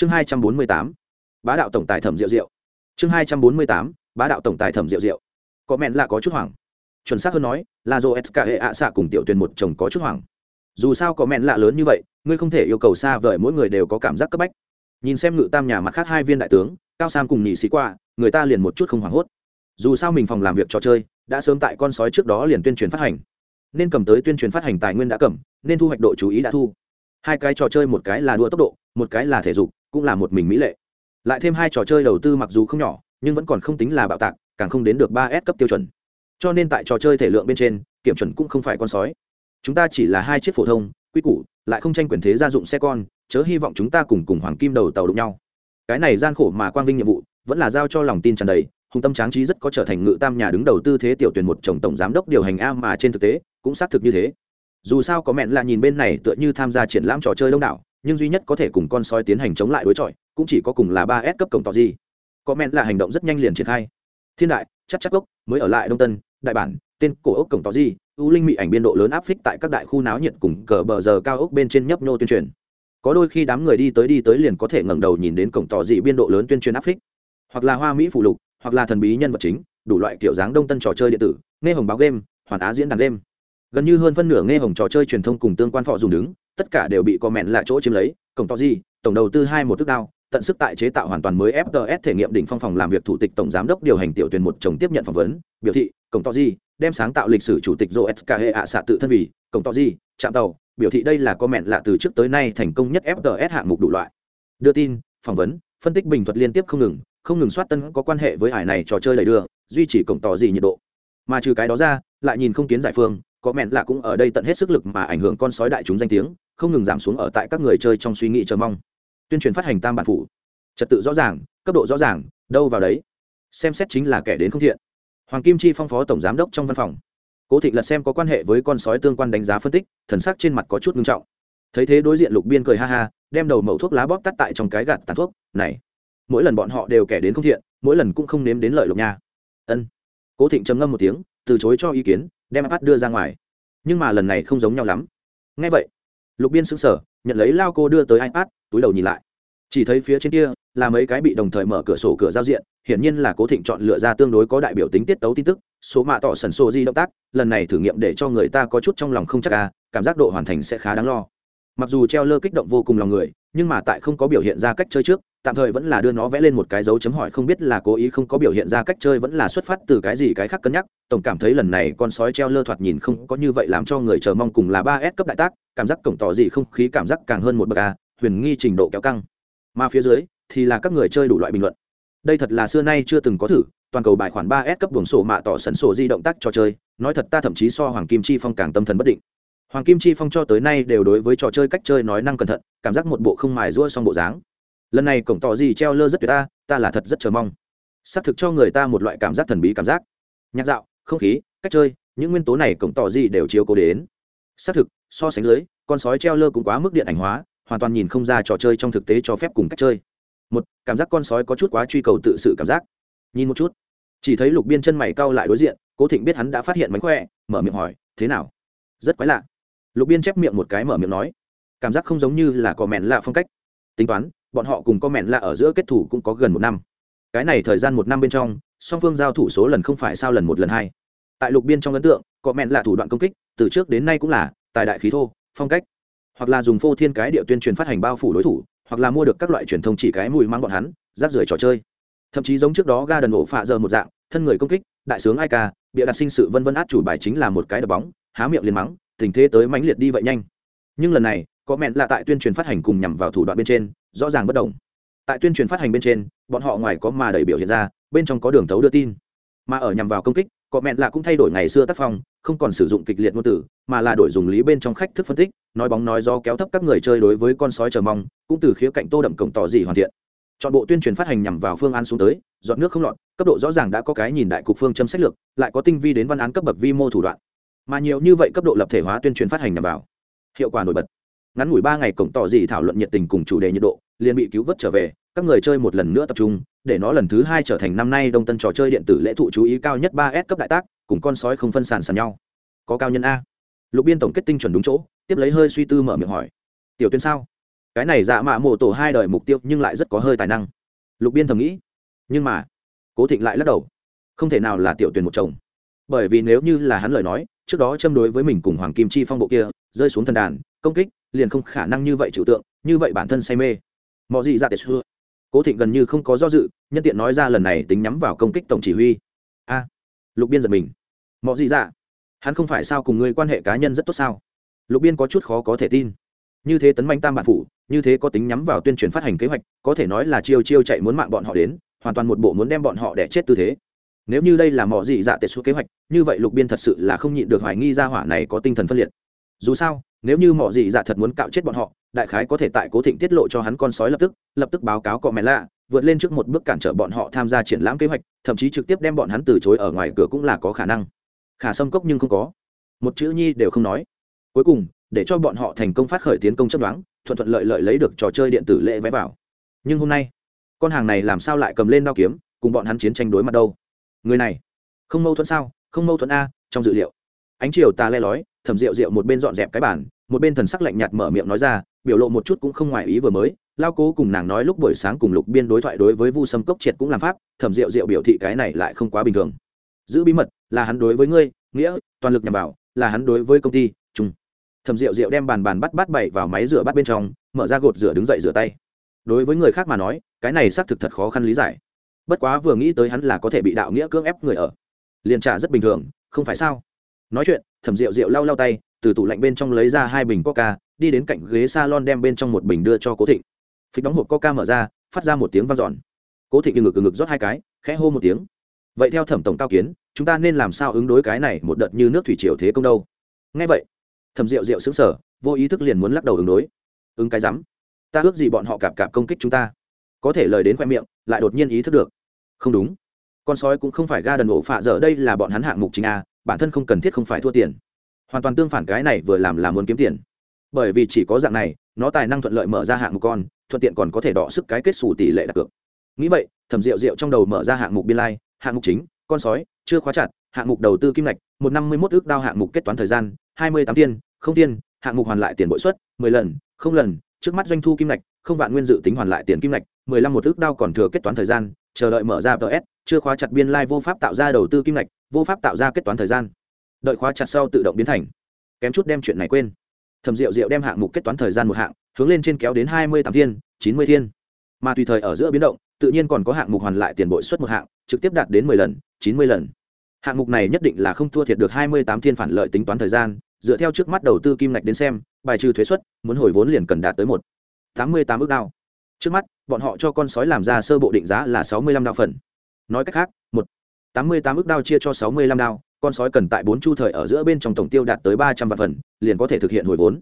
chương hai trăm bốn mươi tám, bá đạo tổng tài thẩm diệu diệu. Chương hai trăm bốn mươi tám, bá đạo tổng tài thẩm diệu diệu. Có mẹn là có chút hoảng. Chuẩn xác hơn nói, là do sk hệ ạ xạ cùng tiểu tuyền một chồng có chút hoảng. Dù sao có mẹn lạ lớn như vậy, ngươi không thể yêu cầu xa vời mỗi người đều có cảm giác cấp bách. Nhìn xem ngự tam nhà mặt khác hai viên đại tướng, cao sam cùng nhị sĩ qua, người ta liền một chút không hoảng hốt. Dù sao mình phòng làm việc trò chơi, đã sớm tại con sói trước đó liền tuyên truyền phát hành. Nên cầm tới tuyên truyền phát hành tài nguyên đã cầm, nên thu hoạch độ chú ý đã thu hai cái trò chơi một cái là đua tốc độ, một cái là thể dục, cũng là một mình mỹ lệ. Lại thêm hai trò chơi đầu tư mặc dù không nhỏ, nhưng vẫn còn không tính là bạo tạc, càng không đến được ba s cấp tiêu chuẩn. Cho nên tại trò chơi thể lượng bên trên, kiểm chuẩn cũng không phải con sói. Chúng ta chỉ là hai chiếc phổ thông, quy củ, lại không tranh quyền thế gia dụng xe con, chớ hy vọng chúng ta cùng cùng hoàng kim đầu tàu đụng nhau. Cái này gian khổ mà quang vinh nhiệm vụ, vẫn là giao cho lòng tin tràn đầy, hùng tâm tráng trí rất có trở thành ngự tam nhà đứng đầu tư thế tiểu tuyển một chồng tổng giám đốc điều hành a mà trên thực tế, cũng xác thực như thế dù sao có mẹn là nhìn bên này tựa như tham gia triển lãm trò chơi đông đảo, nhưng duy nhất có thể cùng con sói tiến hành chống lại đối chọi, cũng chỉ có cùng là ba s cấp cổng tỏ gì có mẹn là hành động rất nhanh liền triển khai. Thiên đại, chắc chắc gốc mới ở lại đông tân, đại bản, tên cổ ốc cổng tỏ gì u linh mị ảnh biên độ lớn áp phích tại các đại khu náo nhiệt cùng cờ bờ giờ cao ốc bên trên nhấp nhô tuyên truyền. Có đôi khi đám người đi tới đi tới liền có thể ngẩng đầu nhìn đến cổng tỏ dị biên độ lớn tuyên truyền áp phích. Hoặc là hoa mỹ phụ lục, hoặc là thần bí nhân vật chính, đủ loại kiểu dáng đông tân trò chơi điện tử, nghe hồng báo game, hoàn á diễn đàn game gần như hơn phân nửa nghe hồng trò chơi truyền thông cùng tương quan phò dùng đứng, tất cả đều bị comment là chỗ chiếm lấy, cổng to gì, tổng đầu tư hai một tức đao, tận sức tại chế tạo hoàn toàn mới fts thể nghiệm đỉnh phong phòng làm việc thủ tịch tổng giám đốc điều hành tiểu tuyển một chồng tiếp nhận phỏng vấn, biểu thị, cổng to gì, đem sáng tạo lịch sử chủ tịch joe hệ ạ xạ tự thân vì, cổng to gì chạm tàu, biểu thị đây là comment lạ từ trước tới nay thành công nhất fts hạng mục đủ loại. Đưa tin, phỏng vấn, phân tích bình thuật liên tiếp không ngừng không ngừng soát tân có quan hệ với hải này trò chơi lầy đưa, duy trì cổng tỏ gì nhiệt độ. Mà trừ cái đó ra, lại nhìn không kiến giải phương có mẹn lạ cũng ở đây tận hết sức lực mà ảnh hưởng con sói đại chúng danh tiếng, không ngừng giảm xuống ở tại các người chơi trong suy nghĩ chờ mong. Tuyên truyền phát hành tam bản phủ. Trật tự rõ ràng, cấp độ rõ ràng, đâu vào đấy. Xem xét chính là kẻ đến không thiện. Hoàng kim chi phong phó tổng giám đốc trong văn phòng. Cố thịnh lật xem có quan hệ với con sói tương quan đánh giá phân tích, thần sắc trên mặt có chút ngưng trọng. Thấy thế đối diện lục biên cười ha ha, đem đầu mẩu thuốc lá bóp tắt tại trong cái gạt tàn thuốc, này, mỗi lần bọn họ đều kẻ đến không thiện, mỗi lần cũng không nếm đến lợi lộc nha. Ân. Cố thịnh trầm ngâm một tiếng, từ chối cho ý kiến đem ipad đưa ra ngoài. Nhưng mà lần này không giống nhau lắm. Ngay vậy lục biên xứng sở nhận lấy lao cô đưa tới ipad túi đầu nhìn lại. Chỉ thấy phía trên kia là mấy cái bị đồng thời mở cửa sổ cửa giao diện hiển nhiên là cố thịnh chọn lựa ra tương đối có đại biểu tính tiết tấu tin tức số mạ tỏ sần sô di động tác lần này thử nghiệm để cho người ta có chút trong lòng không chắc à, cảm giác độ hoàn thành sẽ khá đáng lo. Mặc dù treo lơ kích động vô cùng lòng người nhưng mà tại không có biểu hiện ra cách chơi trước tạm thời vẫn là đưa nó vẽ lên một cái dấu chấm hỏi không biết là cố ý không có biểu hiện ra cách chơi vẫn là xuất phát từ cái gì cái khác cân nhắc. Tổng cảm thấy lần này con sói treo lơ thoạt nhìn không có như vậy làm cho người chờ mong cùng là ba s cấp đại tác, cảm giác cổng tỏ gì không khí cảm giác càng hơn một bậc a, huyền nghi trình độ kéo căng. Mà phía dưới thì là các người chơi đủ loại bình luận. Đây thật là xưa nay chưa từng có thử, toàn cầu bài khoản ba s cấp buồng sổ mạ tỏ sẵn sổ di động tác cho chơi, nói thật ta thậm chí so hoàng kim chi phong càng tâm thần bất định. Hoàng kim chi phong cho tới nay đều đối với trò chơi cách chơi nói năng cẩn thận, cảm giác một bộ không mài rua xong bộ dáng lần này cổng tỏ gì treo lơ rất tuyệt ta ta là thật rất chờ mong. Xác thực cho người ta một loại cảm giác thần bí cảm giác. Nhạc dạo, không khí, cách chơi, những nguyên tố này cổng tỏ gì đều chiếu cố đến. Xác thực, so sánh dưới, con sói treo lơ cũng quá mức điện ảnh hóa, hoàn toàn nhìn không ra trò chơi trong thực tế cho phép cùng cách chơi. Một, cảm giác con sói có chút quá truy cầu tự sự cảm giác. Nhìn một chút. Chỉ thấy lục biên chân mày cau lại đối diện, cố thịnh biết hắn đã phát hiện mánh khỏe, mở miệng hỏi, thế nào? Rất quái lạ. Lục biên chép miệng một cái mở miệng nói, cảm giác không giống như là có mẹn lạ phong cách. Tính toán bọn họ cùng có mẹn lạ ở giữa kết thủ cũng có gần một năm. Cái này thời gian một năm bên trong, song phương giao thủ số lần không phải sao lần một lần hai. Tại lục biên trong ấn tượng, có mẹn lạ thủ đoạn công kích, từ trước đến nay cũng là, tài đại khí thô, phong cách. Hoặc là dùng phô thiên cái địa tuyên truyền phát hành bao phủ đối thủ, hoặc là mua được các loại truyền thông chỉ cái mùi mang bọn hắn, rác rưởi trò chơi. Thậm chí giống trước đó ga đần ổ phạ giờ một dạng, thân người công kích, đại sướng ai ca bịa đặt sinh sự vân vân át chủ bài chính là một cái đập bóng, há miệng liền mắng, tình thế tới mãnh liệt đi vậy nhanh. Nhưng lần này có mẹn là tại tuyên truyền phát hành cùng nhằm vào thủ đoạn bên trên, rõ ràng bất đồng. Tại tuyên truyền phát hành bên trên, bọn họ ngoài có mà đẩy biểu hiện ra, bên trong có đường thấu đưa tin. Mà ở nhằm vào công kích, có mẹn là cũng thay đổi ngày xưa tác phong, không còn sử dụng kịch liệt ngôn từ, mà là đổi dùng lý bên trong khách thức phân tích, nói bóng nói do kéo thấp các người chơi đối với con sói chờ mong, cũng từ khía cạnh tô đậm cổng tỏ gì hoàn thiện. Chọn bộ tuyên truyền phát hành nhằm vào phương án xuống tới, dọn nước không lọt, cấp độ rõ ràng đã có cái nhìn đại cục phương châm sách lược, lại có tinh vi đến văn án cấp bậc vi mô thủ đoạn. Mà nhiều như vậy cấp độ lập thể hóa tuyên truyền phát hành nhằm vào. Hiệu quả nổi bật ngắn ngủi ba ngày cổng tỏ gì thảo luận nhiệt tình cùng chủ đề nhiệt độ, liền bị cứu vớt trở về. Các người chơi một lần nữa tập trung, để nó lần thứ hai trở thành năm nay đông tân trò chơi điện tử lễ thụ chú ý cao nhất ba s cấp đại tác, cùng con sói không phân sàn sàn nhau. Có cao nhân a. Lục biên tổng kết tinh chuẩn đúng chỗ, tiếp lấy hơi suy tư mở miệng hỏi. Tiểu tuyên sao? Cái này dạ mạ mộ tổ hai đời mục tiêu nhưng lại rất có hơi tài năng. Lục biên thầm nghĩ. Nhưng mà, cố thịnh lại lắc đầu. Không thể nào là tiểu tuyển một chồng. Bởi vì nếu như là hắn lời nói, trước đó châm đối với mình cùng hoàng kim chi phong bộ kia, rơi xuống thần đàn, công kích liền không khả năng như vậy trừu tượng, như vậy bản thân say mê. Mọi gì ra tệ xưa. Cố thịnh gần như không có do dự, nhân tiện nói ra lần này tính nhắm vào công kích tổng chỉ huy. A. À, lục biên giật mình. Mọi gì ra hắn không phải sao cùng ngươi quan hệ cá nhân rất tốt sao? Lục biên có chút khó có thể tin. Như thế tấn manh tam bản phủ, như thế có tính nhắm vào tuyên truyền phát hành kế hoạch, có thể nói là chiêu chiêu chạy muốn mạng bọn họ đến, hoàn toàn một bộ muốn đem bọn họ đẻ chết tư thế. Nếu như đây là mỏ gì dạ tệ số kế hoạch, như vậy lục biên thật sự là không nhịn được hoài nghi ra hỏa này có tinh thần phân liệt. Dù sao nếu như mọi gì dạ thật muốn cạo chết bọn họ, đại khái có thể tại cố thịnh tiết lộ cho hắn con sói lập tức lập tức báo cáo cọ mẹ lạ, vượt lên trước một bước cản trở bọn họ tham gia triển lãm kế hoạch, thậm chí trực tiếp đem bọn hắn từ chối ở ngoài cửa cũng là có khả năng. Khả sâm cốc nhưng không có. Một chữ nhi đều không nói. Cuối cùng, để cho bọn họ thành công phát khởi tiến công chấp đoán, thuận thuận lợi lợi lấy được trò chơi điện tử lễ vé vào. Nhưng hôm nay, con hàng này làm sao lại cầm lên đao kiếm, cùng bọn hắn chiến tranh đối mặt đâu? Người này, không mâu thuẫn sao? Không mâu thuẫn a, trong dự liệu. Ánh chiều ta le lói thẩm rượu rượu một bên dọn dẹp cái bàn, một bên thần sắc lạnh nhạt mở miệng nói ra biểu lộ một chút cũng không ngoài ý vừa mới lao cố cùng nàng nói lúc buổi sáng cùng lục biên đối thoại đối với vu sâm cốc triệt cũng làm pháp thẩm rượu rượu biểu thị cái này lại không quá bình thường. Giữ bí mật là hắn đối với ngươi nghĩa toàn lực nhằm vào là hắn đối với công ty chung thẩm rượu rượu đem bàn bàn bắt bắt bậy vào máy rửa bắt bên trong mở ra gột rửa đứng dậy rửa tay. Đối với người khác mà nói cái này xác thực thật khó khăn lý giải. Bất quá vừa nghĩ tới hắn là có thể bị đạo nghĩa cưỡng ép người ở. Liền trả rất bình thường không phải sao? Nói chuyện thẩm rượu rượu lau lau tay, từ tủ lạnh bên trong lấy ra hai bình coca, đi đến cạnh ghế salon đem bên trong một bình đưa cho cố thịnh. Phịch đóng hộp coca mở ra, phát ra một tiếng vang dọn. Cố thịnh ngực ngực rót hai cái, khẽ hô một tiếng. Vậy theo thẩm tổng cao kiến, chúng ta nên làm sao ứng đối cái này một đợt như nước thủy triều thế công đâu? Ngay vậy, thẩm rượu rượu xứng sở vô ý thức liền muốn lắc đầu ứng đối. Ứng cái rắm. Ta ước gì bọn họ cạp cạp công kích chúng ta. Có thể lời đến khoe miệng, lại đột nhiên ý thức được. Không đúng. Con sói cũng không phải ga đần ổ phạ dở đây là bọn hắn hạng mục chính a bản thân không cần thiết không phải thua tiền. Hoàn toàn tương phản cái này vừa làm là muốn kiếm tiền. Bởi vì chỉ có dạng này, nó tài năng thuận lợi mở ra hạng mục con, thuận tiện còn có thể đọ sức cái kết xù tỷ lệ đặt cược. Nghĩ vậy, thẩm rượu rượu trong đầu mở ra hạng mục biên lai, hạng mục chính, con sói, chưa khóa chặt, hạng mục đầu tư kim ngạch, một năm mươi mốt ước đao hạng mục kết toán thời gian, hai mươi tám tiên không tiên hạng mục hoàn lại tiền bội suất, mười lần, không lần, trước mắt doanh thu kim ngạch, không vạn nguyên dự tính hoàn lại tiền kim ngạch, mười lăm một ước đao còn thừa kết toán thời gian, chờ đợi mở ra ts chưa khóa chặt biên lai vô pháp tạo ra đầu tư kim ngạch, vô pháp tạo ra kết toán thời gian. Đợi khóa chặt sau tự động biến thành. Kém chút đem chuyện này quên. Thẩm rượu rượu đem hạng mục kết toán thời gian một hạng, hướng lên trên kéo đến hai mươi tám thiên, chín mươi thiên. Mà tùy thời ở giữa biến động, tự nhiên còn có hạng mục hoàn lại tiền bội suất một hạng, trực tiếp đạt đến mười lần, chín mươi lần. Hạng mục này nhất định là không thua thiệt được hai mươi tám thiên phản lợi tính toán thời gian, dựa theo trước mắt đầu tư kim ngạch đến xem, bài trừ thuế suất, muốn hồi vốn liền cần đạt tới một. tám mươi tám ước đao. Trước mắt, bọn họ cho con sói làm ra sơ bộ định giá là sáu mươi lăm đao phần nói cách khác, một tám mươi tám ước đao chia cho sáu mươi lăm đao, con sói cần tại bốn chu thời ở giữa bên trong tổng tiêu đạt tới ba trăm vạn phần, liền có thể thực hiện hồi vốn.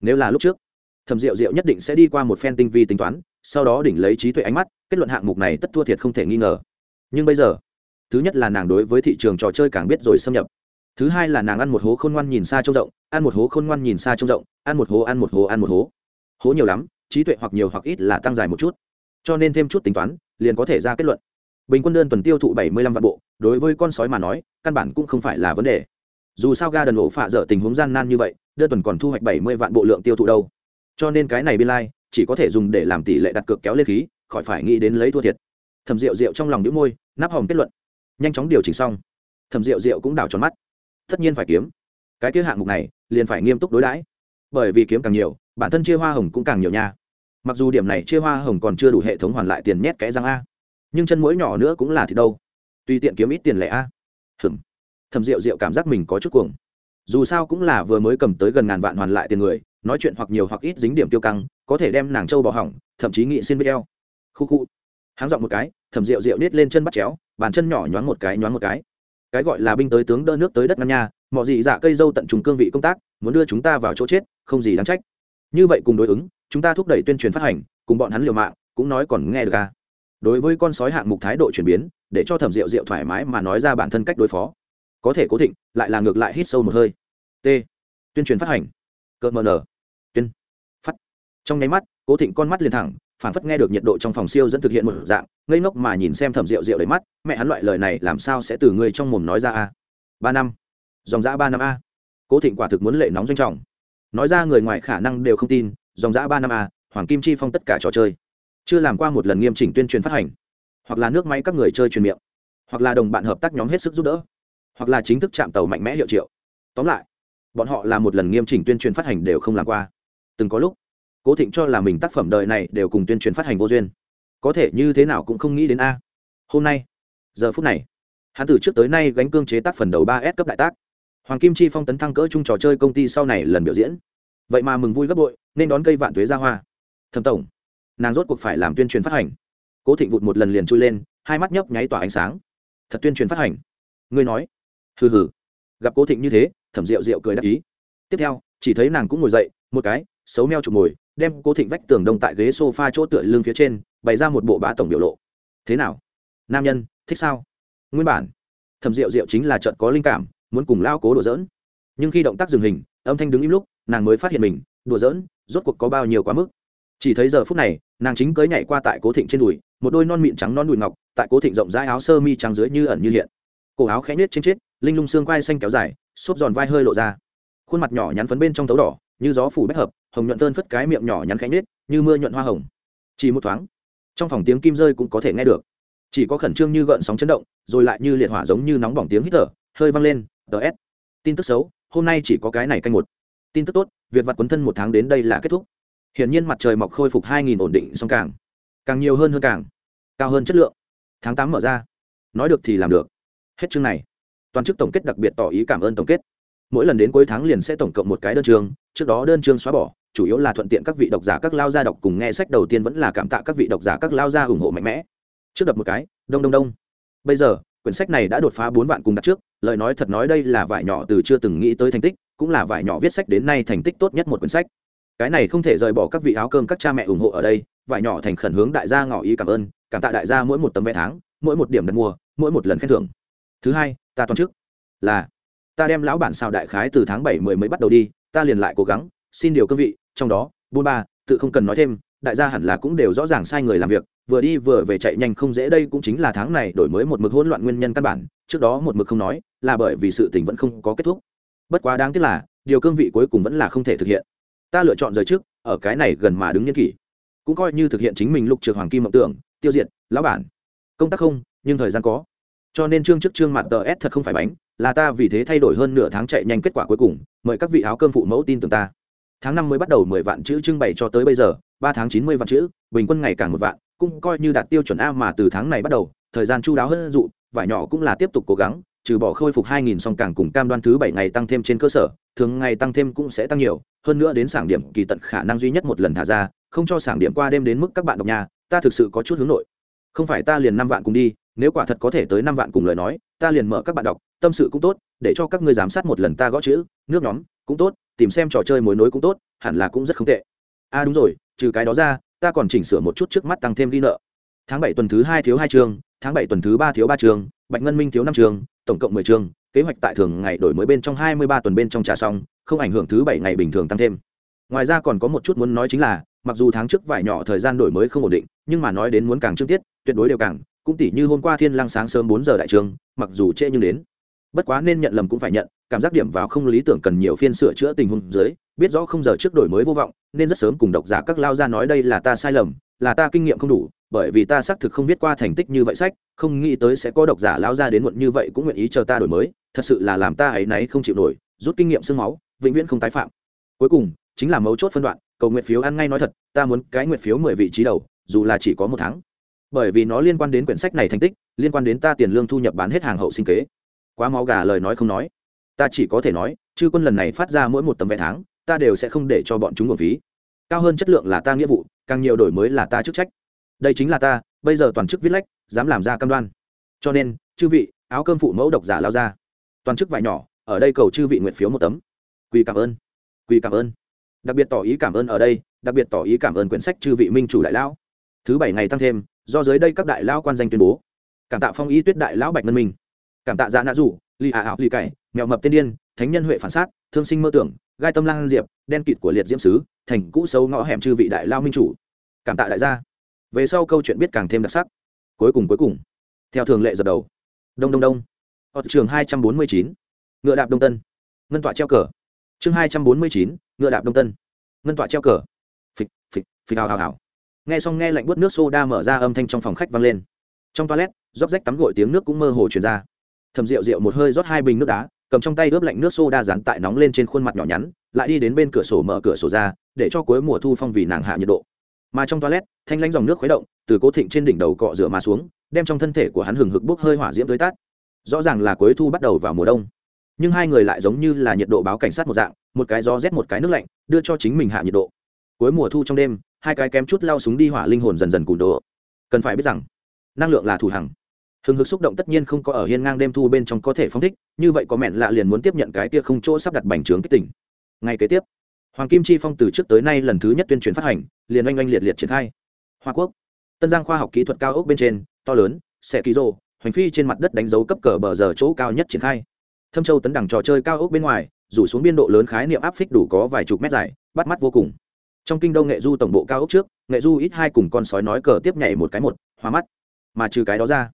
Nếu là lúc trước, thẩm diệu diệu nhất định sẽ đi qua một phen tinh vi tính toán, sau đó đỉnh lấy trí tuệ ánh mắt, kết luận hạng mục này tất thua thiệt không thể nghi ngờ. Nhưng bây giờ, thứ nhất là nàng đối với thị trường trò chơi càng biết rồi xâm nhập. Thứ hai là nàng ăn một hố khôn ngoan nhìn xa trông rộng, ăn một hố khôn ngoan nhìn xa trông rộng, ăn một hố, ăn một hố, ăn một hố. Hố nhiều lắm, trí tuệ hoặc nhiều hoặc ít là tăng dài một chút. Cho nên thêm chút tính toán, liền có thể ra kết luận bình quân đơn tuần tiêu thụ bảy mươi lăm vạn bộ, đối với con sói mà nói, căn bản cũng không phải là vấn đề. Dù sao ga đần ổ phạ dở tình huống gian nan như vậy, đơn tuần còn thu hoạch bảy mươi vạn bộ lượng tiêu thụ đâu. Cho nên cái này biên lai, chỉ có thể dùng để làm tỷ lệ đặt cược kéo lên khí, khỏi phải nghĩ đến lấy thua thiệt. Thẩm rượu rượu trong lòng đĩu môi, nắp hồng kết luận. Nhanh chóng điều chỉnh xong. Thẩm rượu rượu cũng đảo tròn mắt. Tất nhiên phải kiếm. Cái kia hạng mục này, liền phải nghiêm túc đối đãi. Bởi vì kiếm càng nhiều, bản thân chia hoa hồng cũng càng nhiều nha. Mặc dù điểm này chia hoa hồng còn chưa đủ hệ thống hoàn lại tiền nhét kẽ răng a nhưng chân mũi nhỏ nữa cũng là thì đâu. Tùy tiện kiếm ít tiền lẻ a. Hừm thầm rượu rượu cảm giác mình có chút cuồng. Dù sao cũng là vừa mới cầm tới gần ngàn vạn hoàn lại tiền người, nói chuyện hoặc nhiều hoặc ít dính điểm tiêu căng, có thể đem nàng trâu bỏ hỏng, thậm chí nghị xin biết eo. Khu khu. Háng dọn một cái thầm rượu rượu nít lên chân bắt chéo, bàn chân nhỏ nhoáng một cái, nhoáng một cái. Cái gọi là binh tới tướng đỡ nước tới đất ngăn nha, mọi gì dạ cây dâu tận trùng cương vị công tác, muốn đưa chúng ta vào chỗ chết, không gì đáng trách. Như vậy cùng đối ứng, chúng ta thúc đẩy tuyên truyền phát hành, cùng bọn hắn liều mạng, cũng nói còn nghe được à đối với con sói hạng mục thái độ chuyển biến, để cho thẩm rượu rượu thoải mái mà nói ra bản thân cách đối phó. Có thể cố thịnh, lại là ngược lại hít sâu một hơi. T. Tuyên truyền phát hành. Cợt mờ nở tuyên phát. Trong nháy mắt, cố thịnh con mắt liền thẳng phản phất nghe được nhiệt độ trong phòng siêu dẫn thực hiện một dạng, ngây ngốc mà nhìn xem thẩm rượu rượu đầy mắt, mẹ hắn loại lời này làm sao sẽ từ ngươi trong mồm nói ra a? Ba năm. Dòng giã ba năm a. Cố thịnh quả thực muốn lệ nóng doanh trọng. Nói ra người ngoài khả năng đều không tin, dòng giã ba năm a, hoàng kim chi phong tất cả trò chơi chưa làm qua một lần nghiêm chỉnh tuyên truyền phát hành, hoặc là nước máy các người chơi truyền miệng, hoặc là đồng bạn hợp tác nhóm hết sức giúp đỡ, hoặc là chính thức chạm tàu mạnh mẽ hiệu triệu. Tóm lại, bọn họ là một lần nghiêm chỉnh tuyên truyền phát hành đều không làm qua. Từng có lúc, cố thịnh cho là mình tác phẩm đời này đều cùng tuyên truyền phát hành vô duyên. Có thể như thế nào cũng không nghĩ đến a. Hôm nay, giờ phút này, hắn từ trước tới nay gánh cương chế tác phần đầu ba s cấp đại tác. Hoàng kim chi phong tấn thăng cỡ chung trò chơi công ty sau này lần biểu diễn. Vậy mà mừng vui gấp bội, nên đón cây vạn tuế ra hoa. Thầm tổng nàng rốt cuộc phải làm tuyên truyền phát hành. Cố thịnh vụt một lần liền chui lên, hai mắt nhấp nháy tỏa ánh sáng. Thật tuyên truyền phát hành. Ngươi nói. Hừ hừ. Gặp cố thịnh như thế, thẩm rượu rượu cười đáp ý. Tiếp theo, chỉ thấy nàng cũng ngồi dậy, một cái, xấu meo chụp ngồi đem cố thịnh vách tường đông tại ghế s o f a chỗ tựa lưng phía trên, bày ra một bộ bá tổng biểu lộ. Thế nào? Nam nhân, thích sao? Nguyên bản, thẩm rượu rượu chính là trận có linh cảm, muốn cùng lao cố đùa dỡn nhưng khi động tác dừng hình, âm thanh đứng im lúc, nàng mới phát hiện mình, đùa dỡn rốt cuộc có bao nhiêu quá mức chỉ thấy giờ phút này, nàng chính cưới nhảy qua tại cố thịnh trên đùi, một đôi non mịn trắng non đùi ngọc, tại cố thịnh rộng rãi áo sơ mi trắng dưới như ẩn như hiện. Cổ áo khẽ nết trên chết, linh lung xương quai xanh kéo dài, xốp giòn vai hơi lộ ra. Khuôn mặt nhỏ nhắn phấn bên trong thấu đỏ, như gió phủ bách hợp, hồng nhuận tơn phất cái miệng nhỏ nhắn khẽ nết như mưa nhuận hoa hồng. Chỉ một thoáng, trong phòng tiếng kim rơi cũng có thể nghe được. Chỉ có khẩn trương như gợn sóng chấn động, rồi lại như liệt hỏa giống như nóng bỏng tiếng hít thở, hơi vang lên ts tin tức xấu, hôm nay chỉ có cái này canh một. Tin tức tốt, việc vặt quấn thân một tháng đến đây là kết thúc hiển nhiên mặt trời mọc khôi phục hai nghìn ổn định song càng. Càng nhiều hơn hơn càng. Cao hơn chất lượng. Tháng tám mở ra. Nói được thì làm được. Hết chương này. Toàn chức tổng kết đặc biệt tỏ ý cảm ơn tổng kết. Mỗi lần đến cuối tháng liền sẽ tổng cộng một cái đơn chương. Trước đó đơn chương xóa bỏ, chủ yếu là thuận tiện các vị độc giả các lao gia đọc cùng nghe sách đầu tiên vẫn là cảm tạ các vị độc giả các lao gia ủng hộ mạnh mẽ. Trước đập một cái, đông đông đông. Bây giờ, quyển sách này đã đột phá bốn vạn cùng đặt trước. Lời nói thật nói đây là vải nhỏ từ chưa từng nghĩ tới thành tích, cũng là vải nhỏ viết sách đến nay thành tích tốt nhất một quyển sách cái này không thể rời bỏ các vị áo cơm các cha mẹ ủng hộ ở đây, vải nhỏ thành khẩn hướng đại gia ngỏ ý cảm ơn, cảm tạ đại gia mỗi một tấm vé tháng, mỗi một điểm đặt mua, mỗi một lần khen thưởng. Thứ hai, ta toàn chức là, ta đem lão bản xào đại khái từ tháng bảy mười mới bắt đầu đi, ta liền lại cố gắng, xin điều cương vị, trong đó, buôn ba, tự không cần nói thêm, đại gia hẳn là cũng đều rõ ràng sai người làm việc, vừa đi vừa về chạy nhanh không dễ đây cũng chính là tháng này đổi mới một mực hỗn loạn nguyên nhân căn bản, trước đó một mực không nói, là bởi vì sự tình vẫn không có kết thúc. Bất quá đáng tiếc là, điều cương vị cuối cùng vẫn là không thể thực hiện ta lựa chọn rời trước, ở cái này gần mà đứng nhân kỷ. Cũng coi như thực hiện chính mình lục trường hoàng kim mộng tưởng, tiêu diệt, lão bản. Công tác không, nhưng thời gian có. Cho nên chương trước chương mặt tờ s thật không phải bánh, là ta vì thế thay đổi hơn nửa tháng chạy nhanh kết quả cuối cùng, mời các vị áo cơm phụ mẫu tin tưởng ta. Tháng năm mới bắt đầu mười vạn chữ trưng bày cho tới bây giờ, ba tháng chín mươi vạn chữ, bình quân ngày càng một vạn, cũng coi như đạt tiêu chuẩn a mà từ tháng này bắt đầu, thời gian chu đáo hơn dụ, vải nhỏ cũng là tiếp tục cố gắng, trừ bỏ khôi phục hai nghìn song càng cùng cam đoan thứ bảy ngày tăng thêm trên cơ sở thường ngày tăng thêm cũng sẽ tăng nhiều, hơn nữa đến sảng điểm kỳ tận khả năng duy nhất một lần thả ra, không cho sảng điểm qua đêm đến mức các bạn đọc nhà, ta thực sự có chút hướng nội. Không phải ta liền năm vạn cùng đi, nếu quả thật có thể tới năm vạn cùng lời nói, ta liền mở các bạn đọc, tâm sự cũng tốt, để cho các ngươi giám sát một lần ta gõ chữ, nước nhóm, cũng tốt, tìm xem trò chơi mối nối cũng tốt, hẳn là cũng rất không tệ. A à đúng rồi, trừ cái đó ra, ta còn chỉnh sửa một chút trước mắt tăng thêm ghi nợ. Tháng bảy tuần thứ hai thiếu hai chương tháng bảy tuần thứ ba thiếu ba chương bạch ngân minh thiếu năm chương tổng cộng mười chương kế hoạch tại thường ngày đổi mới bên trong hai mươi ba tuần bên trong trả xong, không ảnh hưởng thứ bảy ngày bình thường tăng thêm. Ngoài ra còn có một chút muốn nói chính là, mặc dù tháng trước vải nhỏ thời gian đổi mới không ổn định, nhưng mà nói đến muốn càng trước tiết, tuyệt đối đều càng, cũng tỷ như hôm qua thiên lăng sáng sớm bốn giờ đại trường, mặc dù trễ nhưng đến. Bất quá nên nhận lầm cũng phải nhận, cảm giác điểm vào không lý tưởng cần nhiều phiên sửa chữa tình huống dưới, biết rõ không giờ trước đổi mới vô vọng, nên rất sớm cùng độc giả các lao ra nói đây là ta sai lầm, là ta kinh nghiệm không đủ, bởi vì ta xác thực không viết qua thành tích như vậy sách, không nghĩ tới sẽ có độc giả lao ra đến muộn như vậy cũng nguyện ý chờ ta đổi mới thật sự là làm ta ấy nấy không chịu nổi, rút kinh nghiệm sương máu, vĩnh viễn không tái phạm. Cuối cùng, chính là mấu chốt phân đoạn, cầu nguyện phiếu ăn ngay nói thật, ta muốn cái nguyện phiếu mười vị trí đầu, dù là chỉ có một tháng. Bởi vì nó liên quan đến quyển sách này thành tích, liên quan đến ta tiền lương thu nhập bán hết hàng hậu sinh kế. Quá máu gà lời nói không nói. Ta chỉ có thể nói chứ quân lần này phát ra mỗi một tấm vé tháng, ta đều sẽ không để cho bọn chúng nguồn phí. Cao hơn chất lượng là ta nghĩa vụ, càng nhiều đổi mới là ta chức trách. Đây chính là ta, bây giờ toàn chức viết lách, dám làm ra cam đoan. Cho nên, chư vị, áo cơm phụ mẫu độc giả lao ra toàn chức vải nhỏ, ở đây cầu chư vị nguyện phiếu một tấm. Quỳ cảm ơn, quỳ cảm ơn. Đặc biệt tỏ ý cảm ơn ở đây, đặc biệt tỏ ý cảm ơn quyển sách chư vị minh chủ đại lão. Thứ bảy ngày tăng thêm, do dưới đây các đại lão quan danh tuyên bố. Cảm tạ phong ý tuyết đại lão bạch ngân minh. Cảm tạ dạ nã rủ lì ả ảo lì cày mèo mập tiên điên, thánh nhân huệ phản sát, thương sinh mơ tưởng, gai tâm lang diệp, đen kịt của liệt diễm sứ, thành cũ sâu ngõ hẻm chư vị đại lao minh chủ. Cảm tạ đại gia. Về sau câu chuyện biết càng thêm đặc sắc. Cuối cùng cuối cùng. Theo thường lệ dập đầu. Đông đông đông ở trường hai trăm bốn mươi chín, ngựa đạp đông tân. Ngân tọa treo cờ. Chương hai trăm bốn mươi chín, ngựa đạp đông tân. Ngân tọa treo cờ. Phịch phịch phịch, hào hào hào. Nghe xong nghe lạnh bớt nước soda mở ra âm thanh trong phòng khách vang lên. Trong toilet róc rách tắm gội tiếng nước cũng mơ hồ truyền ra. Thầm rượu rượu một hơi rót hai bình nước đá, cầm trong tay ướp lạnh nước soda dán tại nóng lên trên khuôn mặt nhỏ nhắn, lại đi đến bên cửa sổ mở cửa sổ ra, để cho cuối mùa thu phong vì nàng hạ nhiệt độ. Mà trong toilet, thanh lãnh dòng nước khuấy động, từ cố thịnh trên đỉnh đầu cọ rửa mà xuống, đem trong thân thể của hắn hừng hực bốc hơi hỏa diễm tới tát rõ ràng là cuối thu bắt đầu vào mùa đông. Nhưng hai người lại giống như là nhiệt độ báo cảnh sát một dạng, một cái gió rét một cái nước lạnh, đưa cho chính mình hạ nhiệt độ. Cuối mùa thu trong đêm, hai cái kém chút lao súng đi hỏa linh hồn dần dần cùn đồ cần phải biết rằng, năng lượng là thủ hằng. Hừng hực xúc động tất nhiên không có ở hiên ngang đêm thu bên trong có thể phóng thích, như vậy có mẹn lạ liền muốn tiếp nhận cái kia không chỗ sắp đặt bành trướng kích tỉnh ngay kế tiếp, hoàng kim chi phong từ trước tới nay lần thứ nhất tuyên truyền phát hành, liền oanh oanh liệt liệt triển khai. Hoa quốc, tân giang khoa học kỹ thuật cao ốc bên trên, to lớn xe ký rô hoành phi trên mặt đất đánh dấu cấp cờ bờ giờ chỗ cao nhất triển khai. Thâm châu tấn đẳng trò chơi cao ốc bên ngoài rủ xuống biên độ lớn khái niệm áp phích đủ có vài chục mét dài, bắt mắt vô cùng. Trong kinh đô nghệ du tổng bộ cao ốc trước, nghệ du ít hai cùng con sói nói cờ tiếp nhảy một cái một, hoa mắt. Mà trừ cái đó ra,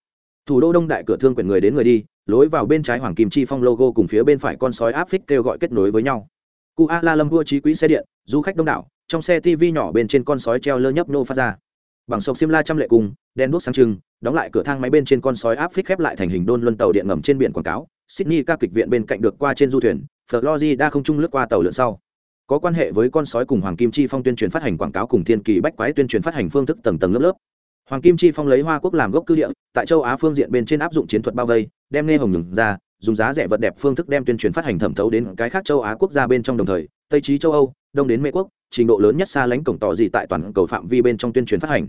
thủ đô đông đại cửa thương quyển người đến người đi, lối vào bên trái hoàng kim chi phong logo cùng phía bên phải con sói áp phích kêu gọi kết nối với nhau. Cu a la lâm vua trí quỹ xe điện, du khách đông đảo, trong xe tv nhỏ bên trên con sói treo lơ nhấp nô phát ra bằng sộc xiêm la trăm lệ cung đen đuốc sáng trưng, đóng lại cửa thang máy bên trên con sói áp phích khép lại thành hình đôn luân tàu điện ngầm trên biển quảng cáo. Sydney ca kịch viện bên cạnh được qua trên du thuyền, florida không trung lướt qua tàu lượn sau. Có quan hệ với con sói cùng hoàng kim chi phong tuyên truyền phát hành quảng cáo cùng thiên kỳ bách quái tuyên truyền phát hành phương thức tầng tầng lớp lớp. Hoàng kim chi phong lấy hoa quốc làm gốc cư địa, tại châu á phương diện bên trên áp dụng chiến thuật bao vây, đem nghe hồng nhường ra, dùng giá rẻ vật đẹp phương thức đem tuyên truyền phát hành thẩm thấu đến cái khác châu á quốc gia bên trong đồng thời, tây trí châu âu đông đến mỹ quốc, trình độ lớn nhất xa lánh cổng tỏ gì tại toàn cầu phạm vi bên trong tuyên truyền phát hành.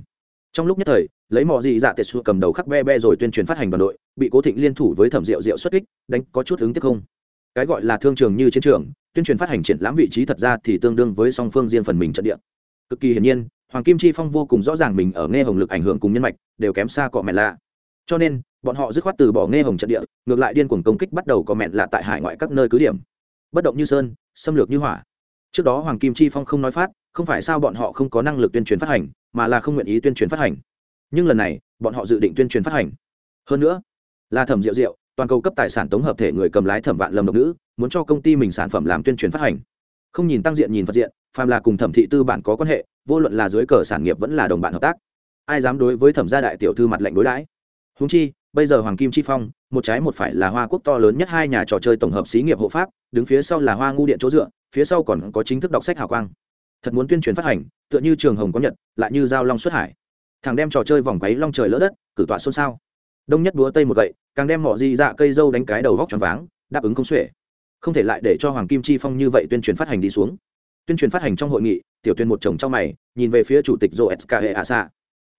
Trong lúc nhất thời, lấy mọi gì dạ tệ xua cầm đầu khắc be be rồi tuyên truyền phát hành đoàn đội, bị cố thịnh liên thủ với thẩm rượu rượu xuất kích, đánh có chút ứng tiếp không? Cái gọi là thương trường như chiến trường, tuyên truyền phát hành triển lãm vị trí thật ra thì tương đương với song phương riêng phần mình trận địa. Cực kỳ hiển nhiên, hoàng kim chi phong vô cùng rõ ràng mình ở nghe hồng lực ảnh hưởng cùng nhân mạch, đều kém xa cọ mẹ lạ. Cho nên, bọn họ dứt khoát từ bỏ nghe hồng trận địa, ngược lại điên cuồng công kích bắt đầu cọ mẹ lạ tại hải ngoại các nơi cứ điểm. Bất động như sơn, xâm lược như hỏa trước đó hoàng kim chi phong không nói phát, không phải sao bọn họ không có năng lực tuyên truyền phát hành, mà là không nguyện ý tuyên truyền phát hành. Nhưng lần này, bọn họ dự định tuyên truyền phát hành. Hơn nữa, là thẩm rượu rượu toàn cầu cấp tài sản tổng hợp thể người cầm lái thẩm vạn lâm độc nữ, muốn cho công ty mình sản phẩm làm tuyên truyền phát hành. Không nhìn tăng diện nhìn phật diện, phàm là cùng thẩm thị tư bản có quan hệ, vô luận là dưới cờ sản nghiệp vẫn là đồng bạn hợp tác, ai dám đối với thẩm gia đại tiểu thư mặt lệnh đối đãi? Húng chi, bây giờ hoàng kim chi phong một trái một phải là hoa quốc to lớn nhất hai nhà trò chơi tổng hợp xí nghiệp hộ pháp, đứng phía sau là hoa ngu điện chỗ dựa, phía sau còn có chính thức đọc sách hào quang. Thật muốn tuyên truyền phát hành, tựa như trường hồng có nhật, lại như giao long xuất hải. Thằng đem trò chơi vòng quấy long trời lỡ đất, cử tọa xôn xao. Đông nhất búa tây một gậy, càng đem mọi di dạ cây dâu đánh cái đầu vóc tròn váng, đáp ứng không xuể. Không thể lại để cho hoàng kim chi phong như vậy tuyên truyền phát hành đi xuống. Tuyên truyền phát hành trong hội nghị, tiểu tuyên một chồng trong mày, nhìn về phía chủ tịch joe s k hệ ạ xạ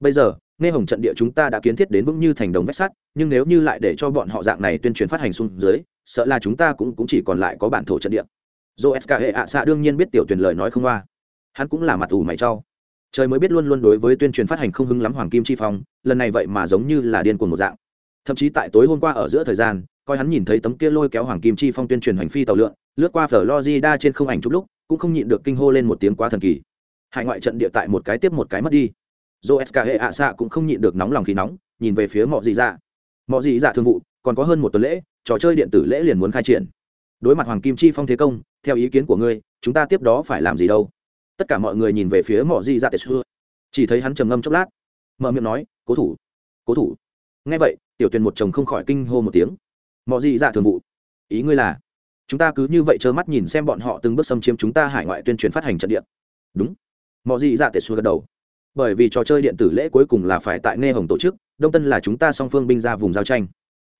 bây giờ nghe hồng trận địa chúng ta đã kiến thiết đến vững như thành đồng vách sắt nhưng nếu như lại để cho bọn họ dạng này tuyên truyền phát hành xuống dưới sợ là chúng ta cũng, cũng chỉ còn lại có bản thổ trận địa. Dô s k ạ xạ đương nhiên biết tiểu tuyển lời nói không qua hắn cũng là mặt ủ mày trau trời mới biết luôn luôn đối với tuyên truyền phát hành không hứng lắm hoàng kim chi phong lần này vậy mà giống như là điên cuồng một dạng. Thậm chí tại tối hôm qua ở giữa thời gian coi hắn nhìn thấy tấm kia lôi kéo hoàng kim chi phong tuyên truyền hành phi tàu lượn lướt qua florida trên không ảnh chút lúc cũng không nhịn được kinh hô lên một tiếng quá thần kỳ. Hải ngoại trận địa tại một cái tiếp một cái mất đi. Joes sk hệ ạ xạ cũng không nhịn được nóng lòng khí nóng, nhìn về phía Mọ dị dạ. Mọ dị dạ thương vụ, còn có hơn một tuần lễ, trò chơi điện tử lễ liền muốn khai triển. Đối mặt hoàng kim chi phong thế công, theo ý kiến của ngươi, chúng ta tiếp đó phải làm gì đâu? Tất cả mọi người nhìn về phía Mọ dị dạ tệ xưa chỉ thấy hắn trầm ngâm chốc lát, mở miệng nói, cố thủ cố thủ. Nghe vậy, tiểu tuyền một chồng không khỏi kinh hô một tiếng. Mọ dị dạ thường vụ, ý ngươi là, chúng ta cứ như vậy trơ mắt nhìn xem bọn họ từng bước xâm chiếm chúng ta hải ngoại tuyên truyền phát hành trận địa. Đúng. Mọ Dị dạ tệ xua gật đầu bởi vì trò chơi điện tử lễ cuối cùng là phải tại nghe hồng tổ chức, đông tân là chúng ta song phương binh ra vùng giao tranh.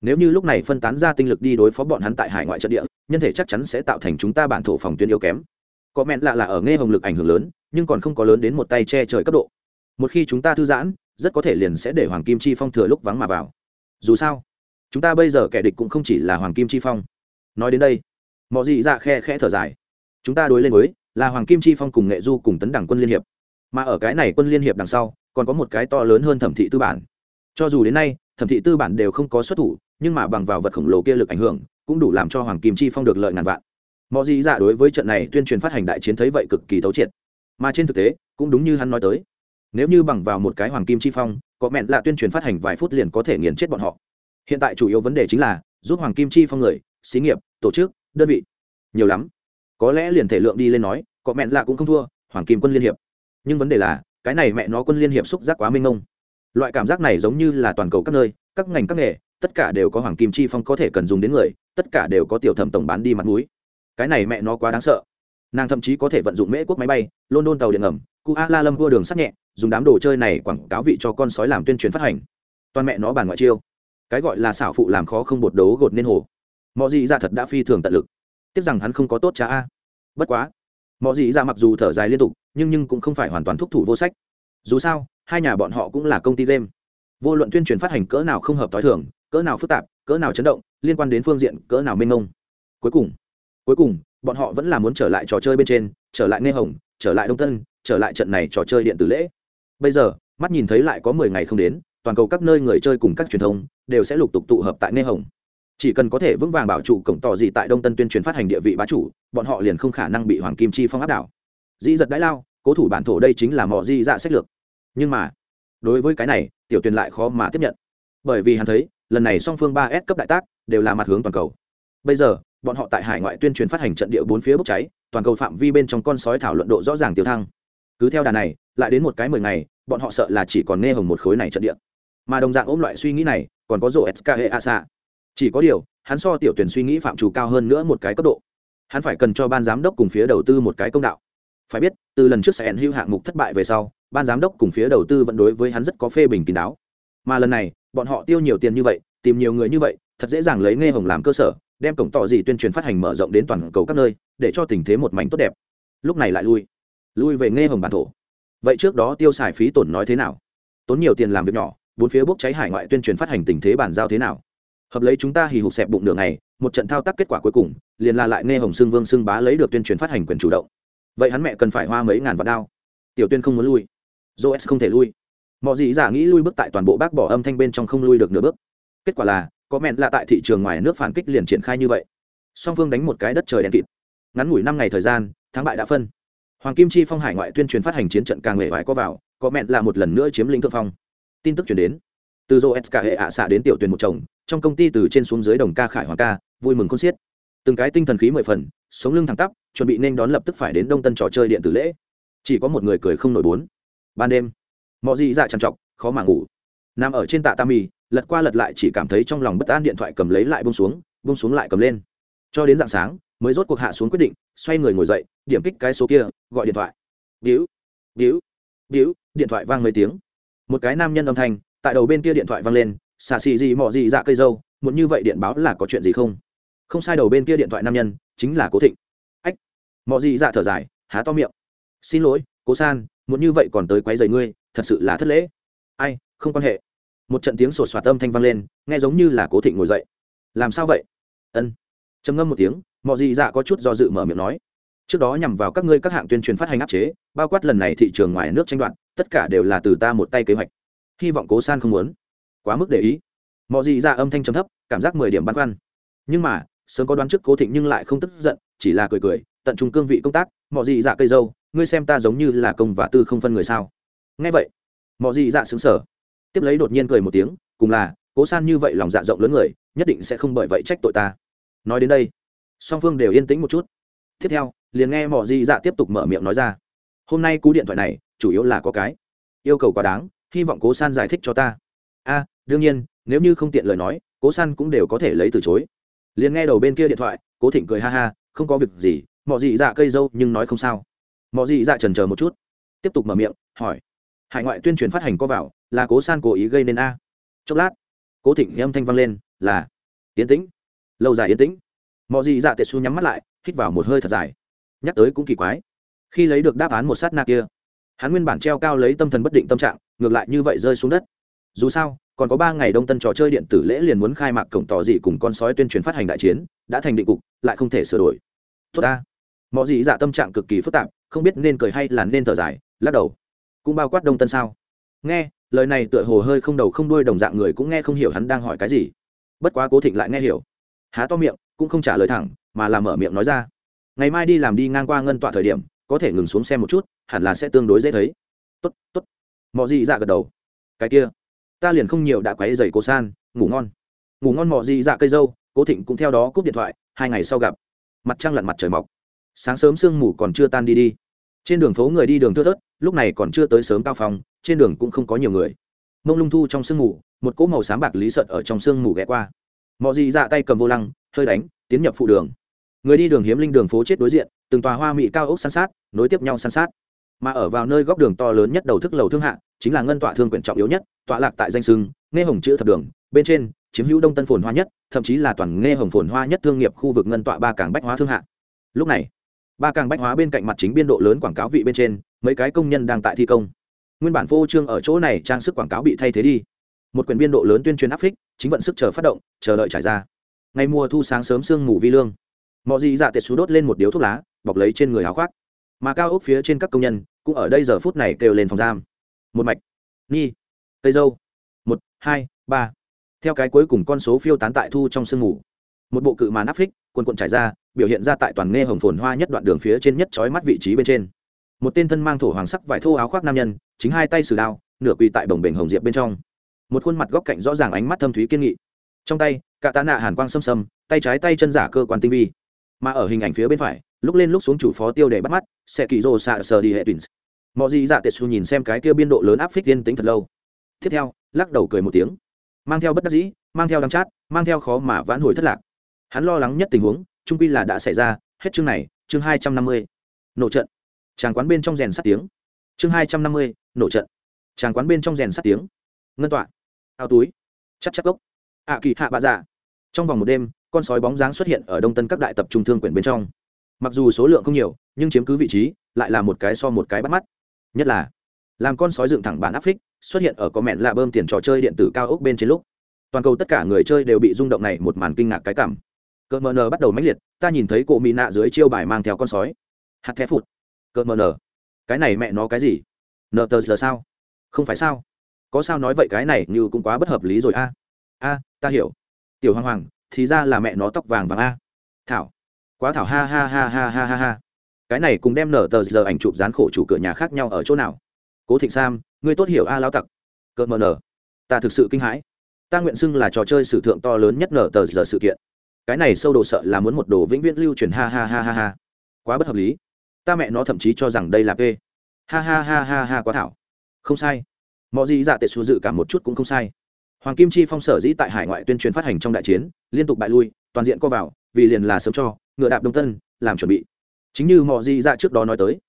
Nếu như lúc này phân tán ra tinh lực đi đối phó bọn hắn tại hải ngoại trận địa, nhân thể chắc chắn sẽ tạo thành chúng ta bản thổ phòng tuyến yếu kém. Có mẹn lạ là ở nghe hồng lực ảnh hưởng lớn, nhưng còn không có lớn đến một tay che trời cấp độ. Một khi chúng ta thư giãn, rất có thể liền sẽ để hoàng kim chi phong thừa lúc vắng mà vào. Dù sao, chúng ta bây giờ kẻ địch cũng không chỉ là hoàng kim chi phong. Nói đến đây mọi dị dạ khe khẽ thở dài. Chúng ta đối lên với là hoàng kim chi phong cùng nghệ du cùng tấn đảng quân liên hiệp mà ở cái này quân liên hiệp đằng sau, còn có một cái to lớn hơn thẩm thị tư bản. Cho dù đến nay, thẩm thị tư bản đều không có xuất thủ, nhưng mà bằng vào vật khổng lồ kia lực ảnh hưởng, cũng đủ làm cho hoàng kim chi phong được lợi ngàn vạn. Mọi gì dạ đối với trận này tuyên truyền phát hành đại chiến thấy vậy cực kỳ thấu triệt. Mà trên thực tế, cũng đúng như hắn nói tới, nếu như bằng vào một cái hoàng kim chi phong, có mẹn là tuyên truyền phát hành vài phút liền có thể nghiền chết bọn họ. Hiện tại chủ yếu vấn đề chính là, giúp hoàng kim chi phong người, xí nghiệp, tổ chức, đơn vị. Nhiều lắm. Có lẽ liền thể lượng đi lên nói, có mẹn lạ cũng không thua, hoàng kim quân liên hiệp nhưng vấn đề là, cái này mẹ nó quân liên hiệp xúc giác quá minh ông loại cảm giác này giống như là toàn cầu các nơi, các ngành các nghề, tất cả đều có hoàng kim chi phong có thể cần dùng đến người, tất cả đều có tiểu thẩm tổng bán đi mặt mũi. Cái này mẹ nó quá đáng sợ. Nàng thậm chí có thể vận dụng mễ quốc máy bay, london tàu điện ngầm kuang la lâm vua đường sắt nhẹ, dùng đám đồ chơi này quảng cáo vị cho con sói làm tuyên truyền phát hành. Toàn mẹ nó bàn ngoại chiêu. Cái gọi là xảo phụ làm khó không bột đấu gột nên hồ mọi gì ra thật đã phi thường tận lực. Tiếc rằng hắn không có tốt cha a. Bất quá mọi gì ra mặc dù thở dài liên tục nhưng nhưng cũng không phải hoàn toàn thúc thủ vô sách. Dù sao, hai nhà bọn họ cũng là công ty game. Vô luận tuyên truyền phát hành cỡ nào không hợp t h o i thường, cỡ nào phức tạp, cỡ nào chấn động, liên quan đến phương diện cỡ nào mênh mông. Cuối cùng cuối cùng, bọn họ vẫn là muốn trở lại trò chơi bên trên, trở lại nghe hồng, trở lại đông tân, trở lại trận này trò chơi điện tử lễ. Bây giờ, mắt nhìn thấy lại có mười ngày không đến, toàn cầu các nơi người chơi cùng các truyền thông đều sẽ lục tục tụ hợp tại nghe hồng. Chỉ cần có thể vững vàng bảo trụ cổng tỏ gì tại đông tân tuyên truyền phát hành địa vị bá chủ, bọn họ liền không khả năng bị hoàng kim chi phong áp đảo dĩ giật đãi lao, cố thủ bản thổ đây chính là mỏ di dạ sách lược. Nhưng mà, đối với cái này, tiểu tuyền lại khó mà tiếp nhận. Bởi vì hắn thấy, lần này song phương ba s cấp đại tác đều là mặt hướng toàn cầu. Bây giờ, bọn họ tại hải ngoại tuyên truyền phát hành trận địa bốn phía bốc cháy, toàn cầu phạm vi bên trong con sói thảo luận độ rõ ràng tiêu thăng. Cứ theo đà này, lại đến một cái mười ngày, bọn họ sợ là chỉ còn nghe hồng một khối này trận địa. Mà đồng dạng ôm loại suy nghĩ này, còn có rổ sk hệ asa chỉ có điều, hắn so tiểu tuyển suy nghĩ phạm chủ cao hơn nữa một cái cấp độ. Hắn phải cần cho ban giám đốc cùng phía đầu tư một cái công đạo phải biết, từ lần trước sẽ hữu hạng mục thất bại về sau, ban giám đốc cùng phía đầu tư vẫn đối với hắn rất có phê bình kín đáo. Mà lần này, bọn họ tiêu nhiều tiền như vậy, tìm nhiều người như vậy, thật dễ dàng lấy nghe hồng làm cơ sở, đem cổng tỏ gì tuyên truyền phát hành mở rộng đến toàn cầu các nơi, để cho tình thế một mảnh tốt đẹp. Lúc này lại lui. Lui về nghe hồng bản thổ. Vậy trước đó tiêu xài phí tổn nói thế nào? Tốn nhiều tiền làm việc nhỏ, bốn phía bốc cháy hải ngoại tuyên truyền phát hành tình thế bản giao thế nào? Hợp lấy chúng ta hì hục xẹp bụng đường này một trận thao tác kết quả cuối cùng, liền là lại nghe hồng xương vương xương bá lấy được tuyên truyền phát hành quyền chủ động vậy hắn mẹ cần phải hoa mấy ngàn vạn đao. Tiểu tuyên không muốn lui. Joes không thể lui. Mọi dị giả nghĩ lui bước tại toàn bộ bác bỏ âm thanh bên trong không lui được nửa bước. Kết quả là, có mẹn là tại thị trường ngoài nước phản kích liền triển khai như vậy. Song phương đánh một cái đất trời đen kịt. Ngắn ngủi năm ngày thời gian, thắng bại đã phân. Hoàng kim chi phong hải ngoại tuyên truyền phát hành chiến trận càng hề vải có vào, có mẹn là một lần nữa chiếm lĩnh thượng phong. Tin tức chuyển đến. Từ dô cả hệ ạ xạ đến tiểu tuyển một chồng, trong công ty từ trên xuống dưới đồng ca khải hoàng ca, vui mừng con xiết. Từng cái tinh thần khí mười phần, sống lưng thẳng tắp chuẩn bị nên đón lập tức phải đến đông tân trò chơi điện tử lễ. Chỉ có một người cười không nổi bốn. Ban đêm mọi gì dạ trằn trọc, khó mà ngủ. Nằm ở trên tạ tam mì, lật qua lật lại chỉ cảm thấy trong lòng bất an điện thoại cầm lấy lại bông xuống bông xuống lại cầm lên. Cho đến dạng sáng, mới rốt cuộc hạ xuống quyết định, xoay người ngồi dậy, điểm kích cái số kia, gọi điện thoại. Víu víu víu, điện thoại vang mấy tiếng. Một cái nam nhân âm thanh, tại đầu bên kia điện thoại vang lên, xà xì gì mò gì dạ cây dâu muốn như vậy điện báo là có chuyện gì không? Không sai, đầu bên kia điện thoại nam nhân, chính là cố thịnh. Mọi gì dạ thở dài, há to miệng. Xin lỗi, cố san, muốn như vậy còn tới quấy rầy ngươi, thật sự là thất lễ. Ai, không quan hệ. Một trận tiếng sột soạt âm thanh vang lên, nghe giống như là cố thịnh ngồi dậy. Làm sao vậy? Ân. Trầm ngâm một tiếng mọi gì dạ có chút do dự mở miệng nói. Trước đó nhằm vào các ngươi các hạng tuyên truyền phát hành áp chế, bao quát lần này thị trường ngoài nước tranh đoạt, tất cả đều là từ ta một tay kế hoạch. Hy vọng cố san không muốn. Quá mức để ý. Mọi gì ra âm thanh trầm thấp, cảm giác mười điểm băn khoăn. Nhưng mà, sớm có đoán trước cố thịnh nhưng lại không tức giận, chỉ là cười cười tận trung cương vị công tác mọi gì dạ cây dâu, ngươi xem ta giống như là công và tư không phân người sao? Nghe vậy mọi gì dạ xứng sở tiếp lấy đột nhiên cười một tiếng, cùng là, cố san như vậy lòng dạ rộng lớn người, nhất định sẽ không bởi vậy trách tội ta. Nói đến đây, song phương đều yên tĩnh một chút. Tiếp theo, liền nghe mọi gì dạ tiếp tục mở miệng nói ra. Hôm nay cú điện thoại này, chủ yếu là có cái yêu cầu quá đáng, hy vọng cố san giải thích cho ta. A, đương nhiên, nếu như không tiện lời nói, cố san cũng đều có thể lấy từ chối. Liền nghe đầu bên kia điện thoại, cố thịnh cười ha ha, không có việc gì mọi gì dạ cây dâu nhưng nói không sao. Mọi gì dạ trần chờ một chút, tiếp tục mở miệng, hỏi. Hải ngoại tuyên truyền phát hành có vào, là cố san cố ý gây nên a? Chốc lát, cố thịnh âm thanh vang lên, là yên tĩnh, lâu dài yên tĩnh. Mọi gì dạ tệ xu nhắm mắt lại, hít vào một hơi thật dài. Nhắc tới cũng kỳ quái. Khi lấy được đáp án một sát na kia, hắn nguyên bản treo cao lấy tâm thần bất định tâm trạng, ngược lại như vậy rơi xuống đất. Dù sao, còn có ba ngày đông tân trò chơi điện tử lễ liền muốn khai mạc cổng tỏ dị cùng con sói tuyên truyền phát hành đại chiến, đã thành định cục, lại không thể sửa đổi. Tốt ta mọi gì dạ tâm trạng cực kỳ phức tạp, không biết nên cười hay là nên thở dài, lắc đầu. Cũng bao quát đông tân sao? Nghe, lời này tựa hồ hơi không đầu không đuôi đồng dạng người cũng nghe không hiểu hắn đang hỏi cái gì. Bất quá cố thịnh lại nghe hiểu. Há to miệng, cũng không trả lời thẳng, mà làm mở miệng nói ra. Ngày mai đi làm đi ngang qua ngân tọa thời điểm, có thể ngừng xuống xem một chút, hẳn là sẽ tương đối dễ thấy. Tốt tốt. Mọi gì dạ gật đầu. Cái kia, ta liền không nhiều đã quấy dày cố san, ngủ ngon. Ngủ ngon mọi gì dạ cây dâu, cố thịnh cũng theo đó cúp điện thoại, hai ngày sau gặp. Mặt trăng lặn mặt trời mọc sáng sớm sương mù còn chưa tan đi đi. Trên đường phố người đi đường thưa thớt, lúc này còn chưa tới sớm cao phòng trên đường cũng không có nhiều người. Mông lung thu trong sương mù, một cỗ màu sáng bạc lý sợt ở trong sương mù ghé qua. Mọi Dị dạ tay cầm vô lăng, hơi đánh, tiến nhập phụ đường. Người đi đường hiếm linh đường phố chết đối diện, từng tòa hoa mỹ cao ốc san sát, nối tiếp nhau san sát. Mà ở vào nơi góc đường to lớn nhất đầu thức lầu thương hạ, chính là ngân tọa thương quyển trọng yếu nhất, tọa lạc tại danh sưng, nghe hồng chữ thập đường, bên trên, chiếm hữu đông tân phồn hoa nhất, thậm chí là toàn nghe hồng phồn hoa nhất thương nghiệp khu vực ngân tọa ba cảng bách hóa thương hạ. Lúc này ba càng bách hóa bên cạnh mặt chính biên độ lớn quảng cáo vị bên trên, mấy cái công nhân đang tại thi công. Nguyên bản phô trương ở chỗ này trang sức quảng cáo bị thay thế đi. Một quyển biên độ lớn tuyên truyền áp phích, chính vận sức chờ phát động, chờ đợi trải ra. Ngày mùa thu sáng sớm sương mù vi lương. Mọi gì dạ tiệt xú đốt lên một điếu thuốc lá, bọc lấy trên người áo khoác. Mà cao ốc phía trên các công nhân, cũng ở đây giờ phút này kêu lên phòng giam. Một mạch. Nghi cây dâu. Một, hai, ba. Theo cái cuối cùng con số phiêu tán tại thu trong sương mù một bộ cự màn áp phích quần quận trải ra, biểu hiện ra tại toàn nghe hồng phồn hoa nhất đoạn đường phía trên nhất trói mắt vị trí bên trên. Một tên thân mang thổ hoàng sắc vải thô áo khoác nam nhân, chính hai tay sử đao, nửa quỳ tại bồng bềnh hồng diệp bên trong. Một khuôn mặt góc cạnh rõ ràng ánh mắt thâm thúy kiên nghị. Trong tay, cả tá nạ hàn quang xâm xâm, tay trái tay chân giả cơ quan tinh vi. Mà ở hình ảnh phía bên phải, lúc lên lúc xuống chủ phó tiêu để bắt mắt, sẽ kỳ rô xạ sờ đi hệ tuyển. Mọi gì dạ tệ xu nhìn xem cái kia biên độ lớn áp phích yên tính thật lâu. Tiếp theo, lắc đầu cười một tiếng. Mang theo bất đắc dĩ, mang theo đắng chát, mang theo khó mà vãn hồi thất lạc hắn lo lắng nhất tình huống, trung quy là đã xảy ra, hết chương này, chương hai trăm năm mươi. Nổ trận. Tràng quán bên trong rèn sắt tiếng. Chương hai trăm năm mươi, nổ trận. Tràng quán bên trong rèn sắt tiếng. Ngân tọa. Ao túi. Chắc chắc gốc. Ạ kỳ hạ bạ dạ. Trong vòng một đêm, con sói bóng dáng xuất hiện ở đông tân các đại tập trung thương quyển bên trong. Mặc dù số lượng không nhiều, nhưng chiếm cứ vị trí, lại là một cái so một cái bắt mắt. Nhất là, làm con sói dựng thẳng bản áp phích, xuất hiện ở có mẹn lạ bơm tiền trò chơi điện tử cao ốc bên trên lúc. Toàn cầu tất cả người chơi đều bị rung động này một màn kinh ngạc cái cảm cờ mờ nờ bắt đầu mãnh liệt, ta nhìn thấy cổ mỹ nạ dưới chiêu bài mang theo con sói. Hạt thép phụt. Cờ mờ nờ. Cái này mẹ nó cái gì? Nờ tờ giờ sao? Không phải sao? Có sao nói vậy cái này như cũng quá bất hợp lý rồi a. A, ta hiểu. Tiểu hoàng hoàng, thì ra là mẹ nó tóc vàng vàng a. Thảo. Quá thảo, ha ha ha ha ha ha ha. Cái này cùng đem nở tờ giờ ảnh chụp dán khổ chủ cửa nhà khác nhau ở chỗ nào? Cố thịnh sam, ngươi tốt hiểu a lao tặc. Cợt mờ nở ta thực sự kinh hãi. Ta nguyện xưng là trò chơi sử thượng to lớn nhất nở tờ giờ sự kiện cái này sâu đồ sợ là muốn một đồ vĩnh viễn lưu truyền, ha ha ha ha ha. Quá bất hợp lý. Ta mẹ nó thậm chí cho rằng đây là p. Ha ha ha ha ha, quá thảo. Không sai. Mọi gì dạ tệ xu dự cả một chút cũng không sai. Hoàng kim chi phong sở dĩ tại hải ngoại tuyên truyền phát hành trong đại chiến, liên tục bại lui, toàn diện co vào, vì liền là sớm cho, ngựa đạp đông tân, làm chuẩn bị. Chính như mọi gì dạ trước đó nói tới,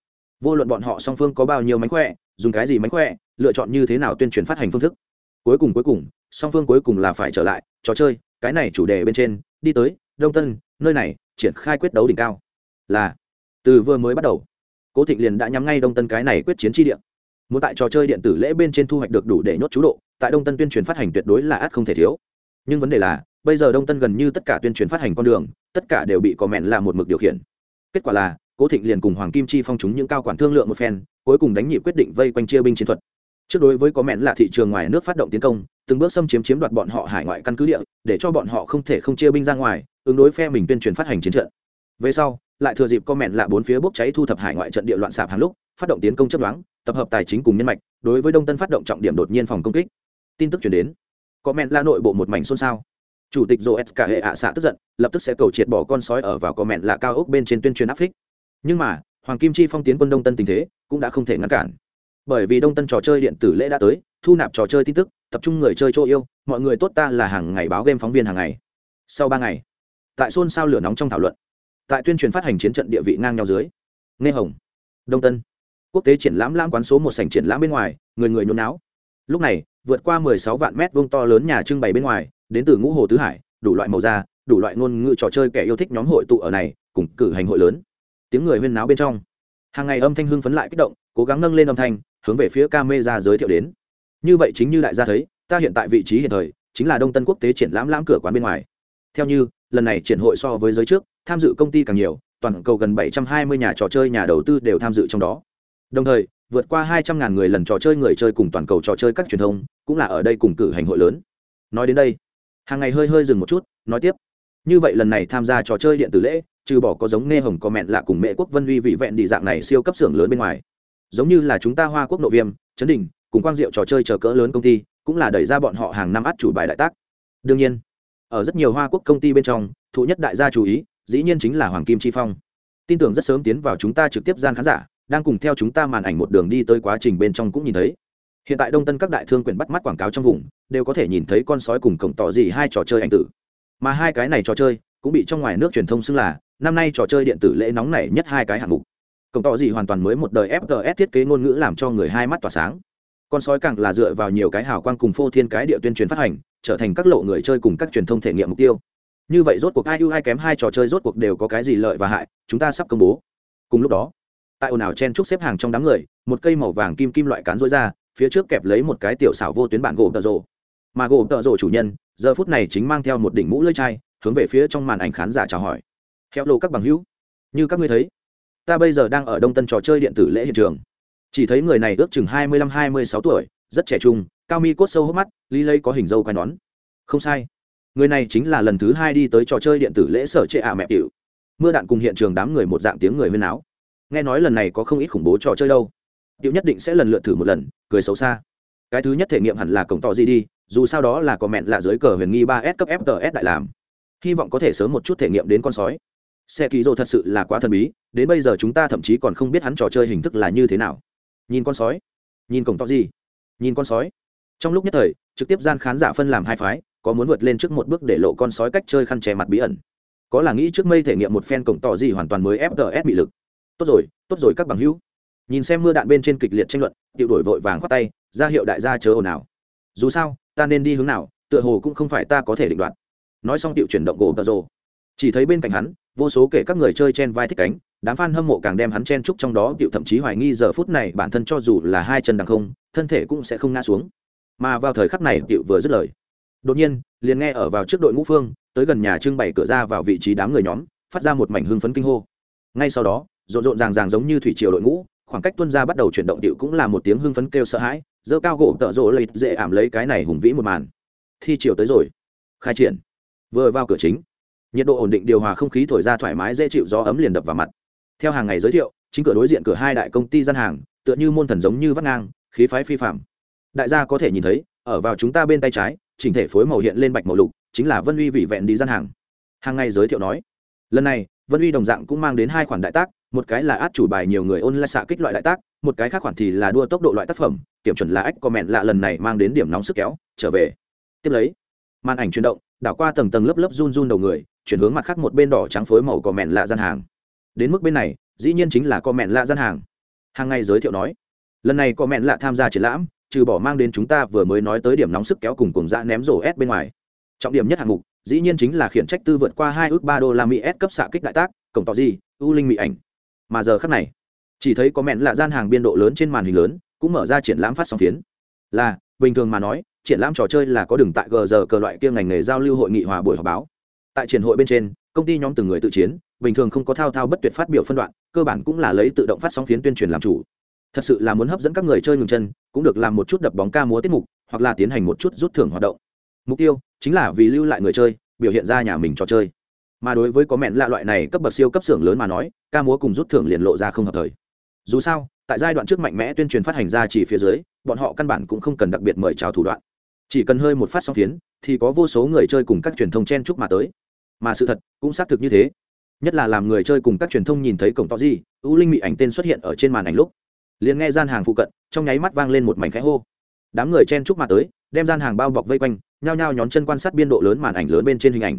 vô luận bọn họ song phương có bao nhiêu mánh khỏe, dùng cái gì mánh khỏe, lựa chọn như thế nào tuyên truyền phát hành phương thức. Cuối cùng cuối cùng, song phương cuối cùng là phải trở lại, trò chơi cái này chủ đề bên trên, đi tới, đông tân, nơi này, triển khai quyết đấu đỉnh cao. Là, từ vừa mới bắt đầu, cố thịnh liền đã nhắm ngay đông tân cái này quyết chiến tri địa. Muốn tại trò chơi điện tử lễ bên trên thu hoạch được đủ để nhốt chú độ, tại đông tân tuyên truyền phát hành tuyệt đối là ắt không thể thiếu. Nhưng vấn đề là, bây giờ đông tân gần như tất cả tuyên truyền phát hành con đường, tất cả đều bị có mẹn là một mực điều khiển. Kết quả là, cố thịnh liền cùng hoàng kim chi phong chúng những cao quản thương lượng một phen, cuối cùng đánh nhị quyết định vây quanh chia binh chiến thuật. Trước đối với có mẹn là thị trường ngoài nước phát động tiến công từng bước xâm chiếm chiếm đoạt bọn họ hải ngoại căn cứ địa, để cho bọn họ không thể không chia binh ra ngoài, ứng đối phe mình tuyên truyền phát hành chiến trận. Về sau, lại thừa dịp comment lạ bốn phía bốc cháy thu thập hải ngoại trận địa loạn sạp hàng lúc, phát động tiến công chấp đoán tập hợp tài chính cùng nhân mạch, đối với đông tân phát động trọng điểm đột nhiên phòng công kích. Tin tức chuyển đến. Comment lạ nội bộ một mảnh xôn xao. Chủ tịch joe cả hệ ạ xạ tức giận, lập tức sẽ cầu triệt bỏ con sói ở vào comment là cao ốc bên trên tuyên truyền áp phích. Nhưng mà, hoàng kim chi phong tiến quân đông tân tình thế cũng đã không thể ngăn cản. Bởi vì đông tân trò chơi điện tử lễ đã tới, thu nạp trò chơi tin tức tập trung người chơi chỗ yêu, mọi người tốt ta là hàng ngày báo game phóng viên hàng ngày. Sau ba ngày, tại xôn xao lửa nóng trong thảo luận, tại tuyên truyền phát hành chiến trận địa vị ngang nhau dưới nghe hồng, đông tân, quốc tế triển lãm lãm quán số một sảnh triển lãm bên ngoài, người người nhốn náo. Lúc này, vượt qua mười sáu vạn mét vuông to lớn nhà trưng bày bên ngoài, đến từ ngũ hồ tứ hải, đủ loại màu da, đủ loại ngôn ngữ trò chơi kẻ yêu thích nhóm hội tụ ở này, cùng cử hành hội lớn. Tiếng người huyên náo bên trong, hàng ngày âm thanh hưng phấn lại kích động, cố gắng nâng lên âm thanh, hướng về phía ca mê ra giới thiệu đến như vậy chính như đại gia thấy, ta hiện tại vị trí hiện thời, chính là đông tân quốc tế triển lãm lãm cửa quán bên ngoài. Theo như, lần này triển hội so với giới trước, tham dự công ty càng nhiều, toàn cầu gần 720 nhà trò chơi nhà đầu tư đều tham dự trong đó. Đồng thời, vượt qua 200.000 người lần trò chơi người chơi cùng toàn cầu trò chơi các truyền thông, cũng là ở đây cùng cử hành hội lớn. Nói đến đây, hàng ngày hơi hơi dừng một chút, nói tiếp. Như vậy lần này tham gia trò chơi điện tử lễ, trừ bỏ có giống nghe hồng có mẹn lạ cùng mẹ quốc vân uy vị vẹn đi dạng này siêu cấp xưởng lớn bên ngoài. Giống như là chúng ta hoa quốc nội viêm chấn đình cùng quang diệu trò chơi chờ cỡ lớn công ty, cũng là đẩy ra bọn họ hàng năm át chủ bài đại tác. Đương nhiên, ở rất nhiều hoa quốc công ty bên trong, thụ nhất đại gia chú ý, dĩ nhiên chính là hoàng kim chi phong. Tin tưởng rất sớm tiến vào chúng ta trực tiếp gian khán giả, đang cùng theo chúng ta màn ảnh một đường đi tới quá trình bên trong cũng nhìn thấy. Hiện tại đông tân các đại thương quyền bắt mắt quảng cáo trong vùng, đều có thể nhìn thấy con sói cùng cổng tỏ gì hai trò chơi ảnh tử. Mà hai cái này trò chơi, cũng bị trong ngoài nước truyền thông xưng là, năm nay trò chơi điện tử lễ nóng này nhất hai cái hạng mục. Cổng tỏ gì hoàn toàn mới một đời fts thiết kế ngôn ngữ làm cho người hai mắt tỏa sáng con sói càng là dựa vào nhiều cái hào quang cùng phô thiên cái địa tuyên truyền phát hành, trở thành các lộ người chơi cùng các truyền thông thể nghiệm mục tiêu. Như vậy rốt cuộc ai ưu ai kém hai trò chơi rốt cuộc đều có cái gì lợi và hại, chúng ta sắp công bố. Cùng lúc đó, tại ồn ào chen trúc xếp hàng trong đám người, một cây màu vàng kim kim loại cán rối ra, phía trước kẹp lấy một cái tiểu xảo vô tuyến bản gỗ tợ rộ mà gỗ tợ rộ chủ nhân, giờ phút này chính mang theo một đỉnh mũ lưỡi chai, hướng về phía trong màn ảnh khán giả chào hỏi. Theo lộ các bằng hữu, như các ngươi thấy, ta bây giờ đang ở đông tân trò chơi điện tử lễ hiện trường chỉ thấy người này ước chừng hai mươi lăm, hai mươi sáu tuổi, rất trẻ trung, cao mi cốt sâu hốc mắt ly lây có hình dâu quai nón. Không sai. Người này chính là lần thứ hai đi tới trò chơi điện tử lễ sở trệ ạ mẹ tiểu. Mưa đạn cùng hiện trường đám người một dạng tiếng người huyên áo nghe nói lần này có không ít khủng bố trò chơi đâu. Tiểu nhất định sẽ lần lượt thử một lần, cười xấu xa. Cái thứ nhất thể nghiệm hẳn là cổng tỏ gì đi, dù sao đó là có mẹn là dưới cờ huyền nghi ba s cấp fts đại làm. Hy vọng có thể sớm một chút thể nghiệm đến con sói. Xe ký rô thật sự là quá thần bí, đến bây giờ chúng ta thậm chí còn không biết hắn trò chơi hình thức là như thế nào nhìn con sói. Nhìn cổng to gì? Nhìn con sói. Trong lúc nhất thời, trực tiếp gian khán giả phân làm hai phái, có muốn vượt lên trước một bước để lộ con sói cách chơi khăn che mặt bí ẩn. Có là nghĩ trước mây thể nghiệm một phen cổng tỏ gì hoàn toàn mới fts bị lực. Tốt rồi tốt rồi các bằng hữu. Nhìn xem mưa đạn bên trên kịch liệt tranh luận, tiểu đổi vội vàng khoát tay, ra hiệu đại gia chớ ồn ào. Dù sao, ta nên đi hướng nào, tựa hồ cũng không phải ta có thể định đoạt. Nói xong tiểu chuyển động gỗ tờ rồ. Chỉ thấy bên cạnh hắn, vô số kể các người chơi chen vai thích cánh đám fan hâm mộ càng đem hắn chen chúc trong đó, tiểu thậm chí hoài nghi giờ phút này bản thân cho dù là hai chân đằng không, thân thể cũng sẽ không ngã xuống. Mà vào thời khắc này, tiểu vừa dứt lời. Đột nhiên, liền nghe ở vào trước đội ngũ phương, tới gần nhà trưng bày cửa ra vào vị trí đám người nhóm, phát ra một mảnh hưng phấn kinh hô. Ngay sau đó, rộn rộn ràng ràng giống như thủy triều đội ngũ, khoảng cách tuân ra bắt đầu chuyển động, tiểu cũng là một tiếng hưng phấn kêu sợ hãi dơ cao gỗ tợ rộ lấy dễ ảm lấy cái này hùng vĩ một màn. Thi chiều tới rồi. Khai triển. Vừa vào cửa chính, nhiệt độ ổn định, điều hòa không khí thổi ra thoải mái, dễ chịu gió ấm liền đập vào mặt theo hàng ngày giới thiệu, chính cửa đối diện cửa hai đại công ty gian hàng, tựa như môn thần giống như vắt ngang, khí phái phi phạm. Đại gia có thể nhìn thấy, ở vào chúng ta bên tay trái, chỉnh thể phối màu hiện lên bạch màu lục, chính là vân uy vị vẹn đi gian hàng. Hàng ngày giới thiệu nói, lần này, vân uy đồng dạng cũng mang đến hai khoản đại tác, một cái là át chủ bài nhiều người ôn lại xạ kích loại đại tác, một cái khác khoản thì là đua tốc độ loại tác phẩm, kiểm chuẩn là ách comment lạ lần này mang đến điểm nóng sức kéo, trở về. Tiếp lấy, màn ảnh chuyển động, đảo qua tầng tầng lớp lớp run run đầu người, chuyển hướng mặt khác một bên đỏ trắng phối màu comment lạ gian hàng đến mức bên này, dĩ nhiên chính là comment lạ gian hàng. Hàng ngày giới thiệu nói, lần này comment lạ tham gia triển lãm, trừ bỏ mang đến chúng ta vừa mới nói tới điểm nóng sức kéo cùng cùng dã ném rổ s bên ngoài. Trọng điểm nhất hạng mục, dĩ nhiên chính là khiển trách tư vượt qua hai ước ba đô la mỹ s cấp xạ kích đại tác, cổng tỏ gì ưu linh mỹ ảnh. Mà giờ khắc này, chỉ thấy có mẹn lạ gian hàng biên độ lớn trên màn hình lớn, cũng mở ra triển lãm phát sóng phiến. Là, bình thường mà nói, triển lãm trò chơi là có đường tại gờ giờ cờ loại kia ngành nghề giao lưu hội nghị hòa buổi họp báo. Tại triển hội bên trên, công ty nhóm từng người tự chiến bình thường không có thao thao bất tuyệt phát biểu phân đoạn, cơ bản cũng là lấy tự động phát sóng phiến tuyên truyền làm chủ. Thật sự là muốn hấp dẫn các người chơi ngừng chân, cũng được làm một chút đập bóng ca múa tiết mục, hoặc là tiến hành một chút rút thưởng hoạt động. Mục tiêu chính là vì lưu lại người chơi, biểu hiện ra nhà mình trò chơi. Mà đối với có mẹn lạ loại này cấp bậc siêu cấp xưởng lớn mà nói, ca múa cùng rút thưởng liền lộ ra không hợp thời. Dù sao, tại giai đoạn trước mạnh mẽ tuyên truyền phát hành ra chỉ phía dưới, bọn họ căn bản cũng không cần đặc biệt mời chào thủ đoạn. Chỉ cần hơi một phát song phiến, thì có vô số người chơi cùng các truyền thông chen chúc mà tới. Mà sự thật cũng xác thực như thế nhất là làm người chơi cùng các truyền thông nhìn thấy cổng to gì, u linh mị ảnh tên xuất hiện ở trên màn ảnh lúc. Liền nghe gian hàng phụ cận, trong nháy mắt vang lên một mảnh khẽ hô. Đám người chen chúc mà tới, đem gian hàng bao bọc vây quanh, nhao nhao nhón chân quan sát biên độ lớn màn ảnh lớn bên trên hình ảnh.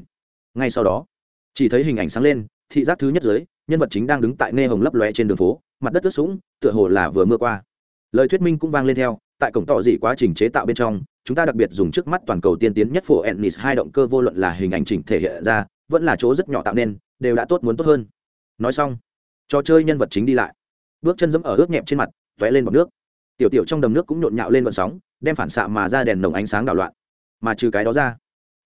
Ngay sau đó, chỉ thấy hình ảnh sáng lên, thị giác thứ nhất dưới nhân vật chính đang đứng tại nghe hồng lấp lóe trên đường phố, mặt đất ướt sũng, tựa hồ là vừa mưa qua. Lời thuyết minh cũng vang lên theo, tại cổng tỏ dị quá trình chế tạo bên trong, chúng ta đặc biệt dùng trước mắt toàn cầu tiên tiến nhất phổ ennis hai động cơ vô luận là hình ảnh chỉnh thể hiện ra, vẫn là chỗ rất nhỏ tạo nên đều đã tốt muốn tốt hơn. Nói xong, trò chơi nhân vật chính đi lại. Bước chân dẫm ở ướt nhẹp trên mặt t lên bọc nước. Tiểu tiểu trong đầm nước cũng nhộn nhạo lên vận sóng, đem phản xạ mà ra đèn nồng ánh sáng đảo loạn. Mà trừ cái đó ra,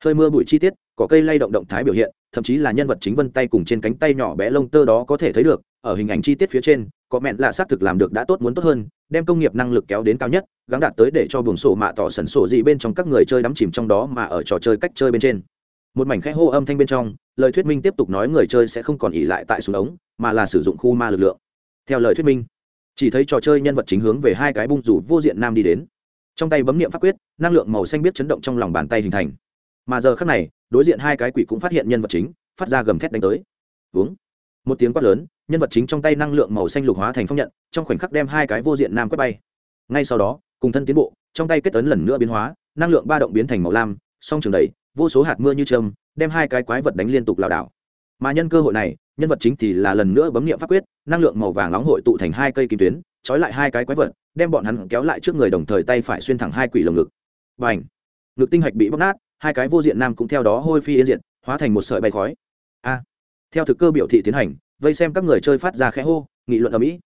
hơi mưa bụi chi tiết, cỏ cây lay động động thái biểu hiện, thậm chí là nhân vật chính vân tay cùng trên cánh tay nhỏ bé lông tơ đó có thể thấy được, ở hình ảnh chi tiết phía trên, có mẹn là xác thực làm được đã tốt muốn tốt hơn, đem công nghiệp năng lực kéo đến cao nhất, gắng đạt tới để cho buồng sổ mạ tỏ sẩn sổ gì bên trong các người chơi đắm chìm trong đó mà ở trò chơi cách chơi bên trên một mảnh khẽ hô âm thanh bên trong, lời thuyết minh tiếp tục nói người chơi sẽ không còn ỉ lại tại súng ống, mà là sử dụng khu ma lực lượng. Theo lời thuyết minh, chỉ thấy trò chơi nhân vật chính hướng về hai cái bung rủ vô diện nam đi đến. Trong tay bấm niệm pháp quyết, năng lượng màu xanh biết chấn động trong lòng bàn tay hình thành. Mà giờ khác này, đối diện hai cái quỷ cũng phát hiện nhân vật chính, phát ra gầm thét đánh tới. Uống một tiếng quát lớn, nhân vật chính trong tay năng lượng màu xanh lục hóa thành phong nhận, trong khoảnh khắc đem hai cái vô diện nam quét bay. Ngay sau đó, cùng thân tiến bộ, trong tay kết ấn lần nữa biến hóa, năng lượng ba động biến thành màu lam, song trường đẩy vô số hạt mưa như trơm, đem hai cái quái vật đánh liên tục lảo đảo. Mà nhân cơ hội này, nhân vật chính thì là lần nữa bấm nghiệm pháp quyết, năng lượng màu vàng nóng hội tụ thành hai cây kim tuyến, trói lại hai cái quái vật, đem bọn hắn kéo lại trước người đồng thời tay phải xuyên thẳng hai quỷ lồng ngực. Và h ngực tinh hạch bị bóc nát, hai cái vô diện nam cũng theo đó hôi phi yên diện hóa thành một sợi bay khói. A! Theo thực cơ biểu thị tiến hành, vây xem các người chơi phát ra khẽ hô, nghị luận ở mỹ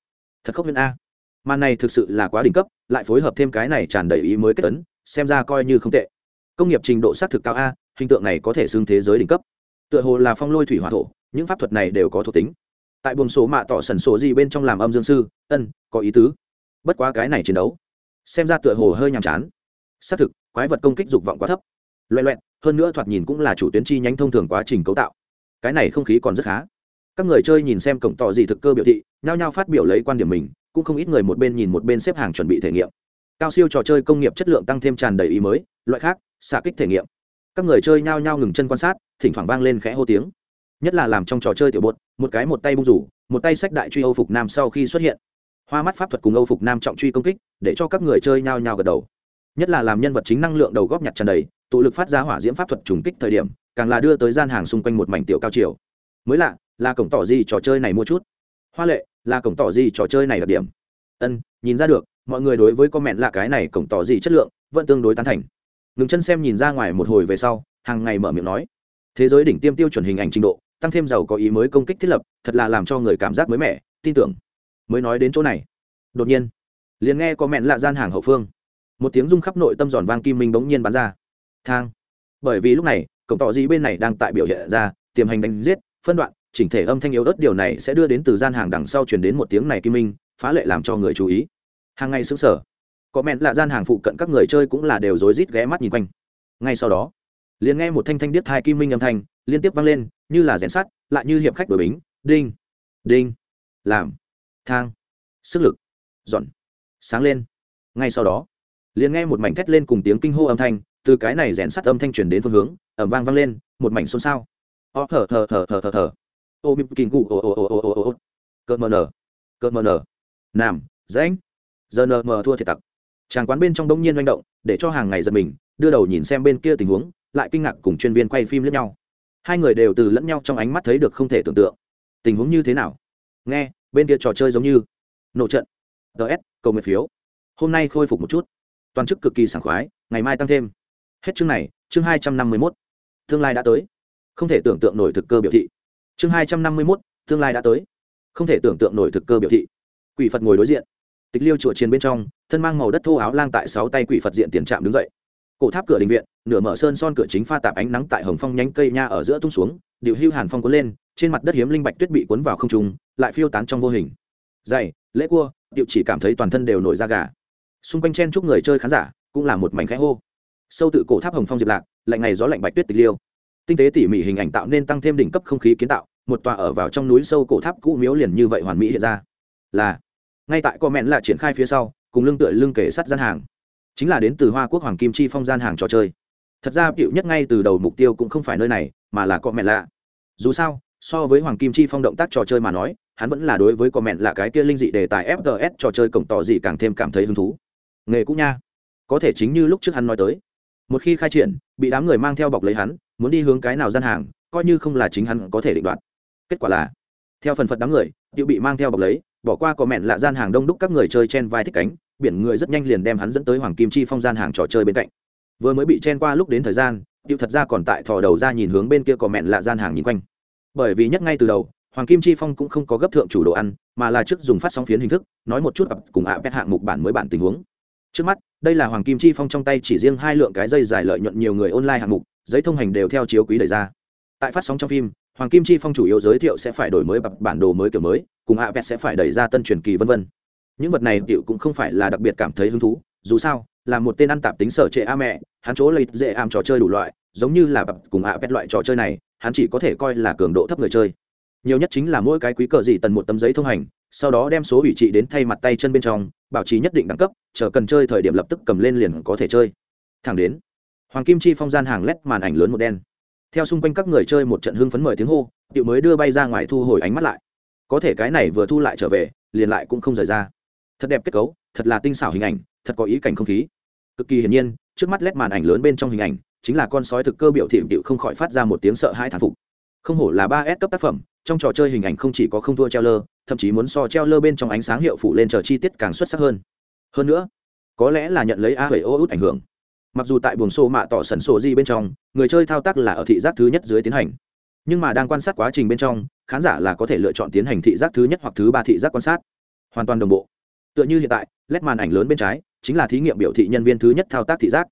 thật khốc viên a. Màn này thực sự là quá đỉnh cấp, lại phối hợp thêm cái này tràn đầy ý mới kết tấn, xem ra coi như không tệ công nghiệp trình độ xác thực cao a, hình tượng này có thể xưng thế giới đỉnh cấp. Tựa hồ là phong lôi thủy hỏa thổ, những pháp thuật này đều có thuộc tính. Tại buồng số mạ tỏ sần sổ gì bên trong làm âm dương sư, ân, có ý tứ. Bất quá cái này chiến đấu, xem ra tựa hồ hơi nhàm chán. Xác thực, quái vật công kích dục vọng quá thấp. Loẹ loẹn, hơn nữa thoạt nhìn cũng là chủ tuyến chi nhánh thông thường quá trình cấu tạo. Cái này không khí còn rất khá. Các người chơi nhìn xem cổng tỏ gì thực cơ biểu thị, nhao nhao phát biểu lấy quan điểm mình, cũng không ít người một bên nhìn một bên xếp hàng chuẩn bị thể nghiệm. Cao siêu trò chơi công nghiệp chất lượng tăng thêm tràn đầy ý mới, loại khác xạ kích thể nghiệm. Các người chơi nhao nhao ngừng chân quan sát, thỉnh thoảng vang lên khẽ hô tiếng. Nhất là làm trong trò chơi tiểu bột, một cái một tay bung rủ, một tay sách đại truy âu phục nam sau khi xuất hiện. Hoa mắt pháp thuật cùng âu phục nam trọng truy công kích, để cho các người chơi nhao nhao gật đầu. Nhất là làm nhân vật chính năng lượng đầu góp nhặt tràn đầy, tụ lực phát ra hỏa diễm pháp thuật trùng kích thời điểm, càng là đưa tới gian hàng xung quanh một mảnh tiểu cao chiều mới lạ, là cổng tỏ gì trò chơi này mua chút. Hoa lệ, là cổng tỏ gì trò chơi này đặc điểm. Ân, nhìn ra được, mọi người đối với comment là cái này cổng tỏ gì chất lượng, vẫn tương đối tán thành ngừng chân xem nhìn ra ngoài một hồi về sau, hàng ngày mở miệng nói, thế giới đỉnh tiêm tiêu chuẩn hình ảnh trình độ, tăng thêm giàu có ý mới công kích thiết lập, thật là làm cho người cảm giác mới mẻ, tin tưởng. Mới nói đến chỗ này, đột nhiên, liền nghe có mẹn lạ gian hàng hậu phương. Một tiếng rung khắp nội tâm giòn vang kim minh bỗng nhiên bắn ra. Thang. Bởi vì lúc này, cổng tỏ gì bên này đang tại biểu hiện ra, tiềm hành đánh giết, phân đoạn, chỉnh thể âm thanh yếu ớt điều này sẽ đưa đến từ gian hàng đằng sau chuyển đến một tiếng này kim minh, phá lệ làm cho người chú ý. Hàng ngày xứng sở có mẹn là gian hàng phụ cận các người chơi cũng là đều rối rít ghé mắt nhìn quanh. Ngay sau đó, liền nghe một thanh thanh điếc thai kim minh âm thanh liên tiếp vang lên, như là rèn sắt, lại như hiệp khách đổi bính. Đinh đinh, làm, thang, sức lực, dọn, sáng lên. Ngay sau đó, liền nghe một mảnh thét lên cùng tiếng kinh hô âm thanh, từ cái này rèn sắt âm thanh truyền đến phương hướng ẩm vang vang lên, một mảnh xôn xao. Ó, thở thở thở thở thở thở. Ô bịp kinh cụ ô ô ô ô ô ô. Cợt mờ nở, cợt mờ nở. Nam, rãnh. Giờ nờ mờ thua thiệt tặc tràng quán bên trong đông nhiên manh động, để cho hàng ngày giật mình, đưa đầu nhìn xem bên kia tình huống, lại kinh ngạc cùng chuyên viên quay phim lẫn nhau. Hai người đều từ lẫn nhau trong ánh mắt thấy được không thể tưởng tượng. Tình huống như thế nào? Nghe, bên kia trò chơi giống như nổ trận. Ts cầu nguyện phiếu. Hôm nay khôi phục một chút. Toàn chức cực kỳ sảng khoái, ngày mai tăng thêm. Hết chương này, chương hai trăm năm mươi mốt. Tương lai đã tới. Không thể tưởng tượng nổi thực cơ biểu thị. Chương hai trăm năm mươi mốt, tương lai đã tới. Không thể tưởng tượng nổi thực cơ biểu thị. Quỷ phật ngồi đối diện tịch liêu chùa chiến bên trong, thân mang màu đất thô áo lang tại sáu tay quỷ phật diện tiền trạm đứng dậy. Cổ tháp cửa đình viện, nửa mở sơn son cửa chính pha tạp ánh nắng tại hồng phong nhánh cây nha ở giữa tung xuống, điệu hưu hàn phong cuốn lên, trên mặt đất hiếm linh bạch tuyết bị cuốn vào không trung, lại phiêu tán trong vô hình. Dày lễ cua, điệu chỉ cảm thấy toàn thân đều nổi da gà. Xung quanh chen chúc người chơi khán giả, cũng là một mảnh khẽ hô. Sâu tự cổ tháp hồng phong diệp lạc, lạnh ngày gió lạnh bạch tuyết tịch liêu. Tinh tế tỉ mỉ hình ảnh tạo nên tăng thêm đỉnh cấp không khí kiến tạo, một tòa ở vào trong núi sâu cổ tháp cũ miếu liền như vậy hoàn mỹ hiện ra. Là ngay tại comment là triển khai phía sau, cùng lưng tựa lưng kể sắt gian hàng. Chính là đến từ hoa quốc hoàng kim chi phong gian hàng trò chơi. Thật ra cựu nhất ngay từ đầu mục tiêu cũng không phải nơi này, mà là comment lạ dù sao, so với hoàng kim chi phong động tác trò chơi mà nói, hắn vẫn là đối với comment là cái kia linh dị đề tài fts trò chơi cổng tỏ dị càng thêm cảm thấy hứng thú. Nghề cũ nha. Có thể chính như lúc trước hắn nói tới. Một khi khai triển, bị đám người mang theo bọc lấy hắn, muốn đi hướng cái nào gian hàng, coi như không là chính hắn có thể định đoạt. Kết quả là, theo phần phật đám người tự bị mang theo bọc lấy bỏ qua có mẹn là gian hàng đông đúc các người chơi chen vai thích cánh, biển người rất nhanh liền đem hắn dẫn tới hoàng kim chi phong gian hàng trò chơi bên cạnh. Vừa mới bị chen qua lúc đến thời gian, tiêu thật ra còn tại thò đầu ra nhìn hướng bên kia có mẹn là gian hàng nhìn quanh. Bởi vì nhất ngay từ đầu, hoàng kim chi phong cũng không có gấp thượng chủ đồ ăn, mà là trước dùng phát sóng phiến hình thức, nói một chút ập cùng ạ à hạng mục bản mới bản tình huống. Trước mắt, đây là hoàng kim chi phong trong tay chỉ riêng hai lượng cái dây dài lợi nhuận nhiều người online hạng mục, giấy thông hành đều theo chiếu quý đẩy ra. Tại phát sóng trong phim hoàng kim chi phong chủ yếu giới thiệu sẽ phải đổi mới bản đồ mới kiểu mới, cùng ạ sẽ phải đẩy ra tân truyền kỳ vân vân. Những vật này tiểu cũng không phải là đặc biệt cảm thấy hứng thú, dù sao, là một tên ăn tạp tính sở trệ a mẹ, hắn chỗ lấy dễ am trò chơi đủ loại, giống như là bập cùng ạ loại trò chơi này, hắn chỉ có thể coi là cường độ thấp người chơi. Nhiều nhất chính là mỗi cái quý cờ gì tần một tấm giấy thông hành, sau đó đem số ủy trị đến thay mặt tay chân bên trong, bảo trì nhất định đẳng cấp, chờ cần chơi thời điểm lập tức cầm lên liền có thể chơi. Thẳng đến, hoàng kim chi phong gian hàng lét màn ảnh lớn một đen theo xung quanh các người chơi một trận hưng phấn mời tiếng hô, tiểu mới đưa bay ra ngoài thu hồi ánh mắt lại. Có thể cái này vừa thu lại trở về, liền lại cũng không rời ra. Thật đẹp kết cấu, thật là tinh xảo hình ảnh, thật có ý cảnh không khí. Cực kỳ hiển nhiên, trước mắt lét màn ảnh lớn bên trong hình ảnh, chính là con sói thực cơ biểu thị điệu không khỏi phát ra một tiếng sợ hãi thản phục. Không hổ là ba s cấp tác phẩm, trong trò chơi hình ảnh không chỉ có không thua treo lơ, thậm chí muốn so treo lơ bên trong ánh sáng hiệu phụ lên chờ chi tiết càng xuất sắc hơn. Hơn nữa, có lẽ là nhận lấy a hầy ô út ảnh hưởng mặc dù tại buồng sổ mạ tỏ sẩn sổ di bên trong, người chơi thao tác là ở thị giác thứ nhất dưới tiến hành. Nhưng mà đang quan sát quá trình bên trong, khán giả là có thể lựa chọn tiến hành thị giác thứ nhất hoặc thứ ba thị giác quan sát. Hoàn toàn đồng bộ. Tựa như hiện tại led màn ảnh lớn bên trái, chính là thí nghiệm biểu thị nhân viên thứ nhất thao tác thị giác.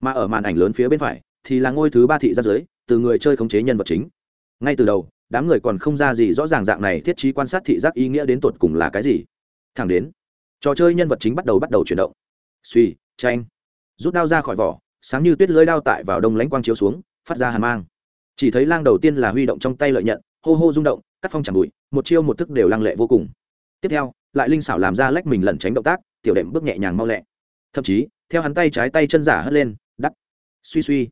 Mà ở màn ảnh lớn phía bên phải, thì là ngôi thứ ba thị giác dưới, từ người chơi khống chế nhân vật chính. Ngay từ đầu, đám người còn không ra gì rõ ràng dạng này thiết trí quan sát thị giác ý nghĩa đến tột cùng là cái gì. Thẳng đến, trò chơi nhân vật chính bắt đầu bắt đầu chuyển động. Suy tranh rút đao ra khỏi vỏ, sáng như tuyết lưới đao tại vào đông lãnh quang chiếu xuống, phát ra hàn mang. Chỉ thấy lang đầu tiên là huy động trong tay lợi nhận, hô hô rung động, cắt phong chẳng bụi, một chiêu một thức đều lăng lệ vô cùng. Tiếp theo, lại linh xảo làm ra lách mình lẩn tránh động tác, tiểu đệm bước nhẹ nhàng mau lẹ. Thậm chí, theo hắn tay trái tay chân giả hất lên đắt suy suy.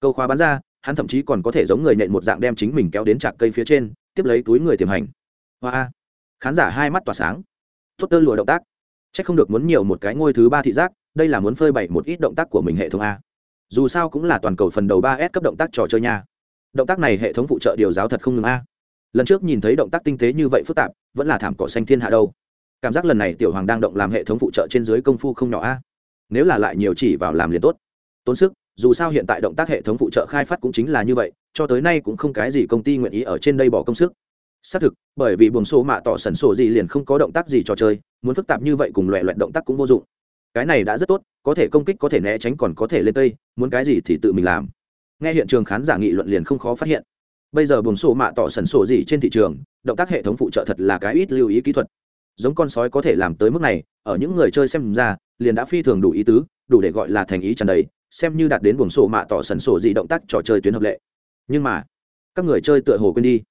Câu khóa bắn ra, hắn thậm chí còn có thể giống người nện một dạng đem chính mình kéo đến trạc cây phía trên, tiếp lấy túi người tiềm hành. Hoa. Khán giả hai mắt tỏa sáng. Tốt tơ lụa động tác. Chắc không được muốn nhiều một cái ngôi thứ ba thị giác, đây là muốn phơi bày một ít động tác của mình hệ thống a. Dù sao cũng là toàn cầu phần đầu ba s cấp động tác trò chơi nha. Động tác này hệ thống phụ trợ điều giáo thật không ngừng a. Lần trước nhìn thấy động tác tinh tế như vậy phức tạp, vẫn là thảm cỏ xanh thiên hạ đâu. Cảm giác lần này tiểu hoàng đang động làm hệ thống phụ trợ trên dưới công phu không nhỏ a. Nếu là lại nhiều chỉ vào làm liền tốt. Tốn sức, dù sao hiện tại động tác hệ thống phụ trợ khai phát cũng chính là như vậy, cho tới nay cũng không cái gì công ty nguyện ý ở trên đây bỏ công sức xác thực, bởi vì buồng sổ mạ tỏ sần sổ gì liền không có động tác gì trò chơi, muốn phức tạp như vậy cùng loẹ loẹt động tác cũng vô dụng. Cái này đã rất tốt, có thể công kích có thể né tránh còn có thể lên tây, muốn cái gì thì tự mình làm. Nghe hiện trường khán giả nghị luận liền không khó phát hiện. Bây giờ buồng sổ mạ tỏ sần sổ gì trên thị trường, động tác hệ thống phụ trợ thật là cái ít lưu ý kỹ thuật. Giống con sói có thể làm tới mức này, ở những người chơi xem ra, liền đã phi thường đủ ý tứ, đủ để gọi là thành ý tràn đầy, xem như đạt đến buồng sổ mạ tỏ sần sổ gì động tác trò chơi tuyến hợp lệ. Nhưng mà, các người chơi tựa hồ quên đi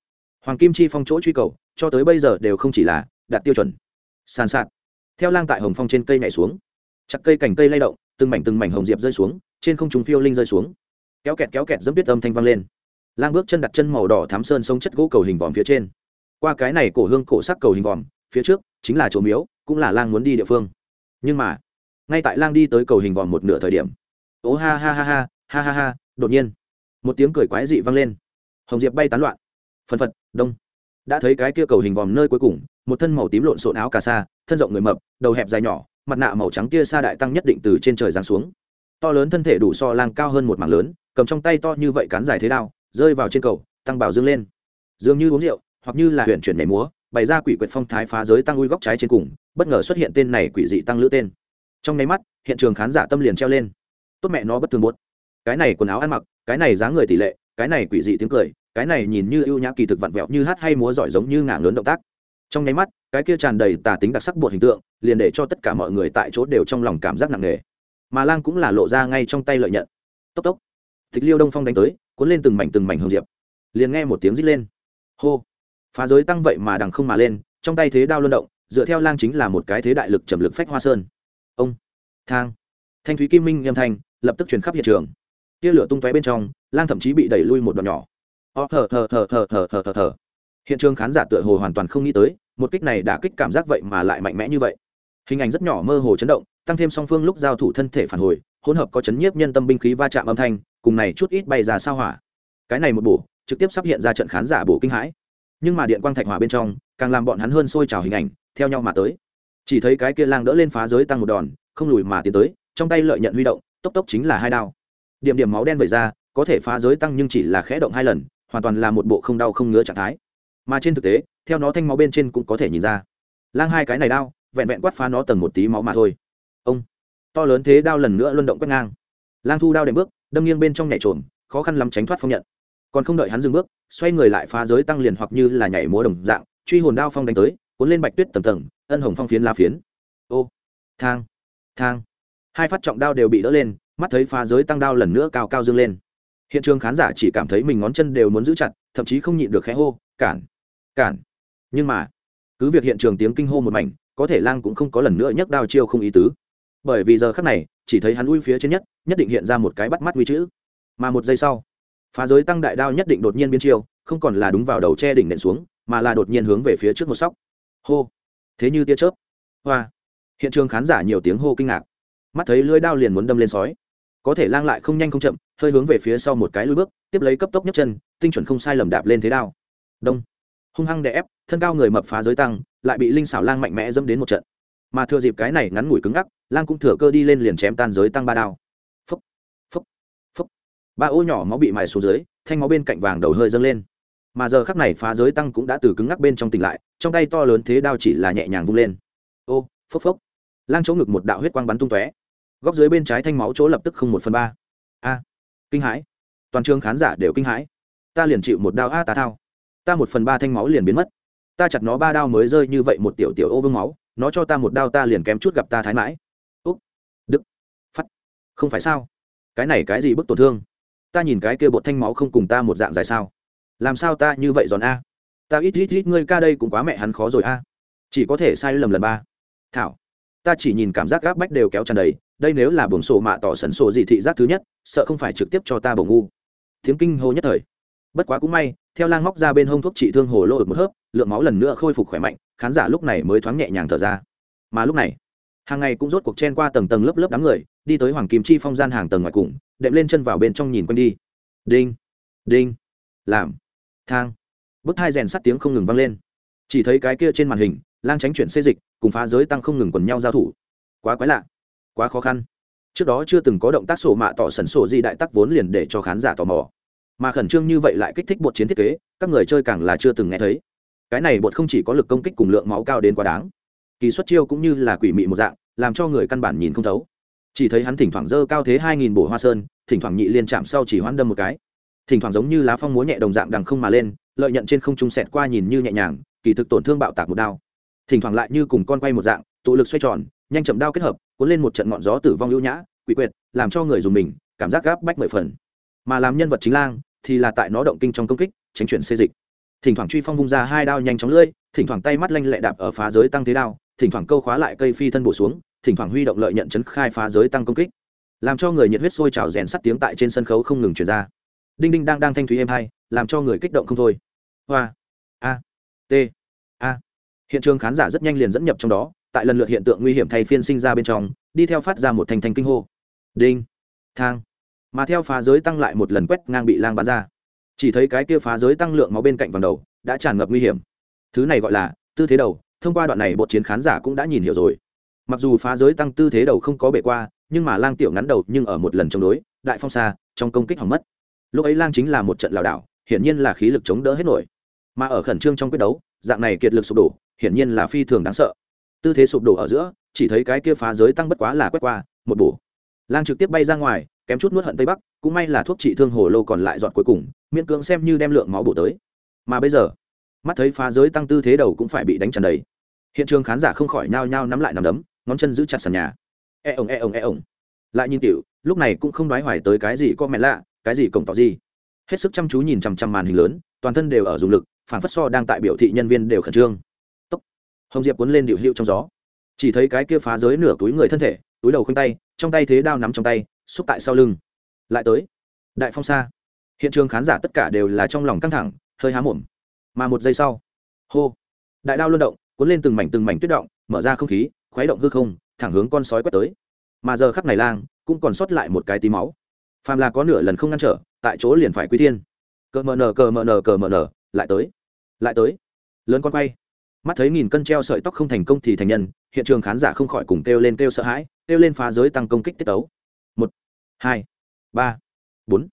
hoàng kim chi phong chỗ truy cầu, cho tới bây giờ đều không chỉ là đạt tiêu chuẩn. Sàn sạt. Theo lang tại hồng phong trên cây nhảy xuống. Chặt cây cành cây lay động, từng mảnh từng mảnh hồng diệp rơi xuống, trên không trung phiêu linh rơi xuống. Kéo kẹt kéo kẹt dẫm biết âm thanh vang lên. Lang bước chân đặt chân màu đỏ thám sơn sông chất gỗ cầu hình vòm phía trên. Qua cái này cổ hương cổ sắc cầu hình vòm, phía trước chính là chỗ miếu, cũng là lang muốn đi địa phương. Nhưng mà, ngay tại lang đi tới cầu hình vòm một nửa thời điểm, ố ha ha ha ha ha ha ha, đột nhiên, một tiếng cười quái dị vang lên. Hồng diệp bay tán loạn. Phân phật đông. Đã thấy cái kia cầu hình vòm nơi cuối cùng, một thân màu tím lộn xộn áo cà sa, thân rộng người mập, đầu hẹp dài nhỏ, mặt nạ màu trắng kia sa đại tăng nhất định từ trên trời giáng xuống. To lớn thân thể đủ so lang cao hơn một mảng lớn, cầm trong tay to như vậy cán dài thế đao, rơi vào trên cầu, tăng bảo dương lên. Dường như uống rượu, hoặc như là huyện chuyển nhảy múa, bày ra quỷ quyệt phong thái phá giới tăng ui góc trái trên cùng, bất ngờ xuất hiện tên này quỷ dị tăng lữ tên. Trong nháy mắt, hiện trường khán giả tâm liền treo lên. Tốt mẹ nó bất thường buốt. Cái này quần áo ăn mặc, cái này dáng người tỷ lệ, cái này quỷ dị tiếng cười cái này nhìn như ưu nhã kỳ thực vặn vẹo như hát hay múa giỏi giống như ngả ngớn động tác. Trong nháy mắt, cái kia tràn đầy tà tính đặc sắc bột hình tượng, liền để cho tất cả mọi người tại chỗ đều trong lòng cảm giác nặng nề. Mà lang cũng là lộ ra ngay trong tay lợi nhận. Tốc tốc. Tịch liêu đông phong đánh tới, cuốn lên từng mảnh từng mảnh hương diệp. Liền nghe một tiếng rít lên. Hô. Phá giới tăng vậy mà đằng không mà lên, trong tay thế đao luân động, dựa theo lang chính là một cái thế đại lực trầm lực phách hoa sơn. Ông. Thang. Thanh thúy kim minh âm thanh, lập tức truyền khắp hiện trường. Tia lửa tung tóe bên trong, lang thậm chí bị đẩy lui một đoạn nhỏ ó, thở thở thở thở thở thở thở thở. Hiện trường khán giả tựa hồ hoàn toàn không nghĩ tới, một kích này đã kích cảm giác vậy mà lại mạnh mẽ như vậy. Hình ảnh rất nhỏ mơ hồ chấn động, tăng thêm song phương lúc giao thủ thân thể phản hồi, hỗn hợp có chấn nhiếp nhân tâm binh khí va chạm âm thanh, cùng này chút ít bay ra sao hỏa. Cái này một bổ, trực tiếp sắp hiện ra trận khán giả bổ kinh hãi. Nhưng mà điện quang thạch hỏa bên trong, càng làm bọn hắn hơn sôi trào hình ảnh, theo nhau mà tới. Chỉ thấy cái kia lang đỡ lên phá giới tăng một đòn, không lùi mà tiến tới, trong tay lợi nhận huy động, tốc tốc chính là hai đao. Điểm điểm máu đen vẩy ra, có thể phá giới tăng nhưng chỉ là khẽ động hai lần hoàn toàn là một bộ không đau không ngứa trạng thái. Mà trên thực tế, theo nó thanh máu bên trên cũng có thể nhìn ra. Lang hai cái này đau vẹn vẹn quát phá nó tầng một tí máu mà thôi. Ông, to lớn thế đao lần nữa luân động quét ngang. Lang thu đao đệm bước, đâm nghiêng bên trong nhảy trộm khó khăn lắm tránh thoát phong nhận. Còn không đợi hắn dừng bước, xoay người lại phá giới tăng liền hoặc như là nhảy múa đồng dạng, truy hồn đao phong đánh tới, cuốn lên bạch tuyết tầng tầng, ân hồng phong phiến la phiến. Ô, thang thang. Hai phát trọng đao đều bị đỡ lên, mắt thấy phá giới tăng đao lần nữa cao cao dương lên hiện trường khán giả chỉ cảm thấy mình ngón chân đều muốn giữ chặt, thậm chí không nhịn được khẽ hô, cản cản. Nhưng mà, cứ việc hiện trường tiếng kinh hô một mảnh, có thể lang cũng không có lần nữa nhấc đao chiêu không ý tứ. Bởi vì giờ khắc này, chỉ thấy hắn ui phía trên nhất nhất định hiện ra một cái bắt mắt nguy chữ. Mà một giây sau, phá giới tăng đại đao nhất định đột nhiên biến chiêu, không còn là đúng vào đầu che đỉnh nện xuống, mà là đột nhiên hướng về phía trước một sóc. Hô, thế như tia chớp. Hoa, hiện trường khán giả nhiều tiếng hô kinh ngạc. Mắt thấy lưỡi đao liền muốn đâm lên sói có thể lang lại không nhanh không chậm, hơi hướng về phía sau một cái lưới bước, tiếp lấy cấp tốc nhấc chân, tinh chuẩn không sai lầm đạp lên thế đao. Đông. Hung hăng đè ép, thân cao người mập phá giới tăng, lại bị linh xảo lang mạnh mẽ dâm đến một trận. Mà thừa dịp cái này ngắn ngủi cứng ngắc, lang cũng thừa cơ đi lên liền chém tan giới tăng ba đao. Phúc phúc phúc. Ba ô nhỏ máu bị mài xuống dưới, thanh máu bên cạnh vàng đầu hơi dâng lên. Mà giờ khắc này phá giới tăng cũng đã từ cứng ngắc bên trong tỉnh lại, trong tay to lớn thế đao chỉ là nhẹ nhàng vung lên. Ô phốc phốc lang chỗ ngực một đạo huyết quang bắn tung tóe góc dưới bên trái thanh máu chỗ lập tức không một phần ba. A, kinh hãi. Toàn trường khán giả đều kinh hãi. Ta liền chịu một đao a tá thao. Ta một phần ba thanh máu liền biến mất. Ta chặt nó ba đao mới rơi như vậy một tiểu tiểu ô vương máu. Nó cho ta một đao ta liền kém chút gặp ta thái mãi. Úc. Đức. Phát không phải sao? Cái này cái gì bức tổn thương? Ta nhìn cái kia bột thanh máu không cùng ta một dạng dài sao? Làm sao ta như vậy giòn a? Ta ít ít ít, ngươi ca đây cũng quá mẹ hắn khó rồi a. Chỉ có thể sai lầm lần ba. Thảo. Ta chỉ nhìn cảm giác gác bách đều kéo tràn đầy đây nếu là buồng sổ mạ tỏ sẩn sổ gì thị giác thứ nhất, sợ không phải trực tiếp cho ta bổ ngu. Tiếng kinh hô nhất thời. Bất quá cũng may, theo lang móc ra bên hông thuốc trị thương hồ lô ực một hớp, lượng máu lần nữa khôi phục khỏe mạnh, khán giả lúc này mới thoáng nhẹ nhàng thở ra. Mà lúc này, hàng ngày cũng rốt cuộc chen qua tầng tầng lớp lớp đám người, đi tới hoàng kim chi phong gian hàng tầng ngoài cùng, đệm lên chân vào bên trong nhìn quanh đi. Đinh đinh, làm, thang. Bức hai rèn sắt tiếng không ngừng vang lên. Chỉ thấy cái kia trên màn hình, lang tránh chuyển xê dịch, cùng phá giới tăng không ngừng quần nhau giao thủ. Quá quái lạ quá khó khăn. Trước đó chưa từng có động tác sổ mạ tỏ sẩn sổ di đại tắc vốn liền để cho khán giả tò mò. Mà khẩn trương như vậy lại kích thích bột chiến thiết kế, các người chơi càng là chưa từng nghe thấy. Cái này bột không chỉ có lực công kích cùng lượng máu cao đến quá đáng, kỳ xuất chiêu cũng như là quỷ mị một dạng, làm cho người căn bản nhìn không thấu. Chỉ thấy hắn thỉnh thoảng dơ cao thế hai nghìn bổ hoa sơn, thỉnh thoảng nhị liên chạm sau chỉ hoán đâm một cái. Thỉnh thoảng giống như lá phong múa nhẹ đồng dạng đằng không mà lên, lợi nhận trên không trung sẹt qua nhìn như nhẹ nhàng, kỳ thực tổn thương bạo tạc một đao. Thỉnh thoảng lại như cùng con quay một dạng, tụ lực xoay tròn, nhanh chậm đao kết hợp cuốn lên một trận ngọn gió tử vong ưu nhã, quỷ quyệt, làm cho người dùng mình cảm giác gáp bách mười phần. Mà làm nhân vật chính lang thì là tại nó động kinh trong công kích, tránh chuyển xê dịch. Thỉnh thoảng truy phong vung ra hai đao nhanh chóng lưỡi, thỉnh thoảng tay mắt lanh lẹ đạp ở phá giới tăng thế đao, thỉnh thoảng câu khóa lại cây phi thân bổ xuống, thỉnh thoảng huy động lợi nhận chấn khai phá giới tăng công kích. Làm cho người nhiệt huyết sôi trào rèn sắt tiếng tại trên sân khấu không ngừng chuyển ra. Đinh đinh đang đang thanh thúy êm hai làm cho người kích động không thôi. Hoa. A. T. A. Hiện trường khán giả rất nhanh liền dẫn nhập trong đó tại lần lượt hiện tượng nguy hiểm thay phiên sinh ra bên trong, đi theo phát ra một thanh thanh kinh hô. Đinh, thang. Mà theo phá giới tăng lại một lần quét ngang bị lang bắn ra. Chỉ thấy cái kia phá giới tăng lượng máu bên cạnh vòng đầu đã tràn ngập nguy hiểm. Thứ này gọi là tư thế đầu, thông qua đoạn này bộ chiến khán giả cũng đã nhìn hiểu rồi. Mặc dù phá giới tăng tư thế đầu không có bể qua, nhưng mà lang tiểu ngắn đầu nhưng ở một lần chống đối, đại phong xa, trong công kích hỏng mất. Lúc ấy lang chính là một trận lảo đảo, hiển nhiên là khí lực chống đỡ hết nổi. Mà ở khẩn trương trong quyết đấu, dạng này kiệt lực sụp đổ, hiển nhiên là phi thường đáng sợ tư thế sụp đổ ở giữa, chỉ thấy cái kia phá giới tăng bất quá là quét qua, một bổ. Lang trực tiếp bay ra ngoài, kém chút nuốt hận tây bắc, cũng may là thuốc trị thương hồ lô còn lại dọn cuối cùng, miễn cưỡng xem như đem lượng máu bổ tới. Mà bây giờ, mắt thấy phá giới tăng tư thế đầu cũng phải bị đánh tràn đầy. Hiện trường khán giả không khỏi nhao nhao nắm lại nằm đấm, ngón chân giữ chặt sàn nhà. E ổng e ổng e ổng. Lại nhìn tiểu, lúc này cũng không nói hoài tới cái gì có mẹ lạ, cái gì cổng tỏ gì. Hết sức chăm chú nhìn chằm chằm màn hình lớn, toàn thân đều ở dùng lực, phản phất so đang tại biểu thị nhân viên đều khẩn trương hồng diệp cuốn lên điệu hiệu trong gió. Chỉ thấy cái kia phá giới nửa túi người thân thể, túi đầu khoanh tay, trong tay thế đao nắm trong tay, xúc tại sau lưng. Lại tới, đại phong xa hiện trường khán giả tất cả đều là trong lòng căng thẳng, hơi há mồm. Mà một giây sau, hô, đại đao luân động, cuốn lên từng mảnh từng mảnh tuyết động, mở ra không khí, khuấy động hư không, thẳng hướng con sói quét tới. Mà giờ khắc này lang, cũng còn sót lại một cái tí máu. Phàm là có nửa lần không ngăn trở, tại chỗ liền phải quy thiên. Cờ mờ nờ, cờ mờ nờ, cờ mờ nờ, lại tới lại tới. Lớn con quay mắt thấy nghìn cân treo sợi tóc không thành công thì thành nhân, hiện trường khán giả không khỏi cùng kêu lên kêu sợ hãi, kêu lên phá giới tăng công kích tiết tấu. Một, hai, ba, bốn.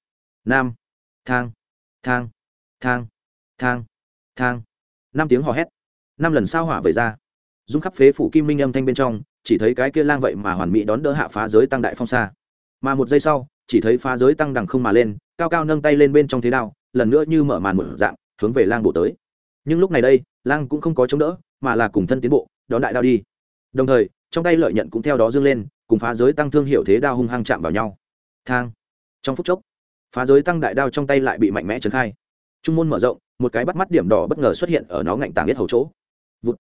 Năm thang. Thang. Thang. Thang. Thang. Năm tiếng hò hét. Năm lần sao hỏa vẩy ra. Dung khắp phế phủ kim minh âm thanh bên trong, chỉ thấy cái kia lang vậy mà hoàn mỹ đón đỡ hạ phá giới tăng đại phong xa mà một giây sau, chỉ thấy phá giới tăng đằng không mà lên, cao cao nâng tay lên bên trong thế đao, lần nữa như mở màn một dạng, hướng về lang bổ tới nhưng lúc này đây, lang cũng không có chống đỡ, mà là cùng thân tiến bộ, đón đại đao đi. Đồng thời, trong tay lợi nhận cũng theo đó dâng lên, cùng phá giới tăng thương hiệu thế đao hung hăng chạm vào nhau. Thang. Trong phút chốc, phá giới tăng đại đao trong tay lại bị mạnh mẽ trấn khai. Trung môn mở rộng, một cái bắt mắt điểm đỏ bất ngờ xuất hiện ở nó ngạnh tàng biết hầu chỗ. Vụt.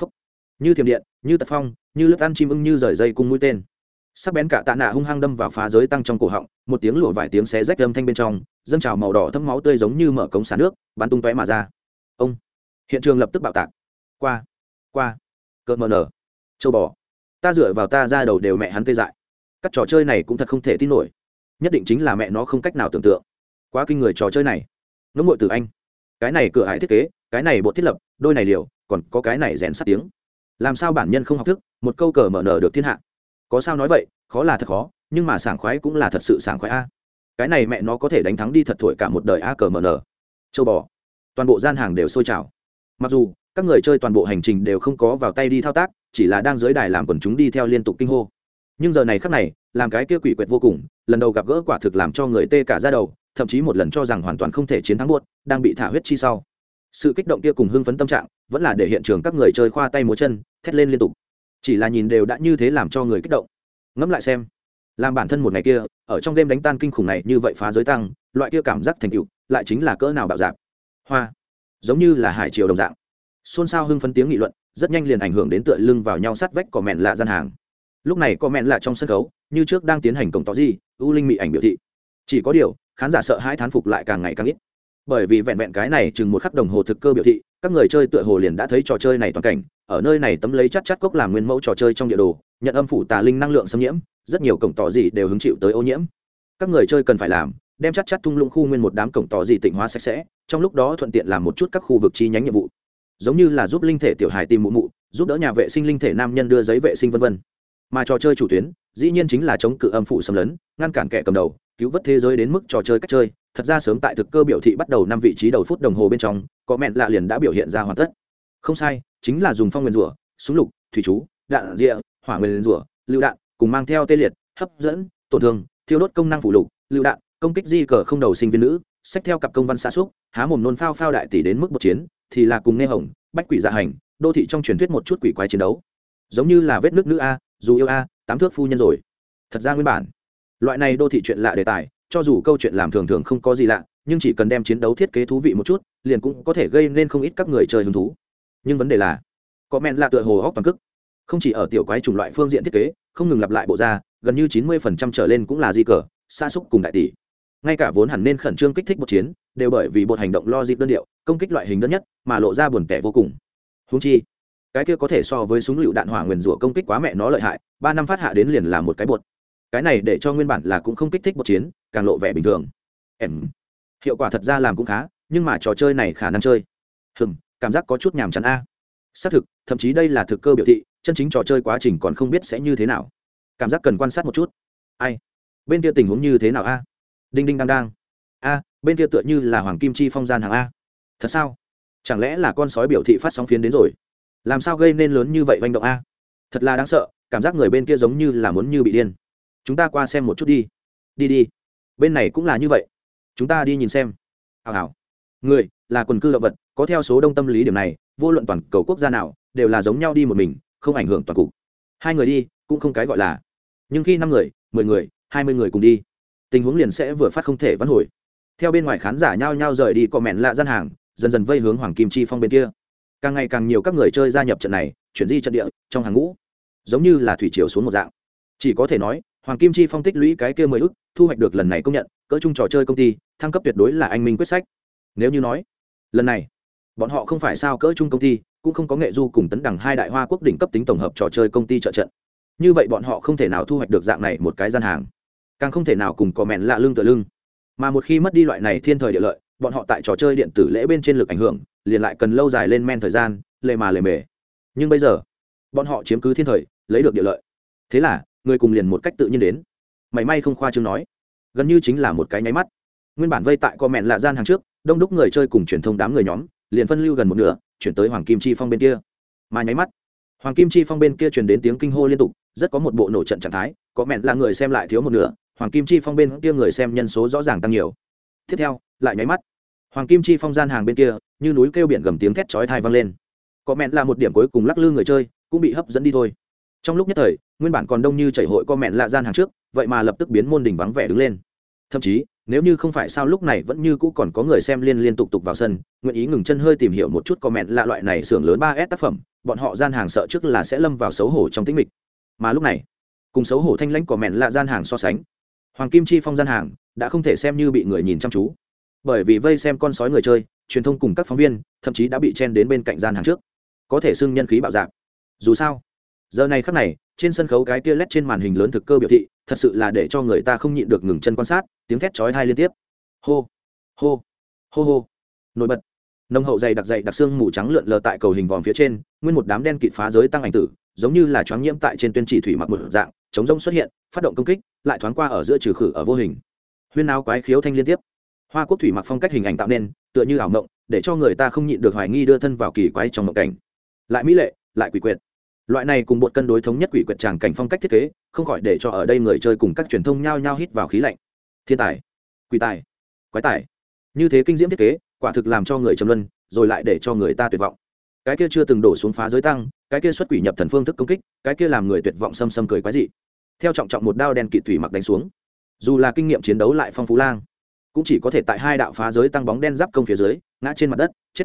Phúc. Như thiềm điện, như tật phong, như lướt ăn chim ưng như rời dây cung mũi tên. Sắc bén cả tạ nạ hung hăng đâm vào phá giới tăng trong cổ họng, một tiếng lụa vài tiếng xé rách âm thanh bên trong, dâng trào màu đỏ thấm máu tươi giống như mở cống xả nước, bắn tung tóe mà ra. Ông hiện trường lập tức bạo tạc. Qua qua cợt mờ nở. Châu bò. Ta dựa vào ta ra đầu đều mẹ hắn tê dại. Các trò chơi này cũng thật không thể tin nổi. Nhất định chính là mẹ nó không cách nào tưởng tượng. Quá kinh người trò chơi này. Nó mội từ anh. Cái này cửa hải thiết kế, cái này bộ thiết lập, đôi này liều, còn có cái này rèn sát tiếng. Làm sao bản nhân không học thức, một câu cờ mở nở được thiên hạ? Có sao nói vậy, khó là thật khó, nhưng mà sảng khoái cũng là thật sự sảng khoái a. Cái này mẹ nó có thể đánh thắng đi thật thổi cả một đời a cờ mở nở. Châu bò. Toàn bộ gian hàng đều sôi trào mặc dù, các người chơi toàn bộ hành trình đều không có vào tay đi thao tác, chỉ là đang dưới đài làm quần chúng đi theo liên tục kinh hô. Nhưng giờ này khắc này, làm cái kia quỷ quyệt vô cùng, lần đầu gặp gỡ quả thực làm cho người tê cả ra đầu, thậm chí một lần cho rằng hoàn toàn không thể chiến thắng buốt, đang bị thả huyết chi sau. Sự kích động kia cùng hưng phấn tâm trạng, vẫn là để hiện trường các người chơi khoa tay múa chân, thét lên liên tục. Chỉ là nhìn đều đã như thế làm cho người kích động. Ngẫm lại xem, làm bản thân một ngày kia, ở trong đêm đánh tan kinh khủng này như vậy phá giới tăng, loại kia cảm giác thành tựu, lại chính là cỡ nào bạo dạp hoa giống như là hải triều đồng dạng. Xôn xao hưng phấn tiếng nghị luận, rất nhanh liền ảnh hưởng đến tựa lưng vào nhau sát vách cỏ mẹn lạ gian hàng. Lúc này có mẹn lạ trong sân khấu, như trước đang tiến hành cổng tỏ gì ưu linh mị ảnh biểu thị. Chỉ có điều, khán giả sợ hai thán phục lại càng ngày càng ít. Bởi vì vẹn vẹn cái này chừng một khắc đồng hồ thực cơ biểu thị, các người chơi tựa hồ liền đã thấy trò chơi này toàn cảnh, ở nơi này tấm lấy chắc chắc cốc làm nguyên mẫu trò chơi trong địa đồ, nhận âm phủ tà linh năng lượng xâm nhiễm, rất nhiều cổng tỏ gì đều hứng chịu tới ô nhiễm. Các người chơi cần phải làm, đem chắc chắc thung lũng khu nguyên một đám cổng tỏ gì tịnh hóa sạch sẽ trong lúc đó thuận tiện làm một chút các khu vực chi nhánh nhiệm vụ. Giống như là giúp linh thể tiểu hài tìm mụ mụ, giúp đỡ nhà vệ sinh linh thể nam nhân đưa giấy vệ sinh vân vân. Mà trò chơi chủ tuyến, dĩ nhiên chính là chống cự âm phủ xâm lấn, ngăn cản kẻ cầm đầu, cứu vớt thế giới đến mức trò chơi cách chơi. Thật ra sớm tại thực cơ biểu thị bắt đầu năm vị trí đầu phút đồng hồ bên trong, có mẹn lạ liền đã biểu hiện ra hoàn tất. Không sai, chính là dùng phong nguyên rủa, súng lục, thủy chú, đạn rịa hỏa nguyên rủa, lựu đạn, cùng mang theo tê liệt, hấp dẫn, tổn thương, thiêu đốt công năng phụ lục, lựu đạn, công kích di cờ không đầu sinh viên nữ sách theo cặp công văn xa xúc, há mồm nôn phao phao đại tỷ đến mức một chiến, thì là cùng nghe hồng, bách quỷ dạ hành, đô thị trong truyền thuyết một chút quỷ quái chiến đấu. Giống như là vết nước nữ a, dù yêu a, tám thước phu nhân rồi. Thật ra nguyên bản, loại này đô thị chuyện lạ đề tài, cho dù câu chuyện làm thường thường không có gì lạ, nhưng chỉ cần đem chiến đấu thiết kế thú vị một chút, liền cũng có thể gây nên không ít các người chơi hứng thú. Nhưng vấn đề là, có men là tựa hồ hóc toàn cức không chỉ ở tiểu quái chủng loại phương diện thiết kế, không ngừng lặp lại bộ ra gần như chín mươi phần trăm trở lên cũng là di cờ, xa xúc cùng đại tỷ ngay cả vốn hẳn nên khẩn trương kích thích một chiến, đều bởi vì một hành động lo dịp đơn điệu, công kích loại hình đơn nhất, mà lộ ra buồn tẻ vô cùng. Húng chi, cái kia có thể so với súng lựu đạn hỏa nguyền rủa công kích quá mẹ nó lợi hại, ba năm phát hạ đến liền là một cái bột. Cái này để cho nguyên bản là cũng không kích thích một chiến, càng lộ vẻ bình thường. Em, hiệu quả thật ra làm cũng khá, nhưng mà trò chơi này khả năng chơi. Hừm, cảm giác có chút nhàm chán a. Xác thực, thậm chí đây là thực cơ biểu thị, chân chính trò chơi quá trình còn không biết sẽ như thế nào. Cảm giác cần quan sát một chút. Ai? Bên kia tình huống như thế nào a? Đinh đinh đang đang. A, bên kia tựa như là hoàng kim chi phong gian hàng a. Thật sao? Chẳng lẽ là con sói biểu thị phát sóng phiến đến rồi? Làm sao gây nên lớn như vậy manh động a? Thật là đáng sợ, cảm giác người bên kia giống như là muốn như bị điên. Chúng ta qua xem một chút đi. Đi đi. Bên này cũng là như vậy. Chúng ta đi nhìn xem. Hào hào. Người, là quần cư động vật, có theo số đông tâm lý điểm này, vô luận toàn cầu quốc gia nào, đều là giống nhau đi một mình, không ảnh hưởng toàn cục. Hai người đi, cũng không cái gọi là. Nhưng khi năm người, mười người, hai mươi người cùng đi tình huống liền sẽ vừa phát không thể vãn hồi. Theo bên ngoài khán giả nhao nhao rời đi cọ mẹn lạ gian hàng, dần dần vây hướng hoàng kim chi phong bên kia. Càng ngày càng nhiều các người chơi gia nhập trận này, chuyển di trận địa, trong hàng ngũ, giống như là thủy chiều xuống một dạng. Chỉ có thể nói, hoàng kim chi phong tích lũy cái kia mười ức thu hoạch được lần này công nhận, cỡ chung trò chơi công ty, thăng cấp tuyệt đối là anh minh quyết sách. Nếu như nói, lần này, bọn họ không phải sao cỡ chung công ty, cũng không có nghệ du cùng tấn đẳng hai đại hoa quốc đỉnh cấp tính tổng hợp trò chơi công ty trợ trận. Như vậy bọn họ không thể nào thu hoạch được dạng này một cái gian hàng càng không thể nào cùng có mẹn lạ lưng tựa lưng. Mà một khi mất đi loại này thiên thời địa lợi, bọn họ tại trò chơi điện tử lễ bên trên lực ảnh hưởng, liền lại cần lâu dài lên men thời gian, lề mà lề mề. Nhưng bây giờ, bọn họ chiếm cứ thiên thời, lấy được địa lợi. Thế là, người cùng liền một cách tự nhiên đến. Mảy may không khoa chương nói, gần như chính là một cái nháy mắt. Nguyên bản vây tại co mẹn lạ gian hàng trước, đông đúc người chơi cùng truyền thông đám người nhóm, liền phân lưu gần một nửa, chuyển tới hoàng kim chi phong bên kia. Mà nháy mắt, hoàng kim chi phong bên kia truyền đến tiếng kinh hô liên tục, rất có một bộ nổ trận trạng thái có mẹn là người xem lại thiếu một nửa hoàng kim chi phong bên kia người xem nhân số rõ ràng tăng nhiều. Tiếp theo, lại nháy mắt. Hoàng kim chi phong gian hàng bên kia, như núi kêu biển gầm tiếng thét chói thai vang lên. Có mẹn là một điểm cuối cùng lắc lư người chơi, cũng bị hấp dẫn đi thôi. Trong lúc nhất thời, nguyên bản còn đông như chảy hội co mẹn lạ gian hàng trước, vậy mà lập tức biến môn đỉnh vắng vẻ đứng lên. Thậm chí, nếu như không phải sao lúc này vẫn như cũ còn có người xem liên liên tục tục vào sân, nguyện ý ngừng chân hơi tìm hiểu một chút comment lạ loại này xưởng lớn ba s tác phẩm, bọn họ gian hàng sợ trước là sẽ lâm vào xấu hổ trong tĩnh mịch. Mà lúc này, cùng xấu hổ thanh lãnh comment lạ gian hàng so sánh hoàng kim chi phong gian hàng đã không thể xem như bị người nhìn chăm chú. Bởi vì vây xem con sói người chơi, truyền thông cùng các phóng viên thậm chí đã bị chen đến bên cạnh gian hàng trước. Có thể xưng nhân khí bạo dạp dù sao, giờ này khắc này, trên sân khấu cái tia lét trên màn hình lớn thực cơ biểu thị, thật sự là để cho người ta không nhịn được ngừng chân quan sát, tiếng thét chói thai liên tiếp. Hô hô hô hô. Nổi bật. Nông hậu dày đặc dày đặc xương mù trắng lượn lờ tại cầu hình vòm phía trên, nguyên một đám đen kịt phá giới tăng ảnh tử, giống như là choáng nhiễm tại trên tuyên chỉ thủy mặc một dạng chống rông xuất hiện, phát động công kích, lại thoáng qua ở giữa trừ khử ở vô hình. Huyên áo quái khiếu thanh liên tiếp. Hoa quốc thủy mặc phong cách hình ảnh tạo nên, tựa như ảo mộng, để cho người ta không nhịn được hoài nghi đưa thân vào kỳ quái trong mộng cảnh. Lại mỹ lệ, lại quỷ quyệt. Loại này cùng bột cân đối thống nhất quỷ quyệt tràng cảnh phong cách thiết kế, không khỏi để cho ở đây người chơi cùng các truyền thông nhao nhao hít vào khí lạnh. Thiên tài, quỷ tài, quái tài. Như thế kinh diễm thiết kế, quả thực làm cho người trầm luân, rồi lại để cho người ta tuyệt vọng. Cái kia chưa từng đổ xuống phá giới tăng cái kia xuất quỷ nhập thần phương thức công kích, cái kia làm người tuyệt vọng xâm xâm cười quái dị. Theo trọng trọng một đao đen kỵ thủy mặc đánh xuống. Dù là kinh nghiệm chiến đấu lại phong phú lang, cũng chỉ có thể tại hai đạo phá giới tăng bóng đen giáp công phía dưới, ngã trên mặt đất, chết.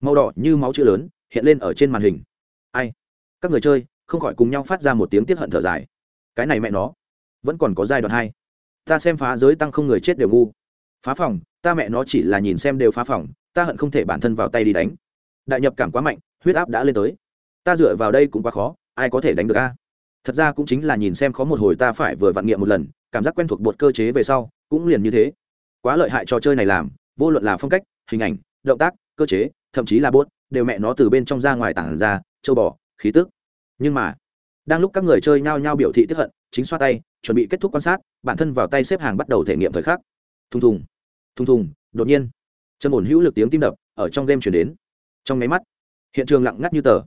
Màu đỏ như máu chữ lớn, hiện lên ở trên màn hình. Ai? Các người chơi, không khỏi cùng nhau phát ra một tiếng tiết hận thở dài. Cái này mẹ nó, vẫn còn có giai đoạn hai. Ta xem phá giới tăng không người chết đều ngu. Phá phòng, ta mẹ nó chỉ là nhìn xem đều phá phòng, ta hận không thể bản thân vào tay đi đánh. Đại nhập cảm quá mạnh, huyết áp đã lên tới ta dựa vào đây cũng quá khó, ai có thể đánh được a? Thật ra cũng chính là nhìn xem khó một hồi ta phải vừa vặn nghiệm một lần, cảm giác quen thuộc bột cơ chế về sau, cũng liền như thế. Quá lợi hại trò chơi này làm, vô luận là phong cách, hình ảnh, động tác, cơ chế, thậm chí là bốt đều mẹ nó từ bên trong ra ngoài tảng ra, châu bò, khí tức. Nhưng mà, đang lúc các người chơi nhao nhao biểu thị tiếp hận, chính xoa tay, chuẩn bị kết thúc quan sát, bản thân vào tay xếp hàng bắt đầu thể nghiệm thời khắc. Thùng thùng thùng thùng, đột nhiên chân ổn hữu lực tiếng tim đập ở trong game chuyển đến. Trong máy mắt, hiện trường lặng ngắt như tờ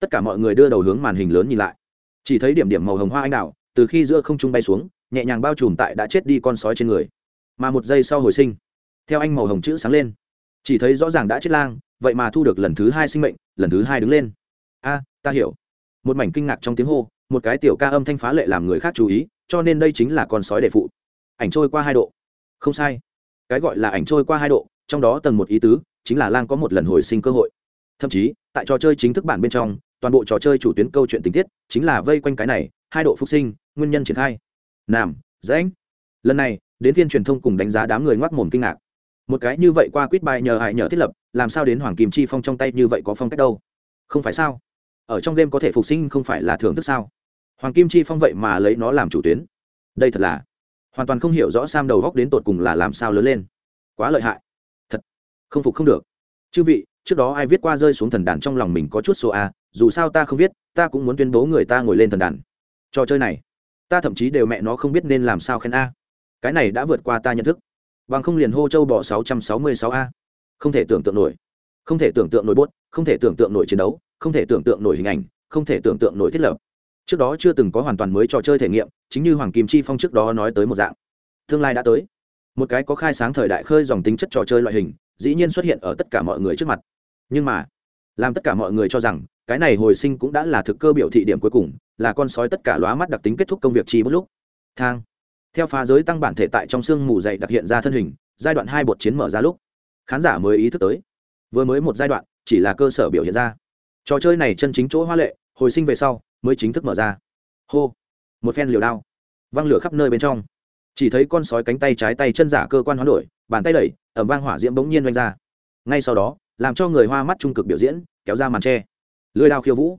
tất cả mọi người đưa đầu hướng màn hình lớn nhìn lại. Chỉ thấy điểm điểm màu hồng hoa anh đào, từ khi giữa không trung bay xuống, nhẹ nhàng bao trùm tại đã chết đi con sói trên người. Mà một giây sau hồi sinh, theo anh màu hồng chữ sáng lên. Chỉ thấy rõ ràng đã chết lang, vậy mà thu được lần thứ hai sinh mệnh, lần thứ hai đứng lên. A, ta hiểu. Một mảnh kinh ngạc trong tiếng hô, một cái tiểu ca âm thanh phá lệ làm người khác chú ý, cho nên đây chính là con sói đệ phụ. Ảnh trôi qua hai độ. Không sai. Cái gọi là ảnh trôi qua hai độ, trong đó tầng một ý tứ, chính là lang có một lần hồi sinh cơ hội. Thậm chí, tại trò chơi chính thức bản bên trong toàn bộ trò chơi chủ tuyến câu chuyện tình tiết chính là vây quanh cái này, hai độ phục sinh, nguyên nhân triển khai. Nam, rãnh. Lần này, đến viên truyền thông cùng đánh giá đám người ngoác mồm kinh ngạc. Một cái như vậy qua quýt bài nhờ hại nhờ thiết lập, làm sao đến hoàng kim chi phong trong tay như vậy có phong cách đâu? Không phải sao? Ở trong game có thể phục sinh không phải là thưởng thức sao? Hoàng kim chi phong vậy mà lấy nó làm chủ tuyến. Đây thật là, hoàn toàn không hiểu rõ sam đầu góc đến tột cùng là làm sao lớn lên. Quá lợi hại. Thật, không phục không được. Chư vị, trước đó ai viết qua rơi xuống thần đàn trong lòng mình có chút số a dù sao ta không viết ta cũng muốn tuyên bố người ta ngồi lên thần đàn. Trò chơi này, ta thậm chí đều mẹ nó không biết nên làm sao khen a. Cái này đã vượt qua ta nhận thức. Bằng không liền hô châu bỏ sáu trăm sáu mươi sáu a. Không thể tưởng tượng nổi. Không thể tưởng tượng nổi bốt, không thể tưởng tượng nổi chiến đấu, không thể tưởng tượng nổi hình ảnh, không thể tưởng tượng nổi thiết lập. Trước đó chưa từng có hoàn toàn mới trò chơi thể nghiệm, chính như hoàng kim chi phong trước đó nói tới một dạng. Tương lai đã tới. Một cái có khai sáng thời đại khơi dòng tính chất trò chơi loại hình, dĩ nhiên xuất hiện ở tất cả mọi người trước mặt. Nhưng mà làm tất cả mọi người cho rằng, cái này hồi sinh cũng đã là thực cơ biểu thị điểm cuối cùng, là con sói tất cả lóa mắt đặc tính kết thúc công việc chi bất lúc. Thang. Theo phá giới tăng bản thể tại trong xương mù dày đặc hiện ra thân hình, giai đoạn hai bột chiến mở ra lúc. Khán giả mới ý thức tới. Vừa mới một giai đoạn, chỉ là cơ sở biểu hiện ra. Trò chơi này chân chính chỗ hoa lệ, hồi sinh về sau, mới chính thức mở ra. Hô. Một phen liều đao. Văng lửa khắp nơi bên trong. Chỉ thấy con sói cánh tay trái tay chân giả cơ quan hoán đổi, bàn tay đẩy ẩm vang hỏa diễm bỗng nhiên doanh ra. Ngay sau đó làm cho người hoa mắt trung cực biểu diễn, kéo ra màn tre. Lưới đao khiêu vũ.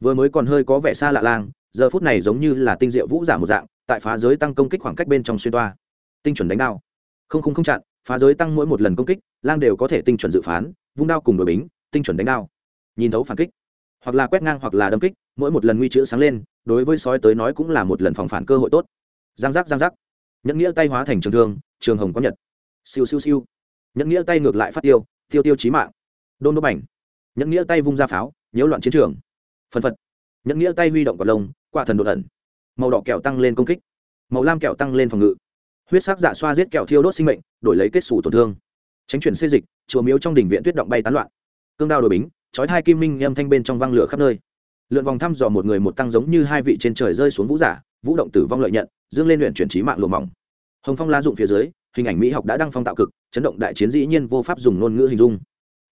Vừa mới còn hơi có vẻ xa lạ lang, giờ phút này giống như là tinh diệu vũ giả một dạng, tại phá giới tăng công kích khoảng cách bên trong xuyên toa. Tinh chuẩn đánh đao. Không không không chặn, phá giới tăng mỗi một lần công kích, lang đều có thể tinh chuẩn dự phán, vung đao cùng đội bính, tinh chuẩn đánh đao. Nhìn thấu phản kích, hoặc là quét ngang hoặc là đâm kích, mỗi một lần nguy chữ sáng lên, đối với sói tới nói cũng là một lần phòng phản cơ hội tốt. Giang giác giang giác. Nhẫn nghĩa tay hóa thành trường thương, trường hồng có nhật. Siêu siêu siêu. Nhẫn nghĩa tay ngược lại phát tiêu tiêu tiêu chí mạng đôn đốc bảnh nhẫn nghĩa tay vung ra pháo, nhiễu loạn chiến trường. Phân phật. Nhẫn nghĩa tay huy động cọt lông quả thần đột ẩn. Màu đỏ kẹo tăng lên công kích. Màu lam kẹo tăng lên phòng ngự. Huyết sắc dạ xoa giết kẹo thiêu đốt sinh mệnh, đổi lấy kết xù tổn thương. Tránh chuyển xê dịch, chùa miếu trong đỉnh viện tuyết động bay tán loạn. Cương đao đổi bính, chói hai kim minh âm thanh bên trong văng lửa khắp nơi. Lượn vòng thăm dò một người một tăng giống như hai vị trên trời rơi xuống vũ giả, vũ động tử vong lợi nhận, dương lên luyện chuyển trí mạng lùa mỏng. Hồng phong la dụng phía dưới, hình ảnh mỹ học đã đăng phong tạo cực, chấn động đại chiến dĩ nhiên vô pháp dùng ngôn ngữ hình dung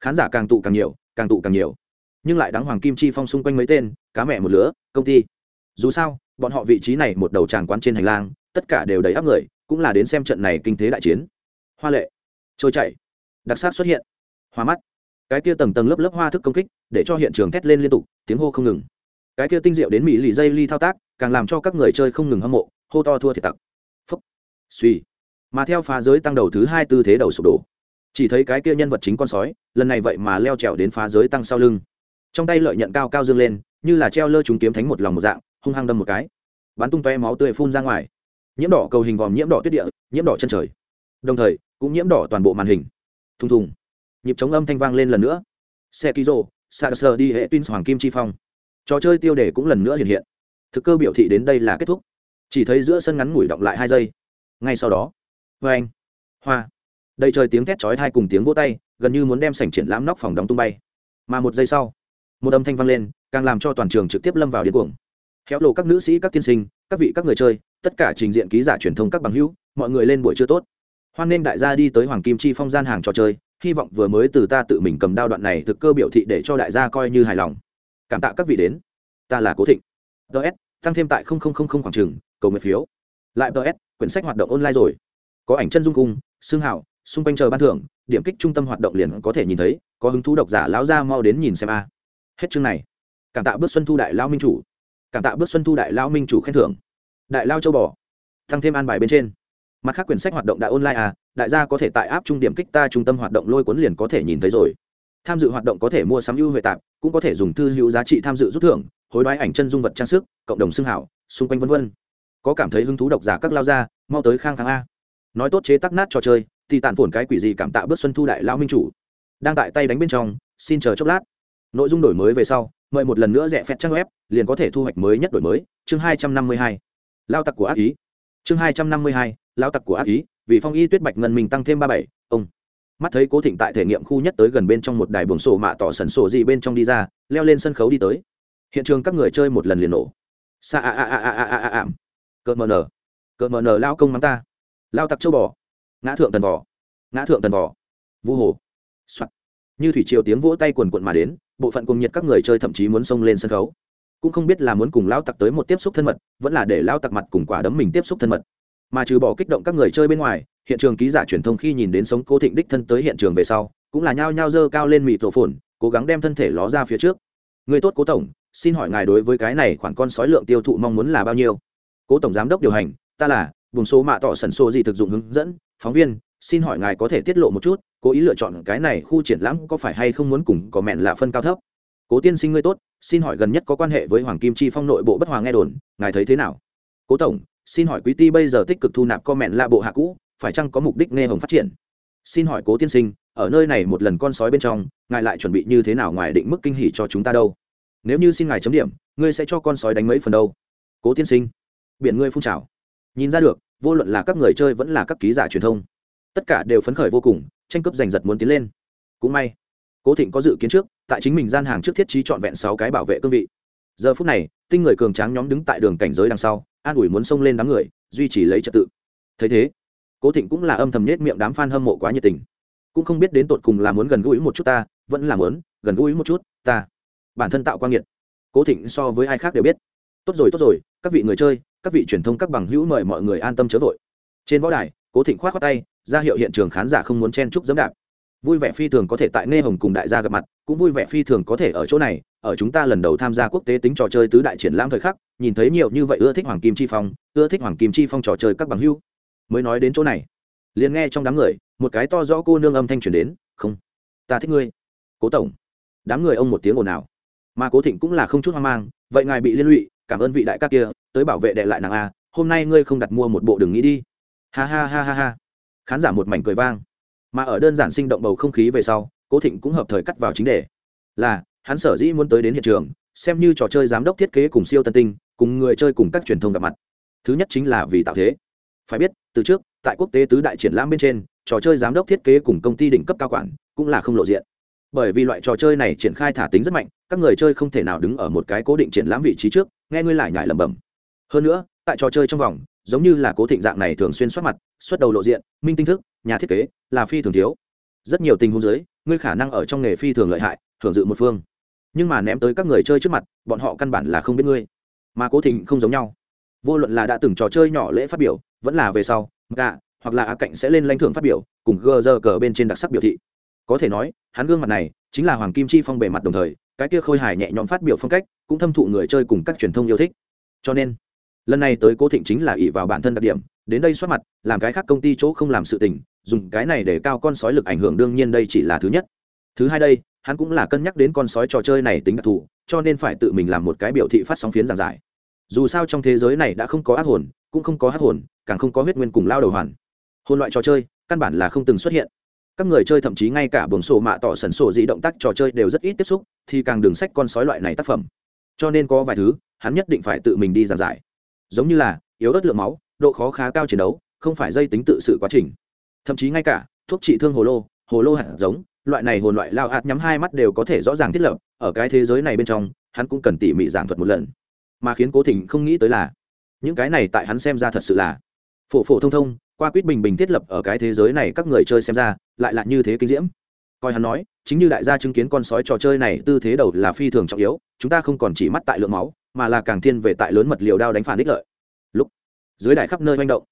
khán giả càng tụ càng nhiều, càng tụ càng nhiều. Nhưng lại đáng hoàng kim chi phong xung quanh mấy tên, cá mẹ một lứa, công ty. Dù sao, bọn họ vị trí này một đầu tràng quán trên hành lang, tất cả đều đầy áp người, cũng là đến xem trận này kinh tế đại chiến. Hoa lệ. Trôi chảy. Đặc sắc xuất hiện. Hoa mắt. Cái kia tầng tầng lớp lớp hoa thức công kích, để cho hiện trường thét lên liên tục, tiếng hô không ngừng. Cái kia tinh diệu đến mỹ lì dây ly thao tác, càng làm cho các người chơi không ngừng hâm mộ, hô to thua thiệt tặc. Phúc. Suy mà theo phá giới tăng đầu thứ hai tư thế đầu sụp đổ chỉ thấy cái kia nhân vật chính con sói, lần này vậy mà leo trèo đến phá giới tăng sau lưng. Trong tay lợi nhận cao cao dương lên, như là treo lơ chúng kiếm thánh một lòng một dạng, hung hăng đâm một cái. Bắn tung toe máu tươi phun ra ngoài. Nhiễm đỏ cầu hình vòm, nhiễm đỏ tuyết địa, nhiễm đỏ chân trời. Đồng thời, cũng nhiễm đỏ toàn bộ màn hình. Thùng thùng. Nhịp chống âm thanh vang lên lần nữa. Xe ký rô sạc sờ đi hệ twins, hoàng kim chi phong. Trò chơi tiêu đề cũng lần nữa hiện hiện. Thực cơ biểu thị đến đây là kết thúc. Chỉ thấy giữa sân ngắn ngủi động lại hai giây. Ngay sau đó. Vê anh hoa đầy trời tiếng thét chói thai cùng tiếng vỗ tay, gần như muốn đem sảnh triển lãm nóc phòng đóng tung bay. Mà một giây sau, một âm thanh vang lên, càng làm cho toàn trường trực tiếp lâm vào điên cuồng. Khéo lộ các nữ sĩ, các tiên sinh, các vị, các người chơi, tất cả trình diện ký giả truyền thông các bằng hữu, mọi người lên buổi chưa tốt. Hoan nên đại gia đi tới hoàng kim chi phong gian hàng trò chơi, hy vọng vừa mới từ ta tự mình cầm đao đoạn này thực cơ biểu thị để cho đại gia coi như hài lòng. Cảm tạ các vị đến. Ta là cố thịnh. Ts tăng thêm tại khoảng trường, cầu nguyện phiếu. Lại ts quyển sách hoạt động online rồi. Có ảnh chân dung cung xương hảo xung quanh chờ ban thưởng, điểm kích trung tâm hoạt động liền có thể nhìn thấy, có hứng thú độc giả lão ra mau đến nhìn xem a. Hết chương này. Cảm tạ bước xuân thu đại lao minh chủ. Cảm tạ bước xuân thu đại lao minh chủ khen thưởng. Đại lao châu bò. Tăng thêm an bài bên trên. Mặt khác quyển sách hoạt động đã online à đại gia có thể tại áp trung điểm kích ta trung tâm hoạt động lôi cuốn liền có thể nhìn thấy rồi. Tham dự hoạt động có thể mua sắm ưu huệ tạp, cũng có thể dùng thư hữu giá trị tham dự rút thưởng, hối đoái ảnh chân dung vật trang sức, cộng đồng xương hảo, xung quanh vân vân. Có cảm thấy hứng thú độc giả các lao ra mau tới khang kháng a. Nói tốt chế tắc nát trò chơi thì tàn phồn cái quỷ gì cảm tạ bước xuân thu đại lao minh chủ đang tại tay đánh bên trong xin chờ chốc lát nội dung đổi mới về sau mời một lần nữa rẻ phép trang web liền có thể thu hoạch mới nhất đổi mới chương hai trăm năm mươi hai lao tặc của ác ý chương hai trăm năm mươi hai lao tặc của ác ý vì phong y tuyết bạch ngân mình tăng thêm ba bảy ông mắt thấy cố thịnh tại thể nghiệm khu nhất tới gần bên trong một đài buồng sổ mạ tỏ sần sổ gì bên trong đi ra leo lên sân khấu đi tới hiện trường các người chơi một lần liền nổ sa a a a a a a a ảm cợt mờ nở cợt mờ nở lao công mắng ta lao tặc châu bò ngã thượng tần vỏ ngã thượng tần vỏ vu hồ、Soạn. như thủy triều tiếng vỗ tay quần quận mà đến, bộ phận cùng nhiệt các người chơi thậm chí muốn xông lên sân khấu. Cũng không biết là muốn cùng lao tặc tới một tiếp xúc thân mật, vẫn là để lao tặc mặt cùng quả đấm mình tiếp xúc thân mật. Mà trừ bỏ kích động các người chơi bên ngoài, hiện trường ký giả truyền thông khi nhìn đến sống cố thịnh đích thân tới hiện trường về sau, cũng là nhao nhao dơ cao lên mịt tổ phồn, cố gắng đem thân thể ló ra phía trước. Người tốt cố tổng, xin hỏi ngài đối với cái này khoản con sói lượng tiêu thụ mong muốn là bao nhiêu? Cố tổng giám đốc điều hành, ta là vùng số mạ tỏ sần sô gì thực dụng hướng dẫn. Phóng viên, xin hỏi ngài có thể tiết lộ một chút, cố ý lựa chọn cái này khu triển lãm có phải hay không muốn cùng có mẹn là phân cao thấp? Cố tiên sinh ngươi tốt, xin hỏi gần nhất có quan hệ với hoàng kim chi phong nội bộ bất hòa nghe đồn, ngài thấy thế nào? Cố tổng, xin hỏi quý ty bây giờ tích cực thu nạp comment là bộ hạ cũ, phải chăng có mục đích nghe hồng phát triển? Xin hỏi cố tiên sinh, ở nơi này một lần con sói bên trong, ngài lại chuẩn bị như thế nào ngoài định mức kinh hỉ cho chúng ta đâu? Nếu như xin ngài chấm điểm, ngươi sẽ cho con sói đánh mấy phần đâu? Cố tiên sinh, biển ngươi phun trào. Nhìn ra được vô luận là các người chơi vẫn là các ký giả truyền thông, tất cả đều phấn khởi vô cùng, tranh cướp giành giật muốn tiến lên. Cũng may, cố thịnh có dự kiến trước, tại chính mình gian hàng trước thiết trí trọn vẹn sáu cái bảo vệ cương vị. Giờ phút này, tinh người cường tráng nhóm đứng tại đường cảnh giới đằng sau, an ủi muốn xông lên đám người, duy trì lấy trật tự. Thấy thế, cố thịnh cũng là âm thầm nhết miệng đám f a n hâm mộ quá nhiệt tình. Cũng không biết đến tột cùng là muốn gần gũi một chút ta, vẫn là muốn gần gũi một chút ta. Bản thân tạo quang nhiệt. Cố thịnh so với ai khác đều biết tốt rồi tốt rồi, các vị người chơi, các vị truyền thông các bằng hữu mời mọi người an tâm chớ vội. Trên võ đài, cố thịnh khoát khoát tay, ra hiệu hiện trường khán giả không muốn chen chúc dẫm đạp. Vui vẻ phi thường có thể tại nghe hồng cùng đại gia gặp mặt, cũng vui vẻ phi thường có thể ở chỗ này, ở chúng ta lần đầu tham gia quốc tế tính trò chơi tứ đại triển lãm thời khắc, nhìn thấy nhiều như vậy ưa thích hoàng kim chi phong, ưa thích hoàng kim chi phong trò chơi các bằng hữu. Mới nói đến chỗ này, liền nghe trong đám người, một cái to rõ cô nương âm thanh truyền đến, không, ta thích ngươi. Cố tổng. Đám người ông một tiếng ồn ào. Mà cố thịnh cũng là không chút hoang mang, vậy ngài bị liên lụy cảm ơn vị đại ca kia, tới bảo vệ đệ lại nàng a, hôm nay ngươi không đặt mua một bộ đừng nghĩ đi. Ha ha ha ha ha. Khán giả một mảnh cười vang. Mà ở đơn giản sinh động bầu không khí về sau, cố thịnh cũng hợp thời cắt vào chính đề. Là, hắn sở dĩ muốn tới đến hiện trường, xem như trò chơi giám đốc thiết kế cùng siêu tân tinh, cùng người chơi cùng các truyền thông gặp mặt. Thứ nhất chính là vì tạo thế. Phải biết, từ trước, tại quốc tế tứ đại triển lãm bên trên, trò chơi giám đốc thiết kế cùng công ty đỉnh cấp cao quản cũng là không lộ diện. Bởi vì loại trò chơi này triển khai thả tính rất mạnh, các người chơi không thể nào đứng ở một cái cố định triển lãm vị trí trước nghe ngươi lại nhải lẩm bẩm. Hơn nữa, tại trò chơi trong vòng, giống như là cố thịnh dạng này thường xuyên xuất mặt, xuất đầu lộ diện, minh tinh thức, nhà thiết kế, là phi thường thiếu. Rất nhiều tình huống giới ngươi khả năng ở trong nghề phi thường lợi hại thường dự một phương. Nhưng mà ném tới các người chơi trước mặt, bọn họ căn bản là không biết ngươi. Mà cố thịnh không giống nhau. Vô luận là đã từng trò chơi nhỏ lễ phát biểu, vẫn là về sau, gạ, hoặc là á cạnh sẽ lên lãnh thưởng phát biểu, cùng gờ giờ cờ bên trên đặc sắc biểu thị. Có thể nói, hắn gương mặt này, chính là hoàng kim chi phong bề mặt đồng thời cái kia khôi hài nhẹ nhõm phát biểu phong cách, cũng thâm thụ người chơi cùng các truyền thông yêu thích. Cho nên, lần này tới cố thịnh chính là ỷ vào bản thân đặc điểm, đến đây xuất mặt, làm cái khác công ty chỗ không làm sự tình, dùng cái này để cao con sói lực ảnh hưởng đương nhiên đây chỉ là thứ nhất. Thứ hai đây, hắn cũng là cân nhắc đến con sói trò chơi này tính đặc thù, cho nên phải tự mình làm một cái biểu thị phát sóng phiến giảng giải. Dù sao trong thế giới này đã không có ác hồn, cũng không có hát hồn, càng không có huyết nguyên cùng lao đầu hoàn. Hồn loại trò chơi, căn bản là không từng xuất hiện. Các người chơi thậm chí ngay cả buồng sổ mạ tỏ sần sổ dị động tác trò chơi đều rất ít tiếp xúc thì càng đường sách con sói loại này tác phẩm. Cho nên có vài thứ, hắn nhất định phải tự mình đi giảng giải. Giống như là, yếu ớt lượng máu, độ khó khá cao chiến đấu, không phải dây tính tự sự quá trình. Thậm chí ngay cả, thuốc trị thương hồ lô hồ lô hạt giống, loại này hồn loại lao hạt nhắm hai mắt đều có thể rõ ràng thiết lập, ở cái thế giới này bên trong, hắn cũng cần tỉ mỉ giảng thuật một lần. Mà khiến cố thịnh không nghĩ tới là, những cái này tại hắn xem ra thật sự là phổ phổ thông thông, qua quýt bình bình thiết lập ở cái thế giới này các người chơi xem ra, lại là như thế kinh diễm coi hắn nói, chính như đại gia chứng kiến con sói trò chơi này, tư thế đầu là phi thường trọng yếu, chúng ta không còn chỉ mắt tại lượng máu, mà là càng thiên về tại lớn mật liều đao đánh phản đích lợi. Lúc, dưới đại khắp nơi manh động,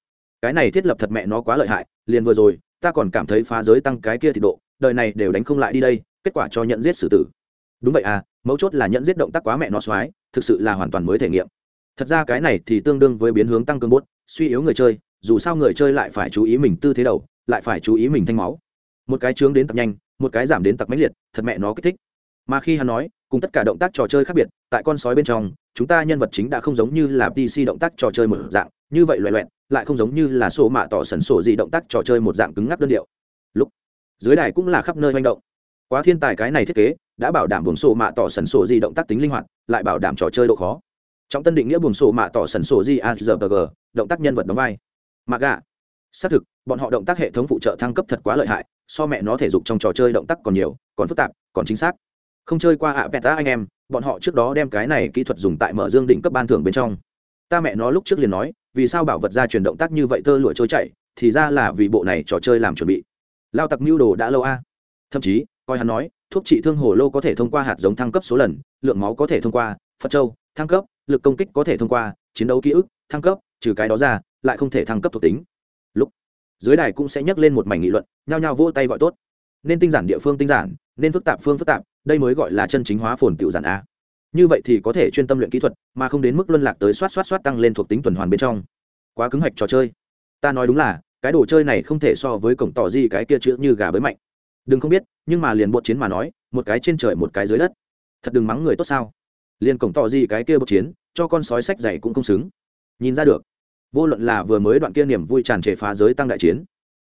cái này thiết lập thật mẹ nó quá lợi hại, liền vừa rồi, ta còn cảm thấy phá giới tăng cái kia thì độ, đời này đều đánh không lại đi đây, kết quả cho nhận giết xử tử. Đúng vậy à mấu chốt là nhận giết động tác quá mẹ nó xoái, thực sự là hoàn toàn mới thể nghiệm. Thật ra cái này thì tương đương với biến hướng tăng cương bốt, suy yếu người chơi, dù sao người chơi lại phải chú ý mình tư thế đầu, lại phải chú ý mình thanh máu. Một cái trướng đến tập nhanh một cái giảm đến tặc mãnh liệt, thật mẹ nó kích thích. Mà khi hắn nói, cùng tất cả động tác trò chơi khác biệt, tại con sói bên trong, chúng ta nhân vật chính đã không giống như là pc động tác trò chơi một dạng, như vậy loại loẹn lại không giống như là sổ mạ tỏ sẩn sổ gì động tác trò chơi một dạng cứng ngắc đơn điệu. Lúc, dưới đài cũng là khắp nơi manh động. Quá thiên tài cái này thiết kế, đã bảo đảm buồng sổ mạ tỏ sẩn sổ gì động tác tính linh hoạt, lại bảo đảm trò chơi độ khó. Trong tân định nghĩa buồng sổ mạ tỏ sẩn sổ gì a g động tác nhân vật đóng vai. Mạc gà xác thực bọn họ động tác hệ thống phụ trợ thăng cấp thật quá lợi hại, so mẹ nó thể dục trong trò chơi động tác còn nhiều, còn phức tạp, còn chính xác. Không chơi qua ạ ta anh em, bọn họ trước đó đem cái này kỹ thuật dùng tại mở dương đỉnh cấp ban thưởng bên trong. Ta mẹ nó lúc trước liền nói, vì sao bảo vật ra truyền động tác như vậy tơ lụa trôi chạy thì ra là vì bộ này trò chơi làm chuẩn bị. Lao tặc mưu đồ đã lâu a. Thậm chí, coi hắn nói, thuốc trị thương hồ lô có thể thông qua hạt giống thăng cấp số lần, lượng máu có thể thông qua, phật châu, thăng cấp, lực công kích có thể thông qua, chiến đấu ký ức, thăng cấp, trừ cái đó ra, lại không thể thăng cấp thuộc tính dưới đài cũng sẽ nhắc lên một mảnh nghị luận, nhao nhao vỗ tay gọi tốt. Nên tinh giản địa phương tinh giản, nên phức tạp phương phức tạp, đây mới gọi là chân chính hóa phồn tiểu giản a. Như vậy thì có thể chuyên tâm luyện kỹ thuật, mà không đến mức luân lạc tới soát soát soát tăng lên thuộc tính tuần hoàn bên trong. Quá cứng hạch trò chơi. Ta nói đúng là, cái đồ chơi này không thể so với cổng tỏ gì cái kia chữ như gà bới mạnh. Đừng không biết, nhưng mà liền bột chiến mà nói, một cái trên trời một cái dưới đất. Thật đừng mắng người tốt sao. Liền cổng tỏ gì cái kia bột chiến, cho con sói sách dày cũng không xứng. Nhìn ra được vô luận là vừa mới đoạn kia niềm vui tràn trề phá giới tăng đại chiến,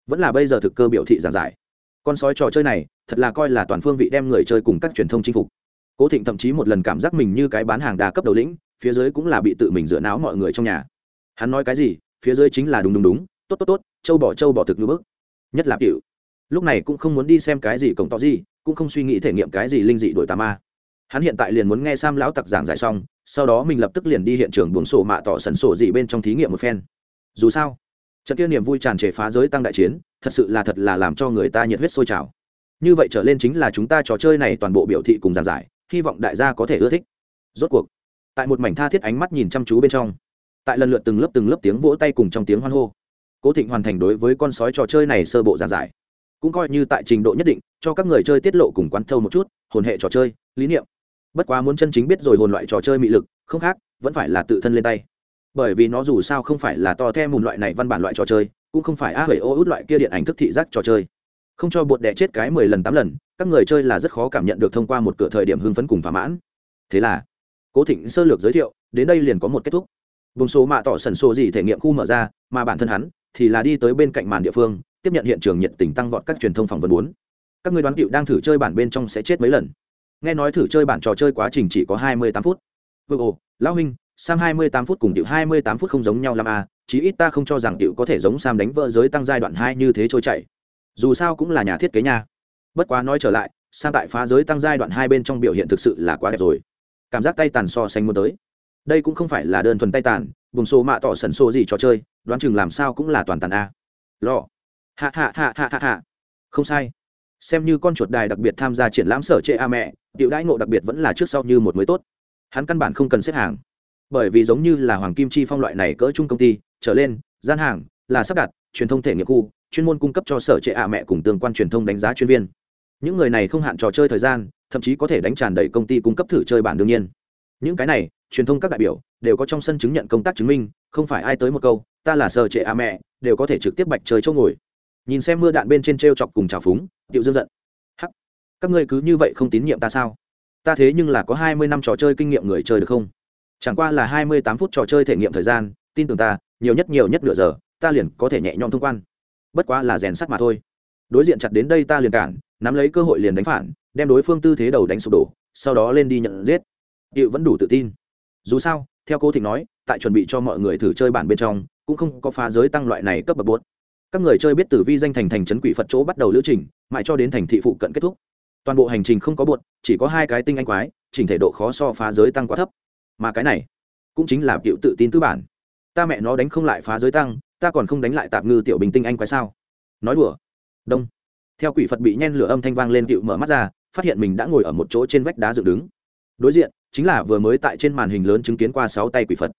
vẫn là bây giờ thực cơ biểu thị giản giải. Con sói trò chơi này, thật là coi là toàn phương vị đem người chơi cùng các truyền thông chinh phục. Cố thịnh thậm chí một lần cảm giác mình như cái bán hàng đa cấp đầu lĩnh, phía dưới cũng là bị tự mình dựa náo mọi người trong nhà. Hắn nói cái gì, phía dưới chính là đúng đúng đúng, tốt tốt tốt, châu bỏ châu bỏ thực như bức. Nhất là cựu lúc này cũng không muốn đi xem cái gì cổng to gì, cũng không suy nghĩ thể nghiệm cái gì linh dị đổi tà ma. Hắn hiện tại liền muốn nghe sam lão tặc giảng giải xong sau đó mình lập tức liền đi hiện trường buồng sổ mạ tỏ sẩn sổ gì bên trong thí nghiệm một phen. Dù sao, trận kia niềm vui tràn trề phá giới tăng đại chiến, thật sự là thật là làm cho người ta nhiệt huyết sôi trào. Như vậy trở lên chính là chúng ta trò chơi này toàn bộ biểu thị cùng giàn giải, hy vọng đại gia có thể ưa thích. Rốt cuộc, tại một mảnh tha thiết ánh mắt nhìn chăm chú bên trong, tại lần lượt từng lớp từng lớp tiếng vỗ tay cùng trong tiếng hoan hô, cố thịnh hoàn thành đối với con sói trò chơi này sơ bộ giàn giải. Cũng coi như tại trình độ nhất định, cho các người chơi tiết lộ cùng quán thâu một chút, hồn hệ trò chơi, lý niệm bất quá muốn chân chính biết rồi hồn loại trò chơi mị lực, không khác, vẫn phải là tự thân lên tay. Bởi vì nó dù sao không phải là to theo mùn loại này văn bản loại trò chơi, cũng không phải a bảy ô út loại kia điện ảnh thức thị giác trò chơi. Không cho bột đẻ chết cái mười lần tám lần, các người chơi là rất khó cảm nhận được thông qua một cửa thời điểm hưng phấn cùng thỏa mãn. Thế là, cố thịnh sơ lược giới thiệu, đến đây liền có một kết thúc. Vùng số mạ tỏ sần sô gì thể nghiệm khu mở ra, mà bản thân hắn thì là đi tới bên cạnh màn địa phương, tiếp nhận hiện trường nhiệt tình tăng vọt các truyền thông phỏng vấn bốn. Các người đoán cựu đang thử chơi bản bên trong sẽ chết mấy lần? Nghe nói thử chơi bản trò chơi quá trình chỉ có hai mươi tám phút. Vừa ồ, lão huynh, sam hai mươi tám phút cùng tiểu hai mươi tám phút không giống nhau làm à chí ít ta không cho rằng tiểu có thể giống sam đánh vỡ giới tăng giai đoạn hai như thế trôi chảy. Dù sao cũng là nhà thiết kế nha. Bất quá nói trở lại, sam tại phá giới tăng giai đoạn hai bên trong biểu hiện thực sự là quá đẹp rồi. Cảm giác tay tàn so sánh muốn tới. Đây cũng không phải là đơn thuần tay tàn bùng xô mạ tỏ sần xô gì trò chơi, đoán chừng làm sao cũng là toàn tàn a lọ. hạ hạ hạ hạ hạ hạ không sai xem như con chuột đài đặc biệt tham gia triển lãm sở trệ a mẹ, tiểu đãi ngộ đặc biệt vẫn là trước sau như một mới tốt. Hắn căn bản không cần xếp hàng. Bởi vì giống như là hoàng kim chi phong loại này cỡ chung công ty, trở lên, gian hàng, là sắp đặt, truyền thông thể nghiệp khu, chuyên môn cung cấp cho sở trệ a mẹ cùng tương quan truyền thông đánh giá chuyên viên. Những người này không hạn trò chơi thời gian, thậm chí có thể đánh tràn đầy công ty cung cấp thử chơi bản đương nhiên. Những cái này, truyền thông các đại biểu, đều có trong sân chứng nhận công tác chứng minh, không phải ai tới một câu, ta là sở trệ a mẹ đều có thể trực tiếp bạch chơi chỗ ngồi. Nhìn xem mưa đạn bên trên t r e o chọc cùng trào phúng Tiểu dương giận. Hắc, các ngươi cứ như vậy không tín nhiệm ta sao? Ta thế nhưng là có hai mươi năm trò chơi kinh nghiệm người chơi được không? Chẳng qua là hai mươi tám phút trò chơi thể nghiệm thời gian, tin tưởng ta, nhiều nhất nhiều nhất nửa giờ, ta liền có thể nhẹ nhõm thông quan. Bất quá là rèn sắt mà thôi. Đối diện chặt đến đây ta liền cản, nắm lấy cơ hội liền đánh phản, đem đối phương tư thế đầu đánh sụp đổ, sau đó lên đi nhận giết. Hiệu vẫn đủ tự tin. Dù sao, theo cô thịnh nói, tại chuẩn bị cho mọi người thử chơi bản bên trong, cũng không có phá giới tăng loại này cấp bậc buốt các người chơi biết từ vi danh thành thành trấn quỷ phật chỗ bắt đầu lữ trình, mãi cho đến thành thị phụ cận kết thúc. Toàn bộ hành trình không có buồn chỉ có hai cái tinh anh quái, chỉnh thể độ khó so phá giới tăng quá thấp. Mà cái này, cũng chính là tiểu tự tin tư bản. Ta mẹ nó đánh không lại phá giới tăng, ta còn không đánh lại tạm ngư tiểu bình tinh anh quái sao? Nói đùa. Đông. Theo quỷ phật bị nhen lửa âm thanh vang lên tiểu mở mắt ra, phát hiện mình đã ngồi ở một chỗ trên vách đá dựng đứng. Đối diện, chính là vừa mới tại trên màn hình lớn chứng kiến qua sáu tay quỷ phật.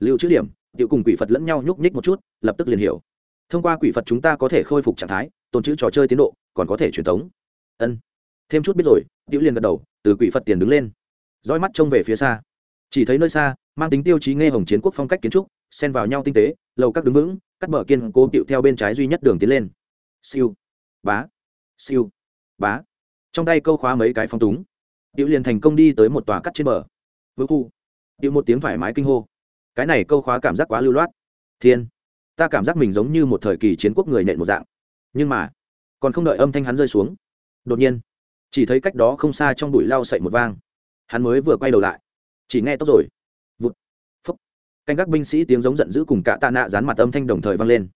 Lưu chữ điểm, tiểu cùng quỷ phật lẫn nhau nhúc nhích một chút, lập tức liền hiểu thông qua quỷ phật chúng ta có thể khôi phục trạng thái, tồn chữ trò chơi tiến độ, còn có thể truyền thống. Ân. Thêm chút biết rồi, tiểu liền gật đầu, từ quỷ phật tiền đứng lên. Roi mắt trông về phía xa. Chỉ thấy nơi xa, mang tính tiêu chí nghe hồng chiến quốc phong cách kiến trúc, xen vào nhau tinh tế, lầu các đứng vững, cắt bờ kiên cố tiệu theo bên trái duy nhất đường tiến lên. Siêu. Bá. Siêu. Bá. Trong tay câu khóa mấy cái phong túng. Tiểu liền thành công đi tới một tòa cắt trên bờ. Vỡ khu. Tiểu một tiếng thoải mái kinh hô. Cái này câu khóa cảm giác quá lưu loát. Thiên ta cảm giác mình giống như một thời kỳ chiến quốc người nện một dạng. Nhưng mà, còn không đợi âm thanh hắn rơi xuống. Đột nhiên, chỉ thấy cách đó không xa trong bụi lau sậy một vang. Hắn mới vừa quay đầu lại. Chỉ nghe tóc rồi. Vụt. Phúc. Canh các binh sĩ tiếng giống giận dữ cùng cả tạ nạ dán mặt âm thanh đồng thời vang lên.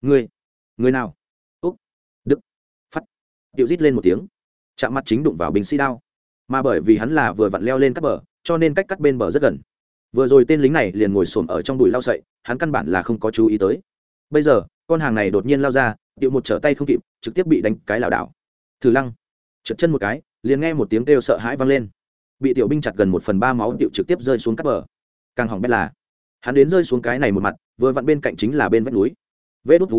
Người người nào? Úc. Đức. Phát điệu rít lên một tiếng. Chạm mặt chính đụng vào binh sĩ đao. Mà bởi vì hắn là vừa vặn leo lên các bờ, cho nên cách cắt bên bờ rất gần vừa rồi tên lính này liền ngồi xổm ở trong bụi lao sậy, hắn căn bản là không có chú ý tới. Bây giờ, con hàng này đột nhiên lao ra điệu một trở tay không kịp, trực tiếp bị đánh cái lảo đảo. Thử lăng, trượt chân một cái, liền nghe một tiếng kêu sợ hãi vang lên. Bị tiểu binh chặt gần một phần ba máu điệu trực tiếp rơi xuống các bờ. Càng hỏng bét là, hắn đến rơi xuống cái này một mặt, vừa vặn bên cạnh chính là bên vách núi. Vê đút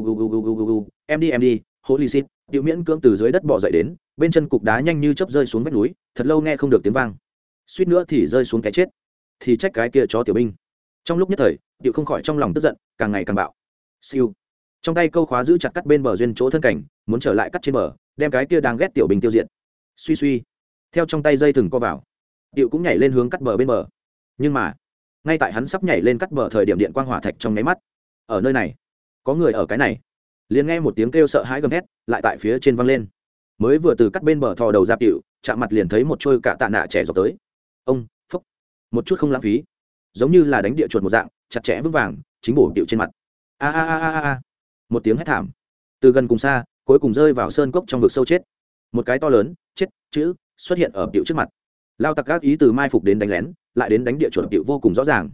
em đi em đi, holy shit điệu miễn cưỡng từ dưới đất bỏ dậy đến, bên chân cục đá nhanh như chớp rơi xuống vách núi, thật lâu nghe không được tiếng vang. Suýt nữa thì rơi xuống cái chết thì trách cái kia chó tiểu binh. Trong lúc nhất thời điệu không khỏi trong lòng tức giận càng ngày càng bạo. Siêu. Trong tay câu khóa giữ chặt cắt bên bờ duyên chỗ thân cảnh muốn trở lại cắt trên bờ đem cái kia đang ghét tiểu binh tiêu diệt. Suy suy. Theo trong tay dây thừng co vào điệu cũng nhảy lên hướng cắt bờ bên bờ. Nhưng mà ngay tại hắn sắp nhảy lên cắt bờ thời điểm điện quang hỏa thạch trong nháy mắt. Ở nơi này có người ở cái này. Liền nghe một tiếng kêu sợ hãi gầm hét, lại tại phía trên văng lên. Mới vừa từ cắt bên bờ thò đầu ra hiệu chạm mặt liền thấy một trôi cả tạ nạ trẻ dọc tới. Ông một chút không lãng phí. Giống như là đánh địa chuột một dạng, chặt chẽ vững vàng, chính bổ điệu trên mặt. A a a a a một tiếng hét thảm. Từ gần cùng xa, cuối cùng rơi vào sơn cốc trong vực sâu chết. Một cái to lớn, chết, chữ, xuất hiện ở điệu trước mặt. Lao tặc các ý từ mai phục đến đánh lén, lại đến đánh địa chuột điệu vô cùng rõ ràng.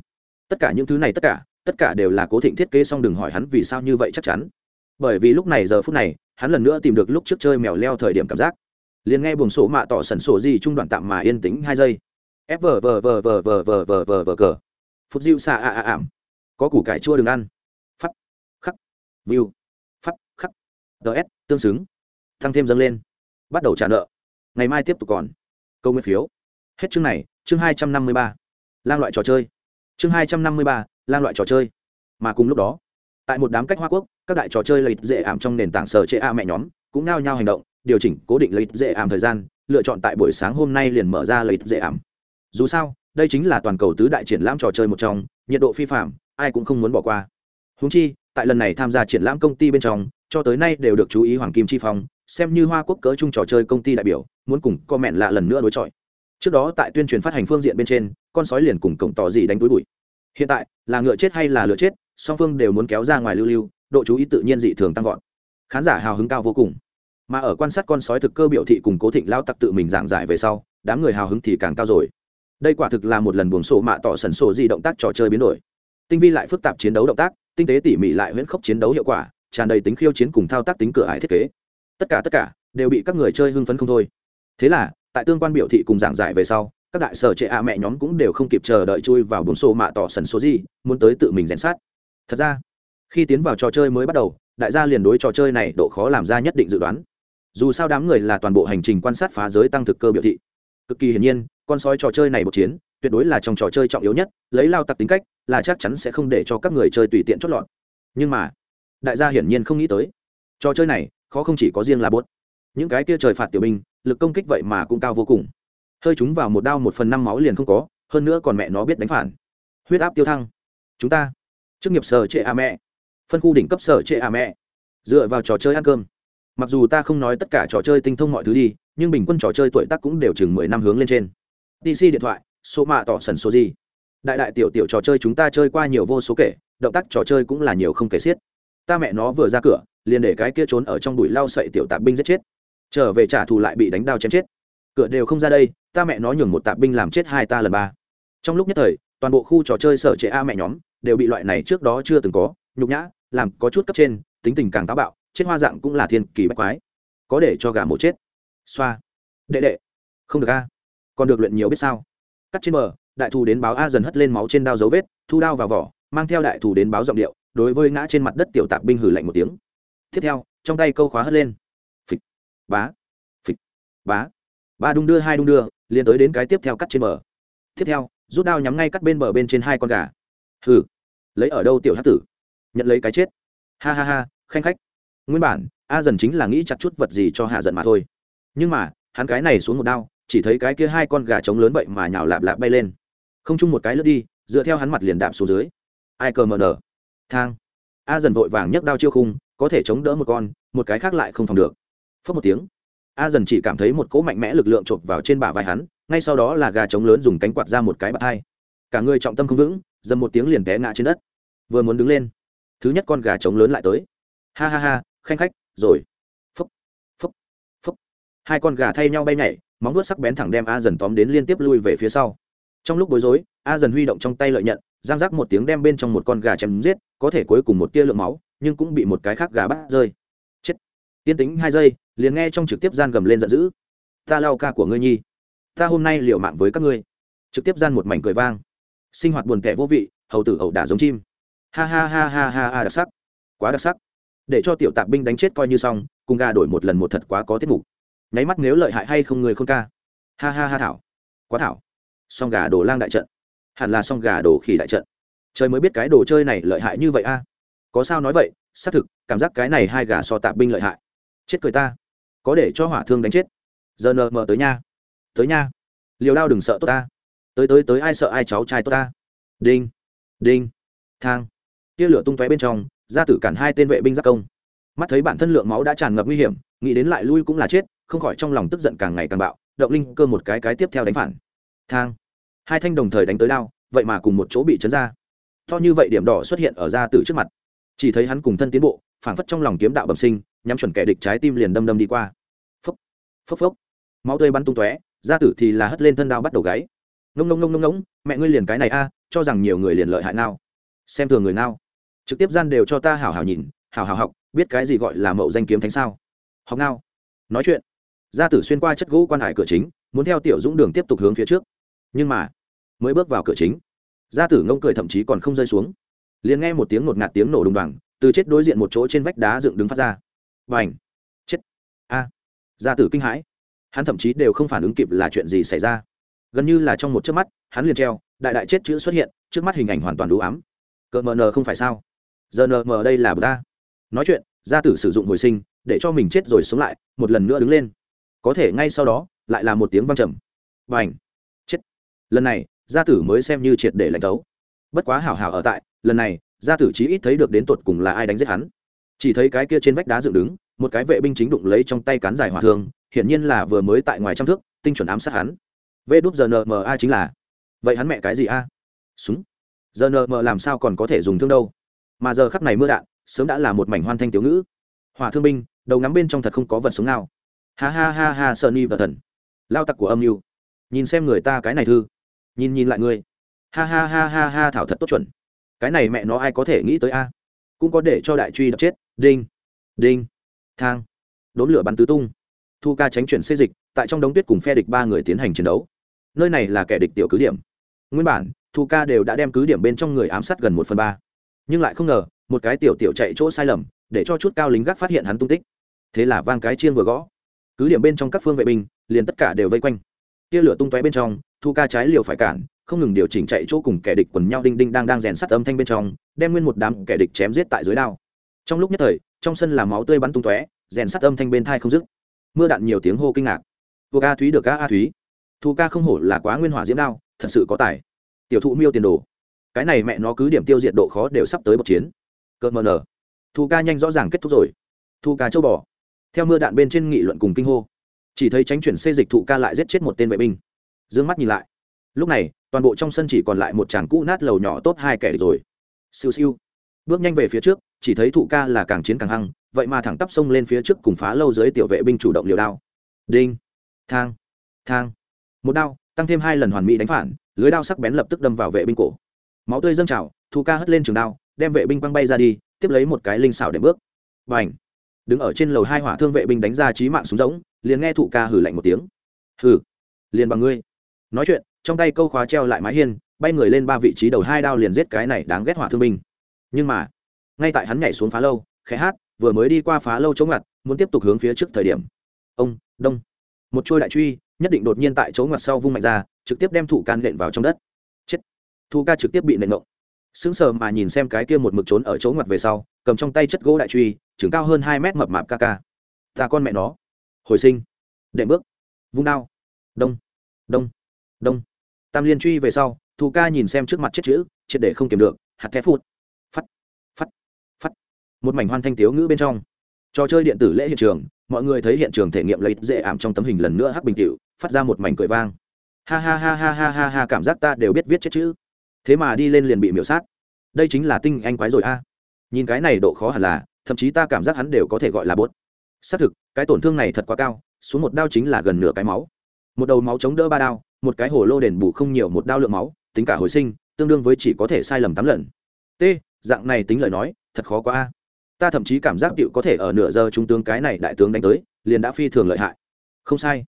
Tất cả những thứ này tất cả tất cả đều là cố thịnh thiết kế xong đừng hỏi hắn vì sao như vậy chắc chắn. Bởi vì lúc này giờ phút này, hắn lần nữa tìm được lúc trước chơi mèo leo thời điểm cảm giác. Liền nghe buồng sổ mạ tỏ sẩn sổ gì trung đoạn tạm mà yên tĩnh hai giây f vờ vờ vờ vờ vờ vờ vờ vờ phút diệu xạ ạ ạ ảm. Có củ cải chua đừng ăn. Phắt. Khắc. View. Phắt. Khắc. Ts tương xứng. Tăng thêm dâng lên. Bắt đầu trả nợ. Ngày mai tiếp tục còn. Câu nguyên phiếu. Hết chương này, chương hai trăm năm mươi ba. Lang loại trò chơi. Chương hai trăm năm mươi ba, lang loại trò chơi. Mà cùng lúc đó, tại một đám cách hoa quốc, các đại trò chơi lợi dễ ảm trong nền tảng sở chế a mẹ nhóm cũng nao nhau hành động, điều chỉnh cố định lợi dễ ảm thời gian, lựa chọn tại buổi sáng hôm nay liền mở ra lợi dễ ảm dù sao, đây chính là toàn cầu tứ đại triển lãm trò chơi một trong, nhiệt độ phi phạm, ai cũng không muốn bỏ qua. Húng chi, tại lần này tham gia triển lãm công ty bên trong, cho tới nay đều được chú ý hoàng kim chi phong, xem như hoa quốc cỡ chung trò chơi công ty đại biểu, muốn cùng co mẹn lạ lần nữa đối chọi. Trước đó tại tuyên truyền phát hành phương diện bên trên, con sói liền cùng cổng tỏ gì đánh túi bụi. Hiện tại, là ngựa chết hay là lựa chết, song phương đều muốn kéo ra ngoài lưu lưu, độ chú ý tự nhiên dị thường tăng vọt. Khán giả hào hứng cao vô cùng. Mà ở quan sát con sói thực cơ biểu thị cùng cố thịnh lao tặc tự mình giảng giải về sau, đám người hào hứng thì càng cao rồi đây quả thực là một lần buồng sổ mạ tỏ sần sổ gì động tác trò chơi biến đổi. Tinh vi lại phức tạp chiến đấu động tác, tinh tế tỉ mỉ lại huyễn khốc chiến đấu hiệu quả, tràn đầy tính khiêu chiến cùng thao tác tính cửa ải thiết kế. Tất cả tất cả đều bị các người chơi hưng phấn không thôi. Thế là, tại tương quan biểu thị cùng giảng giải về sau, các đại sở trệ ạ mẹ nhóm cũng đều không kịp chờ đợi chui vào buồng sổ mạ tỏ sần số gì, muốn tới tự mình rèn sát. Thật ra, khi tiến vào trò chơi mới bắt đầu, đại gia liền đối trò chơi này độ khó làm ra nhất định dự đoán. Dù sao đám người là toàn bộ hành trình quan sát phá giới tăng thực cơ biểu thị. Cực kỳ hiển nhiên con sói trò chơi này một chiến, tuyệt đối là trong trò chơi trọng yếu nhất, lấy lao tặc tính cách, là chắc chắn sẽ không để cho các người chơi tùy tiện chót lọt. Nhưng mà, đại gia hiển nhiên không nghĩ tới, trò chơi này khó không chỉ có riêng là bốt. Những cái kia trời phạt tiểu binh, lực công kích vậy mà cũng cao vô cùng. Hơi chúng vào một đao một phần năm máu liền không có, hơn nữa còn mẹ nó biết đánh phản. Huyết áp tiêu thăng. Chúng ta, chức nghiệp sở trệ a mẹ. Phân khu đỉnh cấp sở trệ a mẹ. Dựa vào trò chơi ăn cơm. Mặc dù ta không nói tất cả trò chơi tinh thông mọi thứ đi, nhưng bình quân trò chơi tuổi tác cũng đều chừng mười năm hướng lên trên dc điện thoại, số mạ tỏ sần số gì. Đại đại tiểu tiểu trò chơi chúng ta chơi qua nhiều vô số kể, động tác trò chơi cũng là nhiều không kể xiết. Ta mẹ nó vừa ra cửa, liền để cái kia trốn ở trong bụi lau sậy tiểu tạp binh giết chết. Trở về trả thù lại bị đánh đao chém chết. Cửa đều không ra đây, ta mẹ nó nhường một tạp binh làm chết hai ta lần ba. Trong lúc nhất thời, toàn bộ khu trò chơi sở chế a mẹ nhóm đều bị loại này trước đó chưa từng có, nhục nhã, làm có chút cấp trên, tính tình càng táo bạo, chết hoa dạng cũng là thiên kỳ bách quái. Có để cho gà mổ chết. Xoa. Đệ đệ. Không được a còn được luyện nhiều biết sao. Cắt trên bờ, đại thù đến báo a dần hất lên máu trên đao dấu vết, thu đao vào vỏ, mang theo đại thù đến báo giọng điệu, đối với ngã trên mặt đất tiểu tạp binh hử lạnh một tiếng. Tiếp theo, trong tay câu khóa hất lên. Phịch, bá phịch, bá. Ba đung đưa, hai đung đưa, liền tới đến cái tiếp theo cắt trên bờ. Tiếp theo, rút đao nhắm ngay cắt bên bờ bên trên hai con gà. Hừ, lấy ở đâu tiểu hát tử? Nhận lấy cái chết. Ha ha ha, khanh khách. Nguyên bản, a dần chính là nghĩ chặt chút vật gì cho hạ giận mà thôi. Nhưng mà, hắn cái này xuống một đao chỉ thấy cái kia hai con gà trống lớn vậy mà nhào lạp lạp bay lên. Không chung một cái lướt đi, dựa theo hắn mặt liền đạp xuống dưới. Ai cờ mờ nở? Thang. A dần vội vàng nhấc đao chiêu khung, có thể chống đỡ một con, một cái khác lại không phòng được. Phớt một tiếng, a dần chỉ cảm thấy một cỗ mạnh mẽ lực lượng chộp vào trên bả vai hắn, ngay sau đó là gà trống lớn dùng cánh quạt ra một cái bạt hai cả người trọng tâm không vững, dầm một tiếng liền té ngã trên đất. Vừa muốn đứng lên, thứ nhất con gà trống lớn lại tới. Ha ha ha, khanh khách, rồi. Phúc phúc phúc hai con gà thay nhau bay nhảy móng vuốt sắc bén thẳng đem a dần tóm đến liên tiếp lui về phía sau. Trong lúc bối rối, a dần huy động trong tay lợi nhận, giang rác một tiếng đem bên trong một con gà chém giết, có thể cuối cùng một tia lượng máu, nhưng cũng bị một cái khác gà bắt rơi. Chết. Tiên tính hai giây, liền nghe trong trực tiếp gian gầm lên giận dữ. Ta lao ca của ngươi nhi. Ta hôm nay liệu mạng với các ngươi. Trực tiếp gian một mảnh cười vang. Sinh hoạt buồn tẻ vô vị, hầu tử ẩu đả giống chim. Ha ha ha ha ha ha, đặc sắc. Quá đặc sắc. Để cho tiểu tạp binh đánh chết coi như xong, cùng gà đổi một lần một thật quá có tiết mục nháy mắt nếu lợi hại hay không người không ca. Ha ha ha thảo. Quá thảo. Song gà đồ lang đại trận. Hẳn là song gà đồ khỉ đại trận. Trời mới biết cái đồ chơi này lợi hại như vậy a. Có sao nói vậy, xác thực, cảm giác cái này hai gà so tạp binh lợi hại. Chết cười ta. Có để cho hỏa thương đánh chết. Giờ nờ mờ tới nha. Tới nha. Liều đao đừng sợ tốt ta. Tới tới tới ai sợ ai cháu trai tốt ta. Đinh. Đinh. Thang. Tia lửa tung tóe bên trong ra tử cản hai tên vệ binh giác công. Mắt thấy bản thân lượng máu đã tràn ngập nguy hiểm, nghĩ đến lại lui cũng là chết không khỏi trong lòng tức giận càng ngày càng bạo, động linh cơ một cái cái tiếp theo đánh phản. Thang. Hai thanh đồng thời đánh tới đao, vậy mà cùng một chỗ bị chấn ra. To như vậy điểm đỏ xuất hiện ở ra tử trước mặt. Chỉ thấy hắn cùng thân tiến bộ, phảng phất trong lòng kiếm đạo bẩm sinh, nhắm chuẩn kẻ địch trái tim liền đâm đâm đi qua. Phốc phốc phốc. Máu tươi bắn tung tóe gia tử thì là hất lên thân đao bắt đầu gáy. Ngông ngông ngông ngông ngông, mẹ ngươi liền cái này a, cho rằng nhiều người liền lợi hại nào. Xem thường người nào. Trực tiếp gian đều cho ta hảo hảo nhìn, hảo hảo học, biết cái gì gọi là mậu danh kiếm thánh sao. Học nào? Nói chuyện gia tử xuyên qua chất gỗ quan hải cửa chính, muốn theo tiểu dũng đường tiếp tục hướng phía trước. Nhưng mà, mới bước vào cửa chính, gia tử ngông cười thậm chí còn không rơi xuống. Liền nghe một tiếng ngột ngạt tiếng nổ đùng đoàng, từ chết đối diện một chỗ trên vách đá dựng đứng phát ra. Và ảnh chết! A! Gia tử kinh hãi. Hắn thậm chí đều không phản ứng kịp là chuyện gì xảy ra. Gần như là trong một chớp mắt, hắn liền treo, đại đại chết chữ xuất hiện, trước mắt hình ảnh hoàn toàn đủ ám. Cỡ mờ nờ không phải sao? Giờ nờ mờ đây là bờ ta. Nói chuyện, gia tử sử dụng hồi sinh, để cho mình chết rồi sống lại, một lần nữa đứng lên có thể ngay sau đó, lại là một tiếng văng trầm. Và ảnh chết! Lần này, gia tử mới xem như triệt để lạnh tấu bất quá hảo hảo ở tại, lần này, gia tử chí ít thấy được đến tột cùng là ai đánh giết hắn. Chỉ thấy cái kia trên vách đá dựng đứng, một cái vệ binh chính đụng lấy trong tay cán dài hỏa thương, hiển nhiên là vừa mới tại ngoài trăm thước, tinh chuẩn ám sát hắn. Vê đúp giờ nma chính là, vậy hắn mẹ cái gì a? Súng. Giờ nm làm sao còn có thể dùng thương đâu? Mà giờ khắp này mưa đạn, sớm đã là một mảnh hoan thanh tiểu ngữ. Hỏa thương binh, đầu ngắm bên trong thật không có vật súng nào ha ha ha ha sơn ni và thần. Lao tặc của âm mưu. Nhìn xem người ta cái này thư. Nhìn nhìn lại ngươi ha ha ha ha ha, thảo thật tốt chuẩn. Cái này mẹ nó ai có thể nghĩ tới a? Cũng có để cho đại truy đập chết. Đinh. Đinh. Thang. Đốn lửa bắn tứ tung. Thu ca tránh chuyển xê dịch, tại trong đống tuyết cùng phe địch ba người tiến hành chiến đấu. Nơi này là kẻ địch tiểu cứ điểm. Nguyên bản, thu ca đều đã đem cứ điểm bên trong người ám sát gần một phần ba. Nhưng lại không ngờ, một cái tiểu tiểu chạy chỗ sai lầm, để cho chút cao lính gác phát hiện hắn tung tích. Thế là vang cái chiên vừa gõ cứ điểm bên trong các phương vệ binh, liền tất cả đều vây quanh. Tia lửa tung tóe bên trong, thu ca trái liều phải cản, không ngừng điều chỉnh chạy chỗ cùng kẻ địch quần nhau đinh đinh đang đang rèn sắt âm thanh bên trong, đem nguyên một đám kẻ địch chém giết tại dưới đao. Trong lúc nhất thời, trong sân là máu tươi bắn tung tóe, rèn sắt âm thanh bên thai không dứt. Mưa đạn nhiều tiếng hô kinh ngạc. Vua ca thúy được ca a thúy. Thu ca không hổ là quá nguyên hỏa diễm đao, thật sự có tài. Tiểu thụ miêu tiền đồ. Cái này mẹ nó cứ điểm tiêu diệt độ khó đều sắp tới một chiến. Cợt mờ nở. Thu ca nhanh rõ ràng kết thúc rồi. Thu ca châu bò theo mưa đạn bên trên nghị luận cùng kinh hô, chỉ thấy tránh chuyển xê dịch thụ ca lại giết chết một tên vệ binh. D ư ơ n g mắt nhìn lại. Lúc này, toàn bộ trong sân chỉ còn lại một chàng cũ nát lầu nhỏ tốt hai kẻ rồi. Siêu siêu. Bước nhanh về phía trước, chỉ thấy thụ ca là càng chiến càng hăng, vậy mà thẳng tắp sông lên phía trước cùng phá lâu dưới tiểu vệ binh chủ động liều đao. Đinh, thang thang. Một đao, tăng thêm hai lần hoàn mỹ đánh phản, lưới đao sắc bén lập tức đâm vào vệ binh cổ. Máu tươi dâng trào, thụ ca hất lên trường đao, đem vệ binh quăng bay ra đi, tiếp lấy một cái linh xảo để bước. Và ảnh đứng ở trên lầu hai hỏa thương vệ binh đánh ra trí mạng súng giống liền nghe thụ ca hử lạnh một tiếng. Hử liền bằng ngươi. Nói chuyện, trong tay câu khóa treo lại mái hiên, bay người lên ba vị trí đầu hai đao liền giết cái này đáng ghét hỏa thương binh. Nhưng mà, ngay tại hắn nhảy xuống phá lâu, khẽ hát, vừa mới đi qua phá lâu chống ngặt, muốn tiếp tục hướng phía trước thời điểm. Ông, đông. Một trôi đại truy, nhất định đột nhiên tại chỗ ngặt sau vung mạnh ra, trực tiếp đem thụ can nện vào trong đất. Chết. Thu ca trực tiếp bị nện ngộng sững sờ mà nhìn xem cái kia một mực trốn ở chỗ ngoặt về sau, cầm trong tay chất gỗ đại truy chừng cao hơn hai mét mập mạp ca ca. Ta con mẹ nó. Hồi sinh. Đệm bước. Vung đao. Đông. Đông. Đông. Tam liên truy về sau thù ca nhìn xem trước mặt chết chữ, triệt để không kiểm được, hạt thép phụt. Phắt. Phắt. Phắt. Một mảnh hoan thanh tiếu ngữ bên trong. Trò chơi điện tử lễ hiện trường, mọi người thấy hiện trường thể nghiệm lấy dễ ảm trong tấm hình lần nữa hắc bình cựu phát ra một mảnh cười vang. Ha ha ha ha ha ha ha, cảm giác ta đều biết viết chết chữ thế mà đi lên liền bị miễu sát. Đây chính là tinh anh quái rồi a. Nhìn cái này độ khó hẳn là, thậm chí ta cảm giác hắn đều có thể gọi là bốt xác thực, cái tổn thương này thật quá cao, xuống một đao chính là gần nửa cái máu. Một đầu máu chống đỡ ba đao, một cái hồ lô đền bù không nhiều, một đao lượng máu, tính cả hồi sinh, tương đương với chỉ có thể sai lầm tám lần. T, dạng này tính lời nói, thật khó quá a. Ta thậm chí cảm giác cựu có thể ở nửa giờ trung tướng cái này đại tướng đánh tới, liền đã phi thường lợi hại. Không sai.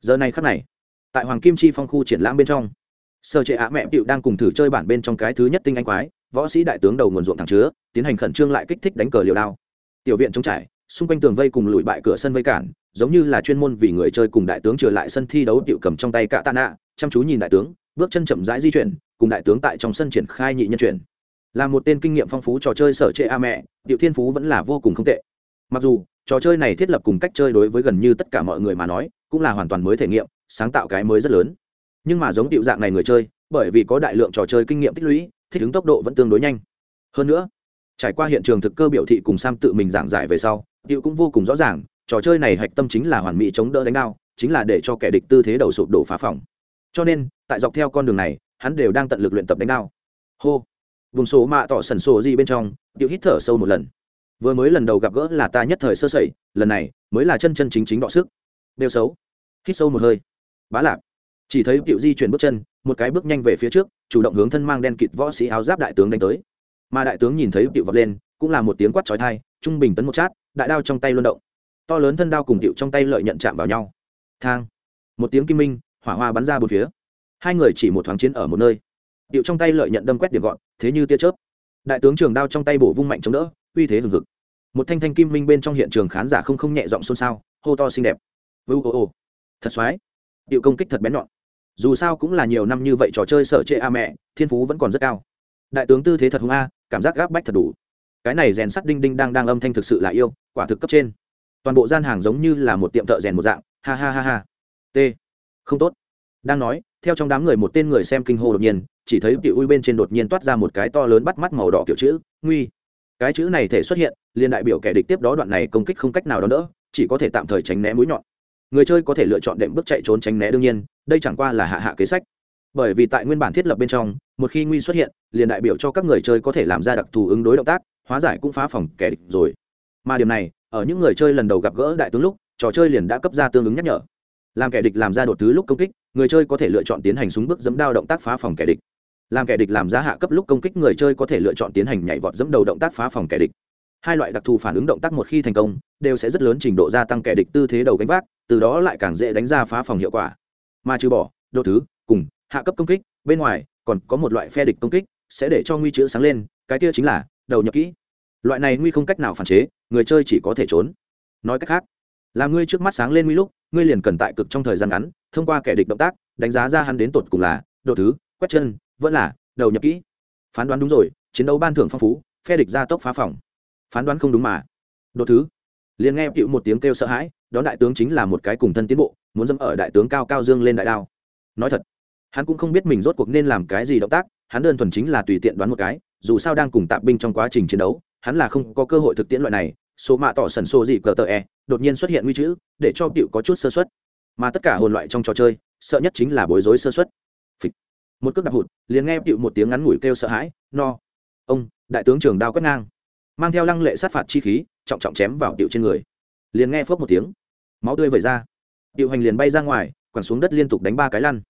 Giờ này khắc này, tại hoàng kim chi phong khu triển lãm bên trong sơ chế ạ mẹ Tiệu đang cùng thử chơi bản bên trong cái thứ nhất tinh anh quái, võ sĩ đại tướng đầu nguồn ruộng thẳng chứa, tiến hành khẩn trương lại kích thích đánh cờ liều đao. Tiểu viện chống trải, xung quanh tường vây cùng lùi bại cửa sân vây cản, giống như là chuyên môn vì người chơi cùng đại tướng trở lại sân thi đấu Tiệu cầm trong tay cạ tạ nạ, chăm chú nhìn đại tướng, bước chân chậm rãi di chuyển, cùng đại tướng tại trong sân triển khai nhị nhân chuyển. Là một tên kinh nghiệm phong phú trò chơi sở trệ a mẹ, tiểu thiên phú vẫn là vô cùng không tệ. Mặc dù, trò chơi này thiết lập cùng cách chơi đối với gần như tất cả mọi người mà nói, cũng là hoàn toàn mới thể nghiệm, sáng tạo cái mới rất lớn nhưng mà giống tiểu dạng này người chơi, bởi vì có đại lượng trò chơi kinh nghiệm tích lũy, thích ứng tốc độ vẫn tương đối nhanh. Hơn nữa, trải qua hiện trường thực cơ biểu thị cùng sam tự mình giảng giải về sau, tiểu cũng vô cùng rõ ràng, trò chơi này hạch tâm chính là hoàn mỹ chống đỡ đánh đao, chính là để cho kẻ địch tư thế đầu sụp đổ phá phòng. Cho nên, tại dọc theo con đường này, hắn đều đang tận lực luyện tập đánh đao. Hô. Vùng số mạ tỏ sần sổ gì bên trong, tiểu hít thở sâu một lần. Vừa mới lần đầu gặp gỡ là ta nhất thời sơ sẩy, lần này mới là chân chân chính chính đọ sức. Đều xấu. Hít sâu một hơi. Bá lạp chỉ thấy cựu di chuyển bước chân, một cái bước nhanh về phía trước, chủ động hướng thân mang đen kịt võ sĩ áo giáp đại tướng đánh tới. Mà đại tướng nhìn thấy cựu vọt lên, cũng là một tiếng quát chói tai, trung bình tấn một chát, đại đao trong tay luân động. To lớn thân đao cùng cựu trong tay lợi nhận chạm vào nhau. Thang! Một tiếng kim minh, hỏa hoa bắn ra bốn phía. Hai người chỉ một thoáng chiến ở một nơi. Cựu trong tay lợi nhận đâm quét điểm gọn, thế như tia chớp. Đại tướng trường đao trong tay bổ vung mạnh chống đỡ, uy thế hừng hực. Một thanh thanh kim minh bên trong hiện trường khán giả không không nhẹ giọng xôn xao, hô to xinh đẹp. U ô ô. Thật xoái. Điệu công kích thật bén nhọn dù sao cũng là nhiều năm như vậy trò chơi sở trệ a mẹ, thiên phú vẫn còn rất cao. Đại tướng tư thế thật hung a, cảm giác gáp bách thật đủ. Cái này rèn sắt đinh đinh đang đang âm thanh thực sự là yêu, quả thực cấp trên. Toàn bộ gian hàng giống như là một tiệm thợ rèn một dạng, ha ha ha ha. T. Không tốt. Đang nói, theo trong đám người một tên người xem kinh hô đột nhiên, chỉ thấy tiểu ui bên trên đột nhiên toát ra một cái to lớn bắt mắt màu đỏ kiểu chữ, nguy. Cái chữ này thể xuất hiện, liên đại biểu kẻ địch tiếp đó đoạn này công kích không cách nào đó nữa chỉ có thể tạm thời tránh né mũi nhọn người chơi có thể lựa chọn đệm bước chạy trốn tránh né đương nhiên, đây chẳng qua là hạ hạ kế sách. Bởi vì tại nguyên bản thiết lập bên trong, một khi nguy xuất hiện, liền đại biểu cho các người chơi có thể làm ra đặc thù ứng đối động tác, hóa giải cũng phá phòng kẻ địch rồi. Mà điểm này, ở những người chơi lần đầu gặp gỡ đại tướng lúc, trò chơi liền đã cấp ra tương ứng nhắc nhở. Làm kẻ địch làm ra đột thứ lúc công kích, người chơi có thể lựa chọn tiến hành súng bước dẫm đao động tác phá phòng kẻ địch. Làm kẻ địch làm ra hạ cấp lúc công kích, người chơi có thể lựa chọn tiến hành nhảy vọt dẫm đầu động tác phá phòng kẻ địch hai loại đặc thù phản ứng động tác một khi thành công, đều sẽ rất lớn trình độ gia tăng kẻ địch tư thế đầu gánh vác, từ đó lại càng dễ đánh ra phá phòng hiệu quả. Mà trừ bỏ đô thứ, cùng, hạ cấp công kích, bên ngoài, còn có một loại phe địch công kích, sẽ để cho nguy chữ sáng lên, cái kia chính là, đầu nhập kỹ. Loại này nguy không cách nào phản chế, người chơi chỉ có thể trốn. Nói cách khác làm ngươi trước mắt sáng lên nguy lúc, ngươi liền cần tại cực trong thời gian ngắn, thông qua kẻ địch động tác, đánh giá ra hắn đến tột cùng là, độ thứ, quét chân, vẫn là, đầu nhập kỹ. Phán đoán đúng rồi, chiến đấu ban thưởng phong phú, phe địch ra tốc phá phòng phán đoán không đúng mà. Đột thứ, liền nghe cựu một tiếng kêu sợ hãi đó đại tướng chính là một cái cùng thân tiến bộ, muốn dẫm ở đại tướng cao cao dương lên đại đao. Nói thật, hắn cũng không biết mình rốt cuộc nên làm cái gì động tác, hắn đơn thuần chính là tùy tiện đoán một cái, dù sao đang cùng tạp binh trong quá trình chiến đấu, hắn là không có cơ hội thực tiễn loại này. Số mạ tỏ sần sô gì cờ tờ e đột nhiên xuất hiện nguy chữ, để cho cựu có chút sơ xuất mà tất cả hồn loại trong trò chơi, sợ nhất chính là bối rối sơ xuất Phịch. một cước đạp hụt, liền nghe cựu một tiếng ngắn ngủi kêu sợ hãi, no. Ông, đại tướng trường đao quét ngang mang theo lăng lệ sát phạt chi khí, trọng trọng chém vào tiểu trên người. Liền nghe phớp một tiếng, máu tươi vẩy ra. Tiểu hành liền bay ra ngoài, quẳng xuống đất liên tục đánh ba cái lăn.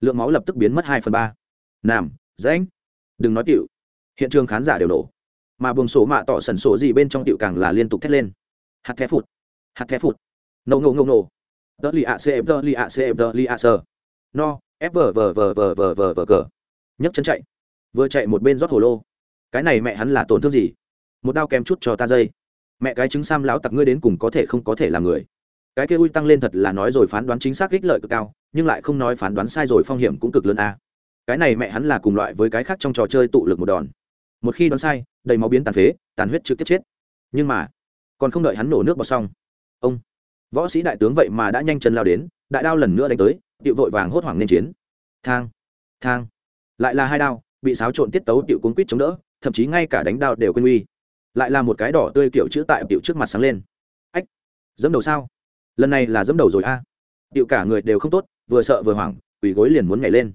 Lượng máu lập tức biến mất hai phần ba. Nằm rãnh. Đừng nói tiểu. Hiện trường khán giả đều nổ. Mà buồng sổ mạ tỏ sần sổ gì bên trong tiểu càng là liên tục thét lên. Hạt thép phụt. Hạt thép phụt. Nổ nổ nổ nổ. Tớ li a c tớ li a c tớ li a sơ no f vờ vờ vờ vờ vờ vờ vờ nhấc chân chạy. Vừa chạy một bên rót hồ lô. Cái này mẹ hắn là tổn thương gì? Một đao kém chút cho ta dây. Mẹ cái trứng sam lão tặc ngươi đến cùng có thể không có thể làm người. Cái kia ui tăng lên thật là nói rồi phán đoán chính xác ích lợi cực cao, nhưng lại không nói phán đoán sai rồi phong hiểm cũng cực lớn a. Cái này mẹ hắn là cùng loại với cái khác trong trò chơi tụ lực một đòn. Một khi đoán sai, đầy máu biến tàn phế, tàn huyết trực tiếp chết. Nhưng mà, còn không đợi hắn nổ nước vào xong. Ông, võ sĩ đại tướng vậy mà đã nhanh chân lao đến, đại đao lần nữa đánh tới tiệu vội vàng hốt hoảng nên chiến. Thang thang. Lại là hai đao, bị xáo trộn tiết tấu tiệu cuốn quýt chống đỡ, thậm chí ngay cả đánh đao đều quên uy lại là một cái đỏ tươi kiểu chữ tại tiểu trước mặt sáng lên. Ách dẫm đầu sao? Lần này là dẫm đầu rồi a. À. cả người đều không tốt, vừa sợ vừa hoảng, quỳ gối liền muốn nhảy lên.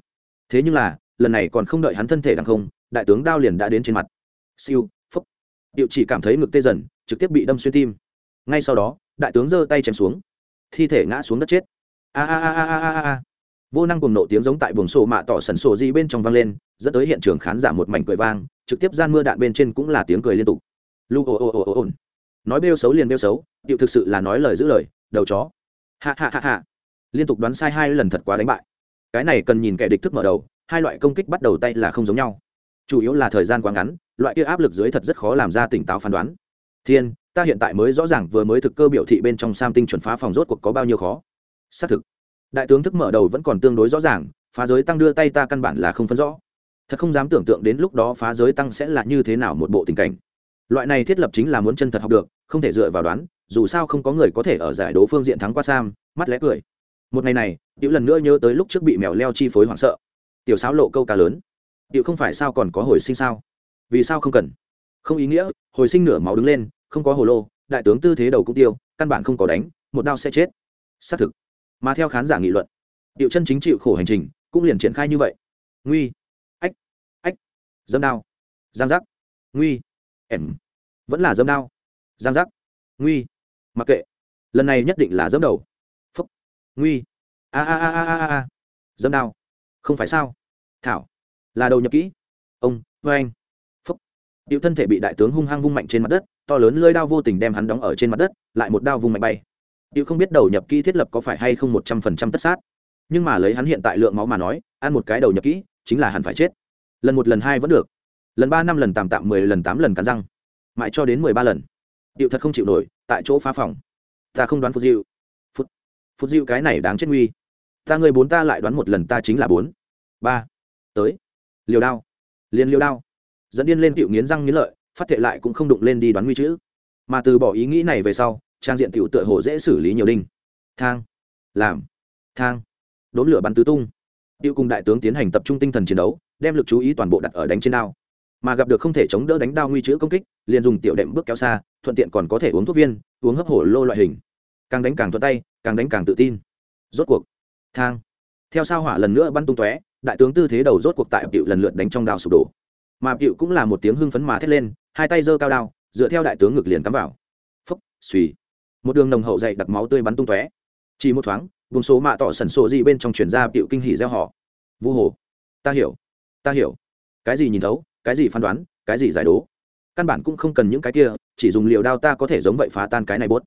Thế nhưng là, lần này còn không đợi hắn thân thể đằng không, đại tướng đao liền đã đến trên mặt. Siêu, phúc. Tiểu chỉ cảm thấy ngực tê dần, trực tiếp bị đâm xuyên tim. Ngay sau đó, đại tướng giơ tay chém xuống. Thi thể ngã xuống đất chết. A a a a a a vô năng cùng nộ tiếng giống tại buồng sổ mạ tỏ sần sổ di bên trong vang lên, dẫn tới hiện trường khán giả một mảnh cười vang, trực tiếp gian mưa đạn bên trên cũng là tiếng cười liên tục lu ồ ồ ồ ồ ồn nói bêu xấu liền bêu xấu điệu thực sự là nói lời giữ lời, đầu chó. Hạ hạ hạ hạ liên tục đoán sai hai lần thật quá đánh bại. Cái này cần nhìn kẻ địch thức mở đầu, hai loại công kích bắt đầu tay là không giống nhau. Chủ yếu là thời gian quá ngắn, loại kia áp lực dưới thật rất khó làm ra tỉnh táo phán đoán. Thiên, ta hiện tại mới rõ ràng vừa mới thực cơ biểu thị bên trong sam tinh chuẩn phá phòng rốt cuộc có bao nhiêu khó. Xác thực, đại tướng thức mở đầu vẫn còn tương đối rõ ràng, phá giới tăng đưa tay ta căn bản là không phân rõ. Thật không dám tưởng tượng đến lúc đó phá giới tăng sẽ là như thế nào một bộ tình cảnh loại này thiết lập chính là muốn chân thật học được, không thể dựa vào đoán, dù sao không có người có thể ở giải đấu phương diện thắng qua sam, mắt lẽ cười. Một ngày này, tiểu lần nữa nhớ tới lúc trước bị mèo leo chi phối hoảng sợ. Tiểu sáo lộ câu cá lớn. Tiểu không phải sao còn có hồi sinh sao? Vì sao không cần? Không ý nghĩa, hồi sinh nửa máu đứng lên, không có hồ lô, đại tướng tư thế đầu cũng tiêu, căn bản không có đánh, một đao sẽ chết. Xác thực. Mà theo khán giả nghị luận, tiểu chân chính chịu khổ hành trình, cũng liền triển khai như vậy. Nguy. Ách. Ách. Dâm đao. Giang giác. Nguy. Ẻm vẫn là dâm đao. Giang giác. Nguy. Mặc kệ. Lần này nhất định là dâm đầu. Phúc. Nguy. A a a a a a dâm đao. Không phải sao? Thảo. Là đầu nhập kỹ. Ông vê anh. Phúc. Điệu thân thể bị đại tướng hung hăng vung mạnh trên mặt đất, to lớn lơi đao vô tình đem hắn đóng ở trên mặt đất, lại một đao vung mạnh bay. Điệu không biết đầu nhập kỹ thiết lập có phải hay không một trăm phần trăm tất sát. Nhưng mà lấy hắn hiện tại lượng máu mà nói, ăn một cái đầu nhập kỹ, chính là hẳn phải chết. Lần một lần hai vẫn được. Lần ba năm lần tạm tạm mười lần tám lần cắn răng mãi cho đến mười ba lần. Điệu thật không chịu nổi, tại chỗ phá phòng. Ta không đoán phút diệu. Phút phút diệu cái này đáng chết nguy. Ta người bốn ta lại đoán một lần ta chính là bốn. Ba. Tới. Liều đao. Liền liều đao. Dẫn điên lên tiểu nghiến răng nghiến lợi, phát thệ lại cũng không đụng lên đi đoán nguy chữ mà từ bỏ ý nghĩ này về sau, trang diện tiểu tựa hồ dễ xử lý nhiều đinh. Thang. Làm. Thang. Đốn lửa bắn tứ tung. Tiêu cùng đại tướng tiến hành tập trung tinh thần chiến đấu, đem lực chú ý toàn bộ đặt ở đánh trên đao mà gặp được không thể chống đỡ đánh đao nguy chữ công kích, liền dùng tiểu đệm bước kéo xa, thuận tiện còn có thể uống thuốc viên, uống hấp hổ lô loại hình. Càng đánh càng thuận tay, càng đánh càng tự tin. Rốt cuộc, thang. Theo sao hỏa lần nữa bắn tung tóe, đại tướng tư thế đầu rốt cuộc tại cựu lần lượt đánh trong đao sụp đổ. Mà cựu cũng là một tiếng hưng phấn mà thét lên, hai tay giơ cao đao, dựa theo đại tướng ngực liền cắm vào. Phúc, suy. Một đường nồng hậu dậy đặc máu tươi bắn tung tóe. Chỉ một thoáng, vùng số mạ tỏ sần sộ gì bên trong chuyển ra cựu kinh hỉ gieo họ vu hồ. Ta hiểu. Ta hiểu. Cái gì nhìn thấu? Cái gì phán đoán, cái gì giải đố. Căn bản cũng không cần những cái kia, chỉ dùng liều đao ta có thể giống vậy phá tan cái này bốt.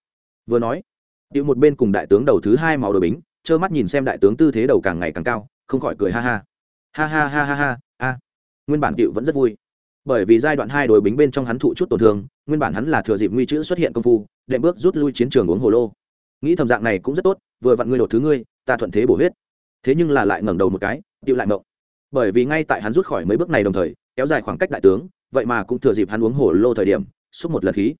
Vừa nói điệu một bên cùng đại tướng đầu thứ hai màu đồ bính, trơ mắt nhìn xem đại tướng tư thế đầu càng ngày càng cao, không khỏi cười ha ha. Ha ha ha ha ha, a. Nguyên bản điệu vẫn rất vui. Bởi vì giai đoạn hai đội bính bên trong hắn thụ chút tổn thương, nguyên bản hắn là thừa dịp nguy chữ xuất hiện công phu, đệm bước rút lui chiến trường uống hồ lô. Nghĩ thầm dạng này cũng rất tốt, vừa vặn ngươi đột thứ ngươi, ta thuận thế bổ huyết. Thế nhưng là lại ngẩng đầu một cái tiêu lại mộng bởi vì ngay tại hắn rút khỏi mấy bước này đồng thời, kéo dài khoảng cách đại tướng, vậy mà cũng thừa dịp hắn uống hổ lô thời điểm, xúc một lần khí.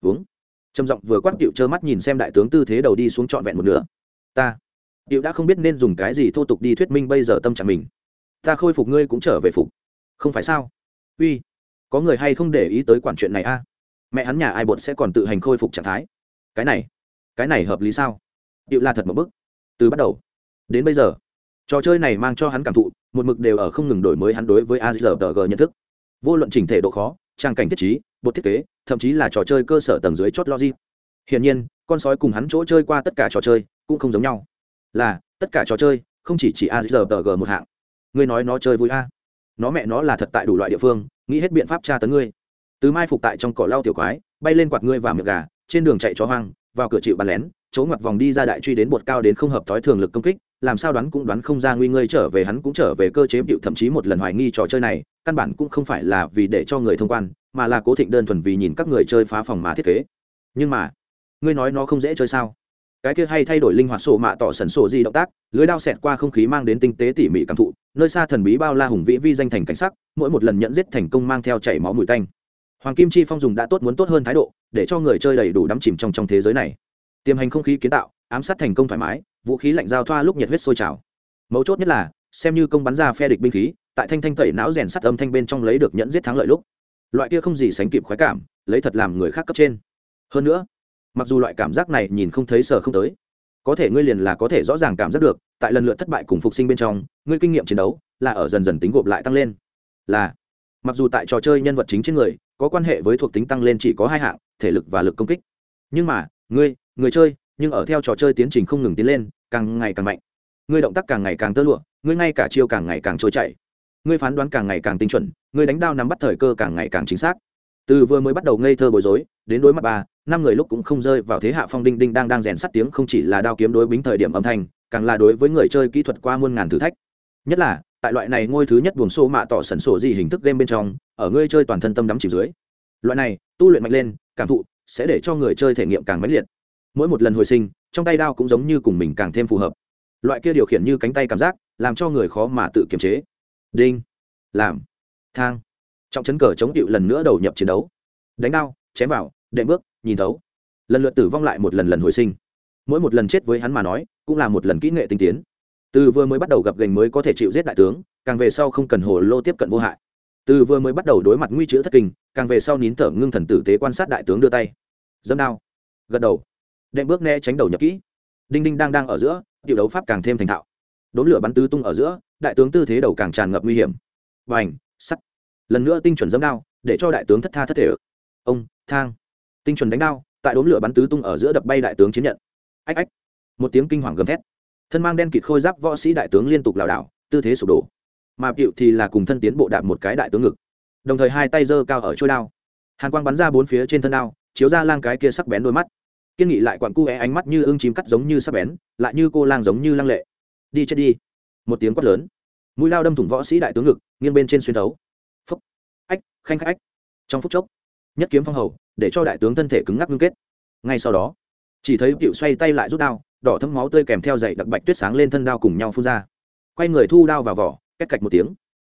Uống. Trầm giọng vừa quát tiệu trơ mắt nhìn xem đại tướng tư thế đầu đi xuống trọn vẹn một nửa. Ta. Tiệu đã không biết nên dùng cái gì thô tục đi thuyết minh bây giờ tâm trạng mình. Ta khôi phục ngươi cũng trở về phục. Không phải sao? Uy. Có người hay không để ý tới quản chuyện này a? Mẹ hắn nhà ai bột sẽ còn tự hành khôi phục trạng thái? Cái này. Cái này hợp lý sao? Tiệu là thật một bức từ bắt đầu. Đến bây giờ trò chơi này mang cho hắn cảm thụ, một mực đều ở không ngừng đổi mới hắn đối với azrg nhận thức. Vô luận chỉnh thể độ khó, trang cảnh thiết trí bột thiết kế, thậm chí là trò chơi cơ sở tầng dưới chót logic. Hiển nhiên, con sói cùng hắn chỗ chơi qua tất cả trò chơi cũng không giống nhau. Là, tất cả trò chơi, không chỉ chỉ azrg một hạng. Ngươi nói nó chơi vui a? Nó mẹ nó là thật tại đủ loại địa phương, nghĩ hết biện pháp tra tấn ngươi. Từ mai phục tại trong cỏ lau tiểu quái, bay lên quạt ngươi vào miệng gà, trên đường chạy chó hoang, vào cửa chịu bắn lén, chỗ ngoặt vòng đi ra đại truy đến bột cao đến không hợp thói thường lực công kích làm sao đoán cũng đoán không ra nguy ngươi trở về, hắn cũng trở về cơ chế bịu thậm chí một lần hoài nghi trò chơi này, căn bản cũng không phải là vì để cho người thông quan, mà là cố thịnh đơn thuần vì nhìn các người chơi phá phòng mà thiết kế. Nhưng mà, ngươi nói nó không dễ chơi sao? Cái kia hay thay đổi linh hoạt sổ mạ tỏ sần sổ di động tác, lưới đao xẹt qua không khí mang đến tinh tế tỉ mỉ cảm thụ, nơi xa thần bí bao la hùng vĩ vi danh thành cảnh sắc, mỗi một lần nhận giết thành công mang theo chảy máu mùi tanh. Hoàng kim chi phong dùng đã tốt muốn tốt hơn thái độ, để cho người chơi đầy đủ đắm chìm trong trong thế giới này. Tiềm hành không khí kiến tạo, ám sát thành công thoải mái vũ khí lạnh giao thoa lúc nhiệt huyết sôi trào. Mấu chốt nhất là, xem như công bắn ra phe địch binh khí, tại thanh thanh tẩy não rèn sắt âm thanh bên trong lấy được nhẫn giết thắng lợi lúc. Loại kia không gì sánh kịp khoái cảm, lấy thật làm người khác cấp trên. Hơn nữa, mặc dù loại cảm giác này nhìn không thấy sờ không tới, có thể ngươi liền là có thể rõ ràng cảm giác được, tại lần lượt thất bại cùng phục sinh bên trong, ngươi kinh nghiệm chiến đấu là ở dần dần tính gộp lại tăng lên. Là, mặc dù tại trò chơi nhân vật chính trên người, có quan hệ với thuộc tính tăng lên chỉ có hai hạng, thể lực và lực công kích. Nhưng mà, ngươi, người chơi nhưng ở theo trò chơi tiến trình không ngừng tiến lên, càng ngày càng mạnh. Ngươi động tác càng ngày càng tơ lụa, ngươi ngay cả chiêu càng ngày càng trôi chảy. Ngươi phán đoán càng ngày càng tinh chuẩn, ngươi đánh đao nắm bắt thời cơ càng ngày càng chính xác. Từ vừa mới bắt đầu ngây thơ bối rối, đến đối mặt ba, năm người lúc cũng không rơi vào thế hạ phong đinh đinh đang đang rèn sắt tiếng không chỉ là đao kiếm đối bính thời điểm âm thanh, càng là đối với người chơi kỹ thuật qua muôn ngàn thử thách. Nhất là, tại loại này ngôi thứ nhất buồng xô mạ tỏ sẩn sổ gì hình thức game bên trong, ở ngươi chơi toàn thân tâm đắm chìm dưới. Loại này, tu luyện mạnh lên, cảm thụ, sẽ để cho người chơi thể nghiệm càng mãnh liệt mỗi một lần hồi sinh, trong tay đao cũng giống như cùng mình càng thêm phù hợp. Loại kia điều khiển như cánh tay cảm giác, làm cho người khó mà tự kiềm chế. Đinh, làm, thang. Trọng chấn cờ chống cựu lần nữa đầu nhập chiến đấu. Đánh đao, chém vào, đệm bước, nhìn thấu. Lần lượt tử vong lại một lần lần hồi sinh. Mỗi một lần chết với hắn mà nói, cũng là một lần kỹ nghệ tinh tiến. Từ vừa mới bắt đầu gặp gành mới có thể chịu giết đại tướng, càng về sau không cần hồ lô tiếp cận vô hại. Từ vừa mới bắt đầu đối mặt nguy chữ thất kinh, càng về sau nín thở ngưng thần tử tế quan sát đại tướng đưa tay. Dâm đao. Gật đầu đệm bước né tránh đầu nhập kỹ. Đinh đinh đang đang ở giữa, tiểu đấu pháp càng thêm thành thạo. Đốn lửa bắn tứ tung ở giữa, đại tướng tư thế đầu càng tràn ngập nguy hiểm. Và ảnh sắt. Lần nữa tinh chuẩn dâm đao, để cho đại tướng thất tha thất thể ông, thang. Tinh chuẩn đánh đao, tại đốn lửa bắn tứ tung ở giữa đập bay đại tướng chiến nhận. Ách ách. Một tiếng kinh hoàng gầm thét. Thân mang đen kịt khôi giáp võ sĩ đại tướng liên tục lảo đảo, tư thế sụp đổ. Mà cựu thì là cùng thân tiến bộ đạp một cái đại tướng ngực. Đồng thời hai tay giơ cao ở trôi đao. Hàn quang bắn ra bốn phía trên thân đao, chiếu ra lang cái kia sắc bén đôi mắt kiên nghị lại quặn cu é ánh mắt như ưng chím cắt giống như sắp bén, lại như cô lang giống như lăng lệ. Đi chết đi. Một tiếng quát lớn. Mũi lao đâm thủng võ sĩ đại tướng ngực, nghiêng bên trên xuyên thấu. Phúc. Ách, khanh khách ách. Trong phút chốc, nhất kiếm phong hầu, để cho đại tướng thân thể cứng ngắc ngưng kết. Ngay sau đó, chỉ thấy cựu xoay tay lại rút đao, đỏ thấm máu tươi kèm theo dậy đặc bạch tuyết sáng lên thân đao cùng nhau phun ra. Quay người thu đao vào vỏ, cách cạch một tiếng.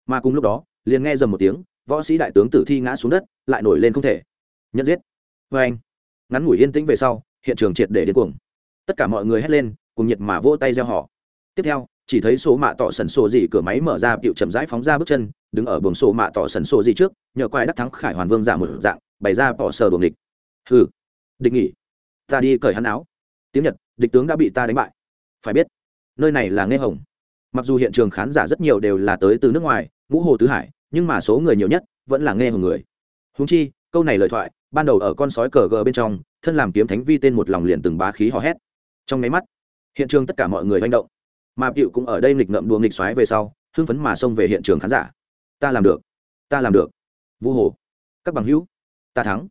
Mà cùng lúc đó, liền nghe dầm một tiếng, võ sĩ đại tướng tử thi ngã xuống đất, lại nổi lên không thể. Nhận giết. Vê anh ngắn ngủi yên tĩnh về sau, hiện trường triệt để đến cuồng. Tất cả mọi người hét lên, cùng nhiệt mà vỗ tay gieo họ. Tiếp theo, chỉ thấy số mạ tỏ sần sổ gì cửa máy mở ra bịu chậm rãi phóng ra bước chân, đứng ở buồng số mạ tỏ sần sổ gì trước, nhờ quai đắc thắng khải hoàn vương giả một dạng, bày ra bỏ sờ đuồng địch hừ, địch nghỉ. Ta đi cởi hắn áo. Tiếng nhật, địch tướng đã bị ta đánh bại. Phải biết, nơi này là nghe hồng. Mặc dù hiện trường khán giả rất nhiều đều là tới từ nước ngoài, ngũ hồ tứ hải, nhưng mà số người nhiều nhất vẫn là nghe hồng người. Húng chi câu này lời thoại, ban đầu ở con sói cờ gờ bên trong, thân làm kiếm thánh vi tên một lòng liền từng bá khí hò hét. Trong máy mắt, hiện trường tất cả mọi người manh động. Mà cựu cũng ở đây nghịch ngậm đùa nghịch xoáy về sau, hưng phấn mà xông về hiện trường khán giả. Ta làm được. Ta làm được. Vu hồ. Các bằng hữu. Ta thắng.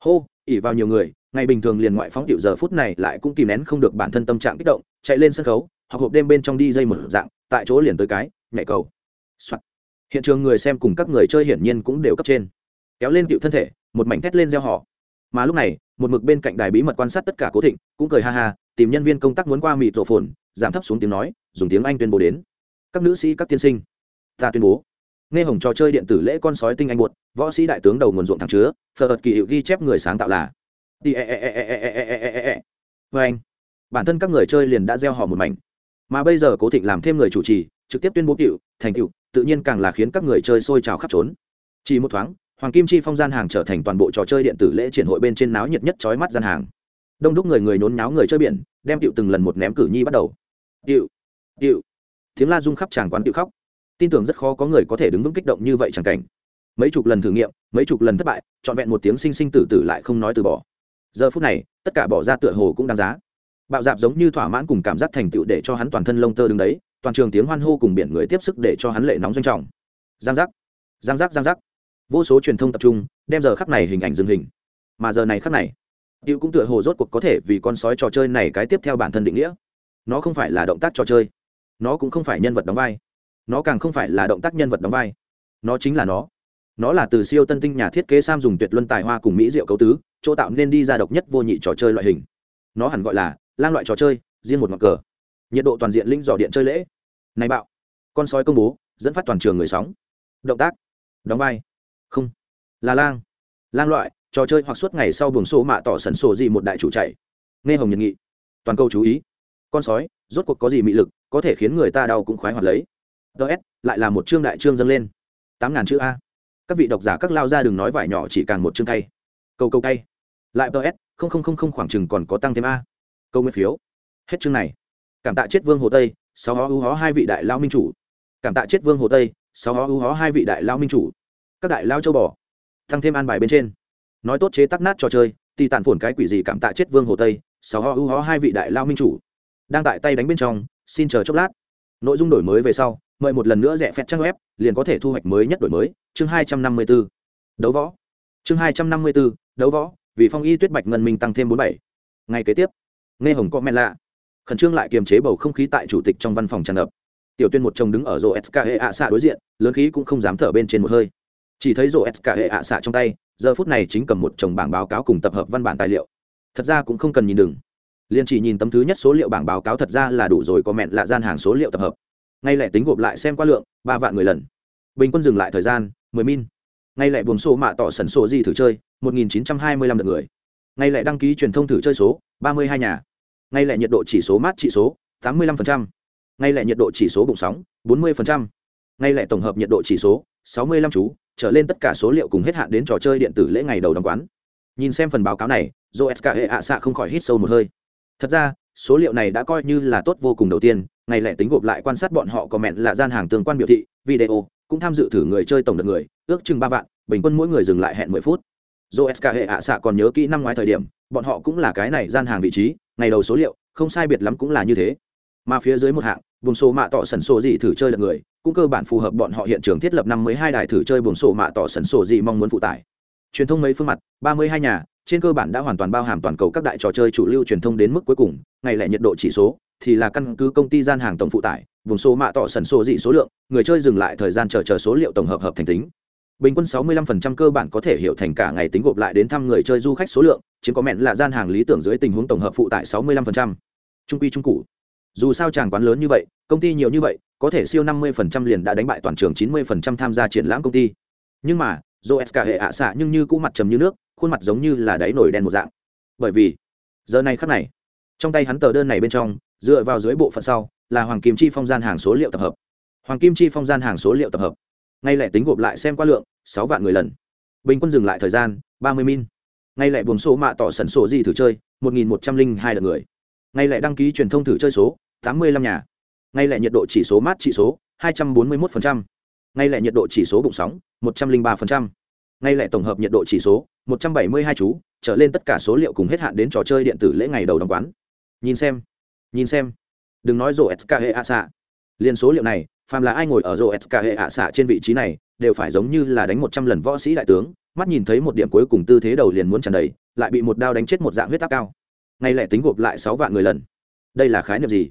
Hô, ỉ vào nhiều người, ngày bình thường liền ngoại phóng tiểu giờ phút này lại cũng kìm nén không được bản thân tâm trạng kích động, chạy lên sân khấu, hoặc hộp đêm bên trong đi dây một dạng, tại chỗ liền tới cái, nhảy cầu、Soạn. hiện trường người xem cùng các người chơi hiển nhiên cũng đều cấp trên. Kéo lên cựu thân thể một mảnh thét lên reo họ. Mà lúc này, một mực bên cạnh đài bí mật quan sát tất cả cố thịnh, cũng cười ha ha, tìm nhân viên công tác muốn qua mịt rộ phồn, giảm thấp xuống tiếng nói, dùng tiếng anh tuyên bố đến. Các nữ sĩ, các tiên sinh, ta tuyên bố. Nghe hồng trò chơi điện tử lễ con sói tinh anh buột, võ sĩ đại tướng đầu nguồn ruộng thẳng chứa phờ ợt kỳ hiệu ghi chép người sáng tạo là. Vê anh, bản thân các người chơi liền đã gieo họ một mảnh. Mà bây giờ cố thịnh làm thêm người chủ trì, trực tiếp tuyên bố cựu, thành cựu, tự nhiên càng là khiến các người chơi sôi trào khắp trốn. Chỉ một thoáng hoàng kim chi phong gian hàng trở thành toàn bộ trò chơi điện tử lễ triển hội bên trên náo nhiệt nhất trói mắt gian hàng. Đông đúc người người nhốn nháo người chơi biển đem Tiệu từng lần một ném cử nhi bắt đầu. Tiệu, Tiệu, tiếng la rung khắp tràng quán Tiệu khóc. Tin tưởng rất khó có người có thể đứng vững kích động như vậy chẳng cảnh. Mấy chục lần thử nghiệm mấy chục lần thất bại trọn vẹn một tiếng sinh sinh tử tử lại không nói từ bỏ. Giờ phút này tất cả bỏ ra tựa hồ cũng đáng giá. Bạo dạp giống như thỏa mãn cùng cảm giác thành tựu để cho hắn toàn thân lông tơ đứng đấy toàn trường tiếng hoan hô cùng biển người tiếp sức để cho hắn lệ nóng doanh trọng. Giang giác giang giác giang giác vô số truyền thông tập trung đem giờ khắc này hình ảnh dừng hình mà giờ này khắc này Tiểu cũng tựa hồ rốt cuộc có thể vì con sói trò chơi này cái tiếp theo bản thân định nghĩa. Nó không phải là động tác trò chơi, nó cũng không phải nhân vật đóng vai, nó càng không phải là động tác nhân vật đóng vai. Nó chính là nó. Nó là từ siêu tân tinh nhà thiết kế Sam dùng tuyệt luân tài hoa cùng mỹ diệu cấu tứ, chỗ tạo nên đi ra độc nhất vô nhị trò chơi loại hình. Nó hẳn gọi là lang loại trò chơi, riêng một ngọn cờ. Nhiệt độ toàn diện linh dò điện chơi lễ. Này bạo, con sói công bố, dẫn phát toàn trường người sóng. Động tác, đóng vai. Không, là lang. Lang loại, trò chơi hoặc suốt ngày sau buồng số mạ tỏ sẩn sổ gì một đại chủ chạy. Nghe hồng nhật nghị. Toàn câu chú ý. Con sói rốt cuộc có gì mị lực có thể khiến người ta đau cũng khoái hoạt lấy. Ts lại là một chương đại chương dâng lên. Tám ngàn chữ a. Các vị độc giả các lao ra đừng nói vải nhỏ chỉ càng một chương cay. Câu câu cay. Lại ts không không không không khoảng chừng còn có tăng thêm a. Câu nguyên phiếu. Hết chương này. Cảm tạ chết vương hồ tây sáu hó ưu hó hai vị đại lao minh chủ. Cảm tạ chết vương hồ tây sáu hó ưu hó hai vị đại lao minh chủ các đại lao châu bò tăng thêm an bài bên trên. Nói tốt chế tắc nát trò chơi thì tàn phổn cái quỷ gì cảm tạ chết vương hồ tây, sáu ho ưu ho hai vị đại lao minh chủ. Đang tại tay đánh bên trong, xin chờ chốc lát. Nội dung đổi mới về sau, mời một lần nữa rẻ phép trang web, liền có thể thu hoạch mới nhất đổi mới. Chương hai trăm năm mươi b ố đấu võ. Chương hai trăm năm mươi b ố đấu võ, vì phong y tuyết bạch ngân minh tăng thêm bốn bảy. Ngày kế tiếp. Nghe hồng có men lạ. Khẩn trương lại kiềm chế bầu không khí tại chủ tịch trong văn phòng tràn ngập. Tiểu tuyên một chồng đứng ở rô sk hệ ạ xạ đối diện, lớn khí cũng không dám thở bên trên một hơi chỉ thấy rổ s cả hệ ạ xạ trong tay, giờ phút này chính cầm một chồng bảng báo cáo cùng tập hợp văn bản tài liệu. Thật ra cũng không cần nhìn đừng. Liền chỉ nhìn tấm thứ nhất số liệu bảng báo cáo thật ra là đủ rồi có mẹn lạ gian hàng số liệu tập hợp. Ngay lẽ tính gộp lại xem qua lượng, ba vạn người lần. Bình quân dừng lại thời gian, mười min. Ngay lẽ buồng số mạ tỏ sẩn số gì thử chơi, một nghìn chín trăm hai mươi lăm lượt người. Ngay lẽ đăng ký truyền thông thử chơi số, ba mươi hai nhà. Ngay lẽ nhiệt độ chỉ số mát trị số, tám mươi lăm phần trăm. Ngay lẽ nhiệt độ chỉ số bụng sóng, bốn mươi phần trăm. Ngay lẽ tổng hợp nhiệt độ chỉ số sáu mươi lăm chú, trở lên tất cả số liệu cùng hết hạn đến trò chơi điện tử lễ ngày đầu đóng quán. Nhìn xem phần báo cáo này dô hệ ạ xạ không khỏi hít sâu một hơi. Thật ra, số liệu này đã coi như là tốt vô cùng đầu tiên, ngày lẻ tính gộp lại quan sát bọn họ có mẹn là gian hàng tương quan biểu thị, video, cũng tham dự thử người chơi tổng đợt người, ước chừng ba vạn, bình quân mỗi người dừng lại hẹn mười phút. Dô hệ ạ xạ còn nhớ kỹ năm ngoái thời điểm, bọn họ cũng là cái này gian hàng vị trí, ngày đầu số liệu, không sai biệt lắm cũng là như thế mà phía dưới một hạng, vùng số mạ tỏ sần sổ gì thử chơi lật người, cũng cơ bản phù hợp bọn họ hiện trường thiết lập năm mươi hai đài thử chơi buồng sổ mạ tỏ sần sổ gì mong muốn phụ tải. Truyền thông mấy phương mặt, ba mươi hai nhà, trên cơ bản đã hoàn toàn bao hàm toàn cầu các đại trò chơi chủ lưu truyền thông đến mức cuối cùng, ngày lẻ nhiệt độ chỉ số, thì là căn cứ công ty gian hàng tổng phụ tải, vùng số mạ tỏ sần sổ dị số lượng, người chơi dừng lại thời gian chờ chờ số liệu tổng hợp hợp thành tính. Bình quân 65% cơ bản có thể hiểu thành cả ngày tính gộp lại đến thăm người chơi du khách số lượng, chiếm có mẹn là gian hàng lý tưởng dưới tình huống tổng hợp phụ tải 65%. trung quy trung cụ dù sao chàng quán lớn như vậy, công ty nhiều như vậy, có thể siêu 50% liền đã đánh bại toàn trường 90% tham gia triển lãm công ty. Nhưng mà do sk hệ ạ xạ nhưng như cũ mặt trầm như nước, khuôn mặt giống như là đáy nổi đen một dạng. Bởi vì, giờ này khắc này, trong tay hắn tờ đơn này bên trong, dựa vào dưới bộ phận sau, là hoàng kim chi phong gian hàng số liệu tập hợp. Hoàng kim chi phong gian hàng số liệu tập hợp. Ngay lẻ tính gộp lại xem qua lượng, sáu vạn người lần. Bình quân dừng lại thời gian, ba mươi min. Ngay lẻ buồng số mạ tỏ sẩn sổ gì thử chơi, một nghìn một trăm linh hai lượt người. Ngay lẻ đăng ký truyền thông thử chơi số tám mươi lăm nhà. Ngay lẻ nhiệt độ chỉ số mát trị số, hai trăm bốn mươi một ngay lẻ nhiệt độ chỉ số bụng sóng, một trăm linh ba ngay lẻ tổng hợp nhiệt độ chỉ số, một trăm bảy mươi hai chú, trở lên tất cả số liệu cùng hết hạn đến trò chơi điện tử lễ ngày đầu đóng quán. Nhìn xem nhìn xem. Đừng nói rổ sk hệ ạ xạ liền số liệu này, phàm là ai ngồi ở rổ sk hệ ạ xạ trên vị trí này, đều phải giống như là đánh một trăm lần võ sĩ đại tướng, mắt nhìn thấy một điểm cuối cùng tư thế đầu liền muốn tràn đầy, lại bị một đao đánh chết một dạng huyết áp cao. Ngay lẻ tính gộp lại sáu vạn người lần. Đây là khái niệm gì?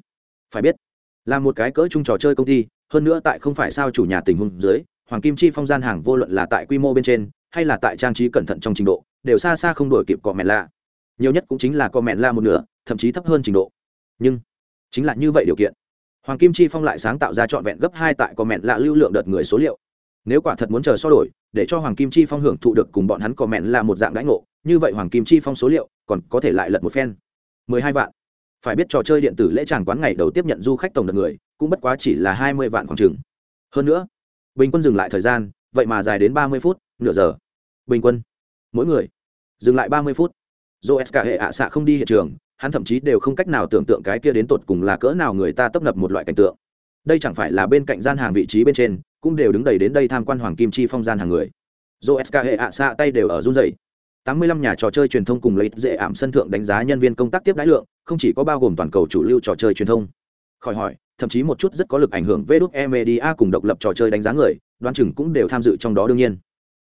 Phải biết, là một cái cỡ chung trò chơi công ty, hơn nữa tại không phải sao chủ nhà tình huống dưới, hoàng kim chi phong gian hàng vô luận là tại quy mô bên trên, hay là tại trang trí cẩn thận trong trình độ, đều xa xa không đổi kịp cọ mẹn La. nhiều nhất cũng chính là cọ mẹn la một nửa, thậm chí thấp hơn trình độ. Nhưng, chính là như vậy điều kiện. Hoàng kim chi phong lại sáng tạo ra trọn vẹn gấp hai tại cọ mẹn La lưu lượng đợt người số liệu. Nếu quả thật muốn chờ so đổi, để cho hoàng kim chi phong hưởng thụ được cùng bọn hắn cọ mẹn La một dạng đãi ngộ, như vậy hoàng kim chi phong số liệu còn có thể lại lật một phen. Mười hai vạn phải biết trò chơi điện tử lễ tràng quán ngày đầu tiếp nhận du khách tổng đợt người, cũng bất quá chỉ là hai mươi vạn khoảng chừng. Hơn nữa, bình quân dừng lại thời gian, vậy mà dài đến ba mươi phút, nửa giờ. Bình quân, mỗi người, dừng lại ba mươi phút. Do sk hệ ạ xạ không đi hiện trường, hắn thậm chí đều không cách nào tưởng tượng cái kia đến tột cùng là cỡ nào người ta tấp nập một loại cảnh tượng. Đây chẳng phải là bên cạnh gian hàng vị trí bên trên, cũng đều đứng đầy đến đây tham quan hoàng kim chi phong gian hàng người. Do sk hệ ạ xạ tay đều ở run dày tám mươi lăm nhà trò chơi truyền thông cùng lấy dễ ảm sân thượng đánh giá nhân viên công tác tiếp đãi lượng, không chỉ có bao gồm toàn cầu chủ lưu trò chơi truyền thông. Khỏi hỏi, thậm chí một chút rất có lực ảnh hưởng về đúc e media cùng độc lập trò chơi đánh giá người, đoán chừng cũng đều tham dự trong đó đương nhiên.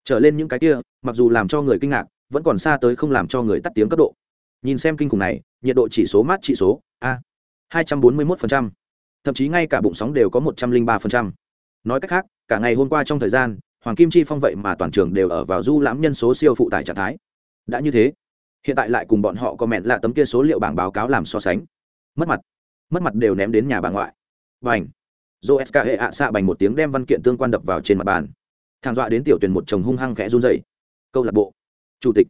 Trở lên những cái kia, mặc dù làm cho người kinh ngạc, vẫn còn xa tới không làm cho người tắt tiếng cấp độ. Nhìn xem kinh khủng này, nhiệt độ chỉ số mát chỉ số, a, hai trăm bốn mươi một thậm chí ngay cả bụng sóng đều có một trăm linh ba nói cách khác, cả ngày hôm qua trong thời gian, hoàng kim chi phong vậy mà toàn trường đều ở vào du lãm nhân số siêu phụ tải trạng thái đã như thế, hiện tại lại cùng bọn họ có mẹn là tấm kia số liệu bảng báo cáo làm so sánh. Mất mặt mất mặt đều ném đến nhà bà ngoại. Và h dô sk hệ ạ xạ bành một tiếng đem văn kiện tương quan đập vào trên mặt bàn. Thang dọa đến tiểu tuyển một chồng hung hăng khẽ run dày câu lạc bộ. Chủ tịch.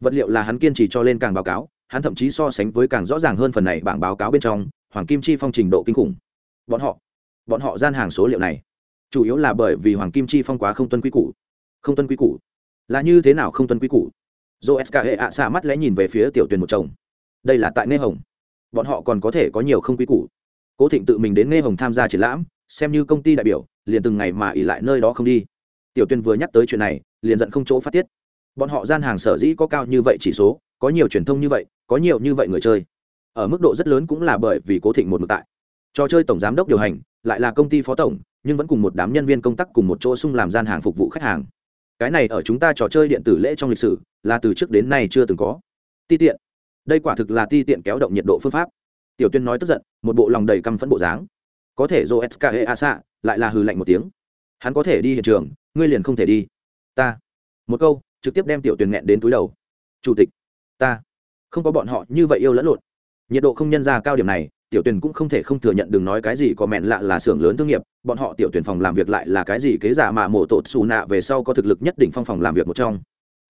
Vật liệu là hắn kiên trì cho lên càng báo cáo, hắn thậm chí so sánh với càng rõ ràng hơn phần này bảng báo cáo bên trong, hoàng kim chi phong trình độ kinh khủng. Bọn họ bọn họ gian hàng số liệu này, chủ yếu là bởi vì hoàng kim chi phong quá không tuân quy củ. Không tuân quy củ. Là như thế nào không tuân quy củ? Dô sk hệ ạ xạ mắt lẽ nhìn về phía tiểu Tuyền một chồng. Đây là tại nghe hồng. Bọn họ còn có thể có nhiều không quy củ. Cố thịnh tự mình đến nghe hồng tham gia triển lãm, xem như công ty đại biểu, liền từng ngày mà ỉ lại nơi đó không đi. Tiểu tuyên vừa nhắc tới chuyện này, liền giận không chỗ phát tiết. Bọn họ gian hàng sở dĩ có cao như vậy chỉ số, có nhiều truyền thông như vậy, có nhiều như vậy người chơi. Ở mức độ rất lớn cũng là bởi vì cố thịnh một mực tại. Trò chơi tổng giám đốc điều hành, lại là công ty phó tổng, nhưng vẫn cùng một đám nhân viên công tác cùng một chỗ xung làm gian hàng phục vụ khách hàng cái này ở chúng ta trò chơi điện tử lễ trong lịch sử là từ trước đến nay chưa từng có. Ti tiện. Đây quả thực là ti tiện kéo động nhiệt độ phương pháp. Tiểu tuyên nói tức giận, một bộ lòng đầy căm phẫn bộ dáng. Có thể dô sk e xạ lại là hừ lạnh một tiếng. Hắn có thể đi hiện trường, ngươi liền không thể đi. Ta. Một câu, trực tiếp đem tiểu tuyên nghẹn đến túi đầu. Chủ tịch. Ta. Không có bọn họ như vậy yêu lẫn lộn. Nhiệt độ không nhân ra cao điểm này tiểu tuyển cũng không thể không thừa nhận đừng nói cái gì có mẹn lạ là xưởng lớn thương nghiệp, bọn họ tiểu tuyển phòng làm việc lại là cái gì kế giả mà mổ tột xù nạ về sau có thực lực nhất định phong phòng làm việc một trong.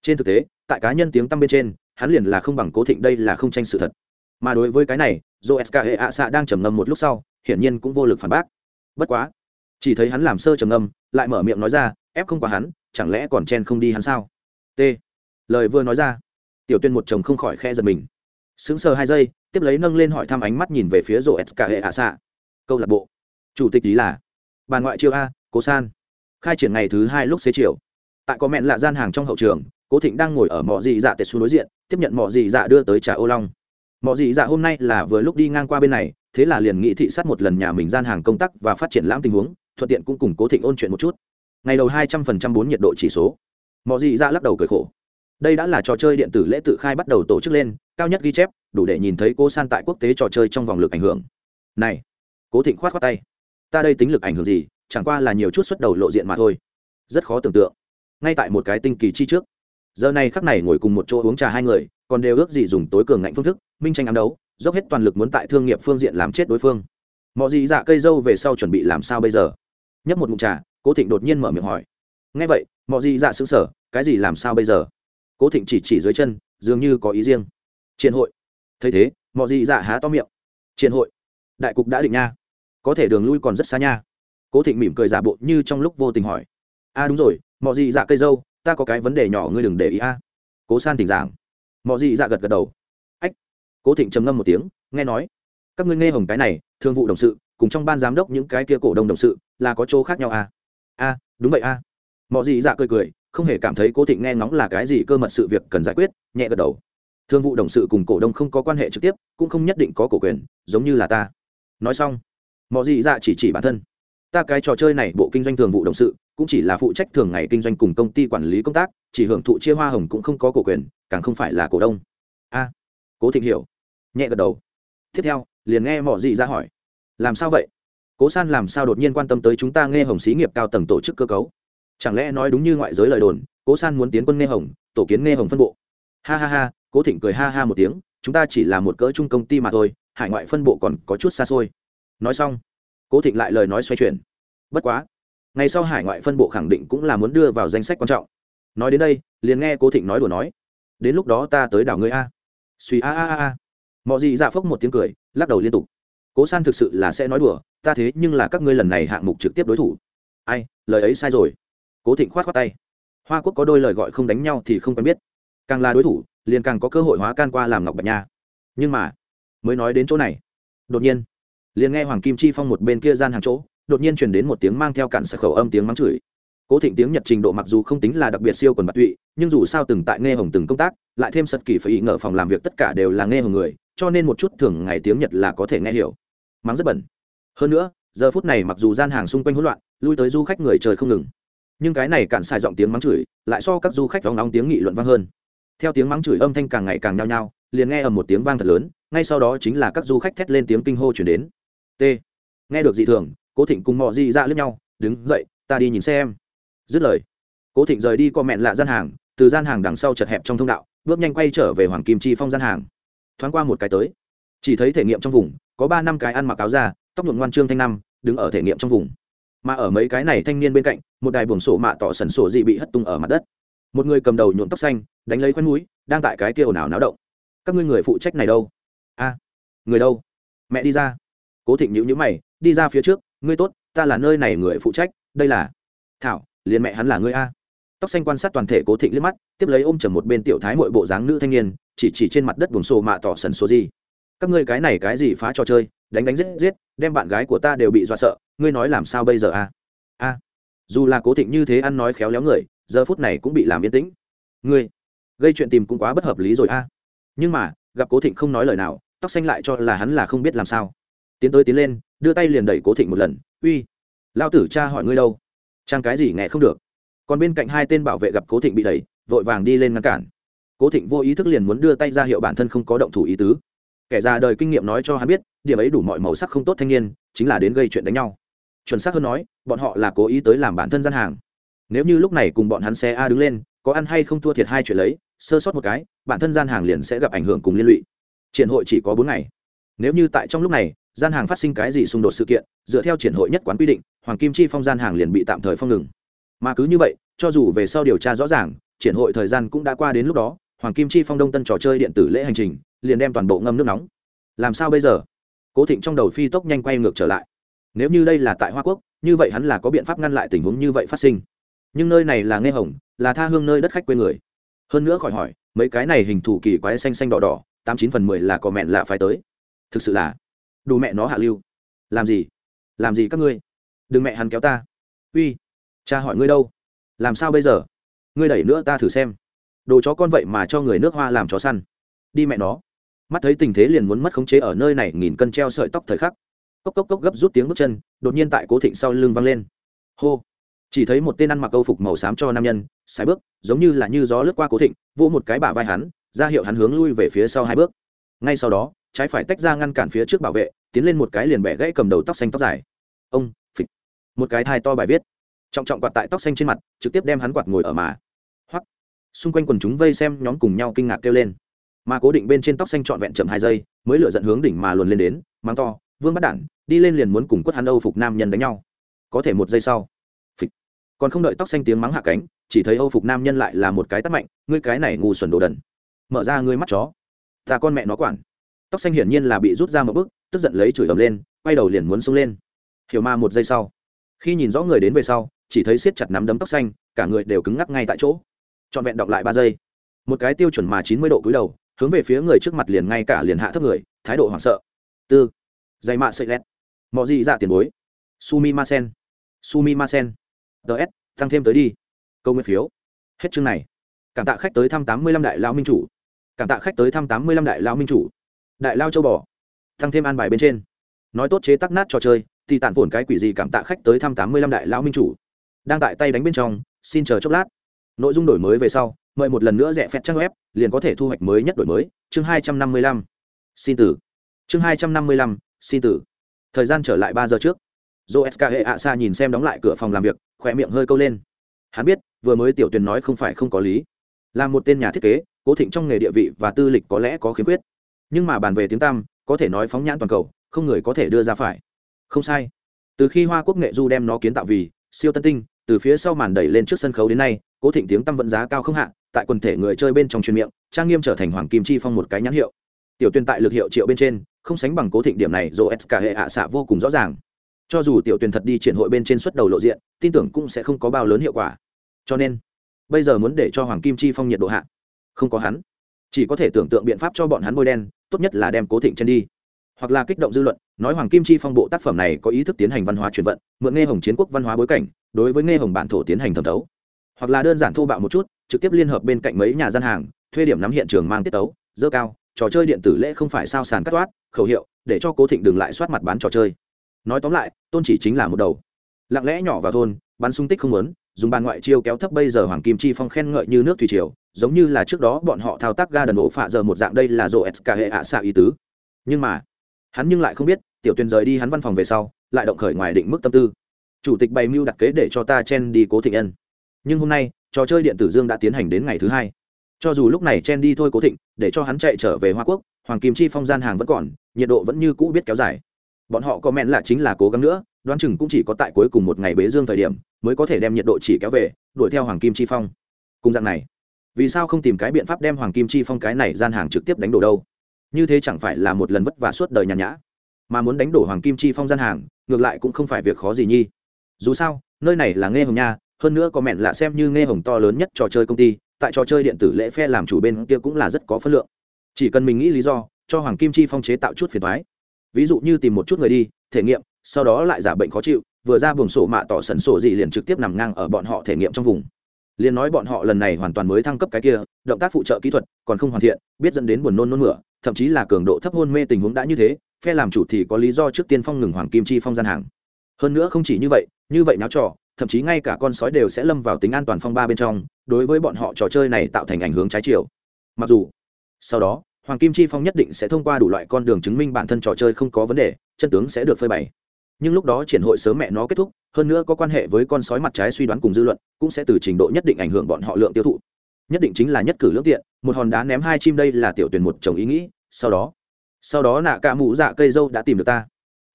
Trên thực tế, tại cá nhân tiếng tăm bên trên, hắn liền là không bằng cố thịnh đây là không tranh sự thật. Mà đối với cái này dô sk hệ ạ xạ đang trầm ngâm một lúc sau, hiển nhiên cũng vô lực phản bác. Bất quá, chỉ thấy hắn làm sơ trầm ngâm, lại mở miệng nói ra, ép không qua hắn, chẳng lẽ còn chen không đi hắn sao? T. Lời vừa nói ra, tiểu tuyên một chồng không khỏi khe giật mình sững sờ hai giây, tiếp lấy nâng lên hỏi thăm ánh mắt nhìn về phía rổ cả hệ ạ xạ câu lạc bộ. Chủ tịch lý là, bà ngoại chiêu a, cố san. Khai triển ngày thứ hai lúc xế chiều. Tại có mẹn lạ gian hàng trong hậu trường, cố thịnh đang ngồi ở mỏ dị dạ tệ xuống đối diện, tiếp nhận mỏ dị dạ đưa tới trà ô long. Mỏ dị dạ hôm nay là vừa lúc đi ngang qua bên này, thế là liền nghị thị sát một lần nhà mình gian hàng công tác và phát triển lãm tình huống, thuận tiện cũng cùng cố thịnh ôn chuyện một chút. Ngày đầu hai trăm phần trăm bốn nhiệt độ chỉ số. Mỏ dị dạ lắc đầu cười khổ đây đã là trò chơi điện tử lễ tự khai bắt đầu tổ chức lên, cao nhất ghi chép, đủ để nhìn thấy cô san tại quốc tế trò chơi trong vòng lực ảnh hưởng. Này, cố thịnh khoát khoát tay. Ta đây tính lực ảnh hưởng gì, chẳng qua là nhiều chút xuất đầu lộ diện mà thôi. Rất khó tưởng tượng. Ngay tại một cái tinh kỳ chi trước. Giờ này khắc này ngồi cùng một chỗ uống trà hai người, còn đều ước gì dùng tối cường ngạnh phương thức, minh tranh ám đấu, dốc hết toàn lực muốn tại thương nghiệp phương diện làm chết đối phương. Mọi gì dạ cây dâu về sau chuẩn bị làm sao bây giờ? Nhấp một mụn trà, cố thịnh đột nhiên mở miệng hỏi. Ngay vậy mọi gì dạ xứng sở cái gì làm sao bây giờ? Cố thịnh chỉ chỉ dưới chân, dường như có ý riêng. Triển hội. Thấy thế mọi gì dạ há to miệng. Triển hội. Đại cục đã định nha. Có thể đường lui còn rất xa nha. Cố thịnh mỉm cười giả bộ như trong lúc vô tình hỏi. A đúng rồi mọi gì dạ cây dâu, ta có cái vấn đề nhỏ ngươi đừng để ý a. Cố san thỉnh giảng. Mọi gì dạ gật gật đầu. Ách. Cố thịnh trầm ngâm một tiếng, nghe nói. Các ngươi nghe hồng cái này, thương vụ đồng sự, cùng trong ban giám đốc những cái kia cổ đông đồng sự, là có chỗ khác nhau a. A, đúng vậy a. Mọi gì dạ cười cười không hề cảm thấy cố thịnh nghe ngóng là cái gì cơ mật sự việc cần giải quyết, nhẹ gật đầu. Thương vụ đồng sự cùng cổ đông không có quan hệ trực tiếp, cũng không nhất định có cổ quyền, giống như là ta. Nói xong mọi gì dạ chỉ chỉ bản thân. Ta cái trò chơi này bộ kinh doanh thường vụ đồng sự, cũng chỉ là phụ trách thường ngày kinh doanh cùng công ty quản lý công tác, chỉ hưởng thụ chia hoa hồng cũng không có cổ quyền, càng không phải là cổ đông. A, cố thịnh hiểu. Nhẹ gật đầu. Tiếp theo, liền nghe mọi gì ra hỏi. Làm sao vậy? Cố san làm sao đột nhiên quan tâm tới chúng ta nghe hồng xí nghiệp cao tầng tổ chức cơ cấu? Chẳng lẽ nói đúng như ngoại giới lời đồn, cố san muốn tiến quân nghe hồng, tổ kiến nghe hồng phân bộ? Ha ha ha, cố thịnh cười ha ha một tiếng, chúng ta chỉ là một cỡ chung công ty mà thôi, hải ngoại phân bộ còn có chút xa xôi. Nói xong, cố thịnh lại lời nói xoay chuyển. Bất quá, ngày sau hải ngoại phân bộ khẳng định cũng là muốn đưa vào danh sách quan trọng. Nói đến đây, liền nghe cố thịnh nói đùa nói, đến lúc đó ta tới đảo ngươi a. Suy a a a a. Mọi gì dạ phốc một tiếng cười, lắc đầu liên tục. Cố san thực sự là sẽ nói đùa, ta thế nhưng là các ngươi lần này hạng mục trực tiếp đối thủ. Ai, lời ấy sai rồi cố thịnh khoát khoát tay. Hoa quốc có đôi lời gọi không đánh nhau thì không quen biết. Càng là đối thủ, liền càng có cơ hội hóa can qua làm ngọc bạch nha. Nhưng mà, mới nói đến chỗ này, đột nhiên, liền nghe hoàng kim chi phong một bên kia gian hàng chỗ, đột nhiên truyền đến một tiếng mang theo cản sạc khẩu âm tiếng mắng chửi. Cố thịnh tiếng nhật trình độ mặc dù không tính là đặc biệt siêu quần bạc tụy, nhưng dù sao từng tại nghe hồng từng công tác, lại thêm sật kỳ phải ý ngờ phòng làm việc tất cả đều là nghe hồng người, cho nên một chút thường ngày tiếng nhật là có thể nghe hiểu. Mắng rất bẩn. Hơn nữa, giờ phút này mặc dù gian hàng xung quanh hỗn loạn, lui tới du khách người trời không ngừng nhưng cái này cản xài giọng tiếng mắng chửi lại so các du khách vòng nóng tiếng nghị luận vang hơn. Theo tiếng mắng chửi âm thanh càng ngày càng nhao nhao, liền nghe ầm một tiếng vang thật lớn, ngay sau đó chính là các du khách thét lên tiếng kinh hô chuyển đến. T. Nghe được dị thường, cố thịnh cùng mọi dị dạ ra lướt nhau, đứng dậy, ta đi nhìn xem. Dứt lời, cố thịnh rời đi co mẹn lạ gian hàng, từ gian hàng đằng sau chật hẹp trong thông đạo, bước nhanh quay trở về hoàng kim chi phong gian hàng. Thoáng qua một cái tới, chỉ thấy thể nghiệm trong vùng, có ba năm cái ăn mặc áo da, tóc nhuộm ngoan trương thanh năm, đứng ở thể nghiệm trong vùng mà ở mấy cái này thanh niên bên cạnh, một đài buồng sổ mạ tỏ sần sổ dị bị hất tung ở mặt đất. Một người cầm đầu nhuộm tóc xanh, đánh lấy khoen núi đang tại cái kia ồn ào náo động. Các ngươi người phụ trách này đâu? A, người đâu? Mẹ đi ra. Cố thịnh nhữ nhữ mày, đi ra phía trước, ngươi tốt, ta là nơi này người phụ trách, đây là thảo, liền mẹ hắn là ngươi a. Tóc xanh quan sát toàn thể cố thịnh liếc mắt, tiếp lấy ôm chầm một bên tiểu thái mọi bộ dáng nữ thanh niên, chỉ chỉ trên mặt đất buồng sổ mạ tỏ sần sổ gì các ngươi cái này cái gì phá trò chơi, đánh đánh giết giết, đem bạn gái của ta đều bị dọa sợ ngươi nói làm sao bây giờ a a dù là cố thịnh như thế ăn nói khéo léo người, giờ phút này cũng bị làm yên tĩnh. Ngươi, gây chuyện tìm cũng quá bất hợp lý rồi a nhưng mà, gặp cố thịnh không nói lời nào, tóc xanh lại cho là hắn là không biết làm sao. Tiến tới tiến lên, đưa tay liền đẩy cố thịnh một lần. Uy, lao tử cha hỏi ngươi đâu? Trang cái gì nghe không được. Còn bên cạnh hai tên bảo vệ gặp cố thịnh bị đẩy, vội vàng đi lên ngăn cản. Cố thịnh vô ý thức liền muốn đưa tay ra hiệu bản thân không có động thủ ý tứ. Kẻ già đời kinh nghiệm nói cho hắn biết, điểm ấy đủ mọi màu sắc không tốt thanh niên, chính là đến gây chuyện đánh nhau chuẩn xác hơn nói, bọn họ là cố ý tới làm bản thân gian hàng. Nếu như lúc này cùng bọn hắn xe a đứng lên, có ăn hay không thua thiệt hai chuyện lấy, sơ sót một cái, bản thân gian hàng liền sẽ gặp ảnh hưởng cùng liên lụy. Triển hội chỉ có bốn ngày. Nếu như tại trong lúc này, gian hàng phát sinh cái gì xung đột sự kiện, dựa theo triển hội nhất quán quy định, hoàng kim chi phong gian hàng liền bị tạm thời phong ngừng. Mà cứ như vậy, cho dù về sau điều tra rõ ràng, triển hội thời gian cũng đã qua đến lúc đó, hoàng kim chi phong đông tân trò chơi điện tử lễ hành trình, liền đem toàn bộ ngâm nước nóng. Làm sao bây giờ? Cố thịnh trong đầu phi tốc nhanh quay ngược trở lại nếu như đây là tại hoa quốc, như vậy hắn là có biện pháp ngăn lại tình huống như vậy phát sinh. Nhưng nơi này là nghe hồng, là tha hương nơi đất khách quê người. Hơn nữa khỏi hỏi, mấy cái này hình thù kỳ quái xanh xanh đỏ đỏ, tám chín phần mười là có mẹn lạ phải tới. Thực sự là, đủ mẹ nó hạ lưu. Làm gì? Làm gì các ngươi? Đừng mẹ hắn kéo ta. Uy, cha hỏi ngươi đâu? Làm sao bây giờ? Ngươi đẩy nữa ta thử xem. Đồ chó con vậy mà cho người nước hoa làm chó săn. Đi mẹ nó. Mắt thấy tình thế liền muốn mất khống chế ở nơi này nghìn cân treo sợi tóc thời khắc cốc cốc cốc gấp rút tiếng bước chân, đột nhiên tại cố thịnh sau lưng văng lên. Hô! Chỉ thấy một tên ăn mặc câu phục màu xám cho nam nhân sai bước, giống như là như gió lướt qua cố thịnh, vỗ một cái bả vai hắn, ra hiệu hắn hướng lui về phía sau hai bước. Ngay sau đó, trái phải tách ra ngăn cản phía trước bảo vệ, tiến lên một cái liền bẻ gãy cầm đầu tóc xanh tóc dài. Ông, phịch! Một cái thai to bài viết. Trọng trọng quạt tại tóc xanh trên mặt, trực tiếp đem hắn quạt ngồi ở mà. Hoắc! Xung quanh quần chúng vây xem nhóm cùng nhau kinh ngạc kêu lên. Mà cố định bên trên tóc xanh trọn vẹn chậm hai giây, mới lửa dẫn hướng đỉnh mà luồn lên đến mang to, vương bắt đản đi lên liền muốn cùng quất hắn âu phục nam nhân đánh nhau. Có thể một giây sau, phịch. Còn không đợi tóc xanh tiếng mắng hạ cánh, chỉ thấy âu phục nam nhân lại là một cái tắt mạnh, ngươi cái này ngu xuẩn đồ đần. Mở ra ngươi mắt chó. Ta con mẹ nó quản. Tóc xanh hiển nhiên là bị rút ra một bước, tức giận lấy chửi ầm lên, quay đầu liền muốn xông lên. Hiểu ma một giây sau, khi nhìn rõ người đến về sau, chỉ thấy siết chặt nắm đấm tóc xanh, cả người đều cứng ngắc ngay tại chỗ. Trọn vẹn đọc lại ba giây. Một cái tiêu chuẩn mà chín mươi độ cúi đầu, hướng về phía người trước mặt liền ngay cả liền hạ thấp người, thái độ hoảng sợ. Tư, dày mạ sợi lét mọi gì dạ tiền bối. Sumi ma sen. Sumi ma sen. Ts tăng thêm tới đi. Câu nguyên phiếu. Hết chương này. Cảm tạ khách tới thăm tám mươi lăm đại lao minh chủ. Cảm tạ khách tới thăm tám mươi lăm đại lao minh chủ. Đại lao châu bò. Tăng thêm an bài bên trên. Nói tốt chế tắc nát trò chơi, thì tản phổn cái quỷ gì cảm tạ khách tới thăm tám mươi lăm đại lao minh chủ. Đang tại tay đánh bên trong, xin chờ chốc lát. Nội dung đổi mới về sau, mời một lần nữa rẻ phép trang web, liền có thể thu hoạch mới nhất đổi mới. Chương hai trăm năm mươi lăm. Xin tử. Chương hai trăm năm mươi lăm. Xin tử thời gian trở lại ba giờ trước. Dô sk hệ ạ xa nhìn xem đóng lại cửa phòng làm việc khỏe miệng hơi câu lên. Hắn biết, vừa mới tiểu tuyền nói không phải không có lý. Là một tên nhà thiết kế, cố thịnh trong nghề địa vị và tư lịch có lẽ có khiếm khuyết. Nhưng mà bàn về tiếng tam có thể nói phóng nhãn toàn cầu, không người có thể đưa ra phải. Không sai. Từ khi hoa quốc nghệ du đem nó kiến tạo vì siêu tân tinh, từ phía sau màn đẩy lên trước sân khấu đến nay, cố thịnh tiếng tăm vẫn giá cao không hạ, tại quần thể người chơi bên trong truyền miệng, trang nghiêm trở thành hoàng kim chi phong một cái nhãn hiệu. Tiểu tuyên tại lực hiệu triệu bên trên không sánh bằng cố thịnh điểm này dồ s cả hệ ạ xạ vô cùng rõ ràng. Cho dù tiểu tuyển thật đi triển hội bên trên suất đầu lộ diện, tin tưởng cũng sẽ không có bao lớn hiệu quả. Cho nên, bây giờ muốn để cho hoàng kim chi phong nhiệt độ hạ. Không có hắn. Chỉ có thể tưởng tượng biện pháp cho bọn hắn bôi đen, tốt nhất là đem cố thịnh chân đi. Hoặc là kích động dư luận, nói hoàng kim chi phong bộ tác phẩm này có ý thức tiến hành văn hóa truyền vận, mượn nghe hồng chiến quốc văn hóa bối cảnh, đối với nghe hồng bản thổ tiến hành thẩm thấu. Hoặc là đơn giản thô bạo một chút, trực tiếp liên hợp bên cạnh mấy nhà gian hàng, thuê điểm nắm hiện trường mang tiết tấu, dơ cao trò chơi điện tử lễ không phải sao sàn cắt toát, khẩu hiệu, để cho cố thịnh đừng lại soát mặt bán trò chơi. Nói tóm lại, tôn chỉ chính là một đầu. Lặng lẽ nhỏ vào thôn, bắn sung tích không muốn, dùng bàn ngoại chiêu kéo thấp bây giờ hoàng kim chi phong khen ngợi như nước thủy triều, giống như là trước đó bọn họ thao tác ga đần ổ phạ giờ một dạng đây là rộ s cả hệ ạ xạ ý tứ. Nhưng mà, hắn nhưng lại không biết, tiểu tuyền rời đi hắn văn phòng về sau, lại động khởi ngoài định mức tâm tư. Chủ tịch bày mưu đặt kế để cho ta chen đi cố thịnh ân. Nhưng hôm nay, trò chơi điện tử dương đã tiến hành đến ngày thứ hai cho dù lúc này chen đi thôi cố thịnh, để cho hắn chạy trở về hoa quốc, hoàng kim chi phong gian hàng vẫn còn, nhiệt độ vẫn như cũ biết kéo dài. Bọn họ có mẹn là chính là cố gắng nữa, đoán chừng cũng chỉ có tại cuối cùng một ngày bế dương thời điểm, mới có thể đem nhiệt độ chỉ kéo về, đuổi theo hoàng kim chi phong. Cùng dạng này, vì sao không tìm cái biện pháp đem hoàng kim chi phong cái này gian hàng trực tiếp đánh đổ đâu? Như thế chẳng phải là một lần vất vả suốt đời nhàn nhã. Mà muốn đánh đổ hoàng kim chi phong gian hàng, ngược lại cũng không phải việc khó gì nhi. Dù sao, nơi này là nghe hồng nha, hơn nữa có mẹn là xem như nghe hồng to lớn nhất trò chơi công ty tại trò chơi điện tử lễ phe làm chủ bên kia cũng là rất có phân lượng. Chỉ cần mình nghĩ lý do, cho hoàng kim chi phong chế tạo chút phiền thoái. Ví dụ như tìm một chút người đi, thể nghiệm, sau đó lại giả bệnh khó chịu, vừa ra buồng sổ mạ tỏ sần sổ gì liền trực tiếp nằm ngang ở bọn họ thể nghiệm trong vùng. Liền nói bọn họ lần này hoàn toàn mới thăng cấp cái kia, động tác phụ trợ kỹ thuật còn không hoàn thiện, biết dẫn đến buồn nôn nôn mửa, thậm chí là cường độ thấp hôn mê tình huống đã như thế, phe làm chủ thì có lý do trước tiên phong ngừng hoàng kim chi phong gian hàng. Hơn nữa không chỉ như vậy như vậy náo trò thậm chí ngay cả con sói đều sẽ lâm vào tính an toàn phong ba bên trong, đối với bọn họ trò chơi này tạo thành ảnh hướng trái chiều. Mặc dù, sau đó, hoàng kim chi phong nhất định sẽ thông qua đủ loại con đường chứng minh bản thân trò chơi không có vấn đề, chân tướng sẽ được phơi bày. Nhưng lúc đó triển hội sớm mẹ nó kết thúc, hơn nữa có quan hệ với con sói mặt trái suy đoán cùng dư luận, cũng sẽ từ trình độ nhất định ảnh hưởng bọn họ lượng tiêu thụ. Nhất định chính là nhất cử lương tiện, một hòn đá ném hai chim đây là tiểu tuyển một chồng ý nghĩ, sau đó sau đó nạ cả mụ dạ cây dâu đã tìm được ta.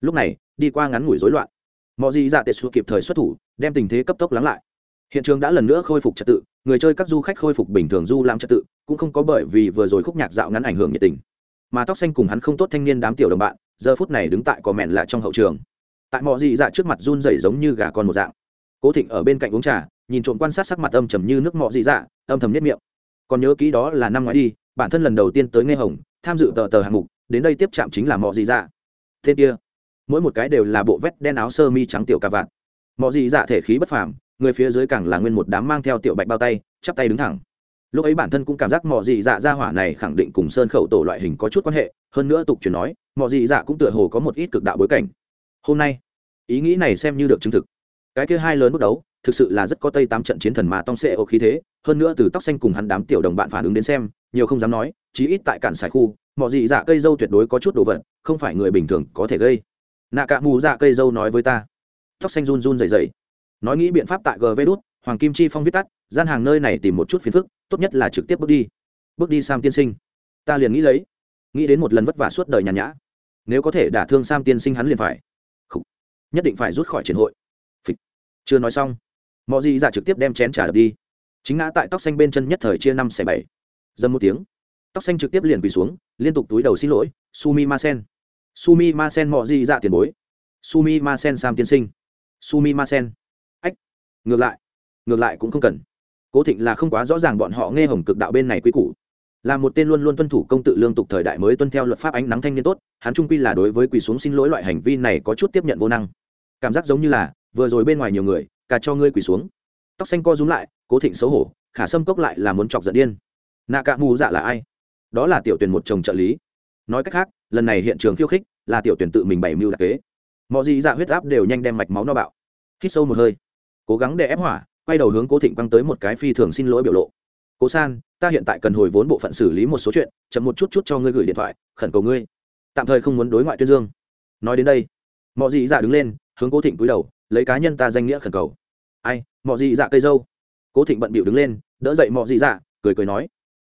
Lúc này, đi qua ngắn ngủi rối loạn mọi gì dạ tệ xua kịp thời xuất thủ, đem tình thế cấp tốc lắng lại. Hiện trường đã lần nữa khôi phục trật tự, người chơi các du khách khôi phục bình thường du làm trật tự, cũng không có bởi vì vừa rồi khúc nhạc dạo ngắn ảnh hưởng nhiệt tình. Mà tóc xanh cùng hắn không tốt thanh niên đám tiểu đồng bạn, giờ phút này đứng tại cò mẹn là trong hậu trường. Tại mọi gì dạ trước mặt run rẩy giống như gà con một dạng. Cố thịnh ở bên cạnh uống trà, nhìn trộm quan sát sắc mặt âm trầm như nước mọ dị dạ âm thầm nhất miệng. Còn nhớ kỹ đó là năm ngoái đi, bản thân lần đầu tiên tới nghe hồng, tham dự tờ tờ hạng mục, đến đây tiếp chạm chính là mọ dị dạ. Thế kia mỗi một cái đều là bộ vét đen áo sơ mi trắng tiểu cà vạt. Mọ gì dạ thể khí bất phàm, người phía dưới càng là nguyên một đám mang theo tiểu bạch bao tay, chắp tay đứng thẳng. Lúc ấy bản thân cũng cảm giác mọ dị dạ ra hỏa này khẳng định cùng sơn khẩu tổ loại hình có chút quan hệ, hơn nữa tục truyền nói, mọ dị dạ cũng tựa hồ có một ít cực đạo bối cảnh. Hôm nay, ý nghĩ này xem như được chứng thực. Cái kia hai lớn bước đấu, thực sự là rất có tây tám trận chiến thần mà tông sệ ô khí thế, hơn nữa từ tóc xanh cùng hắn đám tiểu đồng bạn phản ứng đến xem, nhiều không dám nói, chí ít tại cản sải khu mọi dị dạ cây dâu tuyệt đối có chút đồ vật, không phải người bình thường có thể gây nạ cả mù dạ cây dâu nói với ta. Tóc xanh run run dày dày nói nghĩ biện pháp tại gv đút, hoàng kim chi phong viết tắt, gian hàng nơi này tìm một chút phiền phức, tốt nhất là trực tiếp bước đi. Bước đi sam tiên sinh. Ta liền nghĩ lấy. Nghĩ đến một lần vất vả suốt đời nhàn nhã. Nếu có thể đả thương sam tiên sinh hắn liền phải. Nhất định phải rút khỏi triển hội. Phịch. chưa nói xong. Mọi gì dạ giả trực tiếp đem chén trả đập đi. Chính ngã tại tóc xanh bên chân nhất thời chia năm xẻ bảy. Dầm một tiếng. Tóc xanh trực tiếp liền quỳ xuống, liên tục túi đầu xin lỗi sumi ma sen sumi ma sen mọi gì dạ tiền bối? Sumi ma sen sam tiên sinh. Sumi ma sen ách, ngược lại ngược lại cũng không cần. Cố thịnh là không quá rõ ràng bọn họ nghe hồng cực đạo bên này quy củ. Là một tên luôn luôn tuân thủ công tự lương tục thời đại mới tuân theo luật pháp ánh nắng thanh niên tốt, hắn trung quy là đối với quỳ xuống xin lỗi loại hành vi này có chút tiếp nhận vô năng. Cảm giác giống như là, vừa rồi bên ngoài nhiều người, cả cho ngươi quỳ xuống. Tóc xanh co rúm lại, cố thịnh xấu hổ, khả sâm cốc lại là muốn chọc giận điên. Nạ cả mù dạ là ai? Đó là tiểu tuyển một chồng trợ lý. Nói cách khác lần này hiện trường khiêu khích là tiểu tuyển tự mình bày mưu đặc kế. Mọi gì dạ huyết áp đều nhanh đem mạch máu no bạo. Hít sâu một hơi, cố gắng để ép hỏa, quay đầu hướng cố thịnh quăng tới một cái phi thường xin lỗi biểu lộ. Cố san, ta hiện tại cần hồi vốn bộ phận xử lý một số chuyện, chậm một chút chút cho ngươi gửi điện thoại, khẩn cầu ngươi. Tạm thời không muốn đối ngoại tuyên dương. Nói đến đây, mọi dị dạ đứng lên, hướng cố thịnh cúi đầu, lấy cá nhân ta danh nghĩa khẩn cầu. Ai, mọi dị dạ cây dâu. Cố thịnh bận bịu đứng lên, đỡ dậy mọi dị dạ cười cười nói.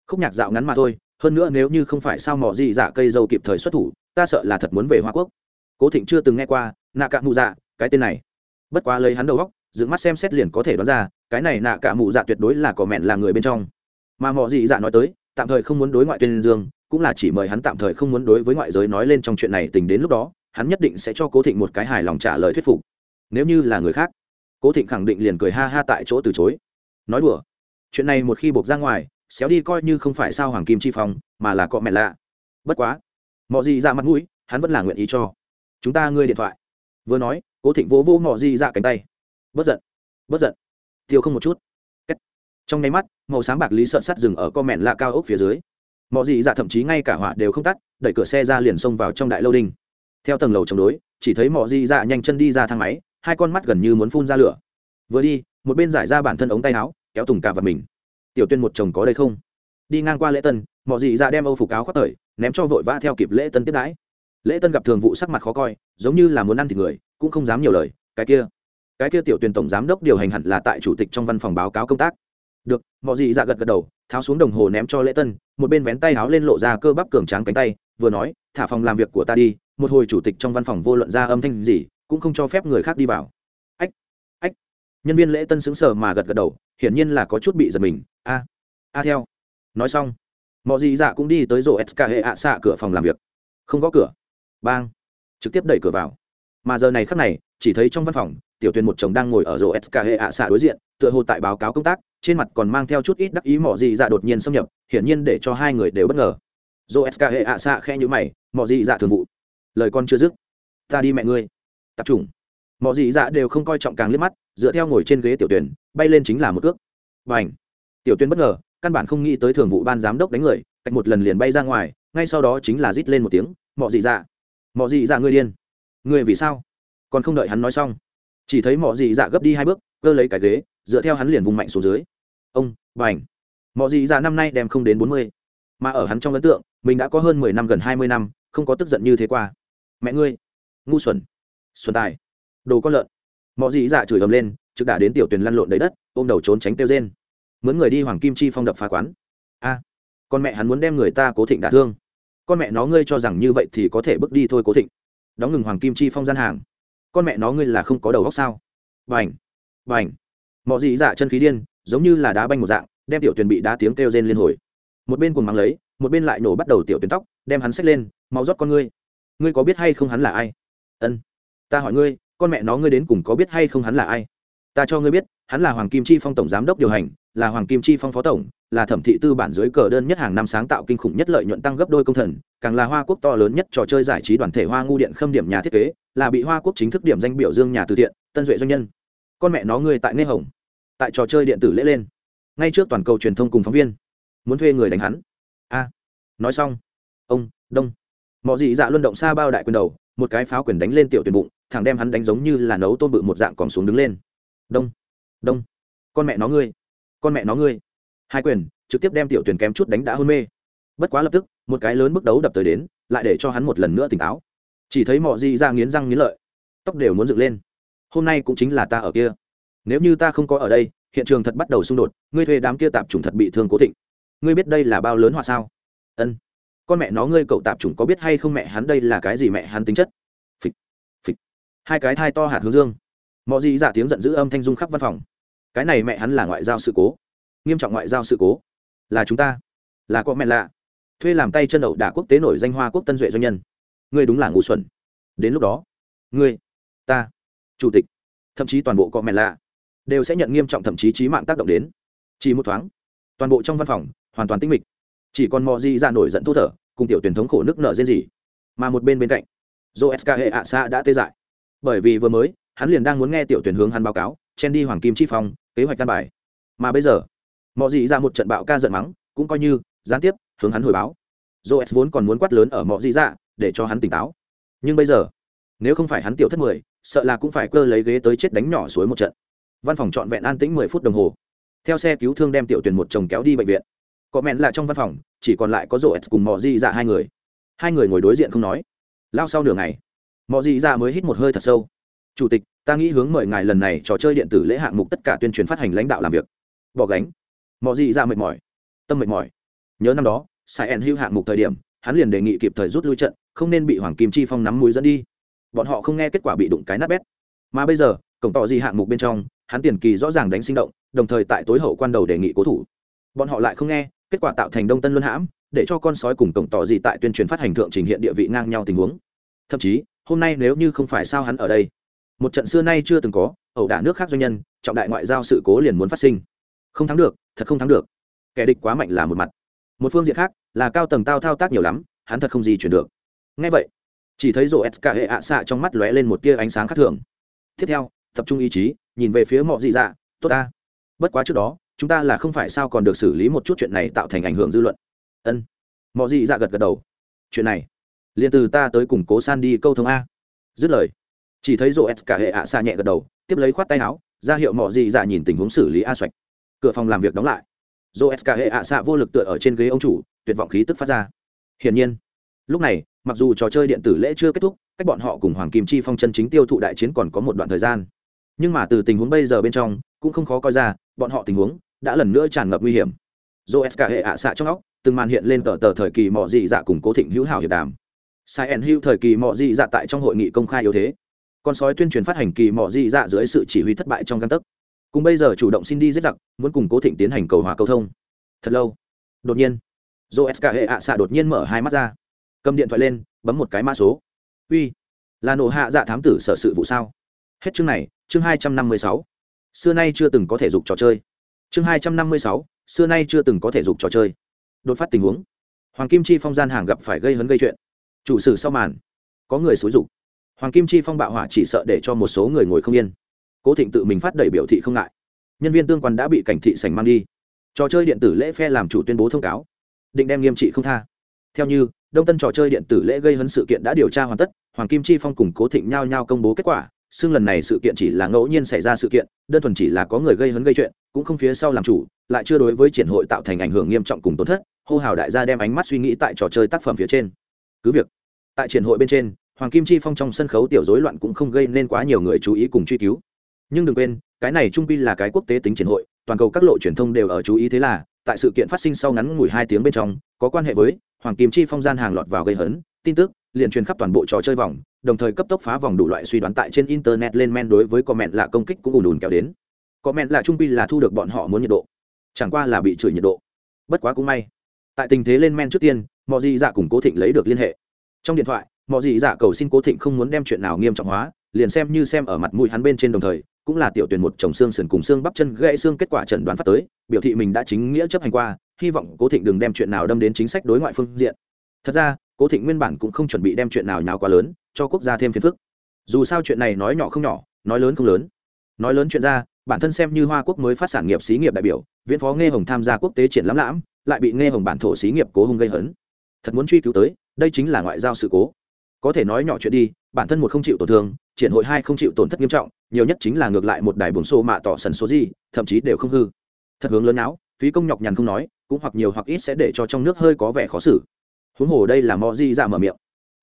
Khúc nhạc dạo ngắn mà thôi hơn nữa nếu như không phải sao mỏ gì dạ cây dâu kịp thời xuất thủ, ta sợ là thật muốn về hoa quốc. Cố thịnh chưa từng nghe qua nạ cả mù dạ cái tên này. Bất quá lấy hắn đầu góc dựng mắt xem xét liền có thể đoán ra, cái này nạ cả mù dạ tuyệt đối là có mẹn là người bên trong. Mà mỏ gì dạ nói tới, tạm thời không muốn đối ngoại tuyên dương, cũng là chỉ mời hắn tạm thời không muốn đối với ngoại giới nói lên trong chuyện này tình đến lúc đó, hắn nhất định sẽ cho cố thịnh một cái hài lòng trả lời thuyết phục. Nếu như là người khác, cố thịnh khẳng định liền cười ha ha tại chỗ từ chối. Nói đùa, chuyện này một khi buộc ra ngoài xéo đi coi như không phải sao hoàng kim chi phong, mà là cọ mẹ lạ. Bất quá mọi gì ra mặt mũi, hắn vẫn là nguyện ý cho. Chúng ta ngươi điện thoại. Vừa nói, cố thịnh vỗ vỗ mọi gì ra cánh tay. Bất giận bất giận. Tiêu không một chút. Trong nháy mắt, màu sáng bạc lý sợ sắt dừng ở co mẹn lạ cao ốc phía dưới. Mọi gì dạ thậm chí ngay cả họa đều không tắt, đẩy cửa xe ra liền xông vào trong đại lâu đinh. Theo tầng lầu chống đối, chỉ thấy mọi gì dạ nhanh chân đi ra thang máy, hai con mắt gần như muốn phun ra lửa. Vừa đi, một bên giải ra bản thân ống tay áo, kéo tùng cả vật mình tiểu tuyên một chồng có đây không? Đi ngang qua lễ tân mọi gì dạ đem âu phục áo khoác thời ném cho vội vã theo kịp lễ tân tiếp đãi. Lễ tân gặp thường vụ sắc mặt khó coi, giống như là muốn ăn thịt người, cũng không dám nhiều lời. Cái kia cái kia tiểu tuyển tổng giám đốc điều hành hẳn là tại chủ tịch trong văn phòng báo cáo công tác. Được mọi gì dạ gật gật đầu, tháo xuống đồng hồ ném cho lễ tân, một bên vén tay áo lên lộ ra cơ bắp cường tráng cánh tay, vừa nói, thả phòng làm việc của ta đi, một hồi chủ tịch trong văn phòng vô luận ra âm thanh gì, cũng không cho phép người khác đi vào. Ách ách. Nhân viên lễ tân xứng sở mà gật gật đầu, hiển nhiên là có chút bị giật mình a a theo. Nói xong mọi Dị dạ cũng đi tới rổ sk hệ ạ xạ cửa phòng làm việc. Không có cửa. Bang. Trực tiếp đẩy cửa vào. Mà giờ này khắc này, chỉ thấy trong văn phòng, tiểu Tuyền một chồng đang ngồi ở rổ sk hệ ạ xạ đối diện, tựa hồ tại báo cáo công tác, trên mặt còn mang theo chút ít đắc ý mọi dị dạ đột nhiên xâm nhập, hiển nhiên để cho hai người đều bất ngờ. Rổ sk hệ ạ xạ khe nhữ mày mọi dị dạ thường vụ. Lời con chưa dứt. Ta đi mẹ ngươi. Tập trung. Mọi Dị dạ đều không coi trọng càng liếc mắt, dựa theo ngồi trên ghế tiểu tuyển bay lên chính là một cước. Và ảnh tiểu Tuyên bất ngờ, căn bản không nghĩ tới thường vụ ban giám đốc đánh người cách một lần liền bay ra ngoài, ngay sau đó chính là rít lên một tiếng, mọ gì dạ mọ gì dạ ngươi điên. Ngươi vì sao? Còn không đợi hắn nói xong, chỉ thấy mọ gì dạ gấp đi hai bước, cơ lấy cái ghế, dựa theo hắn liền vùng mạnh xuống dưới. Ông và ảnh mọ gì dạ năm nay đem không đến bốn mươi, mà ở hắn trong ấn tượng, mình đã có hơn mười năm, gần hai mươi năm, không có tức giận như thế qua. Mẹ ngươi, ngu xuẩn xuân tài, đồ con lợn. Mọ gì dạ chửi ầm lên, trực đã đến tiểu tuyền lăn lộn đầy đất, ôm đầu trốn tránh tiêu rên mướn người đi hoàng kim chi phong đập phá quán. A, con mẹ hắn muốn đem người ta cố thịnh đả thương. Con mẹ nó ngươi cho rằng như vậy thì có thể bước đi thôi cố thịnh. Đóng ngừng hoàng kim chi phong gian hàng. Con mẹ nó ngươi là không có đầu góc sao? Vành vành mọi gì dạ chân khí điên, giống như là đá banh một dạng, đem tiểu tuyền bị đá tiếng kêu rên liên hồi. Một bên cùng mắng lấy, một bên lại nổ bắt đầu tiểu tuyến tóc, đem hắn xách lên, máu rót con ngươi. Ngươi có biết hay không hắn là ai? Ân, ta hỏi ngươi, con mẹ nó ngươi đến cùng có biết hay không hắn là ai? Ta cho ngươi biết hắn là hoàng kim chi phong tổng giám đốc điều hành, là hoàng kim chi phong phó tổng, là thẩm thị tư bản dưới cờ đơn nhất hàng năm sáng tạo kinh khủng nhất lợi nhuận tăng gấp đôi công thần, càng là hoa quốc to lớn nhất trò chơi giải trí đoàn thể hoa ngu điện khâm điểm nhà thiết kế, là bị hoa quốc chính thức điểm danh biểu dương nhà từ thiện, tân duệ doanh nhân. Con mẹ nó ngươi tại nghe hồng, tại trò chơi điện tử lễ lên. Ngay trước toàn cầu truyền thông cùng phóng viên, muốn thuê người đánh hắn. A, nói xong, ông, đông. Mọi dị dạ luân động xa bao đại quyền đầu, một cái pháo quyền đánh lên tiểu tuyển bụng, thẳng đem hắn đánh giống như là nấu tôm bự một dạng còn xuống đứng lên. Đông đông. Con mẹ nó ngươi. Con mẹ nó ngươi. Hai quyền, trực tiếp đem tiểu tuyển kém chút đánh đã hôn mê. Bất quá lập tức, một cái lớn bước đấu đập tới đến, lại để cho hắn một lần nữa tỉnh táo. Chỉ thấy mọi gì ra nghiến răng nghiến lợi. Tóc đều muốn dựng lên. Hôm nay cũng chính là ta ở kia. Nếu như ta không có ở đây, hiện trường thật bắt đầu xung đột, ngươi thuê đám kia tạp chủng thật bị thương cố thịnh. Ngươi biết đây là bao lớn họa sao? Ân. Con mẹ nó ngươi cậu tạp chủng có biết hay không mẹ hắn đây là cái gì mẹ hắn tính chất? Phịch phịch. Hai cái thai to hạt hướng dương mọi gì giả tiếng giận dữ âm thanh dung khắp văn phòng. Cái này mẹ hắn là ngoại giao sự cố. Nghiêm trọng ngoại giao sự cố. Là chúng ta. Là có mẹ lạ. Thuê làm tay chân đậu đả quốc tế nổi danh hoa quốc tân duệ doanh nhân. Ngươi đúng là ngu xuẩn. Đến lúc đó, ngươi, ta, chủ tịch, thậm chí toàn bộ có mẹ lạ, đều sẽ nhận nghiêm trọng thậm chí trí mạng tác động đến. Chỉ một thoáng, toàn bộ trong văn phòng, hoàn toàn tinh mịch. Chỉ còn mò di ra nổi giận thô thở, cùng tiểu tuyển thống khổ nước nở riêng gì mà một bên bên cạnh dô sk hệ ạ xa đã tê dại. Bởi vì vừa mới hắn liền đang muốn nghe tiểu tuyển hướng hắn báo cáo, chen đi hoàng kim chi phong, kế hoạch căn bài. Mà bây giờ mọi Dị ra một trận bạo ca giận mắng, cũng coi như, gián tiếp, hướng hắn hồi báo. Dô s vốn còn muốn quát lớn ở mọi Dị ra, để cho hắn tỉnh táo. Nhưng bây giờ, nếu không phải hắn tiểu thất mười, sợ là cũng phải cơ lấy ghế tới chết đánh nhỏ suối một trận. Văn phòng trọn vẹn an tĩnh mười phút đồng hồ. Theo xe cứu thương đem tiểu tuyển một chồng kéo đi bệnh viện. Có mẹn là trong văn phòng, chỉ còn lại có rổ s cùng mọi di dạ hai người. Hai người ngồi đối diện không nói. Lao sau nửa ngày mọi di dạ mới hít một hơi thật sâu chủ tịch, ta nghĩ hướng mời ngài lần này trò chơi điện tử lễ hạng mục tất cả tuyên truyền phát hành lãnh đạo làm việc. Bỏ gánh. Mọi gì ra mệt mỏi, tâm mệt mỏi. Nhớ năm đó, sai en hưu hạng mục thời điểm, hắn liền đề nghị kịp thời rút lui trận, không nên bị hoàng kim chi phong nắm mũi dẫn đi. Bọn họ không nghe kết quả bị đụng cái nát bét. Mà bây giờ, cổng tỏ gì hạng mục bên trong, hắn tiền kỳ rõ ràng đánh sinh động, đồng thời tại tối hậu quan đầu đề nghị cố thủ. Bọn họ lại không nghe, kết quả tạo thành đông tân luân hãm, để cho con sói cùng cổng tỏ gì tại tuyên truyền phát hành thượng trình hiện địa vị ngang nhau tình huống. Thậm chí, hôm nay nếu như không phải sao hắn ở đây một trận xưa nay chưa từng có, ẩu đả nước khác doanh nhân, trọng đại ngoại giao sự cố liền muốn phát sinh. Không thắng được, thật không thắng được. Kẻ địch quá mạnh là một mặt. Một phương diện khác, là cao tầng tao thao tác nhiều lắm, hắn thật không gì chuyển được. Ngay vậy, chỉ thấy rổ sk hệ ạ xạ trong mắt lóe lên một tia ánh sáng khác thường. Tiếp theo, tập trung ý chí, nhìn về phía mọi dị dạ tốt ta. Bất quá trước đó, chúng ta là không phải sao còn được xử lý một chút chuyện này tạo thành ảnh hưởng dư luận. Ân. Mọi dị dạ gật gật đầu. Chuyện này, liền từ ta tới củng cố san đi câu thông a. Dứt lời chỉ thấy rô s cả hệ ạ xa nhẹ gật đầu, tiếp lấy khoát tay áo, ra hiệu mọi dị dạ nhìn tình huống xử lý a xoạch. Cửa phòng làm việc đóng lại. Dô s cả hệ ạ xạ vô lực tựa ở trên ghế ông chủ, tuyệt vọng khí tức phát ra. Hiển nhiên, lúc này, mặc dù trò chơi điện tử lễ chưa kết thúc, cách bọn họ cùng hoàng kim chi phong chân chính tiêu thụ đại chiến còn có một đoạn thời gian. Nhưng mà từ tình huống bây giờ bên trong, cũng không khó coi ra, bọn họ tình huống đã lần nữa tràn ngập nguy hiểm. Dô s hệ ạ xạ trong óc, từng màn hiện lên tờ tờ thời kỳ mọi dị dạ cùng cố thịnh hữu hảo hiệp đàm. Sai ẩn hữu thời kỳ mọi dị dạ tại trong hội nghị công khai yếu thế con sói tuyên truyền phát hành kỳ mọ dị dạ dưới sự chỉ huy thất bại trong căn tấc. Cùng bây giờ chủ động xin đi giết giặc, muốn cùng cố thịnh tiến hành cầu hòa cầu thông. Thật lâu. Đột nhiên dô s hệ ạ xạ đột nhiên mở hai mắt ra. Cầm điện thoại lên, bấm một cái mã số. Uy, là nổ hạ dạ thám tử sở sự vụ sao? Hết chương này, chương hai trăm năm mươi sáu. Xưa nay chưa từng có thể dục trò chơi. Chương hai trăm năm mươi sáu, xưa nay chưa từng có thể dục trò chơi. Đột phát tình huống. Hoàng kim chi phong gian hàng gặp phải gây hấn gây chuyện. Chủ sử sau màn. Có người xúi dục hoàng kim chi phong bạo hỏa chỉ sợ để cho một số người ngồi không yên. Cố thịnh tự mình phát đẩy biểu thị không ngại. Nhân viên tương quan đã bị cảnh thị sành mang đi. Trò chơi điện tử lễ phe làm chủ tuyên bố thông cáo. Định đem nghiêm trị không tha. Theo như, đông tân trò chơi điện tử lễ gây hấn sự kiện đã điều tra hoàn tất, hoàng kim chi phong cùng cố thịnh nhao nhau công bố kết quả, xưng lần này sự kiện chỉ là ngẫu nhiên xảy ra sự kiện, đơn thuần chỉ là có người gây hấn gây chuyện, cũng không phía sau làm chủ, lại chưa đối với triển hội tạo thành ảnh hưởng nghiêm trọng cùng tổn thất, hô hào đại gia đem ánh mắt suy nghĩ tại trò chơi tác phẩm phía trên. Cứ việc, tại triển hội bên trên hoàng kim chi phong trong sân khấu tiểu rối loạn cũng không gây nên quá nhiều người chú ý cùng truy cứu. Nhưng đừng quên, cái này trung pi là cái quốc tế tính triển hội, toàn cầu các lộ truyền thông đều ở chú ý thế là, tại sự kiện phát sinh sau ngắn ngủi hai tiếng bên trong, có quan hệ với hoàng kim chi phong gian hàng lọt vào gây hấn, tin tức, liền truyền khắp toàn bộ trò chơi vòng, đồng thời cấp tốc phá vòng đủ loại suy đoán tại trên internet lên men đối với comment là công kích cũng ùn ùn kéo đến. Comment là trung pi là thu được bọn họ muốn nhiệt độ. Chẳng qua là bị chửi nhiệt độ. Bất quá cũng may. Tại tình thế lên men trước tiên mọi gì dạ cùng cố thịnh lấy được liên hệ. Trong điện thoại mọi gì giả cầu xin cố thịnh không muốn đem chuyện nào nghiêm trọng hóa, liền xem như xem ở mặt mũi hắn bên trên đồng thời, cũng là tiểu tuyển một chồng xương sườn cùng xương bắp chân gãy xương kết quả chẩn đoán phát tới, biểu thị mình đã chính nghĩa chấp hành qua, hy vọng cố thịnh đừng đem chuyện nào đâm đến chính sách đối ngoại phương diện. Thật ra, cố thịnh nguyên bản cũng không chuẩn bị đem chuyện nào nhào quá lớn, cho quốc gia thêm phiền phức. Dù sao chuyện này nói nhỏ không nhỏ, nói lớn không lớn. Nói lớn chuyện ra, bản thân xem như hoa quốc mới phát sản nghiệp xí nghiệp đại biểu, viễn phó nghe hồng tham gia quốc tế triển lãm lãm, lại bị nghe hồng bản thổ xí nghiệp cố hung gây hấn. Thật muốn truy cứu tới, đây chính là ngoại giao sự cố có thể nói nhỏ chuyện đi bản thân một không chịu tổn thương triển hội hai không chịu tổn thất nghiêm trọng nhiều nhất chính là ngược lại một đài buồng xô mạ tỏ sần số gì thậm chí đều không hư. Thật hướng lớn não, phí công nhọc nhằn không nói cũng hoặc nhiều hoặc ít sẽ để cho trong nước hơi có vẻ khó xử. Huống hồ đây là mò di dạ mở miệng.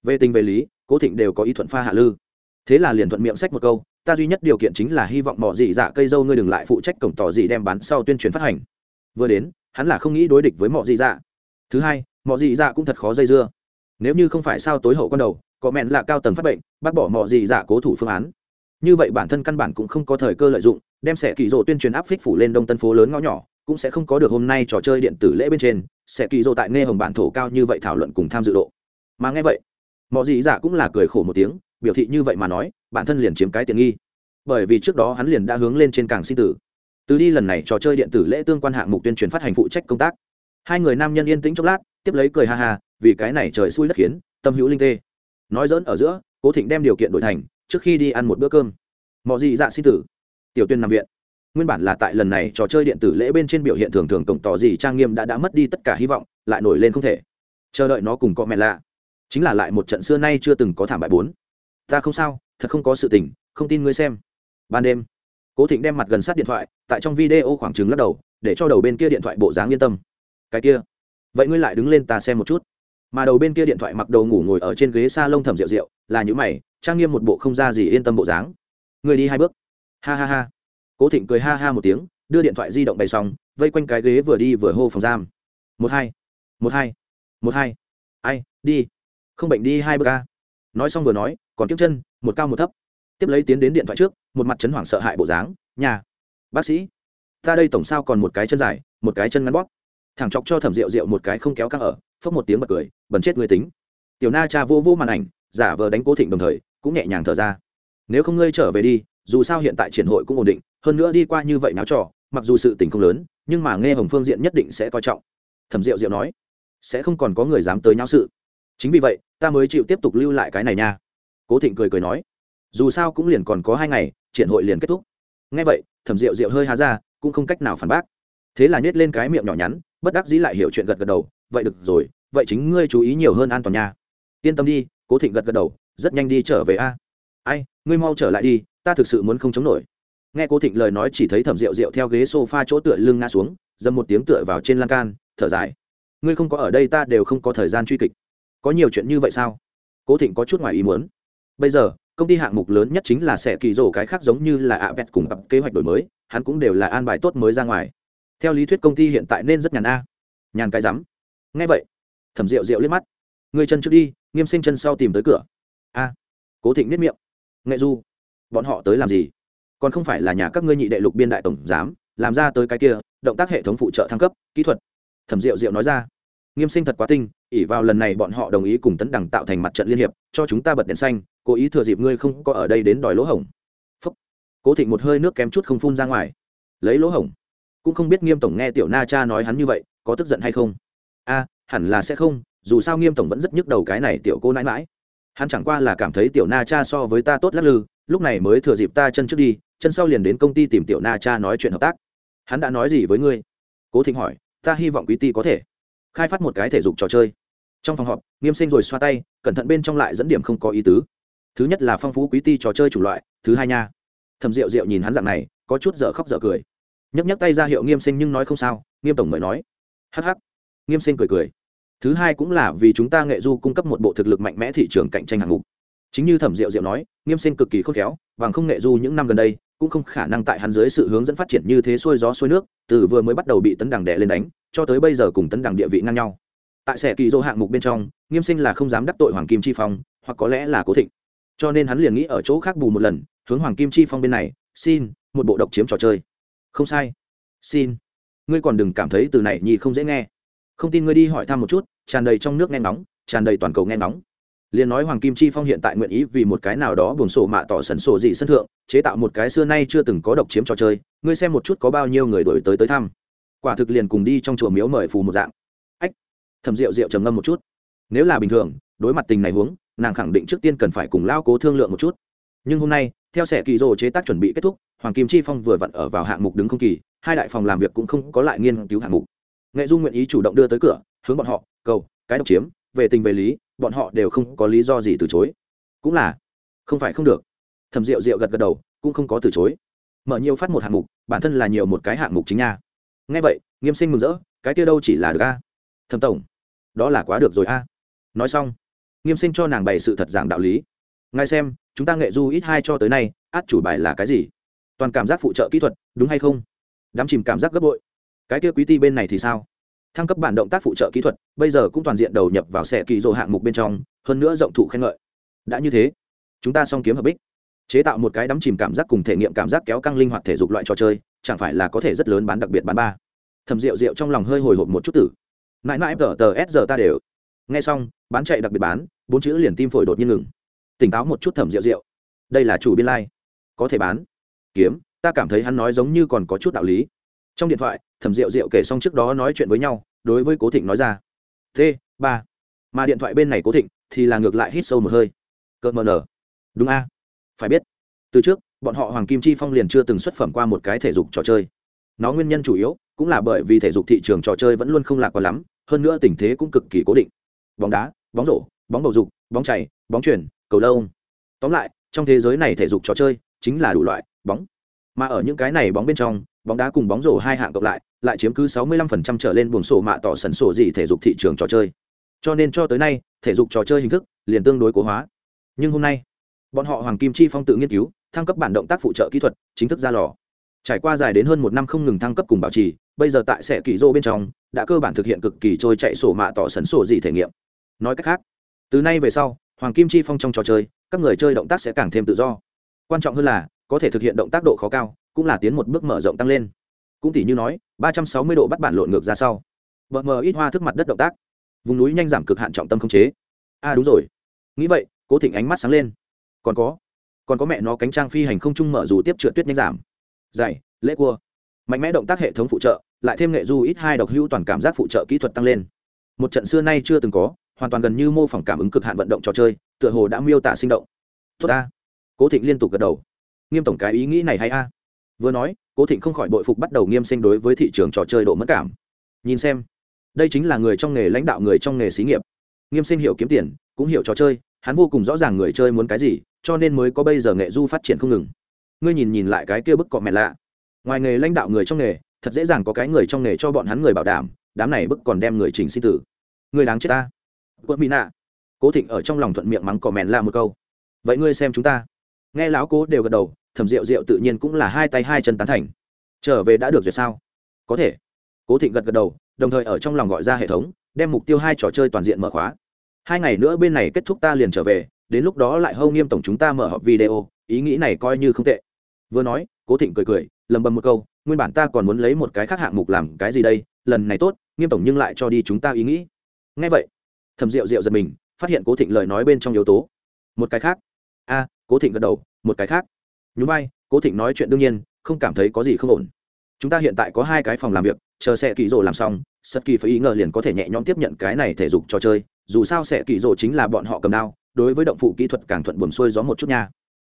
Về tình về lý cố thịnh đều có ý thuận pha hạ lư. Thế là liền thuận miệng sách một câu ta duy nhất điều kiện chính là hy vọng mò dị dạ cây dâu ngươi đừng lại phụ trách cổng tỏ dị đem bán sau tuyên truyền phát hành. Vừa đến hắn là không nghĩ đối địch với mò dị dạ. Thứ hai mò dị dạ cũng thật khó dây dưa nếu như không phải sao tối hậu con đầu, có mẹn là cao tầng phát bệnh, bác bỏ mọi gì giả cố thủ phương án. Như vậy bản thân căn bản cũng không có thời cơ lợi dụng, đem sẽ kỳ rộ tuyên truyền áp phích phủ lên đông tân phố lớn ngõ nhỏ, cũng sẽ không có được hôm nay trò chơi điện tử lễ bên trên sẽ kỳ rộ tại nghe hồng bản thổ cao như vậy thảo luận cùng tham dự độ. Mà nghe vậy mọi gì giả cũng là cười khổ một tiếng, biểu thị như vậy mà nói, bản thân liền chiếm cái tiện nghi. Bởi vì trước đó hắn liền đã hướng lên trên càng sinh tử. Từ đi lần này trò chơi điện tử lễ tương quan hạng mục tuyên truyền phát hành phụ trách công tác. Hai người nam nhân yên tĩnh chốc lát, tiếp lấy cười ha ha vì cái này trời xui đất khiến, tâm hữu linh tê. Nói dỡn ở giữa, cố thịnh đem điều kiện đổi thành, trước khi đi ăn một bữa cơm. Mọi gì dạ sinh tử. Tiểu tuyên nằm viện. Nguyên bản là tại lần này trò chơi điện tử lễ bên trên biểu hiện thường thường cổng tỏ gì trang nghiêm đã đã mất đi tất cả hy vọng, lại nổi lên không thể. Chờ đợi nó cùng có mẹ lạ. Chính là lại một trận xưa nay chưa từng có thảm bại bốn. Ta không sao, thật không có sự tình, không tin ngươi xem. Ban đêm, cố thịnh đem mặt gần sát điện thoại, tại trong video khoảng trừng lắc đầu, để cho đầu bên kia điện thoại bộ dáng yên tâm. Cái kia, vậy ngươi lại đứng lên ta xem một chút mà đầu bên kia điện thoại mặc đầu ngủ ngồi ở trên ghế s a lông thầm rượu rượu, là những mày, trang nghiêm một bộ không ra gì yên tâm bộ dáng. Người đi hai bước. Ha ha ha. Cố thịnh cười ha ha một tiếng, đưa điện thoại di động bày xong, vây quanh cái ghế vừa đi vừa hô phòng giam. Một hai một hai một hai. Ai, đi. Không bệnh đi hai bước ca nói xong vừa nói, còn kiếp chân, một cao một thấp. Tiếp lấy tiến đến điện thoại trước, một mặt chấn hoảng sợ hại bộ dáng, nhà, bác sĩ, ta đây tổng sao còn một cái chân dài, một cái chân ngắn bóp. Thẳng chọc cho thẩm rượu rượu một cái không kéo căng ở phốc một tiếng bật cười bẩn chết người tính. Tiểu na cha vô vô màn ảnh, giả vờ đánh cố thịnh đồng thời, cũng nhẹ nhàng thở ra. Nếu không ngươi trở về đi, dù sao hiện tại triển hội cũng ổn định, hơn nữa đi qua như vậy náo trò, mặc dù sự tình không lớn, nhưng mà nghe hồng phương diện nhất định sẽ coi trọng. Thẩm diệu diệu nói, sẽ không còn có người dám tới nháo sự. Chính vì vậy, ta mới chịu tiếp tục lưu lại cái này nha. Cố thịnh cười cười nói, dù sao cũng liền còn có hai ngày, triển hội liền kết thúc. Ngay vậy, thẩm diệu diệu hơi há ra, cũng không cách nào phản bác. Thế là nhét lên cái miệng nhỏ nhắn, bất đắc dĩ lại hiểu chuyện gật gật đầu vậy được rồi, vậy chính ngươi chú ý nhiều hơn an toàn nha. Yên tâm đi, cố thịnh gật gật đầu, rất nhanh đi trở về a. Ai, ngươi mau trở lại đi, ta thực sự muốn không chống nổi. Nghe cố thịnh lời nói chỉ thấy thẩm rượu rượu theo ghế s o f a chỗ tựa lưng ngã xuống, dầm một tiếng tựa vào trên lan can, thở dài. Ngươi không có ở đây ta đều không có thời gian truy kịch. Có nhiều chuyện như vậy sao? Cố thịnh có chút ngoài ý muốn. Bây giờ, công ty hạng mục lớn nhất chính là sẽ kỳ rổ cái khác giống như là ạ vẹt cùng tập kế hoạch đổi mới, hắn cũng đều là an bài tốt mới ra ngoài. Theo lý thuyết công ty hiện tại nên rất nhàn a. Nhàn cái rắm ngay vậy, thẩm rượu rượu liếc mắt. Người chân trước đi, nghiêm sinh chân sau tìm tới cửa. A, cố thịnh nếp miệng. Nghệ du, bọn họ tới làm gì? Còn không phải là nhà các ngươi nhị đệ lục biên đại tổng giám, làm ra tới cái kia, động tác hệ thống phụ trợ thăng cấp, kỹ thuật. Thẩm diệu diệu nói ra. Nghiêm sinh thật quá tinh ỉ vào lần này bọn họ đồng ý cùng tấn đẳng tạo thành mặt trận liên hiệp, cho chúng ta bật đèn xanh, cố ý thừa dịp ngươi không có ở đây đến đòi lỗ hổng. Phúc. cố thịnh một hơi nước kém chút không phun ra ngoài. Lấy lỗ hổng. Cũng không biết nghiêm tổng nghe tiểu na cha nói hắn như vậy, có tức giận hay không? A hẳn là sẽ không, dù sao nghiêm tổng vẫn rất nhức đầu cái này tiểu cô nãi mãi. Hắn chẳng qua là cảm thấy tiểu na cha so với ta tốt lắc lư, lúc này mới thừa dịp ta chân trước đi, chân sau liền đến công ty tìm tiểu na cha nói chuyện hợp tác. Hắn đã nói gì với ngươi? Cố thịnh hỏi, ta hy vọng quý ty có thể khai phát một cái thể dục trò chơi. Trong phòng họp, nghiêm sinh rồi xoa tay, cẩn thận bên trong lại dẫn điểm không có ý tứ. Thứ nhất là phong phú quý ty trò chơi chủng loại, thứ hai nha. Thầm rượu rượu nhìn hắn dạng này, có chút dở khóc dở cười. Nhấc nhấc tay ra hiệu nghiêm sinh nhưng nói không sao, nghiêm tổng mới nói. Hh nghiêm sinh cười cười. Thứ hai cũng là vì chúng ta nghệ du cung cấp một bộ thực lực mạnh mẽ thị trường cạnh tranh hạng mục. Chính như thẩm diệu diệu nói, nghiêm sinh cực kỳ khôn khéo và không nghệ du những năm gần đây, cũng không khả năng tại hắn dưới sự hướng dẫn phát triển như thế xuôi gió xuôi nước, từ vừa mới bắt đầu bị tấn đằng đẻ lên đánh, cho tới bây giờ cùng tấn đằng địa vị ngang nhau. Tại sẻ kỳ dô hạng mục bên trong, nghiêm sinh là không dám đắc tội hoàng kim chi phong, hoặc có lẽ là cố thịnh. Cho nên hắn liền nghĩ ở chỗ khác bù một lần, hướng hoàng kim chi phong bên này, xin, một bộ độc chiếm trò chơi. Không sai. Xin. Ngươi còn đừng cảm thấy từ này nhi không dễ nghe không tin ngươi đi hỏi thăm một chút, tràn đầy trong nước nghe nóng tràn đầy toàn cầu nghe nóng liền nói hoàng kim chi phong hiện tại nguyện ý vì một cái nào đó buồn sổ mạ tỏ sần sổ dị sân thượng, chế tạo một cái xưa nay chưa từng có độc chiếm trò chơi, ngươi xem một chút có bao nhiêu người đổi tới tới thăm. Quả thực liền cùng đi trong chùa miếu mời phù một dạng. Ách thầm rượu rượu trầm ngâm một chút. Nếu là bình thường, đối mặt tình này huống, nàng khẳng định trước tiên cần phải cùng lao cố thương lượng một chút. Nhưng hôm nay, theo sẻ kỳ rồ chế tác chuẩn bị kết thúc, hoàng kim chi phong vừa vặn ở vào hạng mục đứng không kỳ, hai đại phòng làm việc cũng không có lại nghiên cứu hạng mục nghệ du nguyện ý chủ động đưa tới cửa, hướng bọn họ, cầu, cái độc chiếm, về tình về lý, bọn họ đều không có lý do gì từ chối. Cũng là, không phải không được. Thầm rượu rượu gật gật đầu, cũng không có từ chối. Mở nhiều phát một hạng mục, bản thân là nhiều một cái hạng mục chính nha. Ngay vậy, nghiêm sinh mừng rỡ, cái kia đâu chỉ là được a? Thầm tổng, đó là quá được rồi a. Nói xong, nghiêm sinh cho nàng bày sự thật giảng đạo lý. Ngay xem, chúng ta nghệ du ít hai cho tới nay, át chủ bài là cái gì? Toàn cảm giác phụ trợ kỹ thuật, đúng hay không? Đám chìm cảm giác gấp bội cái kia quý ti bên này thì sao? Thăng cấp bản động tác phụ trợ kỹ thuật, bây giờ cũng toàn diện đầu nhập vào xe kỳ rộ hạng mục bên trong, hơn nữa rộng thụ khen ngợi. Đã như thế, chúng ta xong kiếm hợp bích. Chế tạo một cái đắm chìm cảm giác cùng thể nghiệm cảm giác kéo căng linh hoạt thể dục loại trò chơi, chẳng phải là có thể rất lớn bán đặc biệt bán ba. Thầm rượu rượu trong lòng hơi hồi hộp một chút tử. Mãi mãi tờ tờ s giờ ta đều. Nghe xong, bán chạy đặc biệt bán, bốn chữ liền tim phổi đột nhiên ngừng. Tỉnh táo một chút thầm rượu rượu đây là chủ biên lai、like. có thể bán. Kiếm, ta cảm thấy hắn nói giống như còn có chút đạo lý trong điện thoại, thẩm rượu rượu kể xong trước đó nói chuyện với nhau, đối với cố thịnh nói ra. T, ba. Mà điện thoại bên này cố thịnh thì là ngược lại hít sâu một hơi. Cợt mờ nở đúng a. Phải biết, từ trước, bọn họ hoàng kim chi phong liền chưa từng xuất phẩm qua một cái thể dục trò chơi. Nó nguyên nhân chủ yếu cũng là bởi vì thể dục thị trường trò chơi vẫn luôn không lạc quan lắm, hơn nữa tình thế cũng cực kỳ cố định. Bóng đá, bóng rổ, bóng bầu dục, bóng chảy bóng chuyển cầu lâu tóm lại, trong thế giới này thể dục trò chơi chính là đủ loại bóng. Mà ở những cái này bóng bên trong bóng đá cùng bóng rổ hai hạng cộng lại lại chiếm cứ 65% trở lên buồng sổ mạ tỏ sần sổ gì thể dục thị trường trò chơi. Cho nên cho tới nay, thể dục trò chơi hình thức liền tương đối cố hóa. Nhưng hôm nay, bọn họ hoàng kim chi phong tự nghiên cứu, thăng cấp bản động tác phụ trợ kỹ thuật, chính thức ra lò. Trải qua dài đến hơn một năm không ngừng thăng cấp cùng bảo trì, bây giờ tại sẽ kỳ rô bên trong, đã cơ bản thực hiện cực kỳ trôi chạy sổ mạ tỏ sần sổ gì thể nghiệm. Nói cách khác, từ nay về sau, hoàng kim chi phong trong trò chơi, các người chơi động tác sẽ càng thêm tự do. Quan trọng hơn là, có thể thực hiện động tác độ khó cao cũng là tiến một bước mở rộng tăng lên. Cũng tỷ như nói, ba trăm sáu mươi độ bắt bản lộn ngược ra sau. Vợ mờ ít hoa thức mặt đất động tác. Vùng núi nhanh giảm cực hạn trọng tâm không chế. A à đúng rồi. Nghĩ vậy, cố thịnh ánh mắt sáng lên. Còn có còn có mẹ nó cánh trang phi hành không trung mở dù tiếp trượt tuyết nhanh giảm. Dày lễ cua. Mạnh mẽ động tác hệ thống phụ trợ, lại thêm nghệ du ít hai độc hữu toàn cảm giác phụ trợ kỹ thuật tăng lên. Một trận xưa nay chưa từng có, hoàn toàn gần như mô phỏng cảm ứng cực hạn vận động trò chơi, tựa hồ đã miêu tả sinh động. Tốt ta. Cố thịnh liên tục gật đầu. Nghiêm tổng cái ý nghĩ này hay a vừa nói, cố thịnh không khỏi bội phục bắt đầu nghiêm sinh đối với thị trường trò chơi độ mất cảm. Nhìn xem, đây chính là người trong nghề lãnh đạo người trong nghề xí nghiệp. Nghiêm sinh hiểu kiếm tiền, cũng hiểu trò chơi, hắn vô cùng rõ ràng người chơi muốn cái gì, cho nên mới có bây giờ nghệ du phát triển không ngừng. Ngươi nhìn nhìn lại cái kia bức cọ mẹ lạ. Ngoài nghề lãnh đạo người trong nghề, thật dễ dàng có cái người trong nghề cho bọn hắn người bảo đảm, đám này bức còn đem người trình sinh tử. Người đáng chết ta. Quận mỹ nạ. Cố thịnh ở trong lòng thuận miệng mắng cọ mẹn la một câu. Vậy ngươi xem chúng ta. Nghe lão cố đều gật đầu thẩm rượu rượu tự nhiên cũng là hai tay hai chân tán thành. Trở về đã được duyệt sao? Có thể. Cố thịnh gật gật đầu, đồng thời ở trong lòng gọi ra hệ thống, đem mục tiêu hai trò chơi toàn diện mở khóa. Hai ngày nữa bên này kết thúc ta liền trở về, đến lúc đó lại hâu nghiêm tổng chúng ta mở họp video, ý nghĩ này coi như không tệ. Vừa nói, cố thịnh cười cười, lầm bầm một câu, nguyên bản ta còn muốn lấy một cái khác hạng mục làm cái gì đây, lần này tốt, nghiêm tổng nhưng lại cho đi chúng ta ý nghĩ. Ngay vậy thầm rượu rượu giật mình, phát hiện cố thịnh lời nói bên trong yếu tố. Một cái khác. A, cố thịnh gật đầu, một cái khác nhún vai, cố thịnh nói chuyện đương nhiên, không cảm thấy có gì không ổn. Chúng ta hiện tại có hai cái phòng làm việc, chờ xe kỳ rộ làm xong, sật kỳ phải ý ngờ liền có thể nhẹ nhõm tiếp nhận cái này thể dục trò chơi, dù sao xe kỳ rộ chính là bọn họ cầm đao, đối với động phụ kỹ thuật càng thuận buồm xuôi gió một chút nha.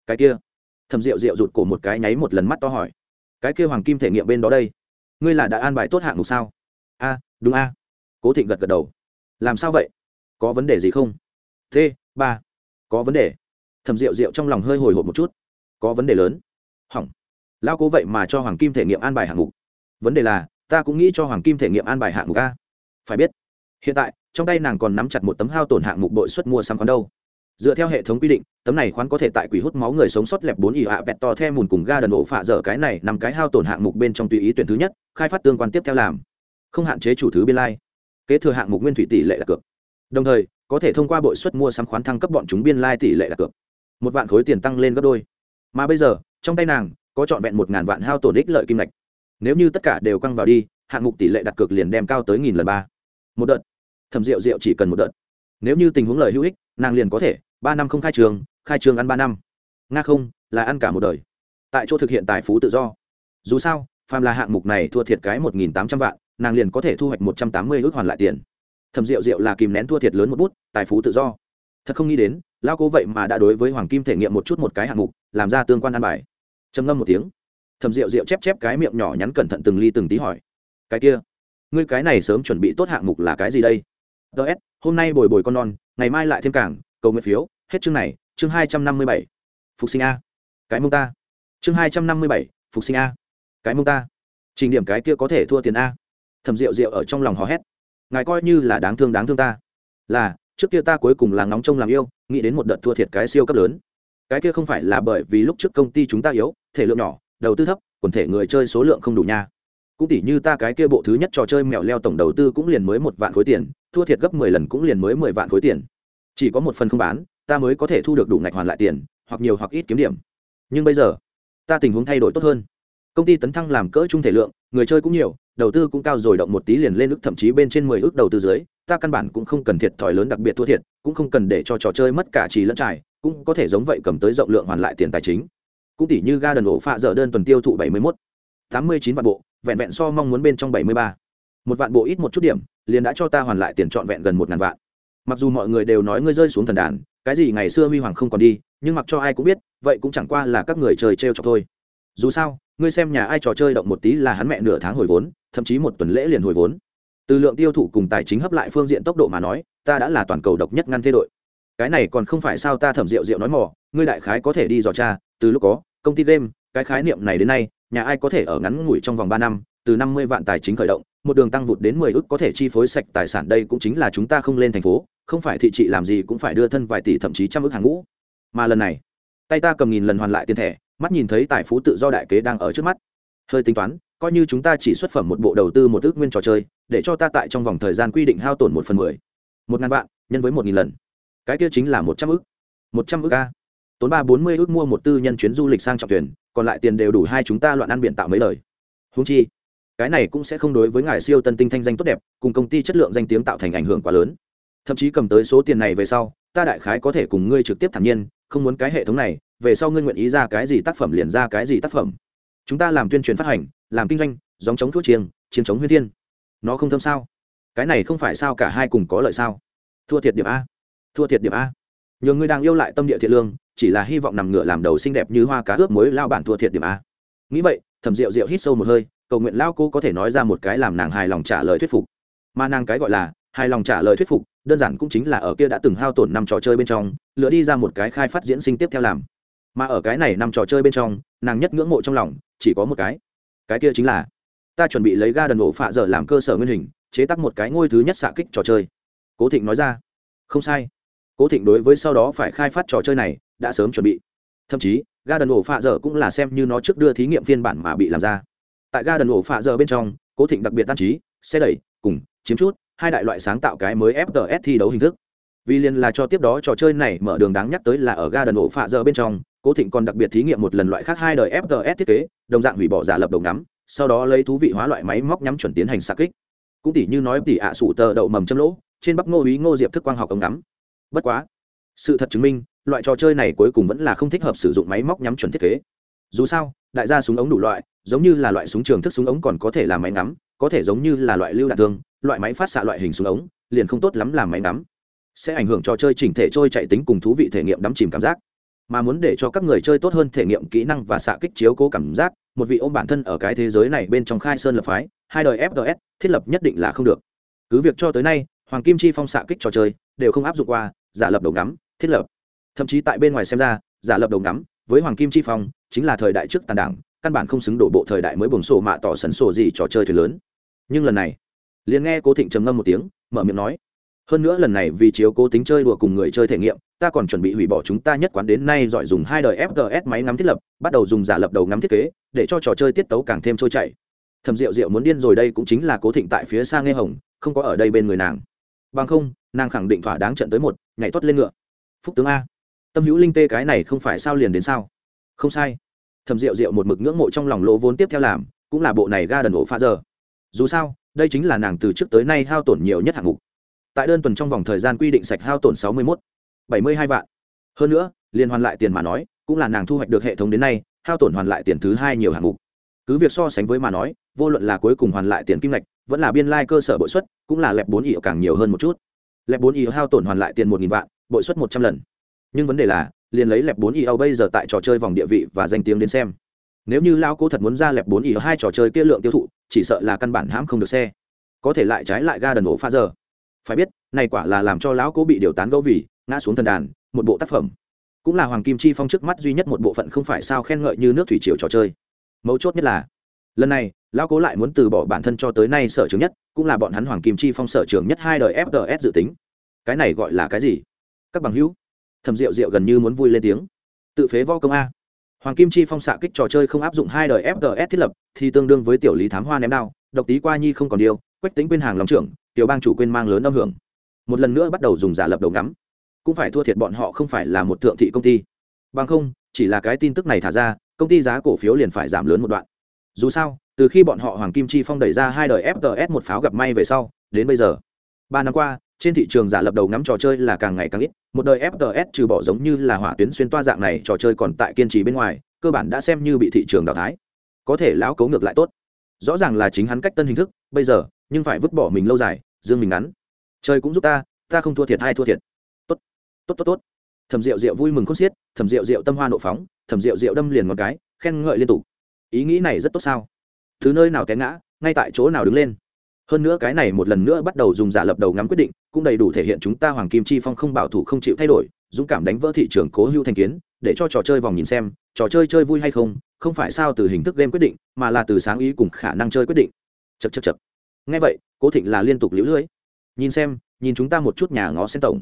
Cái kia thầm rượu rượu rụt cổ một cái nháy một lần mắt to hỏi, cái kia hoàng kim thể nghiệm bên đó đây, ngươi là đã an bài tốt hạng mục sao? A, đúng a. Cố thịnh gật gật đầu. Làm sao vậy? Có vấn đề gì không? T ba, có vấn đề. Thầm rượu rượu trong lòng hơi hồi hộp một chút có vấn đề lớn. Hỏng. Lao cố vậy mà cho hoàng kim thể nghiệm an bài hạng mục. Vấn đề là, ta cũng nghĩ cho hoàng kim thể nghiệm an bài hạng mục a. Phải biết, hiện tại, trong tay nàng còn nắm chặt một tấm hao tổn hạng mục đội xuất mua sắm khoán đâu. Dựa theo hệ thống quy định, tấm này khoán có thể tại quỷ hút máu người sống sót lẹp bốn ỉ ạ bẹt to theo mùn cùng ga đần ổ phạ dở cái này nằm cái hao tổn hạng mục bên trong tùy ý tuyển thứ nhất, khai phát tương quan tiếp theo làm. Không hạn chế chủ thứ biên lai. Kế thừa hạng mục nguyên thủy tỷ lệ đặt cược. Đồng thời, có thể thông qua bội suất mua sắm khoán thăng cấp bọn chúng biên lai tỷ lệ đặt cược. Một vạn khối tiền tăng lên gấp đôi mà bây giờ, trong tay nàng, có trọn vẹn một ngàn vạn hao tổn ích lợi kim ngạch. Nếu như tất cả đều căng vào đi, hạng mục tỷ lệ đặt cược liền đem cao tới nghìn lần ba. Một đợt. Thầm rượu rượu chỉ cần một đợt. Nếu như tình huống lời hữu ích, nàng liền có thể, ba năm không khai trường khai trường ăn ba năm. Nga không, là ăn cả một đời. Tại chỗ thực hiện tài phú tự do. Dù sao, phàm là hạng mục này thua thiệt cái một nghìn tám trăm vạn, nàng liền có thể thu hoạch một trăm tám mươi ước hoàn lại tiền. Thầm rượu rượu là kìm nén thua thiệt lớn một bút, tài phú tự do. Thật không nghĩ đến lao cố vậy mà đã đối với hoàng kim thể nghiệm một chút một cái hạng mục, làm ra tương quan ăn bài. Trầm ngâm một tiếng thầm rượu rượu chép chép cái miệng nhỏ nhắn cẩn thận từng ly từng tí hỏi, cái kia, ngươi cái này sớm chuẩn bị tốt hạng mục là cái gì đây? Ts hôm nay bồi bồi con non, ngày mai lại thêm cảng, cầu nguyện phiếu, hết chương này, chương hai trăm năm mươi bảy, phục sinh a. Cái mông ta. Chương hai trăm năm mươi bảy, phục sinh a. Cái mông ta. Trình điểm cái kia có thể thua tiền a. Thầm rượu rượu ở trong lòng hò hét, ngài coi như là đáng thương đáng thương ta. Là trước kia ta cuối cùng là ngóng trông làm yêu, nghĩ đến một đợt thua thiệt cái siêu cấp lớn. Cái kia không phải là bởi vì lúc trước công ty chúng ta yếu, thể lượng nhỏ, đầu tư thấp, quần thể người chơi số lượng không đủ nha. Cũng tỷ như ta cái kia bộ thứ nhất trò chơi mèo leo tổng đầu tư cũng liền mới một vạn khối tiền, thua thiệt gấp mười lần cũng liền mới mười vạn khối tiền. Chỉ có một phần không bán, ta mới có thể thu được đủ ngạch hoàn lại tiền, hoặc nhiều hoặc ít kiếm điểm. Nhưng bây giờ, ta tình huống thay đổi tốt hơn. Công ty tấn thăng làm cỡ trung thể lượng, người chơi cũng nhiều, đầu tư cũng cao rồi động một tí liền lên ước thậm chí bên trên mười ước đầu tư dưới ta căn bản cũng không cần thiệt thòi lớn đặc biệt thua thiệt, cũng không cần để cho trò chơi mất cả trì lẫn trải, cũng có thể giống vậy cầm tới rộng lượng hoàn lại tiền tài chính. Cũng tỷ như ga đần ổ phạ dở đơn tuần tiêu thụ bảy mươi mốt, tám mươi chín vạn bộ, vẹn vẹn so mong muốn bên trong bảy mươi ba. Một vạn bộ ít một chút điểm, liền đã cho ta hoàn lại tiền trọn vẹn gần một ngàn vạn. Mặc dù mọi người đều nói ngươi rơi xuống thần đàn, cái gì ngày xưa huy hoàng không còn đi, nhưng mặc cho ai cũng biết, vậy cũng chẳng qua là các người chơi trêu chọc thôi. Dù sao, ngươi xem nhà ai trò chơi động một tí là hắn mẹ nửa tháng hồi vốn, thậm chí một tuần lễ liền hồi vốn từ lượng tiêu thụ cùng tài chính hấp lại phương diện tốc độ mà nói, ta đã là toàn cầu độc nhất ngăn thế đội. Cái này còn không phải sao ta thẩm rượu rượu nói mỏ ngươi đại khái có thể đi dò cha từ lúc có, công ty game, cái khái niệm này đến nay, nhà ai có thể ở ngắn ngủi trong vòng ba năm, từ năm mươi vạn tài chính khởi động, một đường tăng vụt đến mười ước có thể chi phối sạch tài sản đây cũng chính là chúng ta không lên thành phố, không phải thị trị làm gì cũng phải đưa thân vài tỷ thậm chí trăm ước hàng ngũ. Mà lần này, tay ta cầm nghìn lần hoàn lại tiền thẻ, mắt nhìn thấy tài phú tự do đại kế đang ở trước mắt. Hơi tính toán, coi như chúng ta chỉ xuất phẩm một bộ đầu tư một ước nguyên trò chơi để cho ta tại trong vòng thời gian quy định hao tổn một phần mười. Một ngàn vạn, nhân với một nghìn lần. Cái kia chính là một trăm ước một trăm ước a. Tốn ba bốn mươi ước mua một tư nhân chuyến du lịch sang trọng thuyền, còn lại tiền đều đủ hai chúng ta loạn ăn biện tạo mấy lời. Húng chi, cái này cũng sẽ không đối với ngài siêu tân tinh thanh danh tốt đẹp, cùng công ty chất lượng danh tiếng tạo thành ảnh hưởng quá lớn. Thậm chí cầm tới số tiền này về sau, ta đại khái có thể cùng ngươi trực tiếp thản nhiên, không muốn cái hệ thống này, về sau ngươi nguyện ý ra cái gì tác phẩm liền ra cái gì tác phẩm. Chúng ta làm tuyên truyền phát hành, làm kinh doanh dòng chống thuốc chiêng, chiến chống huyên thiên nó không thâm sao? Cái này không phải sao cả hai cùng có lợi sao? Thua thiệt điểm a. Thua thiệt điểm a. Nhiều người đang yêu lại tâm địa thiện lương, chỉ là hy vọng nằm ngửa làm đầu xinh đẹp như hoa cá ướp muối lao bản thua thiệt điểm a. Nghĩ vậy, thẩm rượu rượu hít sâu một hơi, cầu nguyện lao cô có thể nói ra một cái làm nàng hài lòng trả lời thuyết phục. Mà nàng cái gọi là hài lòng trả lời thuyết phục, đơn giản cũng chính là ở kia đã từng hao tổn năm trò chơi bên trong, lựa đi ra một cái khai phát diễn sinh tiếp theo làm. Mà ở cái này năm trò chơi bên trong, nàng nhất ngưỡng mộ trong lòng, chỉ có một cái. Cái kia chính là ta chuẩn bị lấy ga đần ổ phạ dở làm cơ sở nguyên hình, chế tác một cái ngôi thứ nhất xạ kích trò chơi. Cố thịnh nói ra. Không sai. Cố thịnh đối với sau đó phải khai phát trò chơi này đã sớm chuẩn bị. Thậm chí ga đần ổ phạ dở cũng là xem như nó trước đưa thí nghiệm phiên bản mà bị làm ra. Tại ga đần ổ phạ dở bên trong, cố thịnh đặc biệt tan trí, xe đẩy, cùng, chiếm chút, hai đại loại sáng tạo cái mới fts thi đấu hình thức. Vì liền là cho tiếp đó trò chơi này mở đường đáng nhắc tới là ở ga đần ổ phạ dở bên trong, cố thịnh còn đặc biệt thí nghiệm một lần loại khác hai đời fts thiết kế, đồng dạng hủy bỏ giả lập đầu ngắm sau đó lấy thú vị hóa loại máy móc nhắm chuẩn tiến hành xạ kích. Cũng tỷ như nói tỷ ạ à sủ tờ đậu mầm châm lỗ, trên bắp ngô ý ngô diệp thức quang học ống ngắm. Bất quá, sự thật chứng minh, loại trò chơi này cuối cùng vẫn là không thích hợp sử dụng máy móc nhắm chuẩn thiết kế. Dù sao, đại gia súng ống đủ loại, giống như là loại súng trường thức súng ống còn có thể làm máy ngắm, có thể giống như là loại lưu đạn thương, loại máy phát xạ loại hình súng ống, liền không tốt lắm làm máy ngắm. Sẽ ảnh hưởng trò chơi chỉnh thể trôi chạy tính cùng thú vị thể nghiệm đắm chìm cảm giác mà muốn để cho các người chơi tốt hơn thể nghiệm kỹ năng và xạ kích chiếu cố cảm giác, một vị ôm bản thân ở cái thế giới này bên trong khai sơn lập phái, hai đời fts thiết lập nhất định là không được. Cứ việc cho tới nay, hoàng kim chi phong xạ kích trò chơi đều không áp dụng qua, giả lập đầu ngắm, thiết lập. Thậm chí tại bên ngoài xem ra, giả lập đầu ngắm với hoàng kim chi phong chính là thời đại trước tàn đảng, căn bản không xứng đổ bộ thời đại mới buồn sổ mạ tỏ sần sổ gì trò chơi thuyền lớn. Nhưng lần này, liền nghe cố thịnh trầm ngâm một tiếng, mở miệng nói hơn nữa lần này vì chiếu cố tính chơi đùa cùng người chơi thể nghiệm, ta còn chuẩn bị hủy bỏ chúng ta nhất quán đến nay giỏi dùng hai đời FGS máy ngắm thiết lập, bắt đầu dùng giả lập đầu ngắm thiết kế, để cho trò chơi tiết tấu càng thêm trôi chảy. Thầm rượu rượu muốn điên rồi đây cũng chính là cố thịnh tại phía xa nghe hồng, không có ở đây bên người nàng. Bằng không, nàng khẳng định thỏa đáng trận tới một, nhảy tuất lên ngựa. Phúc tướng a. Tâm hữu linh tê cái này không phải sao liền đến sao? Không sai. Thầm rượu rượu một mực ngưỡng mộ trong lòng lỗ vốn tiếp theo làm, cũng là bộ này ga đần ổ pha giờ dù sao, đây chính là nàng từ trước tới nay hao tổn nhiều nhất hạng mục tại đơn tuần trong vòng thời gian quy định sạch hao tổn sáu mươi một bảy mươi hai vạn. Hơn nữa, liên hoàn lại tiền mà nói, cũng là nàng thu hoạch được hệ thống đến nay, hao tổn hoàn lại tiền thứ hai nhiều hạng mục. Cứ việc so sánh với mà nói, vô luận là cuối cùng hoàn lại tiền kim ngạch, vẫn là biên lai cơ sở bội suất, cũng là lẹp bốn ỉ càng nhiều hơn một chút. Lẹp bốn ỉ hao tổn hoàn lại tiền một nghìn vạn, bội suất một trăm lần. Nhưng vấn đề là, liền lấy lẹp bốn ỉ bây giờ tại trò chơi vòng địa vị và danh tiếng đến xem. Nếu như lao cố thật muốn ra lẹp bốn ỉ hai trò chơi kia lượng tiêu thụ, chỉ sợ là căn bản hãm không được xe. Có thể lại trái lại ga đần ổ pha giờ phải biết, này quả là làm cho lão cố bị điều tán gấu vì, ngã xuống thần đàn, một bộ tác phẩm. Cũng là hoàng kim chi phong trước mắt duy nhất một bộ phận không phải sao khen ngợi như nước thủy triều trò chơi. Mấu chốt nhất là, lần này, lão cố lại muốn từ bỏ bản thân cho tới nay sở trường nhất, cũng là bọn hắn hoàng kim chi phong sở trường nhất hai đời fts dự tính. Cái này gọi là cái gì? Các bằng hữu, thầm rượu rượu gần như muốn vui lên tiếng. Tự phế vo công a. Hoàng kim chi phong xạ kích trò chơi không áp dụng hai đời fts thiết lập, thì tương đương với tiểu lý thám hoa ném đao, độc tí qua nhi không còn điều, quách tính quên hàng lòng trưởng tiểu bang chủ quên mang lớn âm hưởng. Một lần nữa bắt đầu dùng giả lập đầu ngắm. Cũng phải thua thiệt bọn họ không phải là một thượng thị công ty. Bằng không, chỉ là cái tin tức này thả ra, công ty giá cổ phiếu liền phải giảm lớn một đoạn. Dù sao, từ khi bọn họ hoàng kim chi phong đẩy ra hai đời fts một pháo gặp may về sau, đến bây giờ, ba năm qua, trên thị trường giả lập đầu ngắm trò chơi là càng ngày càng ít. Một đời fts trừ bỏ giống như là hỏa tuyến xuyên toa dạng này trò chơi còn tại kiên trì bên ngoài, cơ bản đã xem như bị thị trường đào thái có thể lão cấu ngược lại tốt. Rõ ràng là chính hắn cách tân hình thức, bây giờ nhưng phải vứt bỏ mình lâu dài, dương mình ngắn. Trời cũng giúp ta ta không thua thiệt hay thua thiệt. Tốt tốt tốt tốt. Thầm rượu rượu vui mừng khôn xiết thầm rượu rượu tâm hoa nộ phóng thầm rượu rượu đâm liền một cái, khen ngợi liên tục. Ý nghĩ này rất tốt sao? Thứ nơi nào té ngã, ngay tại chỗ nào đứng lên? Hơn nữa cái này một lần nữa bắt đầu dùng giả lập đầu ngắm quyết định, cũng đầy đủ thể hiện chúng ta hoàng kim chi phong không bảo thủ không chịu thay đổi, dũng cảm đánh vỡ thị trường cố hữu thành kiến, để cho trò chơi vòng nhìn xem, trò chơi chơi vui hay không không phải sao từ hình thức game quyết định, mà là từ sáng ý cùng khả năng chơi quyết định. Chật chật chật ngay vậy, cố thịnh là liên tục liễu lưới. Nhìn xem, nhìn chúng ta một chút nhà ngó sen tổng.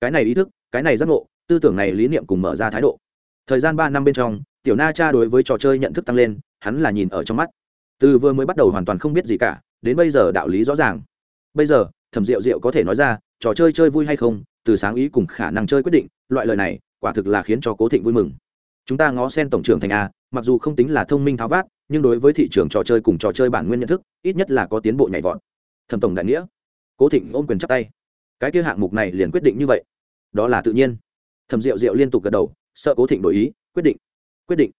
Cái này ý thức, cái này giác ngộ, tư tưởng này lý niệm cùng mở ra thái độ. Thời gian ba năm bên trong, tiểu na cha đối với trò chơi nhận thức tăng lên, hắn là nhìn ở trong mắt. Từ vừa mới bắt đầu hoàn toàn không biết gì cả, đến bây giờ đạo lý rõ ràng. Bây giờ, thẩm rượu rượu có thể nói ra, trò chơi chơi vui hay không, từ sáng ý cùng khả năng chơi quyết định, loại lời này, quả thực là khiến cho cố thịnh vui mừng. Chúng ta ngó sen tổng trưởng thành a, mặc dù không tính là thông minh tháo vát nhưng đối với thị trường trò chơi cùng trò chơi bản nguyên nhận thức, ít nhất là có tiến bộ nhảy vọt. Thẩm tổng đại nghĩa. Cố thịnh ôm quyền chắp tay. Cái kia hạng mục này liền quyết định như vậy. Đó là tự nhiên. Thẩm diệu diệu liên tục gật đầu, sợ cố thịnh đổi ý, quyết định. Quyết định.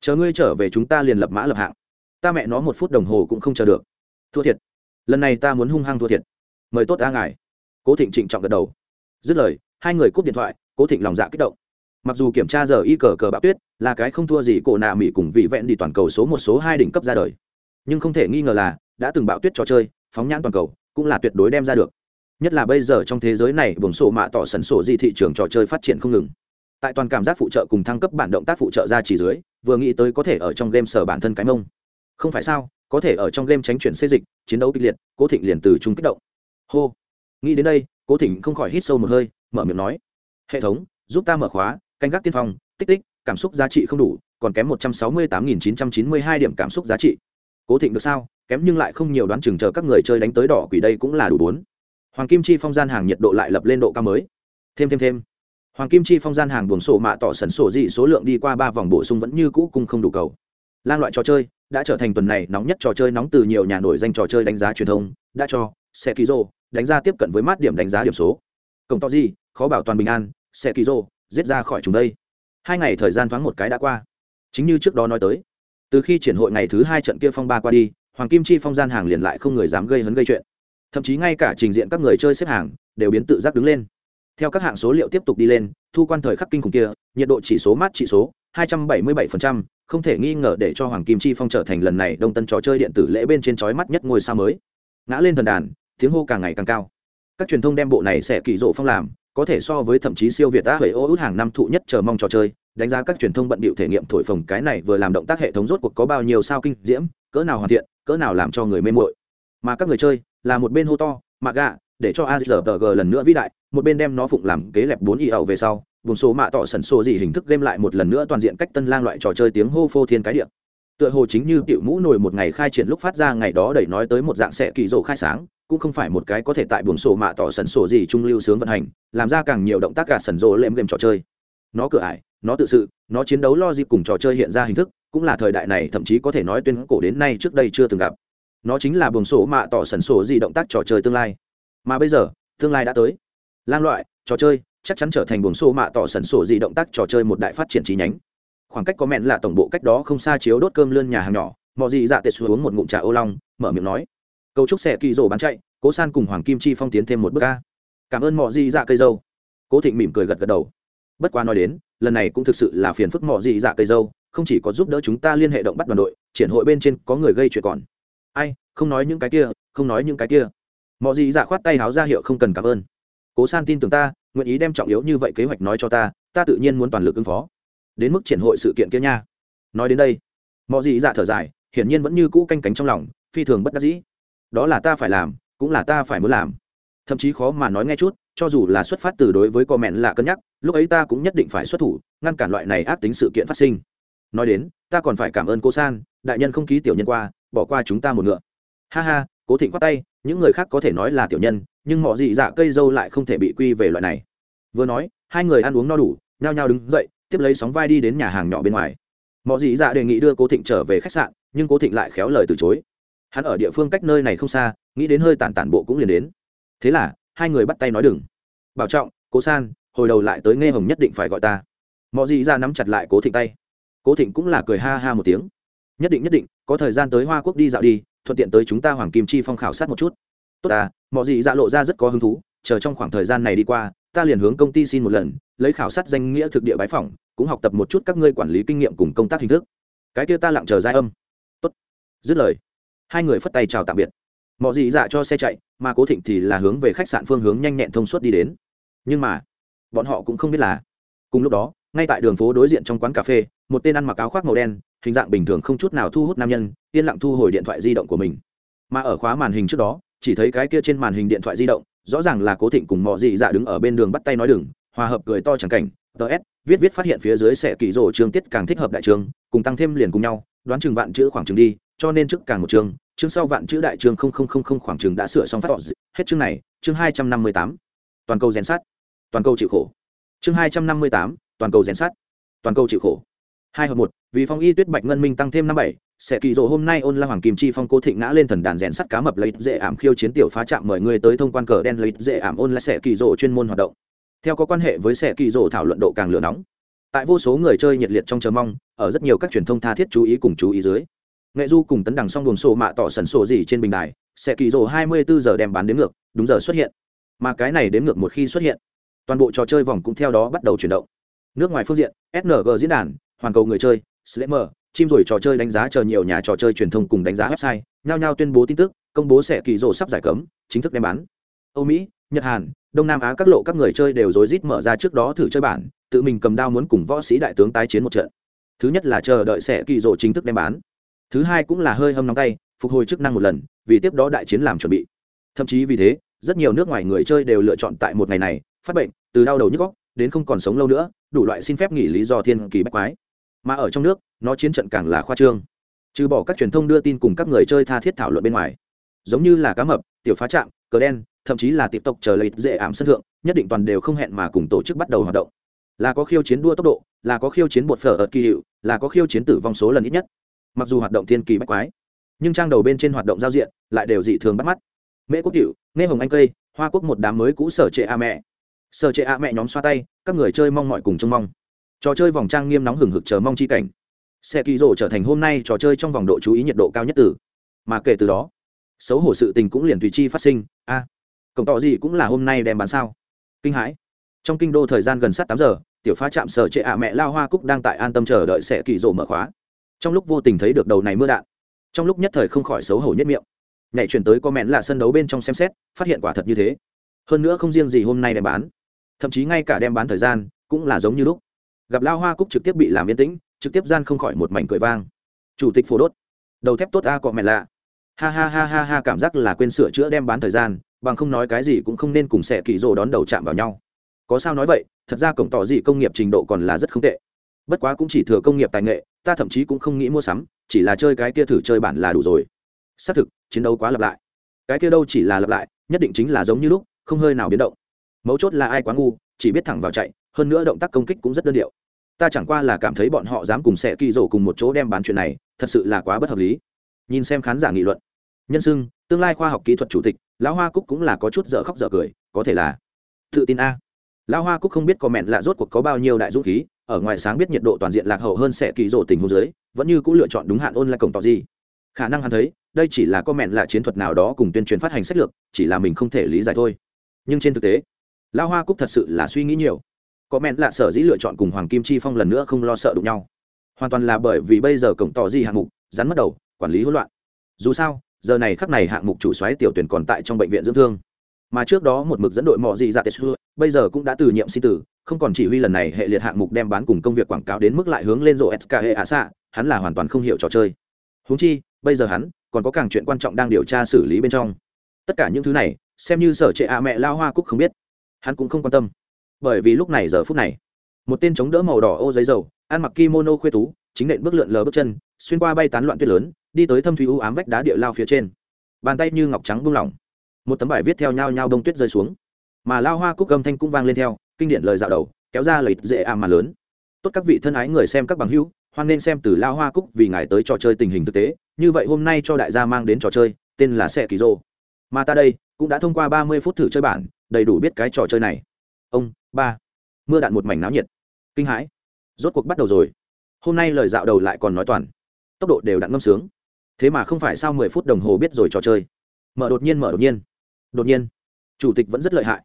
Chờ ngươi trở về chúng ta liền lập mã lập hạng. Ta mẹ nó một phút đồng hồ cũng không chờ được. Thua thiệt. Lần này ta muốn hung hăng thua thiệt. Mời tốt ta ngài. Cố thịnh trịnh trọng gật đầu. Dứt lời, hai người cúp điện thoại, cố thịnh lòng dạ kích động. Mặc dù kiểm tra giờ y cờ cờ bạo tuyết là cái không thua gì cổ nạ mỹ cùng vị vẹn đi toàn cầu số một số hai đỉnh cấp ra đời. Nhưng không thể nghi ngờ là, đã từng bạo tuyết trò chơi, phóng nhãn toàn cầu, cũng là tuyệt đối đem ra được. Nhất là bây giờ trong thế giới này buồng sổ mạ tỏ sần sổ di thị trường trò chơi phát triển không ngừng. Tại toàn cảm giác phụ trợ cùng thăng cấp bản động tác phụ trợ ra chỉ dưới, vừa nghĩ tới có thể ở trong game sở bản thân cái mông. Không phải sao, có thể ở trong game tránh chuyển xê dịch, chiến đấu kịch liệt, cố thịnh liền từ chung kích động. Hô. Nghĩ đến đây, cố thịnh không khỏi hít sâu một hơi, mở miệng nói. Hệ thống, giúp ta mở khóa, canh gác tiên phong, tích tích cảm xúc giá trị không đủ, còn kém một trăm sáu mươi tám nghìn chín trăm chín mươi hai điểm cảm xúc giá trị. Cố thịnh được sao? Kém nhưng lại không nhiều đoán chừng chờ các người chơi đánh tới đỏ quỷ đây cũng là đủ bốn. Hoàng kim chi phong gian hàng nhiệt độ lại lập lên độ cao mới. Thêm thêm thêm. Hoàng kim chi phong gian hàng buồng sổ mạ tỏ sẩn sổ dị số lượng đi qua ba vòng bổ sung vẫn như cũ cung không đủ cầu. Lan loại trò chơi đã trở thành tuần này nóng nhất trò chơi nóng từ nhiều nhà nổi danh trò chơi đánh giá truyền thông, đã cho xe ký rô đánh giá tiếp cận với mát điểm đánh giá điểm số. Cổng to gì, khó bảo toàn bình an xe ký rô giết ra khỏi chúng đây hai ngày thời gian thoáng một cái đã qua. Chính như trước đó nói tới từ khi triển hội ngày thứ hai trận kia phong ba qua đi hoàng kim chi phong gian hàng liền lại không người dám gây hấn gây chuyện. Thậm chí ngay cả trình diện các người chơi xếp hàng đều biến tự giác đứng lên. Theo các hạng số liệu tiếp tục đi lên thu quan thời khắc kinh khủng kia nhiệt độ chỉ số mát chỉ số 277%, không thể nghi ngờ để cho hoàng kim chi phong trở thành lần này đông tân trò chơi điện tử lễ bên trên chói mắt nhất ngôi sao mới. Ngã lên thần đàn tiếng hô càng ngày càng cao. Các truyền thông đem bộ này sẽ kỳ rộ phong làm có thể so với thậm chí siêu việt ta huệ ô út hàng năm thụ nhất chờ mong trò chơi, đánh giá các truyền thông bận bịu thể nghiệm thổi phồng cái này vừa làm động tác hệ thống rốt cuộc có bao nhiêu sao kinh diễm, cỡ nào hoàn thiện, cỡ nào làm cho người mê mội mà các người chơi là một bên hô to mạ gạ, để cho azrg lần nữa vĩ đại, một bên đem nó phụng làm kế lẹp bốn y ẩu về sau, vùng số mạ tỏ sẩn sổ gì hình thức game lại một lần nữa toàn diện cách tân lang loại trò chơi tiếng hô phô thiên cái điện tựa hồ chính như cựu mũ nổi một ngày khai triển lúc phát ra ngày đó đẩy nói tới một dạng sẽ kỳ rộ khai sáng cũng không phải một cái có thể tại buồng sổ mạ tỏ sần sổ gì trung lưu sướng vận hành, làm ra càng nhiều động tác cả sần rộ lệm game trò chơi. Nó cửa ải, nó tự sự, nó chiến đấu lo dịp cùng trò chơi hiện ra hình thức, cũng là thời đại này, thậm chí có thể nói tuyên cổ đến nay trước đây chưa từng gặp. Nó chính là buồng sổ mạ tỏ sần sổ gì động tác trò chơi tương lai. Mà bây giờ, tương lai đã tới. Lang loại, trò chơi, chắc chắn trở thành buồng sổ mạ tỏ sần sổ gì động tác trò chơi một đại phát triển trí nhánh. Khoảng cách có mẹn là tổng bộ cách đó không xa chiếu đốt cơm lươn nhà hàng nhỏ mọi gì dạ tệ xuống uống một ngụm trà ô long, mở miệng nói cấu trúc xe kỳ rổ bán chạy, cố san cùng hoàng kim chi phong tiến thêm một bước ca cảm ơn mọi gì dạ cây dâu. Cố thịnh mỉm cười gật gật đầu. Bất quá nói đến, lần này cũng thực sự là phiền phức mọi gì dạ cây dâu, không chỉ có giúp đỡ chúng ta liên hệ động bắt đoàn đội, triển hội bên trên có người gây chuyện còn. Ai, không nói những cái kia, không nói những cái kia. Mọi gì dạ khoát tay háo ra hiệu không cần cảm ơn. Cố san tin tưởng ta, nguyện ý đem trọng yếu như vậy kế hoạch nói cho ta ta tự nhiên muốn toàn lực ứng phó. Đến mức triển hội sự kiện kia nha. Nói đến đây mọi gì dạ thở dài, hiển nhiên vẫn như cũ canh cánh trong lòng, phi thường bất đắc dĩ đó là ta phải làm, cũng là ta phải muốn làm. Thậm chí khó mà nói nghe chút, cho dù là xuất phát từ đối với comment là cân nhắc, lúc ấy ta cũng nhất định phải xuất thủ, ngăn cản loại này ác tính sự kiện phát sinh. Nói đến, ta còn phải cảm ơn cô san, đại nhân không ký tiểu nhân qua, bỏ qua chúng ta một ngựa. Ha ha, cố thịnh khoát tay, những người khác có thể nói là tiểu nhân, nhưng mọi dị dạ cây dâu lại không thể bị quy về loại này. Vừa nói, hai người ăn uống no đủ, nhao nhao đứng dậy, tiếp lấy sóng vai đi đến nhà hàng nhỏ bên ngoài. Mọi dị dạ đề nghị đưa cố thịnh trở về khách sạn, nhưng cố thịnh lại khéo lời từ chối hắn ở địa phương cách nơi này không xa, nghĩ đến hơi tản tản bộ cũng liền đến. Thế là, hai người bắt tay nói đừng. Bảo trọng, cố san, hồi đầu lại tới nghe hồng nhất định phải gọi ta. Mọi dị ra nắm chặt lại cố thịnh tay. Cố thịnh cũng là cười ha ha một tiếng. Nhất định nhất định, có thời gian tới hoa quốc đi dạo đi, thuận tiện tới chúng ta hoàng kim chi phong khảo sát một chút. Tốt à mọi gì dạ lộ ra rất có hứng thú, chờ trong khoảng thời gian này đi qua, ta liền hướng công ty xin một lần, lấy khảo sát danh nghĩa thực địa bái phỏng, cũng học tập một chút các ngươi quản lý kinh nghiệm cùng công tác hình thức. Cái kia ta lặng chờ giai âm. Tốt. Dứt lời hai người phất tay chào tạm biệt. Mọi dị dạ cho xe chạy, mà cố thịnh thì là hướng về khách sạn phương hướng nhanh nhẹn thông suốt đi đến. Nhưng mà, bọn họ cũng không biết là, cùng lúc đó, ngay tại đường phố đối diện trong quán cà phê, một tên ăn mặc áo khoác màu đen, hình dạng bình thường không chút nào thu hút nam nhân, yên lặng thu hồi điện thoại di động của mình. Mà ở khóa màn hình trước đó, chỉ thấy cái kia trên màn hình điện thoại di động, rõ ràng là cố thịnh cùng mọi dị dạ đứng ở bên đường bắt tay nói đừng, hòa hợp cười to chẳng cảnh ts viết viết phát hiện phía dưới sẽ kỳ rổ trường tiết càng thích hợp đại trường, cùng tăng thêm liền cùng nhau, đoán chừng vạn chữ khoảng chừng đi cho nên trước càng một chương chương sau vạn chữ đại chương không không không không khoảng chừng đã sửa xong phát tọt hết chương này, chương hai trăm năm mươi tám. Toàn cầu rèn sắt. Toàn cầu chịu khổ. Chương hai trăm năm mươi tám, toàn cầu rèn sắt. Toàn cầu chịu khổ. Hai hợp một, vì phong y tuyết bạch ngân minh tăng thêm năm bảy, sẽ kỳ rộ hôm nay ôn la hoàng kim chi phong cố thịnh ngã lên thần đàn rèn sắt cá mập lấy dễ ảm khiêu chiến tiểu phá trạm mời người tới thông quan cờ đen lấy dễ ảm ôn la sẽ kỳ rộ chuyên môn hoạt động. Theo có quan hệ với sẽ kỳ rộ thảo luận độ càng lửa nóng. Tại vô số người chơi nhiệt liệt trong chờ mong, ở rất nhiều các truyền thông tha thiết chú ý cùng chú ý dưới nghệ du cùng tấn đằng xong buồng sổ mạ tỏ sần sổ gì trên bình đài, sẽ kỳ rộ hai mươi bốn giờ đem bán đến ngược, đúng giờ xuất hiện. Mà cái này đến ngược một khi xuất hiện, toàn bộ trò chơi vòng cũng theo đó bắt đầu chuyển động. Nước ngoài phương diện sng diễn đàn, hoàn cầu người chơi, slammer, chim rồi trò chơi đánh giá chờ nhiều nhà trò chơi truyền thông cùng đánh giá website, nhao nhao tuyên bố tin tức, công bố sẽ kỳ rộ sắp giải cấm, chính thức đem bán. Âu mỹ, nhật hàn, đông nam á các lộ các người chơi đều rối rít mở ra trước đó thử chơi bản, tự mình cầm đao muốn cùng võ sĩ đại tướng tái chiến một trận. Thứ nhất là chờ đợi sẽ kỳ rộ chính thức đem bán thứ hai cũng là hơi hâm nóng tay, phục hồi chức năng một lần, vì tiếp đó đại chiến làm chuẩn bị. Thậm chí vì thế, rất nhiều nước ngoài người chơi đều lựa chọn tại một ngày này, phát bệnh, từ đau đầu nhức góc đến không còn sống lâu nữa, đủ loại xin phép nghỉ lý do thiên kỳ bách quái. Mà ở trong nước, nó chiến trận càng là khoa trương. Trừ bỏ các truyền thông đưa tin cùng các người chơi tha thiết thảo luận bên ngoài. Giống như là cá mập, tiểu phá trạm, cờ đen, thậm chí là tiếp tục chờ lấy dễ ảm sân thượng, nhất định toàn đều không hẹn mà cùng tổ chức bắt đầu hoạt động. Là có khiêu chiến đua tốc độ, là có khiêu chiến bột phở ở kỳ hiệu, là có khiêu chiến tử vong số lần ít nhất mặc dù hoạt động thiên kỳ bách quái, nhưng trang đầu bên trên hoạt động giao diện lại đều dị thường bắt mắt. Mễ quốc cựu nghe hồng anh cây, hoa quốc một đám mới cũ sở trệ a mẹ. Sở trệ a mẹ nhóm xoa tay, các người chơi mong mọi cùng trông mong. Trò chơi vòng trang nghiêm nóng hừng hực chờ mong chi cảnh. Xe kỳ rộ trở thành hôm nay trò chơi trong vòng độ chú ý nhiệt độ cao nhất từ. Mà kể từ đó, xấu hổ sự tình cũng liền tùy chi phát sinh. A, cổng tỏ gì cũng là hôm nay đem bán sao. Kinh hãi. Trong kinh đô thời gian gần sát tám giờ, tiểu pha chạm sở trệ ạ mẹ lao hoa cúc đang tại an tâm chờ đợi sẽ kỳ rộ mở khóa trong lúc vô tình thấy được đầu này mưa đạn, trong lúc nhất thời không khỏi xấu hổ nhất miệng. Nhảy chuyển tới comment là sân đấu bên trong xem xét, phát hiện quả thật như thế. Hơn nữa không riêng gì hôm nay đem bán, thậm chí ngay cả đem bán thời gian cũng là giống như lúc. Gặp lao hoa cúc trực tiếp bị làm yên tĩnh, trực tiếp gian không khỏi một mảnh cười vang. Chủ tịch phổ đốt, đầu thép tốt a cọ mẹ lạ ha ha ha ha ha, cảm giác là quên sửa chữa đem bán thời gian, bằng không nói cái gì cũng không nên cùng xẻ kỳ rồ đón đầu chạm vào nhau. Có sao nói vậy, thật ra cổng tỏ gì công nghiệp trình độ còn là rất không tệ. Bất quá cũng chỉ thừa công nghiệp tài nghệ ta thậm chí cũng không nghĩ mua sắm, chỉ là chơi cái kia thử chơi bản là đủ rồi. Xác thực, chiến đấu quá lặp lại. Cái kia đâu chỉ là lặp lại, nhất định chính là giống như lúc, không hơi nào biến động. Mấu chốt là ai quá ngu, chỉ biết thẳng vào chạy, hơn nữa động tác công kích cũng rất đơn điệu. Ta chẳng qua là cảm thấy bọn họ dám cùng sẽ kỳ rổ cùng một chỗ đem bán chuyện này, thật sự là quá bất hợp lý. Nhìn xem khán giả nghị luận. Nhân xưng, tương lai khoa học kỹ thuật chủ tịch, lão hoa cúc cũng là có chút dở khóc dở cười, có thể là. Tự tin a. Lão hoa cúc không biết có mẹn lạ rốt cuộc có bao nhiêu đại dũng khí ở ngoài sáng biết nhiệt độ toàn diện lạc hậu hơn sẽ kỳ rộ tình huống dưới, vẫn như cũng lựa chọn đúng hạn ôn lại cổng tỏ gì. Khả năng hắn thấy, đây chỉ là có mẹn là chiến thuật nào đó cùng tuyên truyền phát hành sách lược, chỉ là mình không thể lý giải thôi. Nhưng trên thực tế lao hoa cúc thật sự là suy nghĩ nhiều. Có mẹn là sở dĩ lựa chọn cùng hoàng kim chi phong lần nữa không lo sợ đụng nhau. Hoàn toàn là bởi vì bây giờ cổng tỏ gì hạng mục, rắn mất đầu, quản lý hỗn loạn. Dù sao, giờ này khắc này hạng mục chủ xoáy tiểu tuyển còn tại trong bệnh viện dưỡng thương. Mà trước đó một mực dẫn đội mò gì ra tết bây giờ cũng đã từ nhiệm sinh tử, không còn chỉ huy lần này hệ liệt hạng mục đem bán cùng công việc quảng cáo đến mức lại hướng lên rộ sk hệ ạ xạ hắn là hoàn toàn không hiểu trò chơi. Húng chi, bây giờ hắn còn có càng chuyện quan trọng đang điều tra xử lý bên trong. Tất cả những thứ này, xem như sở trệ ạ mẹ lao hoa cúc không biết. Hắn cũng không quan tâm. Bởi vì lúc này giờ phút này, một tên chống đỡ màu đỏ ô giấy dầu, ăn mặc kimono khuê tú, chính nện bước lượn lờ bước chân, xuyên qua bay tán loạn tuyết lớn, đi tới thâm thủy u ám vách đá địa lao phía trên. Bàn tay như ngọc trắng buông lỏng. Một tấm bài viết theo nhau nhau đông tuyết rơi xuống mà lao hoa cúc âm thanh cũng vang lên theo, kinh điển lời dạo đầu, kéo ra lời dễ ảm mà lớn. Tốt các vị thân ái người xem các bằng hữu, hoan nên xem từ lao hoa cúc vì ngài tới trò chơi tình hình thực tế. Như vậy hôm nay cho đại gia mang đến trò chơi, tên là xe kỳ rô. Mà ta đây, cũng đã thông qua ba mươi phút thử chơi bản, đầy đủ biết cái trò chơi này. Ông, ba. Mưa đạn một mảnh náo nhiệt. Kinh hãi. Rốt cuộc bắt đầu rồi. Hôm nay lời dạo đầu lại còn nói toàn. Tốc độ đều đặn ngâm sướng. Thế mà không phải sau mười phút đồng hồ biết rồi trò chơi. Mở đột nhiên, mở đột nhiên. Đột nhiên. Chủ tịch vẫn rất lợi hại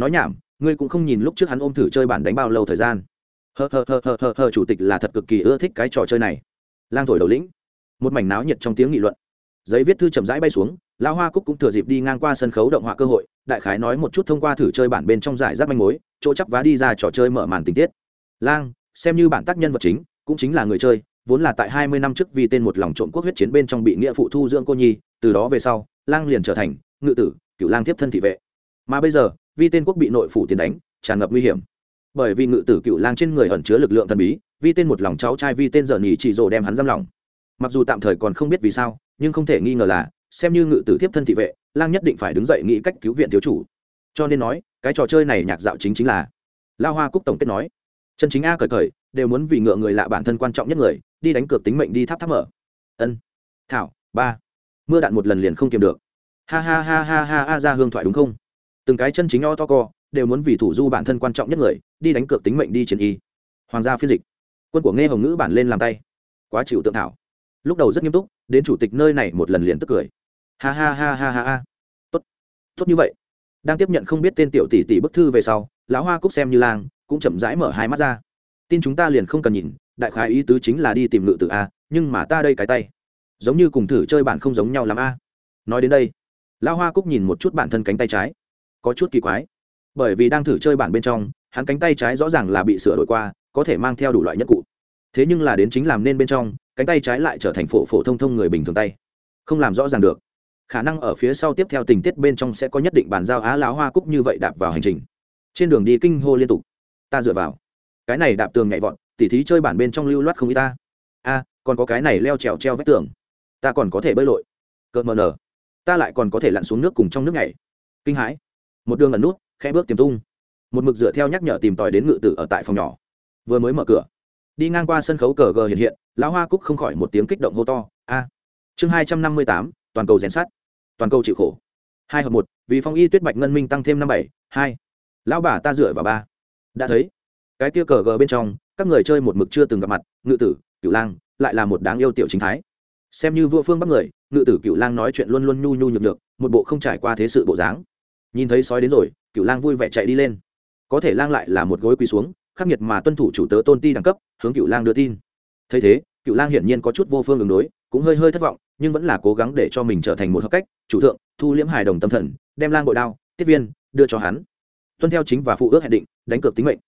nói nhảm, ngươi cũng không nhìn lúc trước hắn ôm thử chơi bản đánh bao lâu thời gian. Hờ hờ hờ hờ hờ hờ, chủ tịch là thật cực kỳ ưa thích cái trò chơi này. Lang thổi đầu lĩnh. Một mảnh náo nhiệt trong tiếng nghị luận. Giấy viết thư chậm rãi bay xuống, lão hoa cúc cũng thừa dịp đi ngang qua sân khấu động họa cơ hội, đại khái nói một chút thông qua thử chơi bản bên trong giải rác manh mối, chỗ chắc vá đi ra trò chơi mở màn tình tiết. Lang, xem như bản tác nhân vật chính, cũng chính là người chơi, vốn là tại hai mươi năm trước vì tên một lòng trộm quốc huyết chiến bên trong bị nghĩa phụ thu dưỡng cô nhi, từ đó về sau, lang liền trở thành ngự tử cựu lang tiếp thân thị vệ. Mà bây giờ vi tên quốc bị nội phủ tiền đánh, tràn ngập nguy hiểm. Bởi vì ngự tử cựu lang trên người ẩn chứa lực lượng thần bí, vi tên một lòng cháu trai vi tên giờ nhì chỉ rồ đem hắn giam lòng mặc dù tạm thời còn không biết vì sao, nhưng không thể nghi ngờ là, xem như ngự tử tiếp thân thị vệ, lang nhất định phải đứng dậy nghĩ cách cứu viện thiếu chủ. Cho nên nói, cái trò chơi này nhạc dạo chính chính là, lao hoa cúc tổng kết nói, chân chính a cởi cởi, đều muốn vì ngựa người lạ bản thân quan trọng nhất người, đi đánh cược tính mệnh đi tháp tháp mở. Ân. Thảo, ba, mưa đạn một lần liền không kiềm được. Ha ha ha ha ha ha ra hương thoại đúng không? Từng cái chân chính o to co, đều muốn vì thủ du bản thân quan trọng nhất người, đi đánh cược tính mệnh đi chiến y. Hoàng gia phiên dịch. Quân của nghe hồng ngữ bản lên làm tay. Quá chịu tượng thảo. Lúc đầu rất nghiêm túc, đến chủ tịch nơi này một lần liền tức cười. Ha ha ha ha ha ha. Tốt. Tốt như vậy. Đang tiếp nhận không biết tên tiểu tỷ tỷ bức thư về sau, lão hoa cúc xem như lang, cũng chậm rãi mở hai mắt ra. Tin chúng ta liền không cần nhìn, đại khái ý tứ chính là đi tìm ngự tự a, nhưng mà ta đây cái tay. Giống như cùng thử chơi bản không giống nhau l a. Nói đến đây, lão hoa cúc nhìn một chút bản thân cánh tay trái có chút kỳ quái. Bởi vì đang thử chơi bản bên trong, hắn cánh tay trái rõ ràng là bị sửa đổi qua, có thể mang theo đủ loại nhất cụ. Thế nhưng là đến chính làm nên bên trong, cánh tay trái lại trở thành phổ phổ thông thông người bình thường tay. Không làm rõ ràng được. Khả năng ở phía sau tiếp theo tình tiết bên trong sẽ có nhất định bàn giao á lão hoa cúc như vậy đạp vào hành trình. Trên đường đi kinh hô liên tục. Ta dựa vào. Cái này đạp tường nhảy vọt, tỉ thí chơi bản bên trong lưu loát không y ta. A, còn có cái này leo trèo treo vách tường. Ta còn có thể bơi lội. Cợt mờ nở. Ta lại còn có thể lặn xuống nước cùng trong nước nhảy. Kinh hãi một đường ẩn nút khẽ bước tiềm tung. Một mực dựa theo nhắc nhở tìm tòi đến ngự tử ở tại phòng nhỏ. Vừa mới mở cửa đi ngang qua sân khấu cờ gờ hiện hiện lão hoa cúc không khỏi một tiếng kích động hô to a! Chương hai trăm năm mươi tám toàn cầu rèn sát, toàn cầu chịu khổ. Hai hợp một vì phong y tuyết bạch ngân minh tăng thêm năm bảy hai. Lão bà ta dựa vào ba. Đã thấy cái tia cờ gờ bên trong các người chơi một mực chưa từng gặp mặt ngự tử cựu lang lại là một đáng yêu tiểu chính thái. Xem như vua phương bắc người ngự tử cựu lang nói chuyện luôn luôn nhu nhu nhược được một bộ không trải qua thế sự bộ dáng nhìn thấy sói đến rồi cựu lang vui vẻ chạy đi lên. Có thể lang lại là một gối quỳ xuống, khắc nghiệt mà tuân thủ chủ tớ tôn ti đẳng cấp, hướng cựu lang đưa tin. Thấy thế cựu lang hiển nhiên có chút vô phương ứng đối, cũng hơi hơi thất vọng, nhưng vẫn là cố gắng để cho mình trở thành một hợp cách, chủ thượng, thu liễm hài đồng tâm thần, đem lang bội đao tiếp viên, đưa cho hắn. Tuân theo chính và phụ ước hẹn định, đánh cược tính mệnh.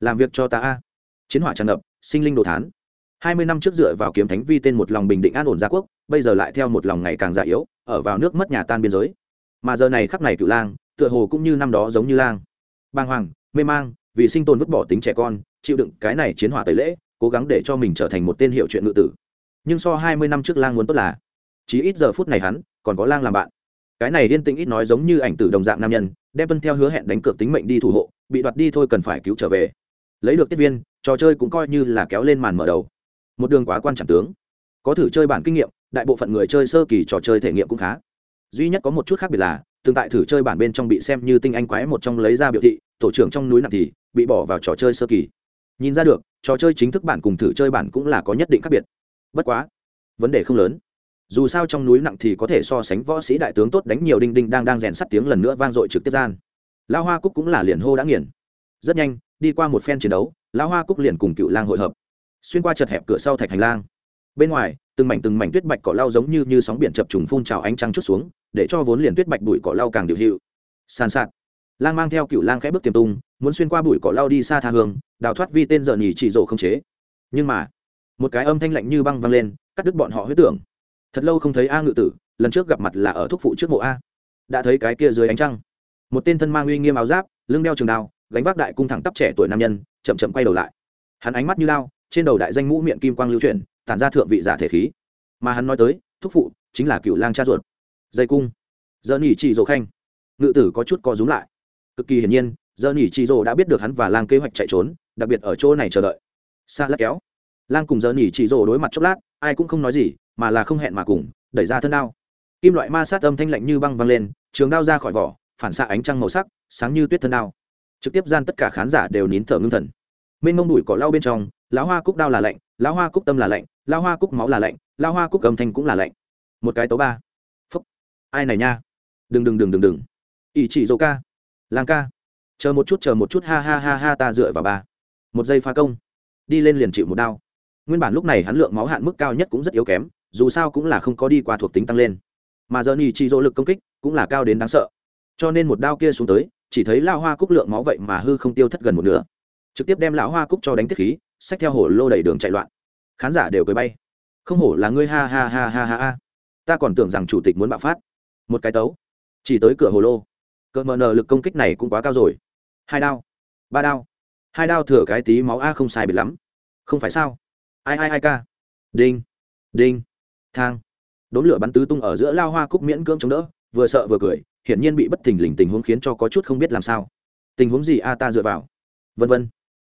Làm việc cho ta a. Chiến hỏa tràn ngập, sinh linh đồ thán. Hai mươi năm trước dựa vào kiếm thánh vi tên một lòng bình định an ổn gia quốc, bây giờ lại theo một lòng ngày càng già yếu, ở vào nước mất nhà tan biên giới. Mà giờ này khắc này cựu lang tựa hồ cũng như năm đó giống như lang. Bàng hoàng, mê mang, vì sinh tồn vứt bỏ tính trẻ con, chịu đựng cái này chiến hỏa tẩy lễ, cố gắng để cho mình trở thành một tên hiệu chuyện ngự tử. Nhưng so hai mươi năm trước lang muốn tốt là chỉ ít giờ phút này hắn, còn có lang làm bạn. Cái này liên tĩnh ít nói giống như ảnh tử đồng dạng nam nhân, đem tuân theo hứa hẹn đánh cược tính mệnh đi thủ hộ, bị đoạt đi thôi cần phải cứu trở về. Lấy được tiếp viên, trò chơi cũng coi như là kéo lên màn mở đầu. Một đường quá quan trọng tướng. Có thử chơi bản kinh nghiệm, đại bộ phận người chơi sơ kỳ trò chơi thể nghiệm cũng khá. Duy nhất có một chút khác biệt là tương tại thử chơi bản bên trong bị xem như tinh anh quái một trong lấy ra biểu thị, tổ trưởng trong núi nặng thì bị bỏ vào trò chơi sơ kỳ. Nhìn ra được, trò chơi chính thức bản cùng thử chơi bản cũng là có nhất định khác biệt. Bất quá, vấn đề không lớn. Dù sao trong núi nặng thì có thể so sánh võ sĩ đại tướng tốt đánh nhiều đinh đinh đang đang rèn sắt tiếng lần nữa vang dội trực tiếp gian. Lao hoa cúc cũng là liền hô đã nghiền. Rất nhanh, đi qua một phen chiến đấu lao hoa cúc liền cùng cựu lang hội hợp. Xuyên qua chật hẹp cửa sau thạch hành lang. Bên ngoài, từng mảnh từng mảnh tuyết bạch cỏ lao giống như như sóng biển chập trùng phun trào ánh trăng chút xuống để cho vốn liền tuyết bạch bụi cỏ lau càng điều hiệu. Sàn sạt. Lang mang theo cựu lang khẽ bước tiềm tung, muốn xuyên qua bụi cỏ lau đi xa tha hương, đào thoát vi tên giờ nhì chỉ rổ không chế. Nhưng mà, một cái âm thanh lạnh như băng vang lên, cắt đứt bọn họ huyết tưởng. Thật lâu không thấy a ngự tử, lần trước gặp mặt là ở thúc phụ trước mộ a. Đã thấy cái kia dưới ánh trăng. Một tên thân mang uy nghiêm áo giáp, lưng đeo trường đao, gánh vác đại cung thẳng tắp trẻ tuổi nam nhân, chậm chậm quay đầu lại. Hắn ánh mắt như lao, trên đầu đại danh mũ miệng kim quang lưu chuyển, tản ra thượng vị giả thể khí. Mà hắn nói tới, thúc phụ, chính là cựu lang cha ruột dây cung. Giờ nhỉ chỉ rồ khanh. Ngự tử có chút co rúm lại. Cực kỳ hiển nhiên, giờ nhỉ chỉ rồ đã biết được hắn và lang kế hoạch chạy trốn, đặc biệt ở chỗ này chờ đợi. Xa lắc kéo. Lang cùng giờ nhỉ chỉ rồ đối mặt chốc lát, ai cũng không nói gì, mà là không hẹn mà cùng, đẩy ra thân đao. Kim loại ma sát âm thanh lạnh như băng văng lên, trường đao ra khỏi vỏ, phản xạ ánh trăng màu sắc, sáng như tuyết thân đao. Trực tiếp gian tất cả khán giả đều nín thở ngưng thần. Mênh mông đùi cỏ lau bên trong, lão hoa cúc đao là lạnh, lão hoa cúc tâm là lạnh, lão hoa cúc máu là lạnh, lão hoa cúc âm thanh cũng là lạnh. Một cái tấu ba ai này nha? Đừng đừng đừng đừng đừng. Ỷ chỉ dỗ ca. Lang ca. Chờ một chút, chờ một chút, ha ha ha ha, ta dựa vào ba. Một giây pha công. Đi lên liền chịu một đao nguyên bản lúc này hắn lượng máu hạn mức cao nhất cũng rất yếu kém, dù sao cũng là không có đi qua thuộc tính tăng lên. Mà giờ nhì chỉ dỗ lực công kích cũng là cao đến đáng sợ. Cho nên một đao kia xuống tới, chỉ thấy lão hoa cúc lượng máu vậy mà hư không tiêu thất gần một nửa. Trực tiếp đem lão hoa cúc cho đánh tiết khí, xách theo hổ lô đầy đường chạy loạn. Khán giả đều cười bay. Không hổ là ngươi, ha ha ha ha ha ha. Ta còn tưởng rằng chủ tịch muốn bạo phát một cái tấu. Chỉ tới cửa hồ lô. Cỡ mờ nờ lực công kích này cũng quá cao rồi. Hai đao. Ba đao. Hai đao thừa cái tí máu a không sai biệt lắm. Không phải sao? Ai ai ai ca? Đinh. Đinh. Thang. Đốn lửa bắn tứ tung ở giữa lao hoa cúc miễn cưỡng chống đỡ, vừa sợ vừa cười, hiển nhiên bị bất thình lình tình huống khiến cho có chút không biết làm sao. Tình huống gì a, ta dựa vào? Vân vân.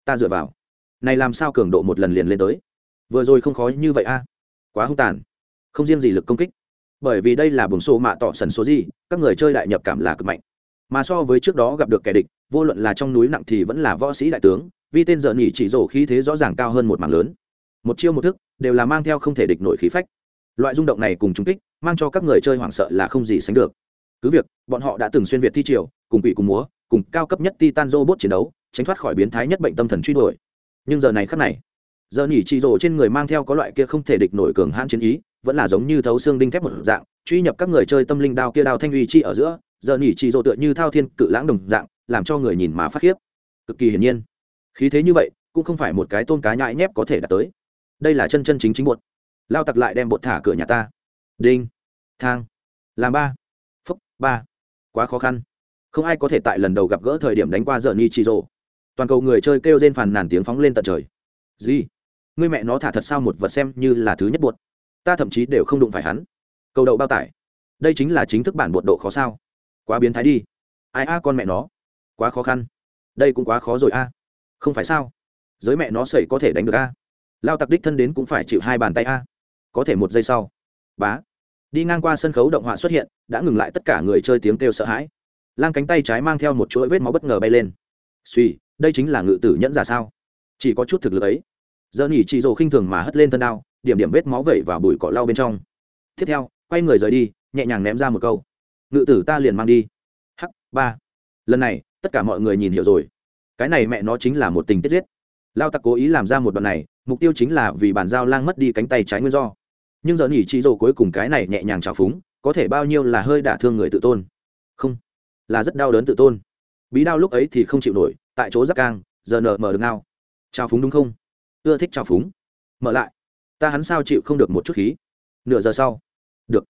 Ta dựa vào. Này làm sao cường độ một lần liền lên tới? Vừa rồi không khó như vậy a. Quá hung tàn. Không riêng gì lực công kích bởi vì đây là bùng sổ mạ tỏ sần số gì, các người chơi đại nhập cảm là cực mạnh. Mà so với trước đó gặp được kẻ địch, vô luận là trong núi nặng thì vẫn là võ sĩ đại tướng, vì tên giờ nhỉ chỉ rổ khí thế rõ ràng cao hơn một mảng lớn. Một chiêu một thức, đều là mang theo không thể địch nổi khí phách. Loại rung động này cùng trung kích, mang cho các người chơi hoảng sợ là không gì sánh được. Cứ việc, bọn họ đã từng xuyên việt thi triều, cùng bị cùng múa, cùng cao cấp nhất titan robot chiến đấu, tránh thoát khỏi biến thái nhất bệnh tâm thần truy đuổi. Nhưng giờ này khắc này, giờ nhỉ chỉ rổ trên người mang theo có loại kia không thể địch nổi cường hãn chiến ý vẫn là giống như thấu xương đinh thép một dạng, truy nhập các người chơi tâm linh đao kia đao thanh uy chi ở giữa, giờ nhỉ chỉ rổ tựa như thao thiên cự lãng đồng dạng, làm cho người nhìn mà phát khiếp. Cực kỳ hiển nhiên. Khí thế như vậy, cũng không phải một cái tôn cá nhãi nhép có thể đạt tới. Đây là chân chân chính chính bột. Lao tặc lại đem bột thả cửa nhà ta. Đinh. Thang. Làm ba. Phúc. Ba. Quá khó khăn. Không ai có thể tại lần đầu gặp gỡ thời điểm đánh qua giờ ni chi rồ toàn cầu người chơi kêu rên phàn nàn tiếng phóng lên tận trời. Gì? Người mẹ nó thả thật sao một vật xem như là thứ nhất bột ta thậm chí đều không đụng phải hắn. Cầu đậu bao tải. Đây chính là chính thức bản bột độ khó sao? Quá biến thái đi. Ai a, con mẹ nó. Quá khó khăn. Đây cũng quá khó rồi a. Không phải sao? Giới mẹ nó sẩy có thể đánh được a. Lao tặc đích thân đến cũng phải chịu hai bàn tay a. Có thể một giây sau. Bá. Đi ngang qua sân khấu động họa xuất hiện, đã ngừng lại tất cả người chơi tiếng kêu sợ hãi. Lan cánh tay trái mang theo một chuỗi vết máu bất ngờ bay lên. Suy đây chính là ngự tử nhẫn giả sao? Chỉ có chút thực lực ấy. Giờ nhỉ chị rồ khinh thường mà hất lên thân đao điểm điểm vết máu vẩy vào bụi cỏ lau bên trong. Tiếp theo, quay người rời đi, nhẹ nhàng ném ra một câu. Ngự tử ta liền mang đi. Hắc, ba. Lần này, tất cả mọi người nhìn hiểu rồi. Cái này mẹ nó chính là một tình tiết giết. Lao tặc cố ý làm ra một đoạn này, mục tiêu chính là vì bàn giao lang mất đi cánh tay trái nguyên do. Nhưng giờ nhỉ chị rồ cuối cùng cái này nhẹ nhàng trào phúng, có thể bao nhiêu là hơi đả thương người tự tôn? Không. Là rất đau đớn tự tôn. Bí đau lúc ấy thì không chịu nổi, tại chỗ giáp cang giờ nở mở được ngao. Trào phúng đúng không? Ưa thích trào phúng. Mở lại ta hắn sao chịu không được một chút khí? Nửa giờ sau. Được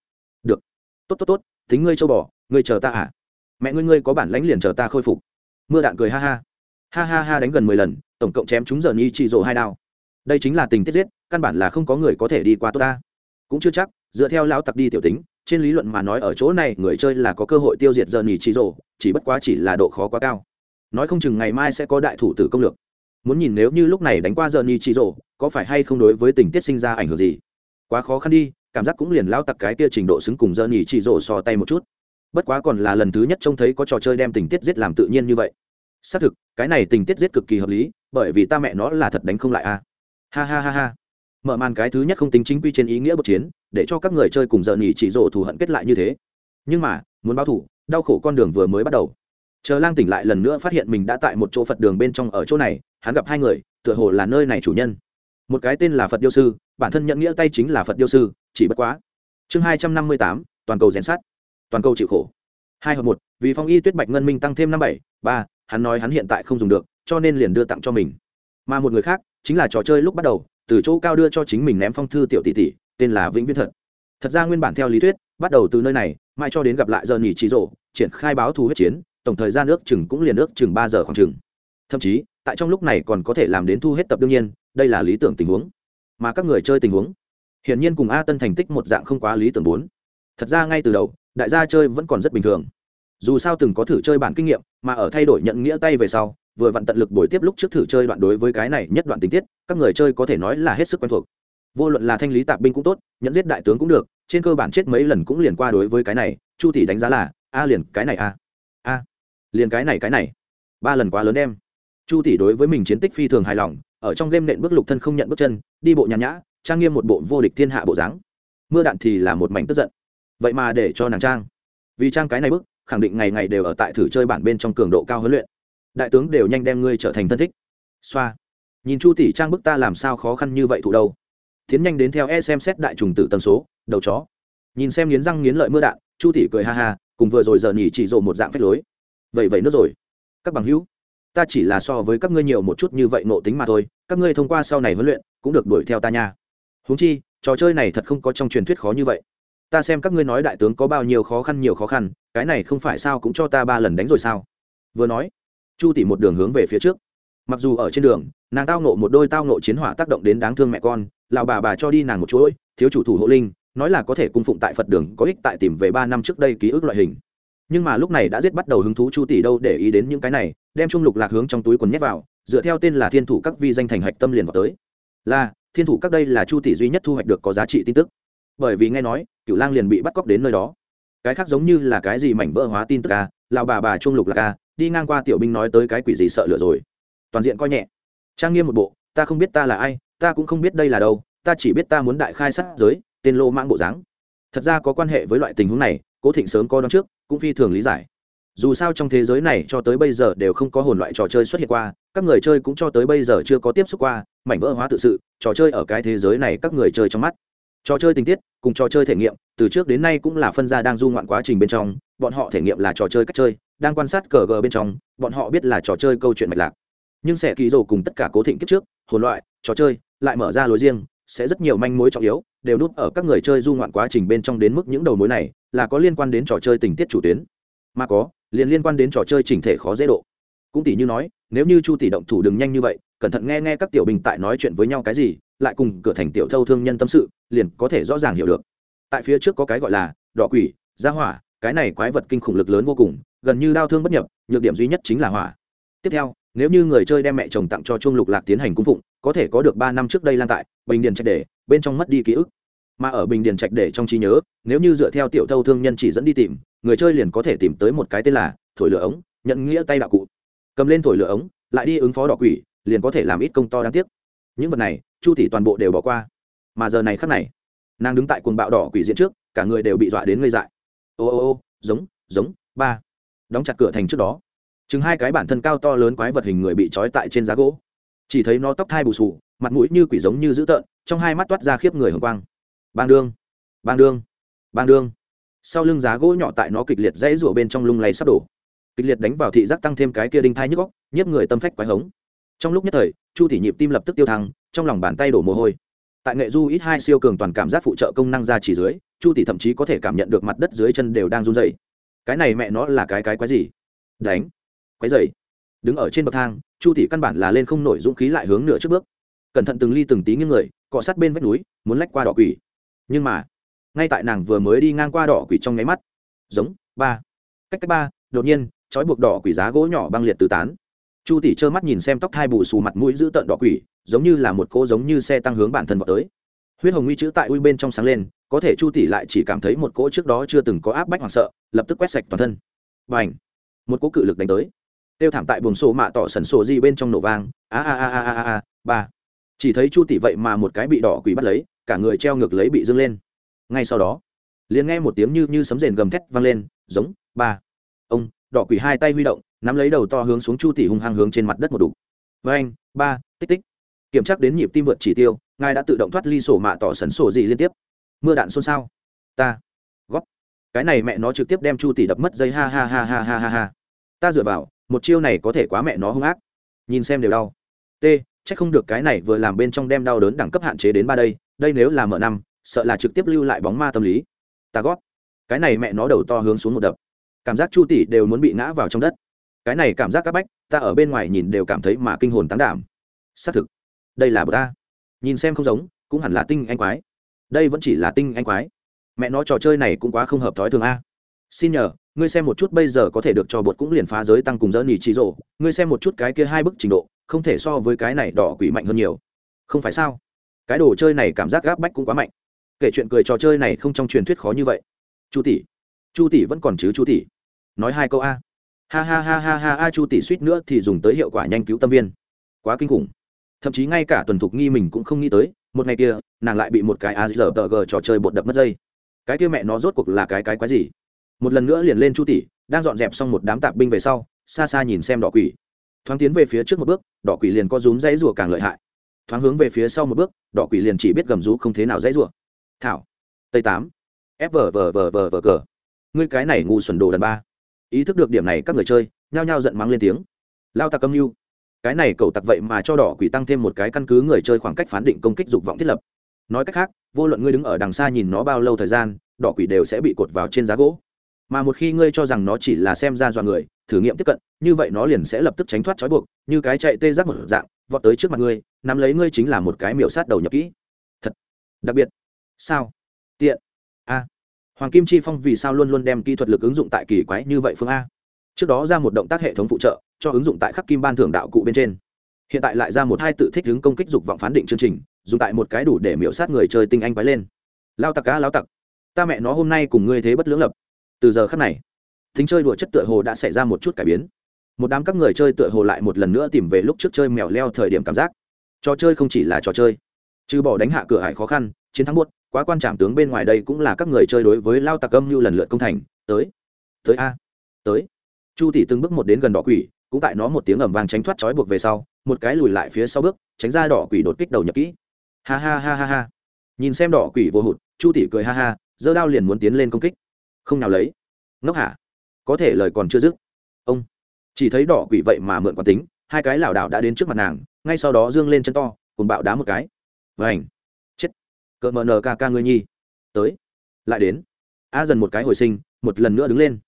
được. Tốt tốt tốt tính ngươi châu bò, ngươi chờ ta à? Mẹ ngươi ngươi có bản lãnh liền chờ ta khôi phục. Mưa đạn cười ha ha. Ha ha ha đánh gần mười lần, tổng cộng chém chúng giờ ni chỉ rồ hai đao. Đây chính là tình tiết giết, căn bản là không có người có thể đi qua tốt ta. Cũng chưa chắc, dựa theo lão tặc đi tiểu tính, trên lý luận mà nói ở chỗ này người chơi là có cơ hội tiêu diệt giờ nhì chỉ rồ chỉ bất quá chỉ là độ khó quá cao. Nói không chừng ngày mai sẽ có đại thủ tử công lược muốn nhìn nếu như lúc này đánh qua giờ ni chỉ rộ, có phải hay không đối với tình tiết sinh ra ảnh hưởng gì? Quá khó khăn đi cảm giác cũng liền lao tặc cái kia trình độ xứng cùng giờ ni chỉ rộ so tay một chút. Bất quá còn là lần thứ nhất trông thấy có trò chơi đem tình tiết giết làm tự nhiên như vậy. Xác thực cái này tình tiết giết cực kỳ hợp lý bởi vì ta mẹ nó là thật đánh không lại a. Ha ha ha ha. Mở màn cái thứ nhất không tính chính quy trên ý nghĩa một chiến để cho các người chơi cùng giờ nghỉ chỉ rộ thù hận kết lại như thế. Nhưng mà muốn báo thủ đau khổ con đường vừa mới bắt đầu chờ lang tỉnh lại lần nữa phát hiện mình đã tại một chỗ phật đường bên trong ở chỗ này, hắn gặp hai người, tựa hồ là nơi này chủ nhân. Một cái tên là phật điêu sư, bản thân nhận nghĩa tay chính là phật điêu sư, chỉ bất quá. Chương hai trăm năm mươi tám, toàn cầu rèn sát toàn cầu chịu khổ. Hai hợp một, vì phong y tuyết bạch ngân minh tăng thêm năm bảy, ba, hắn nói hắn hiện tại không dùng được, cho nên liền đưa tặng cho mình. Mà một người khác, chính là trò chơi lúc bắt đầu, từ chỗ cao đưa cho chính mình ném phong thư tiểu tỷ tỷ, tên là vĩnh viễn thật. Thật ra nguyên bản theo lý thuyết, bắt đầu từ nơi này mai cho đến gặp lại giờ nghỉ trí rộ, triển khai báo thù huyết chiến tổng thời gian ước chừng cũng liền ước chừng ba giờ khoảng chừng. Thậm chí, tại trong lúc này còn có thể làm đến thu hết tập đương nhiên, đây là lý tưởng tình huống. Mà các người chơi tình huống, hiển nhiên cùng a tân thành tích một dạng không quá lý tưởng bốn. Thật ra ngay từ đầu, đại gia chơi vẫn còn rất bình thường. Dù sao từng có thử chơi bản kinh nghiệm, mà ở thay đổi nhận nghĩa tay về sau, vừa vặn tận lực bồi tiếp lúc trước thử chơi đoạn đối với cái này nhất đoạn tình tiết, các người chơi có thể nói là hết sức quen thuộc. Vô luận là thanh lý tạp binh cũng tốt, nhận giết đại tướng cũng được, trên cơ bản chết mấy lần cũng liền qua đối với cái này, chu tỷ đánh giá là, a liền cái này a liền cái này cái này. Ba lần quá lớn em chu tỷ đối với mình chiến tích phi thường hài lòng, ở trong game nện bước lục thân không nhận bước chân, đi bộ nhàn nhã, trang nghiêm một bộ vô địch thiên hạ bộ dáng. Mưa đạn thì là một mảnh tức giận. Vậy mà để cho nàng trang. Vì trang cái này bức, khẳng định ngày ngày đều ở tại thử chơi bản bên trong cường độ cao huấn luyện. Đại tướng đều nhanh đem ngươi trở thành thân thích. Xoa. Nhìn chu tỷ trang bức ta làm sao khó khăn như vậy thủ đâu. Tiến nhanh đến theo e xem xét đại trùng tử tần số, đầu chó. Nhìn xem nghiến răng nghiến lợi mưa đạn, chu tỷ cười ha ha, cùng vừa rồi giờ nhỉ chỉ rộ một dạng phép lối vậy vậy nữa rồi. Các bằng hữu, ta chỉ là so với các ngươi nhiều một chút như vậy nộ tính mà thôi, các ngươi thông qua sau này huấn luyện cũng được đuổi theo ta nha. Huống chi, trò chơi này thật không có trong truyền thuyết khó như vậy. Ta xem các ngươi nói đại tướng có bao nhiêu khó khăn nhiều khó khăn, cái này không phải sao cũng cho ta ba lần đánh rồi sao? Vừa nói, chu tỷ một đường hướng về phía trước. Mặc dù ở trên đường, nàng tao nộ một đôi tao nộ chiến hỏa tác động đến đáng thương mẹ con lào bà bà cho đi nàng một chuỗi, thiếu chủ thủ hộ linh, nói là có thể cung phụng tại phật đường, có ích tại tìm về ba năm trước đây ký ức loại hình nhưng mà lúc này đã giết bắt đầu hứng thú chu tỷ đâu để ý đến những cái này, đem trung lục lạc hướng trong túi quần nhét vào, dựa theo tên là thiên thủ các vi danh thành hạch tâm liền vào tới. Là, thiên thủ các đây là chu tỷ duy nhất thu hoạch được có giá trị tin tức. Bởi vì nghe nói cựu lang liền bị bắt cóc đến nơi đó. Cái khác giống như là cái gì mảnh vỡ hóa tin tức à lào bà bà trung lục lạc à đi ngang qua tiểu binh nói tới cái quỷ gì sợ lửa rồi. Toàn diện coi nhẹ. Trang nghiêm một bộ, ta không biết ta là ai, ta cũng không biết đây là đâu, ta chỉ biết ta muốn đại khai sát giới, tên lô mãng bộ dáng. Thật ra có quan hệ với loại tình huống này, cố thịnh sớm có đón trước cũng phi thường lý giải. Dù sao trong thế giới này cho tới bây giờ đều không có hồn loại trò chơi xuất hiện qua, các người chơi cũng cho tới bây giờ chưa có tiếp xúc qua, mảnh vỡ hóa tự sự, trò chơi ở cái thế giới này các người chơi trong mắt. Trò chơi tình tiết, cùng trò chơi thể nghiệm, từ trước đến nay cũng là phân ra đang du ngoạn quá trình bên trong, bọn họ thể nghiệm là trò chơi cách chơi, đang quan sát cờ gờ bên trong, bọn họ biết là trò chơi câu chuyện mạch lạc. Nhưng sẽ ký rồ cùng tất cả cố thịnh kiếp trước, hồn loại, trò chơi, lại mở ra lối riêng, sẽ rất nhiều manh mối trọng yếu đều núp ở các người chơi du ngoạn quá trình bên trong đến mức những đầu mối này là có liên quan đến trò chơi tình tiết chủ tuyến. Mà có, liền liên quan đến trò chơi chỉnh thể khó dễ độ. Cũng tỷ như nói, nếu như chu tỷ động thủ đừng nhanh như vậy, cẩn thận nghe nghe các tiểu bình tại nói chuyện với nhau cái gì, lại cùng cửa thành tiểu thâu thương nhân tâm sự, liền có thể rõ ràng hiểu được. Tại phía trước có cái gọi là đỏ quỷ gia hỏa, cái này quái vật kinh khủng lực lớn vô cùng, gần như đau thương bất nhập, nhược điểm duy nhất chính là hỏa. Tiếp theo, nếu như người chơi đem mẹ chồng tặng cho chuông lục lạc tiến hành cung phụng có thể có được ba năm trước đây lan tại, bình điền trạch để, bên trong mất đi ký ức. Mà ở bình điền trạch để trong trí nhớ, nếu như dựa theo tiểu thâu thương nhân chỉ dẫn đi tìm, người chơi liền có thể tìm tới một cái tên là thổi lửa ống, nhận nghĩa tay đạo cụ. Cầm lên thổi lửa ống, lại đi ứng phó đỏ quỷ, liền có thể làm ít công to đáng tiếc. Những vật này, chu tỷ toàn bộ đều bỏ qua. Mà giờ này khắc này, nàng đứng tại cuồng bạo đỏ quỷ diện trước, cả người đều bị dọa đến ngây dại. Ô ô ô, giống giống, ba. Đóng chặt cửa thành trước đó. Chừng hai cái bản thân cao to lớn quái vật hình người bị trói tại trên giá gỗ chỉ thấy nó tóc thai bù sù mặt mũi như quỷ giống như dữ tợn, trong hai mắt toát ra khiếp người hồng quang. Bang đương bang đương bang đương. Sau lưng giá gỗ nhỏ tại nó kịch liệt dãy rủa bên trong lung lay sắp đổ. Kịch liệt đánh vào thị giác tăng thêm cái kia đinh thai nhức góc nhiếp người tâm phách quái hống. Trong lúc nhất thời, chu thị nhịp tim lập tức tiêu thăng, trong lòng bàn tay đổ mồ hôi. Tại nghệ du ít hai siêu cường toàn cảm giác phụ trợ công năng ra chỉ dưới, chu thị thậm chí có thể cảm nhận được mặt đất dưới chân đều đang run dày cái này mẹ nó là cái cái quái gì? Đánh, quái dày đứng ở trên bậc thang, chu Thị căn bản là lên không nổi dũng khí lại hướng nửa trước bước. Cẩn thận từng ly từng tí những người, cọ sát bên vách núi, muốn lách qua đỏ quỷ. Nhưng mà, ngay tại nàng vừa mới đi ngang qua đỏ quỷ trong nháy mắt, giống, ba, cách cách ba, đột nhiên, trói buộc đỏ quỷ giá gỗ nhỏ băng liệt tứ tán. Chu tỷ trơ mắt nhìn xem tóc hai bù xù mặt mũi giữ tợn đỏ quỷ, giống như là một cô giống như xe tăng hướng bản thân vào tới. Huyết hồng nguy chữ tại ui bên trong sáng lên, có thể chu tỷ lại chỉ cảm thấy một cỗ trước đó chưa từng có áp bách hoảng sợ, lập tức quét sạch toàn thân. Và ảnh một cỗ cự lực đánh tới tiêu thảm tại buồng sổ mạ tỏ sần sổ gì bên trong nổ vang. A a a a a a, ba. Chỉ thấy chu tỷ vậy mà một cái bị đỏ quỷ bắt lấy, cả người treo ngược lấy bị dâng lên. Ngay sau đó, liền nghe một tiếng như như sấm rền gầm thét vang lên, giống, ba. Ông, đỏ quỷ hai tay huy động, nắm lấy đầu to hướng xuống chu tỷ hung hăng hướng trên mặt đất một đục. Với anh ba, tích tích. Kiểm tra đến nhịp tim vượt chỉ tiêu, ngài đã tự động thoát ly sổ mạ tỏ sần sổ gì liên tiếp. Mưa đạn xôn xao. Ta. Góp. Cái này mẹ nó trực tiếp đem chu tỷ đập mất dây, ha ha ha ha ha ha ha. Ta dựa vào một chiêu này có thể quá mẹ nó hung ác. Nhìn xem đều đau. T, chắc không được cái này vừa làm bên trong đem đau đớn đẳng cấp hạn chế đến ba đây đây nếu là mở năm, sợ là trực tiếp lưu lại bóng ma tâm lý. Ta gót. Cái này mẹ nó đầu to hướng xuống một đập. Cảm giác chu tỷ đều muốn bị ngã vào trong đất. Cái này cảm giác các bách, ta ở bên ngoài nhìn đều cảm thấy mà kinh hồn tán đảm. Xác thực. Đây là bờ ta. Nhìn xem không giống, cũng hẳn là tinh anh quái. Đây vẫn chỉ là tinh anh quái. Mẹ nó trò chơi này cũng quá không hợp thói thường a. Xin nhờ ngươi xem một chút bây giờ có thể được cho bột cũng liền phá giới tăng cùng dỡ nỉ trí rộ ngươi xem một chút cái kia hai bức trình độ, không thể so với cái này đỏ quỷ mạnh hơn nhiều. Không phải sao? Cái đồ chơi này cảm giác gáp bách cũng quá mạnh. Kể chuyện cười trò chơi này không trong truyền thuyết khó như vậy. Chu tỷ. Chu tỷ vẫn còn chứ chu tỷ. Nói hai câu a. Ha ha ha ha ha, a chu tỷ suýt nữa thì dùng tới hiệu quả nhanh cứu tâm viên. Quá kinh khủng. Thậm chí ngay cả tuần thục nghi mình cũng không nghĩ tới, một ngày kia, nàng lại bị một cái a giờ tờ g trò chơi bột đập mất dây. Cái kia mẹ nó rốt cuộc là cái cái quái gì? Một lần nữa liền lên chu tỷ, đang dọn dẹp xong một đám tạp binh về sau, xa xa nhìn xem đỏ quỷ. Thoáng tiến về phía trước một bước, đỏ quỷ liền có rúm dãy rùa càng lợi hại. Thoáng hướng về phía sau một bước, đỏ quỷ liền chỉ biết gầm rú không thế nào dãy rùa. Thảo, tây tám, f vờ vờ vờ vờ vờ cờ ngươi cái này ngu xuẩn đồ đàn ba. Ý thức được điểm này các người chơi, nhao nhao giận mắng lên tiếng. Lao tặc âm mưu. Cái này cầu tặc vậy mà cho đỏ quỷ tăng thêm một cái căn cứ người chơi khoảng cách phán định công kích dục vọng thiết lập. Nói cách khác, vô luận ngươi đứng ở đằng xa nhìn nó bao lâu thời gian, đỏ quỷ đều sẽ bị cột vào trên giá gỗ mà một khi ngươi cho rằng nó chỉ là xem ra dọa người, thử nghiệm tiếp cận, như vậy nó liền sẽ lập tức tránh thoát trói buộc, như cái chạy tê giác một dạng, vọt tới trước mặt ngươi, nắm lấy ngươi chính là một cái miểu sát đầu nhập kỹ. Thật. Đặc biệt. Sao? Tiện. A. Hoàng kim chi phong vì sao luôn luôn đem kỹ thuật lực ứng dụng tại kỳ quái như vậy phương a? Trước đó ra một động tác hệ thống phụ trợ, cho ứng dụng tại khắc kim ban thưởng đạo cụ bên trên. Hiện tại lại ra một hai tự thích ứng công kích dục vọng phán định chương trình, dùng tại một cái đủ để miểu sát người chơi tinh anh quái lên. Lao tặc cá lao tặc. Ta mẹ nó hôm nay cùng ngươi thế bất lưỡng lập từ giờ khắc này, thính chơi đùa chất tựa hồ đã xảy ra một chút cải biến. Một đám các người chơi tựa hồ lại một lần nữa tìm về lúc trước chơi mèo leo thời điểm cảm giác. Trò chơi không chỉ là trò chơi, trừ bỏ đánh hạ cửa hải khó khăn, chiến thắng buốt, quá quan trọng tướng bên ngoài đây cũng là các người chơi đối với lao tặc âm như lần lượt công thành. Tới tới a, tới. Chu tỷ từng bước một đến gần đỏ quỷ, cũng tại nó một tiếng ẩm vàng tránh thoát trói buộc về sau, một cái lùi lại phía sau bước, tránh ra đỏ quỷ đột kích đầu nhập kỹ. Ha ha ha ha ha. Nhìn xem đỏ quỷ vô hụt, chu tỷ cười ha ha, giơ đao liền muốn tiến lên công kích không nào lấy. Ngốc hả? Có thể lời còn chưa dứt. Ông chỉ thấy đỏ quỷ vậy mà mượn quán tính, hai cái lảo đảo đã đến trước mặt nàng, ngay sau đó dương lên chân to cùng bạo đá một cái. Vảnh chết. Cỡ mờ nờ ca ca ngươi nhi. Tới. Lại đến. A dần một cái hồi sinh, một lần nữa đứng lên.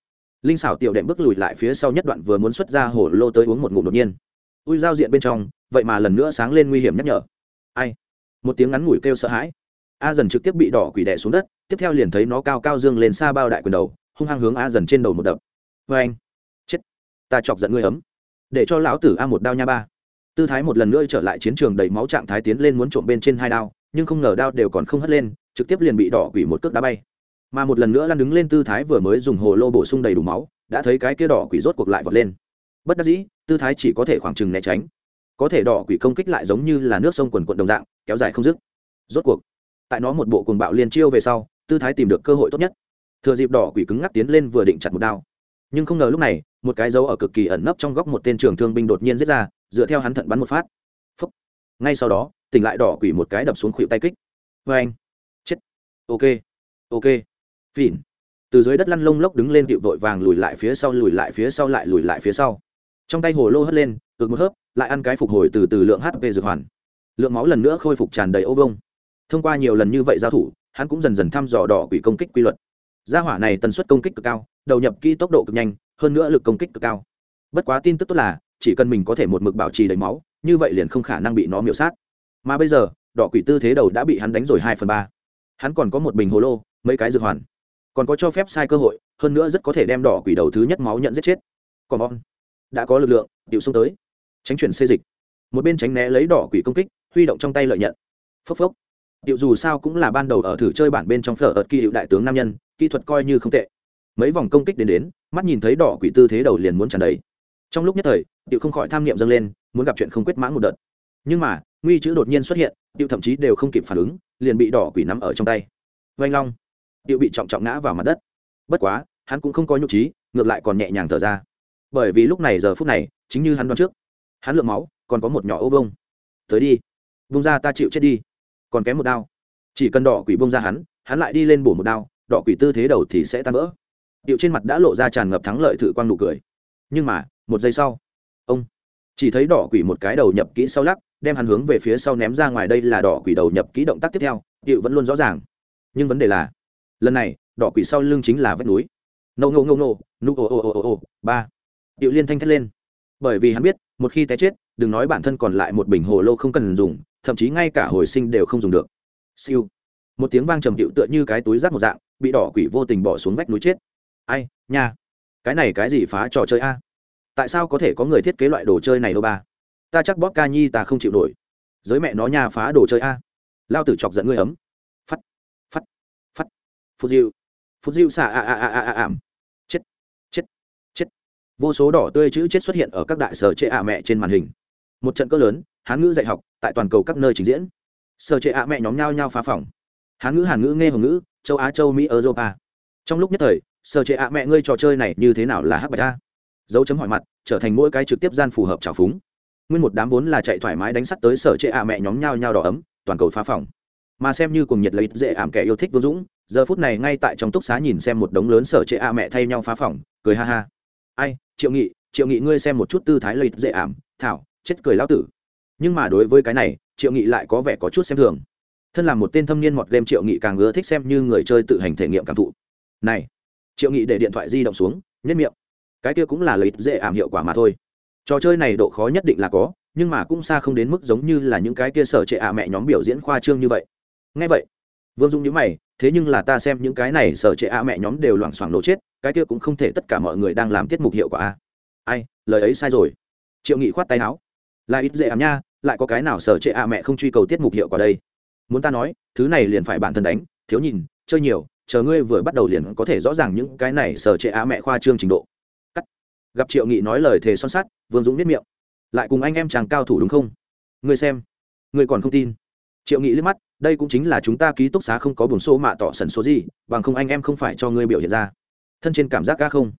Linh xảo tiểu đệm bước lùi lại phía sau nhất đoạn vừa muốn xuất ra hổ lô tới uống một ngụm đột nhiên. Ui giao diện bên trong, vậy mà lần nữa sáng lên nguy hiểm nhắc nhở. Ai? Một tiếng ngắn ngủi kêu sợ hãi. A dần trực tiếp bị đỏ quỷ đẻ xuống đất tiếp theo liền thấy nó cao cao dương lên xa bao đại quyền đầu, hung hăng hướng a dần trên đầu một đập. Vê anh, chết, ta chọc giận ngươi ấm. Để cho lão tử a một đao nha ba. Tư thái một lần nữa trở lại chiến trường đầy máu trạng thái tiến lên muốn trộm bên trên hai đao, nhưng không ngờ đao đều còn không hất lên, trực tiếp liền bị đỏ quỷ một cước đá bay. Mà một lần nữa lăn đứng lên tư thái vừa mới dùng hồ lô bổ sung đầy đủ máu, đã thấy cái kia đỏ quỷ rốt cuộc lại vọt lên. Bất đắc dĩ, tư thái chỉ có thể khoảng chừng né tránh. Có thể đỏ quỷ công kích lại giống như là nước sông quần quận đồng dạng, kéo dài không dứt. Rốt cuộc, tại nó một bộ cuồng bạo liên chiêu về sau tư thái tìm được cơ hội tốt nhất. Thừa dịp đỏ quỷ cứng ngắc tiến lên vừa định chặt một đao. Nhưng không ngờ lúc này, một cái dấu ở cực kỳ ẩn nấp trong góc một tên trường thương binh đột nhiên giết ra, dựa theo hắn thận bắn một phát. Phúc. ngay sau đó, tỉnh lại đỏ quỷ một cái đập xuống khuỷu tay kích. Vê anh. Chết. Ok. Ok. Phìn từ dưới đất lăn lông lốc đứng lên tiệu vội vàng lùi lại phía sau, lùi lại phía sau, lại lùi lại phía sau. Trong tay hồ lô hất lên, ực một hớp, lại ăn cái phục hồi từ từ lượng hp dược hoàn. Lượng máu lần nữa khôi phục tràn đầy ô vông thông qua nhiều lần như vậy giao thủ hắn cũng dần dần thăm dò đỏ quỷ công kích quy luật. Gia hỏa này tần suất công kích cực cao, đầu nhập kỹ tốc độ cực nhanh, hơn nữa lực công kích cực cao. Bất quá tin tức tốt là, chỉ cần mình có thể một mực bảo trì đầy máu, như vậy liền không khả năng bị nó miểu sát. Mà bây giờ, đỏ quỷ tư thế đầu đã bị hắn đánh rồi hai phần ba. Hắn còn có một bình hồ lô, mấy cái dược hoàn. Còn có cho phép sai cơ hội, hơn nữa rất có thể đem đỏ quỷ đầu thứ nhất máu nhận giết chết. Còn bon đã có lực lượng điệu xông tới. Tránh chuyển xê dịch. Một bên tránh né lấy đỏ quỷ công kích, huy động trong tay lợi nhận. Phốc phốc điệu dù sao cũng là ban đầu ở thử chơi bản bên trong phở ợt kỳ hiệu đại tướng nam nhân, kỹ thuật coi như không tệ. Mấy vòng công kích đến đến, mắt nhìn thấy đỏ quỷ tư thế đầu liền muốn tràn đầy. Trong lúc nhất thời điệu không khỏi tham niệm dâng lên, muốn gặp chuyện không quyết mãn một đợt. Nhưng mà, nguy chữ đột nhiên xuất hiện điệu thậm chí đều không kịp phản ứng, liền bị đỏ quỷ nắm ở trong tay. Vanh long. Điệu bị trọng trọng ngã vào mặt đất. Bất quá, hắn cũng không có nhục trí, ngược lại còn nhẹ nhàng thở ra. Bởi vì lúc này giờ phút này, chính như hắn đoán trước. Hắn lượng máu, còn có một nhỏ ô vông tới đi. Vung ra ta chịu chết đi còn kém một đao. Chỉ cần đỏ quỷ bông ra hắn hắn lại đi lên bổ một đao, đỏ quỷ tư thế đầu thì sẽ tan vỡ. Điệu trên mặt đã lộ ra tràn ngập thắng lợi thử quang nụ cười. Nhưng mà, một giây sau, ông chỉ thấy đỏ quỷ một cái đầu nhập kỹ sau lắc, đem hắn hướng về phía sau ném ra ngoài. Đây là đỏ quỷ đầu nhập kỹ động tác tiếp theo, điệu vẫn luôn rõ ràng. Nhưng vấn đề là, lần này, đỏ quỷ sau lưng chính là vách núi. Nâu ngâu ngâu nô nô ô ồ ồ ồ ồ ba. Điệu liên thanh thét lên. Bởi vì hắn biết, một khi té chết, đừng nói bản thân còn lại một bình hồ lô không cần dùng thậm chí ngay cả hồi sinh đều không dùng được. Siêu. Một tiếng vang trầm điệu tựa như cái túi rác một dạng, bị đỏ quỷ vô tình bỏ xuống vách núi chết. Ai, nha. Cái này cái gì phá trò chơi a? Tại sao có thể có người thiết kế loại đồ chơi này đâu ba? Ta chắc bóp ca nhi ta không chịu nổi. Giới mẹ nó nhà phá đồ chơi a. Lao tử chọc giận ngươi ấm. Phắt phắt phắt. Phút diệu phút diệu xả a a a a a ảm. Chết chết chết. Vô số đỏ tươi chữ chết xuất hiện ở các đại sở chế ạ mẹ trên màn hình một trận cỡ lớn, hán ngữ dạy học tại toàn cầu các nơi trình diễn. Sở trệ ạ mẹ nhóm nhau nhau phá phòng. Hán ngữ, hàn ngữ, nghe hồng ngữ, châu á, châu mỹ, europa. Trong lúc nhất thời, sở trệ ạ mẹ ngươi trò chơi này như thế nào là hắc bạch a? Dấu chấm hỏi mặt, trở thành mỗi cái trực tiếp gian phù hợp trào phúng. Nguyên một đám vốn là chạy thoải mái đánh sắt tới sở trệ ạ mẹ nhóm nhau nhau đỏ ấm, toàn cầu phá phòng. Mà xem như cùng nhiệt lấy dễ ảm kẻ yêu thích vương dũng, giờ phút này ngay tại trong túc xá nhìn xem một đống lớn sở trệ ạ mẹ thay nhau phá phòng, cười ha ha. Ai, triệu nghị triệu nghị ngươi xem một chút tư thái lấy dễ ảm, thảo chết cười lão tử. Nhưng mà đối với cái này, triệu nghị lại có vẻ có chút xem thường. Thân là một tên thâm niên mọt game, triệu nghị càng ưa thích xem như người chơi tự hành thể nghiệm cảm thụ. Này, triệu nghị để điện thoại di động xuống nhất miệng. Cái kia cũng là lợi ích dễ ảm hiệu quả mà thôi. Trò chơi này độ khó nhất định là có, nhưng mà cũng xa không đến mức giống như là những cái kia sở trệ ạ mẹ nhóm biểu diễn khoa trương như vậy. Ngay vậy, vương dung nhữ mày, thế nhưng là ta xem những cái này sở trệ a mẹ nhóm đều loảng xoảng nổ chết, cái kia cũng không thể tất cả mọi người đang làm tiết mục hiệu quả. Ai, lời ấy sai rồi. Triệu nghị khoát tay áo là ít dễ ảm nha, lại có cái nào sở trệ a mẹ không truy cầu tiết mục hiệu quả đây? Muốn ta nói, thứ này liền phải bản thân đánh, thiếu nhìn, chơi nhiều, chờ ngươi vừa bắt đầu liền có thể rõ ràng những cái này sở trệ a mẹ khoa trương trình độ. Cắt. Gặp triệu nghị nói lời thề son sắt, vương dũng biết miệng. Lại cùng anh em chàng cao thủ đúng không? Ngươi xem. Ngươi còn không tin. Triệu nghị liếc mắt, đây cũng chính là chúng ta ký túc xá không có buồn số mạ tỏ sần số gì, bằng không anh em không phải cho ngươi biểu hiện ra. Thân trên cảm giác ca không?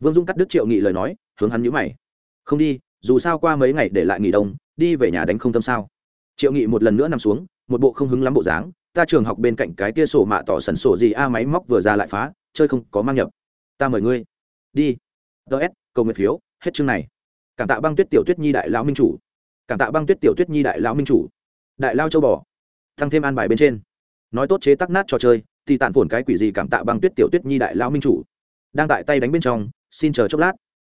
Vương dũng cắt đứt triệu nghị lời nói, hướng hắn nhữ mày. Không đi dù sao qua mấy ngày để lại nghỉ đông, đi về nhà đánh không tâm sao. Triệu nghị một lần nữa nằm xuống, một bộ không hứng lắm bộ dáng, ta trường học bên cạnh cái kia sổ mạ tỏ sần sổ gì a, máy móc vừa ra lại phá, chơi không có mang nhập. Ta mời ngươi. Đi. Ts cầu nguyện phiếu, hết chương này. Cảm tạ băng tuyết tiểu tuyết nhi đại lão minh chủ. Cảm tạ băng tuyết tiểu tuyết nhi đại lão minh chủ. Đại lao châu bò. Thăng thêm an bài bên trên. Nói tốt chế tắc nát trò chơi thì tàn phồn cái quỷ gì cảm tạ băng tuyết tiểu tuyết nhi đại lão minh chủ. Đang tại tay đánh bên trong, xin chờ chốc lát.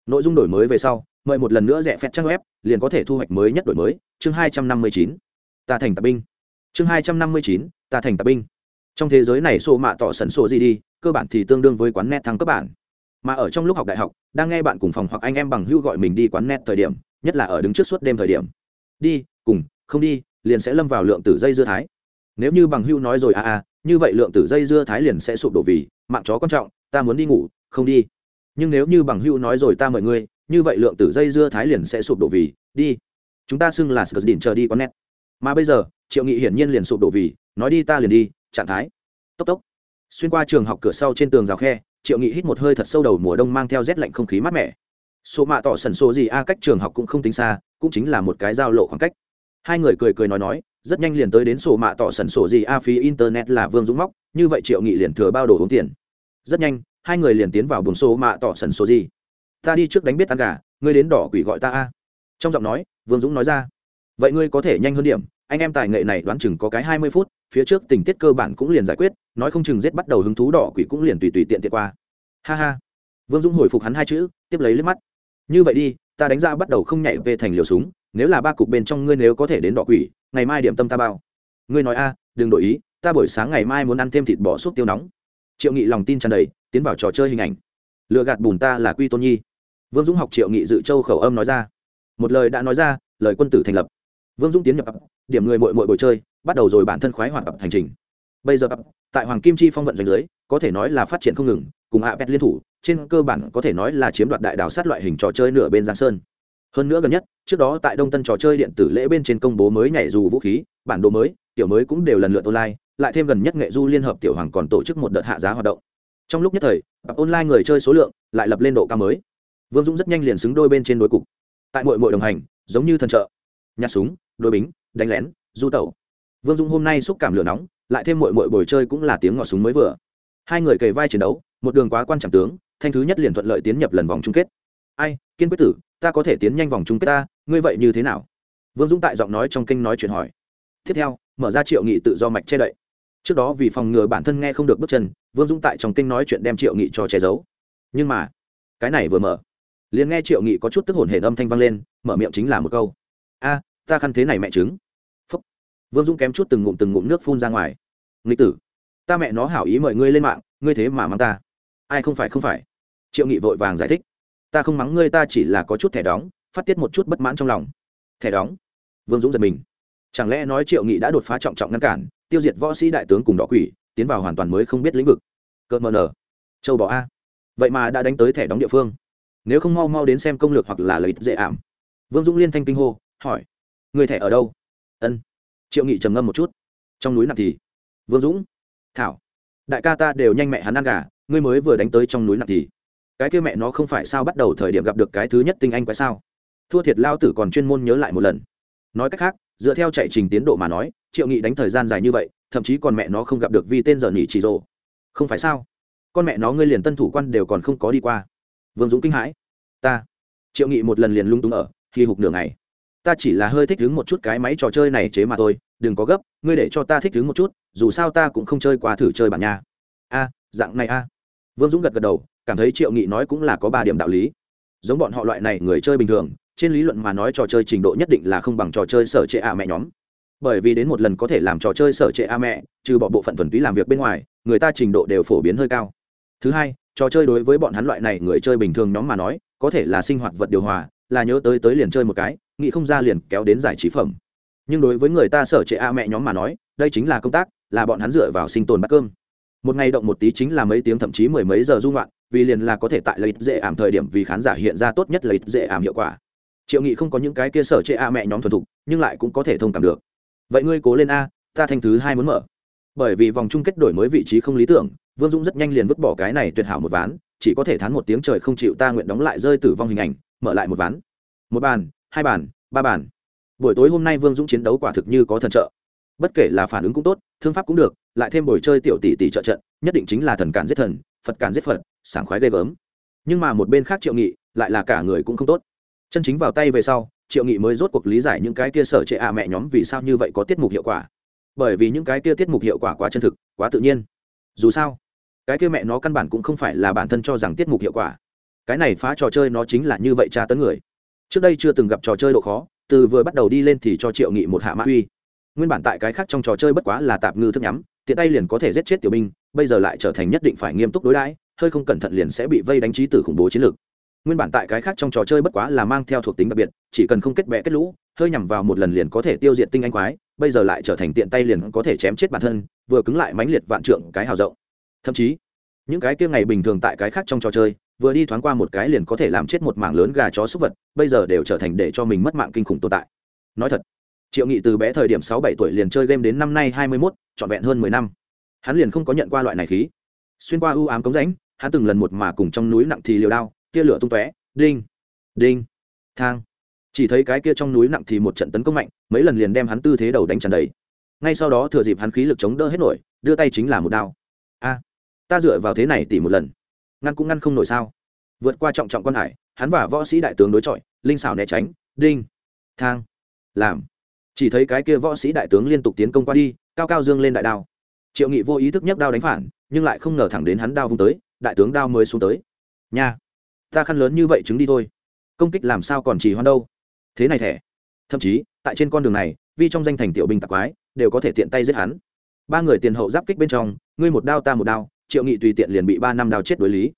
Nội dung đổi mới về sau mời một lần nữa rẻ phép trang web, liền có thể thu hoạch mới nhất đổi mới. Chương hai trăm năm mươi chín, ta thành tạp binh. Chương hai trăm năm mươi chín, ta thành tạp binh. Trong thế giới này xô mạ tỏ sẩn sổ gì đi, cơ bản thì tương đương với quán net thăng cấp bản. Mà ở trong lúc học đại học, đang nghe bạn cùng phòng hoặc anh em bằng hưu gọi mình đi quán net thời điểm, nhất là ở đứng trước suốt đêm thời điểm. Đi, cùng, không đi, liền sẽ lâm vào lượng tử dây dưa thái. Nếu như bằng hưu nói rồi à à như vậy lượng tử dây dưa thái liền sẽ sụp đổ vì, mạng chó quan trọng, ta muốn đi ngủ, không đi. Nhưng nếu như bằng hưu nói rồi ta mời ngươi như vậy lượng tử dây dưa thái liền sẽ sụp đổ vì, đi. Chúng ta xưng là sờ đỉnh chờ đi con nét mà bây giờ, triệu nghị hiển nhiên liền sụp đổ vì, nói đi ta liền đi, trạng thái. Tốc tốc. Xuyên qua trường học cửa sau trên tường rào khe, triệu nghị hít một hơi thật sâu đầu mùa đông mang theo rét lạnh không khí mát mẻ. Số mạ tỏ sần số gì a, cách trường học cũng không tính xa, cũng chính là một cái giao lộ khoảng cách. Hai người cười cười nói nói, rất nhanh liền tới đến sổ mạ tỏ sần sổ gì a, phí internet là vương dũng móc, như vậy triệu nghị liền thừa bao đồ uống tiền. Rất nhanh, hai người liền tiến vào buồng sổ mạ tỏ sần sổ gì ta đi trước đánh biết ăn gà, ngươi đến đỏ quỷ gọi ta a. Trong giọng nói, vương dũng nói ra, vậy ngươi có thể nhanh hơn điểm, anh em tài nghệ này đoán chừng có cái hai mươi phút, phía trước tình tiết cơ bản cũng liền giải quyết, nói không chừng giết bắt đầu hứng thú đỏ quỷ cũng liền tùy tùy tiện tiện qua. Ha ha. Vương dũng hồi phục hắn hai chữ, tiếp lấy liếc mắt. Như vậy đi, ta đánh ra bắt đầu không nhảy về thành liều súng, nếu là ba cục bên trong ngươi nếu có thể đến đỏ quỷ, ngày mai điểm tâm ta bao. Ngươi nói a, đừng đổi ý, ta buổi sáng ngày mai muốn ăn thêm thịt bò súp tiêu nóng. Triệu nghị lòng tin tràn đầy, tiến vào trò chơi hình ảnh. Lựa gạt bùn ta là quy tôn nhi vương dũng học triệu nghị dự châu khẩu âm nói ra. Một lời đã nói ra, lời quân tử thành lập. Vương dũng tiến nhập điểm người mội mội bồi chơi, bắt đầu rồi bản thân khoái hoạt hành trình. Bây giờ tại hoàng kim chi phong vận doanh giới có thể nói là phát triển không ngừng, cùng hạ pet liên thủ, trên cơ bản có thể nói là chiếm đoạt đại đào sát loại hình trò chơi nửa bên giang sơn. Hơn nữa gần nhất, trước đó tại đông tân trò chơi điện tử lễ bên trên công bố mới nhảy dù vũ khí, bản đồ mới, tiểu mới cũng đều lần lượt online, lại thêm gần nhất nghệ du liên hợp tiểu hoàng còn tổ chức một đợt hạ giá hoạt động. Trong lúc nhất thời online người chơi số lượng lại lập lên độ cao mới vương dũng rất nhanh liền xứng đôi bên trên đối cục. Tại mội mội đồng hành, giống như thần trợ. Nhặt súng đôi bính, đánh lén, du tẩu. Vương dũng hôm nay xúc cảm lửa nóng, lại thêm mội mội bồi chơi cũng là tiếng ngọt súng mới vừa. Hai người kề vai chiến đấu, một đường quá quan trọng tướng, thanh thứ nhất liền thuận lợi tiến nhập lần vòng chung kết. Ai, kiên quyết tử, ta có thể tiến nhanh vòng chung kết ta, ngươi vậy như thế nào? Vương dũng tại giọng nói trong kinh nói chuyện hỏi. Tiếp theo, mở ra triệu nghị tự do mạch che đậy. Trước đó vì phòng ngừa bản thân nghe không được bước chân, vương dũng tại trong kinh nói chuyện đem triệu nghị cho che giấu. Nhưng mà, cái này vừa mở liền nghe triệu nghị có chút tức hồn hển âm thanh vang lên, mở miệng chính là một câu. A, ta khăn thế này mẹ chứng phúc. Vương dũng kém chút từng ngụm từng ngụm nước phun ra ngoài. Nghịch tử, ta mẹ nó hảo ý mời ngươi lên mạng, ngươi thế mà mang ta. Ai, không phải không phải. Triệu nghị vội vàng giải thích. Ta không mắng ngươi, ta chỉ là có chút thẻ đóng, phát tiết một chút bất mãn trong lòng. Thẻ đóng? Vương dũng giật mình. Chẳng lẽ nói triệu nghị đã đột phá trọng trọng ngăn cản, tiêu diệt võ sĩ đại tướng cùng đỏ quỷ, tiến vào hoàn toàn mới không biết lĩnh vực? Cợt mờ nở. Châu bò a. Vậy mà đã đánh tới thẻ đóng địa phương nếu không mau mau đến xem công lược hoặc là lợi ích dễ ảm. Vương dũng liên thanh kinh hô, hỏi, người thẻ ở đâu? Ân. Triệu nghị trầm ngâm một chút. Trong núi nặng thì. Vương dũng, thảo, đại ca ta đều nhanh mẹ hắn ăn gà, ngươi mới vừa đánh tới trong núi nặng thì. Cái kia mẹ nó không phải sao bắt đầu thời điểm gặp được cái thứ nhất tinh anh quái sao? Thua thiệt lao tử còn chuyên môn nhớ lại một lần. Nói cách khác, dựa theo chạy trình tiến độ mà nói, triệu nghị đánh thời gian dài như vậy, thậm chí còn mẹ nó không gặp được vì tên giờ nhỉ chỉ rộ không phải sao? Con mẹ nó ngươi liền tân thủ quan đều còn không có đi qua vương dũng kinh hãi. Ta, triệu nghị một lần liền lung túng ở, khi hụt nửa ngày. Ta chỉ là hơi thích đứng một chút cái máy trò chơi này chế mà thôi, đừng có gấp, ngươi để cho ta thích đứng một chút, dù sao ta cũng không chơi qua thử chơi bản nha. A, dạng này a. Vương dũng gật gật đầu, cảm thấy triệu nghị nói cũng là có ba điểm đạo lý. Giống bọn họ loại này người chơi bình thường, trên lý luận mà nói trò chơi trình độ nhất định là không bằng trò chơi sở trệ a mẹ nhóm. Bởi vì đến một lần có thể làm trò chơi sở trệ a mẹ, trừ bỏ bộ phận thuần túy làm việc bên ngoài, người ta trình độ đều phổ biến hơi cao. Thứ hai trò chơi đối với bọn hắn loại này người chơi bình thường nhóm mà nói, có thể là sinh hoạt vật điều hòa, là nhớ tới tới liền chơi một cái, nghĩ không ra liền kéo đến giải trí phẩm. Nhưng đối với người ta sở trệ a mẹ nhóm mà nói, đây chính là công tác, là bọn hắn dựa vào sinh tồn bắt cơm. Một ngày động một tí chính là mấy tiếng thậm chí mười mấy giờ dung loạn vì liền là có thể tại lợi dễ ảm thời điểm vì khán giả hiện ra tốt nhất lợi dễ ảm hiệu quả. Triệu nghị không có những cái kia sở trệ a mẹ nhóm thuần thục, nhưng lại cũng có thể thông cảm được. Vậy ngươi cố lên a, ta thành thứ hai muốn mở. Bởi vì vòng chung kết đổi mới vị trí không lý tưởng vương dũng rất nhanh liền vứt bỏ cái này tuyệt hảo một ván, chỉ có thể thán một tiếng trời không chịu ta nguyện đóng lại rơi tử vong hình ảnh, mở lại một ván. Một bàn, hai bàn, ba bàn. Buổi tối hôm nay vương dũng chiến đấu quả thực như có thần trợ. Bất kể là phản ứng cũng tốt, thương pháp cũng được, lại thêm buổi chơi tiểu tỷ tỷ trợ trận, nhất định chính là thần cản giết thần, phật cản giết phật, sảng khoái ghê gớm. Nhưng mà một bên khác triệu nghị, lại là cả người cũng không tốt. Chân chính vào tay về sau, triệu nghị mới rốt cuộc lý giải những cái kia sở trệ ạ mẹ nhóm vì sao như vậy có tiết mục hiệu quả. Bởi vì những cái kia tiết mục hiệu quả quá chân thực, quá tự nhiên. Dù sao cái kia mẹ nó căn bản cũng không phải là bản thân cho rằng tiết mục hiệu quả. Cái này phá trò chơi nó chính là như vậy tra tấn người. Trước đây chưa từng gặp trò chơi độ khó, từ vừa bắt đầu đi lên thì cho triệu nghị một hạ mã uy. Nguyên bản tại cái khác trong trò chơi bất quá là tạp ngư thức nhắm, tiện tay liền có thể giết chết tiểu binh, bây giờ lại trở thành nhất định phải nghiêm túc đối đãi, hơi không cẩn thận liền sẽ bị vây đánh trí từ khủng bố chiến lược. Nguyên bản tại cái khác trong trò chơi bất quá là mang theo thuộc tính đặc biệt, chỉ cần không kết bẹ kết lũ, hơi nhằm vào một lần liền có thể tiêu diệt tinh anh quái, bây giờ lại trở thành tiện tay liền có thể chém chết bản thân, vừa cứng lại mãnh liệt vạn trượng cái hào rộng thậm chí, những cái kia ngày bình thường tại cái khác trong trò chơi, vừa đi thoáng qua một cái liền có thể làm chết một mảng lớn gà chó súc vật, bây giờ đều trở thành để cho mình mất mạng kinh khủng tồn tại. Nói thật, triệu nghị từ bé thời điểm sáu bảy tuổi liền chơi game đến năm nay hai mươi mốt, trọn vẹn hơn mười năm. Hắn liền không có nhận qua loại này khí. Xuyên qua ưu ám cống rãnh, hắn từng lần một mà cùng trong núi nặng thì liều đao, tia lửa tung tóe, đinh đinh, thang. Chỉ thấy cái kia trong núi nặng thì một trận tấn công mạnh, mấy lần liền đem hắn tư thế đầu đánh tràn đầy. Ngay sau đó thừa dịp hắn khí lực chống đỡ hết nổi, đưa tay chính là một đao. A! Ta dựa vào thế này tỉ một lần. Ngăn cũng ngăn không nổi sao? Vượt qua trọng trọng quan hải, hắn và võ sĩ đại tướng đối chọi, linh xảo né tránh, đinh, thang, làm. Chỉ thấy cái kia võ sĩ đại tướng liên tục tiến công qua đi, cao cao dương lên đại đao. Triệu nghị vô ý thức nhấc đao đánh phản, nhưng lại không ngờ thẳng đến hắn đao vung tới, đại tướng đao mới xuống tới. Nha, ta khăn lớn như vậy chứng đi thôi. Công kích làm sao còn chỉ hoan đâu? Thế này thẻ. Thậm chí, tại trên con đường này vì trong danh thành tiểu binh tạp quái, đều có thể tiện tay giết hắn. Ba người tiền hậu giáp kích bên trong, ngươi một đao ta một đao triệu nghị tùy tiện liền bị ba năm đào chết đối lý.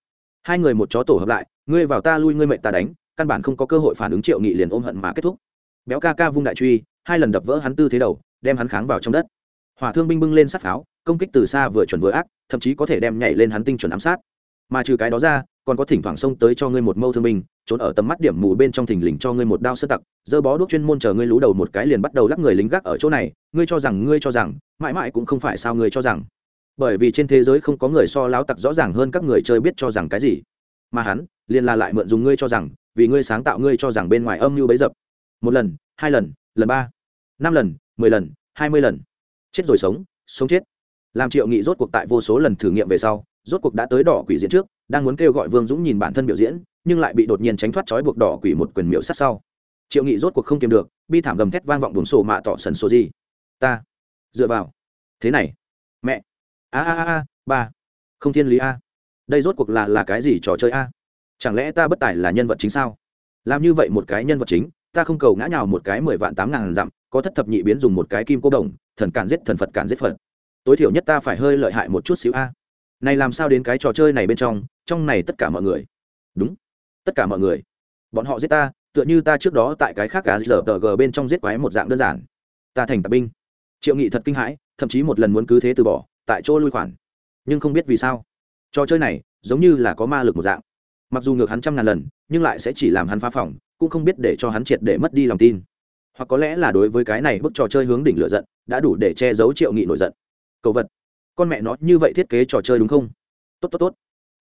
Hai người một chó tổ hợp lại, ngươi vào ta lui, ngươi mệnh ta đánh, căn bản không có cơ hội phản ứng triệu nghị liền ôm hận mà kết thúc. Béo ca ca vung đại truy, hai lần đập vỡ hắn tư thế đầu, đem hắn kháng vào trong đất. Hỏa thương binh bưng lên sát pháo, công kích từ xa vừa chuẩn vừa ác, thậm chí có thể đem nhảy lên hắn tinh chuẩn ám sát. Mà trừ cái đó ra, còn có thỉnh thoảng xông tới cho ngươi một mâu thương binh, trốn ở tầm mắt điểm mù bên trong thình lình cho ngươi một đao sơ tặc, dơ bó đuốc chuyên môn chờ ngươi lú đầu một cái liền bắt đầu lắc người lính gác ở chỗ này, ngươi cho rằng, ngươi cho rằng, mãi mãi cũng không phải sao ngươi cho rằng bởi vì trên thế giới không có người so láo tặc rõ ràng hơn các người chơi biết cho rằng cái gì. Mà hắn, liền là lại mượn dùng ngươi cho rằng, vì ngươi sáng tạo ngươi cho rằng bên ngoài âm mưu bấy dập. Một lần, hai lần lần ba, năm lần, mười lần, hai mươi lần. Chết rồi sống sống chết. Làm triệu nghị rốt cuộc tại vô số lần thử nghiệm về sau, rốt cuộc đã tới đỏ quỷ diễn trước, đang muốn kêu gọi vương dũng nhìn bản thân biểu diễn, nhưng lại bị đột nhiên tránh thoát trói buộc đỏ quỷ một quyền miệu sát sau. Triệu nghị rốt cuộc không kiềm được, bi thảm gầm thét vang vọng buồng sổ mạ tỏ sần số gì. Ta, dựa vào. Thế này, mẹ a a a ba. Không thiên lý a. Đây rốt cuộc là là cái gì trò chơi a? Chẳng lẽ ta bất tài là nhân vật chính sao? Làm như vậy một cái nhân vật chính, ta không cầu ngã nhào một cái mười vạn tám ngàn dặm, có thất thập nhị biến dùng một cái kim cô đồng, thần cản giết thần phật cản giết phật. Tối thiểu nhất ta phải hơi lợi hại một chút xíu a. Này làm sao đến cái trò chơi này bên trong trong này tất cả mọi người. Đúng. Tất cả mọi người. Bọn họ giết ta, tựa như ta trước đó tại cái khác cả giờ tờ g bên trong giết quái một dạng đơn giản. Ta thành tạp binh. Triệu nghị thật kinh hãi, thậm chí một lần muốn cứ thế từ bỏ tại chỗ lui khoản. Nhưng không biết vì sao, trò chơi này giống như là có ma lực một dạng. Mặc dù ngược hắn trăm ngàn lần, nhưng lại sẽ chỉ làm hắn phá phòng, cũng không biết để cho hắn triệt để mất đi lòng tin. Hoặc có lẽ là đối với cái này bức trò chơi hướng đỉnh lựa giận, đã đủ để che giấu triệu nghị nổi giận. Cầu vật, con mẹ nó, như vậy thiết kế trò chơi đúng không? Tốt tốt tốt.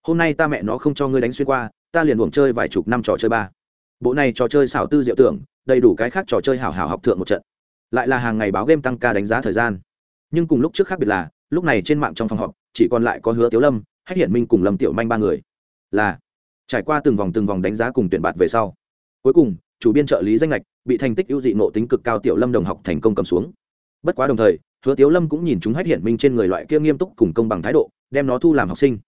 Hôm nay ta mẹ nó không cho ngươi đánh xuyên qua, ta liền buồng chơi vài chục năm trò chơi ba. Bộ này trò chơi xảo tư diệu tưởng, đầy đủ cái khác trò chơi hảo hảo học thượng một trận. Lại là hàng ngày báo game tăng ca đánh giá thời gian. Nhưng cùng lúc trước khác biệt là lúc này trên mạng trong phòng họp, chỉ còn lại có hứa tiếu lâm, hách hiển minh cùng lâm tiểu manh ba người. Là, trải qua từng vòng từng vòng đánh giá cùng tuyển bạt về sau, cuối cùng, chủ biên trợ lý danh lệch bị thành tích ưu dị nộ tính cực cao tiểu lâm đồng học thành công cầm xuống. Bất quá đồng thời, hứa tiếu lâm cũng nhìn chúng hách hiển minh trên người loại kia nghiêm túc cùng công bằng thái độ, đem nó thu làm học sinh.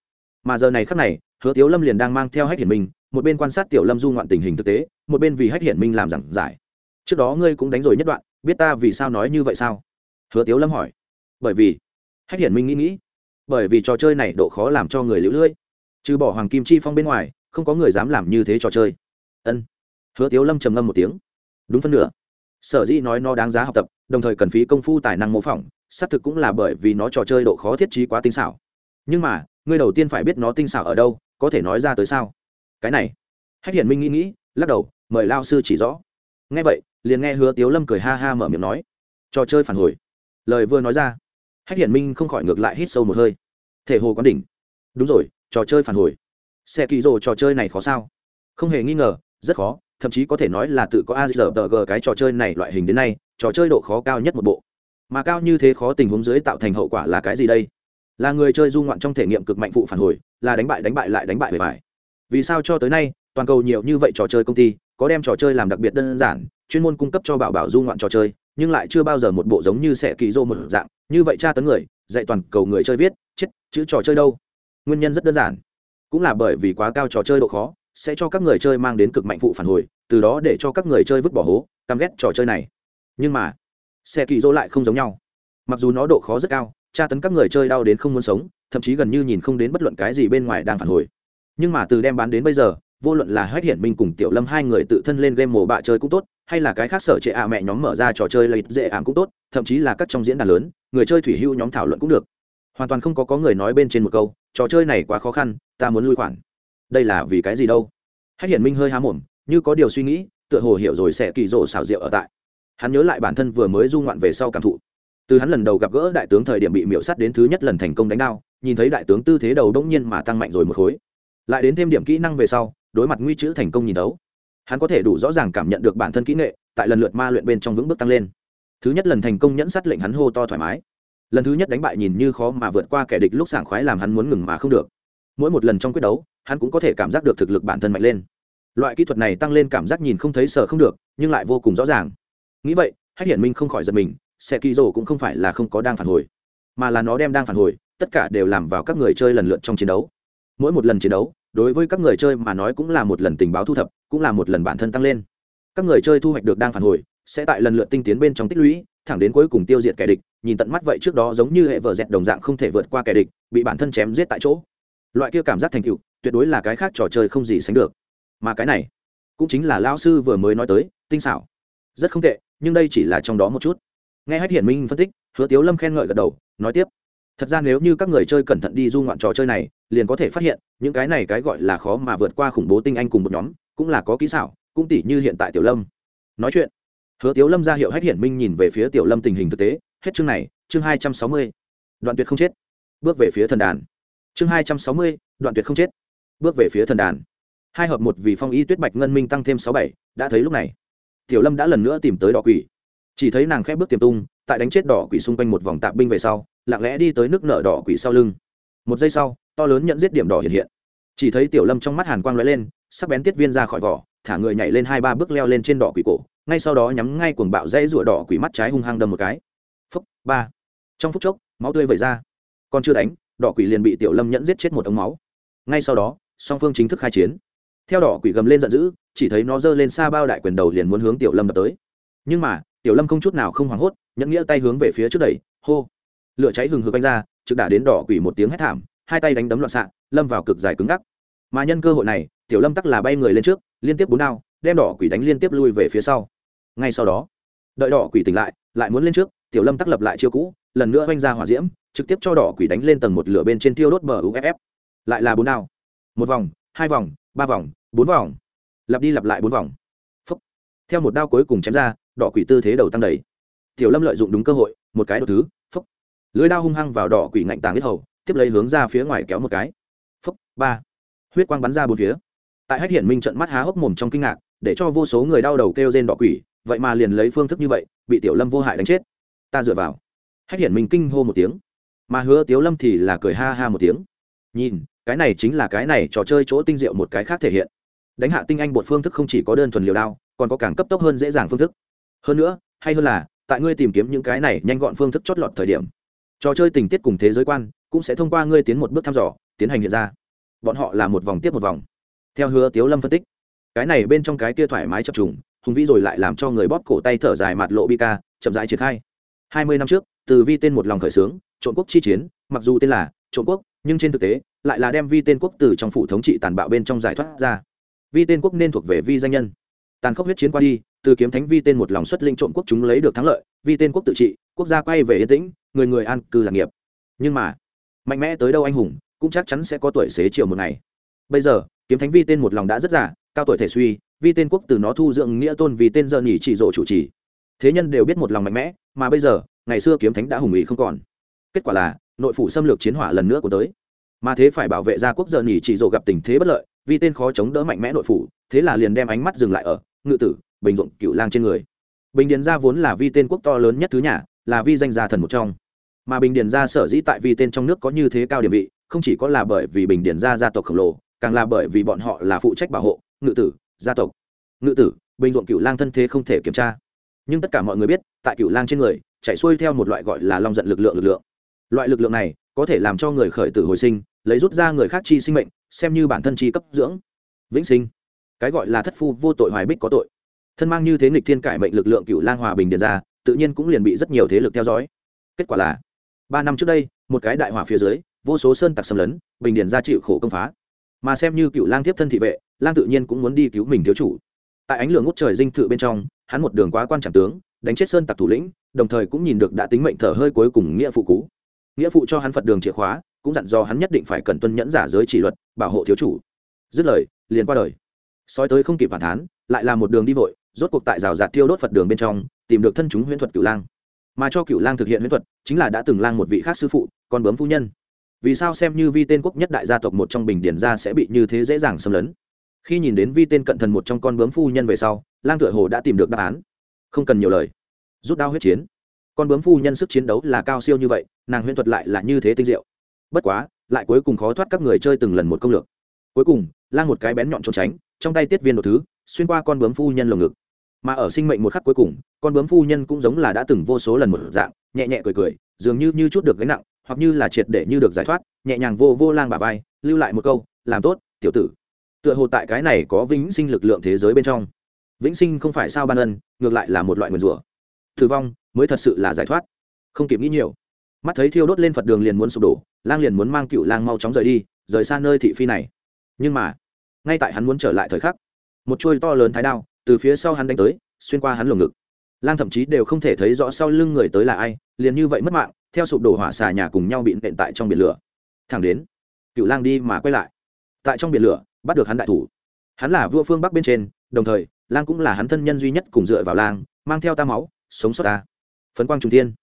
Mà giờ này khác này, hứa tiếu lâm liền đang mang theo hách hiển minh, một bên quan sát tiểu lâm du ngoạn tình hình thực tế, một bên vì hách hiển minh làm giảng giải. Trước đó ngươi cũng đánh rồi nhất đoạn, biết ta vì sao nói như vậy sao? Hứa tiếu lâm hỏi. Bởi vì hách hiển minh nghĩ nghĩ, bởi vì trò chơi này độ khó làm cho người lũ lưỡi trừ bỏ hoàng kim chi phong bên ngoài, không có người dám làm như thế trò chơi. Ân. Hứa tiếu lâm trầm ngâm một tiếng. Đúng phân nửa. Sở dĩ nói nó đáng giá học tập, đồng thời cần phí công phu tài năng mô phỏng, xác thực cũng là bởi vì nó trò chơi độ khó thiết trí quá tinh xảo. Nhưng mà, ngươi đầu tiên phải biết nó tinh xảo ở đâu, có thể nói ra tới sao? Cái này. Hách hiển minh nghĩ nghĩ, lắc đầu, mời lao sư chỉ rõ. Nghe vậy, liền nghe hứa tiếu lâm cười ha ha mở miệng nói. Trò chơi phản hồi. Lời vừa nói ra hách hiển minh không khỏi ngược lại hít sâu một hơi. Thể hồ quán đỉnh. Đúng rồi, trò chơi phản hồi. Xe kỳ rồ trò chơi này khó sao? Không hề nghi ngờ, rất khó, thậm chí có thể nói là tự có azrg cái trò chơi này loại hình đến nay, trò chơi độ khó cao nhất một bộ. Mà cao như thế khó tình huống dưới tạo thành hậu quả là cái gì đây? Là người chơi du ngoạn trong thể nghiệm cực mạnh phụ phản hồi, là đánh bại đánh bại lại đánh bại bề bài. Vì sao cho tới nay, toàn cầu nhiều như vậy trò chơi công ty, có đem trò chơi làm đặc biệt đơn giản, chuyên môn cung cấp cho bảo bảo du ngoạn trò chơi, nhưng lại chưa bao giờ một bộ giống như sẽ kỳ rô một dạng như vậy tra tấn người, dạy toàn cầu người chơi viết, chết, chữ trò chơi đâu? Nguyên nhân rất đơn giản. Cũng là bởi vì quá cao trò chơi độ khó, sẽ cho các người chơi mang đến cực mạnh phụ phản hồi, từ đó để cho các người chơi vứt bỏ hố, căm ghét trò chơi này. Nhưng mà xe kỳ dỗ lại không giống nhau. Mặc dù nó độ khó rất cao, tra tấn các người chơi đau đến không muốn sống, thậm chí gần như nhìn không đến bất luận cái gì bên ngoài đang phản hồi. Nhưng mà từ đem bán đến bây giờ vô luận là hách hiển minh cùng tiểu lâm hai người tự thân lên game mồ bạ chơi cũng tốt, hay là cái khác sở trệ ạ mẹ nhóm mở ra trò chơi lấy dễ ảm cũng tốt, thậm chí là các trong diễn đàn lớn, người chơi thủy hưu nhóm thảo luận cũng được. Hoàn toàn không có có người nói bên trên một câu, trò chơi này quá khó khăn, ta muốn lui khoản. Đây là vì cái gì đâu? Hách hiển minh hơi há mồm, như có điều suy nghĩ, tựa hồ hiểu rồi sẽ kỳ rộ xảo diệu ở tại. Hắn nhớ lại bản thân vừa mới du ngoạn về sau cảm thụ. Từ hắn lần đầu gặp gỡ đại tướng thời điểm bị miễu sắt đến thứ nhất lần thành công đánh đao, nhìn thấy đại tướng tư thế đầu đông nhiên mà tăng mạnh rồi một khối. Lại đến thêm điểm kỹ năng về sau đối mặt nguy chữ thành công nhìn đấu. Hắn có thể đủ rõ ràng cảm nhận được bản thân kỹ nghệ, tại lần lượt ma luyện bên trong vững bước tăng lên. Thứ nhất lần thành công nhẫn sắt lệnh hắn hô to thoải mái. Lần thứ nhất đánh bại nhìn như khó mà vượt qua kẻ địch lúc sảng khoái làm hắn muốn ngừng mà không được. Mỗi một lần trong quyết đấu, hắn cũng có thể cảm giác được thực lực bản thân mạnh lên. Loại kỹ thuật này tăng lên cảm giác nhìn không thấy sợ không được, nhưng lại vô cùng rõ ràng. Nghĩ vậy, hách hiển minh không khỏi giật mình xe kỳ rồ cũng không phải là không có đang phản hồi, mà là nó đem đang phản hồi, tất cả đều làm vào các người chơi lần lượt trong chiến đấu. Mỗi một lần chiến đấu đối với các người chơi mà nói cũng là một lần tình báo thu thập, cũng là một lần bản thân tăng lên. Các người chơi thu hoạch được đang phản hồi, sẽ tại lần lượt tinh tiến bên trong tích lũy, thẳng đến cuối cùng tiêu diệt kẻ địch, nhìn tận mắt vậy trước đó giống như hệ vợ dẹt đồng dạng không thể vượt qua kẻ địch, bị bản thân chém giết tại chỗ. Loại kia cảm giác thành tựu, tuyệt đối là cái khác trò chơi không gì sánh được. Mà cái này, cũng chính là lao sư vừa mới nói tới, tinh xảo. Rất không tệ, nhưng đây chỉ là trong đó một chút. Nghe hách hiển minh phân tích, hứa tiếu lâm khen ngợi gật đầu, nói tiếp thật ra nếu như các người chơi cẩn thận đi du ngoạn trò chơi này, liền có thể phát hiện, những cái này cái gọi là khó mà vượt qua khủng bố tinh anh cùng một nhóm, cũng là có kỹ xảo, cũng tỷ như hiện tại tiểu lâm. Nói chuyện, hứa tiểu lâm ra hiệu hách hiển minh nhìn về phía tiểu lâm tình hình thực tế, hết chương này, chương hai trăm sáu mươi. Đoạn tuyệt không chết. Bước về phía thần đàn. Chương hai trăm sáu mươi, đoạn tuyệt không chết. Bước về phía thần đàn. Hai hợp một vì phong y tuyết bạch ngân minh tăng thêm sáu bảy, đã thấy lúc này. Tiểu lâm đã lần nữa tìm tới đỏ quỷ. Chỉ thấy nàng khép bước tiềm tung tại đánh chết đỏ quỷ xung quanh một vòng tạp binh về sau, lặng lẽ đi tới nước nợ đỏ quỷ sau lưng. Một giây sau, to lớn nhận giết điểm đỏ hiện hiện. Chỉ thấy tiểu lâm trong mắt hàn quang lóe lên, sắc bén tiết viên ra khỏi vỏ, thả người nhảy lên hai ba bước leo lên trên đỏ quỷ cổ, ngay sau đó nhắm ngay cuồng bạo dây rủa đỏ quỷ mắt trái hung hăng đâm một cái. Phúc, ba. Trong phút chốc, máu tươi vẩy ra. Còn chưa đánh, đỏ quỷ liền bị tiểu lâm nhẫn giết chết một ống máu. Ngay sau đó, song phương chính thức khai chiến. Theo đỏ quỷ gầm lên giận dữ, chỉ thấy nó giơ lên xa bao đại quyền đầu liền muốn hướng tiểu lâm đập tới. Nhưng mà, tiểu lâm không chút nào không hoảng hốt nhẫn nghĩa tay hướng về phía trước đẩy, hô. Lửa cháy hừng hực anh ra, trực đả đến đỏ quỷ một tiếng hét thảm, hai tay đánh đấm loạn xạ, lâm vào cực dài cứng ngắc. Mà nhân cơ hội này, tiểu lâm tắc là bay người lên trước, liên tiếp bốn đao, đem đỏ quỷ đánh liên tiếp lui về phía sau. Ngay sau đó, đợi đỏ quỷ tỉnh lại lại muốn lên trước, tiểu lâm tắc lập lại chiêu cũ, lần nữa oanh ra hỏa diễm, trực tiếp cho đỏ quỷ đánh lên tầng một lửa bên trên tiêu đốt bờ uff lại là bốn đao. Một vòng, hai vòng, ba vòng, bốn vòng. Lặp đi lặp lại bốn vòng. Phúc. theo một đao cuối cùng chém ra, đỏ quỷ tư thế đầu tăng đầy tiểu lâm lợi dụng đúng cơ hội, một cái đ thứ, Phúc. lưới đao hung hăng vào đỏ quỷ ngạnh tàng biết hầu, tiếp lấy hướng ra phía ngoài kéo một cái. Phúc. ba. Huyết quang bắn ra bốn phía. Tại hách hiển minh trận mắt há hốc mồm trong kinh ngạc, để cho vô số người đau đầu kêu trên đỏ quỷ, vậy mà liền lấy phương thức như vậy, bị tiểu lâm vô hại đánh chết. Ta dựa vào. Hách hiển minh kinh hô một tiếng. Mà hứa tiếu lâm thì là cười ha ha một tiếng. Nhìn, cái này chính là cái này trò chơi chỗ tinh diệu một cái khác thể hiện. Đánh hạ tinh anh bột phương thức không chỉ có đơn thuần liều đao, còn có càng cấp tốc hơn dễ dàng phương thức. Hơn nữa, hay hơn là tại ngươi tìm kiếm những cái này nhanh gọn phương thức chót lọt thời điểm, trò chơi tình tiết cùng thế giới quan cũng sẽ thông qua ngươi tiến một bước thăm dò, tiến hành hiện ra. Bọn họ là một vòng tiếp một vòng. Theo hứa tiếu lâm phân tích, cái này bên trong cái kia thoải mái chập trùng, hùng vĩ rồi lại làm cho người bóp cổ tay thở dài mặt lộ bi ca, chậm rãi triển khai. Hai mươi năm trước, từ vi tên một lòng khởi xướng trộn quốc chi chiến, mặc dù tên là trộm quốc, nhưng trên thực tế, lại là đem vi tên quốc từ trong phủ thống trị tàn bạo bên trong giải thoát ra. Vi tên quốc nên thuộc về vi danh nhân. Tàn khốc huyết chiến qua đi từ kiếm thánh vi tên một lòng xuất linh trộm quốc chúng lấy được thắng lợi, vi tên quốc tự trị, quốc gia quay về yên tĩnh, người người an cư lạc nghiệp. Nhưng mà, mạnh mẽ tới đâu anh hùng, cũng chắc chắn sẽ có tuổi xế chiều một ngày. Bây giờ, kiếm thánh vi tên một lòng đã rất già, cao tuổi thể suy, vi tên quốc từ nó thu dưỡng nghĩa tôn vì tên giờ nhỉ chỉ rộ chủ trì. Thế nhân đều biết một lòng mạnh mẽ, mà bây giờ, ngày xưa kiếm thánh đã hùng ý không còn. Kết quả là, nội phủ xâm lược chiến hỏa lần nữa của tới. Mà thế phải bảo vệ gia quốc giờ nhỉ chỉ rộ gặp tình thế bất lợi vì tên khó chống đỡ mạnh mẽ nội phủ, thế là liền đem ánh mắt dừng lại ở, ngự tử bình ruộng cựu lang trên người. Bình điền gia vốn là vi tên quốc to lớn nhất thứ nhà, là vi danh gia thần một trong. Mà bình điền gia sở dĩ tại vi tên trong nước có như thế cao địa vị, không chỉ có là bởi vì bình điền gia gia tộc khổng lồ, càng là bởi vì bọn họ là phụ trách bảo hộ, ngự tử, gia tộc. Ngự tử, bình ruộng cựu lang thân thế không thể kiểm tra. Nhưng tất cả mọi người biết, tại cựu lang trên người, chạy xuôi theo một loại gọi là long giận lực lượng lực lượng. Loại lực lượng này, có thể làm cho người khởi tử hồi sinh, lấy rút ra người khác chi sinh mệnh, xem như bản thân chi cấp dưỡng. Vĩnh sinh. Cái gọi là thất phu vô tội hoài bích có tội thân mang như thế nghịch thiên cải mệnh lực lượng cựu lang hòa bình điền ra, tự nhiên cũng liền bị rất nhiều thế lực theo dõi. Kết quả là, ba năm trước đây, một cái đại hỏa phía dưới, vô số sơn tặc xâm lấn, bình điền ra chịu khổ công phá. Mà xem như cựu lang tiếp thân thị vệ, lang tự nhiên cũng muốn đi cứu mình thiếu chủ. Tại ánh lửa ngút trời dinh thự bên trong, hắn một đường quá quan trọng tướng, đánh chết sơn tặc thủ lĩnh, đồng thời cũng nhìn được đã tính mệnh thở hơi cuối cùng nghĩa phụ cũ. Nghĩa phụ cho hắn phật đường chìa khóa, cũng dặn dò hắn nhất định phải cần tuân nhẫn giả giới chỉ luật, bảo hộ thiếu chủ. Dứt lời, liền qua đời. Sói tới không kịp phản thán, lại là một đường đi vội rốt cuộc tại rào rạt tiêu đốt phật đường bên trong, tìm được thân chúng huyễn thuật cửu lang. Mà cho cửu lang thực hiện huyễn thuật, chính là đã từng lang một vị khác sư phụ, con bướm phu nhân. Vì sao xem như vi tên quốc nhất đại gia tộc một trong bình điển gia sẽ bị như thế dễ dàng xâm lấn? Khi nhìn đến vi tên cận thần một trong con bướm phu nhân về sau, lang tựa hồ đã tìm được đáp án. Không cần nhiều lời. Rút đao huyết chiến. Con bướm phu nhân sức chiến đấu là cao siêu như vậy, nàng huyễn thuật lại là như thế tinh diệu. Bất quá, lại cuối cùng khó thoát các người chơi từng lần một công lược. Cuối cùng, lang một cái bén nhọn trốn tránh, trong tay tiết viên đồ thứ xuyên qua con bướm phu nhân lồng ngực. Mà ở sinh mệnh một khắc cuối cùng, con bướm phu nhân cũng giống là đã từng vô số lần một dạng, nhẹ nhẹ cười cười, dường như như chút được gánh nặng, hoặc như là triệt để như được giải thoát, nhẹ nhàng vô vô lang bà vai, lưu lại một câu, làm tốt, tiểu tử. Tựa hồ tại cái này có vĩnh sinh lực lượng thế giới bên trong. Vĩnh sinh không phải sao ban ân, ngược lại là một loại nguyền rủa. Thử vong mới thật sự là giải thoát. Không kịp nghĩ nhiều. Mắt thấy thiêu đốt lên phật đường liền muốn sụp đổ, lang liền muốn mang cựu lang mau chóng rời đi, rời xa nơi thị phi này. Nhưng mà, ngay tại hắn muốn trở lại thời khắc một chuôi to lớn thái đao, từ phía sau hắn đánh tới, xuyên qua hắn lồng ngực. Lang thậm chí đều không thể thấy rõ sau lưng người tới là ai, liền như vậy mất mạng, theo sụp đổ hỏa xà nhà cùng nhau bị nện tại trong biển lửa. Thẳng đến, cựu lang đi mà quay lại. Tại trong biển lửa, bắt được hắn đại thủ. Hắn là vua phương bắc bên trên, đồng thời, lang cũng là hắn thân nhân duy nhất cùng dựa vào lang, mang theo ta máu, sống sót ta. Phấn quang trung thiên.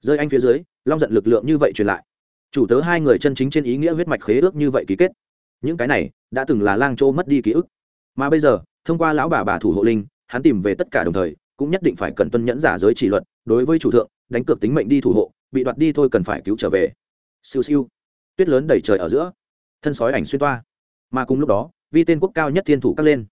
Rơi anh phía dưới, long giận lực lượng như vậy truyền lại. Chủ tớ hai người chân chính trên ý nghĩa huyết mạch khế ước như vậy ký kết. Những cái này, đã từng là lang châu mất đi ký ức mà bây giờ, thông qua lão bà bà thủ hộ linh, hắn tìm về tất cả đồng thời, cũng nhất định phải cần tuân nhẫn giả giới chỉ luật, đối với chủ thượng, đánh cược tính mệnh đi thủ hộ, bị đoạt đi thôi cần phải cứu trở về. Siêu siêu. Tuyết lớn đầy trời ở giữa. Thân sói ảnh xuyên toa. Mà cùng lúc đó, vi tên quốc cao nhất thiên thủ cắt lên.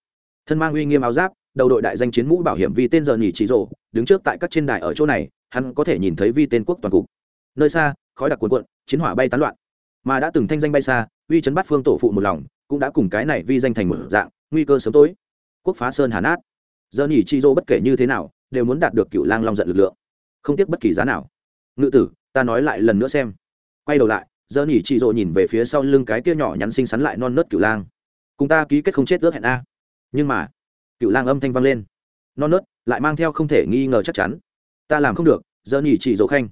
Thân mang uy nghiêm áo giáp, đầu đội đại danh chiến mũ bảo hiểm vi tên giờ nhỉ chỉ rộ đứng trước tại các trên đài ở chỗ này, hắn có thể nhìn thấy vi tên quốc toàn cục. Nơi xa, khói đặc cuồn cuộn, chiến hỏa bay tán loạn. Mà đã từng thanh danh bay xa, uy chấn bắt phương tổ phụ một lòng, cũng đã cùng cái này vi danh thành một dạng nguy cơ sớm tối. Quốc phá sơn hà nát. Giờ nhỉ chi dô bất kể như thế nào, đều muốn đạt được cựu lang long giận lực lượng. Không tiếc bất kỳ giá nào. Ngự tử, ta nói lại lần nữa xem. Quay đầu lại, giờ nhỉ chi dô nhìn về phía sau lưng cái kia nhỏ nhắn xinh xắn lại non nớt cựu lang. Cùng ta ký kết không chết ước hẹn a. Nhưng mà cựu lang âm thanh vang lên. Non nớt, lại mang theo không thể nghi ngờ chắc chắn. Ta làm không được, giờ nhỉ chỉ dỗ khanh.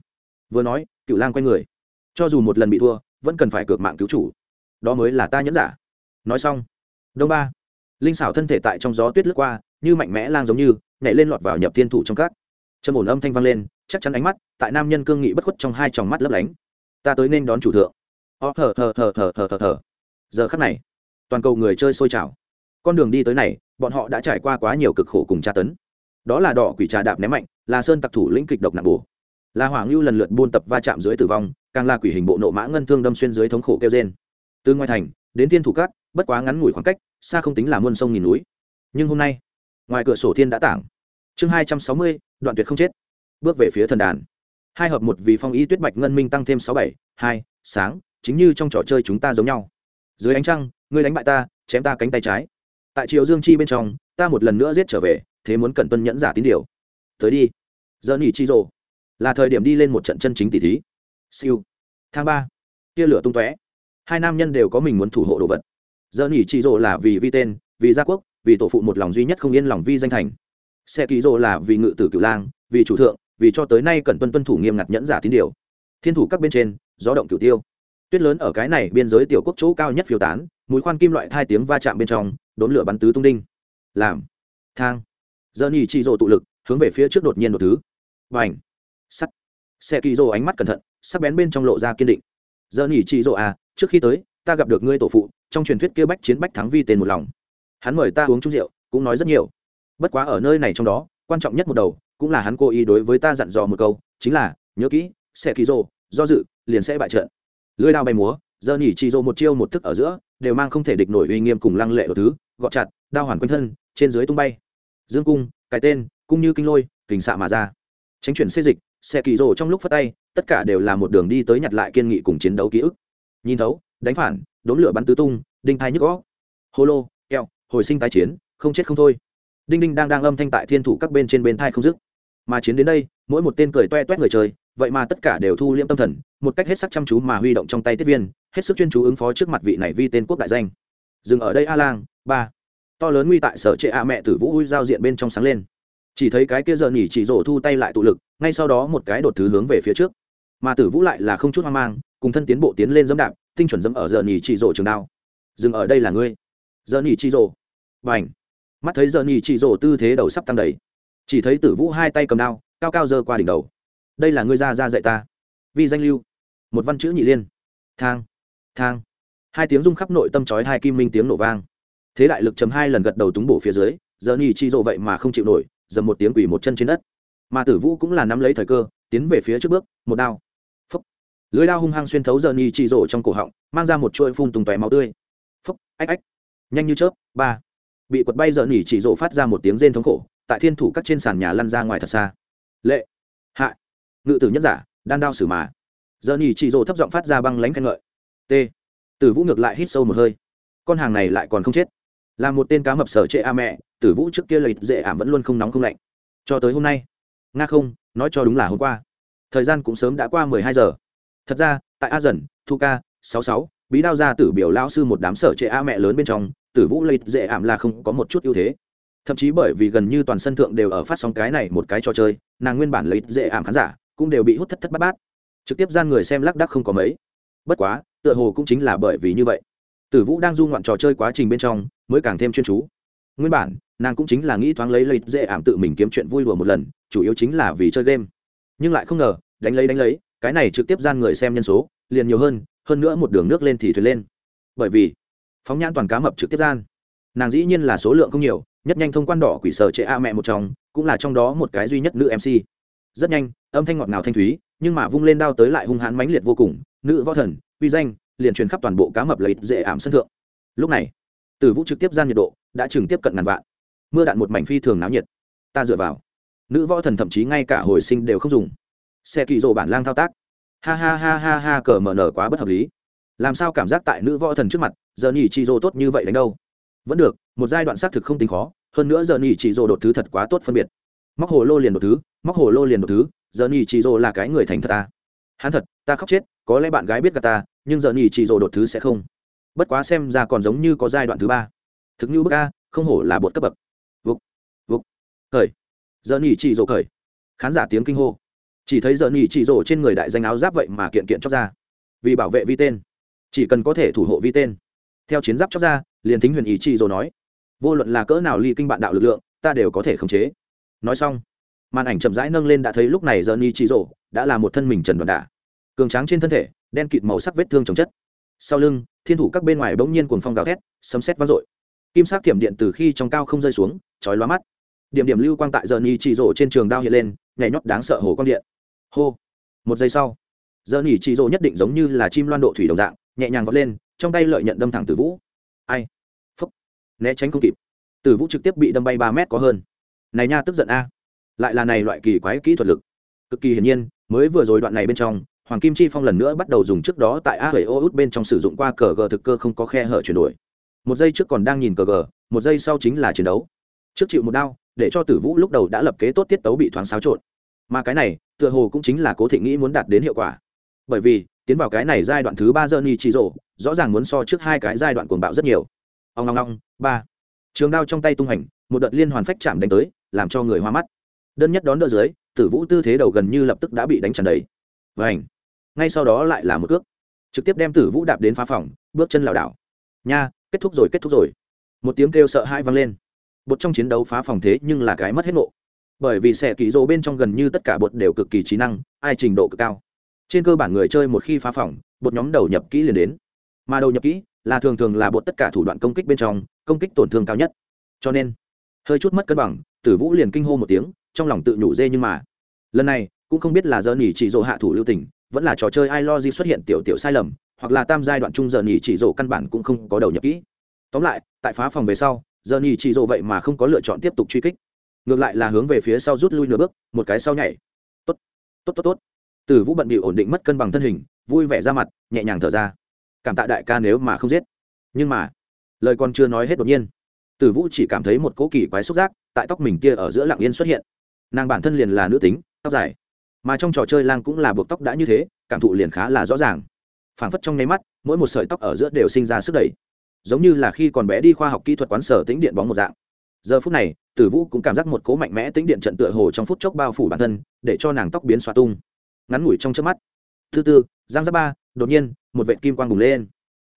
Vừa nói cựu lang quay người. Cho dù một lần bị thua, vẫn cần phải cược mạng cứu chủ. Đó mới là ta nhẫn giả. Nói xong. Đông ba linh xảo thân thể tại trong gió tuyết lướt qua, như mạnh mẽ lang giống như, nhảy lên lọt vào nhập thiên thủ trong các. Trầm ổn âm thanh vang lên, chắc chắn ánh mắt tại nam nhân cương nghị bất khuất trong hai tròng mắt lấp lánh. Ta tới nên đón chủ thượng. Ó, thở thở thở thở thở thở thở. Giờ khắc này, toàn cầu người chơi sôi trào. Con đường đi tới này, bọn họ đã trải qua quá nhiều cực khổ cùng tra tấn. Đó là đỏ quỷ trà đạp ném mạnh, là sơn tặc thủ lĩnh kịch độc nặng bù là hoàng lưu lần lượt buôn tập va chạm dưới tử vong, càng là quỷ hình bộ nộ mã ngân thương đâm xuyên dưới thống khổ kêu trên từ ngoài thành, đến thiên thủ cát bất quá ngắn ngủi khoảng cách xa không tính là muôn sông nghìn núi. Nhưng hôm nay, ngoài cửa sổ thiên đã tảng. Chương hai trăm sáu mươi, đoạn tuyệt không chết. Bước về phía thần đàn. Hai hợp một vì phong y tuyết bạch ngân minh tăng thêm sáu bảy, hai, sáng, chính như trong trò chơi chúng ta giống nhau. Dưới ánh trăng, ngươi đánh bại ta, chém ta cánh tay trái. Tại triều dương chi bên trong, ta một lần nữa giết trở về, thế muốn cần tuân nhẫn giả tín điều. Tới đi. Giờ nghỉ chi rồ. Là thời điểm đi lên một trận chân chính tỷ thí. Siêu. Tháng ba. Tia lửa tung tóe. Hai nam nhân đều có mình muốn thủ hộ đồ vật giờ nhỉ chị rồ là vì vi tên, vì gia quốc, vì tổ phụ một lòng duy nhất không yên lòng vi danh thành. Xe kỳ rồ là vì ngự tử cửu lang, vì chủ thượng, vì cho tới nay cần tuân tuân thủ nghiêm ngặt nhẫn giả tín điều. Thiên thủ các bên trên, gió động cửu tiêu. Tuyết lớn ở cái này biên giới tiểu quốc chỗ cao nhất phiêu tán, mũi khoan kim loại hai tiếng va chạm bên trong, đốn lửa bắn tứ tung đinh. Làm. Thang. Giờ nhỉ chị rồ tụ lực, hướng về phía trước đột nhiên một thứ. Và ảnh sắt. Xe kỳ rồ ánh mắt cẩn thận, sắc bén bên trong lộ ra kiên định. Giờ nhỉ chị rồ à trước khi tới ta gặp được ngươi tổ phụ, trong truyền thuyết kia bách chiến bách thắng vi tên một lòng. Hắn mời ta uống chút rượu, cũng nói rất nhiều. Bất quá ở nơi này trong đó, quan trọng nhất một đầu, cũng là hắn cố ý đối với ta dặn dò một câu, chính là, nhớ kỹ xe ký rồ, do dự, liền sẽ bại trận. Lưới đao bay múa, giờ nhỉ chỉ rồ một chiêu một thức ở giữa, đều mang không thể địch nổi uy nghiêm cùng lăng lệ đồ thứ, gọt chặt, đao hoàn quanh thân, trên dưới tung bay. Dương cung, cái tên, cung như kinh lôi, kình xạ mà ra. Tránh chuyển xê dịch xe kỳ rồ trong lúc phát tay, tất cả đều là một đường đi tới nhặt lại kiên nghị cùng chiến đấu ký ức. Nhìn thấu đánh phản đốn lửa bắn tứ tung, đinh thai nhức gõ hô lô, kẹo, hồi sinh tái chiến, không chết không thôi. Đinh đinh đang đang âm thanh tại thiên thủ các bên trên bên thai không dứt. Mà chiến đến đây, mỗi một tên cười toe toét người chơi, vậy mà tất cả đều thu liễm tâm thần, một cách hết sức chăm chú mà huy động trong tay tiếp viên, hết sức chuyên chú ứng phó trước mặt vị này vi tên quốc đại danh. Dừng ở đây a lang, ba. To lớn nguy tại sở trệ a mẹ tử vũ ui giao diện bên trong sáng lên. Chỉ thấy cái kia giờ nhỉ chỉ rổ thu tay lại tụ lực, ngay sau đó một cái đột thứ hướng về phía trước. Mà tử vũ lại là không chút hoang mang, cùng thân tiến bộ tiến lên dẫm đạp tinh chuẩn dẫm ở giờ nhì chị rổ trường đao. Dừng ở đây là ngươi. Giờ nhì chị rổ và ảnh mắt thấy giờ nhì chị rổ tư thế đầu sắp tăng đầy. Chỉ thấy tử vũ hai tay cầm đao, cao cao giơ qua đỉnh đầu. Đây là ngươi ra ra dạy ta. Vi danh lưu. Một văn chữ nhị liên. Thang. Thang. Hai tiếng rung khắp nội tâm chói hai kim minh tiếng nổ vang. Thế đại lực chấm hai lần gật đầu túng bổ phía dưới, giờ nhì chi rổ vậy mà không chịu nổi, dầm một tiếng quỳ một chân trên đất. Mà tử vũ cũng là nắm lấy thời cơ, tiến về phía trước bước, một đao lưới lao hung hăng xuyên thấu giờ nhì chỉ rổ trong cổ họng, mang ra một chuỗi phun tùng tóe máu tươi. Phúc, ách ách. Nhanh như chớp, ba. Bị quật bay giờ nhì chỉ rổ phát ra một tiếng rên thống khổ, tại thiên thủ các trên sàn nhà lăn ra ngoài thật xa. Lệ. Hạ. Ngự tử nhất giả, đan đao xử mà. Giờ nhì chỉ rổ thấp giọng phát ra băng lánh khen ngợi. T. Tử vũ ngược lại hít sâu một hơi. Con hàng này lại còn không chết. Là một tên cá mập sở trệ a mẹ, tử vũ trước kia lợi dễ ảm vẫn luôn không nóng không lạnh. Cho tới hôm nay. Nga không, nói cho đúng là hôm qua. Thời gian cũng sớm đã qua mười hai giờ thật ra, tại a dần, thu ca, sáu sáu, bí đao gia tử biểu lao sư một đám sở trệ a mẹ lớn bên trong, tử vũ lợi dễ ảm là không có một chút ưu thế. Thậm chí bởi vì gần như toàn sân thượng đều ở phát sóng cái này một cái trò chơi, nàng nguyên bản lấy dễ ảm khán giả cũng đều bị hút thất thất bát bát. Trực tiếp gian người xem lác đắc không có mấy. Bất quá, tựa hồ cũng chính là bởi vì như vậy, tử vũ đang du ngoạn trò chơi quá trình bên trong mới càng thêm chuyên chú. Nguyên bản, nàng cũng chính là nghĩ thoáng lấy lấy dễ ảm tự mình kiếm chuyện vui đùa một lần, chủ yếu chính là vì chơi game. Nhưng lại không ngờ, đánh lấy đánh lấy cái này trực tiếp gian người xem nhân số, liền nhiều hơn hơn nữa một đường nước lên thì thuyền lên. Bởi vì, phóng nhãn toàn cá mập trực tiếp gian. Nàng dĩ nhiên là số lượng không nhiều, nhất nhanh thông quan đỏ quỷ sở trệ a mẹ một chồng cũng là trong đó một cái duy nhất nữ mc rất nhanh, âm thanh ngọt ngào thanh thúy, nhưng mà vung lên đao tới lại hung hãn mãnh liệt vô cùng, nữ võ thần, uy danh, liền truyền khắp toàn bộ cá mập lợi dễ ảm sân thượng. Lúc này, từ vũ trực tiếp gian nhiệt độ đã chừng tiếp cận ngàn vạn. Mưa đạn một mảnh phi thường náo nhiệt. Ta dựa vào. Nữ võ thần thậm chí ngay cả hồi sinh đều không dùng xe kỳ rộ bản lang thao tác. Ha ha ha ha ha, cờ mở nở quá bất hợp lý. Làm sao cảm giác tại nữ võ thần trước mặt, giờ nhỉ chị rộ tốt như vậy đánh đâu? Vẫn được, một giai đoạn xác thực không tính khó, hơn nữa giờ nhỉ chị rộ đột thứ thật quá tốt phân biệt. Móc hồ lô liền đột thứ, móc hồ lô liền đột thứ, giờ nhỉ chị rộ là cái người thành thật ta. Hắn thật, ta khóc chết, có lẽ bạn gái biết gà ta, nhưng giờ nhỉ chị rộ đột thứ sẽ không. Bất quá xem ra còn giống như có giai đoạn thứ ba. Thực như bức a, không hổ là bột cấp bậc. Vục vục, khởi. Giờ nhỉ chị rộ khởi. Khán giả tiếng kinh hô chỉ thấy giờ nhị chỉ rổ trên người đại danh áo giáp vậy mà kiện kiện chóc ra. Vì bảo vệ vi tên. Chỉ cần có thể thủ hộ vi tên. Theo chiến giáp chóc ra, liền thính huyền ý chỉ rổ nói. Vô luận là cỡ nào ly kinh bạn đạo lực lượng, ta đều có thể khống chế. Nói xong, màn ảnh chậm rãi nâng lên đã thấy lúc này giờ nhị chỉ rổ đã là một thân mình trần đoàn đả. Cường tráng trên thân thể, đen kịt màu sắc vết thương chồng chất. Sau lưng, thiên thủ các bên ngoài bỗng nhiên cuồng phong gào thét, sấm sét vang dội. Kim sắc thiểm điện từ khi trong cao không rơi xuống, chói lóa mắt. Điểm điểm lưu quang tại giờ nhì chỉ rổ trên trường đao hiện lên, nhảy nhót đáng sợ hồ quang điện hô. Một giây sau giờ nỉ chị rỗ nhất định giống như là chim loan độ thủy đồng dạng, nhẹ nhàng vọt lên, trong tay lợi nhận đâm thẳng từ vũ. Ai? Phúc. Né tránh không kịp. Từ vũ trực tiếp bị đâm bay ba mét có hơn. Này nha, tức giận a. Lại là này loại kỳ quái kỹ thuật lực. Cực kỳ hiển nhiên, mới vừa rồi đoạn này bên trong, hoàng kim chi phong lần nữa bắt đầu dùng trước đó tại a hầy ô út bên trong sử dụng qua cờ gờ thực cơ không có khe hở chuyển đổi. Một giây trước còn đang nhìn cờ gờ, một giây sau chính là chiến đấu. Trước chịu một đao, để cho tử vũ lúc đầu đã lập kế tốt tiết tấu bị thoáng xáo trộn mà cái này tựa hồ cũng chính là cố thị nghĩ muốn đạt đến hiệu quả bởi vì tiến vào cái này giai đoạn thứ ba giờ ni chỉ rộ, rõ ràng muốn so trước hai cái giai đoạn cuồng bạo rất nhiều. Ông long long ba. Trường đao trong tay tung hành, một đợt liên hoàn phách chạm đánh tới, làm cho người hoa mắt. Đơn nhất đón đỡ dưới, tử vũ tư thế đầu gần như lập tức đã bị đánh tràn đầy. Và ảnh ngay sau đó lại là một cước. Trực tiếp đem tử vũ đạp đến phá phòng, bước chân lảo đảo. Nha, kết thúc rồi, kết thúc rồi. Một tiếng kêu sợ hãi vang lên. Bột trong chiến đấu phá phòng thế nhưng là cái mất hết nộ bởi vì xe kỳ rô bên trong gần như tất cả bột đều cực kỳ trí năng, ai trình độ cực cao. Trên cơ bản người chơi một khi phá phòng, bột nhóm đầu nhập kỹ liền đến. Mà đầu nhập kỹ là thường thường là bột tất cả thủ đoạn công kích bên trong, công kích tổn thương cao nhất. Cho nên, hơi chút mất cân bằng, tử vũ liền kinh hô một tiếng, trong lòng tự nhủ dê nhưng mà. Lần này, cũng không biết là giờ nhỉ chỉ dỗ hạ thủ lưu tình, vẫn là trò chơi ai lo gì xuất hiện tiểu tiểu sai lầm, hoặc là tam giai đoạn trung giờ nhỉ chỉ dỗ căn bản cũng không có đầu nhập kỹ. Tóm lại, tại phá phòng về sau, giờ nhỉ chỉ dỗ vậy mà không có lựa chọn tiếp tục truy kích ngược lại là hướng về phía sau rút lui nửa bước, một cái sau nhảy. Tốt tốt tốt tốt. Tử vũ bận bị ổn định mất cân bằng thân hình, vui vẻ ra mặt, nhẹ nhàng thở ra. Cảm tạ đại ca nếu mà không giết. Nhưng mà, lời còn chưa nói hết đột nhiên tử vũ chỉ cảm thấy một cỗ kỳ quái xúc giác tại tóc mình kia ở giữa lặng yên xuất hiện. Nàng bản thân liền là nữ tính, tóc dài. Mà trong trò chơi lang cũng là buộc tóc đã như thế, cảm thụ liền khá là rõ ràng. Phảng phất trong nháy mắt, mỗi một sợi tóc ở giữa đều sinh ra sức đẩy. Giống như là khi còn bé đi khoa học kỹ thuật quán sở tính điện bóng một dạng. Giờ phút này tử vũ cũng cảm giác một cố mạnh mẽ tính điện trận tựa hồ trong phút chốc bao phủ bản thân, để cho nàng tóc biến xoa tung. Ngắn ngủi trong trước mắt. Thứ tư, giang giáp ba, đột nhiên, một vệ kim quang bùng lên.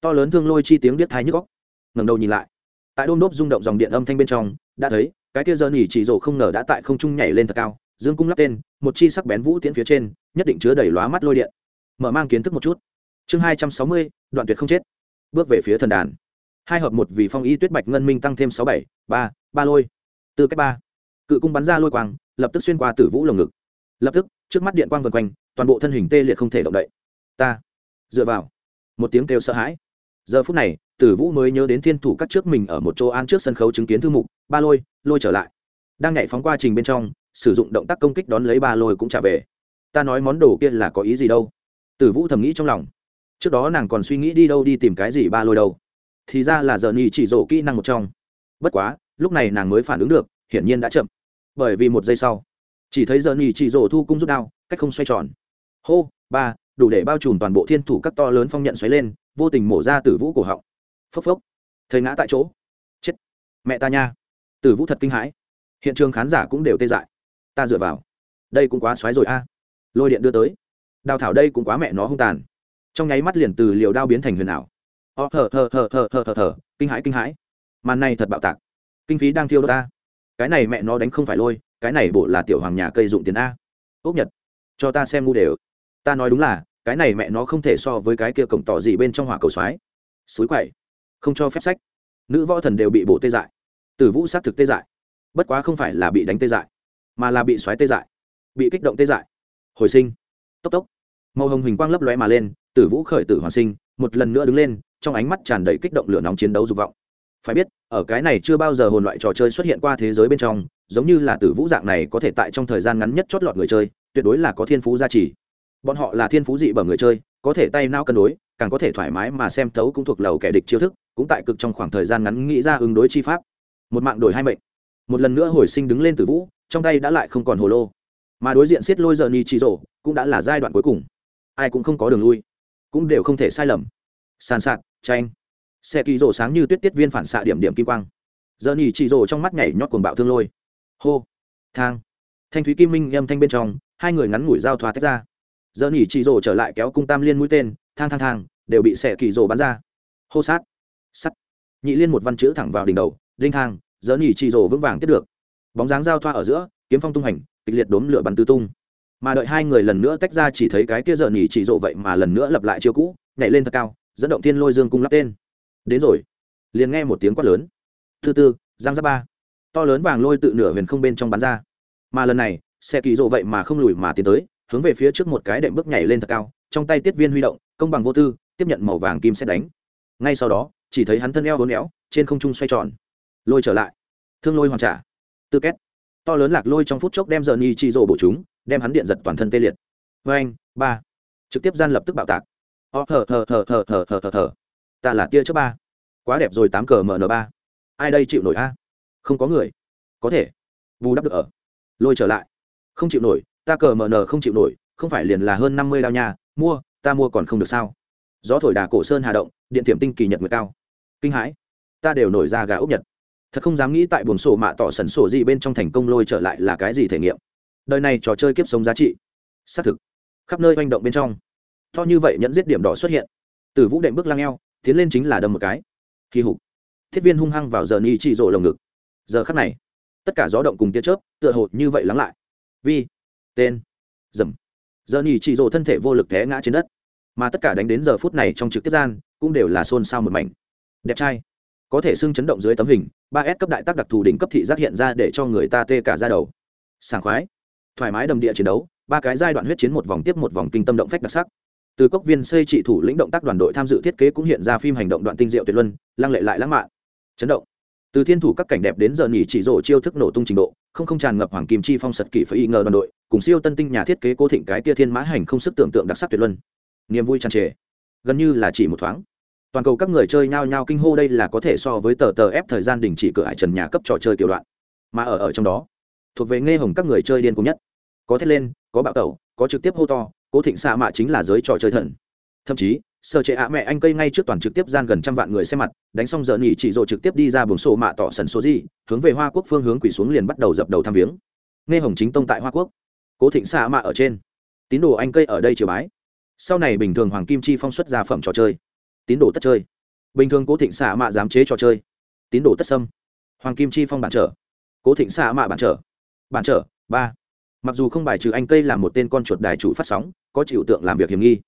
To lớn thương lôi chi tiếng biết thái nhức góc ngẩng đầu nhìn lại. Tại đôm đốp rung động dòng điện âm thanh bên trong, đã thấy, cái kia giờ nỉ chỉ rổ không ngờ đã tại không trung nhảy lên thật cao, dương cung lắp tên, một chi sắc bén vũ tiễn phía trên, nhất định chứa đầy lóa mắt lôi điện. Mở mang kiến thức một chút. Chương hai trăm sáu mươi, đoạn tuyệt không chết. Bước về phía thần đàn. Hai hợp một vì phong y tuyết bạch ngân minh tăng thêm sáu bảy, ba ba lôi tư cách ba. Cự cung bắn ra lôi quang, lập tức xuyên qua tử vũ lồng ngực. Lập tức, trước mắt điện quang vần quanh, toàn bộ thân hình tê liệt không thể động đậy. Ta. Dựa vào. Một tiếng kêu sợ hãi. Giờ phút này, tử vũ mới nhớ đến thiên thủ cắt trước mình ở một chỗ an trước sân khấu chứng kiến thư mục, ba lôi lôi trở lại. Đang nhảy phóng qua trình bên trong, sử dụng động tác công kích đón lấy ba lôi cũng trả về. Ta nói món đồ kia là có ý gì đâu? Tử vũ thầm nghĩ trong lòng. Trước đó nàng còn suy nghĩ đi đâu đi tìm cái gì ba lôi đâu. Thì ra là giờ nhì chỉ rộ kỹ năng một trong. Bất quá lúc này nàng mới phản ứng được hiển nhiên đã chậm bởi vì một giây sau chỉ thấy giờ nhì chỉ rổ thu cung rút đao cách không xoay tròn hô ba đủ để bao trùm toàn bộ thiên thủ các to lớn phong nhận xoáy lên vô tình mổ ra tử vũ cổ họng phốc phốc thầy ngã tại chỗ chết mẹ ta nha tử vũ thật kinh hãi hiện trường khán giả cũng đều tê dại ta dựa vào đây cũng quá xoáy rồi a lôi điện đưa tới đào thảo đây cũng quá mẹ nó hung tàn trong nháy mắt liền từ liều đao biến thành huyền ảo ó thở thở thở thở thở thở thở kinh hãi kinh hãi màn này thật bạo tạc kinh phí đang thiêu đốt ta. Cái này mẹ nó đánh không phải lôi, cái này bộ là tiểu hoàng nhà cây dụng tiền a. Ốc nhật, cho ta xem ngu đều. Ta nói đúng là, cái này mẹ nó không thể so với cái kia cổng tỏ gì bên trong hỏa cầu xoáy suối quậy, không cho phép sách. Nữ võ thần đều bị bộ tê dại. Tử vũ xác thực tê dại. Bất quá không phải là bị đánh tê dại, mà là bị xoáy tê dại, bị kích động tê dại. Hồi sinh. Tốc tốc. Màu hồng hình quang lấp lóe mà lên, tử vũ khởi tử hoàn sinh, một lần nữa đứng lên, trong ánh mắt tràn đầy kích động lửa nóng chiến đấu dục vọng phải biết, ở cái này chưa bao giờ hồn loại trò chơi xuất hiện qua thế giới bên trong, giống như là tử vũ dạng này có thể tại trong thời gian ngắn nhất chót lọt người chơi, tuyệt đối là có thiên phú gia trì. Bọn họ là thiên phú dị bẩm người chơi, có thể tay nao cân đối, càng có thể thoải mái mà xem thấu cũng thuộc lầu kẻ địch chiêu thức, cũng tại cực trong khoảng thời gian ngắn nghĩ ra ứng đối chi pháp. Một mạng đổi hai mệnh. Một lần nữa hồi sinh đứng lên từ vũ, trong tay đã lại không còn hồ lô. Mà đối diện xiết lôi giờ ni chi rổ cũng đã là giai đoạn cuối cùng. Ai cũng không có đường lui, cũng đều không thể sai lầm. Sàn sạt, tranh xe kỳ rổ sáng như tuyết tiết viên phản xạ điểm điểm kim quang. Giờ nhì chị rổ trong mắt nhảy nhót cuồng bạo thương lôi. Hô, thang. Thanh thúy kim minh âm thanh bên trong, hai người ngắn ngủi giao thoa tách ra. Giờ nhì chỉ rổ trở lại kéo cung tam liên mũi tên, thang thang thang, đều bị xe kỳ rổ bắn ra. Hô sát, sắt. Nhị liên một văn chữ thẳng vào đỉnh đầu, đinh thang, giờ nhì chỉ rổ vững vàng tiếp được. Bóng dáng giao thoa ở giữa, kiếm phong tung hành, kịch liệt đốm lửa bắn tứ tung. Mà đợi hai người lần nữa tách ra chỉ thấy cái kia giờ nhì chỉ rộ vậy mà lần nữa lập lại chiêu cũ, nhảy lên thật cao, dẫn động thiên lôi dương cung lắp tên đến rồi. Liền nghe một tiếng quát lớn. Thứ tư, giang giáp ba. To lớn vàng lôi tự nửa huyền không bên trong bắn ra. Mà lần này, xe kỳ rộ vậy mà không lùi mà tiến tới, hướng về phía trước một cái đệm bước nhảy lên thật cao, trong tay tiết viên huy động, công bằng vô tư, tiếp nhận màu vàng kim xét đánh. Ngay sau đó, chỉ thấy hắn thân eo hốn éo, trên không trung xoay tròn. Lôi trở lại. Thương lôi hoàn trả. Tư kết. To lớn lạc lôi trong phút chốc đem giờ ni chi rộ bổ chúng, đem hắn điện giật toàn thân tê liệt. Vê anh ba. Trực tiếp gian lập tức bạo tạc. Ó thở thở thở thở thở thở thở thở ta là tia chớp ba. Quá đẹp rồi, tám cờ mn ba. Ai đây chịu nổi a? Không có người. Có thể. Bù đắp được ở. Lôi trở lại. Không chịu nổi, ta cờ mn không chịu nổi, không phải liền là hơn năm mươi đao nhà mua, ta mua còn không được sao? Gió thổi đà cổ sơn hà động, điện tiềm tinh kỳ nhật nguyệt cao. Kinh hãi. Ta đều nổi ra gà ốc nhật. Thật không dám nghĩ tại buồng sổ mạ tỏ sẩn sổ gì bên trong thành công lôi trở lại là cái gì thể nghiệm. Đời này trò chơi kiếp sống giá trị. Xác thực. Khắp nơi manh động bên trong. To như vậy nhận giết điểm đỏ xuất hiện. Từ vũ đệm bước lang eo tiến lên chính là đâm một cái. Kỳ hục. Thiết viên hung hăng vào giờ ni chỉ rộ lồng ngực. Giờ khắc này, tất cả gió động cùng tia chớp, tựa hồ như vậy lắng lại. Vi, tên, dầm. Giờ ni chỉ rộ thân thể vô lực té ngã trên đất. Mà tất cả đánh đến giờ phút này trong trực tiếp gian, cũng đều là xôn xao một mảnh. Đẹp trai. Có thể xưng chấn động dưới tấm hình, ba s cấp đại tác đặc thù đỉnh cấp thị giác hiện ra để cho người ta tê cả ra đầu. Sảng khoái. Thoải mái đầm địa chiến đấu, ba cái giai đoạn huyết chiến một vòng tiếp một vòng kinh tâm động phách đặc sắc từ cốc viên xây trị thủ lĩnh động tác đoàn đội tham dự thiết kế cũng hiện ra phim hành động đoạn tinh diệu tuyệt luân, lăng lệ lại lãng mạn. Chấn động. Từ thiên thủ các cảnh đẹp đến giờ nghỉ chỉ rổ chiêu thức nổ tung trình độ, không không tràn ngập hoàng kim chi phong sật kỷ phải y ngờ đoàn đội, cùng siêu tân tinh nhà thiết kế cố thịnh cái tia thiên mã hành không sức tưởng tượng đặc sắc tuyệt luân. Niềm vui tràn trề. Gần như là chỉ một thoáng. Toàn cầu các người chơi nhao nhao kinh hô đây là có thể so với tờ tờ ép thời gian đình chỉ cửa hải trần nhà cấp trò chơi kiểu đoạn. Mà ở ở trong đó, thuộc về nghe hồng các người chơi điên cùng nhất. Có thét lên, có bạo tẩu, có trực tiếp hô to cố thịnh xạ mạ chính là giới trò chơi thần. Thậm chí sơ chế ạ mẹ anh cây ngay trước toàn trực tiếp gian gần trăm vạn người xem mặt, đánh xong giờ nghỉ chỉ rồi trực tiếp đi ra buồng sổ mạ tỏ sần số gì, hướng về hoa quốc phương hướng quỷ xuống liền bắt đầu dập đầu thăm viếng. Nghe hồng chính tông tại hoa quốc, cố thịnh xạ mạ ở trên. Tín đồ anh cây ở đây chiều bái. Sau này bình thường hoàng kim chi phong xuất ra phẩm trò chơi. Tín đồ tất chơi. Bình thường cố thịnh xạ mạ giám chế trò chơi. Tín đồ tất sâm. Hoàng kim chi phong bản trở. Cố thịnh xạ mạ bản trở. Bản trở, ba mặc dù không bài trừ anh cây là một tên con chuột đài chủ phát sóng, có chịu tượng làm việc hiểm nghi,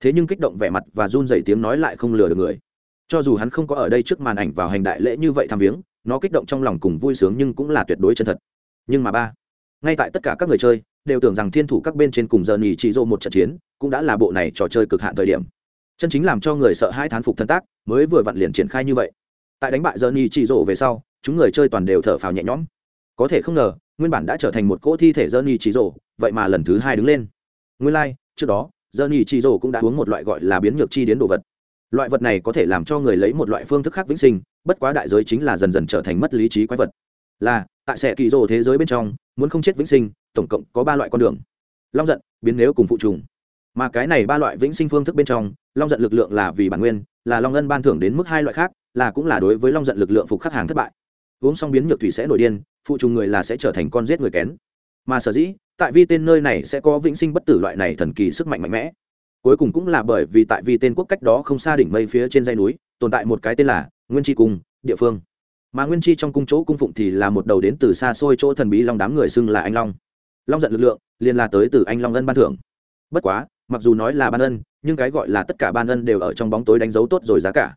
thế nhưng kích động vẻ mặt và run dày tiếng nói lại không lừa được người. Cho dù hắn không có ở đây trước màn ảnh vào hành đại lễ như vậy tham viếng, nó kích động trong lòng cùng vui sướng nhưng cũng là tuyệt đối chân thật. Nhưng mà ba, ngay tại tất cả các người chơi, đều tưởng rằng thiên thủ các bên trên cùng giờ nhì chỉ rộ một trận chiến, cũng đã là bộ này trò chơi cực hạn thời điểm. Chân chính làm cho người sợ hai thán phục thân tác, mới vừa vặn liền triển khai như vậy. Tại đánh bại giờ nhì chỉ rộ về sau, chúng người chơi toàn đều thở phào nhẹ nhõm. Có thể không ngờ nguyên bản đã trở thành một cỗ thi thể dơ nhì trí rổ vậy mà lần thứ hai đứng lên. Nguyên lai、like, trước đó dơ nhì trí rổ cũng đã uống một loại gọi là biến nhược chi đến đồ vật. Loại vật này có thể làm cho người lấy một loại phương thức khác vĩnh sinh bất quá đại giới chính là dần dần trở thành mất lý trí quái vật. Là tại sẽ kỳ rổ thế giới bên trong muốn không chết vĩnh sinh tổng cộng có ba loại con đường. Long giận biến nếu cùng phụ trùng. Mà cái này ba loại vĩnh sinh phương thức bên trong long giận lực lượng là vì bản nguyên là long Ân ban thưởng đến mức hai loại khác là cũng là đối với long giận lực lượng phục khắc hàng thất bại. Uống xong biến nhược thủy sẽ nổi điên phụ trùng người là sẽ trở thành con giết người kén. Mà sở dĩ, tại vi tên nơi này sẽ có vĩnh sinh bất tử loại này thần kỳ sức mạnh mạnh mẽ. Cuối cùng cũng là bởi vì tại vi tên quốc cách đó không xa đỉnh mây phía trên dây núi, tồn tại một cái tên là nguyên tri cung, địa phương. Mà nguyên chi trong cung chỗ cung phụng thì là một đầu đến từ xa xôi chỗ thần bí long đám người xưng là anh long. Long giận lực lượng, liền là tới từ anh long ân ban thưởng. Bất quá, mặc dù nói là ban ân, nhưng cái gọi là tất cả ban ân đều ở trong bóng tối đánh dấu tốt rồi giá cả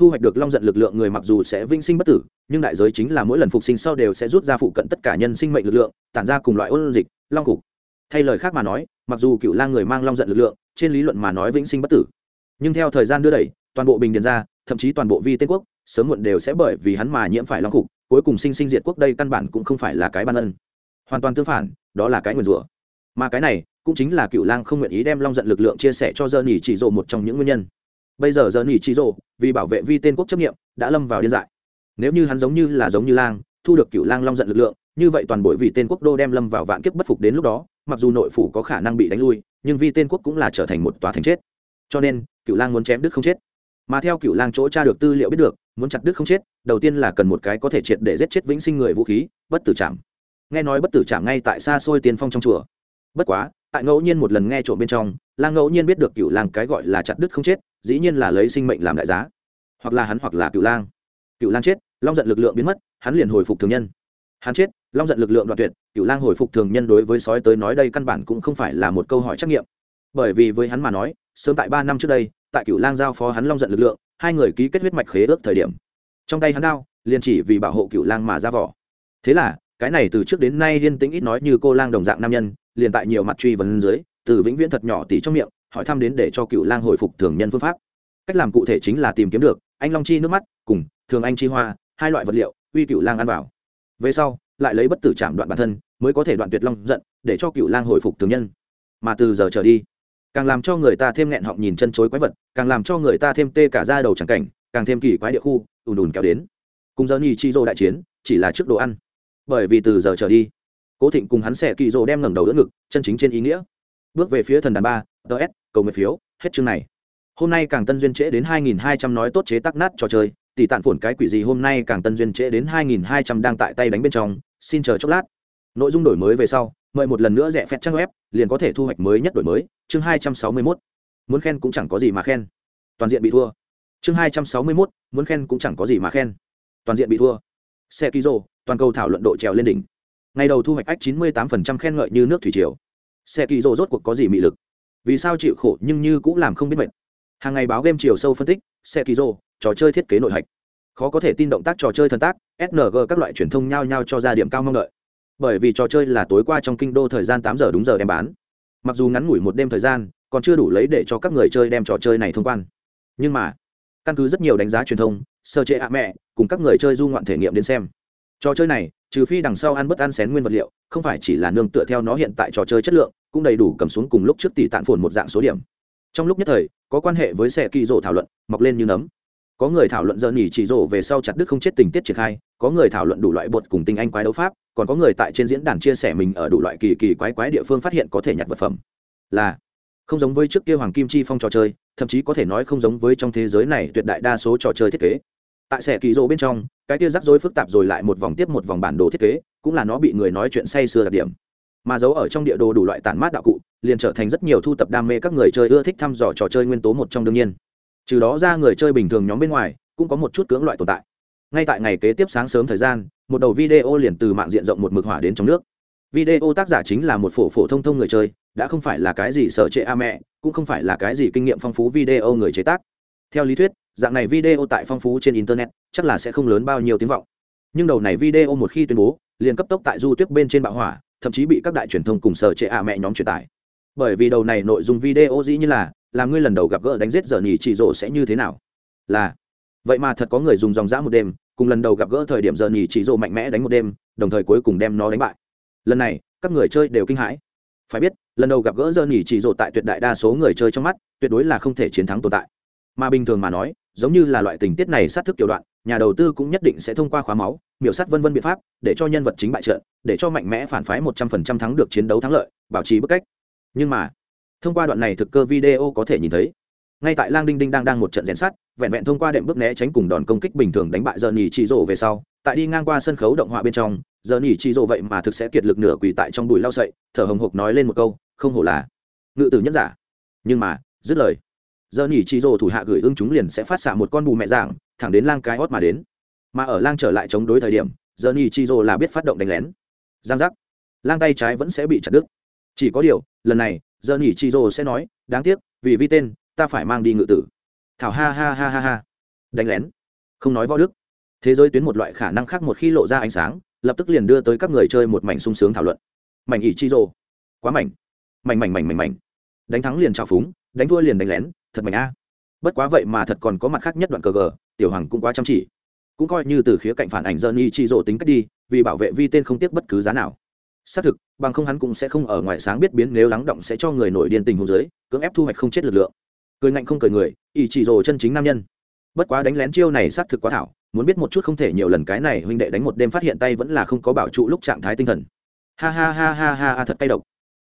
thu hoạch được long giận lực lượng người mặc dù sẽ vinh sinh bất tử, nhưng đại giới chính là mỗi lần phục sinh sau đều sẽ rút ra phụ cận tất cả nhân sinh mệnh lực lượng, tản ra cùng loại ôn dịch, long cục. Thay lời khác mà nói, mặc dù cựu lang người mang long giận lực lượng, trên lý luận mà nói vĩnh sinh bất tử. Nhưng theo thời gian đưa đẩy, toàn bộ bình điền ra, thậm chí toàn bộ vi tên quốc, sớm muộn đều sẽ bởi vì hắn mà nhiễm phải long cục, cuối cùng sinh sinh diệt quốc đây căn bản cũng không phải là cái ban ân. Hoàn toàn tương phản, đó là cái nguyền rủa. Mà cái này, cũng chính là cựu lang không nguyện ý đem long giận lực lượng chia sẻ cho dơ nỉ chỉ dộ một trong những nguyên nhân bây giờ giờ nỉ chi rồ, vì bảo vệ vi tên quốc chấp nghiệm, đã lâm vào điên dại. Nếu như hắn giống như là giống như lang, thu được cựu lang long giận lực lượng, như vậy toàn bộ vì tên quốc đô đem lâm vào vạn kiếp bất phục đến lúc đó, mặc dù nội phủ có khả năng bị đánh lui, nhưng vi tên quốc cũng là trở thành một tòa thành chết. Cho nên cựu lang muốn chém đức không chết. Mà theo cựu lang chỗ tra được tư liệu biết được, muốn chặt đức không chết, đầu tiên là cần một cái có thể triệt để giết chết vĩnh sinh người vũ khí, bất tử chạm nghe nói bất tử chạm ngay tại xa xôi tiên phong trong chùa. Bất quá, tại ngẫu nhiên một lần nghe trộm bên trong, lang ngẫu nhiên biết được cựu lang cái gọi là chặt đức không chết dĩ nhiên là lấy sinh mệnh làm đại giá. Hoặc là hắn hoặc là cựu lang. Cựu lang chết, long giận lực lượng biến mất, hắn liền hồi phục thường nhân. Hắn chết, long giận lực lượng đoạn tuyệt cựu lang hồi phục thường nhân đối với sói tới nói đây căn bản cũng không phải là một câu hỏi trắc nghiệm. Bởi vì với hắn mà nói, sớm tại ba năm trước đây, tại cựu lang giao phó hắn long giận lực lượng, hai người ký kết huyết mạch khế ước thời điểm. Trong tay hắn đao, liền chỉ vì bảo hộ cựu lang mà ra vỏ. Thế là, cái này từ trước đến nay liên tĩnh ít nói như cô lang đồng dạng nam nhân, liền tại nhiều mặt truy vấn dưới, từ vĩnh viễn thật nhỏ tỉ trong miệng hỏi thăm đến để cho cựu lang hồi phục thường nhân phương pháp. Cách làm cụ thể chính là tìm kiếm được, anh long chi nước mắt, cùng, thường anh chi hoa, hai loại vật liệu, uy cựu lang ăn vào. Về sau, lại lấy bất tử chạm đoạn bản thân, mới có thể đoạn tuyệt long giận, để cho cựu lang hồi phục thường nhân. Mà từ giờ trở đi, càng làm cho người ta thêm nghẹn họng nhìn chân chối quái vật, càng làm cho người ta thêm tê cả ra đầu trắng cảnh, càng thêm kỳ quái địa khu, ùn ùn kéo đến. Cùng giờ nhì chi rô đại chiến, chỉ là trước đồ ăn. Bởi vì từ giờ trở đi, cố thịnh cùng hắn xẻ kỳ rô đem ngẩng đầu đỡ ngực, chân chính trên ý nghĩa. Bước về phía thần đàn ba ts cầu nguyện phiếu hết chương này. Hôm nay càng tân duyên trễ đến 2.200 nói tốt chế tắc nát trò chơi tỷ tạn phổn cái quỷ gì hôm nay càng tân duyên trễ đến 2.200 đang tại tay đánh bên trong xin chờ chốc lát. Nội dung đổi mới về sau mời một lần nữa rẻ phép trang web liền có thể thu hoạch mới nhất đổi mới chương 261. muốn khen cũng chẳng có gì mà khen. Toàn diện bị thua. Chương 261, muốn khen cũng chẳng có gì mà khen. Toàn diện bị thua. Xe ký rô toàn cầu thảo luận độ trèo lên đỉnh. Ngày đầu thu hoạch ách 98% khen ngợi như nước thủy triều. Xe kỳ rô rốt cuộc có gì mị lực? Vì sao chịu khổ nhưng như cũng làm không biết mệt. Hàng ngày báo game chiều sâu phân tích xe kỳ rô trò chơi thiết kế nội hạch. Khó có thể tin động tác trò chơi thần tác sng các loại truyền thông nhao nhao cho ra điểm cao mong đợi. Bởi vì trò chơi là tối qua trong kinh đô thời gian tám giờ đúng giờ đem bán. Mặc dù ngắn ngủi một đêm thời gian, còn chưa đủ lấy để cho các người chơi đem trò chơi này thông quan. Nhưng mà, căn cứ rất nhiều đánh giá truyền thông, sơ chế ạ mẹ cùng các người chơi du ngoạn thể nghiệm đến xem trò chơi này, trừ phi đằng sau ăn bất ăn xén nguyên vật liệu, không phải chỉ là nương tựa theo nó hiện tại trò chơi chất lượng, cũng đầy đủ cầm xuống cùng lúc trước tỷ tạn phồn một dạng số điểm. Trong lúc nhất thời, có quan hệ với xe kỳ rổ thảo luận, mọc lên như nấm. Có người thảo luận dơ nhỉ chỉ rổ về sau chặt đức không chết tình tiết triển khai, có người thảo luận đủ loại bột cùng tinh anh quái đấu pháp, còn có người tại trên diễn đàn chia sẻ mình ở đủ loại kỳ kỳ quái quái địa phương phát hiện có thể nhặt vật phẩm. Là, không giống với trước kia hoàng kim chi phong trò chơi, thậm chí có thể nói không giống với trong thế giới này tuyệt đại đa số trò chơi thiết kế tại xẻ kỳ rỗ bên trong, cái tia rắc rối phức tạp rồi lại một vòng tiếp một vòng bản đồ thiết kế, cũng là nó bị người nói chuyện say sưa đặc điểm. Mà giấu ở trong địa đồ đủ loại tản mát đạo cụ, liền trở thành rất nhiều thu tập đam mê các người chơi ưa thích thăm dò trò chơi nguyên tố một trong đương nhiên. Trừ đó ra người chơi bình thường nhóm bên ngoài, cũng có một chút cưỡng loại tồn tại. Ngay tại ngày kế tiếp sáng sớm thời gian, một đầu video liền từ mạng diện rộng một mực hỏa đến trong nước. Video tác giả chính là một phổ phổ thông thông người chơi, đã không phải là cái gì sở trệ a mẹ, cũng không phải là cái gì kinh nghiệm phong phú video người chế tác. Theo lý thuyết dạng này video tại phong phú trên internet, chắc là sẽ không lớn bao nhiêu tiếng vọng. Nhưng đầu này video một khi tuyên bố, liền cấp tốc tại du tuyết bên trên bạo hỏa, thậm chí bị các đại truyền thông cùng sở trệ à mẹ nhóm truyền tải. Bởi vì đầu này nội dung video dĩ như là làm ngươi lần đầu gặp gỡ đánh giết giờ nhì chỉ rộ sẽ như thế nào? Là, vậy mà thật có người dùng dòng dã một đêm, cùng lần đầu gặp gỡ thời điểm giờ nhì chỉ rộ mạnh mẽ đánh một đêm, đồng thời cuối cùng đem nó đánh bại. Lần này, các người chơi đều kinh hãi. Phải biết, lần đầu gặp gỡ giờ nhì chỉ rộ tại tuyệt đại đa số người chơi trong mắt, tuyệt đối là không thể chiến thắng tồn tại mà bình thường mà nói, giống như là loại tình tiết này sát thức kiểu đoạn, nhà đầu tư cũng nhất định sẽ thông qua khóa máu, miểu sát vân vân biện pháp, để cho nhân vật chính bại trận, để cho mạnh mẽ phản phái một trăm phần trăm thắng được chiến đấu thắng lợi, bảo trì bức cách. Nhưng mà, thông qua đoạn này thực cơ video có thể nhìn thấy, ngay tại lang đinh đinh đang đang một trận rèn sát vẹn vẹn thông qua đệm bước né tránh cùng đòn công kích bình thường đánh bại giờ nhì trị rộ về sau, tại đi ngang qua sân khấu động họa bên trong, giờ nhì trị rộ vậy mà thực sẽ kiệt lực nửa quỳ tại trong đùi lao sậy, thở hồng hộc nói lên một câu, không hổ là ngự tử nhất giả. Nhưng mà, dứt lời giờ nhỉ chị rồ thủ hạ gửi ưng chúng liền sẽ phát xạ một con bù mẹ dạng, thẳng đến lang cái hót mà đến. Mà ở lang trở lại chống đối thời điểm, giờ nhỉ chị rồ là biết phát động đánh lén. Giang giác. Lang tay trái vẫn sẽ bị chặt đứt. Chỉ có điều, lần này, giờ nhỉ chị rồ sẽ nói, đáng tiếc, vì vi tên, ta phải mang đi ngự tử. Thảo ha ha ha ha ha. Đánh lén. Không nói võ đức. Thế giới tuyến một loại khả năng khác một khi lộ ra ánh sáng, lập tức liền đưa tới các người chơi một mảnh sung sướng thảo luận. Mảnh ỉ chi rồ. Quá mảnh. Mảnh mảnh mảnh mảnh mảnh. Đánh thắng liền trào phúng, đánh thua liền đánh lén thật mạnh a. Bất quá vậy mà thật còn có mặt khác nhất đoạn cờ gờ tiểu hoàng cũng quá chăm chỉ. Cũng coi như từ khía cạnh phản ảnh dơ ni chi rộ tính cách đi vì bảo vệ vi tên không tiếc bất cứ giá nào. Xác thực bằng không hắn cũng sẽ không ở ngoài sáng biết biến nếu lắng động sẽ cho người nổi điên tình hồ dưới cưỡng ép thu hoạch không chết lực lượng. Cười ngạnh không cười người ỷ chỉ rồ chân chính nam nhân. Bất quá đánh lén chiêu này xác thực quá thảo muốn biết một chút không thể nhiều lần cái này huynh đệ đánh một đêm phát hiện tay vẫn là không có bảo trụ lúc trạng thái tinh thần. Ha ha ha ha ha, ha thật cay độc.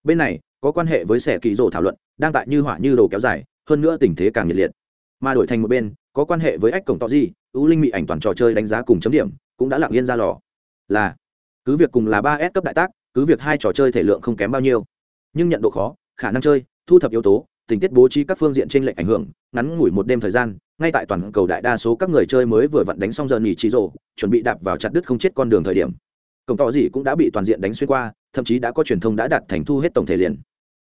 Bên này có quan hệ với sẻ kỳ rồ thảo luận đang tại như hỏa như đồ kéo dài hơn nữa tình thế càng nhiệt liệt. Mà đổi thành một bên, có quan hệ với ách cổng to di ưu linh mị ảnh toàn trò chơi đánh giá cùng chấm điểm, cũng đã lặng yên ra lò. Là, cứ việc cùng là ba s cấp đại tác, cứ việc hai trò chơi thể lượng không kém bao nhiêu, nhưng nhận độ khó, khả năng chơi, thu thập yếu tố, tình tiết bố trí các phương diện trên lệnh ảnh hưởng, ngắn ngủi một đêm thời gian, ngay tại toàn cầu đại đa số các người chơi mới vừa vặn đánh xong giờ nghỉ trí rộ chuẩn bị đạp vào chặt đứt không chết con đường thời điểm. Cổng tỏ gì cũng đã bị toàn diện đánh xuyên qua, thậm chí đã có truyền thông đã đạt thành thu hết tổng thể liền.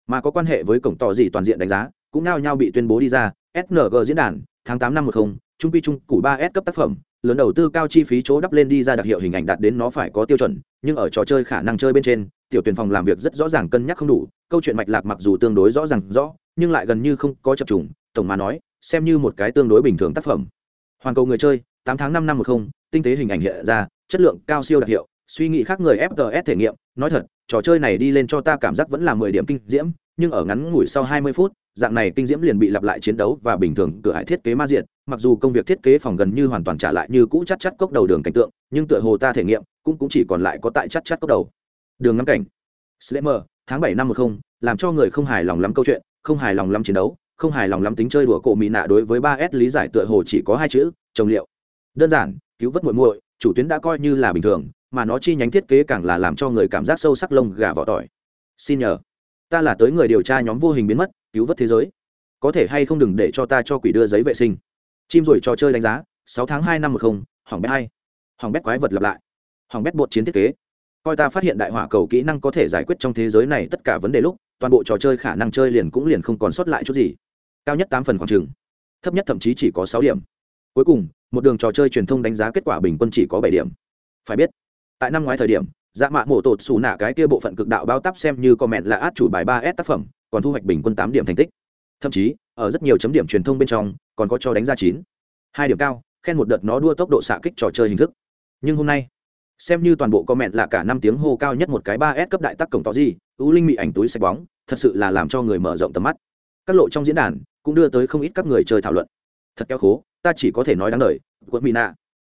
Mà có quan hệ với cổng tỏ gì toàn diện đánh giá cũng nao nhau bị tuyên bố đi ra sng diễn đàn, tháng tám năm một không, trung quy trung củ ba s cấp tác phẩm, lớn đầu tư cao chi phí chỗ đắp lên đi ra đặc hiệu hình ảnh đạt đến nó phải có tiêu chuẩn, nhưng ở trò chơi khả năng chơi bên trên, tiểu tuyển phòng làm việc rất rõ ràng cân nhắc không đủ, câu chuyện mạch lạc mặc dù tương đối rõ ràng rõ, nhưng lại gần như không có chập trùng, tổng mà nói, xem như một cái tương đối bình thường tác phẩm. Hoàn cầu người chơi, tám tháng năm năm một không, tinh tế hình ảnh hiện ra, chất lượng cao siêu đặc hiệu, suy nghĩ khác người fts thể nghiệm, nói thật, trò chơi này đi lên cho ta cảm giác vẫn là mười điểm kinh diễm, nhưng ở ngắn ngủi sau hai mươi phút dạng này kinh diễm liền bị lặp lại chiến đấu và bình thường cửa hải thiết kế ma diện mặc dù công việc thiết kế phòng gần như hoàn toàn trả lại như cũ chắc chắc cốc đầu đường cảnh tượng nhưng tựa hồ ta thể nghiệm cũng cũng chỉ còn lại có tại chắc chắc cốc đầu. Đường ngắm cảnh. Slammer, tháng bảy năm một không làm cho người không hài lòng lắm câu chuyện không hài lòng lắm chiến đấu không hài lòng lắm tính chơi đùa cổ mỹ nạ đối với ba s lý giải tựa hồ chỉ có hai chữ trồng liệu. Đơn giản cứu vớt muội muội chủ tuyến đã coi như là bình thường mà nó chi nhánh thiết kế càng là làm cho người cảm giác sâu sắc lông gà vỏ tỏi. Xin nhờ ta là tới người điều tra nhóm vô hình biến mất, cứu vớt thế giới. Có thể hay không đừng để cho ta cho quỷ đưa giấy vệ sinh. Chim rồi trò chơi đánh giá, sáu tháng hai năm một không hỏng bét hai. Hỏng bét quái vật lặp lại. Hỏng bét bột chiến thiết kế. Coi ta phát hiện đại hỏa cầu kỹ năng có thể giải quyết trong thế giới này tất cả vấn đề lúc, toàn bộ trò chơi khả năng chơi liền cũng liền không còn sót lại chút gì. Cao nhất tám phần khoảng trừng thấp nhất thậm chí chỉ có sáu điểm. Cuối cùng, một đường trò chơi truyền thông đánh giá kết quả bình quân chỉ có bảy điểm. Phải biết, tại năm ngoái thời điểm dạ mạ mổ tột xù nạ cái kia bộ phận cực đạo bao tắp xem như comment là át chủ bài ba s tác phẩm, còn thu hoạch bình quân tám điểm thành tích. Thậm chí, ở rất nhiều chấm điểm truyền thông bên trong, còn có cho đánh ra chín. Hai điểm cao, khen một đợt nó đua tốc độ xạ kích trò chơi hình thức. Nhưng hôm nay, xem như toàn bộ comment là cả năm tiếng hô cao nhất một cái ba s cấp đại tác cổng tỏ gì ưu linh mị ảnh túi sạch bóng, thật sự là làm cho người mở rộng tầm mắt. Các lộ trong diễn đàn cũng đưa tới không ít các người chơi thảo luận. Thật kéo khố, ta chỉ có thể nói đáng lời quận mỹ nạ.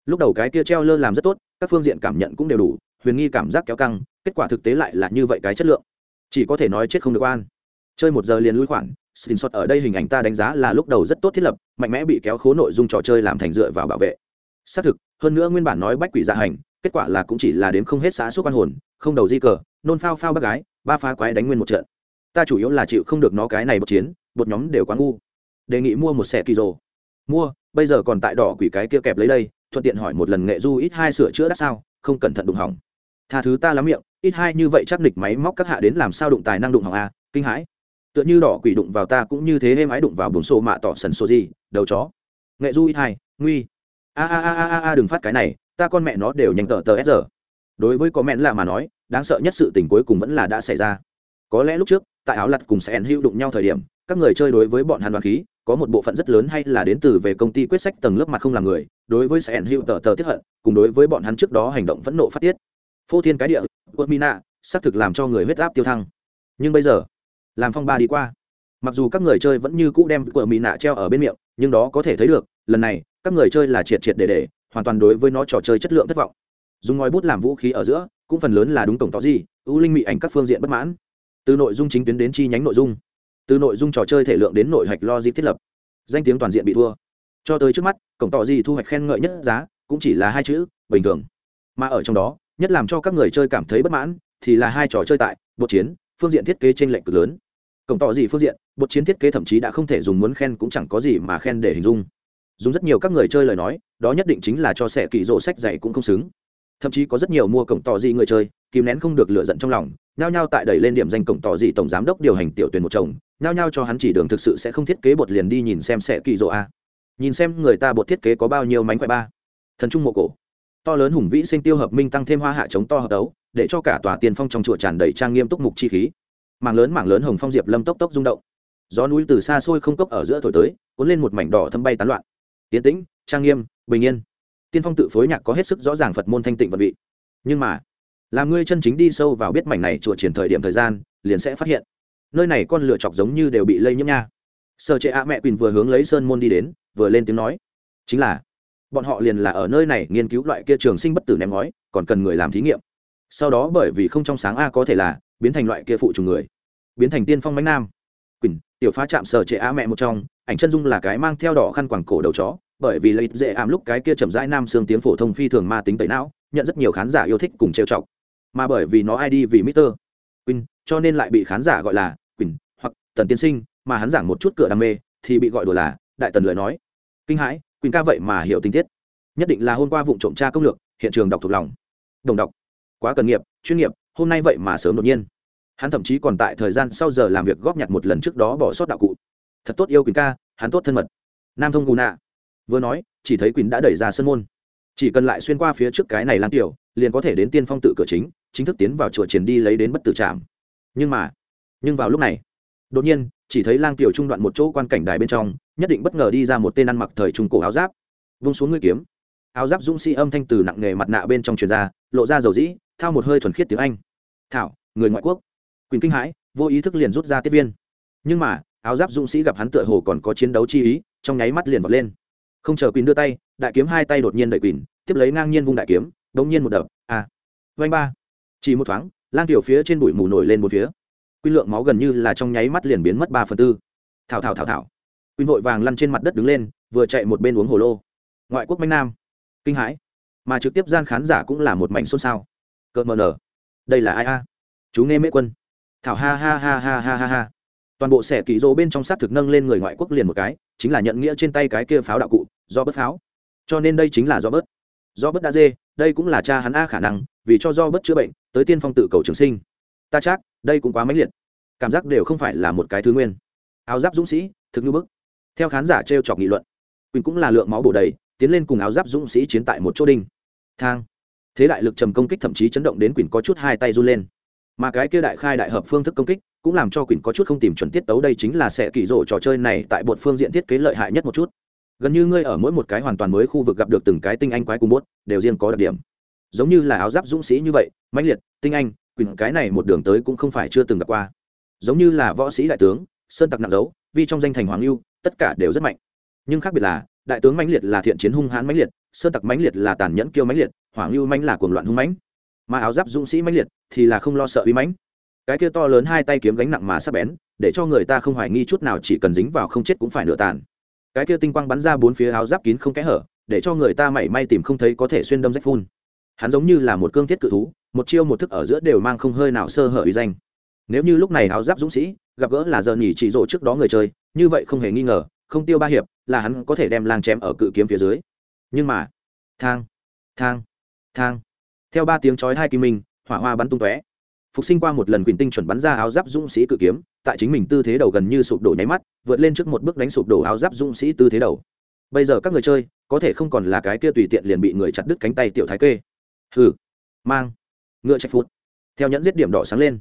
Lúc đầu cái kia treo lơ làm rất tốt, các phương diện cảm nhận cũng đều đủ huyền nghi cảm giác kéo căng, kết quả thực tế lại là như vậy cái chất lượng. Chỉ có thể nói chết không được an chơi một giờ liền lui khoản xin xuất ở đây hình ảnh ta đánh giá là lúc đầu rất tốt thiết lập, mạnh mẽ bị kéo khố nội dung trò chơi làm thành dựa vào bảo vệ. Xác thực, hơn nữa nguyên bản nói bách quỷ dạ hành, kết quả là cũng chỉ là đến không hết xã xúc quan hồn, không đầu di cờ, nôn phao phao bác gái, ba phá quái đánh nguyên một trận. Ta chủ yếu là chịu không được nó cái này bột chiến, bột nhóm đều quá ngu. Đề nghị mua một xe kỳ rồ mua, bây giờ còn tại đỏ quỷ cái kia kẹp lấy đây, thuận tiện hỏi một lần nghệ du ít hai sửa chữa đắt sao, không cẩn thận đụng hỏng tha thứ ta lắm miệng, ít hai như vậy chắc nịch máy móc các hạ đến làm sao đụng tài năng đụng hỏng a kinh hãi. Tựa như đỏ quỷ đụng vào ta cũng như thế êm ái đụng vào bồn xô mạ tỏ sần sổ gì, đầu chó. Nghệ du ít hai, nguy. A a a a a đừng phát cái này, ta con mẹ nó đều nhanh tờ tờ s giờ. Đối với có mẹ là mà nói, đáng sợ nhất sự tình cuối cùng vẫn là đã xảy ra. Có lẽ lúc trước, tại áo lặt cùng sẽ ẩn hữu đụng nhau thời điểm, các người chơi đối với bọn hàn đoàn khí, có một bộ phận rất lớn hay là đến từ về công ty quyết sách tầng lớp mặt không làm người, đối với sẽ ẩn hữu tờ tờ tiếp hận, cùng đối với bọn hắn trước đó hành động phẫn nộ phát tiết phô thiên cái địa quân mina xác thực làm cho người huyết áp tiêu thăng. Nhưng bây giờ, làm phong ba đi qua. Mặc dù các người chơi vẫn như cũ đem quợ mỹ nạ treo ở bên miệng, nhưng đó có thể thấy được, lần này, các người chơi là triệt triệt để để, hoàn toàn đối với nó trò chơi chất lượng thất vọng. Dùng ngòi bút làm vũ khí ở giữa, cũng phần lớn là đúng tổng tỏ gì, ưu linh mị ảnh các phương diện bất mãn. Từ nội dung chính tuyến đến chi nhánh nội dung. Từ nội dung trò chơi thể lượng đến nội hạch logic thiết lập. Danh tiếng toàn diện bị thua. Cho tới trước mắt cổng tỏ gì thu hoạch khen ngợi nhất giá, cũng chỉ là hai chữ, bình thường. Mà ở trong đó nhất làm cho các người chơi cảm thấy bất mãn, thì là hai trò chơi tại, bột chiến, phương diện thiết kế trên lệnh cực lớn. Cổng tỏ gì phương diện, bột chiến thiết kế thậm chí đã không thể dùng muốn khen cũng chẳng có gì mà khen để hình dung. Dùng rất nhiều các người chơi lời nói, đó nhất định chính là cho sẻ kỳ rộ sách dạy cũng không xứng. Thậm chí có rất nhiều mua cổng tỏ gì người chơi, kìm nén không được lựa giận trong lòng, nhao nhao tại đẩy lên điểm danh cổng tỏ gì tổng giám đốc điều hành tiểu tuyển một chồng, nhao nhao cho hắn chỉ đường thực sự sẽ không thiết kế bột liền đi nhìn xem sẻ kỳ rộ a. Nhìn xem người ta bột thiết kế có bao nhiêu mánh khỏe ba. Thần trung mộ cổ to lớn hùng vĩ sinh tiêu hợp minh tăng thêm hoa hạ chống to hợp đấu, để cho cả tòa tiền phong trong chùa tràn đầy trang nghiêm túc mục chi khí. Mảng lớn mảng lớn hồng phong diệp lâm tốc tốc rung động. Gió núi từ xa xôi không cốc ở giữa thổi tới, cuốn lên một mảnh đỏ thâm bay tán loạn. Tiến tĩnh, trang nghiêm, bình yên. Tiên phong tự phối nhạc có hết sức rõ ràng phật môn thanh tịnh vật vị. Nhưng mà, làm ngươi chân chính đi sâu vào biết mảnh này chùa triển thời điểm thời gian, liền sẽ phát hiện. Nơi này con lửa chọc giống như đều bị lây nhiễm nha. Sợ trệ ạ mẹ quỳnh vừa hướng lấy sơn môn đi đến, vừa lên tiếng nói. Chính là bọn họ liền là ở nơi này nghiên cứu loại kia trường sinh bất tử ném ngói, còn cần người làm thí nghiệm. Sau đó bởi vì không trong sáng a có thể là biến thành loại kia phụ trùng người, biến thành tiên phong bánh nam. Quỳnh, tiểu phá chạm sở trệ á mẹ một trong, ảnh chân dung là cái mang theo đỏ khăn quàng cổ đầu chó, bởi vì lợi dễ ảm lúc cái kia chậm rãi nam xương tiếng phổ thông phi thường ma tính tẩy não, nhận rất nhiều khán giả yêu thích cùng trêu chọc. Mà bởi vì nó ai đi vì Mister. Quỳnh, cho nên lại bị khán giả gọi là Quỳnh hoặc Tần Tiên Sinh, mà hắn giảng một chút cửa đam mê, thì bị gọi đùa là Đại Tần lời nói. Kinh hãi Quỳnh ca vậy mà hiểu tình tiết. Nhất định là hôm qua vụ trộm tra công lược, hiện trường đọc thuộc lòng. Đồng đọc. Quá cần nghiệp, chuyên nghiệp, hôm nay vậy mà sớm đột nhiên. Hắn thậm chí còn tại thời gian sau giờ làm việc góp nhặt một lần trước đó bỏ sót đạo cụ. Thật tốt yêu quỳnh ca, hắn tốt thân mật. Nam thông gù nạ. Vừa nói, chỉ thấy quỳnh đã đẩy ra sân môn. Chỉ cần lại xuyên qua phía trước cái này lan tiểu, liền có thể đến tiên phong tự cửa chính chính thức tiến vào chùa triển đi lấy đến bất tử trạm nhưng mà, nhưng vào lúc này, đột nhiên chỉ thấy lang tiểu trung đoạn một chỗ quan cảnh đài bên trong, nhất định bất ngờ đi ra một tên ăn mặc thời trung cổ áo giáp. Vung xuống ngươi kiếm. Áo giáp dũng sĩ âm thanh từ nặng nghề mặt nạ bên trong truyền ra, lộ ra dầu dĩ, thao một hơi thuần khiết tiếng anh. Thảo, người ngoại quốc. Quyền kinh hãi vô ý thức liền rút ra tiếp viên. Nhưng mà, áo giáp dũng sĩ gặp hắn tựa hồ còn có chiến đấu chi ý, trong nháy mắt liền vọt lên. Không chờ quyền đưa tay, đại kiếm hai tay đột nhiên đợi quyền tiếp lấy ngang nhiên vung đại kiếm đống nhiên một đập à vanh ba. Chỉ một thoáng, lang tiểu phía trên bụi mù nổi lên một phía quy lượng máu gần như là trong nháy mắt liền biến mất ba phần tư. Thảo thảo thảo thảo. Quy vội vàng lăn trên mặt đất đứng lên, vừa chạy một bên uống hồ lô. Ngoại quốc manh nam. Kinh hãi. Mà trực tiếp gian khán giả cũng là một mảnh xôn xao. Cợt mờ nở. Đây là ai a? Chú nghe mễ quân. Thảo ha ha ha ha ha ha ha. Toàn bộ xẻ kỳ rô bên trong sát thực nâng lên người ngoại quốc liền một cái, chính là nhận nghĩa trên tay cái kia pháo đạo cụ, do bớt pháo. Cho nên đây chính là do bớt. Do bớt đã dê, đây cũng là cha hắn a khả năng, vì cho do bớt chữa bệnh, tới tiên phong tự cầu trường sinh ta chắc, đây cũng quá mãnh liệt. Cảm giác đều không phải là một cái thứ nguyên. Áo giáp dũng sĩ, thực như bức. Theo khán giả t r e o chọc nghị luận, quỳnh cũng là lượng máu bổ đầy, tiến lên cùng áo giáp dũng sĩ chiến tại một chỗ đinh. Thang. Thế đại lực trầm công kích thậm chí chấn động đến quỳnh có chút hai tay run lên. Mà cái kia đại khai đại hợp phương thức công kích cũng làm cho quỳnh có chút không tìm chuẩn tiết tấu đây chính là sẽ kỳ rộ trò chơi này tại bột phương diện thiết kế lợi hại nhất một chút. Gần như ngươi ở mỗi một cái hoàn toàn mới khu vực gặp được từng cái tinh anh quái cùng bốt, đều riêng có đặc điểm. Giống như là áo giáp dũng sĩ như vậy, mãnh liệt, tinh anh quyền cái này một đường tới cũng không phải chưa từng gặp qua. Giống như là võ sĩ đại tướng, sơn tặc nặng dấu vì trong danh thành hoàng lưu tất cả đều rất mạnh. Nhưng khác biệt là, đại tướng mãnh liệt là thiện chiến hung hãn mãnh liệt, sơn tặc mãnh liệt là tàn nhẫn kiêu mãnh liệt, hoàng lưu mãnh là cuồng loạn hung mãnh. Mà áo giáp dũng sĩ mãnh liệt thì là không lo sợ uy mãnh. Cái kia to lớn hai tay kiếm gánh nặng mà sắp bén, để cho người ta không hoài nghi chút nào chỉ cần dính vào không chết cũng phải nửa tàn. Cái kia tinh quang bắn ra bốn phía áo giáp kín không kẽ hở, để cho người ta mảy may tìm không thấy có thể xuyên đâm rách phun. Hắn giống như là một cương thiết cự thú một chiêu một thức ở giữa đều mang không hơi nào sơ hở uy danh. Nếu như lúc này áo giáp dũng sĩ gặp gỡ là giờ nhỉ chỉ rộ trước đó người chơi, như vậy không hề nghi ngờ, không tiêu ba hiệp là hắn có thể đem lang chém ở cự kiếm phía dưới. Nhưng mà, thang thang thang. Theo ba tiếng chói hai kim minh hỏa hoa bắn tung tóe. Phục sinh qua một lần quyền tinh chuẩn bắn ra áo giáp dũng sĩ cự kiếm, tại chính mình tư thế đầu gần như sụp đổ nháy mắt, vượt lên trước một bước đánh sụp đổ áo giáp dũng sĩ tư thế đầu. Bây giờ các người chơi, có thể không còn là cái kia tùy tiện liền bị người chặt đứt cánh tay tiểu thái kê. Hừ, mang ngựa chạy phút theo nhẫn giết điểm đỏ sáng lên.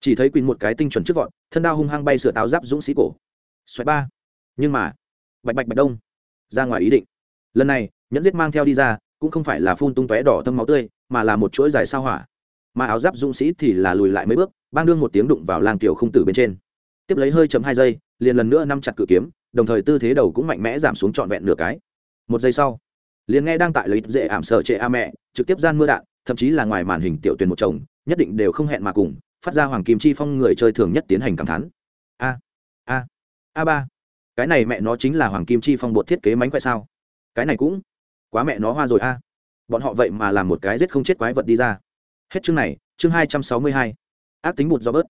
Chỉ thấy quỳnh một cái tinh chuẩn trước vọt, thân đao hung hăng bay sửa táo giáp dũng sĩ cổ. Xoáy ba. Nhưng mà, bạch bạch bạch đông. Ra ngoài ý định. Lần này, nhẫn giết mang theo đi ra, cũng không phải là phun tung tóe đỏ thâm máu tươi, mà là một chuỗi dài sao hỏa. Mà áo giáp dũng sĩ thì là lùi lại mấy bước, bang đương một tiếng đụng vào lang tiểu không tử bên trên. Tiếp lấy hơi chấm hai giây, liền lần nữa nắm chặt cự kiếm, đồng thời tư thế đầu cũng mạnh mẽ giảm xuống trọn vẹn nửa cái. Một giây sau, liền nghe đang tại lấy dễ ảm sợ trệ a mẹ, trực tiếp gian mưa đạn thậm chí là ngoài màn hình tiểu tuyển một chồng, nhất định đều không hẹn mà cùng, phát ra hoàng kim chi phong người chơi thường nhất tiến hành cảm thán. A a a ba. Cái này mẹ nó chính là hoàng kim chi phong bột thiết kế mánh khoe sao? Cái này cũng quá mẹ nó hoa rồi a. Bọn họ vậy mà làm một cái giết không chết quái vật đi ra. Hết chương này, chương hai trăm sáu mươi hai. Ác tính bụt do bớt.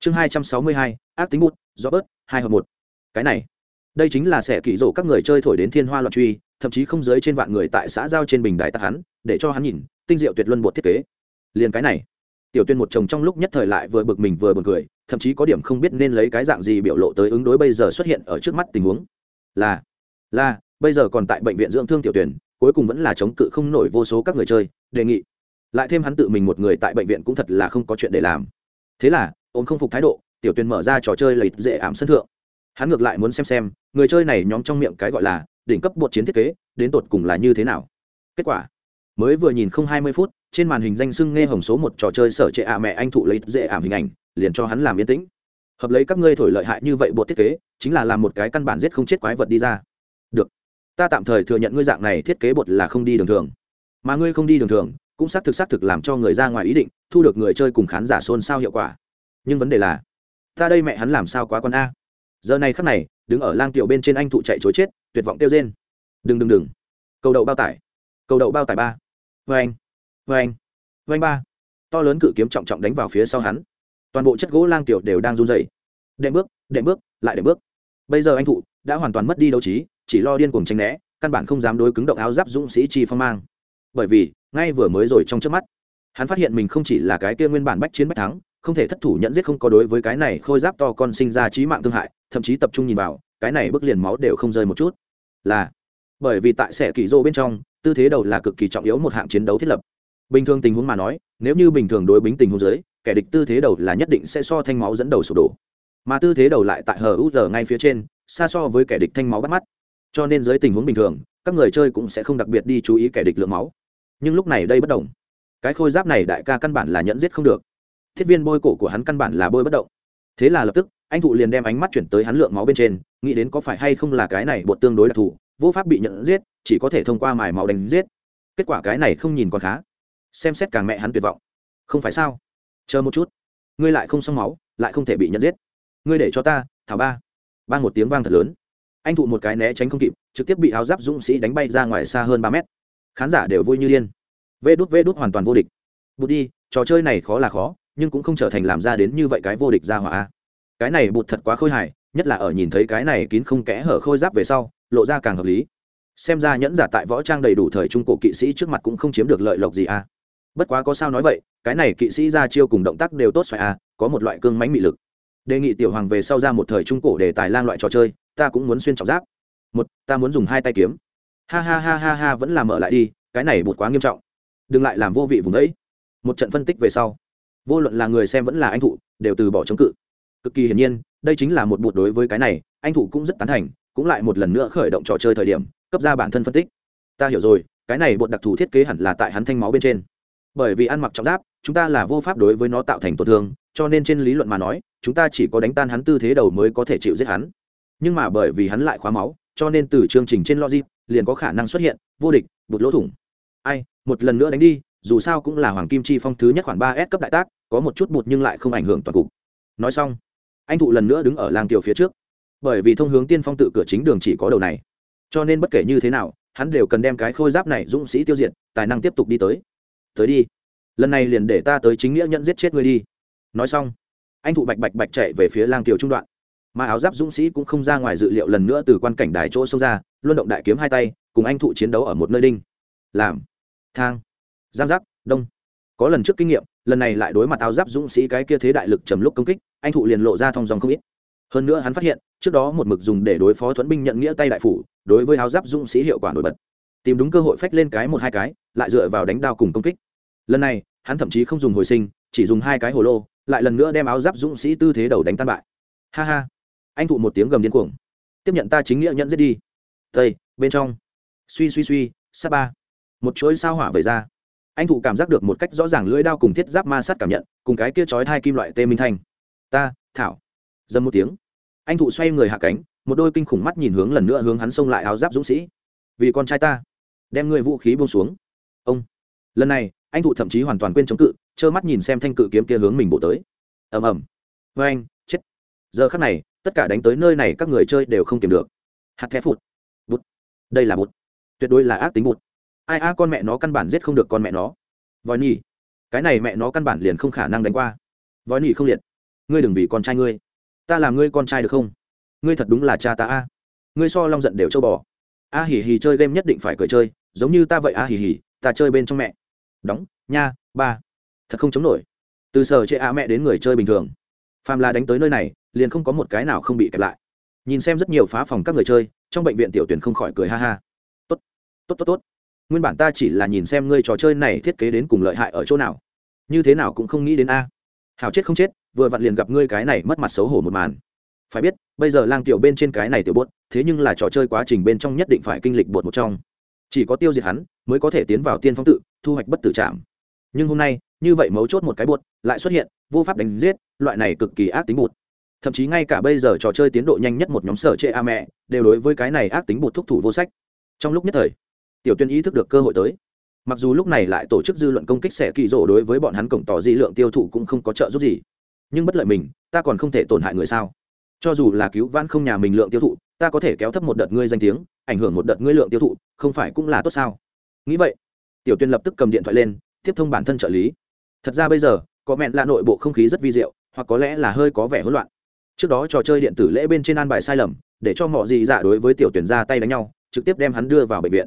Chương hai trăm sáu mươi hai, ác tính bụt do bớt, hai hợp một. Cái này, đây chính là sẽ kỷ rộ các người chơi thổi đến thiên hoa loạn truy thậm chí không dưới trên vạn người tại xã giao trên bình đài tắt hắn, để cho hắn nhìn, tinh diệu tuyệt luân bột thiết kế. Liền cái này, tiểu tuyên một chồng trong lúc nhất thời lại vừa bực mình vừa buồn cười, thậm chí có điểm không biết nên lấy cái dạng gì biểu lộ tới ứng đối bây giờ xuất hiện ở trước mắt tình huống. Là là, bây giờ còn tại bệnh viện dưỡng thương tiểu tuyển cuối cùng vẫn là chống cự không nổi vô số các người chơi, đề nghị. Lại thêm hắn tự mình một người tại bệnh viện cũng thật là không có chuyện để làm. Thế là, ôm không phục thái độ, tiểu tuyển mở ra trò chơi lấy dễ ảm sân thượng. Hắn ngược lại muốn xem xem, người chơi này nhóm trong miệng cái gọi là đỉnh cấp bột chiến thiết kế, đến tột cùng là như thế nào? Kết quả, mới vừa nhìn không hai mươi phút, trên màn hình danh sưng nghe hồng số một trò chơi sở trệ ạ mẹ anh thụ lấy dễ ảm hình ảnh, liền cho hắn làm yên tĩnh. Hợp lấy các ngươi thổi lợi hại như vậy bột thiết kế, chính là làm một cái căn bản giết không chết quái vật đi ra. Được, ta tạm thời thừa nhận ngươi dạng này thiết kế bột là không đi đường thường. Mà ngươi không đi đường thường, cũng xác thực xác thực làm cho người ra ngoài ý định, thu được người chơi cùng khán giả xôn xao hiệu quả. Nhưng vấn đề là, ta đây mẹ hắn làm sao quá con a? Giờ này khắc này, đứng ở lang tiểu bên trên anh thụ chạy chối chết tuyệt vọng kêu rên. Đừng đừng đừng. Cầu đậu bao tải. Cầu đậu bao tải ba. Vê anh. Vê anh. Vê anh ba. To lớn cự kiếm trọng trọng đánh vào phía sau hắn. Toàn bộ chất gỗ lang tiểu đều đang run dày đệm bước đệm bước, lại đệm bước. Bây giờ anh thụ đã hoàn toàn mất đi đấu trí, chỉ lo điên cuồng tranh né, căn bản không dám đối cứng động áo giáp dũng sĩ chi phong mang. Bởi vì, ngay vừa mới rồi trong trước mắt, hắn phát hiện mình không chỉ là cái kia nguyên bản bách chiến bách thắng, không thể thất thủ nhận giết không có đối với cái này khôi giáp to con sinh ra trí mạng thương hại, thậm chí tập trung nhìn vào, cái này bước liền máu đều không rơi một chút là bởi vì tại sẻ kỳ rô bên trong, tư thế đầu là cực kỳ trọng yếu một hạng chiến đấu thiết lập. Bình thường tình huống mà nói, nếu như bình thường đối bính tình huống dưới, kẻ địch tư thế đầu là nhất định sẽ so thanh máu dẫn đầu sụp đổ. Mà tư thế đầu lại tại hờ u giờ ngay phía trên, xa so với kẻ địch thanh máu bắt mắt. Cho nên dưới tình huống bình thường, các người chơi cũng sẽ không đặc biệt đi chú ý kẻ địch lượng máu. Nhưng lúc này đây bất đồng cái khôi giáp này đại ca căn bản là nhẫn giết không được. Thiết viên bôi cổ của hắn căn bản là bôi bất động. Thế là lập tức anh thụ liền đem ánh mắt chuyển tới hắn lượng máu bên trên, nghĩ đến có phải hay không là cái này bột tương đối đặc thù, vô pháp bị nhận giết, chỉ có thể thông qua mài máu đánh giết. Kết quả cái này không nhìn còn khá. Xem xét càng mẹ hắn tuyệt vọng. Không phải sao? Chờ một chút. Ngươi lại không xong máu, lại không thể bị nhận giết. Ngươi để cho ta, thảo ba. Ba một tiếng vang thật lớn. Anh thụ một cái né tránh không kịp, trực tiếp bị áo giáp dũng sĩ đánh bay ra ngoài xa hơn ba mét. Khán giả đều vui như điên. Vê đút vê đút hoàn toàn vô địch. Bụt đi, trò chơi này khó là khó, nhưng cũng không trở thành làm ra đến như vậy cái vô địch ra hỏa cái này bụt thật quá khôi hài, nhất là ở nhìn thấy cái này kín không kẽ hở khôi giáp về sau, lộ ra càng hợp lý. Xem ra nhẫn giả tại võ trang đầy đủ thời trung cổ kỵ sĩ trước mặt cũng không chiếm được lợi lộc gì à. Bất quá có sao nói vậy, cái này kỵ sĩ ra chiêu cùng động tác đều tốt xoài à có một loại cương mánh mị lực. Đề nghị tiểu hoàng về sau ra một thời trung cổ để tài lang loại trò chơi, ta cũng muốn xuyên trọng giáp. Một, ta muốn dùng hai tay kiếm. Ha ha ha ha ha, vẫn làm mở lại đi, cái này bụt quá nghiêm trọng. Đừng lại làm vô vị vùng đấy một trận phân tích về sau, vô luận là người xem vẫn là anh thụ, đều từ bỏ chống cự cực kỳ hiển nhiên, đây chính là một bụt đối với cái này, anh thụ cũng rất tán thành, cũng lại một lần nữa khởi động trò chơi thời điểm, cấp ra bản thân phân tích. Ta hiểu rồi, cái này bột đặc thù thiết kế hẳn là tại hắn thanh máu bên trên. Bởi vì ăn mặc trọng giáp, chúng ta là vô pháp đối với nó tạo thành tổn thương, cho nên trên lý luận mà nói, chúng ta chỉ có đánh tan hắn tư thế đầu mới có thể chịu giết hắn. Nhưng mà bởi vì hắn lại khóa máu, cho nên từ chương trình trên logic, liền có khả năng xuất hiện vô địch, bột lỗ thủng. Ai, một lần nữa đánh đi, dù sao cũng là hoàng kim chi phong thứ nhất khoảng ba s cấp đại tác, có một chút bột nhưng lại không ảnh hưởng toàn cục. Nói xong anh thụ lần nữa đứng ở làng kiều phía trước. Bởi vì thông hướng tiên phong tự cửa chính đường chỉ có đầu này. Cho nên bất kể như thế nào, hắn đều cần đem cái khôi giáp này dũng sĩ tiêu diệt, tài năng tiếp tục đi tới. Tới đi. Lần này liền để ta tới chính nghĩa nhận giết chết ngươi đi. Nói xong, anh thụ bạch bạch bạch chạy về phía lang kiều trung đoạn. Mà áo giáp dũng sĩ cũng không ra ngoài dự liệu lần nữa từ quan cảnh đài chỗ xông ra luân động đại kiếm hai tay, cùng anh thụ chiến đấu ở một nơi đinh. Làm. Thang. Giang giác. Đông. Có lần trước kinh nghiệm lần này lại đối mặt áo giáp dũng sĩ cái kia thế đại lực trầm lúc công kích, anh thụ liền lộ ra thong dòng không ít. Hơn nữa hắn phát hiện, trước đó một mực dùng để đối phó thuẫn binh nhận nghĩa tay đại phủ, đối với áo giáp dũng sĩ hiệu quả nổi bật. Tìm đúng cơ hội phách lên cái một hai cái, lại dựa vào đánh đao cùng công kích. Lần này, hắn thậm chí không dùng hồi sinh, chỉ dùng hai cái hồ lô, lại lần nữa đem áo giáp dũng sĩ tư thế đầu đánh tan bại. Ha ha. Anh thụ một tiếng gầm điên cuồng. Tiếp nhận ta chính nghĩa nhận giết đi. Tây, bên trong. Suy suy suy sa ba. Một chuỗi sao hỏa về ra anh thụ cảm giác được một cách rõ ràng lưỡi đao cùng thiết giáp ma sát cảm nhận, cùng cái kia chói hai kim loại tê minh thanh. Ta, thảo. Dâm một tiếng, anh thụ xoay người hạ cánh, một đôi kinh khủng mắt nhìn hướng lần nữa hướng hắn xông lại áo giáp dũng sĩ. Vì con trai ta, đem người vũ khí buông xuống. Ông. Lần này, anh thụ thậm chí hoàn toàn quên chống cự, trơ mắt nhìn xem thanh cự kiếm kia hướng mình bổ tới. Ầm ầm. Vê anh chết. Giờ khắc này, tất cả đánh tới nơi này các người chơi đều không tìm được. Hạt thép phụt. Bút đây là bút tuyệt đối là ác tính bút ai a, con mẹ nó căn bản giết không được con mẹ nó. Vòi nhỉ cái này mẹ nó căn bản liền không khả năng đánh qua. Vòi nhỉ không liệt. Ngươi đừng vì con trai ngươi. Ta làm ngươi con trai được không? Ngươi thật đúng là cha ta a. Ngươi so long giận đều châu bò. A hỉ hỉ chơi game nhất định phải cười chơi, giống như ta vậy a hỉ hỉ ta chơi bên trong mẹ. Đóng, nha, ba. Thật không chống nổi. Từ sở chệ a mẹ đến người chơi bình thường. Phàm là đánh tới nơi này, liền không có một cái nào không bị kẹp lại. Nhìn xem rất nhiều phá phòng các người chơi, trong bệnh viện tiểu tuyển không khỏi cười ha ha. Tốt tốt tốt tốt nguyên bản ta chỉ là nhìn xem ngươi trò chơi này thiết kế đến cùng lợi hại ở chỗ nào. Như thế nào cũng không nghĩ đến a. Hào chết không chết, vừa vặn liền gặp ngươi cái này mất mặt xấu hổ một màn. Phải biết, bây giờ lang tiểu bên trên cái này tiểu bột, thế nhưng là trò chơi quá trình bên trong nhất định phải kinh lịch bột một trong. Chỉ có tiêu diệt hắn, mới có thể tiến vào tiên phong tự, thu hoạch bất tử trạm nhưng hôm nay, như vậy mấu chốt một cái bột, lại xuất hiện, vô pháp đánh giết, loại này cực kỳ ác tính bột. Thậm chí ngay cả bây giờ trò chơi tiến độ nhanh nhất một nhóm sở chệ a mẹ, đều đối với cái này ác tính bột thúc thủ vô sách. Trong lúc nhất thời tiểu tuyên ý thức được cơ hội tới. Mặc dù lúc này lại tổ chức dư luận công kích sẽ kỳ rộ đối với bọn hắn cổng tỏ di lượng tiêu thụ cũng không có trợ giúp gì. Nhưng bất lợi mình, ta còn không thể tổn hại người sao? Cho dù là cứu vãn không nhà mình lượng tiêu thụ, ta có thể kéo thấp một đợt ngươi danh tiếng, ảnh hưởng một đợt ngươi lượng tiêu thụ, không phải cũng là tốt sao? Nghĩ vậy, tiểu tuyên lập tức cầm điện thoại lên, tiếp thông bản thân trợ lý. Thật ra bây giờ, có mẹn là nội bộ không khí rất vi diệu, hoặc có lẽ là hơi có vẻ hỗn loạn. Trước đó trò chơi điện tử lễ bên trên an bài sai lầm, để cho mọi gì dạ đối với tiểu tuyển ra tay đánh nhau, trực tiếp đem hắn đưa vào bệnh viện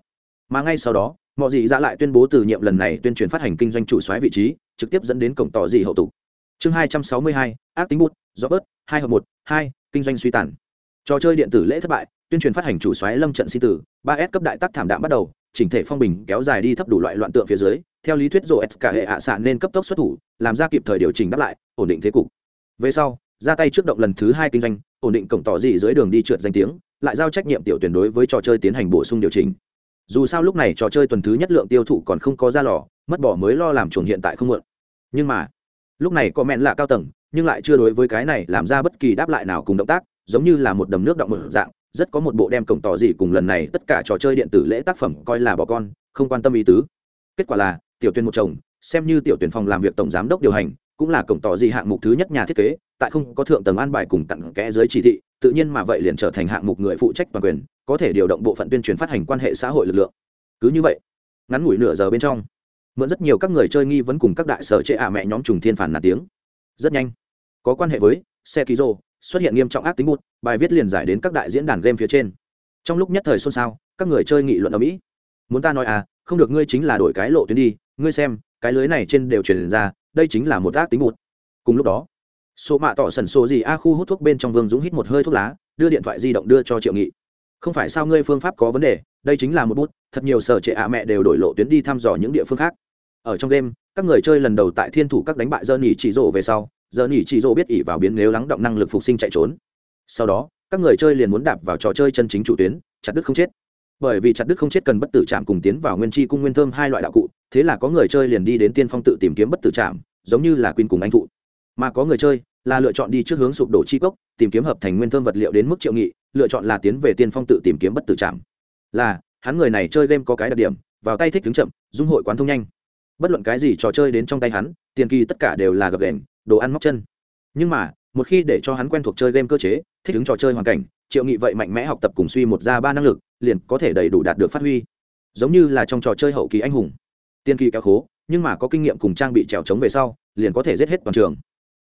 mà ngay sau đó mọi gì dạ lại tuyên bố từ nhiệm lần này tuyên truyền phát hành kinh doanh chủ xoáy vị trí, trực tiếp dẫn đến cổng tỏ gì hậu tục. Chương hai trăm sáu mươi hai, ác tính bút do bớt, hai hợp một, hai, kinh doanh suy tàn. Trò chơi điện tử lễ thất bại, tuyên truyền phát hành chủ xoáy lâm trận sinh tử, ba s cấp đại tác thảm đạm bắt đầu, chỉnh thể phong bình kéo dài đi thấp đủ loại loạn tượng phía dưới, theo lý thuyết rổ s cả hệ hạ xạ nên cấp tốc xuất thủ, làm ra kịp thời điều chỉnh đáp lại, ổn định thế cục. Về sau, ra tay trước động lần thứ hai kinh doanh, ổn định cổng tỏ gì dưới đường đi trượt danh tiếng, lại giao trách nhiệm tiểu tuyển đối với trò chơi tiến hành bổ sung điều chỉnh dù sao lúc này trò chơi tuần thứ nhất lượng tiêu thụ còn không có ra lò, mất bỏ mới lo làm chuồng hiện tại không mượn. Nhưng mà, lúc này có mẹn là cao tầng, nhưng lại chưa đối với cái này làm ra bất kỳ đáp lại nào cùng động tác, giống như là một đầm nước động một dạng, rất có một bộ đem cổng tỏ gì cùng lần này tất cả trò chơi điện tử lễ tác phẩm coi là bỏ con, không quan tâm ý tứ. Kết quả là, tiểu tuyên một chồng, xem như tiểu tuyển phòng làm việc tổng giám đốc điều hành, cũng là cổng tỏ gì hạng mục thứ nhất nhà thiết kế, tại không có thượng tầng an bài cùng tặng kẽ dưới chỉ thị, tự nhiên mà vậy liền trở thành hạng mục người phụ trách toàn quyền có thể điều động bộ phận tuyên truyền phát hành quan hệ xã hội lực lượng. Cứ như vậy, ngắn ngủi nửa giờ bên trong, mượn rất nhiều các người chơi nghi vấn cùng các đại sở chế ả mẹ nhóm trùng thiên phản nạt tiếng. Rất nhanh, có quan hệ với xe ký rô xuất hiện nghiêm trọng ác tính bút bài viết liền giải đến các đại diễn đàn game phía trên. Trong lúc nhất thời xôn xao, các người chơi nghị luận ở mỹ. Muốn ta nói à không được ngươi chính là đổi cái lộ tuyến đi, ngươi xem, cái lưới này trên đều truyền ra, đây chính là một ác tính bút cùng lúc đó số mạ tỏ sần số gì a khu hút thuốc bên trong vương dũng hít một hơi thuốc lá, đưa điện thoại di động đưa cho triệu nghị không phải sao ngươi phương pháp có vấn đề, đây chính là một bút, thật nhiều sở trệ ạ mẹ đều đổi lộ tuyến đi thăm dò những địa phương khác. Ở trong game các người chơi lần đầu tại thiên thủ các đánh bại dơ nỉ chỉ rộ về sau giờ nỉ chỉ rộ biết ỉ vào biến nếu lắng động năng lực phục sinh chạy trốn. Sau đó, các người chơi liền muốn đạp vào trò chơi chân chính chủ tuyến, chặt đứt không chết. Bởi vì chặt đứt không chết cần bất tử chạm cùng tiến vào nguyên chi cung nguyên thơm hai loại đạo cụ, thế là có người chơi liền đi đến tiên phong tự tìm kiếm bất tử chạm giống như là quyên cùng anh thụ. Mà có người chơi là lựa chọn đi trước hướng sụp đổ chi cốc, tìm kiếm hợp thành nguyên thơm vật liệu đến mức triệu nghị lựa chọn là tiến về tiên phong tự tìm kiếm bất tử chạm là, hắn người này chơi game có cái đặc điểm, vào tay thích đứng chậm, dung hội quán thông nhanh. Bất luận cái gì trò chơi đến trong tay hắn, tiền kỳ tất cả đều là gập đèn đồ ăn móc chân. Nhưng mà, một khi để cho hắn quen thuộc chơi game cơ chế, thích ứng trò chơi hoàn cảnh, triệu nghị vậy mạnh mẽ học tập cùng suy một ra ba năng lực, liền có thể đầy đủ đạt được phát huy. Giống như là trong trò chơi hậu kỳ anh hùng. Tiên kỳ kéo khố, nhưng mà có kinh nghiệm cùng trang bị trèo trống về sau, liền có thể giết hết toàn trường.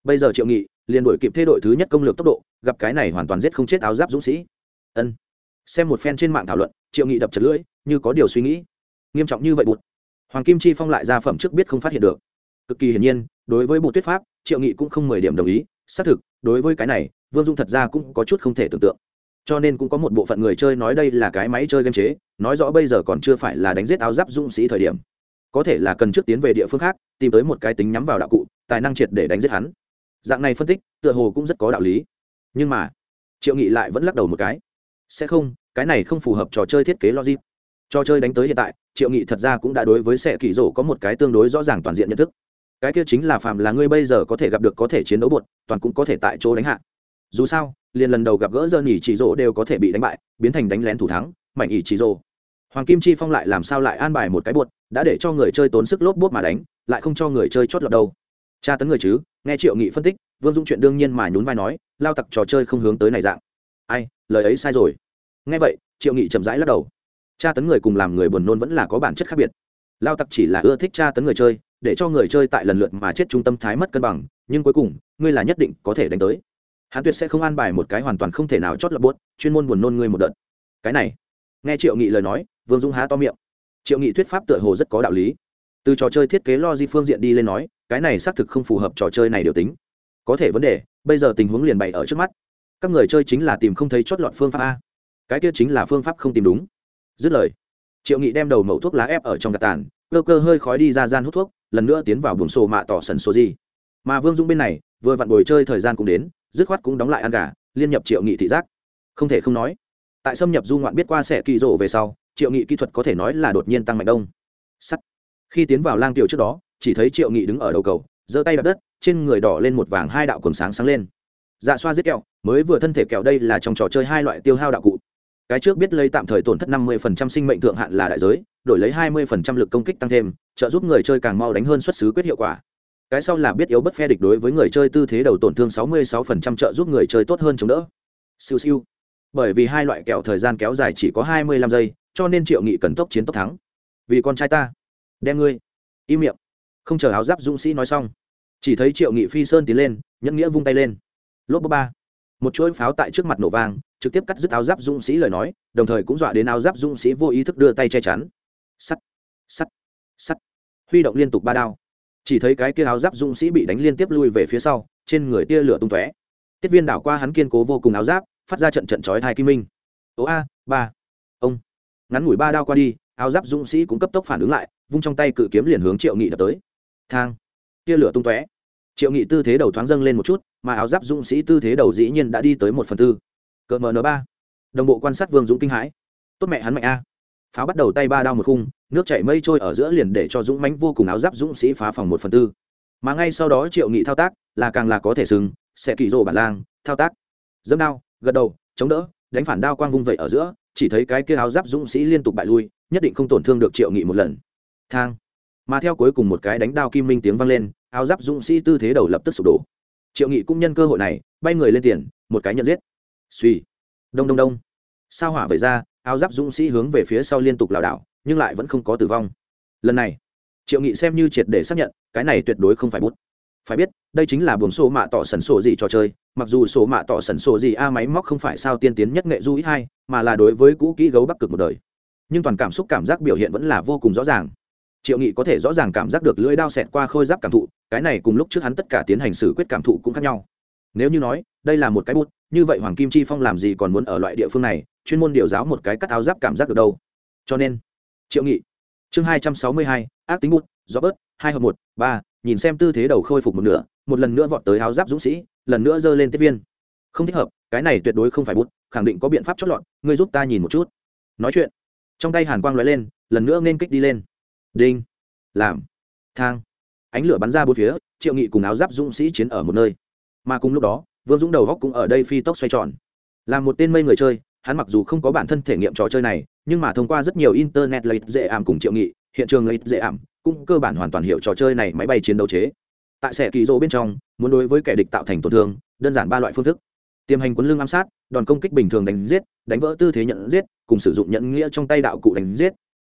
Bây giờ triệu nghị liền đổi kịp thay đổi thứ nhất công lược tốc độ, gặp cái này hoàn toàn giết không chết áo giáp dũng sĩ. Ân. Xem một phen trên mạng thảo luận, triệu nghị đập chật lưỡi, như có điều suy nghĩ. Nghiêm trọng như vậy bụt. Hoàng kim chi phong lại ra phẩm trước biết không phát hiện được. Cực kỳ hiển nhiên, đối với bộ tuyết pháp, triệu nghị cũng không mười điểm đồng ý, xác thực, đối với cái này, vương dung thật ra cũng có chút không thể tưởng tượng. Cho nên cũng có một bộ phận người chơi nói đây là cái máy chơi game chế, nói rõ bây giờ còn chưa phải là đánh giết áo giáp dũng sĩ thời điểm. Có thể là cần trước tiến về địa phương khác, tìm tới một cái tính nhắm vào đạo cụ, tài năng triệt để đánh giết hắn dạng này phân tích, tựa hồ cũng rất có đạo lý. Nhưng mà, triệu nghị lại vẫn lắc đầu một cái. Sẽ không, cái này không phù hợp trò chơi thiết kế logic. Trò chơi đánh tới hiện tại, triệu nghị thật ra cũng đã đối với sẻ kỷ rổ có một cái tương đối rõ ràng toàn diện nhận thức. Cái kia chính là phạm là ngươi bây giờ có thể gặp được có thể chiến đấu bột toàn cũng có thể tại chỗ đánh hạ. Dù sao, liền lần đầu gặp gỡ dơ nhỉ chỉ rổ đều có thể bị đánh bại, biến thành đánh lén thủ thắng, mạnh ỉ chỉ rổ. Hoàng kim chi phong lại làm sao lại an bài một cái bột đã để cho người chơi tốn sức lốp bốt mà đánh, lại không cho người chơi chót lọt đâu tra tấn người chứ, nghe triệu nghị phân tích, vương dũng chuyện đương nhiên mà nhún vai nói, lao tặc trò chơi không hướng tới này dạng. Ai, lời ấy sai rồi. Nghe vậy, triệu nghị chậm rãi lắc đầu. Tra tấn người cùng làm người buồn nôn vẫn là có bản chất khác biệt. Lao tặc chỉ là ưa thích tra tấn người chơi, để cho người chơi tại lần lượt mà chết trung tâm thái mất cân bằng, nhưng cuối cùng, ngươi là nhất định có thể đánh tới. Hắn tuyệt sẽ không an bài một cái hoàn toàn không thể nào chót lập buốt, chuyên môn buồn nôn ngươi một đợt. Cái này. Nghe triệu nghị lời nói, vương dũng há to miệng. Triệu nghị thuyết pháp tựa hồ rất có đạo lý từ trò chơi thiết kế lo di phương diện đi lên nói, cái này xác thực không phù hợp trò chơi này điều tính. Có thể vấn đề, bây giờ tình huống liền bày ở trước mắt. Các người chơi chính là tìm không thấy chót lọt phương pháp a. Cái kia chính là phương pháp không tìm đúng. Dứt lời, triệu nghị đem đầu mẩu thuốc lá ép ở trong gạt tàn, cơ cơ hơi khói đi ra gian hút thuốc, lần nữa tiến vào buồng sổ mạ tỏ sần số gì. Mà vương dũng bên này, vừa vặn bồi chơi thời gian cũng đến, dứt khoát cũng đóng lại ăn gà, liên nhập triệu nghị thị giác. Không thể không nói, tại xâm nhập du ngoạn biết qua sẽ kỳ rộ về sau, triệu nghị kỹ thuật có thể nói là đột nhiên tăng mạnh đông. Sắt khi tiến vào lang tiểu trước đó, chỉ thấy triệu nghị đứng ở đầu cầu, giơ tay đập đất, trên người đỏ lên một vàng hai đạo quần sáng sáng lên. Dạ xoa giết kẹo, mới vừa thân thể kẹo đây là trong trò chơi hai loại tiêu hao đạo cụ. Cái trước biết lấy tạm thời tổn thất năm mươi phần trăm sinh mệnh thượng hạn là đại giới, đổi lấy hai mươi phần trăm lực công kích tăng thêm, trợ giúp người chơi càng mau đánh hơn xuất xứ quyết hiệu quả. Cái sau là biết yếu bất phe địch đối với người chơi tư thế đầu tổn thương sáu mươi sáu phần trăm trợ giúp người chơi tốt hơn chống đỡ. Siêu siêu. Bởi vì hai loại kẹo thời gian kéo dài chỉ có hai mươi lăm giây, cho nên triệu nghị cần tốc chiến tốc thắng. Vì con trai ta đem ngươi. Im miệng. Không chờ áo giáp dũng sĩ nói xong, chỉ thấy triệu nghị phi sơn tiến lên, nhẫn nghĩa vung tay lên. Lốp ba. Một chuỗi pháo tại trước mặt nổ vang, trực tiếp cắt dứt áo giáp dũng sĩ lời nói, đồng thời cũng dọa đến áo giáp dũng sĩ vô ý thức đưa tay che chắn. Sắt sắt sắt. Huy động liên tục ba đao. Chỉ thấy cái kia áo giáp dũng sĩ bị đánh liên tiếp lui về phía sau, trên người tia lửa tung tóe. Tiếp viên đảo qua hắn kiên cố vô cùng áo giáp, phát ra trận trận chói thai kim minh. Ố a, ba. Ông. Ngắn ngủi ba đao qua đi, áo giáp dũng sĩ cũng cấp tốc phản ứng lại vung trong tay cự kiếm liền hướng triệu nghị đập tới. Thang! Tia lửa tung tóe. Triệu nghị tư thế đầu thoáng dâng lên một chút, mà áo giáp dũng sĩ tư thế đầu dĩ nhiên đã đi tới một phần tư. Cỡ mn ba. Đồng bộ quan sát vương dũng kinh hãi. Tốt mẹ hắn mạnh a. Pháo bắt đầu tay ba đao một khung, nước chảy mây trôi ở giữa liền để cho dũng mánh vô cùng áo giáp dũng sĩ phá phòng một phần tư. Mà ngay sau đó triệu nghị thao tác, là càng là có thể sừng, sẽ kỳ rồ bản lang, thao tác. Dâm đao, gật đầu, chống đỡ, đánh phản đao quang vung vậy ở giữa, chỉ thấy cái kia áo giáp dũng sĩ liên tục bại lui, nhất định không tổn thương được triệu nghị một lần thang. Mà theo cuối cùng một cái đánh đao kim minh tiếng vang lên, áo giáp dũng sĩ tư thế đầu lập tức sụp đổ. Triệu nghị cũng nhân cơ hội này, bay người lên tiền, một cái nhận giết. Suy đông đông đông. Sao hỏa vẩy ra, áo giáp dũng sĩ hướng về phía sau liên tục lảo đảo, nhưng lại vẫn không có tử vong. Lần này, triệu nghị xem như triệt để xác nhận, cái này tuyệt đối không phải bút. Phải biết, đây chính là buồng số mạ tỏ sần sổ gì trò chơi, mặc dù số mạ tỏ sần sổ gì a máy móc không phải sao tiên tiến nhất nghệ du ít hai, mà là đối với cũ kỹ gấu bắc cực một đời. Nhưng toàn cảm xúc cảm giác biểu hiện vẫn là vô cùng rõ ràng triệu nghị có thể rõ ràng cảm giác được lưỡi đao xẹt qua khôi giáp cảm thụ, cái này cùng lúc trước hắn tất cả tiến hành xử quyết cảm thụ cũng khác nhau. Nếu như nói, đây là một cái bút, như vậy hoàng kim chi phong làm gì còn muốn ở loại địa phương này, chuyên môn điều giáo một cái cắt áo giáp cảm giác được đâu. Cho nên, triệu nghị, chương hai trăm sáu mươi hai, ác tính bút gió bớt, hai hợp một, ba, nhìn xem tư thế đầu khôi phục một nửa, một lần nữa vọt tới áo giáp dũng sĩ, lần nữa giơ lên tiếp viên. Không thích hợp, cái này tuyệt đối không phải bút, khẳng định có biện pháp chót lọt, ngươi giúp ta nhìn một chút. Nói chuyện, trong tay hàn quang lóe lên, lần nữa nên kích đi lên đinh. Làm. Thang. Ánh lửa bắn ra bốn phía, triệu nghị cùng áo giáp dũng sĩ chiến ở một nơi. Mà cùng lúc đó, vương dũng đầu góc cũng ở đây phi tốc xoay tròn. Là một tên mây người chơi, hắn mặc dù không có bản thân thể nghiệm trò chơi này, nhưng mà thông qua rất nhiều internet lấy dễ ảm cùng triệu nghị, hiện trường lấy dễ ảm, cũng cơ bản hoàn toàn hiểu trò chơi này máy bay chiến đấu chế. Tại xe kỳ rỗ bên trong, muốn đối với kẻ địch tạo thành tổn thương, đơn giản ba loại phương thức. Tiềm hành quấn lưng ám sát, đòn công kích bình thường đánh giết, đánh vỡ tư thế nhận giết, cùng sử dụng nhận nghĩa trong tay đạo cụ đánh giết.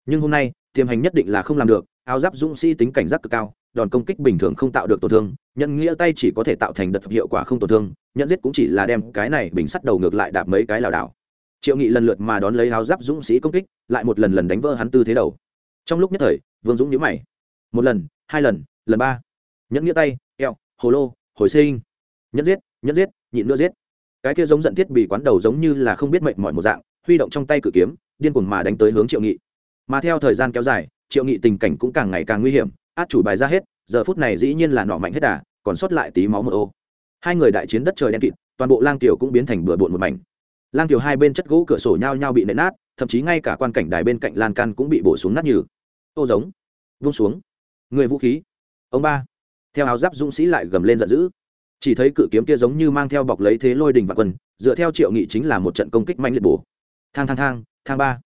Nhưng hôm nay tiềm hành nhất định là không làm được, áo giáp dũng sĩ tính cảnh giác cực cao, đòn công kích bình thường không tạo được tổn thương, nhận nghĩa tay chỉ có thể tạo thành đợt hiệu quả không tổn thương, nhận giết cũng chỉ là đem cái này bình sắt đầu ngược lại đạp mấy cái lảo đảo. Triệu nghị lần lượt mà đón lấy áo giáp dũng sĩ công kích, lại một lần lần đánh vỡ hắn tư thế đầu. Trong lúc nhất thời, vương dũng nhíu mày. Một lần, hai lần lần ba. Nhẫn nghĩa tay eo hồ lô, hồi sinh. Nhẫn giết nhẫn giết, nhịn nữa giết. Cái kia giống giận thiết bị quán đầu giống như là không biết mệnh mọi một dạng, huy động trong tay cự kiếm, điên cuồng mà đánh tới hướng triệu nghị mà theo thời gian kéo dài, triệu nghị tình cảnh cũng càng ngày càng nguy hiểm, át chủ bài ra hết, giờ phút này dĩ nhiên là nọ mạnh hết đà, còn sót lại tí máu một ô. Hai người đại chiến đất trời đen kịt, toàn bộ lang tiểu cũng biến thành bừa bộn một mảnh. Lang tiểu hai bên chất gỗ cửa sổ nhao nhao bị nện nát, thậm chí ngay cả quan cảnh đài bên cạnh lan can cũng bị bổ xuống nát như. Ô giống. Vung xuống. Người vũ khí. Ông ba. Theo áo giáp dũng sĩ lại gầm lên giận dữ. Chỉ thấy cự kiếm kia giống như mang theo bọc lấy thế lôi đình và quân, dựa theo triệu nghị chính là một trận công kích mạnh liệt bổ. Thang thang thang thang ba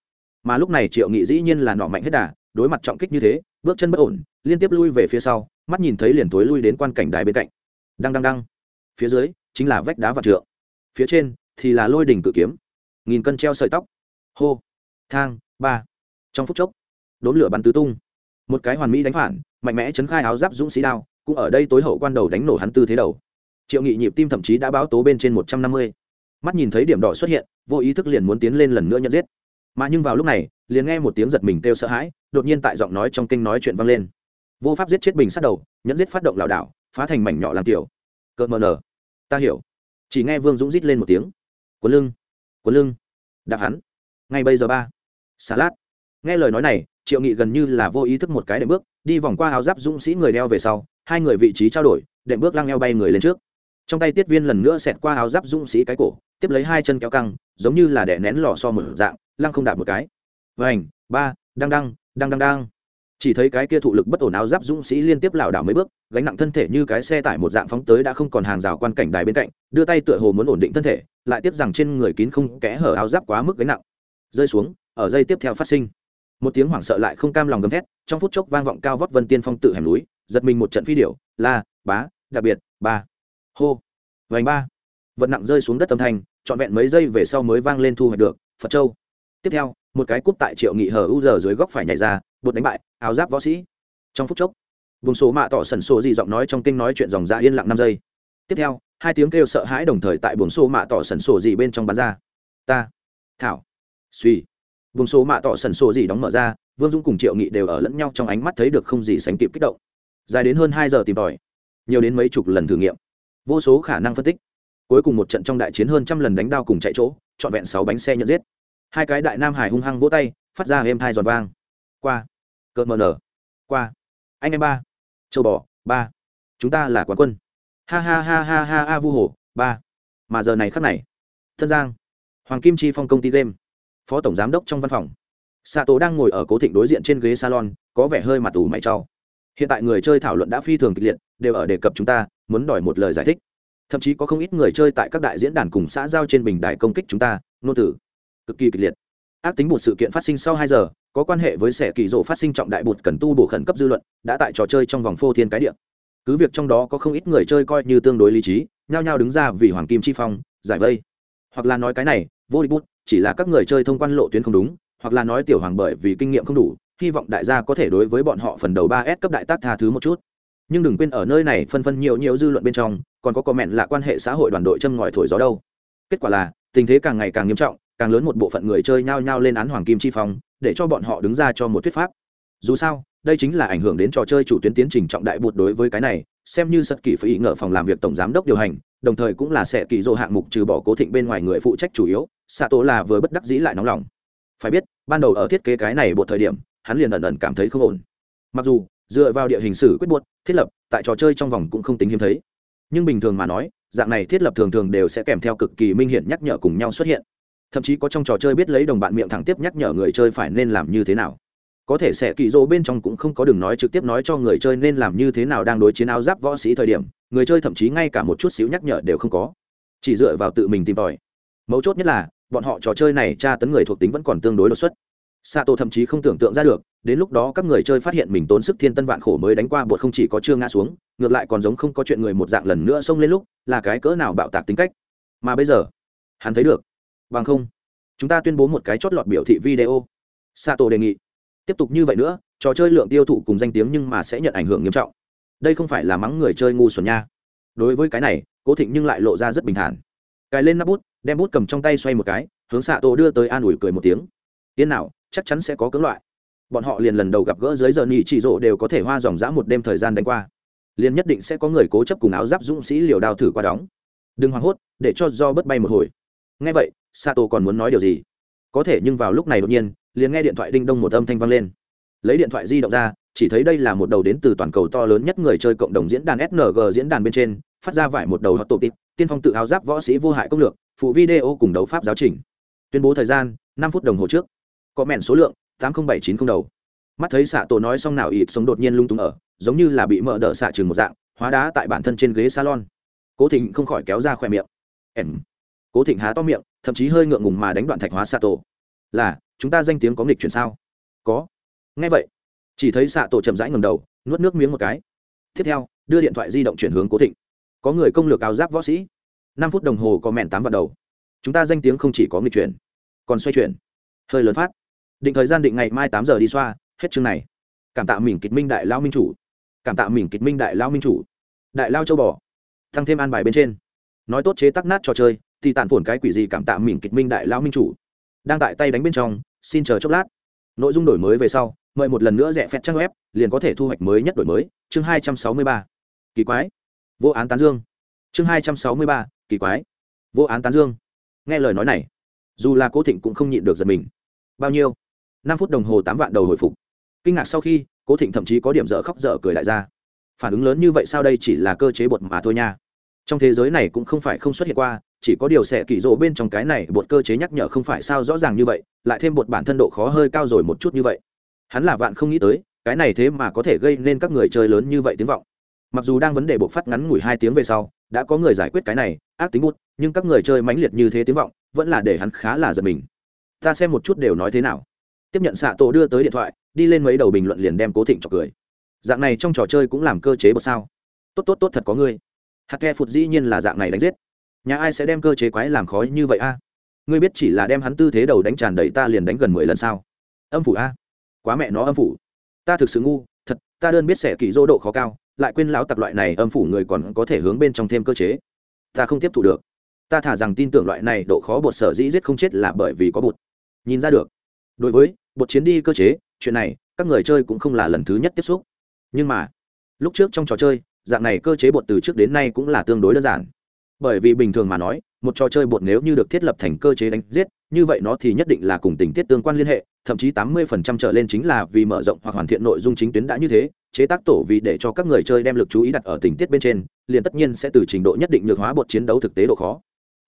mà lúc này triệu nghị dĩ nhiên là nọ mạnh hết đà, đối mặt trọng kích như thế, bước chân bất ổn, liên tiếp lui về phía sau, mắt nhìn thấy liền tối lui đến quan cảnh đài bên cạnh. Đăng đăng đăng. Phía dưới, chính là vách đá và trượng. Phía trên, thì là lôi đỉnh cự kiếm. Nghìn cân treo sợi tóc. Hô. Thang. Ba. Trong phút chốc, đốn lửa bắn tứ tung. Một cái hoàn mỹ đánh phản, mạnh mẽ chấn khai áo giáp dũng sĩ đao, cũng ở đây tối hậu quan đầu đánh nổ hắn tư thế đầu. Triệu nghị nhịp tim thậm chí đã báo tố bên trên một trăm năm mươi. Mắt nhìn thấy điểm đỏ xuất hiện, vô ý thức liền muốn tiến lên lần nữa nhận giết mà nhưng vào lúc này, liền nghe một tiếng giật mình kêu sợ hãi, đột nhiên tại giọng nói trong kinh nói chuyện vang lên. Vô pháp giết chết bình sát đầu, nhẫn giết phát động lảo đảo, phá thành mảnh nhỏ làm tiểu. Cợt mờ nở ta hiểu. Chỉ nghe vương dũng rít lên một tiếng. Quấn lưng quấn lưng. Đạp hắn. Ngay bây giờ ba. Xà lát. Nghe lời nói này, triệu nghị gần như là vô ý thức một cái đệm bước, đi vòng qua áo giáp dũng sĩ người đeo về sau, hai người vị trí trao đổi, đệm bước lăng eo bay người lên trước trong tay tiết viên lần nữa xẹt qua áo giáp dũng sĩ cái cổ, tiếp lấy hai chân kéo căng, giống như là đẻ nén lò so một dạng, lăng không đạp một cái. Vành, ba, đăng đăng đăng đăng đăng. Chỉ thấy cái kia thụ lực bất ổn áo giáp dũng sĩ liên tiếp lảo đảo mấy bước, gánh nặng thân thể như cái xe tải một dạng phóng tới đã không còn hàng rào quan cảnh đài bên cạnh, đưa tay tựa hồ muốn ổn định thân thể, lại tiếp rằng trên người kín không kẽ hở áo giáp quá mức gánh nặng. Rơi xuống, ở dây tiếp theo phát sinh. Một tiếng hoảng sợ lại không cam lòng gầm thét, trong phút chốc vang vọng cao vót vân tiên phong tự hẻm núi, giật mình một trận phi điệu la, bá, đặc biệt, ba hô. Vành ba. Vật nặng rơi xuống đất tâm thành trọn vẹn mấy giây về sau mới vang lên thu hoạch được, phật châu. Tiếp theo, một cái cúp tại triệu nghị hở u giờ dưới góc phải nhảy ra, bột đánh bại, áo giáp võ sĩ. Trong phút chốc, vùng số mạ tỏ sần sổ gì giọng nói trong kinh nói chuyện dòng dạ yên lặng năm giây. Tiếp theo, hai tiếng kêu sợ hãi đồng thời tại buồng số mạ tỏ sần sổ gì bên trong bán ra. Ta, thảo, suy. Vùng số mạ tỏ sần sổ gì đóng mở ra, vương dũng cùng triệu nghị đều ở lẫn nhau trong ánh mắt thấy được không gì sánh kịp kích động. Dài đến hơn hai giờ tìm tòi, nhiều đến mấy chục lần thử nghiệm vô số khả năng phân tích. Cuối cùng một trận trong đại chiến hơn trăm lần đánh đao cùng chạy chỗ, trọn vẹn sáu bánh xe nhận giết. Hai cái đại nam hải hung hăng vỗ tay, phát ra êm thai giòn vang. Qua. Cợt mờ nở. Qua. Anh em ba. Châu bò. Ba. Chúng ta là quán quân. Ha ha ha ha ha ha vu hồ ba. Mà giờ này khắc này, thân giang, hoàng kim chi phong công ty game, phó tổng giám đốc trong văn phòng. Xạ tổ đang ngồi ở cố thịnh đối diện trên ghế salon, có vẻ hơi mặt ủ mày trao hiện tại người chơi thảo luận đã phi thường kịch liệt, đều ở đề cập chúng ta, muốn đòi một lời giải thích. Thậm chí có không ít người chơi tại các đại diễn đàn cùng xã giao trên bình đài công kích chúng ta nô tử. Cực kỳ kịch liệt. Ác tính một sự kiện phát sinh sau hai giờ, có quan hệ với sẻ kỳ rộ phát sinh trọng đại bột cần tu bổ khẩn cấp dư luận, đã tại trò chơi trong vòng phô thiên cái địa. Cứ việc trong đó có không ít người chơi coi như tương đối lý trí, nhao nhao đứng ra vì hoàng kim chi phong, giải vây. Hoặc là nói cái này vô địch bút chỉ là các người chơi thông quan lộ tuyến không đúng, hoặc là nói tiểu hoàng bởi vì kinh nghiệm không đủ hy vọng đại gia có thể đối với bọn họ phần đầu ba s cấp đại tác tha thứ một chút. Nhưng đừng quên ở nơi này phân phân nhiều nhiều dư luận bên trong, còn có comment là quan hệ xã hội đoàn đội châm ngòi thổi gió đâu. Kết quả là, tình thế càng ngày càng nghiêm trọng, càng lớn một bộ phận người chơi nhao nhao lên án hoàng kim chi phong, để cho bọn họ đứng ra cho một thuyết pháp. Dù sao, đây chính là ảnh hưởng đến trò chơi chủ tuyến tiến trình trọng đại bụt đối với cái này, xem như sật kỳ phải ý ngờ phòng làm việc tổng giám đốc điều hành, đồng thời cũng là sẽ kỳ dỗ hạng mục trừ bỏ cố thịnh bên ngoài người phụ trách chủ yếu xạ tổ là vừa bất đắc dĩ lại nóng lòng. Phải biết, ban đầu ở thiết kế cái này một thời điểm hắn liền ẩn ẩn cảm thấy không ổn. Mặc dù, dựa vào địa hình sử quyết buộc, thiết lập, tại trò chơi trong vòng cũng không tính hiếm thấy. Nhưng bình thường mà nói, dạng này thiết lập thường thường đều sẽ kèm theo cực kỳ minh hiển nhắc nhở cùng nhau xuất hiện. Thậm chí có trong trò chơi biết lấy đồng bạn miệng thẳng tiếp nhắc nhở người chơi phải nên làm như thế nào. Có thể sẽ kỳ dỗ bên trong cũng không có đường nói trực tiếp nói cho người chơi nên làm như thế nào đang đối chiến áo giáp võ sĩ thời điểm, người chơi thậm chí ngay cả một chút xíu nhắc nhở đều không có. Chỉ dựa vào tự mình tìm tòi. Mấu chốt nhất là, bọn họ trò chơi này tra tấn người thuộc tính vẫn còn tương đối đột xuất sato thậm chí không tưởng tượng ra được, đến lúc đó các người chơi phát hiện mình tốn sức thiên tân vạn khổ mới đánh qua bột không chỉ có chưa ngã xuống, ngược lại còn giống không có chuyện người một dạng lần nữa xông lên lúc, là cái cỡ nào bạo tạc tính cách. Mà bây giờ, hắn thấy được. Bằng không, chúng ta tuyên bố một cái chót lọt biểu thị video. Sato đề nghị. Tiếp tục như vậy nữa, trò chơi lượng tiêu thụ cùng danh tiếng nhưng mà sẽ nhận ảnh hưởng nghiêm trọng. Đây không phải là mắng người chơi ngu xuẩn nha. Đối với cái này, cố thịnh nhưng lại lộ ra rất bình thản. Cài lên nắp bút, đem bút cầm trong tay xoay một cái, hướng xạ tổ đưa tới an ủi cười một tiếng. Yên nào chắc chắn sẽ có cưỡng loại. Bọn họ liền lần đầu gặp gỡ dưới giờ nhị chỉ rộ đều có thể hoa dòng dã một đêm thời gian đánh qua. Liền nhất định sẽ có người cố chấp cùng áo giáp dũng sĩ liều đào thử qua đóng. Đừng hoảng hốt, để cho do bất bay một hồi. Ngay vậy, sato còn muốn nói điều gì? Có thể nhưng vào lúc này đột nhiên, liền nghe điện thoại đinh đông một âm thanh vang lên. Lấy điện thoại di động ra, chỉ thấy đây là một đầu đến từ toàn cầu to lớn nhất người chơi cộng đồng diễn đàn sng diễn đàn bên trên, phát ra vải một đầu hot tổ tịp tiên phong tự áo giáp võ sĩ vô hại công lược, phụ video cùng đấu pháp giáo trình. Tuyên bố thời gian, năm phút đồng hồ trước có mẹn số lượng, tám không bảy chín không đầu. Mắt thấy xạ tổ nói xong nào ịt sống đột nhiên lung tung ở, giống như là bị mỡ đỡ xạ chừng một dạng, hóa đá tại bản thân trên ghế salon. Cố thịnh không khỏi kéo ra khỏe miệng. Em. Cố thịnh há to miệng, thậm chí hơi ngượng ngùng mà đánh đoạn thạch hóa xạ tổ. Là, chúng ta danh tiếng có nghịch chuyển sao? Có. Ngay vậy, chỉ thấy xạ tổ chậm rãi ngầm đầu, nuốt nước miếng một cái. Tiếp theo, đưa điện thoại di động chuyển hướng cố thịnh. Có người công lược áo giáp võ sĩ. Năm phút đồng hồ có mẹn tám vào đầu. Chúng ta danh tiếng không chỉ có nghịch chuyển, còn xoay chuyển. Hơi lớn phát định thời gian định ngày mai tám giờ đi xoa, hết chương này. Cảm tạ mình kịch minh đại lao minh chủ. Cảm tạ mình kịch minh đại lao minh chủ. Đại lao châu bò. Thăng thêm an bài bên trên. Nói tốt chế tắc nát trò chơi, thì tàn phổn cái quỷ gì cảm tạ mình kịch minh đại lao minh chủ. Đang tại tay đánh bên trong, xin chờ chốc lát. Nội dung đổi mới về sau, mời một lần nữa rẻ phép trang web, liền có thể thu hoạch mới nhất đổi mới. Chương hai trăm sáu mươi ba. Kỳ quái. Vô án tán dương. Chương hai trăm sáu mươi ba. Kỳ quái. Vô án tán dương. Nghe lời nói này, dù là cố thịnh cũng không nhịn được giật mình. Bao nhiêu? Năm phút đồng hồ tám vạn đầu hồi phục. Kinh ngạc sau khi, cố thịnh thậm chí có điểm dở khóc dở cười đại ra phản ứng lớn như vậy sao đây chỉ là cơ chế bột mà thôi nha. Trong thế giới này cũng không phải không xuất hiện qua, chỉ có điều sẽ kỳ rỗ bên trong cái này bột cơ chế nhắc nhở không phải sao rõ ràng như vậy, lại thêm bột bản thân độ khó hơi cao rồi một chút như vậy. Hắn là vạn không nghĩ tới, cái này thế mà có thể gây nên các người chơi lớn như vậy tiếng vọng. Mặc dù đang vấn đề bộc phát ngắn ngủi hai tiếng về sau, đã có người giải quyết cái này, ác tính bút, nhưng các người chơi mãnh liệt như thế tiếng vọng, vẫn là để hắn khá là giật mình. Ta xem một chút đều nói thế nào tiếp nhận xạ tổ đưa tới điện thoại, đi lên mấy đầu bình luận liền đem cố thịnh cho cười. Dạng này trong trò chơi cũng làm cơ chế bật sao. Tốt tốt tốt thật có ngươi. Hạt ke phụt dĩ nhiên là dạng này đánh giết. Nhà ai sẽ đem cơ chế quái làm khó như vậy a? Ngươi biết chỉ là đem hắn tư thế đầu đánh tràn đầy ta liền đánh gần mười lần sao? Âm phủ a? Quá mẹ nó âm phủ. Ta thực sự ngu, thật, ta đơn biết sẻ kỳ dô độ khó cao, lại quên lão tặc loại này âm phủ người còn có thể hướng bên trong thêm cơ chế. Ta không tiếp thu được. Ta thả rằng tin tưởng loại này độ khó bột sở dĩ giết không chết là bởi vì có bột. Nhìn ra được đối với bột chiến đi cơ chế, chuyện này các người chơi cũng không là lần thứ nhất tiếp xúc. Nhưng mà, lúc trước trong trò chơi, dạng này cơ chế bột từ trước đến nay cũng là tương đối đơn giản. Bởi vì bình thường mà nói, một trò chơi bột nếu như được thiết lập thành cơ chế đánh giết, như vậy nó thì nhất định là cùng tình tiết tương quan liên hệ, thậm chí tám mươi phần trăm trở lên chính là vì mở rộng hoặc hoàn thiện nội dung chính tuyến đã như thế, chế tác tổ vì để cho các người chơi đem lực chú ý đặt ở tình tiết bên trên, liền tất nhiên sẽ từ trình độ nhất định nhược hóa bột chiến đấu thực tế độ khó.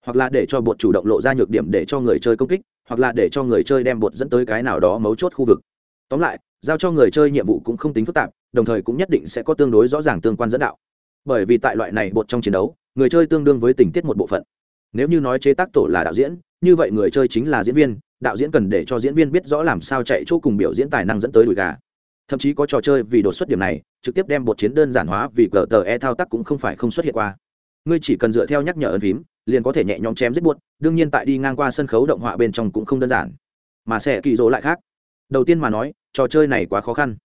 Hoặc là để cho bột chủ động lộ ra nhược điểm để cho người chơi công kích hoặc là để cho người chơi đem bột dẫn tới cái nào đó mấu chốt khu vực. Tóm lại, giao cho người chơi nhiệm vụ cũng không tính phức tạp, đồng thời cũng nhất định sẽ có tương đối rõ ràng tương quan dẫn đạo. Bởi vì tại loại này bột trong chiến đấu, người chơi tương đương với tình tiết một bộ phận. Nếu như nói chế tác tổ là đạo diễn, như vậy người chơi chính là diễn viên, đạo diễn cần để cho diễn viên biết rõ làm sao chạy chỗ cùng biểu diễn tài năng dẫn tới đùi gà. Thậm chí có trò chơi vì đột xuất điểm này, trực tiếp đem bột chiến đơn giản hóa vì cờ tờ e thao tác cũng không phải không xuất hiện qua. Ngươi chỉ cần dựa theo nhắc nhở ân phím liền có thể nhẹ nhõm chém giết buốt, đương nhiên tại đi ngang qua sân khấu động họa bên trong cũng không đơn giản. Mà sẽ kỳ dỗ lại khác. Đầu tiên mà nói, trò chơi này quá khó khăn.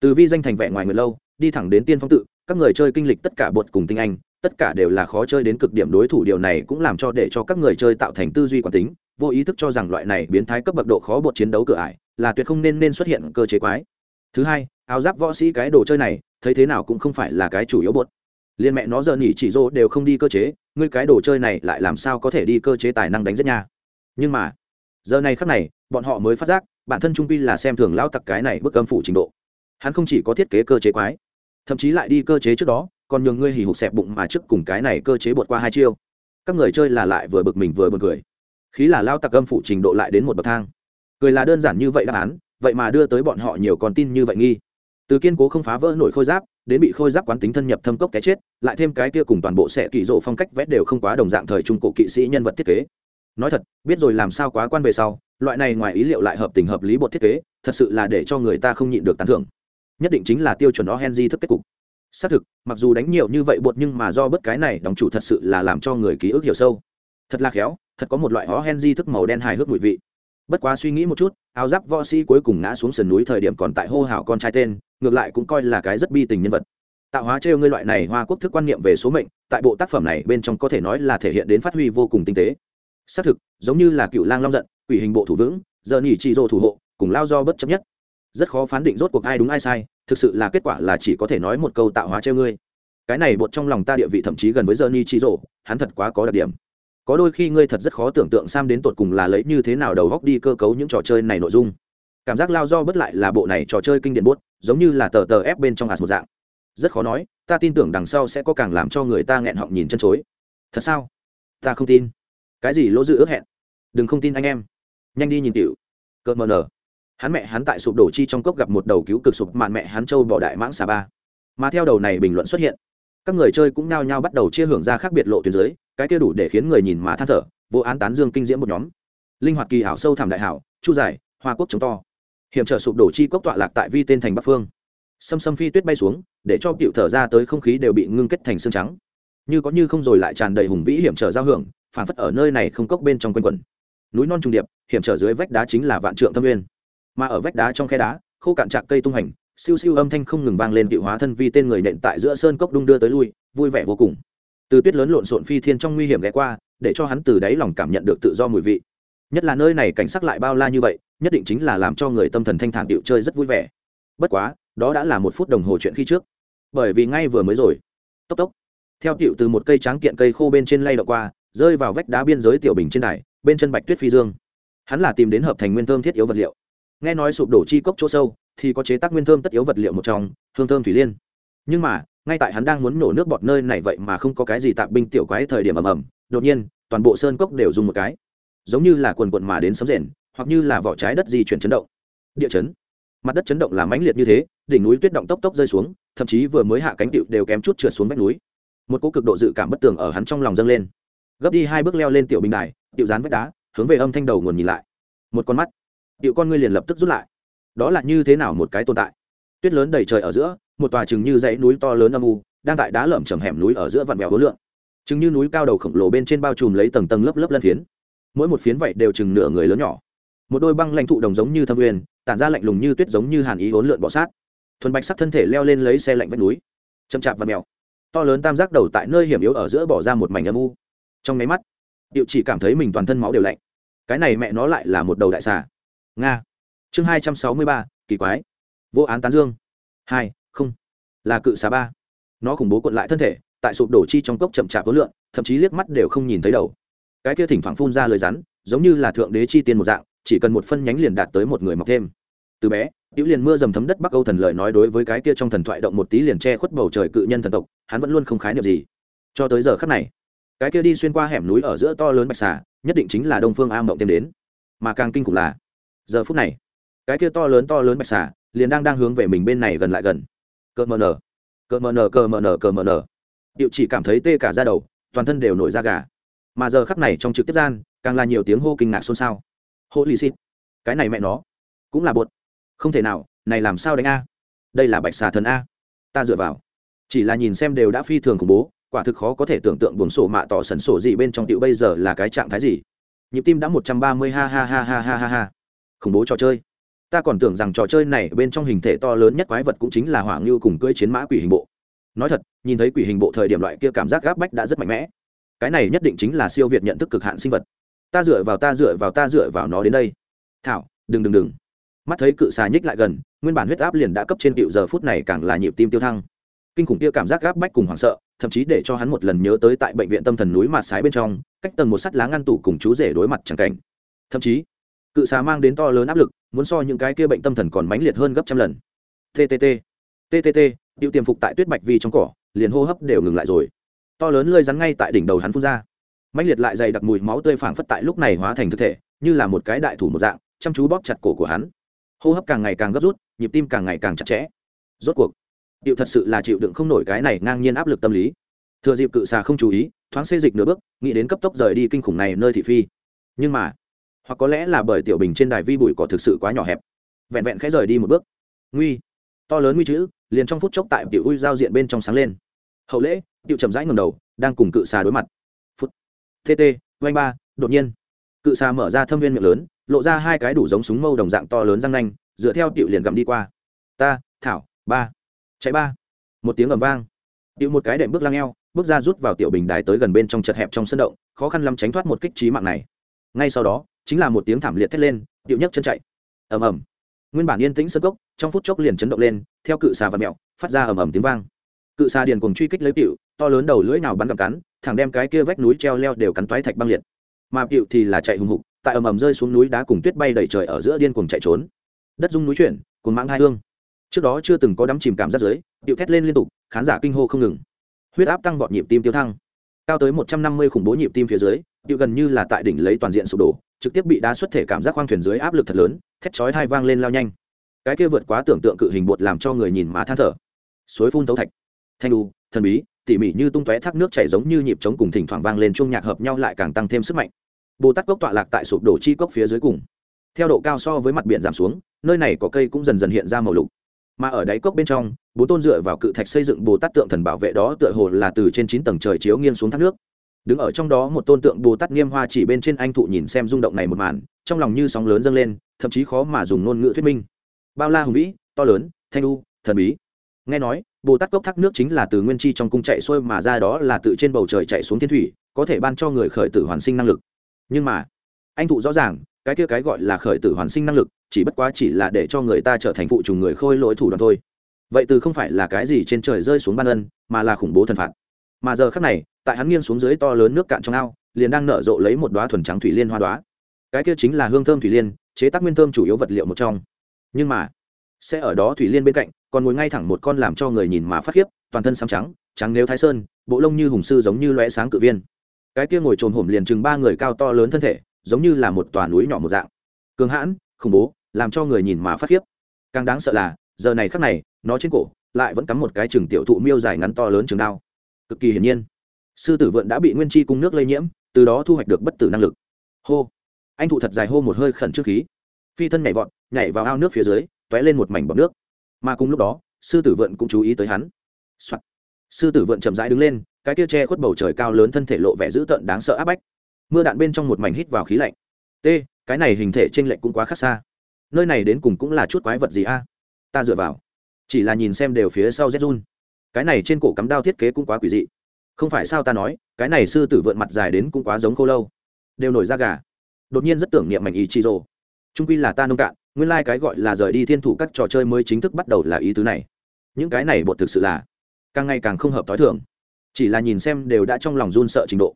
Từ vi danh thành vẻ ngoài người lâu, đi thẳng đến tiên phong tự, các người chơi kinh lịch tất cả bột cùng tinh anh, tất cả đều là khó chơi đến cực điểm đối thủ, điều này cũng làm cho để cho các người chơi tạo thành tư duy quản tính, vô ý thức cho rằng loại này biến thái cấp bậc độ khó bột chiến đấu cửa ải, là tuyệt không nên nên xuất hiện cơ chế quái. Thứ hai, áo giáp võ sĩ cái đồ chơi này, thấy thế nào cũng không phải là cái chủ yếu bột liên mẹ nó giờ nhỉ chỉ dô đều không đi cơ chế, ngươi cái đồ chơi này lại làm sao có thể đi cơ chế tài năng đánh rất nha. Nhưng mà, giờ này khắc này, bọn họ mới phát giác, bản thân trung pi là xem thường lao tặc cái này bức âm phủ trình độ. Hắn không chỉ có thiết kế cơ chế quái, thậm chí lại đi cơ chế trước đó, còn nhường ngươi hì hục xẹp bụng mà trước cùng cái này cơ chế bột qua hai chiêu. Các người chơi là lại vừa bực mình vừa bực cười. Khí là lao tặc âm phủ trình độ lại đến một bậc thang. Cười là đơn giản như vậy đáp án, vậy mà đưa tới bọn họ nhiều con tin như vậy nghi. Từ kiên cố không phá vỡ nổi khôi giáp đến bị khôi giáp quán tính thân nhập thâm cốc cái chết, lại thêm cái kia cùng toàn bộ sẽ kỳ rộ phong cách vẽ đều không quá đồng dạng thời trung cổ kỵ sĩ nhân vật thiết kế. Nói thật, biết rồi làm sao quá quan về sau, loại này ngoài ý liệu lại hợp tình hợp lý bột thiết kế, thật sự là để cho người ta không nhịn được tán thưởng. Nhất định chính là tiêu chuẩn đó henry thức kết cục. Xác thực, mặc dù đánh nhiều như vậy bột nhưng mà do bất cái này đóng chủ thật sự là làm cho người ký ức hiểu sâu. Thật là khéo, thật có một loại hó henry thức màu đen hài hước mùi vị. Bất quá suy nghĩ một chút, áo giáp võ sĩ cuối cùng ngã xuống sườn núi thời điểm còn tại hô hào con trai tên ngược lại cũng coi là cái rất bi tình nhân vật. Tạo hóa trêu ngươi loại này hoa quốc thức quan niệm về số mệnh, tại bộ tác phẩm này bên trong có thể nói là thể hiện đến phát huy vô cùng tinh tế. Xác thực, giống như là cựu lang long giận, quỷ hình bộ thủ vững, giờ nhỉ trị rồ thủ hộ, cùng lao do bất chấp nhất. Rất khó phán định rốt cuộc ai đúng ai sai, thực sự là kết quả là chỉ có thể nói một câu tạo hóa trêu ngươi. Cái này bột trong lòng ta địa vị thậm chí gần với giờ ni chi rồ hắn thật quá có đặc điểm. Có đôi khi ngươi thật rất khó tưởng tượng sam đến tột cùng là lấy như thế nào đầu góc đi cơ cấu những trò chơi này nội dung cảm giác lao do bất lại là bộ này trò chơi kinh điển bút, giống như là tờ tờ ép bên trong hạt một dạng. Rất khó nói, ta tin tưởng đằng sau sẽ có càng làm cho người ta nghẹn họng nhìn chân chối. Thật sao? Ta không tin. Cái gì lỗ dự ước hẹn? Đừng không tin anh em. Nhanh đi nhìn tiểu. Cợt mờ nở. Hắn mẹ hắn tại sụp đổ chi trong cốc gặp một đầu cứu cực sụp, mạn mẹ hắn châu bỏ đại mãng xà ba. Mà theo đầu này bình luận xuất hiện, các người chơi cũng nao nhao bắt đầu chia hưởng ra khác biệt lộ tuyến dưới, cái kia đủ để khiến người nhìn mà than thở, vô án tán dương kinh diễm một nhóm. Linh hoạt kỳ hảo sâu thẳm đại hảo, chu dài hoa quốc chống to hiểm trở sụp đổ chi cốc tọa lạc tại vi tên thành bắc phương. Xâm xâm phi tuyết bay xuống, để cho cựu thở ra tới không khí đều bị ngưng kết thành xương trắng. Như có như không rồi lại tràn đầy hùng vĩ hiểm trở giao hưởng, phản phất ở nơi này không cốc bên trong quanh quẩn. núi non trùng điệp, hiểm trở dưới vách đá chính là vạn trượng thâm nguyên. Mà ở vách đá trong khe đá, khô cạn trạc cây tung hành, siêu siêu âm thanh không ngừng vang lên cựu hóa thân vi tên người nện tại giữa sơn cốc đung đưa tới lui, vui vẻ vô cùng. Từ tuyết lớn lộn xộn phi thiên trong nguy hiểm ghé qua, để cho hắn từ đáy lòng cảm nhận được tự do mùi vị nhất là nơi này cảnh sắc lại bao la như vậy, nhất định chính là làm cho người tâm thần thanh thản điệu chơi rất vui vẻ. Bất quá, đó đã là một phút đồng hồ chuyện khi trước. Bởi vì ngay vừa mới rồi, tốc tốc, theo tiểu từ một cây tráng kiện cây khô bên trên lay đậu qua, rơi vào vách đá biên giới tiểu bình trên đài, bên chân bạch tuyết phi dương. Hắn là tìm đến hợp thành nguyên thơm thiết yếu vật liệu. Nghe nói sụp đổ chi cốc chỗ sâu, thì có chế tác nguyên thơm tất yếu vật liệu một trong, hương thơm thủy liên. Nhưng mà, ngay tại hắn đang muốn nổ nước bọt nơi này vậy mà không có cái gì tạm binh tiểu quái thời điểm ầm ầm, đột nhiên, toàn bộ sơn cốc đều dùng một cái giống như là quần quận mà đến sấm rền, hoặc như là vỏ trái đất di chuyển chấn động. Địa chấn. Mặt đất chấn động làm mãnh liệt như thế, đỉnh núi tuyết động tốc tốc rơi xuống, thậm chí vừa mới hạ cánh tiệu đều kém chút trượt xuống vách núi. Một cỗ cực độ dự cảm bất tường ở hắn trong lòng dâng lên. Gấp đi hai bước leo lên tiểu bình đài tiệu dán vách đá, hướng về âm thanh đầu nguồn nhìn lại. Một con mắt. Tiệu con ngươi liền lập tức rút lại. Đó là như thế nào một cái tồn tại? Tuyết lớn đầy trời ở giữa, một tòa chừng như dãy núi to lớn âm u, đang tại đá lởm chầm hẻm núi ở giữa vạn vẹo hối lượng chừng như núi cao đầu khổng lồ bên trên bao trùm lấy tầng tầng lớp lớp lân thiến mỗi một phiến vậy đều chừng nửa người lớn nhỏ. Một đôi băng lãnh thụ đồng giống như thâm uyên, tản ra lạnh lùng như tuyết giống như hàn ý hỗn lượn bọ sát. Thuần bạch sắc thân thể leo lên lấy xe lạnh vách núi. Chậm chạp và mèo. To lớn tam giác đầu tại nơi hiểm yếu ở giữa bỏ ra một mảnh âm u. Trong nháy mắt điệu chỉ cảm thấy mình toàn thân máu đều lạnh. Cái này mẹ nó lại là một đầu đại xà. Nga. Chương hai trăm sáu mươi ba, kỳ quái. Vô án tán dương. Hai, không. Là cự xà ba. Nó khủng bố cuộn lại thân thể, tại sụp đổ chi trong cốc chậm chạp vốn lượn, thậm chí liếc mắt đều không nhìn thấy đầu cái kia thỉnh thoảng phun ra lời rắn, giống như là thượng đế chi tiên một dạng, chỉ cần một phân nhánh liền đạt tới một người mọc thêm. Từ bé, tiểu liền mưa dầm thấm đất bắc âu thần lời nói đối với cái kia trong thần thoại động một tí liền che khuất bầu trời cự nhân thần tộc, hắn vẫn luôn không khái niệm gì. Cho tới giờ khắc này, cái kia đi xuyên qua hẻm núi ở giữa to lớn bạch xà, nhất định chính là đông phương a mộng thêm đến. Mà càng kinh khủng là, giờ phút này, cái kia to lớn to lớn bạch xà liền đang đang hướng về mình bên này gần lại gần. Cờ mờ nở cờ mờ nở cờ mờ nở cờ mờ nở điệu chỉ cảm thấy tê cả ra đầu, toàn thân đều nổi da gà mà giờ khắp này trong trực tiếp gian, càng là nhiều tiếng hô kinh ngạc xôn xao. Hô lì xịt cái này mẹ nó, cũng là bột không thể nào, này làm sao đánh a? Đây là bạch xà thần a. Ta dựa vào. Chỉ là nhìn xem đều đã phi thường khủng bố, quả thực khó có thể tưởng tượng buồng sổ mạ tỏ sần sổ gì bên trong tiệu bây giờ là cái trạng thái gì. Nhịp tim đã một trăm ba mươi, ha ha ha ha ha ha ha. Khủng bố trò chơi. Ta còn tưởng rằng trò chơi này bên trong hình thể to lớn nhất quái vật cũng chính là hỏa ngưu cùng cưỡi chiến mã quỷ hình bộ. Nói thật, nhìn thấy quỷ hình bộ thời điểm loại kia cảm giác gáp bách đã rất mạnh mẽ cái này nhất định chính là siêu việt nhận thức cực hạn sinh vật. Ta dựa vào, ta dựa vào, ta dựa vào nó đến đây. Thảo, đừng đừng đừng. Mắt thấy cự xà nhích lại gần, nguyên bản huyết áp liền đã cấp trên cựu giờ phút này càng là nhịp tim tiêu thăng. Kinh khủng kia cảm giác gáp bách cùng hoảng sợ, thậm chí để cho hắn một lần nhớ tới tại bệnh viện tâm thần núi mặt sái bên trong, cách tầng một sắt lá ngăn tủ cùng chú rể đối mặt chẳng cảnh. Thậm chí, cự xà mang đến to lớn áp lực, muốn so những cái kia bệnh tâm thần còn mãnh liệt hơn gấp trăm lần. Tt tt tiêu tiềm phục tại tuyết bạch vi trong cỏ, liền hô hấp đều ngừng lại rồi to lớn lơi rắn ngay tại đỉnh đầu hắn phun ra. Mãnh liệt lại dày đặc mùi máu tươi phảng phất tại lúc này hóa thành thực thể, như là một cái đại thủ một dạng, chăm chú bóp chặt cổ của hắn. Hô hấp càng ngày càng gấp rút, nhịp tim càng ngày càng chặt chẽ. Rốt cuộc điệu thật sự là chịu đựng không nổi cái này ngang nhiên áp lực tâm lý. Thừa dịp cự xà không chú ý, thoáng xê dịch nửa bước, nghĩ đến cấp tốc rời đi kinh khủng này nơi thị phi. Nhưng mà, hoặc có lẽ là bởi tiểu bình trên đài vi bụi cỏ thực sự quá nhỏ hẹp. Vẹn vẹn khẽ rời đi một bước. Nguy. To lớn nguy chữ, liền trong phút chốc tại tiểu ui giao diện bên trong sáng lên. Hậu lễ tiểu chậm rãi ngẩng đầu đang cùng cự xà đối mặt. Phút. Tt oanh ba đột nhiên. Cự xà mở ra thâm viên miệng lớn lộ ra hai cái đủ giống súng mâu đồng dạng to lớn răng nanh dựa theo tiểu liền gặm đi qua. Ta thảo ba. Chạy ba. Một tiếng ầm vang. Tiểu một cái đệm bước lang eo bước ra rút vào tiểu bình đài tới gần bên trong chật hẹp trong sân động khó khăn lắm tránh thoát một kích trí mạng này. Ngay sau đó chính là một tiếng thảm liệt thét lên tiểu nhấc chân chạy. Ầm ầm. Nguyên bản yên tĩnh sân cốc trong phút chốc liền chấn động lên theo cự xà và mèo, phát ra ầm ầm tiếng vang cự xà điền cùng truy kích lấy tiểu, to lớn đầu lưỡi nào bắn cầm cắn, thẳng đem cái kia vách núi treo leo đều cắn toái thạch băng liệt. Mà tiểu thì là chạy hùng hục, tại ầm ầm rơi xuống núi đá cùng tuyết bay đầy trời ở giữa điên cuồng chạy trốn. Đất rung núi chuyển cùng mãng hai hương. Trước đó chưa từng có đắm chìm cảm giác dưới, tiểu thét lên liên tục, khán giả kinh hô không ngừng. Huyết áp tăng vọt nhịp tim tiêu thăng. Cao tới một trăm năm mươi khủng bố nhịp tim phía dưới, tiểu gần như là tại đỉnh lấy toàn diện sụp đổ, trực tiếp bị đá xuất thể cảm giác khoang thuyền dưới áp lực thật lớn, thét chói thai vang lên lao nhanh. Cái kia vượt quá tưởng tượng cự hình bột làm cho người nhìn má than thở. Suối phun tấu thạch thanh đu thần bí, tỉ mỉ như tung tóe thác nước chảy giống như nhịp trống cùng thỉnh thoảng vang lên chung nhạc hợp nhau lại càng tăng thêm sức mạnh. Bồ tát cốc tọa lạc tại sụp đổ chi cốc phía dưới cùng. Theo độ cao so với mặt biển giảm xuống, nơi này có cây cũng dần dần hiện ra màu lục. Mà ở đáy cốc bên trong, bốn tôn dựa vào cự thạch xây dựng bồ tát tượng thần bảo vệ đó tựa hồ là từ trên chín tầng trời chiếu nghiêng xuống thác nước. Đứng ở trong đó một tôn tượng bồ tát nghiêm hoa chỉ bên trên anh thụ nhìn xem rung động này một màn, trong lòng như sóng lớn dâng lên, thậm chí khó mà dùng ngôn ngữ thuyết minh. Bao la hùng vĩ, to lớn, thanh u, thần bí. Nghe nói bồ tát cốc thác nước chính là từ nguyên chi trong cung chạy xuôi mà ra đó là tự trên bầu trời chạy xuống thiên thủy, có thể ban cho người khởi tử hoàn sinh năng lực. Nhưng mà, anh thụ rõ ràng, cái kia cái gọi là khởi tử hoàn sinh năng lực, chỉ bất quá chỉ là để cho người ta trở thành phụ trùng người khôi lỗi thủ đoạn thôi. Vậy từ không phải là cái gì trên trời rơi xuống ban ân, mà là khủng bố thần phạt. Mà giờ khác này, tại hắn nghiêng xuống dưới to lớn nước cạn trong ao, liền đang nở rộ lấy một đoá thuần trắng thủy liên hoa đoá cái kia chính là hương thơm thủy liên, chế tác nguyên thơm chủ yếu vật liệu một trong. Nhưng mà, sẽ ở đó thủy liên bên cạnh còn ngồi ngay thẳng một con làm cho người nhìn mà phát khiếp, toàn thân sáng trắng trắng nếu thái sơn, bộ lông như hùng sư giống như loé sáng cự viên. Cái kia ngồi trồn hổm liền chừng ba người cao to lớn thân thể, giống như là một tòa núi nhỏ một dạng. Cường hãn, khủng bố, làm cho người nhìn mà phát khiếp. Càng đáng sợ là, giờ này khắc này, nó trên cổ lại vẫn cắm một cái chừng tiểu thụ miêu dài ngắn to lớn trường đao. Cực kỳ hiển nhiên, sư tử vượn đã bị nguyên chi cung nước lây nhiễm, từ đó thu hoạch được bất tử năng lực. Hô, anh thụ thật dài hô một hơi khẩn trước khí. Phi thân nhảy vọt, nhảy vào ao nước phía dưới t ó é lên một mảnh bọc nước mà cùng lúc đó, sư tử vượn cũng chú ý tới hắn、Soạn. sư tử vượn chậm rãi đứng lên, cái tia che khuất bầu trời cao lớn thân thể lộ vẻ dữ tợn đáng sợ áp bách. Mưa đạn bên trong một mảnh hít vào khí lạnh. T, cái này hình thể t r ê n lệch cũng quá khác xa. Nơi này đến cùng cũng là chút quái vật gì a? À? Ta dựa vào. Chỉ là nhìn xem đều phía sau zhun cái này trên cổ cắm đao thiết kế cũng quá quỷ dị. Không phải sao ta nói, cái này sư tử vượn mặt dài đến cũng quá giống khô lâu. Đều nổi ra gà. Đột nhiên rất tưởng niệm mảnh ý chi rồ trung quy là ta nông cạn nguyên lai、like、cái gọi là rời đi thiên thủ các trò chơi mới chính thức bắt đầu là ý tứ này. Những cái này bột thực sự là càng ngày càng không hợp t h ó i thường. Chỉ là nhìn xem đều đã trong lòng run sợ trình độ.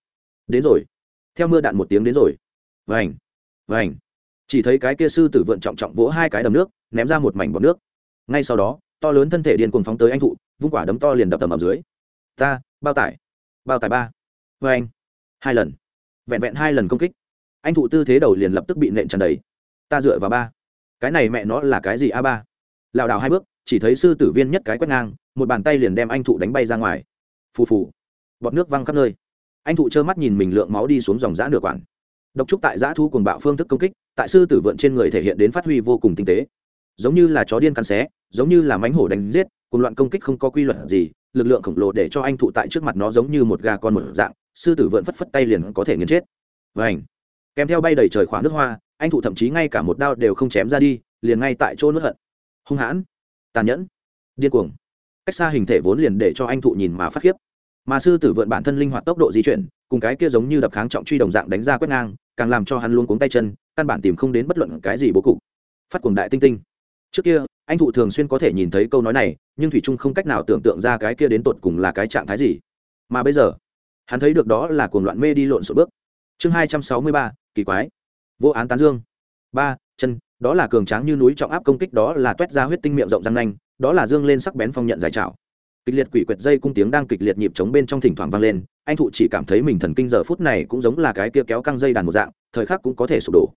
Đến rồi. Theo mưa đạn một tiếng đến rồi. Vành vành. Chỉ thấy cái kia sư tử vượn trọng trọng vỗ hai cái đầm nước, ném ra một mảnh bọc nước. Ngay sau đó, to lớn thân thể điên cuồng phóng tới anh thụ, vung quả đấm to liền đập tầm ầm dưới. Ta, bao tải bao tải ba. Vê anh hai lần. Vẹn vẹn hai lần công kích. Anh thụ tư thế đầu liền lập tức bị nện tràn đầy. Ta dựa vào ba cái này mẹ nó là cái gì a ba? Lảo đảo hai bước, chỉ thấy sư tử viên nhất cái quét ngang, một bàn tay liền đem anh thụ đánh bay ra ngoài. Phù phù. Bọt nước văng khắp nơi. Anh thụ trơ mắt nhìn mình lượng máu đi xuống dòng giã nửa quản độc trúc tại giã thu cùng bạo phương thức công kích, tại sư tử vượn trên người thể hiện đến phát huy vô cùng tinh tế. Giống như là chó điên cắn xé, giống như là mánh hổ đánh giết, cùng loạn công kích không có quy luật gì, lực lượng khổng lồ để cho anh thụ tại trước mặt nó giống như một gà con một dạng, sư tử vượn phất phất tay liền có thể nghiền chết. Vảnh kèm theo bay đầy trời khoảng nước hoa anh thụ thậm chí ngay cả một đao đều không chém ra đi, liền ngay tại chỗ nuốt hận. Hung hãn, tàn nhẫn, điên cuồng. Cách xa hình thể vốn liền để cho anh thụ nhìn mà phát khiếp. Mà sư tử vượn bản thân linh hoạt tốc độ di chuyển, cùng cái kia giống như đập kháng trọng truy đồng dạng đánh ra quét ngang, càng làm cho hắn luôn cuống tay chân, căn bản tìm không đến bất luận cái gì bố cục. Phát cuồng đại tinh tinh. Trước kia, anh thụ thường xuyên có thể nhìn thấy câu nói này, nhưng thủy trung không cách nào tưởng tượng ra cái kia đến tột cùng là cái trạng thái gì. Mà bây giờ, hắn thấy được đó là cuồng loạn mê đi lộn xộn bước. Chương hai trăm sáu mươi ba, kỳ quái vô án tán dương. Ba, chân, đó là cường tráng như núi trọng áp công kích, đó là t u é t ra huyết tinh miệng rộng răng nanh, đó là dương lên sắc bén phong nhận dài trào kịch liệt quỷ quyệt dây cung tiếng đang kịch liệt nhịp chống bên trong thỉnh thoảng vang lên, anh thụ chỉ cảm thấy mình thần kinh giờ phút này cũng giống là cái kia kéo căng dây đàn một dạng, thời khắc cũng có thể sụp đổ.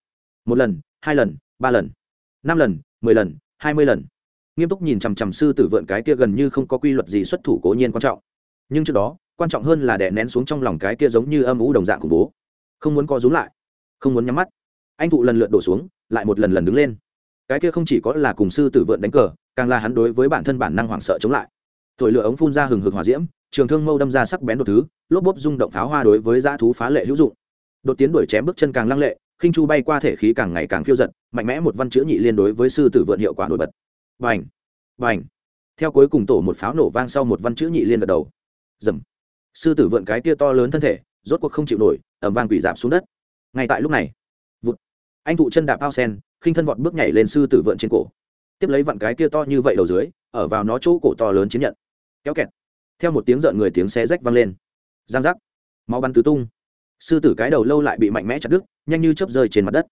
Một lần, hai lần, ba lần, năm lần, mười lần, hai mươi lần. Nghiêm túc nhìn chằm chằm sư tử vượn cái kia gần như không có quy luật gì xuất thủ cố nhiên quan trọng. Nhưng trước đó, quan trọng hơn là đè nén xuống trong lòng cái kia giống như âm ủ đồng dạng khủng bố. Không muốn co rúm lại, không muốn nhắm mắt anh thụ lần lượt đổ xuống, lại một lần lần đứng lên. Cái kia không chỉ có là cùng sư tử vượn đánh cờ, càng là hắn đối với bản thân bản năng hoảng sợ chống lại. Thổi lửa ống phun ra hừng hực hỏa diễm, trường thương mâu đâm ra sắc bén đột thứ, lốp bốp rung động pháo hoa đối với dã thú phá lệ hữu dụng. Đột tiến đuổi chém bước chân càng lăng lệ, khinh chu bay qua thể khí càng ngày càng phiêu giật, mạnh mẽ một văn chữ nhị liên đối với sư tử vượn hiệu quả nổi bật. Vành vành theo cuối cùng tổ một pháo nổ vang sau một văn chữ nhị liên gật đầu. Dầm! Sư tử vượn cái kia to lớn thân thể, rốt cuộc không chịu nổi ẩm vang quỷ giảm xuống đất. Ngay tại lúc này anh thụ chân đạp ao sen, khinh thân vọt bước nhảy lên sư tử vượn trên cổ. Tiếp lấy vặn cái kia to như vậy đầu dưới, ở vào nó chỗ cổ to lớn chiến nhận. Kéo kẹt. Theo một tiếng rợn người tiếng xé rách vang lên. Giang giác. Máu bắn tứ tung. Sư tử cái đầu lâu lại bị mạnh mẽ chặt đứt, nhanh như chớp rơi trên mặt đất.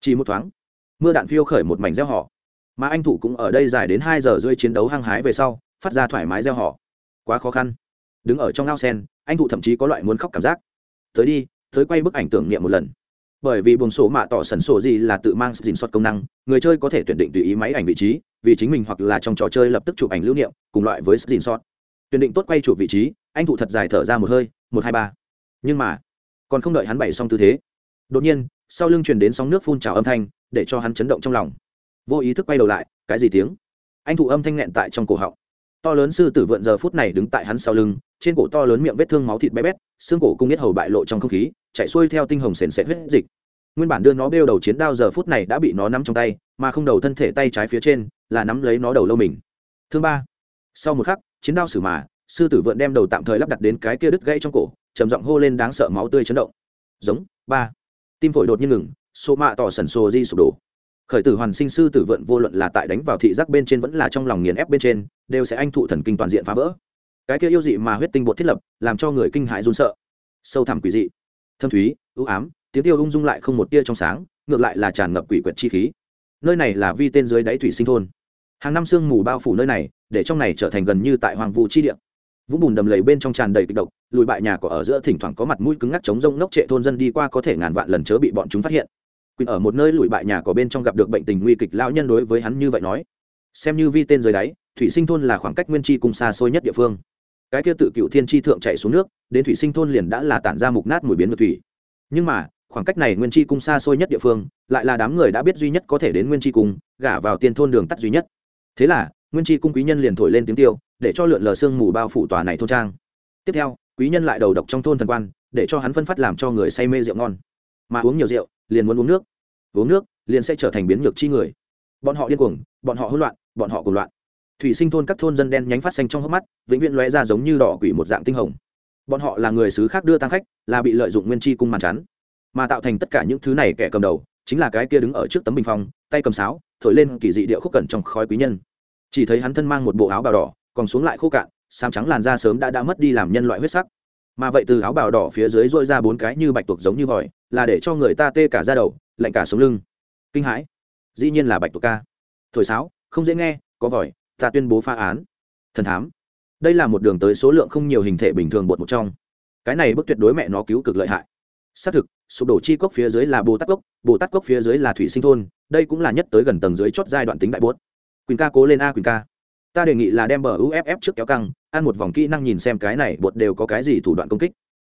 Chỉ một thoáng, mưa đạn phiêu khởi một mảnh gieo họ. Mà anh thủ cũng ở đây dài đến hai giờ rơi chiến đấu hăng hái về sau, phát ra thoải mái gieo họ. Quá khó khăn. Đứng ở trong ao sen, anh thụ thậm chí có loại muốn khóc cảm giác. Tới đi, tới quay bức ảnh tưởng niệm một lần bởi vì buồng sổ mạ tỏ sần sổ gì là tự mang dình soát công năng, người chơi có thể tuyển định tùy ý máy ảnh vị trí, vì chính mình hoặc là trong trò chơi lập tức chụp ảnh lưu niệm, cùng loại với dình soát tuyển định tốt quay chụp vị trí, anh thụ thật dài thở ra một hơi, một hai ba. Nhưng mà, còn không đợi hắn bày xong tư thế. Đột nhiên, sau lưng truyền đến sóng nước phun trào âm thanh, để cho hắn chấn động trong lòng. Vô ý thức quay đầu lại, cái gì tiếng? Anh thụ âm thanh nghẹn tại trong cổ họng. To lớn sư tử vượn giờ phút này đứng tại hắn sau lưng, trên cổ to lớn miệng vết thương máu thịt bé bét, xương cổ cung biết hầu bại lộ trong không khí chạy xuôi theo tinh hồng sền sệt huyết dịch. Nguyên bản đưa nó bêu đầu chiến đao giờ phút này đã bị nó nắm trong tay, mà không đầu thân thể tay trái phía trên là nắm lấy nó đầu lâu mình. Thương ba, sau một khắc, chiến đao xử mà, sư tử vượn đem đầu tạm thời lắp đặt đến cái kia đứt gãy trong cổ, trầm giọng hô lên đáng sợ máu tươi chấn động. Giống, ba, tim phổi đột nhiên ngừng, số mạ tỏ sần sô di sụp đổ. Khởi tử hoàn sinh sư tử vượn vô luận là tại đánh vào thị giác bên trên vẫn là trong lòng nghiền ép bên trên, đều sẽ anh thụ thần kinh toàn diện phá vỡ. Cái kia yêu dị mà huyết tinh bột thiết lập, làm cho người kinh hại run sợ. Sâu thẳm quỷ dị thâm thúy ưu ám, tiếng tiêu ung dung lại không một tia trong sáng, ngược lại là tràn ngập quỷ quyệt chi khí. Nơi này là vi tên dưới đáy thủy sinh thôn. Hàng năm sương mù bao phủ nơi này, để trong này trở thành gần như tại hoàng vu chi địa. Vũng bùn đầm lầy bên trong tràn đầy kịch độc, lùi bại nhà của ở giữa thỉnh thoảng có mặt mũi cứng ngắc chống rông nốc trệ thôn dân đi qua có thể ngàn vạn lần chớ bị bọn chúng phát hiện. Quỳnh ở một nơi lùi bại nhà của bên trong gặp được bệnh tình nguy kịch lão nhân đối với hắn như vậy nói. Xem như vi tên dưới đáy, thủy sinh thôn là khoảng cách nguyên chi cùng xa xôi nhất địa phương cái kia tự cựu thiên tri thượng chạy xuống nước, đến thủy sinh thôn liền đã là tản ra mục nát mùi biến ngược thủy. Nhưng mà, khoảng cách này nguyên chi cung xa xôi nhất địa phương, lại là đám người đã biết duy nhất có thể đến nguyên chi cung, gả vào tiên thôn đường tắt duy nhất. Thế là, nguyên chi cung quý nhân liền thổi lên tiếng tiêu, để cho lượn lờ sương mù bao phủ tòa này thôn trang. Tiếp theo, quý nhân lại đầu độc trong thôn thần quan, để cho hắn phân phát làm cho người say mê rượu ngon. Mà uống nhiều rượu, liền muốn uống nước. Uống nước, liền sẽ trở thành biến nhược chi người. Bọn họ điên cuồng, bọn họ hỗn loạn, bọn họ cuồng loạn thủy sinh thôn các thôn dân đen nhánh phát xanh trong hốc mắt, vĩnh viễn lóe ra giống như đỏ quỷ một dạng tinh hồng. Bọn họ là người xứ khác đưa tăng khách, là bị lợi dụng nguyên chi cung màn chắn mà tạo thành tất cả những thứ này kẻ cầm đầu, chính là cái kia đứng ở trước tấm bình phong, tay cầm sáo, thổi lên kỳ dị địa khúc cẩn trong khói quý nhân. Chỉ thấy hắn thân mang một bộ áo bào đỏ, còn xuống lại khô cạn sam trắng làn da sớm đã đã mất đi làm nhân loại huyết sắc. Mà vậy từ áo bào đỏ phía dưới dội ra bốn cái như bạch tuộc giống như vòi, là để cho người ta tê cả ra đầu, lạnh cả sống lưng. Kinh hãi. Dĩ nhiên là bạch tuộc ca. Thổi sáo, không dễ nghe, có vòi ta tuyên bố phá án. Thần thám. Đây là một đường tới số lượng không nhiều hình thể bình thường bột một trong. Cái này bức tuyệt đối mẹ nó cứu cực lợi hại. Xác thực, sụp đổ chi cốc phía dưới là bồ tát cốc, bồ tát cốc phía dưới là thủy sinh thôn, đây cũng là nhất tới gần tầng dưới chót giai đoạn tính đại bốt Quỳnh ca cố lên a Quỳnh ca. Ta đề nghị là đem bờ uff trước kéo căng, ăn một vòng kỹ năng nhìn xem cái này bột đều có cái gì thủ đoạn công kích.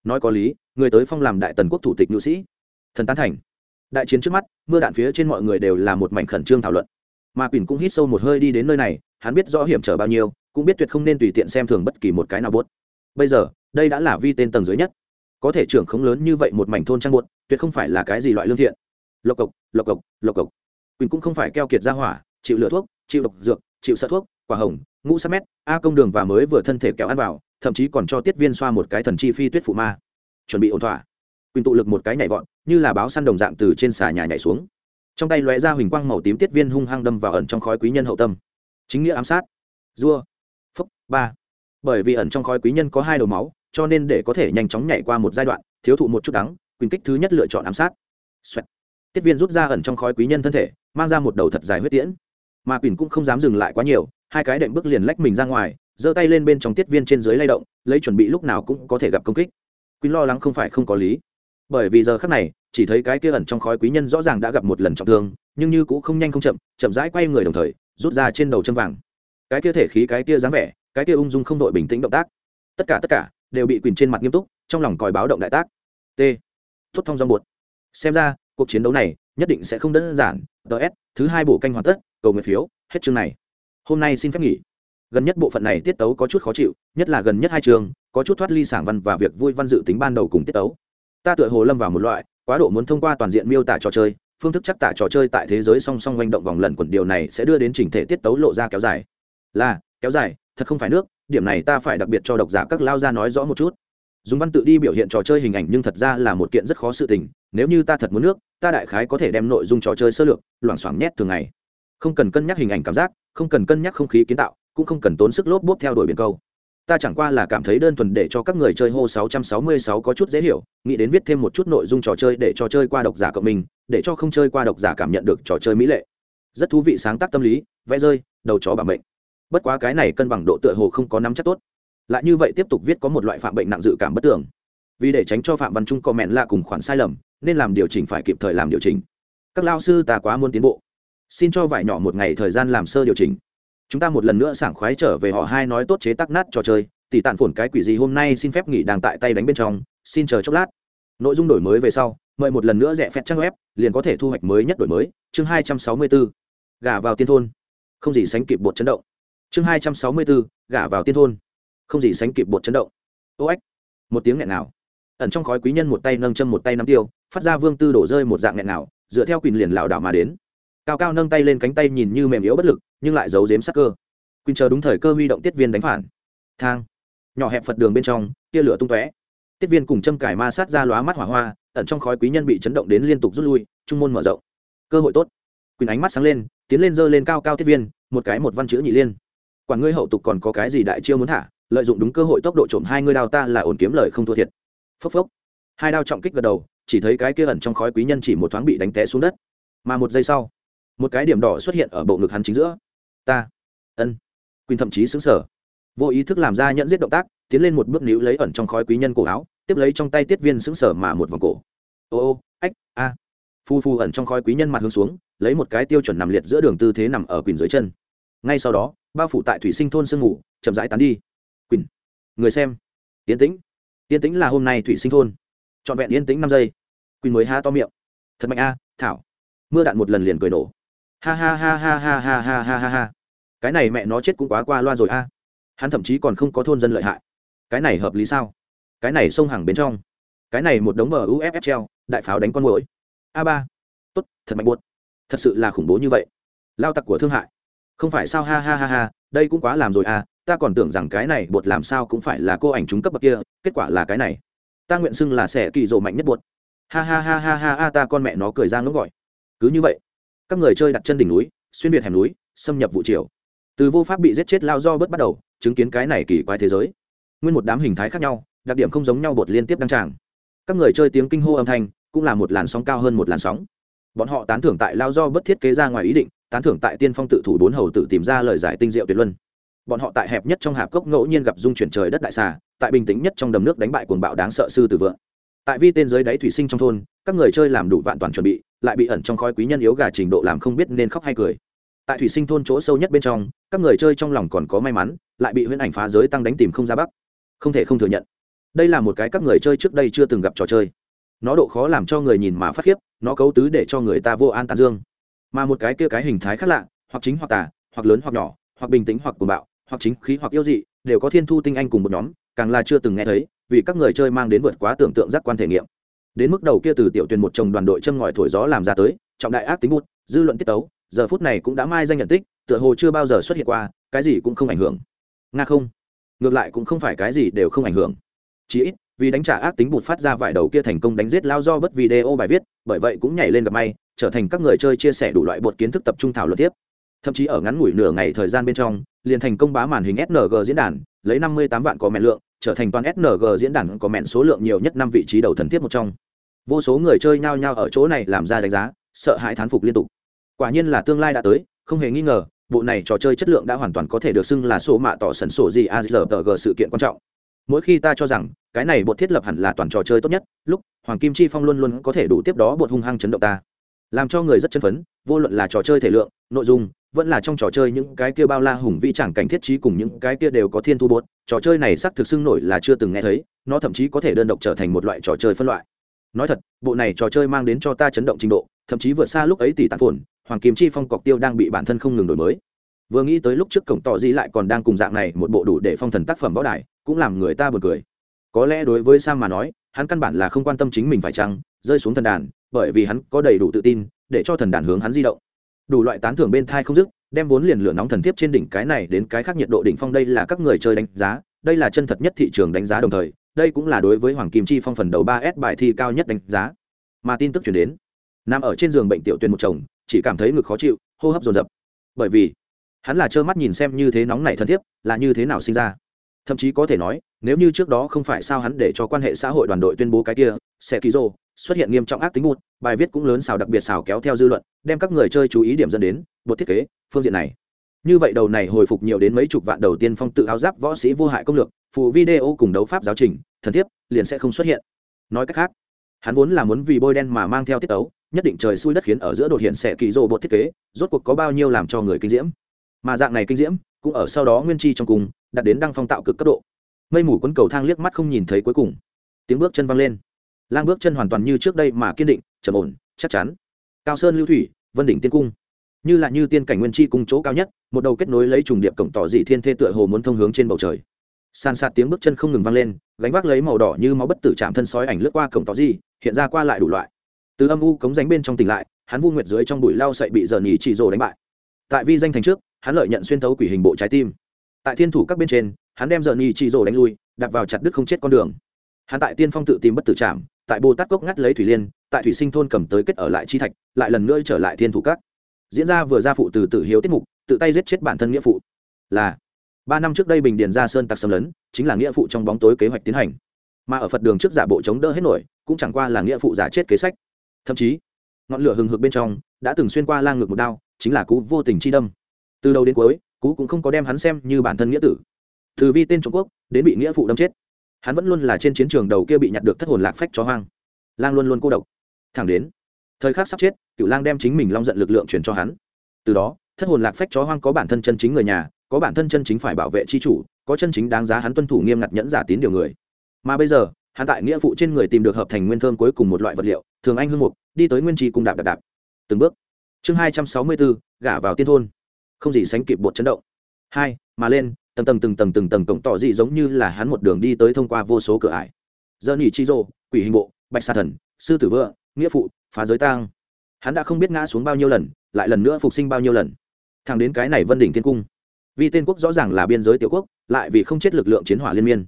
Nói có lý, người tới phong làm đại tần quốc thủ tịch nữ sĩ. Thần tán thành. Đại chiến trước mắt, mưa đạn phía trên mọi người đều là một mảnh khẩn trương thảo luận. Mà quỳnh cũng hít sâu một hơi đi đến nơi này hắn biết rõ hiểm trở bao nhiêu, cũng biết tuyệt không nên tùy tiện xem thường bất kỳ một cái nào bốt. Bây giờ, đây đã là vi tên tầng dưới nhất. Có thể trưởng không lớn như vậy một mảnh thôn trang bột, tuyệt không phải là cái gì loại lương thiện. Lộc cộc lộc cộc lộc cộc. Quỳnh cũng không phải keo kiệt ra hỏa, chịu lửa thuốc, chịu độc dược, chịu sợ thuốc, quả hồng, ngũ sắc mét, a công đường và mới vừa thân thể kéo ăn vào, thậm chí còn cho tiết viên xoa một cái thần chi phi tuyết phụ ma. Chuẩn bị ổn thỏa. Quỳnh tụ lực một cái nhảy vọt, như là báo săn đồng dạng từ trên xà nhà nhảy xuống. Trong tay lóe ra huỳnh quang màu tím tiết viên hung hăng đâm vào ẩn trong khói quý nhân hậu tâm chính nghĩa ám sát. Dua phúc. Ba. Bởi vì ẩn trong khói quý nhân có hai đầu máu, cho nên để có thể nhanh chóng nhảy qua một giai đoạn, thiếu thụ một chút đắng, quyền kích thứ nhất lựa chọn ám sát. Xoẹt. tiết viên rút ra ẩn trong khói quý nhân thân thể, mang ra một đầu thật dài huyết tiễn. Mà quyền cũng không dám dừng lại quá nhiều, hai cái đệm bước liền lách mình ra ngoài, giơ tay lên bên trong tiết viên trên dưới lay động, lấy chuẩn bị lúc nào cũng có thể gặp công kích. Quyền lo lắng không phải không có lý. Bởi vì giờ khắc này, chỉ thấy cái kia ẩn trong khói quý nhân rõ ràng đã gặp một lần trọng thương, nhưng như cũng không nhanh không chậm chậm rãi quay người đồng thời rút ra trên đầu chân vàng. Cái kia thể khí, cái kia dáng vẻ, cái kia ung dung không đội bình tĩnh động tác. Tất cả tất cả đều bị quỳnh trên mặt nghiêm túc, trong lòng còi báo động đại tác. T. Tốt thông rong buột. Xem ra, cuộc chiến đấu này nhất định sẽ không đơn giản. Ts thứ hai bộ canh hoàn tất, cầu nguyện phiếu, hết chương này. Hôm nay xin phép nghỉ. Gần nhất bộ phận này tiết tấu có chút khó chịu, nhất là gần nhất hai trường có chút thoát ly sảng văn và việc vui văn dự tính ban đầu cùng tiết tấu. Ta tựa hồ lâm vào một loại quá độ muốn thông qua toàn diện miêu tả trò chơi phương thức chắc tả trò chơi tại thế giới song song manh động vòng lần quần điều này sẽ đưa đến chỉnh thể tiết tấu lộ ra kéo dài. Là, kéo dài, thật không phải nước, điểm này ta phải đặc biệt cho độc giả các lao ra nói rõ một chút. Dùng văn tự đi biểu hiện trò chơi hình ảnh nhưng thật ra là một kiện rất khó sự tình, nếu như ta thật muốn nước, ta đại khái có thể đem nội dung trò chơi sơ lược, loảng xoảng nhét thường ngày. Không cần cân nhắc hình ảnh cảm giác, không cần cân nhắc không khí kiến tạo, cũng không cần tốn sức lốp bốp theo đuổi biển câu ta chẳng qua là cảm thấy đơn thuần để cho các người chơi hô 666 có chút dễ hiểu, nghĩ đến viết thêm một chút nội dung trò chơi để cho chơi qua độc giả cộng mình, để cho không chơi qua độc giả cảm nhận được trò chơi mỹ lệ. Rất thú vị sáng tác tâm lý, vẽ rơi, đầu chó bả mệnh. Bất quá cái này cân bằng độ tựa hồ không có nắm chắc tốt. Lại như vậy tiếp tục viết có một loại phạm bệnh nặng dự cảm bất tưởng vì để tránh cho phạm văn trung comment là cùng khoản sai lầm, nên làm điều chỉnh phải kịp thời làm điều chỉnh. Các lao sư ta quá muốn tiến bộ. Xin cho vải nhỏ một ngày thời gian làm sơ điều chỉnh chúng ta một lần nữa sảng khoái trở về họ hai nói tốt chế tắc nát trò chơi, tỷ tàn phồn cái quỷ gì hôm nay xin phép nghỉ đang tại tay đánh bên trong, xin chờ chốc lát. Nội dung đổi mới về sau, mời một lần nữa rẻ phép trang web, liền có thể thu hoạch mới nhất đổi mới. Chương hai trăm sáu mươi bốn gà vào tiên thôn. Không gì sánh kịp bột chấn động. Chương hai trăm sáu mươi bốn gả vào tiên thôn. Không gì sánh kịp bột chấn động. Ô ếch một tiếng nghẹn nào ẩn trong khói quý nhân một tay nâng châm một tay nắm tiêu, phát ra vương tư đổ rơi một dạng nghẹn nào dựa theo quyền liền lảo đảo mà đến cao cao nâng tay lên cánh tay nhìn như mềm yếu bất lực, nhưng lại giấu dếm sắc cơ. Quyền chờ đúng thời cơ huy động tiết viên đánh phản. Thang. Nhỏ hẹp phật đường bên trong, tia lửa tung tóe. Tiết viên cùng châm cải ma sát ra lóa mắt hỏa hoa, ẩn trong khói quý nhân bị chấn động đến liên tục rút lui, trung môn mở rộng. Cơ hội tốt. Quyền ánh mắt sáng lên, tiến lên dơ lên cao cao tiết viên, một cái một văn chữ nhị liên. Quản ngươi hậu tục còn có cái gì đại chiêu muốn thả, lợi dụng đúng cơ hội tốc độ trộm hai ngươi đao ta là ổn kiếm lời không thua thiệt. Phốc phốc. Hai đao trọng kích gật đầu, chỉ thấy cái kia ẩn trong khói quý nhân chỉ một thoáng bị đánh té xuống đất. Mà một giây sau một cái điểm đỏ xuất hiện ở bộ ngực hắn chính giữa. Ta, ân. Quỳnh thậm chí xứng sở vô ý thức làm ra nhận giết động tác, tiến lên một bước níu lấy ẩn trong khói quý nhân cổ áo, tiếp lấy trong tay tiết viên xứng sở mà một vòng cổ. Ô ô, ách, a. Phu phu ẩn trong khói quý nhân mặt hướng xuống, lấy một cái tiêu chuẩn nằm liệt giữa đường tư thế nằm ở quỳnh dưới chân. Ngay sau đó, bao phủ tại thủy sinh thôn sương ngủ, chậm rãi tán đi. Quỳnh, người xem. Yên tĩnh. Yên tĩnh là hôm nay thủy sinh thôn. Trọn vẹn yên tĩnh năm giây. Quỳnh mới ha to miệng. Thật mạnh a, thảo. Mưa đạn một lần liền cười nổ ha ha ha ha ha ha ha ha ha ha cái này mẹ nó chết cũng quá qua loa rồi a hắn thậm chí còn không có thôn dân lợi hại cái này hợp lý sao cái này xông hàng bên trong cái này một đống bờ uff treo đại pháo đánh con mũi a ba tốt thật mạnh buốt thật sự là khủng bố như vậy lao tặc của thương hại không phải sao ha ha ha ha đây cũng quá làm rồi à ta còn tưởng rằng cái này bột làm sao cũng phải là cô ảnh trúng cấp bậc kia kết quả là cái này ta nguyện xưng là sẽ kỳ rộ mạnh nhất bột ha ha ha ha ha ha ta con mẹ nó cười ra ngốc gọi cứ như vậy các người chơi đặt chân đỉnh núi, xuyên việt hẻm núi, xâm nhập vụ triều. Từ vô pháp bị giết chết lao do bớt bắt đầu, chứng kiến cái này kỳ quái thế giới. Nguyên một đám hình thái khác nhau, đặc điểm không giống nhau bột liên tiếp đăng tràng. Các người chơi tiếng kinh hô âm thanh, cũng là một làn sóng cao hơn một làn sóng. Bọn họ tán thưởng tại lao do bất thiết kế ra ngoài ý định, tán thưởng tại tiên phong tự thủ bốn hầu tự tìm ra lời giải tinh diệu tuyệt luân. Bọn họ tại hẹp nhất trong hạp cốc ngẫu nhiên gặp dung chuyển trời đất đại xà, tại bình tĩnh nhất trong đầm nước đánh bại cuồng bạo đáng sợ sư tử vượng tại vi tên giới đáy thủy sinh trong thôn, các người chơi làm đủ vạn toàn chuẩn bị, lại bị ẩn trong khói quý nhân yếu gà trình độ làm không biết nên khóc hay cười. Tại thủy sinh thôn chỗ sâu nhất bên trong, các người chơi trong lòng còn có may mắn, lại bị huyễn ảnh phá giới tăng đánh tìm không ra bắc. Không thể không thừa nhận, đây là một cái các người chơi trước đây chưa từng gặp trò chơi. Nó độ khó làm cho người nhìn mà phát khiếp, nó cấu tứ để cho người ta vô an tàn dương. Mà một cái kia cái hình thái khác lạ, hoặc chính hoặc tà, hoặc lớn hoặc nhỏ, hoặc bình tĩnh hoặc cuồng bạo, hoặc chính khí hoặc yêu dị, đều có thiên thu tinh anh cùng một nhóm, càng là chưa từng nghe thấy vì các người chơi mang đến vượt quá tưởng tượng giác quan thể nghiệm. Đến mức đầu kia từ tiểu tuyển một chồng đoàn đội châm ngòi thổi gió làm ra tới, trọng đại ác tính bút, dư luận tiết tấu, giờ phút này cũng đã mai danh nhận tích, tựa hồ chưa bao giờ xuất hiện qua, cái gì cũng không ảnh hưởng. Nga không. Ngược lại cũng không phải cái gì đều không ảnh hưởng. Chỉ ít, vì đánh trả ác tính bụt phát ra vài đầu kia thành công đánh giết lao do bất video bài viết, bởi vậy cũng nhảy lên gặp may, trở thành các người chơi chia sẻ đủ loại bột kiến thức tập trung thảo luận tiếp. Thậm chí ở ngắn ngủi nửa ngày thời gian bên trong, liền thành công bá màn hình sng diễn đàn, lấy năm mươi tám vạn có mẹ lượng trở thành toàn sng diễn đàn có mẹn số lượng nhiều nhất năm vị trí đầu thần tiếp một trong. Vô số người chơi nhao nhao ở chỗ này làm ra đánh giá, sợ hãi thán phục liên tục. Quả nhiên là tương lai đã tới, không hề nghi ngờ, bộ này trò chơi chất lượng đã hoàn toàn có thể được xưng là số mạ tỏ sẩn sổ gì a sự kiện quan trọng. Mỗi khi ta cho rằng, cái này bột thiết lập hẳn là toàn trò chơi tốt nhất, lúc, hoàng kim chi phong luôn luôn có thể đủ tiếp đó bột hung hăng chấn động ta. Làm cho người rất chân phấn, vô luận là trò chơi thể lượng, nội dung vẫn là trong trò chơi những cái kia bao la hùng vĩ chẳng cảnh thiết trí cùng những cái kia đều có thiên thu bột, trò chơi này sắc thực xưng nổi là chưa từng nghe thấy, nó thậm chí có thể đơn độc trở thành một loại trò chơi phân loại. Nói thật, bộ này trò chơi mang đến cho ta chấn động trình độ, thậm chí vượt xa lúc ấy tỷ tàn phồn, hoàng kim chi phong cọc tiêu đang bị bản thân không ngừng đổi mới. Vừa nghĩ tới lúc trước cổng tỏ di lại còn đang cùng dạng này một bộ đủ để phong thần tác phẩm võ đài, cũng làm người ta buồn cười. Có lẽ đối với sam mà nói, hắn căn bản là không quan tâm chính mình phải chăng, rơi xuống thần đàn, bởi vì hắn có đầy đủ tự tin, để cho thần đàn hướng hắn di động đủ loại tán thưởng bên thai không dứt, đem vốn liền lửa nóng thần tiếp trên đỉnh cái này đến cái khác nhiệt độ đỉnh phong đây là các người chơi đánh giá, đây là chân thật nhất thị trường đánh giá đồng thời, đây cũng là đối với hoàng kim chi phong phần đầu ba s bài thi cao nhất đánh giá. Mà tin tức chuyển đến, nằm ở trên giường bệnh tiểu tuyên một chồng, chỉ cảm thấy ngực khó chịu, hô hấp dồn dập. Bởi vì, hắn là trơ mắt nhìn xem như thế nóng này thân thiết là như thế nào sinh ra. Thậm chí có thể nói, nếu như trước đó không phải sao hắn để cho quan hệ xã hội đoàn đội tuyên bố cái kia sẽ ký rô xuất hiện nghiêm trọng ác tính bút, bài viết cũng lớn xào đặc biệt xào kéo theo dư luận, đem các người chơi chú ý điểm dẫn đến bột thiết kế, phương diện này. Như vậy đầu này hồi phục nhiều đến mấy chục vạn đầu tiên phong tự áo giáp võ sĩ vô hại công lược, phụ video cùng đấu pháp giáo trình, thần thiếp, liền sẽ không xuất hiện. Nói cách khác, hắn vốn là muốn vì bôi đen mà mang theo tiết ấu nhất định trời xui đất khiến ở giữa đột hiện sẽ kỳ rô bột thiết kế, rốt cuộc có bao nhiêu làm cho người kinh diễm. Mà dạng này kinh diễm, cũng ở sau đó nguyên chi trong cùng đặt đến đăng phong tạo cực cấp độ. Mây mù quấn cầu thang liếc mắt không nhìn thấy cuối cùng. Tiếng bước chân văng lên lang bước chân hoàn toàn như trước đây mà kiên định, trầm ổn, chắc chắn. Cao sơn lưu thủy, vân đỉnh tiên cung. Như là như tiên cảnh nguyên chi cung chỗ cao nhất, một đầu kết nối lấy trùng điệp cổng tỏ dị thiên thê tựa hồ muốn thông hướng trên bầu trời. San sạt tiếng bước chân không ngừng vang lên, gánh vác lấy màu đỏ như máu bất tử chạm thân sói ảnh lướt qua cổng tỏ dị, hiện ra qua lại đủ loại. Từ âm u cống ránh bên trong tỉnh lại, hắn vu nguyệt dưới trong bụi lao sậy bị giờ nhì chỉ rồ đánh bại. Tại vi danh thành trước, hắn lợi nhận xuyên thấu quỷ hình bộ trái tim. Tại thiên thủ các bên trên, hắn đem giờ nhì chỉ rồ đánh lui đặt vào chặt đứt không chết con đường. Hắn tại tiên phong tự tìm bất tử trạm tại bồ tát cốc ngắt lấy thủy liên, tại thủy sinh thôn cầm tới kết ở lại chi thạch, lại lần nữa trở lại thiên thủ các. Diễn ra vừa ra phụ từ tử hiếu tiết mục, tự tay giết chết bản thân nghĩa phụ. Là, ba năm trước đây bình điền ra sơn tặc xâm lấn, chính là nghĩa phụ trong bóng tối kế hoạch tiến hành. Mà ở phật đường trước giả bộ chống đỡ hết nổi, cũng chẳng qua là nghĩa phụ giả chết kế sách. Thậm chí, ngọn lửa hừng hực bên trong, đã từng xuyên qua lang ngược một đao, chính là cú vô tình chi đâm. Từ đầu đến cuối, cú cũng không có đem hắn xem như bản thân nghĩa tử. Từ vi tên trung quốc, đến bị nghĩa phụ đâm chết hắn vẫn luôn là trên chiến trường đầu kia bị nhặt được thất hồn lạc phách chó hoang. Lang luôn luôn cô độc. Thẳng đến, thời khắc sắp chết cựu lang đem chính mình long giận lực lượng truyền cho hắn. Từ đó, thất hồn lạc phách chó hoang có bản thân chân chính người nhà, có bản thân chân chính phải bảo vệ chi chủ, có chân chính đáng giá hắn tuân thủ nghiêm ngặt nhẫn giả tín điều người. Mà bây giờ, hắn tại nghĩa phụ trên người tìm được hợp thành nguyên thơm cuối cùng một loại vật liệu, thường anh hương mục, đi tới nguyên trì cùng đạp đạp đạp. Từng bước. Chương hai trăm sáu mươi bốn, gả vào tiên thôn. Không gì sánh kịp bột chấn động hai mà lên tầng tầng từng tầng từng tầng cổng tỏ dị giống như là hắn một đường đi tới thông qua vô số cửa ải. Giờ nhỉ chi rô quỷ hình bộ bạch sa thần sư tử vựa, nghĩa phụ phá giới tang. Hắn đã không biết ngã xuống bao nhiêu lần lại lần nữa phục sinh bao nhiêu lần. Thằng đến cái này vân đỉnh thiên cung. Vì tên quốc rõ ràng là biên giới tiểu quốc lại vì không chết lực lượng chiến hỏa liên miên.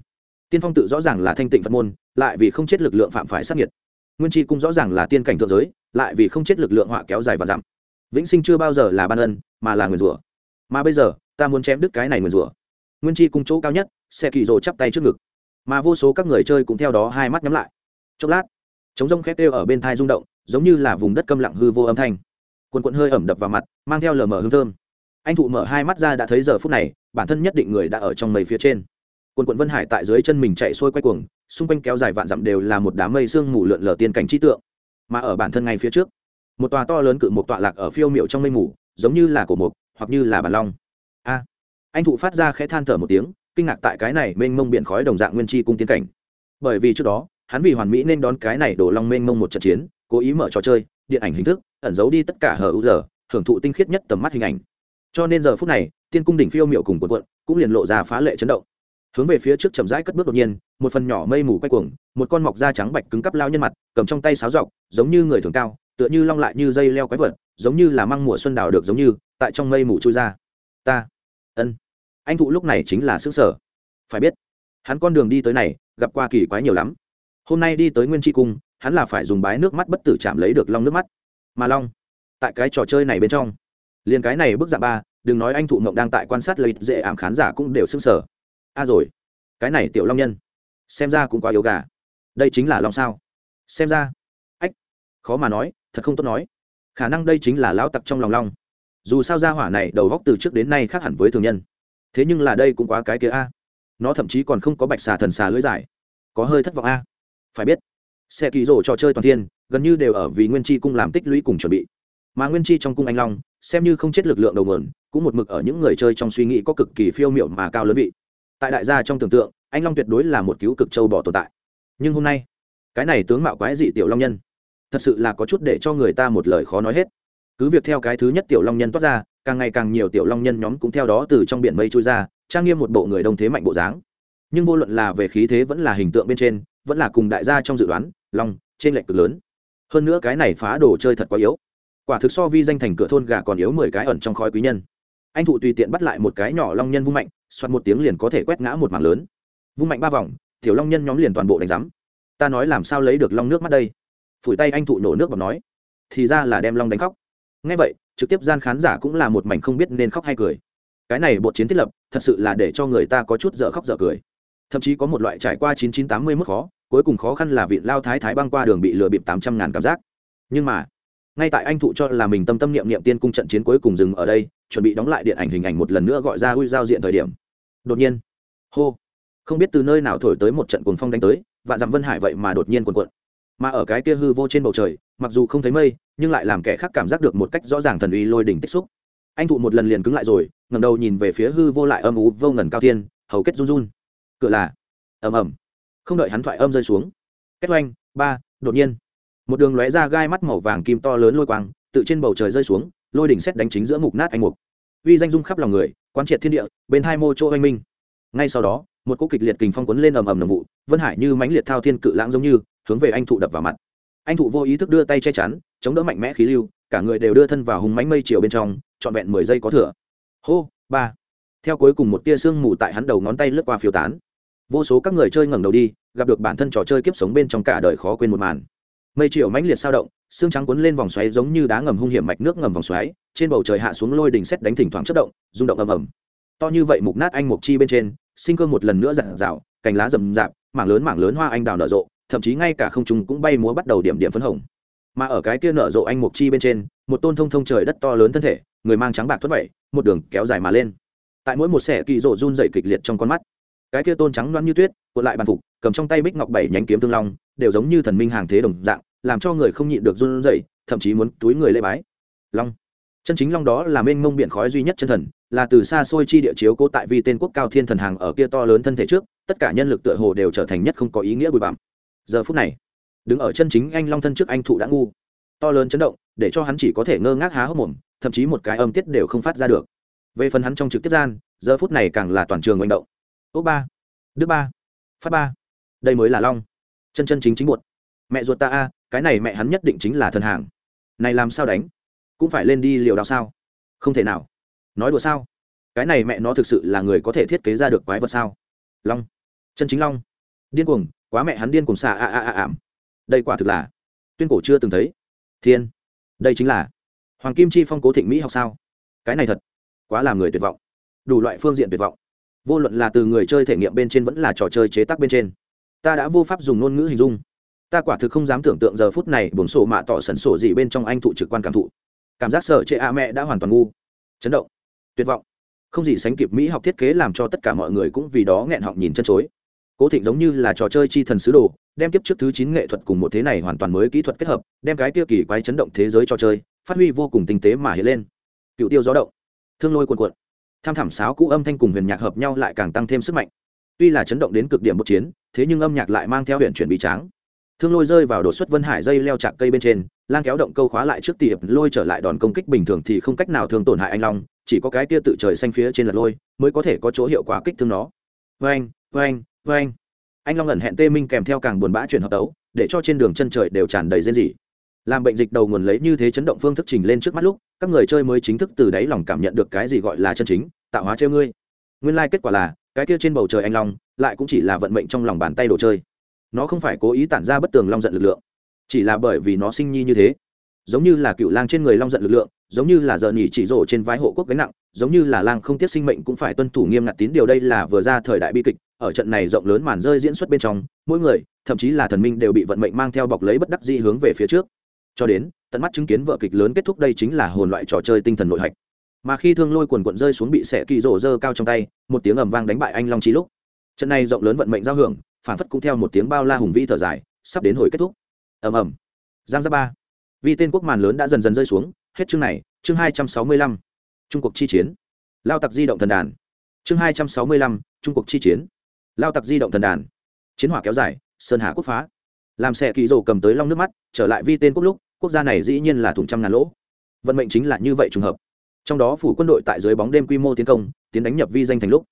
Tiên phong tự rõ ràng là thanh tịnh phật môn lại vì không chết lực lượng phạm phải sát nhiệt nguyên tri cung rõ ràng là tiên cảnh thượng giới lại vì không chết lực lượng họa kéo dài và giảm vĩnh sinh chưa bao giờ là ban ân mà là nguyền rủa. Mà bây giờ ta muốn chém đứt cái này mượn rủa. Nguyên chi cung chỗ cao nhất xe kỳ rồ chắp tay trước ngực. Mà vô số các người chơi cũng theo đó hai mắt nhắm lại. Chốc lát chống rông khét đều ở bên thai rung động, giống như là vùng đất câm lặng hư vô âm thanh. Quần quận hơi ẩm đập vào mặt, mang theo lờ mờ hương thơm. Anh thụ mở hai mắt ra đã thấy giờ phút này, bản thân nhất định người đã ở trong mây phía trên. Quần quận vân hải tại dưới chân mình chạy xuôi quay cuồng, xung quanh kéo dài vạn dặm đều là một đám mây sương mù lượn lờ tiên cảnh trí tượng. Mà ở bản thân ngay phía trước, một tòa to lớn cự một tọa lạc ở phiêu miệu trong mây mù, giống như là cổ mục hoặc như là bàn long a. Anh thụ phát ra khẽ than thở một tiếng, kinh ngạc tại cái này mênh mông biển khói đồng dạng nguyên chi cung tiến cảnh. Bởi vì trước đó, hắn vì hoàn mỹ nên đón cái này đổ long mênh mông một trận chiến, cố ý mở trò chơi, điện ảnh hình thức, ẩn giấu đi tất cả hờ u giờ, hưởng thụ tinh khiết nhất tầm mắt hình ảnh. Cho nên giờ phút này, tiên cung đỉnh phiêu miệu cùng quần quận cũng liền lộ ra phá lệ chấn động. Hướng về phía trước chậm rãi cất bước đột nhiên, một phần nhỏ mây mù quay cuồng, một con mọc da trắng bạch cứng cắp lao nhân mặt, cầm trong tay sáo dọc, giống như người thường cao, tựa như long lại như dây leo quái vật, giống như là măng mùa xuân đào được giống như, tại trong mây mù trôi ra. Ta anh thụ lúc này chính là xứ sở. Phải biết, hắn con đường đi tới này, gặp qua kỳ quái nhiều lắm. Hôm nay đi tới nguyên tri cung, hắn là phải dùng bái nước mắt bất tử chạm lấy được long nước mắt. Mà long, tại cái trò chơi này bên trong, liền cái này bước dạng ba, đừng nói anh thụ mộng đang tại quan sát lợi dễ ảm khán giả cũng đều s sở. A rồi, cái này tiểu long nhân, xem ra cũng quá yếu gà. Đây chính là long sao? Xem ra, ách, khó mà nói, thật không tốt nói. Khả năng đây chính là lão tặc trong lòng long. Dù sao ra hỏa này đầu góc từ trước đến nay khác hẳn với thường nhân thế nhưng là đây cũng quá cái kia a. Nó thậm chí còn không có bạch xà thần xà lưới dài. Có hơi thất vọng a. Phải biết, xe kỳ rổ trò chơi toàn thiên, gần như đều ở vì nguyên chi cung làm tích lũy cùng chuẩn bị. Mà nguyên chi trong cung anh long, xem như không chết lực lượng đầu nguồn, cũng một mực ở những người chơi trong suy nghĩ có cực kỳ phiêu miệu mà cao lớn vị. Tại đại gia trong tưởng tượng, anh long tuyệt đối là một cứu cực châu bò tồn tại. Nhưng hôm nay, cái này tướng mạo quái dị tiểu long nhân, thật sự là có chút để cho người ta một lời khó nói hết cứ việc theo cái thứ nhất tiểu long nhân toát ra, càng ngày càng nhiều tiểu long nhân nhóm cũng theo đó từ trong biển mây trôi ra, trang nghiêm một bộ người đông thế mạnh bộ dáng. Nhưng vô luận là về khí thế vẫn là hình tượng bên trên, vẫn là cùng đại gia trong dự đoán, long, trên lệnh cực lớn. Hơn nữa cái này phá đồ chơi thật quá yếu. Quả thực so vi danh thành cửa thôn gà còn yếu mười cái ẩn trong khói quý nhân. Anh thụ tùy tiện bắt lại một cái nhỏ long nhân vung mạnh xoát một tiếng liền có thể quét ngã một mảng lớn. Vung mạnh ba vòng, tiểu long nhân nhóm liền toàn bộ đánh rắm ta nói làm sao lấy được long nước mắt đây? Phủi tay anh thụ nổ nước bọc nói. Thì ra là đem long đánh khóc ngay vậy, trực tiếp gian khán giả cũng là một mảnh không biết nên khóc hay cười. Cái này bộ chiến thiết lập, thật sự là để cho người ta có chút dở khóc dở cười. Thậm chí có một loại trải qua chín chín tám mươi mức khó, cuối cùng khó khăn là vị lao thái thái băng qua đường bị lừa bịp tám trăm ngàn cảm giác. Nhưng mà, ngay tại anh thụ cho là mình tâm tâm niệm niệm tiên cung trận chiến cuối cùng dừng ở đây, chuẩn bị đóng lại điện ảnh hình ảnh một lần nữa gọi ra ui giao diện thời điểm. Đột nhiên, hô, không biết từ nơi nào thổi tới một trận cuồng phong đánh tới, vạn dặm vân hải vậy mà đột nhiên cuồn cuộn. Mà ở cái kia hư vô trên bầu trời mặc dù không thấy mây, nhưng lại làm kẻ khác cảm giác được một cách rõ ràng thần uy lôi đỉnh tích xúc. Anh thụ một lần liền cứng lại rồi ngầm đầu nhìn về phía hư vô lại âm ú vô ngần cao thiên, hầu kết run run. Cửa là, ầm ầm. Không đợi hắn thoại âm rơi xuống. Kết oanh, ba, đột nhiên. Một đường lóe ra gai mắt màu vàng kim to lớn lôi quang, tự trên bầu trời rơi xuống, lôi đỉnh xét đánh chính giữa mục nát anh mục. Uy danh dung khắp lòng người, quán triệt thiên địa, bên hai mô chỗ anh minh. Ngay sau đó, một cỗ kịch liệt kình phong quấn lên ầm ầm nồng vụ, vân hải như mãnh liệt thao thiên cự lãng giống như, hướng về anh thụ đập vào mặt anh thụ vô ý thức đưa tay che chắn, chống đỡ mạnh mẽ khí lưu, cả người đều đưa thân vào hùng mánh mây chiều bên trong, trọn vẹn mười giây có thừa. Hô, ba. Theo cuối cùng một tia sương mù tại hắn đầu ngón tay lướt qua phiêu tán. Vô số các người chơi ngẩng đầu đi, gặp được bản thân trò chơi kiếp sống bên trong cả đời khó quên một màn. Mây chiều mãnh liệt sao động, xương trắng cuốn lên vòng xoáy giống như đá ngầm hung hiểm mạch nước ngầm vòng xoáy, trên bầu trời hạ xuống lôi đình xét đánh thỉnh thoảng chất động, rung động ầm ầm. To như vậy mục nát anh mục chi bên trên, sinh cơ một lần nữa dặn rào cành lá rầm rạp, mảng lớn mảng lớn hoa anh đào nở rộ thậm chí ngay cả không trung cũng bay múa bắt đầu điểm điểm phấn hồng. Mà ở cái kia nở rộ anh mục chi bên trên, một tôn thông thông trời đất to lớn thân thể, người mang trắng bạc thoát vẩy một đường kéo dài mà lên. Tại mỗi một xẻ kỳ rộ run rẩy kịch liệt trong con mắt, cái kia tôn trắng loáng như tuyết, cuộn lại bàn phục, cầm trong tay bích ngọc bảy nhánh kiếm tương long, đều giống như thần minh hàng thế đồng dạng, làm cho người không nhịn được run rẩy, thậm chí muốn túi người lễ bái. Long. Chân chính long đó là mênh mông biển khói duy nhất chân thần, là từ xa xôi chi địa chiếu cố tại vì tên quốc cao thiên thần hàng ở kia to lớn thân thể trước, tất cả nhân lực tựa hồ đều trở thành nhất không có ý nghĩa bụi bặm giờ phút này, đứng ở chân chính anh long thân trước anh thụ đã ngu. To lớn chấn động, để cho hắn chỉ có thể ngơ ngác há hốc mồm, thậm chí một cái âm tiết đều không phát ra được. Về phần hắn trong trực tiếp gian, giờ phút này càng là toàn trường manh động. Ốc ba, đức ba, phát ba. Đây mới là long. Chân chân chính chính một mẹ ruột ta a, cái này mẹ hắn nhất định chính là thần hàng. Này làm sao đánh? Cũng phải lên đi liều đào sao? Không thể nào. Nói đùa sao? Cái này mẹ nó thực sự là người có thể thiết kế ra được quái vật sao? Long. Chân chính long. Điên cuồng quá mẹ hắn điên cuồng xà a a a ảm. Đây quả thực là, tuyên cổ chưa từng thấy. Thiên, đây chính là hoàng kim chi phong cố thịnh mỹ học sao? Cái này thật quá làm người tuyệt vọng. Đủ loại phương diện tuyệt vọng. Vô luận là từ người chơi thể nghiệm bên trên vẫn là trò chơi chế tác bên trên, ta đã vô pháp dùng ngôn ngữ hình dung. Ta quả thực không dám tưởng tượng giờ phút này bổn sổ mạ tỏ sẩn sổ gì bên trong anh thụ trực quan cảm thụ. Cảm giác sợ chệ a mẹ đã hoàn toàn ngu. Chấn động. Tuyệt vọng. Không gì sánh kịp mỹ học thiết kế làm cho tất cả mọi người cũng vì đó nghẹn họng nhìn chân chối cố thịnh giống như là trò chơi chi thần sứ đồ, đem tiếp trước thứ chín nghệ thuật cùng một thế này hoàn toàn mới kỹ thuật kết hợp, đem cái kia kỳ quái chấn động thế giới trò chơi, phát huy vô cùng tinh tế mà hiện lên. Cựu tiêu gió động, thương lôi cuồn cuộn. Tham thảm sáo cũ âm thanh cùng huyền nhạc hợp nhau lại càng tăng thêm sức mạnh. Tuy là chấn động đến cực điểm một chiến, thế nhưng âm nhạc lại mang theo huyện chuyển bị tráng. Thương lôi rơi vào đột xuất vân hải dây leo chạc cây bên trên, lang kéo động câu khóa lại trước tiệp, lôi trở lại đòn công kích bình thường thì không cách nào thường tổn hại anh long, chỉ có cái tia tự trời xanh phía trên lật lôi, mới có thể có chỗ hiệu quả kích thương nó. Vê anh vê anh với anh, anh long ẩn hẹn tê minh kèm theo càng buồn bã chuyển hợp tấu để cho trên đường chân trời đều tràn đầy rên rỉ. Làm bệnh dịch đầu nguồn lấy như thế chấn động phương thức trình lên trước mắt lúc các người chơi mới chính thức từ đáy lòng cảm nhận được cái gì gọi là chân chính tạo hóa treo ngươi. Nguyên lai、like、kết quả là cái kia trên bầu trời anh long lại cũng chỉ là vận mệnh trong lòng bàn tay đồ chơi. Nó không phải cố ý tản ra bất tường long giận lực lượng chỉ là bởi vì nó sinh nhi như thế. Giống như là cựu lang trên người long giận lực lượng giống như là giờ nhỉ chỉ rổ trên vai hộ quốc gánh nặng giống như là lang không tiếc sinh mệnh cũng phải tuân thủ nghiêm ngặt tín điều đây là vừa ra thời đại bi kịch ở trận này rộng lớn màn rơi diễn xuất bên trong, mỗi người, thậm chí là thần minh đều bị vận mệnh mang theo bọc lấy bất đắc dĩ hướng về phía trước. Cho đến, tận mắt chứng kiến vợ kịch lớn kết thúc đây chính là hồn loại trò chơi tinh thần nội hạch. Mà khi thương lôi quần quận rơi xuống bị xẻ kỳ rổ dơ cao trong tay, một tiếng ầm vang đánh bại anh long trí lúc. Trận này rộng lớn vận mệnh giao hưởng, phản phất cũng theo một tiếng bao la hùng vĩ thở dài, sắp đến hồi kết thúc. Ầm ầm. Giang gia ba. Vì tên quốc màn lớn đã dần dần rơi xuống, hết chương này, chương hai trăm sáu mươi lăm. Trung cuộc chi chiến. Lao tặc di động thần đàn. Chương hai trăm sáu mươi lăm, trung cuộc chi chiến lao tặc di động thần đàn. Chiến hỏa kéo dài, sơn hà quốc phá. Làm xe kỳ rồ cầm tới long nước mắt, trở lại vi tên quốc lúc, quốc gia này dĩ nhiên là thủng trăm ngàn lỗ. Vận mệnh chính là như vậy trùng hợp. Trong đó phủ quân đội tại dưới bóng đêm quy mô tiến công, tiến đánh nhập vi danh thành lúc.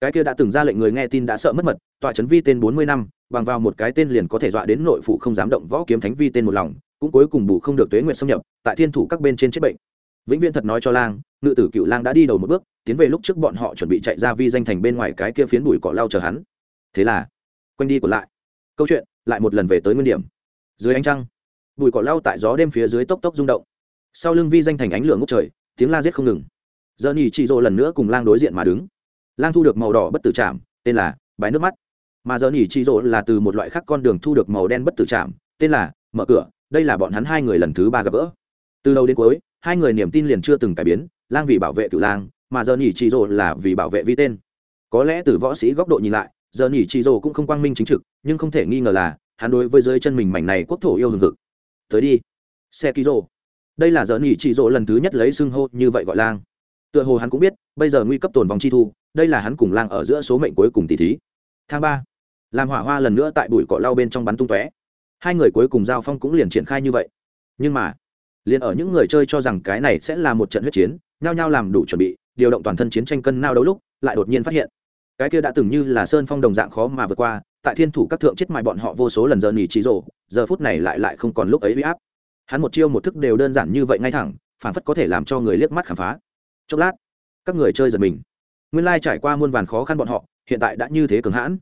Cái kia đã từng ra lệnh người nghe tin đã sợ mất mật, tọa trấn vi tên bốn mươi năm, bằng vào một cái tên liền có thể dọa đến nội phụ không dám động võ kiếm thánh vi tên một lòng, cũng cuối cùng bù không được tuế nguyện xâm nhập, tại thiên thủ các bên trên chết bệnh. Vĩnh viễn thật nói cho lang ngự tử cựu lang đã đi đầu một bước, tiến về lúc trước bọn họ chuẩn bị chạy ra vi danh thành bên ngoài cái kia phiến bụi cỏ lau chờ hắn. Thế là, quanh đi còn lại. Câu chuyện, lại một lần về tới nguyên điểm. Dưới ánh trăng, bụi cỏ lau tại gió đêm phía dưới tốc tốc rung động. Sau lưng vi danh thành ánh lửa ngốc trời, tiếng la giết không ngừng. Giờ nhì chị rộ lần nữa cùng lang đối diện mà đứng. Lang thu được màu đỏ bất tử chạm tên là bái nước mắt. Mà giờ nhì chị rộ là từ một loại khác con đường thu được màu đen bất tử chạm tên là mở cửa, đây là bọn hắn hai người lần thứ ba gặp gỡ. Từ đầu đến cuối hai người niềm tin liền chưa từng cải biến, lang vì bảo vệ cựu lang, mà giờ nhỉ chị rồ là vì bảo vệ vi tên. Có lẽ từ võ sĩ góc độ nhìn lại, giờ nhỉ chị rồ cũng không quang minh chính trực, nhưng không thể nghi ngờ là hắn đối với dưới chân mình mảnh này quốc thổ yêu hừng hực. Tới đi xe ký rồ. đây là giờ nhỉ chị rồ lần thứ nhất lấy xưng hô như vậy gọi lang. Tựa hồ hắn cũng biết, bây giờ nguy cấp tồn vòng chi thu, đây là hắn cùng lang ở giữa số mệnh cuối cùng tỷ thí. Tháng ba, làm hỏa hoa lần nữa tại bụi cỏ lau bên trong bắn tung tóe. Hai người cuối cùng giao phong cũng liền triển khai như vậy. Nhưng mà liền ở những người chơi cho rằng cái này sẽ là một trận huyết chiến, nhao nhao làm đủ chuẩn bị, điều động toàn thân chiến tranh cân nao đấu lúc, lại đột nhiên phát hiện. Cái kia đã từng như là sơn phong đồng dạng khó mà vượt qua, tại thiên thủ các thượng chết mại bọn họ vô số lần giờ nghỉ trí rộ giờ phút này lại lại không còn lúc ấy huy áp. Hắn một chiêu một thức đều đơn giản như vậy ngay thẳng, phản phất có thể làm cho người liếc mắt khám phá. Chốc lát, các người chơi giật mình. Nguyên lai trải qua muôn vàn khó khăn bọn họ, hiện tại đã như thế cường hãn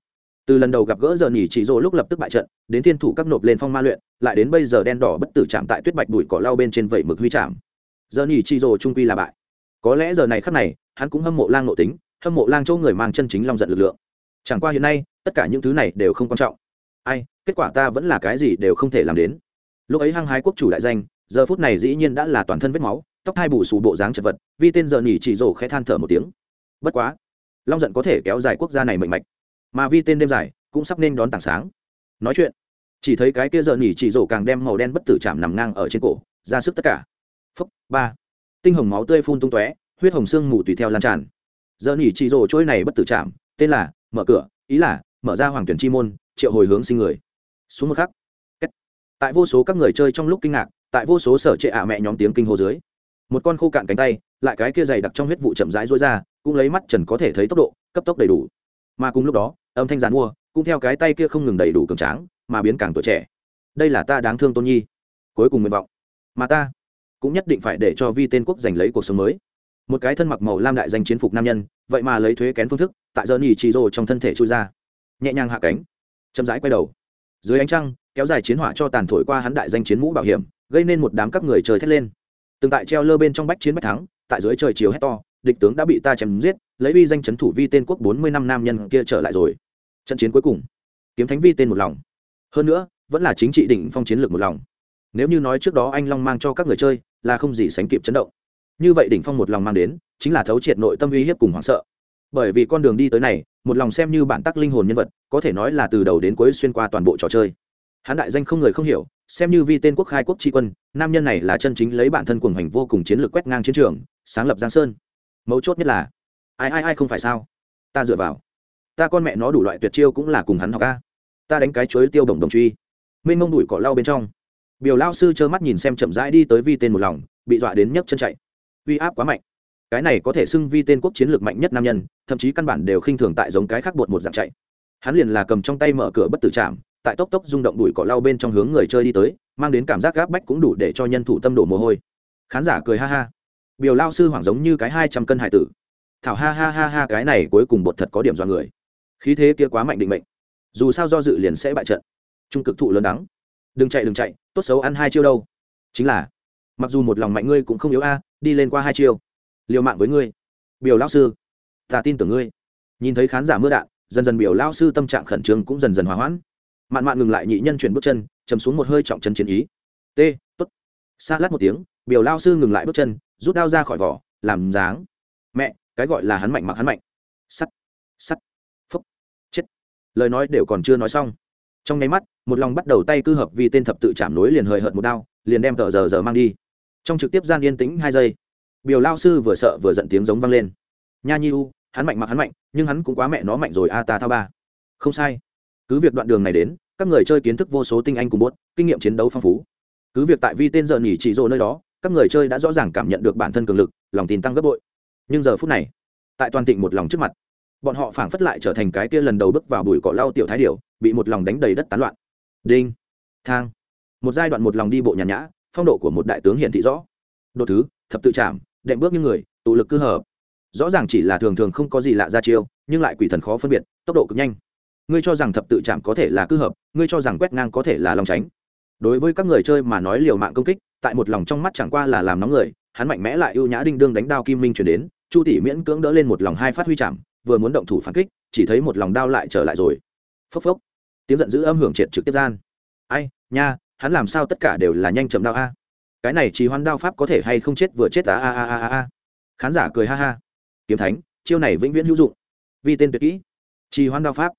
từ lần đầu gặp gỡ giờ nhỉ chỉ rồ lúc lập tức bại trận, đến thiên thủ các nộp lên phong ma luyện, lại đến bây giờ đen đỏ bất tử chạm tại tuyết bạch bụi cỏ lau bên trên vẩy mực huy chạm. Giờ nhỉ chỉ rồ trung quy là bại. Có lẽ giờ này khắc này, hắn cũng hâm mộ lang nội tính, hâm mộ lang châu người mang chân chính long giận lực lượng. Chẳng qua hiện nay, tất cả những thứ này đều không quan trọng. Ai, kết quả ta vẫn là cái gì đều không thể làm đến. Lúc ấy hăng hái quốc chủ đại danh, giờ phút này dĩ nhiên đã là toàn thân vết máu, tóc hai bù xù bộ dáng chật vật vì tên giờ nhỉ chỉ rồ khẽ than thở một tiếng. Bất quá, long giận có thể kéo dài quốc gia này mạnh mạch mà vi tên đêm dài cũng sắp nên đón tảng sáng. Nói chuyện, chỉ thấy cái kia giờ nhỉ chỉ rổ càng đem màu đen bất tử chạm nằm ngang ở trên cổ, ra sức tất cả. Phấp ba. Tinh hồng máu tươi phun tung tóe, huyết hồng xương mù tùy theo lan tràn. Giờ nhỉ chỉ rổ trôi này bất tử chạm, tên là, mở cửa, ý là, mở ra hoàng tuyển chi môn, triệu hồi hướng sinh người. Xuống một khắc. Tại vô số các người chơi trong lúc kinh ngạc, tại vô số sở trệ ả mẹ nhóm tiếng kinh hô dưới, một con khô cạn cánh tay, lại cái kia dày đặc trong huyết vụ chậm rãi rối ra, cũng lấy mắt trần có thể thấy tốc độ, cấp tốc đầy đủ mà cùng lúc đó, âm thanh giàn mua cũng theo cái tay kia không ngừng đầy đủ cường tráng, mà biến càng tuổi trẻ. Đây là ta đáng thương tôn nhi. Cuối cùng nguyện vọng. Mà ta cũng nhất định phải để cho vi tên quốc giành lấy cuộc sống mới. Một cái thân mặc màu lam đại danh chiến phục nam nhân, vậy mà lấy thuế kén phương thức, tại giờ nhì trì rồ trong thân thể trôi ra. Nhẹ nhàng hạ cánh, chậm rãi quay đầu. Dưới ánh trăng, kéo dài chiến hỏa cho tàn thổi qua hắn đại danh chiến mũ bảo hiểm, gây nên một đám các người trời thét lên. Từng tại treo lơ bên trong bách chiến bách thắng, tại dưới trời chiều hét to địch tướng đã bị ta chém giết, lấy uy danh chấn thủ vi tên quốc bốn mươi năm nam nhân kia trở lại rồi. Trận chiến cuối cùng, kiếm thánh vi tên một lòng. Hơn nữa, vẫn là chính trị đỉnh phong chiến lược một lòng. Nếu như nói trước đó anh long mang cho các người chơi, là không gì sánh kịp chấn động. Như vậy đỉnh phong một lòng mang đến, chính là thấu triệt nội tâm uy hiếp cùng hoảng sợ. Bởi vì con đường đi tới này, một lòng xem như bản tắc linh hồn nhân vật, có thể nói là từ đầu đến cuối xuyên qua toàn bộ trò chơi. Hán đại danh không người không hiểu, xem như vi tên quốc khai quốc tri quân, nam nhân này là chân chính lấy bản thân cuồng hành vô cùng chiến lược quét ngang chiến trường, sáng lập giang sơn mấu chốt nhất là, ai ai ai không phải sao? Ta dựa vào. Ta con mẹ nó đủ loại tuyệt chiêu cũng là cùng hắn học ca ta đánh cái chuối tiêu đồng đồng truy. Mênh mông đùi cỏ lau bên trong. Biểu lao sư trơ mắt nhìn xem chậm rãi đi tới vi tên một lòng, bị dọa đến nhấc chân chạy. Uy áp quá mạnh. Cái này có thể xưng vi tên quốc chiến lược mạnh nhất nam nhân, thậm chí căn bản đều khinh thường tại giống cái khác bột một dạng chạy. Hắn liền là cầm trong tay mở cửa bất tử chạm tại tốc tốc rung động đùi cỏ lau bên trong hướng người chơi đi tới, mang đến cảm giác gáp bách cũng đủ để cho nhân thủ tâm đổ mồ hôi. Khán giả cười ha ha biểu lao sư hoảng giống như cái hai trăm cân hải tử. Thảo ha ha ha ha, cái này cuối cùng bột thật có điểm do người. Khí thế kia quá mạnh định mệnh. Dù sao do dự liền sẽ bại trận. Trung cực thụ lớn đắng. Đừng chạy đừng chạy, tốt xấu ăn hai chiêu đâu. Chính là, mặc dù một lòng mạnh ngươi cũng không yếu a, đi lên qua hai chiêu. Liều mạng với ngươi. Biểu lao sư, ta tin tưởng ngươi. Nhìn thấy khán giả mưa đạn, dần dần biểu lao sư tâm trạng khẩn trương cũng dần dần hòa hoãn. Mạn mạn ngừng lại nhị nhân chuyển bước chân, chầm xuống một hơi trọng chân chiến ý. T, tốt. Xa lát một tiếng, biểu lao sư ngừng lại bước chân rút đao ra khỏi vỏ, làm dáng. Mẹ, cái gọi là hắn mạnh mặc hắn mạnh. Sắt sắt phúc chết. Lời nói đều còn chưa nói xong. Trong nháy mắt, một lòng bắt đầu tay cư hợp vì tên thập tự chạm nối liền hời hợt một đao, liền đem tờ giờ giờ mang đi. Trong trực tiếp gian yên tĩnh hai giây, biểu lao sư vừa sợ vừa giận tiếng giống vang lên. Nha nhi u, hắn mạnh mặc hắn mạnh, nhưng hắn cũng quá mẹ nó mạnh rồi a, ta thao ba. Không sai. Cứ việc đoạn đường này đến, các người chơi kiến thức vô số tinh anh cùng bốt, kinh nghiệm chiến đấu phong phú. Cứ việc tại vi tên giờ nhỉ chỉ rồ nơi đó các người chơi đã rõ ràng cảm nhận được bản thân cường lực, lòng tin tăng gấp bội. Nhưng giờ phút này, tại toàn thịnh một lòng trước mặt, bọn họ phảng phất lại trở thành cái kia lần đầu bước vào bụi cỏ lau tiểu thái điểu, bị một lòng đánh đầy đất tán loạn. Đinh, thang. Một giai đoạn một lòng đi bộ nhàn nhã, phong độ của một đại tướng hiện thị rõ. Đột thứ, thập tự chạm đệm bước như người, tụ lực cư hợp. Rõ ràng chỉ là thường thường không có gì lạ ra chiêu, nhưng lại quỷ thần khó phân biệt, tốc độ cực nhanh. Ngươi cho rằng thập tự chạm có thể là cư hợp, ngươi cho rằng quét ngang có thể là lòng tránh. Đối với các người chơi mà nói liều mạng công kích tại một lòng trong mắt chẳng qua là làm nóng người, hắn mạnh mẽ lại ưu nhã đinh đương đánh đao kim minh chuyển đến, chu tỷ miễn cưỡng đỡ lên một lòng hai phát huy chạm, vừa muốn động thủ phản kích, chỉ thấy một lòng đao lại trở lại rồi. Phốc phốc. Tiếng giận dữ âm hưởng triệt trực tiếp gian. Ai, nha, hắn làm sao tất cả đều là nhanh chậm đao a? Cái này chỉ hoan đao pháp có thể hay không chết vừa chết a a a a a khán giả cười ha ha. Kiếm thánh, chiêu này vĩnh viễn hữu dụng. Vì tên tuyệt kỹ. Trì hoan đao pháp.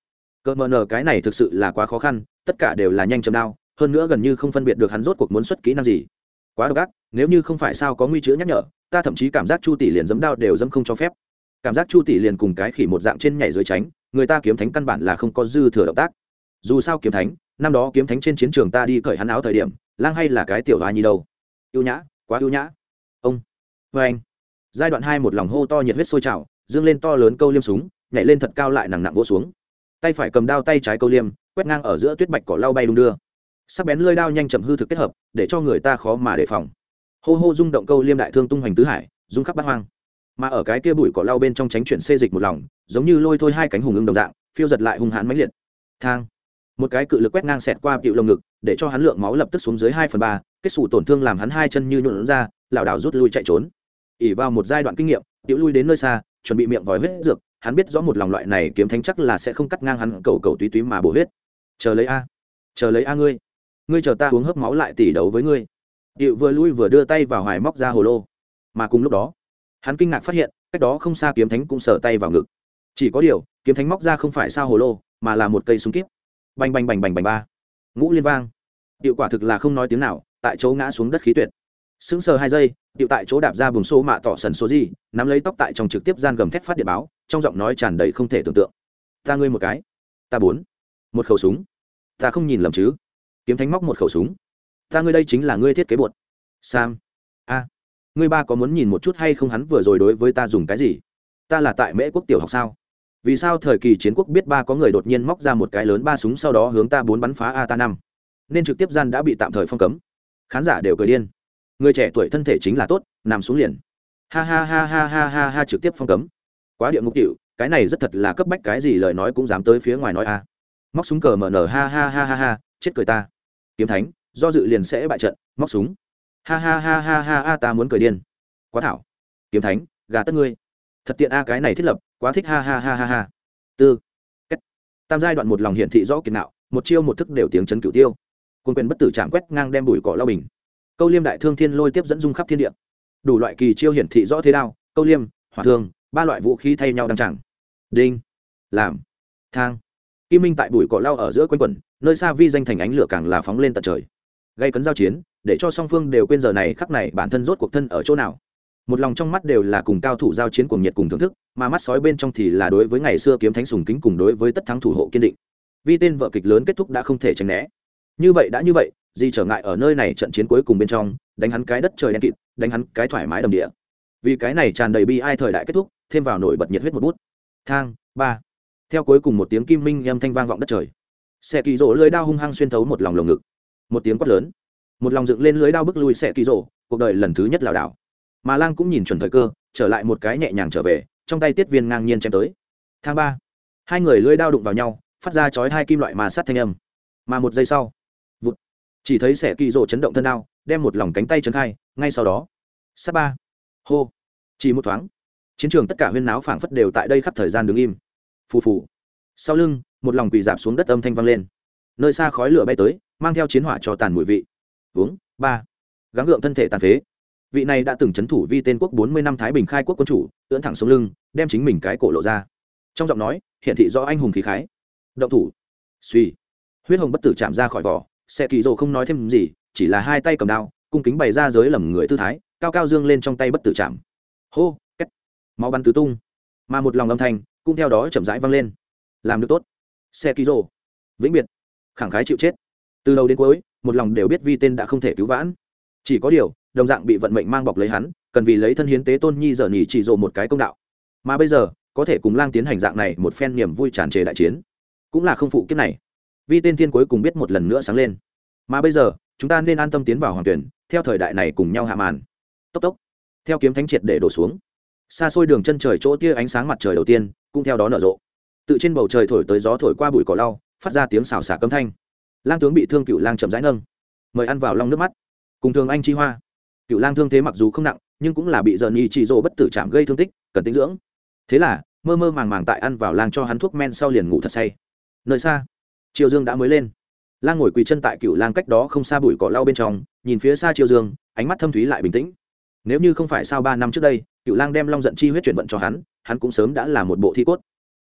Cờ mờ nờ, cái này thực sự là quá khó khăn, tất cả đều là nhanh chậm đao, hơn nữa gần như không phân biệt được hắn rốt cuộc muốn xuất kỹ năng gì quá độc ác, nếu như không phải sao có nguy chữ nhắc nhở, ta thậm chí cảm giác chu tỷ liền dấm đao đều dấm không cho phép. Cảm giác chu tỷ liền cùng cái khỉ một dạng trên nhảy dưới tránh, người ta kiếm thánh căn bản là không có dư thừa động tác. Dù sao kiếm thánh, năm đó kiếm thánh trên chiến trường ta đi cởi hắn áo thời điểm, lang hay là cái tiểu hoa nhi đâu. Ưu nhã, quá ưu nhã. Ông vê anh. Giai đoạn hai một lòng hô to nhiệt huyết sôi trào, dương lên to lớn câu liêm súng, nhảy lên thật cao lại nặng nặng vỗ xuống. Tay phải cầm đao tay trái câu liêm, quét ngang ở giữa tuyết bạch cỏ lau bay đung đưa sắc bén lơi đao nhanh chậm hư thực kết hợp, để cho người ta khó mà đề phòng. Hô hô rung động câu liêm đại thương tung hoành tứ hải, rung khắp bát hoang. Mà ở cái kia bụi cỏ lau bên trong tránh chuyển xê dịch một lòng, giống như lôi thôi hai cánh hùng ưng đồng dạng, phiêu giật lại hung hãn mãnh liệt. Thang. Một cái cự lực quét ngang xẹt qua cựu lồng ngực, để cho hắn lượng máu lập tức xuống dưới hai phần ba, kết xù tổn thương làm hắn hai chân như nhuộn ra, lảo đảo rút lui chạy trốn. Ỉ vào một giai đoạn kinh nghiệm, tiểu lui đến nơi xa, chuẩn bị miệng vòi huyết dược, hắn biết rõ một lòng loại này kiếm thánh chắc là sẽ không cắt ngang hắn cầu cầu túy túy mà bổ huyết. Chờ lấy a. Chờ lấy a ngươi ngươi chờ ta uống hớp máu lại tỉ đấu với ngươi. Điệu vừa lui vừa đưa tay vào hoài móc ra hồ lô. Mà cùng lúc đó, hắn kinh ngạc phát hiện, cách đó không xa kiếm thánh cũng sờ tay vào ngực. Chỉ có điều, kiếm thánh móc ra không phải sao hồ lô, mà là một cây súng kíp. Bành bành bành bành bành ba. Ngũ liên vang. Điệu quả thực là không nói tiếng nào, tại chỗ ngã xuống đất khí tuyệt. Sững sờ hai giây điệu tại chỗ đạp ra bùng xô mạ tỏ sần số gì, nắm lấy tóc tại trong trực tiếp gian gầm thép phát điện báo, trong giọng nói tràn đầy không thể tưởng tượng. Ta ngươi một cái. Ta bốn. Một khẩu súng. Ta không nhìn lầm chứ kiếm thánh móc một khẩu súng. Ta ngươi đây chính là ngươi thiết kế bột. Sam. A. Ngươi ba có muốn nhìn một chút hay không hắn vừa rồi đối với ta dùng cái gì? Ta là tại mễ quốc tiểu học sao? Vì sao thời kỳ chiến quốc biết ba có người đột nhiên móc ra một cái lớn ba súng sau đó hướng ta bốn bắn phá a ta năm? Nên trực tiếp gian đã bị tạm thời phong cấm. Khán giả đều cười điên. Người trẻ tuổi thân thể chính là tốt, nằm xuống liền. Ha ha ha ha ha ha ha trực tiếp phong cấm. Quá địa ngục cựu cái này rất thật là cấp bách cái gì lời nói cũng dám tới phía ngoài nói a. Móc súng cờ mở nở ha ha ha ha ha, chết cười ta kiếm thánh, do dự liền sẽ bại trận, móc súng. Ha ha ha ha ha ha, ta muốn cười điên. Quá thảo. Kiếm thánh, gà tất ngươi. Thật tiện a, cái này thiết lập, quá thích, ha ha ha ha ha. Tư. Kết. tam giai đoạn một lòng hiển thị rõ kiệt nạo một chiêu một thức đều tiếng chấn cửu tiêu. Quân quyền bất tử chạm quét ngang đem bụi cỏ lao bình. Câu liêm đại thương thiên lôi tiếp dẫn dung khắp thiên địa. Đủ loại kỳ chiêu hiển thị rõ thế đao, câu liêm, hỏa thương, ba loại vũ khí thay nhau đăng chẳng đinh. Làm. Thang kim minh tại bụi cỏ lao ở giữa quanh quẩn, nơi xa vi danh thành ánh lửa càng là phóng lên tận trời. Gây cấn giao chiến, để cho song phương đều quên giờ này khắc này bản thân rốt cuộc thân ở chỗ nào. Một lòng trong mắt đều là cùng cao thủ giao chiến cùng nhiệt cùng thưởng thức, mà mắt sói bên trong thì là đối với ngày xưa kiếm thánh sùng kính cùng đối với tất thắng thủ hộ kiên định. Vì tên vợ kịch lớn kết thúc đã không thể tránh né. Như vậy đã như vậy gì trở ngại ở nơi này trận chiến cuối cùng bên trong, đánh hắn cái đất trời đen kịt, đánh hắn cái thoải mái đầm địa. Vì cái này tràn đầy bi ai thời đại kết thúc, thêm vào nổi bật nhiệt huyết một bút. Thang, ba theo cuối cùng một tiếng kim minh âm thanh vang vọng đất trời. Xe kỳ rỗ lưới đao hung hăng xuyên thấu một lòng lồng ngực. Một tiếng quát lớn. Một lòng dựng lên lưới đao bức lui xe kỳ rỗ cuộc đời lần thứ nhất lảo đảo. Mà lang cũng nhìn chuẩn thời cơ, trở lại một cái nhẹ nhàng trở về, trong tay tiết viên ngang nhiên chém tới. Tháng ba, hai người lưới đao đụng vào nhau, phát ra chói hai kim loại mà sát thanh âm. Mà một giây sau, vụt. Chỉ thấy xẻ kỳ rỗ chấn động thân đao, đem một lòng cánh tay chấn khai, ngay sau đó. Sát ba. Hô. Chỉ một thoáng, chiến trường tất cả huyên náo phảng phất đều tại đây khắp thời gian đứng im phù phù. Sau lưng, một lòng quỳ dạp xuống đất âm thanh vang lên. Nơi xa khói lửa bay tới, mang theo chiến hỏa cho tàn mùi vị. Uống, ba. Gắng gượng thân thể tàn phế. Vị này đã từng c h ấ n thủ vi tên quốc bốn mươi năm thái bình khai quốc quân chủ, ưỡn thẳng xuống lưng, đem chính mình cái cổ lộ ra. Trong giọng nói hiện thị do anh hùng khí khái. Động thủ. Suy. Huyết hồng bất tử chạm ra khỏi vỏ xe kỳ rồ không nói thêm gì, chỉ là hai tay cầm đao, cung kính bày ra giới lầm người tư thái, cao cao dương lên trong tay bất tử chạm. Hô cách máu bắn tứ tung. Mà một lòng âm thanh cũng theo đó chậm rãi vang lên. Làm được tốt. Xe kỳ rồ vĩnh biệt. Khẳng khái chịu chết. Từ đầu đến cuối, một lòng đều biết vi tên đã không thể cứu vãn. Chỉ có điều, đồng dạng bị vận mệnh mang bọc lấy hắn, cần vì lấy thân hiến tế tôn nhi dở nhỉ chỉ rộ một cái công đạo. Mà bây giờ, có thể cùng lang tiến hành dạng này một phen niềm vui tràn trề đại chiến, cũng là không phụ kiếp này. Vi tên thiên cuối cùng biết một lần nữa sáng lên. Mà bây giờ, chúng ta nên an tâm tiến vào hoàng tuyển, theo thời đại này cùng nhau hạ màn. Tốc tốc. Theo kiếm thánh triệt để đổ xuống xa xôi đường chân trời chỗ tia ánh sáng mặt trời đầu tiên, cũng theo đó nở rộ. Tự trên bầu trời thổi tới gió thổi qua bụi cỏ lau, phát ra tiếng xào xả câm thanh. Lang tướng bị thương cựu lang chậm rãi nâng. Mời ăn vào lòng nước mắt. Cùng thường anh chi hoa. Cựu lang thương thế mặc dù không nặng, nhưng cũng là bị dần y chỉ rộ bất tử chạm gây thương tích, cần tinh dưỡng. Thế là, mơ mơ màng màng tại ăn vào lang cho hắn thuốc men sau liền ngủ thật say. Nơi xa, triều dương đã mới lên. Lang ngồi quỳ chân tại cựu lang cách đó không xa bụi cỏ lau bên trong, nhìn phía xa triều dương, ánh mắt thâm thúy lại bình tĩnh. Nếu như không phải sau ba năm trước đây cựu lang đem long giận chi huyết chuyển vận cho hắn hắn cũng sớm đã là một bộ thi cốt.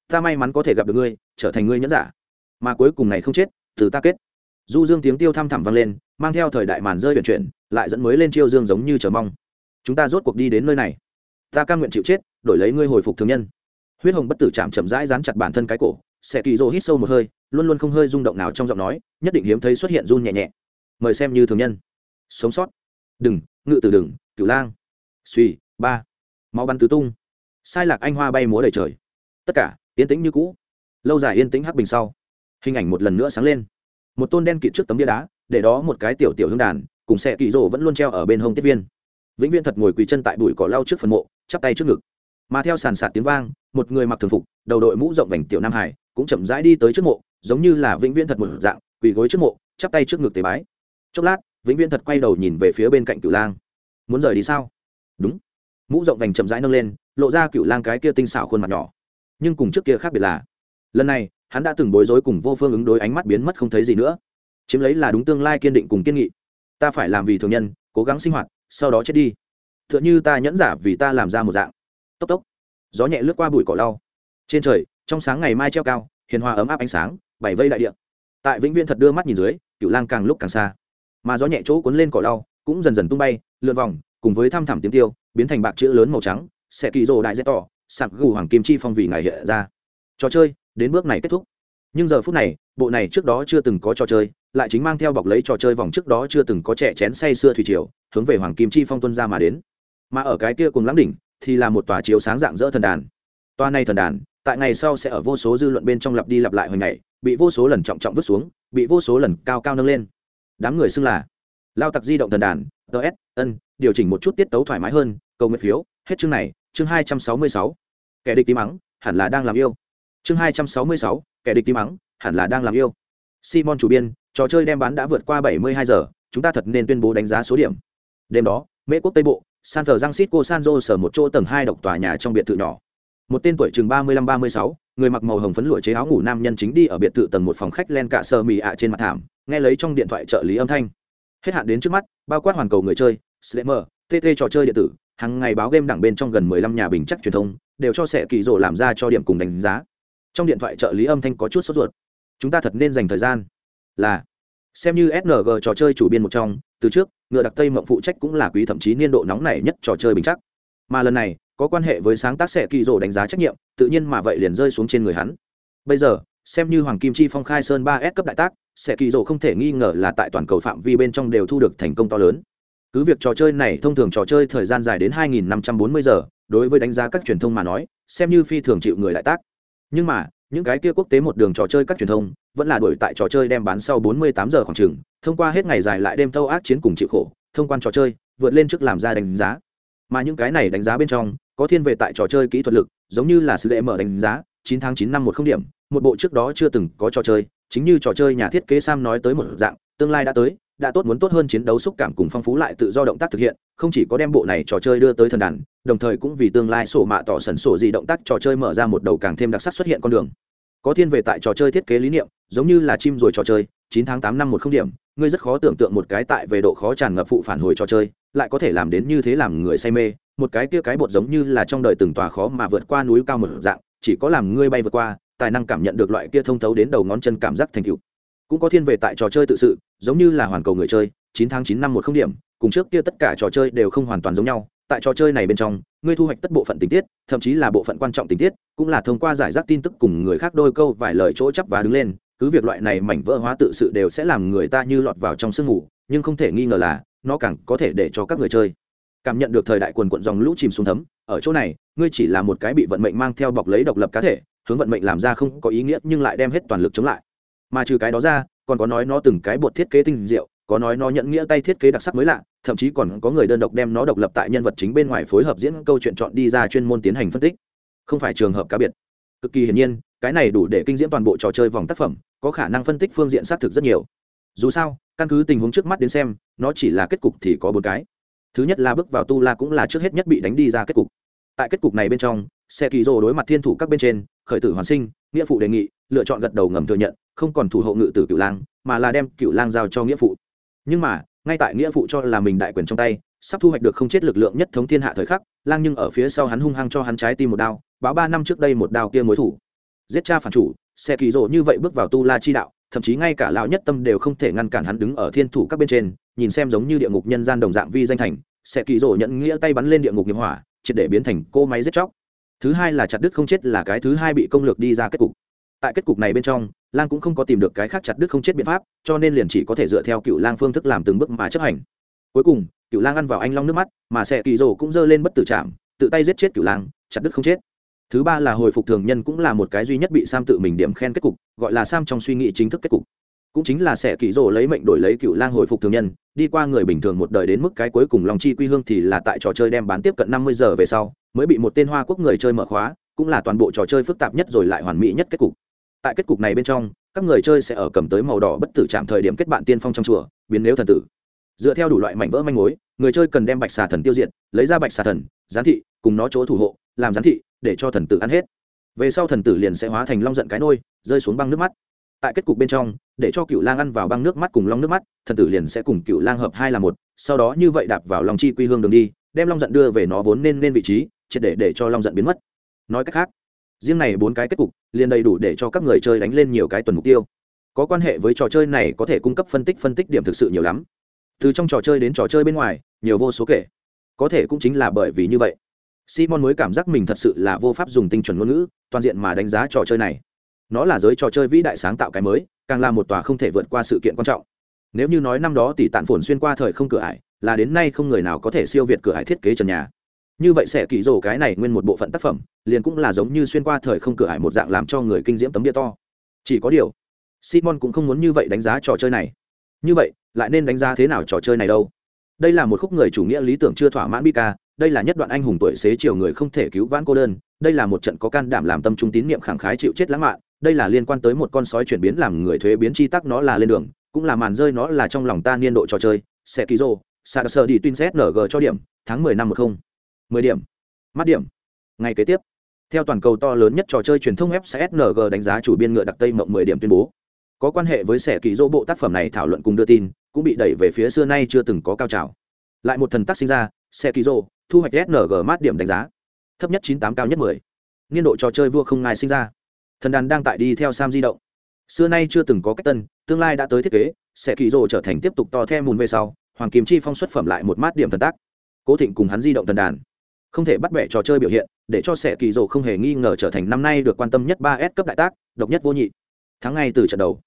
Ta may mắn có thể gặp được ngươi, trở thành ngươi nhẫn giả. Mà cuối cùng này không chết, từ ta kết. Du dương tiếng tiêu thăm thẳm vang lên, mang theo thời đại màn rơi vận chuyển, lại dẫn mới lên chiêu dương giống như chờ mong. Chúng ta rốt cuộc đi đến nơi này. Ta cam nguyện chịu chết, đổi lấy ngươi hồi phục thường nhân. Huyết hồng bất tử chạm chậm rãi dán chặt bản thân cái cổ, sẽ kỳ rồ hít sâu một hơi, luôn luôn không hơi rung động nào trong giọng nói, nhất định hiếm thấy xuất hiện run nhẹ nhẹ. Mời xem như thường nhân. Sống sót. Đừng, ngự từ đừng, cửu lang. Suy ba máu bắn tứ tung. Sai lạc anh hoa bay múa đầy trời. Tất cả, yên tĩnh như cũ. Lâu dài yên tĩnh hắc bình sau, hình ảnh một lần nữa sáng lên. Một tôn đen kịt trước tấm bia đá, để đó một cái tiểu tiểu hương đàn, cùng xe kỳ rỗ vẫn luôn treo ở bên hông tiếp viên. Vĩnh viên thật ngồi quỳ chân tại bụi cỏ lau trước phần mộ, chắp tay trước ngực. Mà theo sàn sạt tiếng vang, một người mặc thường phục, đầu đội mũ rộng vành tiểu nam hải, cũng chậm rãi đi tới trước mộ, giống như là vĩnh viên thật một dạng, quỳ gối trước mộ, chắp tay trước ngực tế bái. Chốc lát, vĩnh viên thật quay đầu nhìn về phía bên cạnh cửu lang. Muốn rời đi sao? Đúng mũ rộng vành chậm rãi nâng lên, lộ ra cựu lang cái kia tinh xảo khuôn mặt nhỏ. Nhưng cùng trước kia khác biệt là, lần này, hắn đã từng bối rối cùng vô phương ứng đối ánh mắt biến mất không thấy gì nữa. Chiếm lấy là đúng tương lai kiên định cùng kiên nghị. Ta phải làm vì thường nhân, cố gắng sinh hoạt, sau đó chết đi. T h ư ợ n h ư ta nhẫn giả vì ta làm ra một dạng. Tốc tốc. Gió nhẹ lướt qua bụi cỏ lau. Trên trời, trong sáng ngày mai treo cao, hiền hòa ấm áp ánh sáng, bảy vây đại địa. Tại vĩnh viên thật đưa mắt nhìn dưới, cựu lang càng lúc càng xa. Mà gió nhẹ chỗ cuốn lên cỏ lau, cũng dần dần tung bay, lượn vòng cùng với thăm thẳm tiếng tiêu, biến thành bạc chữ lớn màu trắng, sẽ kỳ rồ đại dễ tỏ sạc gù hoàng kim chi phong vì ngày hiện ra. Trò chơi, đến bước này kết thúc. Nhưng giờ phút này, bộ này trước đó chưa từng có trò chơi, lại chính mang theo bọc lấy trò chơi vòng trước đó chưa từng có trẻ chén say xưa thủy triều, hướng về hoàng kim chi phong tuân ra mà đến. Mà ở cái kia cùng lắm đỉnh, thì là một tòa chiếu sáng dạng dỡ thần đàn. Tòa này thần đàn, tại ngày sau sẽ ở vô số dư luận bên trong lặp đi lặp lại hồi ngày, bị vô số lần trọng trọng vứt xuống, bị vô số lần cao cao nâng lên. Đám người xưng là lao tặc di động thần đàn ts ân, điều chỉnh một chút tiết tấu thoải mái hơn, cầu nguyện phiếu, hết chương này, chương hai trăm sáu mươi sáu. Kẻ địch tí mắng, hẳn là đang làm yêu. Chương hai trăm sáu mươi sáu, kẻ địch tí mắng, hẳn là đang làm yêu. Simon chủ biên, trò chơi đem bán đã vượt qua bảy mươi hai giờ, chúng ta thật nên tuyên bố đánh giá số điểm. Đêm đó, mễ quốc tây bộ, san thờ giang xít cô san jose sở một chỗ tầng hai độc tòa nhà trong biệt thự nhỏ. Một tên tuổi chừng ba mươi lăm ba mươi sáu, người mặc màu hồng phấn lụa chế áo ngủ nam nhân chính đi ở biệt thự tầng một phòng khách len cả sơ mì ạ trên mặt thảm, nghe lấy trong điện thoại trợ lý âm thanh hết hạn đến trước mắt, bao quát hoàn cầu người chơi, slammer tt trò chơi điện tử, hàng ngày báo game đẳng bên trong gần mười lăm nhà bình chắc truyền thông, đều cho sẽ kỳ rộ làm ra cho điểm cùng đánh giá. Trong điện thoại trợ lý âm thanh có chút sốt ruột. Chúng ta thật nên dành thời gian. Là. Xem như sng trò chơi chủ biên một trong, từ trước, ngựa đặc tây mộng phụ trách cũng là quý thậm chí niên độ nóng này nhất trò chơi bình chắc. Mà lần này, có quan hệ với sáng tác sẽ kỳ rộ đánh giá trách nhiệm, tự nhiên mà vậy liền rơi xuống trên người hắn. Bây giờ xem như hoàng kim chi phong khai sơn ba s cấp đại tác, sẽ kỳ rồ không thể nghi ngờ là tại toàn cầu phạm vi bên trong đều thu được thành công to lớn. Cứ việc trò chơi này thông thường trò chơi thời gian dài đến 2.540 giờ, đối với đánh giá các truyền thông mà nói, xem như phi thường chịu người lại tác. Nhưng mà, những cái kia quốc tế một đường trò chơi các truyền thông, vẫn là đuổi tại trò chơi đem bán sau 48 giờ khoảng chừng thông qua hết ngày dài lại đêm thâu ác chiến cùng chịu khổ, thông quan trò chơi, vượt lên trước làm ra đánh giá. Mà những cái này đánh giá bên trong, có thiên về tại trò chơi kỹ thuật lực, giống như là sự lệ mở đánh giá 9 tháng 9 năm một không điểm một bộ trước đó chưa từng có trò chơi, chính như trò chơi nhà thiết kế sam nói tới một dạng, tương lai đã tới, đã tốt muốn tốt hơn chiến đấu xúc cảm cùng phong phú lại tự do động tác thực hiện, không chỉ có đem bộ này trò chơi đưa tới thần đàn, đồng thời cũng vì tương lai sổ mạ tỏ sẩn sổ gì động tác trò chơi mở ra một đầu càng thêm đặc sắc xuất hiện con đường. Có thiên về tại trò chơi thiết kế lý niệm, giống như là chim rồi trò chơi, chín tháng tám năm một không điểm, ngươi rất khó tưởng tượng một cái tại về độ khó tràn ngập phụ phản hồi trò chơi, lại có thể làm đến như thế làm người say mê, một cái kia cái bột giống như là trong đời từng tòa khó mà vượt qua núi cao một dạng, chỉ có làm ngươi bay vượt qua tài năng cảm nhận được loại kia thông thấu đến đầu ngón chân cảm giác thành tựu. Cũng có thiên về tại trò chơi tự sự, giống như là hoàn cầu người chơi, chín tháng chín năm một không điểm, cùng trước kia tất cả trò chơi đều không hoàn toàn giống nhau. Tại trò chơi này bên trong, ngươi thu hoạch tất bộ phận tình tiết, thậm chí là bộ phận quan trọng tình tiết, cũng là thông qua giải rác tin tức cùng người khác đôi câu vài lời chỗ chấp và đứng lên. Cứ việc loại này mảnh vỡ hóa tự sự đều sẽ làm người ta như lọt vào trong sương ngủ nhưng không thể nghi ngờ là, nó càng có thể để cho các người chơi cảm nhận được thời đại quần quận dòng lũ chìm xuống thấm, ở chỗ này, ngươi chỉ là một cái bị vận mệnh mang theo bọc lấy độc lập cá thể, hướng vận mệnh làm ra không có ý nghĩa nhưng lại đem hết toàn lực chống lại. Mà trừ cái đó ra, còn có nói nó từng cái bột thiết kế tinh diệu, có nói nó nhận nghĩa tay thiết kế đặc sắc mới lạ, thậm chí còn có người đơn độc đem nó độc lập tại nhân vật chính bên ngoài phối hợp diễn câu chuyện chọn đi ra chuyên môn tiến hành phân tích. Không phải trường hợp cá biệt. Cực kỳ hiển nhiên, cái này đủ để kinh diễn toàn bộ trò chơi vòng tác phẩm, có khả năng phân tích phương diện xác thực rất nhiều. Dù sao, căn cứ tình huống trước mắt đến xem, nó chỉ là kết cục thì có bốn cái thứ nhất là bước vào tu la cũng là trước hết nhất bị đánh đi ra kết cục. Tại kết cục này bên trong xe kỳ rồ đối mặt thiên thủ các bên trên, khởi tử hoàn sinh, nghĩa phụ đề nghị, lựa chọn gật đầu ngầm thừa nhận, không còn thủ hộ ngự tử cựu lang, mà là đem cựu lang giao cho nghĩa phụ. Nhưng mà, ngay tại nghĩa phụ cho là mình đại quyền trong tay, sắp thu hoạch được không chết lực lượng nhất thống thiên hạ thời khắc, lang nhưng ở phía sau hắn hung hăng cho hắn trái tim một đao, báo ba năm trước đây một đao kia mối thủ. Giết cha phản chủ xe kỳ rồ như vậy bước vào tu la chi đạo thậm chí ngay cả lão nhất tâm đều không thể ngăn cản hắn đứng ở thiên thủ các bên trên, nhìn xem giống như địa ngục nhân gian đồng dạng vi danh thành, sẽ kỳ rồ nhận nghĩa tay bắn lên địa ngục nghiệp hỏa, triệt để biến thành cô máy giết chóc. Thứ hai là chặt đứt không chết là cái thứ hai bị công lược đi ra kết cục. Tại kết cục này bên trong, lang cũng không có tìm được cái khác chặt đứt không chết biện pháp, cho nên liền chỉ có thể dựa theo cựu lang phương thức làm từng bước mà chấp hành. Cuối cùng, cựu lang ăn vào anh long nước mắt, mà sẽ kỳ rồ cũng giơ lên bất tử chạm tự tay giết chết cựu lang, chặt đứt không chết thứ ba là hồi phục thường nhân cũng là một cái duy nhất bị sam tự mình điểm khen kết cục, gọi là sam trong suy nghĩ chính thức kết cục. Cũng chính là sẽ kỳ rồ lấy mệnh đổi lấy cựu lang hồi phục thường nhân, đi qua người bình thường một đời đến mức cái cuối cùng lòng chi quy hương thì là tại trò chơi đem bán tiếp cận năm mươi giờ về sau, mới bị một tên hoa quốc người chơi mở khóa, cũng là toàn bộ trò chơi phức tạp nhất rồi lại hoàn mỹ nhất kết cục. Tại kết cục này bên trong, các người chơi sẽ ở cầm tới màu đỏ bất tử chạm thời điểm kết bạn tiên phong trong chùa, biến nếu thần tử. Dựa theo đủ loại mảnh vỡ manh mối, người chơi cần đem bạch xà thần tiêu diệt, lấy ra bạch xà thần gián thị, cùng nó chỗ thủ hộ, làm gián thị để cho thần tử ăn hết. Về sau thần tử liền sẽ hóa thành long giận cái nôi, rơi xuống băng nước mắt. Tại kết cục bên trong, để cho cựu lang ăn vào băng nước mắt cùng long nước mắt, thần tử liền sẽ cùng cựu lang hợp hai là một, sau đó như vậy đạp vào lòng chi quy hương đường đi, đem long giận đưa về nó vốn nên nên vị trí, triệt để để cho long giận biến mất. Nói cách khác, riêng này bốn cái kết cục, liền đầy đủ để cho các người chơi đánh lên nhiều cái tuần mục tiêu. Có quan hệ với trò chơi này có thể cung cấp phân tích phân tích điểm thực sự nhiều lắm. Từ trong trò chơi đến trò chơi bên ngoài, nhiều vô số kể. Có thể cũng chính là bởi vì như vậy simon mới cảm giác mình thật sự là vô pháp dùng tinh chuẩn ngôn ngữ, toàn diện mà đánh giá trò chơi này. Nó là giới trò chơi vĩ đại sáng tạo cái mới, càng là một tòa không thể vượt qua sự kiện quan trọng. Nếu như nói năm đó tỷ tạn phồn xuyên qua thời không cửa ải, là đến nay không người nào có thể siêu việt cửa ải thiết kế trần nhà. Như vậy sẽ kỳ rồ cái này nguyên một bộ phận tác phẩm, liền cũng là giống như xuyên qua thời không cửa ải một dạng làm cho người kinh diễm tấm bia to. Chỉ có điều, simon cũng không muốn như vậy đánh giá trò chơi này. Như vậy, lại nên đánh giá thế nào trò chơi này đâu? Đây là một khúc người chủ nghĩa lý tưởng chưa thỏa mãn bi ca đây là nhất đoạn anh hùng tuổi xế chiều người không thể cứu vãn cô đơn, đây là một trận có can đảm làm tâm trung tín niệm khẳng khái chịu chết lãng mạn, đây là liên quan tới một con sói chuyển biến làm người thuế biến chi tắc nó là lên đường, cũng là màn rơi nó là trong lòng ta niên độ trò chơi sẽ ký rô sạc sơ đi tuyên xét ng cho điểm, tháng mười năm một không. mười điểm. Mắt điểm. Ngày kế tiếp. Theo toàn cầu to lớn nhất trò chơi truyền thông fsng đánh giá chủ biên ngựa đặc tây mộng mười điểm tuyên bố. Có quan hệ với sẻ kỳ dỗ bộ tác phẩm này thảo luận cùng đưa tin, cũng bị đẩy về phía xưa nay chưa từng có cao trào. Lại một thần tác sinh ra xe kỳ dỗ thu hoạch sng mát điểm đánh giá. Thấp nhất chín tám, cao nhất mười. Niên độ trò chơi vua không ngài sinh ra. Thần đàn đang tại đi theo sam di động. Xưa nay chưa từng có cách tân, tương lai đã tới thiết kế, sẽ kỳ rồ trở thành tiếp tục to theo mùn về sau, hoàng kim chi phong xuất phẩm lại một mát điểm thần tác. Cố thịnh cùng hắn di động thần đàn. Không thể bắt bẻ trò chơi biểu hiện, để cho sẽ kỳ rồ không hề nghi ngờ trở thành năm nay được quan tâm nhất ba s cấp đại tác, độc nhất vô nhị. Tháng ngay từ trận đầu.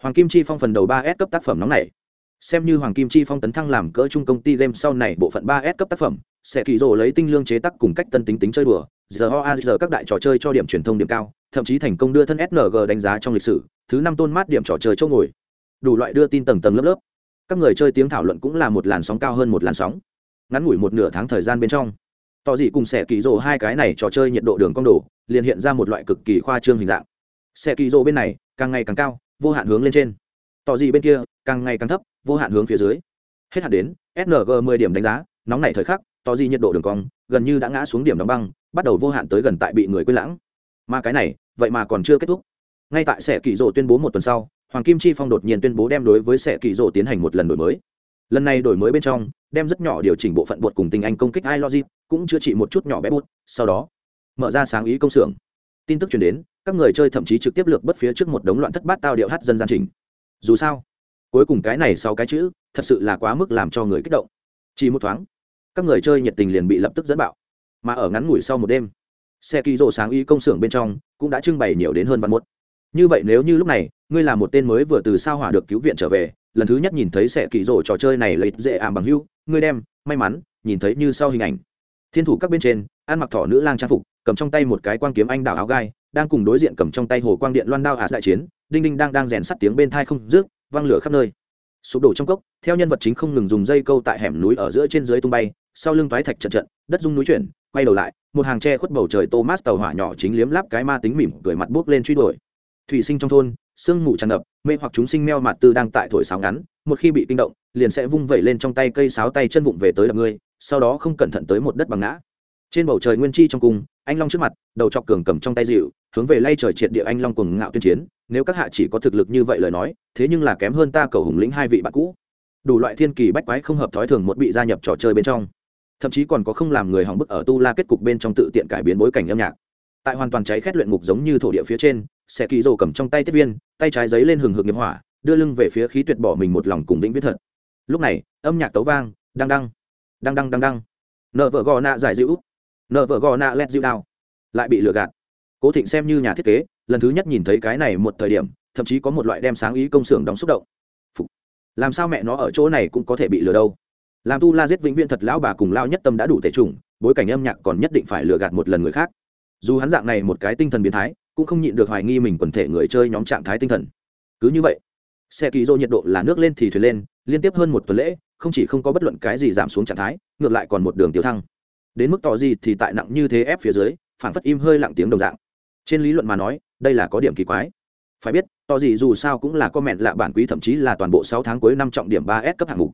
Hoàng kim chi phong phần đầu ba s cấp tác phẩm nóng này xem như hoàng kim chi phong tấn thăng làm cỡ chung công ty game sau này bộ phận ba s cấp tác phẩm, sẽ kỳ rồ lấy tinh lương chế tác cùng cách tân tính tính chơi đùa, giờ hoa giờ các đại trò chơi cho điểm truyền thông điểm cao, thậm chí thành công đưa thân sng đánh giá trong lịch sử, thứ năm tôn mát điểm trò chơi chỗ ngồi. Đủ loại đưa tin tầng tầng lớp lớp. Các người chơi tiếng thảo luận cũng là một làn sóng cao hơn một làn sóng. Ngắn ngủi một nửa tháng thời gian bên trong, tỏ dị cùng sẽ kỳ rồ hai cái này trò chơi nhiệt độ đường cong đổ liền hiện ra một loại cực kỳ khoa trương hình dạng. Sẽ kỳ rồ bên này, càng ngày càng cao, vô hạn hướng lên trên. Tỏ dị bên kia, càng ngày càng thấp vô hạn hướng phía dưới. Hết hạn đến sng mười điểm đánh giá, nóng này thời khắc, to di nhiệt độ đường cong, gần như đã ngã xuống điểm đóng băng, bắt đầu vô hạn tới gần tại bị người quên lãng. Mà cái này, vậy mà còn chưa kết thúc. Ngay tại sẽ kỳ rộ tuyên bố một tuần sau, hoàng kim chi phong đột nhiên tuyên bố đem đối với sẽ kỳ rộ tiến hành một lần đổi mới. Lần này đổi mới bên trong, đem rất nhỏ điều chỉnh bộ phận bột cùng tình anh công kích ilogic cũng chữa trị một chút nhỏ bé bút, sau đó, mở ra sáng ý công xưởng. Tin tức chuyển đến, các người chơi thậm chí trực tiếp lược bất phía trước một đống loạn thất bát tao điệu hát dân gian trình. Dù sao cuối cùng cái này sau cái chữ, thật sự là quá mức làm cho người kích động. Chỉ một thoáng, các người chơi nhiệt tình liền bị lập tức dẫn bạo. Mà ở ngắn ngủi sau một đêm xe kỳ rộ sáng y công xưởng bên trong cũng đã trưng bày nhiều đến hơn vạn một như vậy nếu như lúc này, ngươi là một tên mới vừa từ sao hỏa được cứu viện trở về, lần thứ nhất nhìn thấy xe kỳ rộ trò chơi này lấy dễ ảm bằng hưu, ngươi đem, may mắn, nhìn thấy như sau hình ảnh. Thiên thủ các bên trên, ăn mặc thỏ nữ lang trang phục, cầm trong tay một cái quang kiếm anh đào áo gai, đang cùng đối diện cầm trong tay hồ quang điện loan đao ạt đại chiến, đinh đinh đang đang rèn sắt tiếng bên thai không rước văng lửa khắp nơi. Sụp đổ trong cốc, theo nhân vật chính không ngừng dùng dây câu tại hẻm núi ở giữa trên dưới tung bay, sau lưng toái thạch trận trận, đất rung núi chuyển, quay đầu lại, một hàng tre khuất bầu trời thomas tàu hỏa nhỏ chính liếm láp cái ma tính mỉm cười mặt buốc lên truy đuổi. Thủy sinh trong thôn, sương mù tràn ngập, mê hoặc chúng sinh meo mặt tư đang tại thổi sáo ngắn, một khi bị kinh động, liền sẽ vung vẩy lên trong tay cây sáo tay chân vụng về tới đập ngươi, sau đó không cẩn thận tới một đất bằng ngã. Trên bầu trời nguyên chi trong cung anh long trước mặt, đầu chọc cường cầm trong tay dịu, hướng về lay trời triệt địa anh long cùng ngạo tuyên chiến. Nếu các hạ chỉ có thực lực như vậy lời nói, thế nhưng là kém hơn ta cầu hùng lĩnh hai vị bạn cũ. Đủ loại thiên kỳ bách quái không hợp thói thường một bị gia nhập trò chơi bên trong. Thậm chí còn có không làm người hỏng bức ở tu la kết cục bên trong tự tiện cải biến bối cảnh âm nhạc. Tại hoàn toàn cháy khét luyện ngục giống như thổ địa phía trên xe kỳ rồ cầm trong tay tiếp viên, tay trái giấy lên hừng hực nghiệp hỏa, đưa lưng về phía khí tuyệt bỏ mình một lòng cùng vĩnh viết thật. Lúc này, âm nhạc tấu vang đang đăng đang đăng đang đăng. Nợ vợ gò nạ giải dịu nợ vợ gò nạ lét dịu đào. Lại bị lừa gạt. Cố thịnh xem như nhà thiết kế, lần thứ nhất nhìn thấy cái này một thời điểm, thậm chí có một loại đem sáng ý công xưởng đóng xúc động. Phục. làm sao mẹ nó ở chỗ này cũng có thể bị lừa đâu? Làm tu la giết vĩnh viễn thật lão bà cùng lao nhất tâm đã đủ thể trùng, bối cảnh âm nhạc còn nhất định phải lừa gạt một lần người khác. Dù hắn dạng này một cái tinh thần biến thái, cũng không nhịn được hoài nghi mình quần thể người chơi nhóm trạng thái tinh thần. Cứ như vậy, xe kỳ dô nhiệt độ là nước lên thì thuyền lên, liên tiếp hơn một tuần lễ, không chỉ không có bất luận cái gì giảm xuống trạng thái, ngược lại còn một đường tiêu thăng đến mức tỏ gì thì tại nặng như thế ép phía dưới phản phất im hơi lặng tiếng đồng dạng. Trên lý luận mà nói, đây là có điểm kỳ quái. Phải biết tỏ gì dù sao cũng là comment lạ bản quý, thậm chí là toàn bộ sáu tháng cuối năm trọng điểm ba s cấp hạng mục.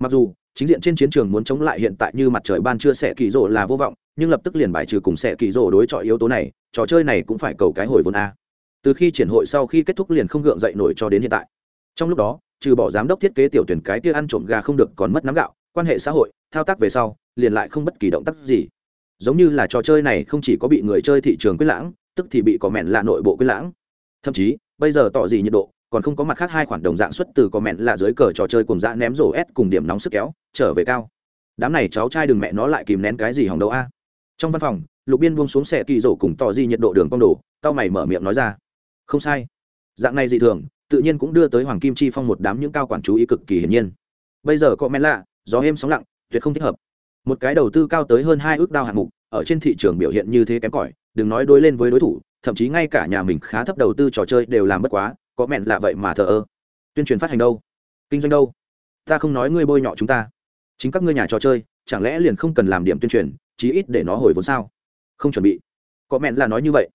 Mặc dù, chính diện trên chiến trường muốn chống lại hiện tại như mặt trời ban chưa sẽ kỳ rộ là vô vọng, nhưng lập tức liền bài trừ cùng sẽ kỳ rộ đối chọi yếu tố này, trò chơi này cũng phải cầu cái hồi vốn a. Từ khi triển hội sau khi kết thúc liền không gượng dậy nổi cho đến hiện tại. Trong lúc đó, trừ bỏ giám đốc thiết kế tiểu tuyển cái kia ăn trộm gà không được còn mất nắm gạo, quan hệ xã hội, thao tác về sau liền lại không bất kỳ động tác gì. Giống như là trò chơi này không chỉ có bị người chơi thị trường quyết lãng, tức thì bị có mẹn là nội bộ quyết lãng. Thậm chí, bây giờ tỏ gì nhiệt độ, còn không có mặt khác hai khoản đồng dạng xuất từ có mẹn là dưới cờ trò chơi cùng dã ném rổ s cùng điểm nóng sức kéo, trở về cao. Đám này cháu trai đừng mẹ nó lại kìm nén cái gì hỏng đâu a. Trong văn phòng, lục biên buông xuống xe kỳ rổ cùng tỏ di nhiệt độ đường cong đồ, tao mày mở miệng nói ra. Không sai. Dạng này dị thường, tự nhiên cũng đưa tới hoàng kim chi phong một đám những cao quản chú ý cực kỳ hiển nhiên. Bây giờ có men lạ, gió êm sóng lặng, tuyệt không thích hợp một cái đầu tư cao tới hơn hai ước đao hạng mục, ở trên thị trường biểu hiện như thế kém cỏi, đừng nói đối lên với đối thủ, thậm chí ngay cả nhà mình khá thấp đầu tư trò chơi đều làm bất quá, có mẹn là vậy mà thờ ơ. Tuyên truyền phát hành đâu? Kinh doanh đâu? Ta không nói ngươi bôi nhọ chúng ta. Chính các ngươi nhà trò chơi, chẳng lẽ liền không cần làm điểm tuyên truyền, chí ít để nó hồi vốn sao? Không chuẩn bị. Có mẹn là nói như vậy.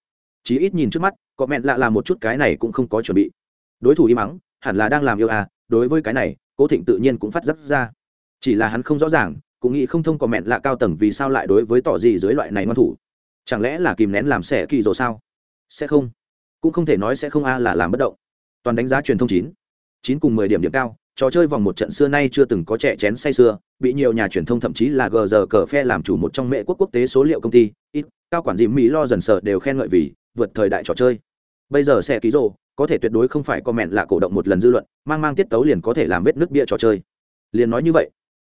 Chí ít nhìn trước mắt, có mẹn lạ là một chút cái này cũng không có chuẩn bị. Đối thủ im mắng hẳn là đang làm yêu à đối với cái này, cố thịnh tự nhiên cũng phát giác ra. Chỉ là hắn không rõ ràng cũng nghĩ không thông có mẹn lạ cao tầng vì sao lại đối với tỏ gì dưới loại này ngoan thủ. Chẳng lẽ là kìm nén làm xẻ kỳ rồi sao? Sẽ không. Cũng không thể nói sẽ không a là làm bất động. Toàn đánh giá truyền thông chín. Chín cùng mười điểm điểm cao, trò chơi vòng một trận xưa nay chưa từng có trẻ chén say xưa, bị nhiều nhà truyền thông thậm chí là gờ giờ cờ phe làm chủ một trong mệ quốc quốc tế số liệu công ty, ít, cao quản dìm mỹ lo dần sợ đều khen ngợi vì vượt thời đại trò chơi. Bây giờ sẽ ký rồ, có thể tuyệt đối không phải comment là cổ động một lần dư luận, mang mang tiết tấu liền có thể làm vết nước bia trò chơi. Liền nói như vậy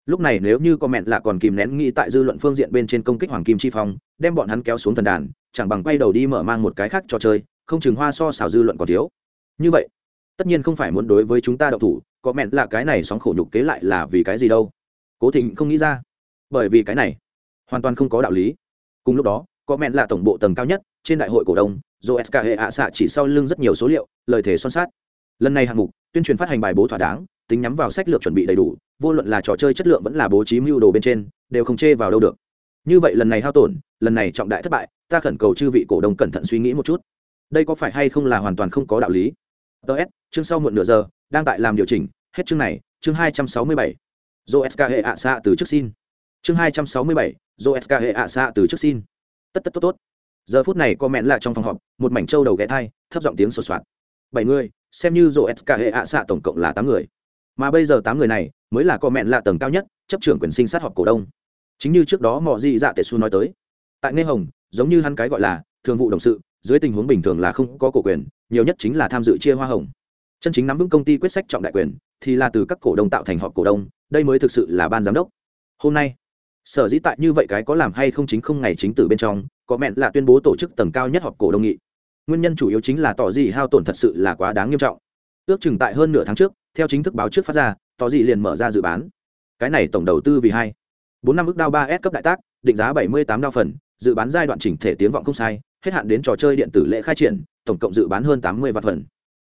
lúc này nếu như comment là còn kìm nén nghĩ tại dư luận phương diện bên trên công kích hoàng kim chi phong, đem bọn hắn kéo xuống thần đàn, chẳng bằng quay đầu đi mở mang một cái khác trò chơi, không chừng hoa so xào dư luận còn thiếu. Như vậy, tất nhiên không phải muốn đối với chúng ta đậu thủ có mẹn là cái này sóng khổ nhục kế lại là vì cái gì đâu. Cố thịnh không nghĩ ra. Bởi vì cái này, hoàn toàn không có đạo lý. Cùng lúc đó có mẹn là tổng bộ tầng cao nhất, trên đại hội cổ đông do sk hệ ạ xạ chỉ sau lưng rất nhiều số liệu, lời thề son sát. Lần này hạng mục, tuyên truyền phát hành bài bố thỏa đáng, tính nhắm vào sách lược chuẩn bị đầy đủ vô luận là trò chơi chất lượng vẫn là bố trí mưu đồ bên trên, đều không chê vào đâu được. Như vậy lần này hao tổn, lần này trọng đại thất bại, ta khẩn cầu chư vị cổ đông cẩn thận suy nghĩ một chút. Đây có phải hay không là hoàn toàn không có đạo lý? Ts chương sau muộn nửa giờ, đang tại làm điều chỉnh, hết chương này, chương hai trăm sáu mươi bảy. Do sk hệ ạ xạ từ trước xin. Chương hai trăm sáu mươi bảy do sk hệ ạ xạ từ trước xin. Tất tất, tốt tốt. Giờ phút này có mẹn lại trong phòng họp, một mảnh trâu đầu ghé thai, thấp giọng tiếng sột soạt. Bảy người, xem như do sk hệ ạ xạ tổng cộng là tám người mà bây giờ tám người này mới là có mẹn lạ tầng cao nhất, chấp trưởng quyền sinh sát họp cổ đông. Chính như trước đó mọi gì dạ tệ su nói tới. Tại nghe hồng, giống như hắn cái gọi là thường vụ đồng sự, dưới tình huống bình thường là không có cổ quyền, nhiều nhất chính là tham dự chia hoa hồng. Chân chính nắm vững công ty quyết sách trọng đại quyền, thì là từ các cổ đông tạo thành họp cổ đông, đây mới thực sự là ban giám đốc. Hôm nay, sở dĩ tại như vậy cái có làm hay không chính không ngày chính từ bên trong, có mẹn là tuyên bố tổ chức tầng cao nhất họp cổ đông nghị. Nguyên nhân chủ yếu chính là tỏ gì hao tổn thật sự là quá đáng nghiêm trọng. Ước chừng tại hơn nửa tháng trước theo chính thức báo trước phát ra, tỏ gì liền mở ra dự bán. Cái này tổng đầu tư vì hai. Bốn năm ước đao ba s cấp đại tác, định giá bảy mươi tám đao phần, dự bán giai đoạn chỉnh thể tiếng vọng không sai, hết hạn đến trò chơi điện tử lễ khai triển, tổng cộng dự bán hơn tám mươi vạn phần.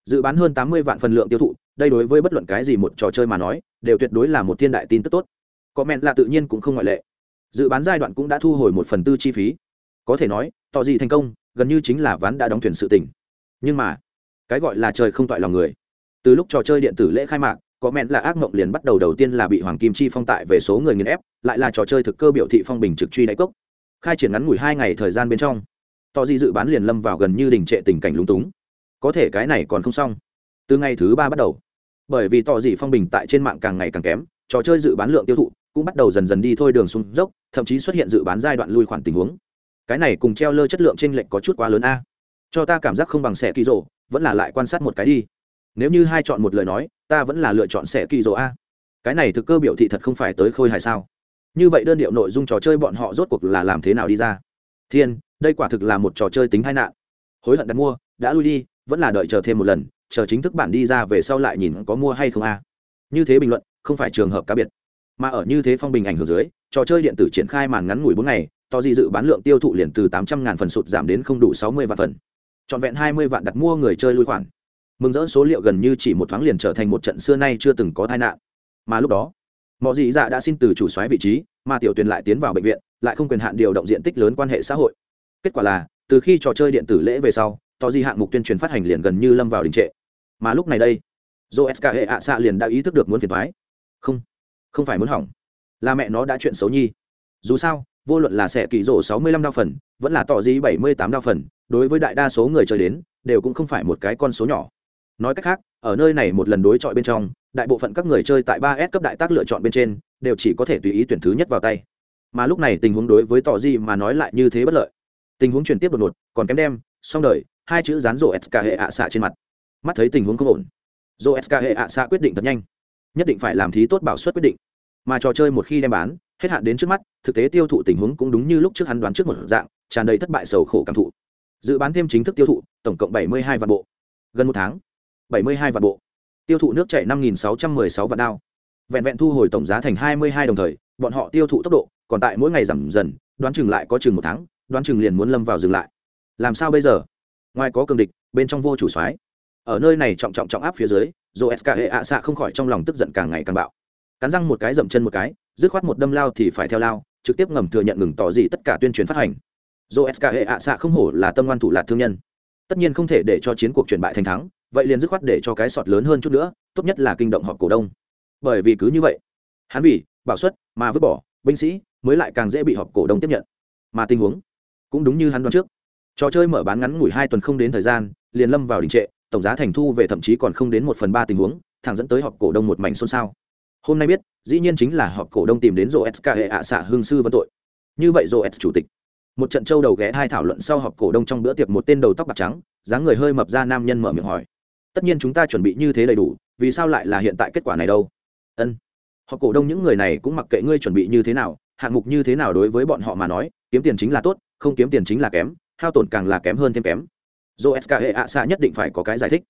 Dự bán hơn tám mươi vạn phần lượng tiêu thụ, đây đối với bất luận cái gì một trò chơi mà nói, đều tuyệt đối là một thiên đại tin tức tốt. Comment là tự nhiên cũng không ngoại lệ. Dự bán giai đoạn cũng đã thu hồi một phần tư chi phí. Có thể nói, tỏ gì thành công, gần như chính là ván đã đóng thuyền sự tỉnh. nhưng mà, cái gọi là trời không toại lòng người từ lúc trò chơi điện tử lễ khai mạc, có mẹn là ác mộng liền bắt đầu đầu tiên là bị hoàng kim chi phong tại về số người nghiền ép, lại là trò chơi thực cơ biểu thị phong bình trực truy đáy cốc. Khai triển ngắn ngủi hai ngày thời gian bên trong tỏ di dự bán liền lâm vào gần như đình trệ tình cảnh lúng túng. Có thể cái này còn không xong. Từ ngày thứ ba bắt đầu, bởi vì tỏ gì phong bình tại trên mạng càng ngày càng kém, trò chơi dự bán lượng tiêu thụ cũng bắt đầu dần dần đi thôi đường xuống dốc, thậm chí xuất hiện dự bán giai đoạn lui khoản tình huống. Cái này cùng treo lơ chất lượng trên lệnh có chút quá lớn a. Cho ta cảm giác không bằng xẻ kỳ rộ vẫn là lại quan sát một cái đi nếu như hai chọn một lời nói, ta vẫn là lựa chọn sẽ kỳ dỗ a. Cái này thực cơ biểu thị thật không phải tới khôi hài sao? Như vậy đơn điệu nội dung trò chơi bọn họ rốt cuộc là làm thế nào đi ra? Thiên, đây quả thực là một trò chơi tính hai nạn. Hối hận đặt mua, đã lui đi, vẫn là đợi chờ thêm một lần, chờ chính thức bản đi ra về sau lại nhìn có mua hay không a. Như thế bình luận, không phải trường hợp cá biệt. Mà ở như thế phong bình ảnh hưởng dưới, trò chơi điện tử triển khai màn ngắn ngủi bốn ngày, to di dự bán lượng tiêu thụ liền từ tám trăm ngàn phần sụt giảm đến không đủ sáu mươi vạn phần. Trọn vẹn hai mươi vạn đặt mua người chơi lui khoản mừng rỡ số liệu gần như chỉ một thoáng liền trở thành một trận xưa nay chưa từng có tai nạn. Mà lúc đó mọi dị dạ đã xin từ chủ soái vị trí, mà tiểu tuyền lại tiến vào bệnh viện, lại không quyền hạn điều động diện tích lớn quan hệ xã hội. Kết quả là, từ khi trò chơi điện tử lễ về sau tỏ di hạng mục tuyên truyền phát hành liền gần như lâm vào đình trệ. Mà lúc này đây dô sk hệ ạ xạ liền đã ý thức được muốn phiền thoái không không phải muốn hỏng. Là mẹ nó đã chuyện xấu nhi. Dù sao, vô luận là sẽ kỳ rổ sáu mươi lăm đao phần, vẫn là tỏ di bảy mươi tám đao phần, đối với đại đa số người chơi đến, đều cũng không phải một cái con số nhỏ nói cách khác, ở nơi này một lần đối chọi bên trong, đại bộ phận các người chơi tại ba s cấp đại tác lựa chọn bên trên, đều chỉ có thể tùy ý tuyển thứ nhất vào tay. Mà lúc này tình huống đối với tỏ gì mà nói lại như thế bất lợi. Tình huống chuyển tiếp đột ngột, còn kém đem, xong đời, hai chữ dán rổ s k hệ ạ xạ trên mặt. Mắt thấy tình huống không ổn rổ sk hệ ạ xạ quyết định thật nhanh. Nhất định phải làm thí tốt bảo suất quyết định. Mà trò chơi một khi đem bán, hết hạn đến trước mắt, thực tế tiêu thụ tình huống cũng đúng như lúc trước hắn đoán trước một dạng, tràn đầy thất bại sầu khổ cảm thụ. Dự bán thêm chính thức tiêu thụ, tổng cộng bảy mươi hai vạn bộ. Gần một tháng bảy mươi hai vạn bộ. Tiêu thụ nước chảy năm nghìn sáu trăm mười sáu vạn đao. Vẹn vẹn thu hồi tổng giá thành hai mươi hai đồng thời, bọn họ tiêu thụ tốc độ còn tại mỗi ngày giảm dần, đoán chừng lại có chừng một tháng, đoán chừng liền muốn lâm vào dừng lại. Làm sao bây giờ? Ngoài có cường địch, bên trong vô chủ soái. Ở nơi này trọng trọng trọng áp phía dưới dồ sk hệ ạ xạ không khỏi trong lòng tức giận càng ngày càng bạo. Cắn răng một cái, dậm chân một cái, dứt khoát một đâm lao thì phải theo lao, trực tiếp ngầm thừa nhận ngừng tỏ gì tất cả tuyên truyền phát hành. Dồ sk hệ ạ xạ không hổ là tâm ngoan thủ lạc thương nhân. Tất nhiên không thể để cho chiến cuộc chuyển bại thành thắng vậy liền dứt khoát để cho cái sọt lớn hơn chút nữa, tốt nhất là kinh động họp cổ đông. Bởi vì cứ như vậy, hắn vì bảo suất mà vứt bỏ, binh sĩ mới lại càng dễ bị họp cổ đông tiếp nhận. Mà tình huống cũng đúng như hắn đoán trước. Trò chơi mở bán ngắn ngủi hai tuần không đến thời gian, liền lâm vào đình trệ, tổng giá thành thu về thậm chí còn không đến một phần ba tình huống, thẳng dẫn tới họp cổ đông một mảnh xôn xao. Hôm nay biết, dĩ nhiên chính là họp cổ đông tìm đến rô sk hệ ạ xạ hương sư vân tội. Như vậy rô s chủ tịch, một trận châu đầu ghé hai thảo luận sau họp cổ đông trong bữa tiệc một tên đầu tóc bạc trắng, dáng người hơi mập ra nam nhân mở miệng hỏi tất nhiên chúng ta chuẩn bị như thế đầy đủ, vì sao lại là hiện tại kết quả này đâu? Ân. Họ cổ đông những người này cũng mặc kệ ngươi chuẩn bị như thế nào, hạng mục như thế nào đối với bọn họ mà nói, kiếm tiền chính là tốt, không kiếm tiền chính là kém, hao tổn càng là kém hơn thêm kém. Dô sk hệ ạ xạ nhất định phải có cái giải thích.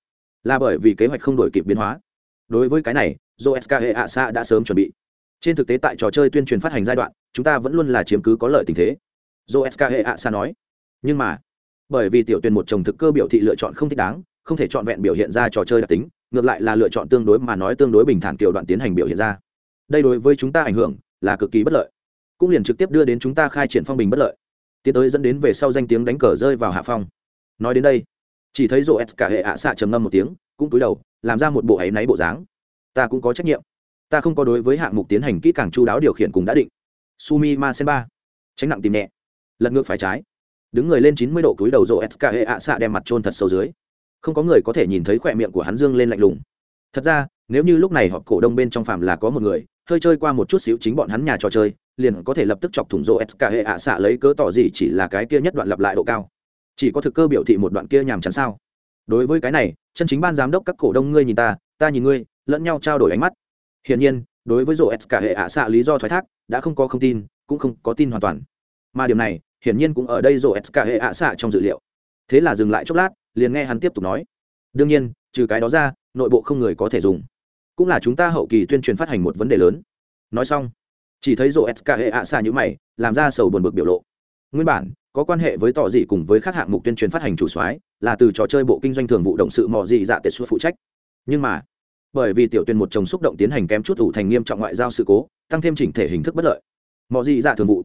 Là bởi vì kế hoạch không đổi kịp biến hóa. Đối với cái này joska hệ ạ xạ đã sớm chuẩn bị. Trên thực tế tại trò chơi tuyên truyền phát hành giai đoạn, chúng ta vẫn luôn là chiếm cứ có lợi tình thế. Joska hệ ạ xạ nói. Nhưng mà, bởi vì tiểu tuyển một chồng thực cơ biểu thị lựa chọn không thích đáng không thể chọn vẹn biểu hiện ra trò chơi đặc tính, ngược lại là lựa chọn tương đối mà nói tương đối bình thản kiểu đoạn tiến hành biểu hiện ra. Đây đối với chúng ta ảnh hưởng là cực kỳ bất lợi. Cũng liền trực tiếp đưa đến chúng ta khai triển phong bình bất lợi. Tiến tới dẫn đến về sau danh tiếng đánh cờ rơi vào hạ phong. Nói đến đây, chỉ thấy rộ s cả hệ ạ xạ trầm ngâm một tiếng, cũng túi đầu, làm ra một bộ áy náy bộ dáng. Ta cũng có trách nhiệm. Ta không có đối với hạng mục tiến hành kỹ càng chu đáo điều khiển cùng đã định. Sumi ma sen ba tránh nặng tìm nhẹ. Lật ngược phải trái. Đứng người lên chín mươi độ cúi đầu rộ s cả hệ ạ xạ đem mặt trôn thật sâu dưới không có người có thể nhìn thấy khỏe miệng của hắn dương lên lạnh lùng. Thật ra, nếu như lúc này họ cổ đông bên trong phạm là có một người, hơi chơi qua một chút xíu chính bọn hắn nhà trò chơi, liền có thể lập tức chọc thủng rô s cả hệ ạ xạ lấy cớ tỏ gì chỉ là cái kia nhất đoạn lặp lại độ cao. Chỉ có thực cơ biểu thị một đoạn kia nhàm chán sao? Đối với cái này, chân chính ban giám đốc các cổ đông ngươi nhìn ta ta nhìn ngươi, lẫn nhau trao đổi ánh mắt. Hiển nhiên, đối với rô s cả hệ ạ xạ lý do thoái thác, đã không có không tin, cũng không có tin hoàn toàn. Mà điều này, hiển nhiên cũng ở đây rô s cả hệ ạ xạ trong dự liệu thế là dừng lại chốc lát, liền nghe hắn tiếp tục nói. Đương nhiên, trừ cái đó ra, nội bộ không người có thể dùng. Cũng là chúng ta hậu kỳ tuyên truyền phát hành một vấn đề lớn. Nói xong, chỉ thấy rộ s hệ ạ xa như mày, làm ra sầu buồn bực biểu lộ. Nguyên bản, có quan hệ với tỏ dị cùng với các hạng mục tuyên truyền phát hành chủ soái, là từ trò chơi bộ kinh doanh thường vụ động sự mò dị dạ tệ xuất phụ trách. Nhưng mà, bởi vì tiểu tuyên một chồng xúc động tiến hành kém chút ủ thành nghiêm trọng ngoại giao sự cố, tăng thêm chỉnh thể hình thức bất lợi. Mò dị dạ thường vụ,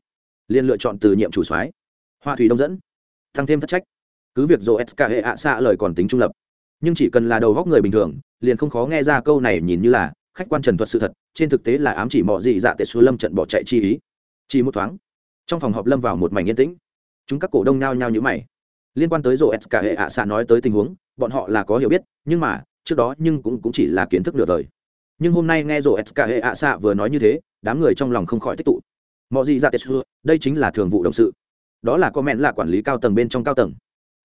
liền lựa chọn từ nhiệm chủ soái. Hoa thủy đông dẫn, tăng thêm thất trách cứ việc dồ s hệ ạ xạ lời còn tính trung lập nhưng chỉ cần là đầu góc người bình thường liền không khó nghe ra câu này nhìn như là khách quan trần thuật sự thật trên thực tế là ám chỉ mò gì dạ tệ xua lâm trận bỏ chạy chi ý. Chỉ một thoáng trong phòng họp lâm vào một mảnh yên tĩnh. Chúng các cổ đông nao nhao như mày. Liên quan tới rổ s cả hệ ạ xạ nói tới tình huống bọn họ là có hiểu biết nhưng mà trước đó nhưng cũng, cũng chỉ là kiến thức nửa đời. Nhưng hôm nay nghe rổ s cả hệ ạ xạ vừa nói như thế đám người trong lòng không khỏi tích tụ. Mọi gì ra tết xưa đây chính là thường vụ động sự. Đó là comment là quản lý cao tầng bên trong cao tầng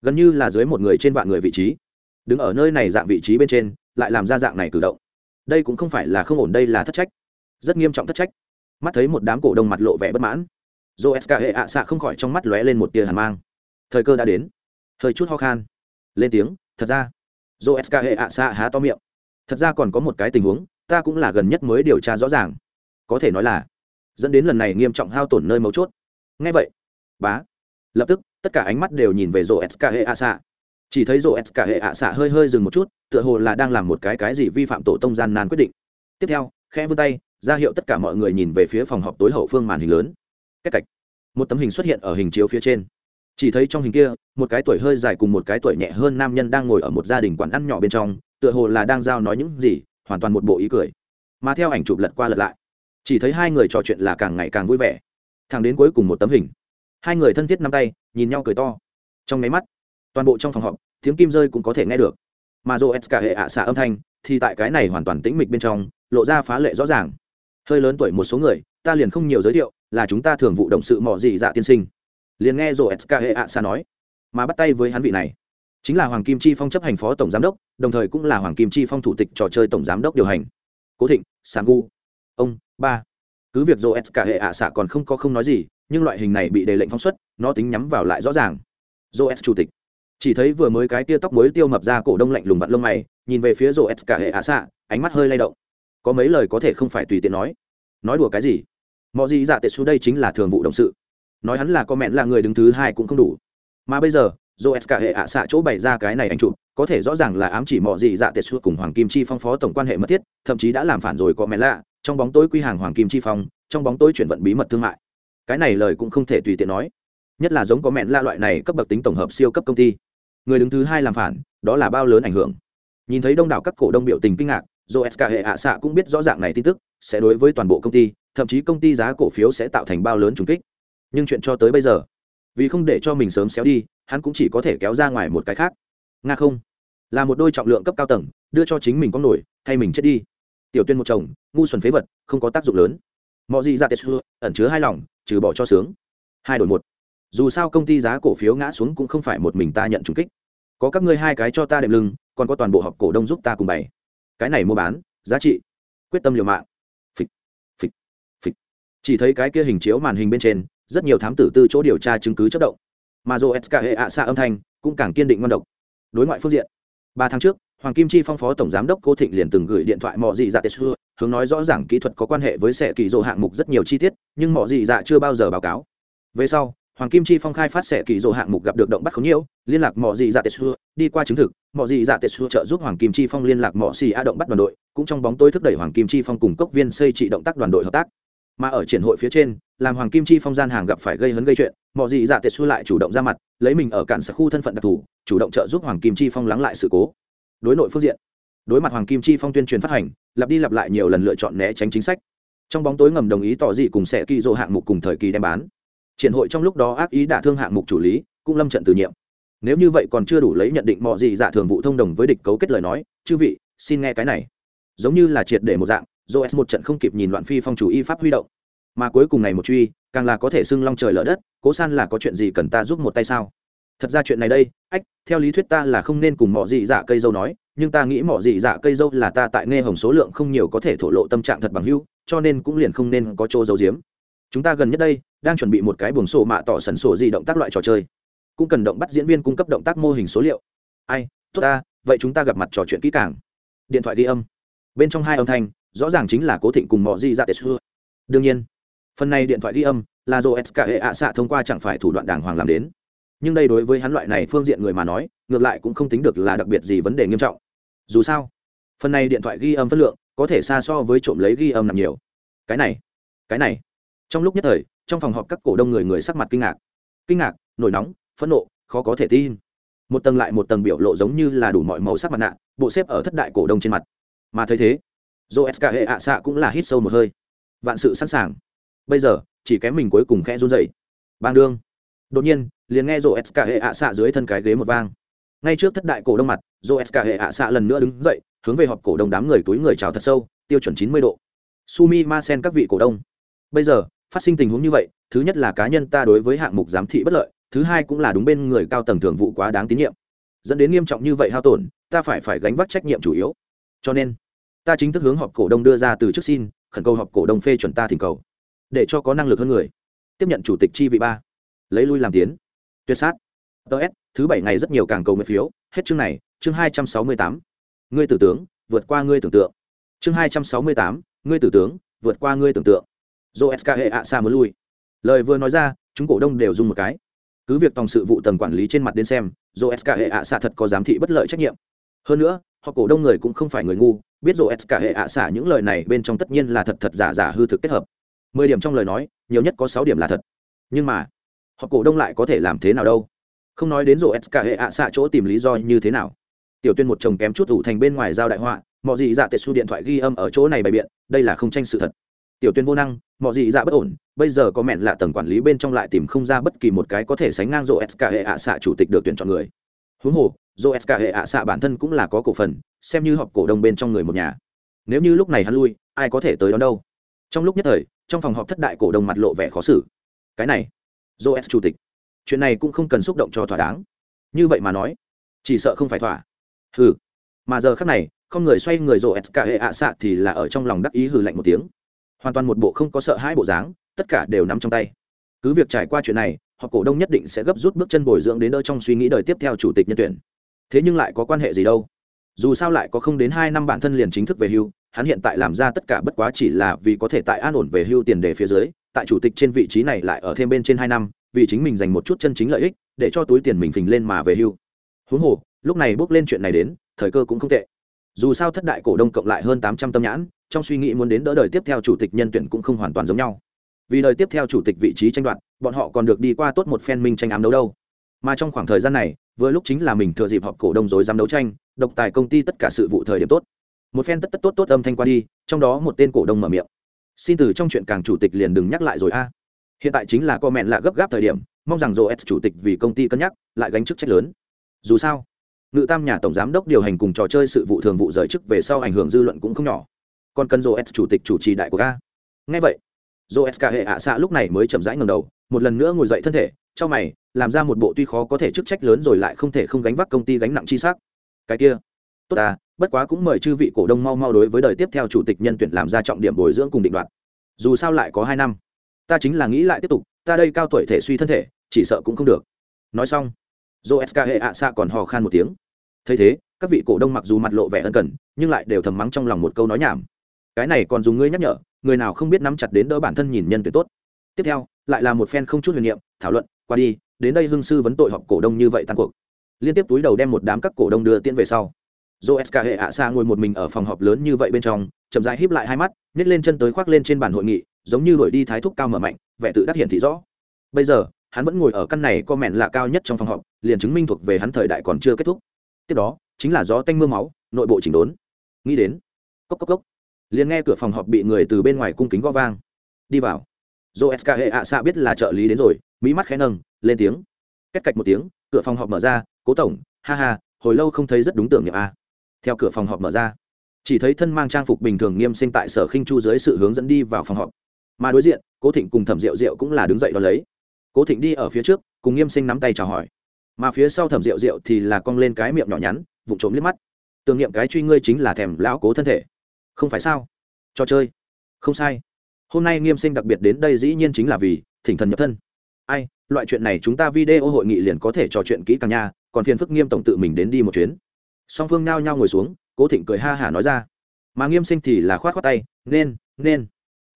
gần như là dưới một người trên vạn người vị trí. Đứng ở nơi này dạng vị trí bên trên, lại làm ra dạng này cử động. Đây cũng không phải là không ổn, đây là thất trách. Rất nghiêm trọng thất trách. Mắt thấy một đám cổ đông mặt lộ vẻ bất mãn. Dô s hệ ạ xạ không khỏi trong mắt lóe lên một tia hàn mang. Thời cơ đã đến. Hơi chút ho khan. Lên tiếng, thật ra. Dô s hệ ạ xạ há to miệng. Thật ra còn có một cái tình huống, ta cũng là gần nhất mới điều tra rõ ràng. Có thể nói là dẫn đến lần này nghiêm trọng hao tổn nơi mấu chốt. Ngay vậy. Bá. Lập tức tất cả ánh mắt đều nhìn về rổ s hệ ạ xạ chỉ thấy rổ s hệ ạ xạ hơi hơi dừng một chút, tựa hồ là đang làm một cái cái gì vi phạm tổ tông gian nan quyết định. Tiếp theo khe vươn tay, ra hiệu tất cả mọi người nhìn về phía phòng họp tối hậu phương màn hình lớn. Cách cạch một tấm hình xuất hiện ở hình chiếu phía trên. Chỉ thấy trong hình kia, một cái tuổi hơi dài cùng một cái tuổi nhẹ hơn nam nhân đang ngồi ở một gia đình quán ăn nhỏ bên trong, tựa hồ là đang giao nói những gì, hoàn toàn một bộ ý cười. Mà theo ảnh chụp lật qua lật lại. Chỉ thấy hai người trò chuyện là càng ngày càng vui vẻ. Thẳng đến cuối cùng một tấm hình hai người thân thiết nắm tay, nhìn nhau cười to. Trong máy mắt, toàn bộ trong phòng họp, tiếng kim rơi cũng có thể nghe được. Mà dô s cả hệ ạ xạ âm thanh, thì tại cái này hoàn toàn tĩnh mịch bên trong, lộ ra phá lệ rõ ràng. Hơi lớn tuổi một số người, ta liền không nhiều giới thiệu, là chúng ta thường vụ động sự mỏ dị dạ tiên sinh. Liền nghe dô s cả hệ ạ xạ nói, mà bắt tay với hắn vị này, chính là hoàng kim chi phong chấp hành phó tổng giám đốc, đồng thời cũng là hoàng kim chi phong thủ tịch trò chơi tổng giám đốc điều hành. Cố thịnh sàng gu ông, ba. Cứ việc dô s cả hệ ạ xạ còn không có không nói gì nhưng loại hình này bị đề lệnh phóng xuất, nó tính nhắm vào lại rõ ràng. Joe chủ tịch. Chỉ thấy vừa mới cái tia tóc mới tiêu mập ra cổ đông lạnh lùng vặt lông mày, nhìn về phía rổ s cả hệ ạ xạ, ánh mắt hơi lay động. Có mấy lời có thể không phải tùy tiện nói. Nói đùa cái gì? Mọi gì dạ tệ xu đây chính là thường vụ động sự. Nói hắn là có mẹn là người đứng thứ hai cũng không đủ. Mà bây giờ dô s cả hệ ạ xạ chỗ bày ra cái này anh chụp, có thể rõ ràng là ám chỉ mọi gì dạ tệ xu cùng hoàng kim chi phong phó tổng quan hệ mật thiết, thậm chí đã làm phản rồi có mẹn lạ trong bóng tối quy hàng hoàng kim chi phong, trong bóng tối chuyển vận bí mật thương mại cái này lời cũng không thể tùy tiện nói. Nhất là giống có mẹn la loại này cấp bậc tính tổng hợp siêu cấp công ty. Người đứng thứ hai làm phản, đó là bao lớn ảnh hưởng. Nhìn thấy đông đảo các cổ đông biểu tình kinh ngạc dô s cả hệ ạ xạ cũng biết rõ ràng này tin tức, sẽ đối với toàn bộ công ty, thậm chí công ty giá cổ phiếu sẽ tạo thành bao lớn trùng kích. Nhưng chuyện cho tới bây giờ, vì không để cho mình sớm xéo đi, hắn cũng chỉ có thể kéo ra ngoài một cái khác. Nga không, là một đôi trọng lượng cấp cao tầng, đưa cho chính mình có nổi, thay mình chết đi. Tiểu tuyên một chồng, ngu xuẩn phế vật, không có tác dụng lớn. Mọi gì ra tết xưa, ẩn chứa hai lòng trừ bỏ cho sướng. Hai đổi một. Dù sao công ty giá cổ phiếu ngã xuống cũng không phải một mình ta nhận trùng kích. Có các ngươi hai cái cho ta đệm lưng, còn có toàn bộ họp cổ đông giúp ta cùng bày. Cái này mua bán, giá trị, quyết tâm liều mạng. Phịch phịch phịch. Chỉ thấy cái kia hình chiếu màn hình bên trên, rất nhiều thám tử tư chỗ điều tra chứng cứ chất động. Mà dô sk hệ ạ xa âm thanh cũng càng kiên định ngon độc. Đối ngoại phương diện, ba tháng trước, hoàng kim chi phong phó tổng giám đốc cô thịnh liền từng gửi điện thoại mò dị dạ tết xưa hướng nói rõ ràng kỹ thuật có quan hệ với sẽ kỳ rộ hạng mục rất nhiều chi tiết, nhưng mọi dị dạ chưa bao giờ báo cáo. Về sau, hoàng kim chi phong khai phát sẽ kỳ rộ hạng mục gặp được động bắt khống nhiễu, liên lạc mọi dị dạ tệ xưa, đi qua chứng thực mọi dị dạ tệ xưa trợ giúp hoàng kim chi phong liên lạc mọi xì a động bắt đoàn đội, cũng trong bóng tối thúc đẩy hoàng kim chi phong cùng cốc viên xây trị động tác đoàn đội hợp tác. Mà ở triển hội phía trên, làm hoàng kim chi phong gian hàng gặp phải gây hấn gây chuyện mọi gì dạ tệ xưa lại chủ động ra mặt, lấy mình ở cản sở khu thân phận đặc thù, chủ động trợ giúp hoàng kim chi phong lắng lại sự cố. Đối nội phương diện đối mặt hoàng kim chi phong tuyên truyền phát hành, lặp đi lặp lại nhiều lần lựa chọn né tránh chính sách. Trong bóng tối ngầm đồng ý tỏ dị cùng sẽ kỳ dỗ hạng mục cùng thời kỳ đem bán. Triển hội trong lúc đó ác ý đả thương hạng mục chủ lý, cũng lâm trận từ nhiệm. Nếu như vậy còn chưa đủ lấy nhận định mọi gì giả thường vụ thông đồng với địch cấu kết lời nói, chư vị, xin nghe cái này. Giống như là triệt để một dạng joes một trận không kịp nhìn loạn phi phong chủ y pháp huy động. Mà cuối cùng này một truy, càng là có thể xưng long trời lở đất, cố san là có chuyện gì cần ta giúp một tay sao? Thật ra chuyện này đây, ách, theo lý thuyết ta là không nên cùng mọi gì giả cây dâu nói nhưng ta nghĩ mỏ dị dạ cây dâu là ta tại nghe hồng số lượng không nhiều có thể thổ lộ tâm trạng thật bằng hưu, cho nên cũng liền không nên có chỗ dấu diếm chúng ta gần nhất đây, đang chuẩn bị một cái buồng sổ mạ tỏ sần sổ di động tác loại trò chơi. Cũng cần động bắt diễn viên cung cấp động tác mô hình số liệu. Ai, tốt ta, vậy chúng ta gặp mặt trò chuyện kỹ càng. Điện thoại ghi âm. Bên trong hai âm thanh, rõ ràng chính là cố thịnh cùng mỏ dị dạ tết xưa đương nhiên, phần này điện thoại ghi âm là do cả hệ ạ xạ thông qua chẳng phải thủ đoạn đàng hoàng làm đến. Nhưng đây đối với hắn loại này phương diện người mà nói, ngược lại cũng không tính được là đặc biệt gì vấn đề nghiêm trọng dù sao, phần này điện thoại ghi âm phân lượng có thể xa so với trộm lấy ghi âm nằm nhiều. Cái này cái này. Trong lúc nhất thời, trong phòng họp các cổ đông người người sắc mặt kinh ngạc. Kinh ngạc, nổi nóng, phẫn nộ, khó có thể tin. Một tầng lại một tầng biểu lộ giống như là đủ mọi màu sắc mặt nạ, bộ xếp ở thất đại cổ đông trên mặt. Mà thấy thế dô sk hệ ạ xạ cũng là hít sâu một hơi. Vạn sự sẵn sàng. Bây giờ, chỉ kém mình cuối cùng khẽ run dậy bang đương. Đột nhiên, liền nghe rổ s k hệ ạ xạ dưới thân cái ghế một vang ngay trước thất đại cổ đông mặt joe ska hệ ạ xạ lần nữa đứng dậy, hướng về họp cổ đông đám người túi người chào thật sâu, tiêu chuẩn chín mươi độ. Sumi ma sen các vị cổ đông. Bây giờ, phát sinh tình huống như vậy, thứ nhất là cá nhân ta đối với hạng mục giám thị bất lợi, thứ hai cũng là đúng bên người cao tầng thường vụ quá đáng tín nhiệm. Dẫn đến nghiêm trọng như vậy hao tổn, ta phải phải gánh vác trách nhiệm chủ yếu. Cho nên, ta chính thức hướng họp cổ đông đưa ra từ trước xin, khẩn cầu họp cổ đông phê chuẩn ta thỉnh cầu. Để cho có năng lực hơn người. Tiếp nhận chủ tịch chi vị ba. Lấy lui làm tiến. Tuyệt sát. Ts thứ bảy ngày rất nhiều càng cầu nguyện phiếu. Hết chương này, chương hai trăm sáu mươi tám. Ngươi tử tướng, vượt qua ngươi tưởng tượng. Chương hai trăm sáu mươi tám, ngươi tử tướng, vượt qua ngươi tưởng tượng. Dô sk hệ ạ xa mới lui lời vừa nói ra, chúng cổ đông đều dùng một cái. Cứ việc tòng sự vụ tầng quản lý trên mặt đến xem dô sk hệ ạ xa thật có giám thị bất lợi trách nhiệm. Hơn nữa, họ cổ đông người cũng không phải người ngu, biết dô sk hệ ạ xa những lời này bên trong tất nhiên là thật thật giả giả hư thực kết hợp. Mười điểm trong lời nói, nhiều nhất có sáu điểm là thật. Nhưng mà, họ cổ đông lại có thể làm thế nào đâu? Không nói đến rổ s cả hệ ạ xạ chỗ tìm lý do như thế nào. Tiểu tuyên một chồng kém chút ủ thành bên ngoài giao đại họa mọi gì dạ tệ su điện thoại ghi âm ở chỗ này bày biện, đây là không tranh sự thật. Tiểu tuyên vô năng mọi gì dạ bất ổn, bây giờ có mẹn lạ tầng quản lý bên trong lại tìm không ra bất kỳ một cái có thể sánh ngang rổ s cả hệ ạ xạ chủ tịch được tuyển chọn người. Huống hồ rổ s cả hệ ạ xạ bản thân cũng là có cổ phần, xem như họp cổ đông bên trong người một nhà. Nếu như lúc này hắn lui, ai có thể tới đó đâu? Trong lúc nhất thời, trong phòng họp thất đại cổ đông mặt lộ vẻ khó xử. Cái này joes chủ tịch chuyện này cũng không cần xúc động cho thỏa đáng. Như vậy mà nói, chỉ sợ không phải thỏa. Hừ. Mà giờ khác này, không người xoay người rộ s cả hệ ạ xạ thì là ở trong lòng đắc ý hừ lạnh một tiếng. Hoàn toàn một bộ không có sợ hãi bộ dáng, tất cả đều nằm trong tay. Cứ việc trải qua chuyện này, họ cổ đông nhất định sẽ gấp rút bước chân bồi dưỡng đến đỡ trong suy nghĩ đời tiếp theo chủ tịch nhân tuyển. Thế nhưng lại có quan hệ gì đâu? Dù sao lại có không đến hai năm bản thân liền chính thức về hưu, hắn hiện tại làm ra tất cả bất quá chỉ là vì có thể tại an ổn về hưu tiền đề phía dưới, tại chủ tịch trên vị trí này lại ở thêm bên trên hai năm vì chính mình dành một chút chân chính lợi ích, để cho túi tiền mình phình lên mà về hưu. Huống hồ, lúc này bước lên chuyện này đến, thời cơ cũng không tệ. Dù sao thất đại cổ đông cộng lại hơn tám trăm tâm nhãn, trong suy nghĩ muốn đến đỡ đời tiếp theo chủ tịch nhân tuyển cũng không hoàn toàn giống nhau. Vì đời tiếp theo chủ tịch vị trí tranh đoạt, bọn họ còn được đi qua tốt một phen minh tranh ám đấu đâu. Mà trong khoảng thời gian này, vừa lúc chính là mình thừa dịp họp cổ đông dối dám đấu tranh, độc tài công ty tất cả sự vụ thời điểm tốt. Một phen tất tất tốt tốt âm thanh qua đi, trong đó một tên cổ đông mở miệng. Xin từ trong chuyện càng chủ tịch liền đừng nhắc lại rồi a hiện tại chính là co mẹn lạ gấp gáp thời điểm, mong rằng joe s chủ tịch vì công ty cân nhắc, lại gánh chức trách lớn. Dù sao, ngự tam nhà tổng giám đốc điều hành cùng trò chơi sự vụ thường vụ rời chức về sau ảnh hưởng dư luận cũng không nhỏ. Còn cần joe s chủ tịch chủ trì đại của ga. Ngay vậy joe s cả hệ ạ xạ lúc này mới chậm rãi ngầm đầu, một lần nữa ngồi dậy thân thể trong mày, làm ra một bộ tuy khó có thể chức trách lớn rồi lại không thể không gánh vác công ty gánh nặng chi xác cái kia, tốt à bất quá cũng mời chư vị cổ đông mau mau đối với đời tiếp theo chủ tịch nhân tuyển làm ra trọng điểm bồi dưỡng cùng định đoạt. Dù sao lại có hai năm ta chính là nghĩ lại tiếp tục, ta đây cao tuổi thể suy thân thể, chỉ sợ cũng không được. Nói xong dô sk hệ ạ xạ còn hò khan một tiếng. Thấy thế, các vị cổ đông mặc dù mặt lộ vẻ ân cần, nhưng lại đều thầm mắng trong lòng một câu nói nhảm. Cái này còn dùng ngươi nhắc nhở, người nào không biết nắm chặt đến đỡ bản thân nhìn nhân tuyệt tốt. Tiếp theo, lại là một phen không chút huyền niệm, thảo luận, qua đi, đến đây hưng sư vấn tội họp cổ đông như vậy tan cuộc. Liên tiếp túi đầu đem một đám các cổ đông đưa tiễn về sau. Dô sk hệ ạ xạ ngồi một mình ở phòng họp lớn như vậy bên trong, chậm rãi híp lại hai mắt nhét lên chân tới khoác lên trên bàn hội nghị giống như đuổi đi thái thúc cao mở mạnh, vẻ tự đắc hiện thị rõ. Bây giờ, hắn vẫn ngồi ở căn này có mẹn là cao nhất trong phòng họp, liền chứng minh thuộc về hắn thời đại còn chưa kết thúc. Tiếp đó, chính là gió tanh m ư a máu, nội bộ chỉnh đốn. Nghĩ đến, cốc cốc cốc, liền nghe cửa phòng họp bị người từ bên ngoài cung kính gõ vang. Đi vào. Dô sk hệ ạ xạ biết là trợ lý đến rồi, mỹ mắt khẽ nâng, lên tiếng. Cách cạch một tiếng, cửa phòng họp mở ra, cố tổng, ha ha, hồi lâu không thấy rất đúng tưởng niệm a. Theo cửa phòng họp mở ra, chỉ thấy thân mang trang phục bình thường nghiêm sinh tại sở khinh chu dưới sự hướng dẫn đi vào phòng họp mà đối diện, cố thịnh cùng thẩm rượu rượu cũng là đứng dậy đón lấy. Cố thịnh đi ở phía trước, cùng nghiêm sinh nắm tay chào hỏi. Mà phía sau thẩm rượu rượu thì là cong lên cái miệng nhỏ nhắn vụ trộm liếc mắt. Tưởng niệm cái truy ngươi chính là thèm lão cố thân thể. Không phải sao? Trò chơi. Không sai. Hôm nay nghiêm sinh đặc biệt đến đây dĩ nhiên chính là vì thỉnh thần nhập thân. Ai, loại chuyện này chúng ta video hội nghị liền có thể trò chuyện kỹ càng nha, còn phiền phức nghiêm tổng tự mình đến đi một chuyến. Song phương nao nhao ngồi xuống, cố thịnh cười ha hả nói ra. Mà nghiêm sinh thì là khoát khoát tay, nên nên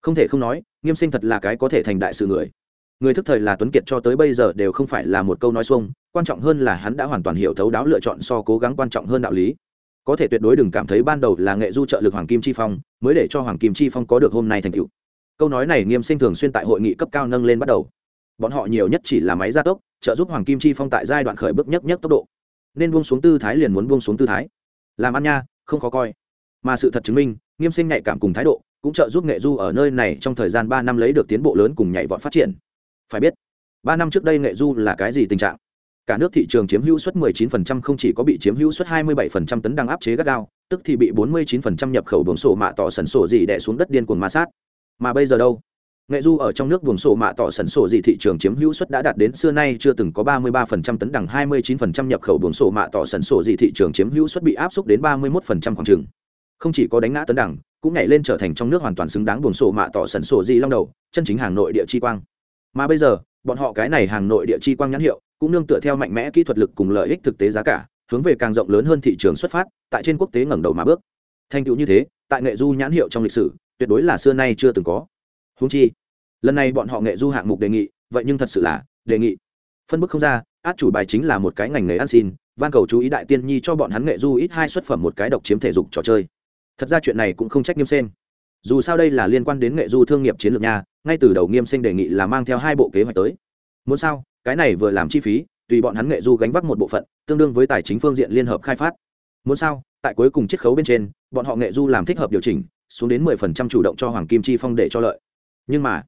không thể không nói, nghiêm sinh thật là cái có thể thành đại sự người. Người thức thời là tuấn kiệt cho tới bây giờ đều không phải là một câu nói xuông, quan trọng hơn là hắn đã hoàn toàn hiểu thấu đáo lựa chọn so cố gắng quan trọng hơn đạo lý. Có thể tuyệt đối đừng cảm thấy ban đầu là nghệ du trợ lực hoàng kim chi phong, mới để cho hoàng kim chi phong có được hôm nay thành tựu. Câu nói này nghiêm sinh thường xuyên tại hội nghị cấp cao nâng lên bắt đầu. Bọn họ nhiều nhất chỉ là máy gia tốc, trợ giúp hoàng kim chi phong tại giai đoạn khởi bước nhất nhất tốc độ. Nên buông xuống tư thái liền muốn buông xuống tư thái. Làm ăn nha, không khó coi. Mà sự thật chứng minh, nghiêm sinh nhạy cảm cùng thái độ cũng trợ giúp nghệ du ở nơi này trong thời gian ba năm lấy được tiến bộ lớn cùng nhảy vọt phát triển. Phải biết, ba năm trước đây nghệ du là cái gì tình trạng? Cả nước thị trường chiếm hữu suất 19% không chỉ có bị chiếm hữu suất 27% tấn đang áp chế gắt gao, tức thì bị 49% nhập khẩu buồng sổ mạ tỏ sần sổ gì đè xuống đất điên cuồng ma sát. Mà bây giờ đâu? Nghệ du ở trong nước buồng sổ mạ tỏ sần sổ gì thị trường chiếm hữu suất đã đạt đến xưa nay chưa từng có 33% tấn đằng 29% nhập khẩu buồng sổ mạ tỏ sần sổ gì thị trường chiếm hữu suất bị áp xúc đến 31% khoảng chừng không chỉ có đánh ngã tấn đẳng, cũng nhảy lên trở thành trong nước hoàn toàn xứng đáng buồn sổ mạ tỏ sần sổ di long đầu, chân chính hàng nội địa chi quang. Mà bây giờ, bọn họ cái này hàng nội địa chi quang nhãn hiệu, cũng nương tựa theo mạnh mẽ kỹ thuật lực cùng lợi ích thực tế giá cả, hướng về càng rộng lớn hơn thị trường xuất phát, tại trên quốc tế ngẩng đầu mà bước. Thành tựu như thế, tại nghệ du nhãn hiệu trong lịch sử, tuyệt đối là xưa nay chưa từng có. Húng chi, lần này bọn họ nghệ du hạng mục đề nghị, vậy nhưng thật sự là đề nghị. Phân bức không ra, át chủ bài chính là một cái ngành nghề ăn xin, van cầu chú ý đại tiên nhi cho bọn hắn nghệ du ít hai xuất phẩm một cái độc chiếm thể dục trò chơi thật ra chuyện này cũng không trách nghiêm sen dù sao đây là liên quan đến nghệ du thương nghiệp chiến lược nhà ngay từ đầu nghiêm sen đề nghị là mang theo hai bộ kế hoạch tới. Muốn sao? Cái này vừa làm chi phí, tùy bọn hắn nghệ du gánh vác một bộ phận, tương đương với tài chính phương diện liên hợp khai phát. Muốn sao? Tại cuối cùng chiết khấu bên trên, bọn họ nghệ du làm thích hợp điều chỉnh, xuống đến mười phần trăm chủ động cho hoàng kim chi phong để cho lợi. Nhưng mà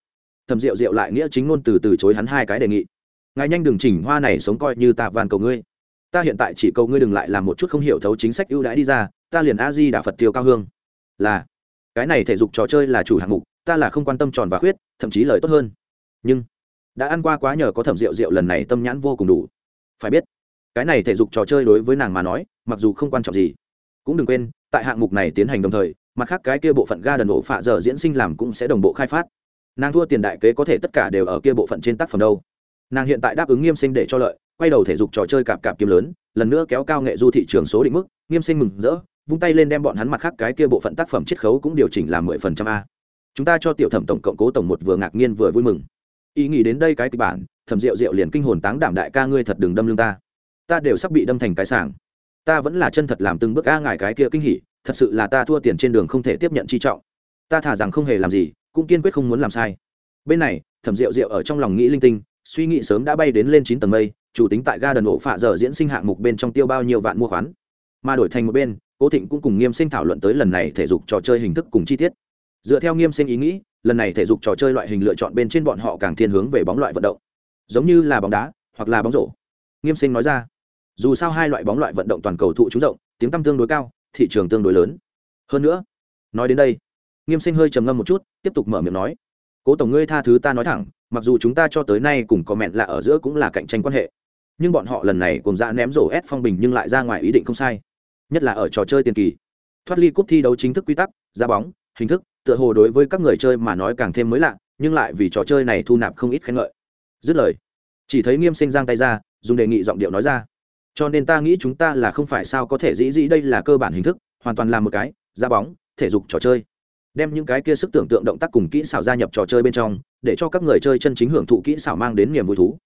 thầm rượu rượu lại nghĩa chính ngôn từ từ chối hắn hai cái đề nghị. Ngài nhanh đừng chỉnh hoa này sống coi như tạ van cầu ngươi ta hiện tại chỉ cầu ngươi đừng lại làm một chút không hiểu thấu chính sách ưu đãi đi ra, ta liền a di đà phật tiêu cao hương. Là, cái này thể dục trò chơi là chủ hạng mục, ta là không quan tâm tròn và khuyết, thậm chí lời tốt hơn. Nhưng, đã ăn qua quá nhờ có thẩm rượu rượu lần này tâm nhãn vô cùng đủ. Phải biết, cái này thể dục trò chơi đối với nàng mà nói, mặc dù không quan trọng gì, cũng đừng quên, tại hạng mục này tiến hành đồng thời, mặt khác cái kia bộ phận ga đần ổ phạ giờ diễn sinh làm cũng sẽ đồng bộ khai phát. Nàng thua tiền đại kế có thể tất cả đều ở kia bộ phận trên tác phẩm đâu. Nàng hiện tại đáp ứng nghiêm sinh để cho lợi quay đầu thể dục trò chơi cạp cạp kiếm lớn, lần nữa kéo cao nghệ du thị trường số định mức, nghiêm sinh mừng rỡ, vung tay lên đem bọn hắn mặt khác cái kia bộ phận tác phẩm chiết khấu cũng điều chỉnh làm mười phần trăm a. Chúng ta cho tiểu thẩm tổng cộng cố tổng một vừa ngạc nhiên vừa vui mừng. Ý nghĩ đến đây cái kịch bản, thẩm rượu rượu liền kinh hồn táng đảm đại ca ngươi thật đừng đâm lưng ta. Ta đều sắp bị đâm thành cái sảng. Ta vẫn là chân thật làm từng bước a ngài cái kia kinh hỉ, thật sự là ta thua tiền trên đường không thể tiếp nhận chi trọng. Ta thả rằng không hề làm gì, cũng kiên quyết không muốn làm sai. Bên này, thẩm rượu rượu ở trong lòng nghĩ linh tinh, suy nghĩ sớm đã bay đến lên chín tầng mây chủ tính tại ga đần ổ phạ giờ diễn sinh hạng mục bên trong tiêu bao nhiêu vạn mua khoán. Mà đổi thành một bên, cố thịnh cũng cùng nghiêm sinh thảo luận tới lần này thể dục trò chơi hình thức cùng chi tiết. Dựa theo nghiêm sinh ý nghĩ, lần này thể dục trò chơi loại hình lựa chọn bên trên bọn họ càng thiên hướng về bóng loại vận động. Giống như là bóng đá, hoặc là bóng rổ. Nghiêm sinh nói ra, dù sao hai loại bóng loại vận động toàn cầu thụ trúng rộng, tiếng tăm tương đối cao, thị trường tương đối lớn. Hơn nữa, nói đến đây, nghiêm sinh hơi trầm ngâm một chút, tiếp tục mở miệng nói, cố tổng ngươi tha thứ ta nói thẳng, mặc dù chúng ta cho tới nay cùng có mẹn lạ ở giữa cũng là cạnh tranh quan hệ nhưng bọn họ lần này cùng ra ném rổ ép phong bình nhưng lại ra ngoài ý định không sai. Nhất là ở trò chơi tiền kỳ. Thoát ly cúp thi đấu chính thức quy tắc ra bóng, hình thức, tựa hồ đối với các người chơi mà nói càng thêm mới lạ, nhưng lại vì trò chơi này thu nạp không ít khen ngợi. Dứt lời, chỉ thấy nghiêm sinh giang tay ra, dùng đề nghị giọng điệu nói ra. Cho nên ta nghĩ chúng ta là không phải sao có thể dĩ dĩ đây là cơ bản hình thức, hoàn toàn là một cái ra bóng, thể dục trò chơi. Đem những cái kia sức tưởng tượng động tác cùng kỹ xảo gia nhập trò chơi bên trong, để cho các người chơi chân chính hưởng thụ kỹ xảo mang đến niềm vui thú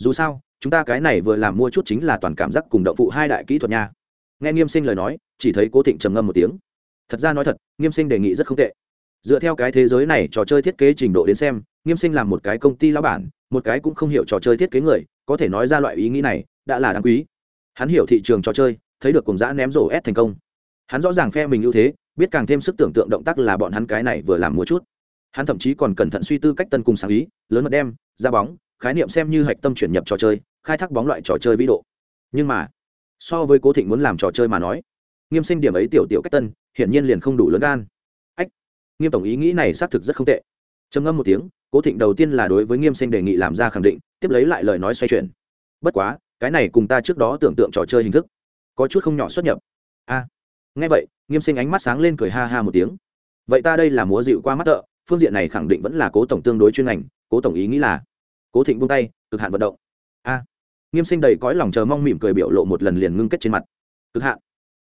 dù sao, chúng ta cái này vừa làm mua chút chính là toàn cảm giác cùng động phụ hai đại kỹ thuật nha. Nghe nghiêm sinh lời nói, chỉ thấy cố thịnh trầm ngâm một tiếng. Thật ra nói thật, nghiêm sinh đề nghị rất không tệ. Dựa theo cái thế giới này trò chơi thiết kế trình độ đến xem, nghiêm sinh làm một cái công ty lao bản, một cái cũng không hiểu trò chơi thiết kế người, có thể nói ra loại ý nghĩ này, đã là đáng quý. Hắn hiểu thị trường trò chơi, thấy được cùng dã ném rổ ép thành công. Hắn rõ ràng phe mình ưu thế, biết càng thêm sức tưởng tượng động tác là bọn hắn cái này vừa làm mua chút. Hắn thậm chí còn cẩn thận suy tư cách tân cùng sáng ý, lớn mật đem, ra bóng khái niệm xem như hạch tâm chuyển nhập trò chơi, khai thác bóng loại trò chơi vĩ độ. Nhưng mà, so với cố thịnh muốn làm trò chơi mà nói, nghiêm sinh điểm ấy tiểu tiểu cách tân, hiển nhiên liền không đủ lớn gan. Ách, nghiêm tổng ý nghĩ này xác thực rất không tệ. Trầm ngâm một tiếng, cố thịnh đầu tiên là đối với nghiêm sinh đề nghị làm ra khẳng định, tiếp lấy lại lời nói xoay chuyển. Bất quá, cái này cùng ta trước đó tưởng tượng trò chơi hình thức, có chút không nhỏ xuất nhập. A, nghe vậy, nghiêm sinh ánh mắt sáng lên cười ha ha một tiếng. Vậy ta đây là múa dịu qua mắt thợ, phương diện này khẳng định vẫn là cố tổng tương đối chuyên ngành, cố tổng ý nghĩ là cố thịnh buông tay, cực hạn vận động. A. Nghiêm sinh đầy cõi lòng chờ mong mỉm cười biểu lộ một lần liền ngưng kết trên mặt. Cực hạn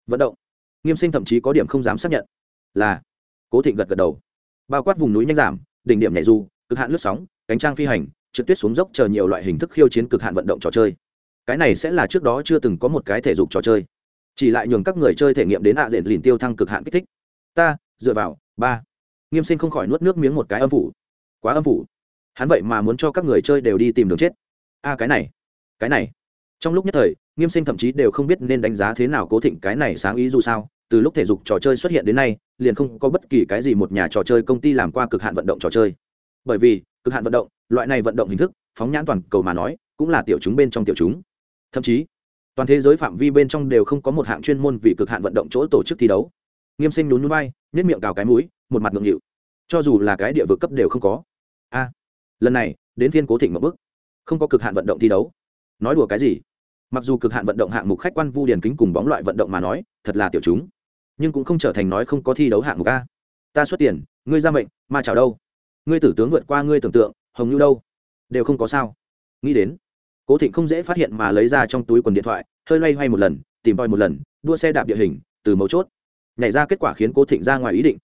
vận động. Nghiêm sinh thậm chí có điểm không dám xác nhận. Là. Cố thịnh gật gật đầu. Bao quát vùng núi nhanh giảm, đỉnh điểm nhảy du cực hạn lướt sóng, cánh trang phi hành, trượt tuyết xuống dốc chờ nhiều loại hình thức khiêu chiến cực hạn vận động trò chơi. Cái này sẽ là trước đó chưa từng có một cái thể dục trò chơi. Chỉ lại nhường các người chơi thể nghiệm đến hạ diện lìn tiêu thăng cực hạn kích thích. Ta, dựa vào, ba. Nghiêm sinh không khỏi nuốt nước miếng một cái âm phủ. Quá âm phủ hắn vậy mà muốn cho các người chơi đều đi tìm đường chết. A cái này cái này. Trong lúc nhất thời, nghiêm sinh thậm chí đều không biết nên đánh giá thế nào cố thịnh cái này sáng ý dù sao. Từ lúc thể dục trò chơi xuất hiện đến nay, liền không có bất kỳ cái gì một nhà trò chơi công ty làm qua cực hạn vận động trò chơi. Bởi vì, cực hạn vận động, loại này vận động hình thức, phóng nhãn toàn cầu mà nói, cũng là tiểu chúng bên trong tiểu chúng. Thậm chí, toàn thế giới phạm vi bên trong đều không có một hạng chuyên môn vì cực hạn vận động chỗ tổ chức thi đấu. Nghiêm sinh nhún nhún vai nhất miệng cào cái mũi, một mặt ngượng nghịu. Cho dù là cái địa vực cấp đều không có. A lần này, đến phiên cố thịnh một bước. Không có cực hạn vận động thi đấu. Nói đùa cái gì? Mặc dù cực hạn vận động hạng mục khách quan vu điền kính cùng bóng loại vận động mà nói, thật là tiểu chúng. Nhưng cũng không trở thành nói không có thi đấu hạng mục a. Ta xuất tiền, ngươi ra mệnh mà chào đâu? Ngươi tử tướng vượt qua ngươi tưởng tượng, hồng như đâu? Đều không có sao. Nghĩ đến, cố thịnh không dễ phát hiện mà lấy ra trong túi quần điện thoại, hơi loay hoay một lần, tìm voi một lần, đua xe đạp địa hình, từ mấu chốt. Nhảy ra kết quả khiến cố thịnh ra ngoài ý định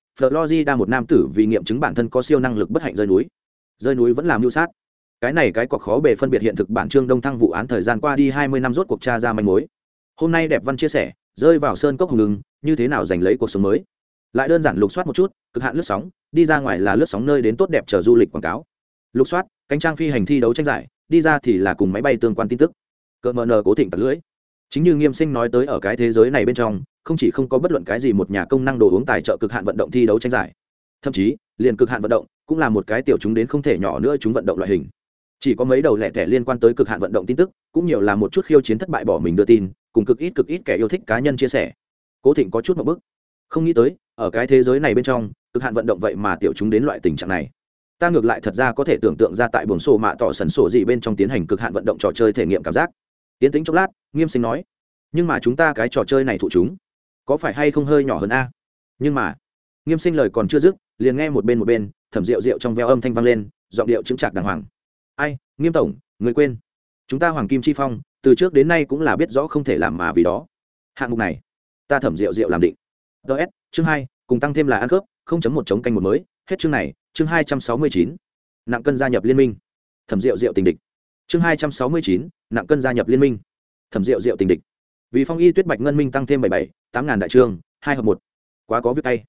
đa một nam tử vì nghiệm chứng bản thân có siêu năng lực bất hạnh rơi núi rơi núi vẫn làm mưu sát. Cái này cái cọc khó bề phân biệt hiện thực bản trương đông thăng vụ án thời gian qua đi hai mươi năm rốt cuộc tra ra manh mối. Hôm nay đẹp văn chia sẻ, rơi vào sơn cốc hùng lưng như thế nào giành lấy cuộc sống mới? Lại đơn giản lục soát một chút, cực hạn lướt sóng, đi ra ngoài là lướt sóng nơi đến tốt đẹp chờ du lịch quảng cáo. Lục soát, cánh trang phi hành thi đấu tranh giải, đi ra thì là cùng máy bay tương quan tin tức. Cỡ mờ nờ cố thịnh tật lưỡi. Chính như nghiêm sinh nói tới ở cái thế giới này bên trong, không chỉ không có bất luận cái gì một nhà công năng đồ uống tài trợ cực hạn vận động thi đấu tranh giải, thậm chí, liền cực hạn vận động cũng là một cái tiểu chúng đến không thể nhỏ nữa chúng vận động loại hình. Chỉ có mấy đầu lẻ tẻ liên quan tới cực hạn vận động tin tức, cũng nhiều là một chút khiêu chiến thất bại bỏ mình đưa tin, cùng cực ít cực ít kẻ yêu thích cá nhân chia sẻ. Cố thịnh có chút một bức không nghĩ tới, ở cái thế giới này bên trong, cực hạn vận động vậy mà tiểu chúng đến loại tình trạng này. Ta ngược lại thật ra có thể tưởng tượng ra tại buồng sổ mạ tỏ sần sổ gì bên trong tiến hành cực hạn vận động trò chơi thể nghiệm cảm giác. Tiến tính chốc lát, nghiêm sinh nói, nhưng mà chúng ta cái trò chơi này thụ chúng, có phải hay không hơi nhỏ hơn a? Nhưng mà, nghiêm sinh lời còn chưa dứt, liền nghe một bên một bên thẩm rượu rượu trong veo âm thanh vang lên, giọng điệu chứng trạc đàng hoàng. Ai, nghiêm tổng, người quên. Chúng ta hoàng kim chi phong, từ trước đến nay cũng là biết rõ không thể làm mà vì đó. Hạng mục này, ta thẩm rượu rượu làm định. Ts chương hai, cùng tăng thêm là ăn khớp, không chấm một chống canh một mới, hết chương này, chương hai trăm sáu mươi chín, nặng cân gia nhập liên minh. Thẩm rượu rượu tình địch. Chương hai trăm sáu mươi chín, nặng cân gia nhập liên minh. Thẩm rượu rượu tình địch. Vì phong y tuyết bạch ngân minh tăng thêm bảy bảy, tám ngàn đại trương, hai hợp một. Quá có việc tay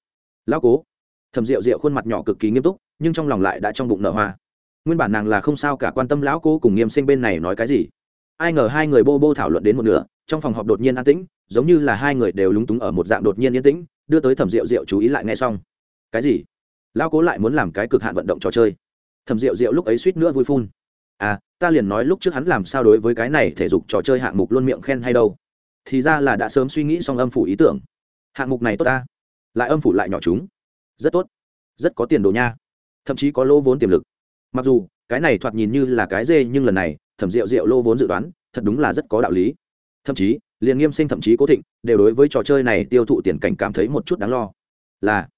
lão cố thẩm rượu rượu khuôn mặt nhỏ cực kỳ nghiêm túc, nhưng trong lòng lại đã trong bụng nở hoa. Nguyên bản nàng là không sao cả quan tâm lão cô cùng nghiêm sinh bên này nói cái gì. Ai ngờ hai người bô bô thảo luận đến một nửa, trong phòng họp đột nhiên an tĩnh, giống như là hai người đều lúng túng ở một dạng đột nhiên yên tĩnh, đưa tới thẩm rượu rượu chú ý lại nghe xong. Cái gì? Lão cố lại muốn làm cái cực hạn vận động trò chơi. Thẩm rượu rượu lúc ấy suýt nữa vui phun. À ta liền nói lúc trước hắn làm sao đối với cái này thể dục trò chơi hạng mục luôn miệng khen hay đâu. Thì ra là đã sớm suy nghĩ xong âm phủ ý tưởng. Hạng mục này tốt ta. Lại âm phủ lại nhỏ chúng rất tốt. Rất có tiền đồ nha. Thậm chí có lỗ vốn tiềm lực. Mặc dù, cái này thoạt nhìn như là cái dê, nhưng lần này, thẩm rượu rượu lô vốn dự đoán, thật đúng là rất có đạo lý. Thậm chí, liền nghiêm sinh thậm chí cố thịnh, đều đối với trò chơi này tiêu thụ tiền cảnh cảm thấy một chút đáng lo. Là,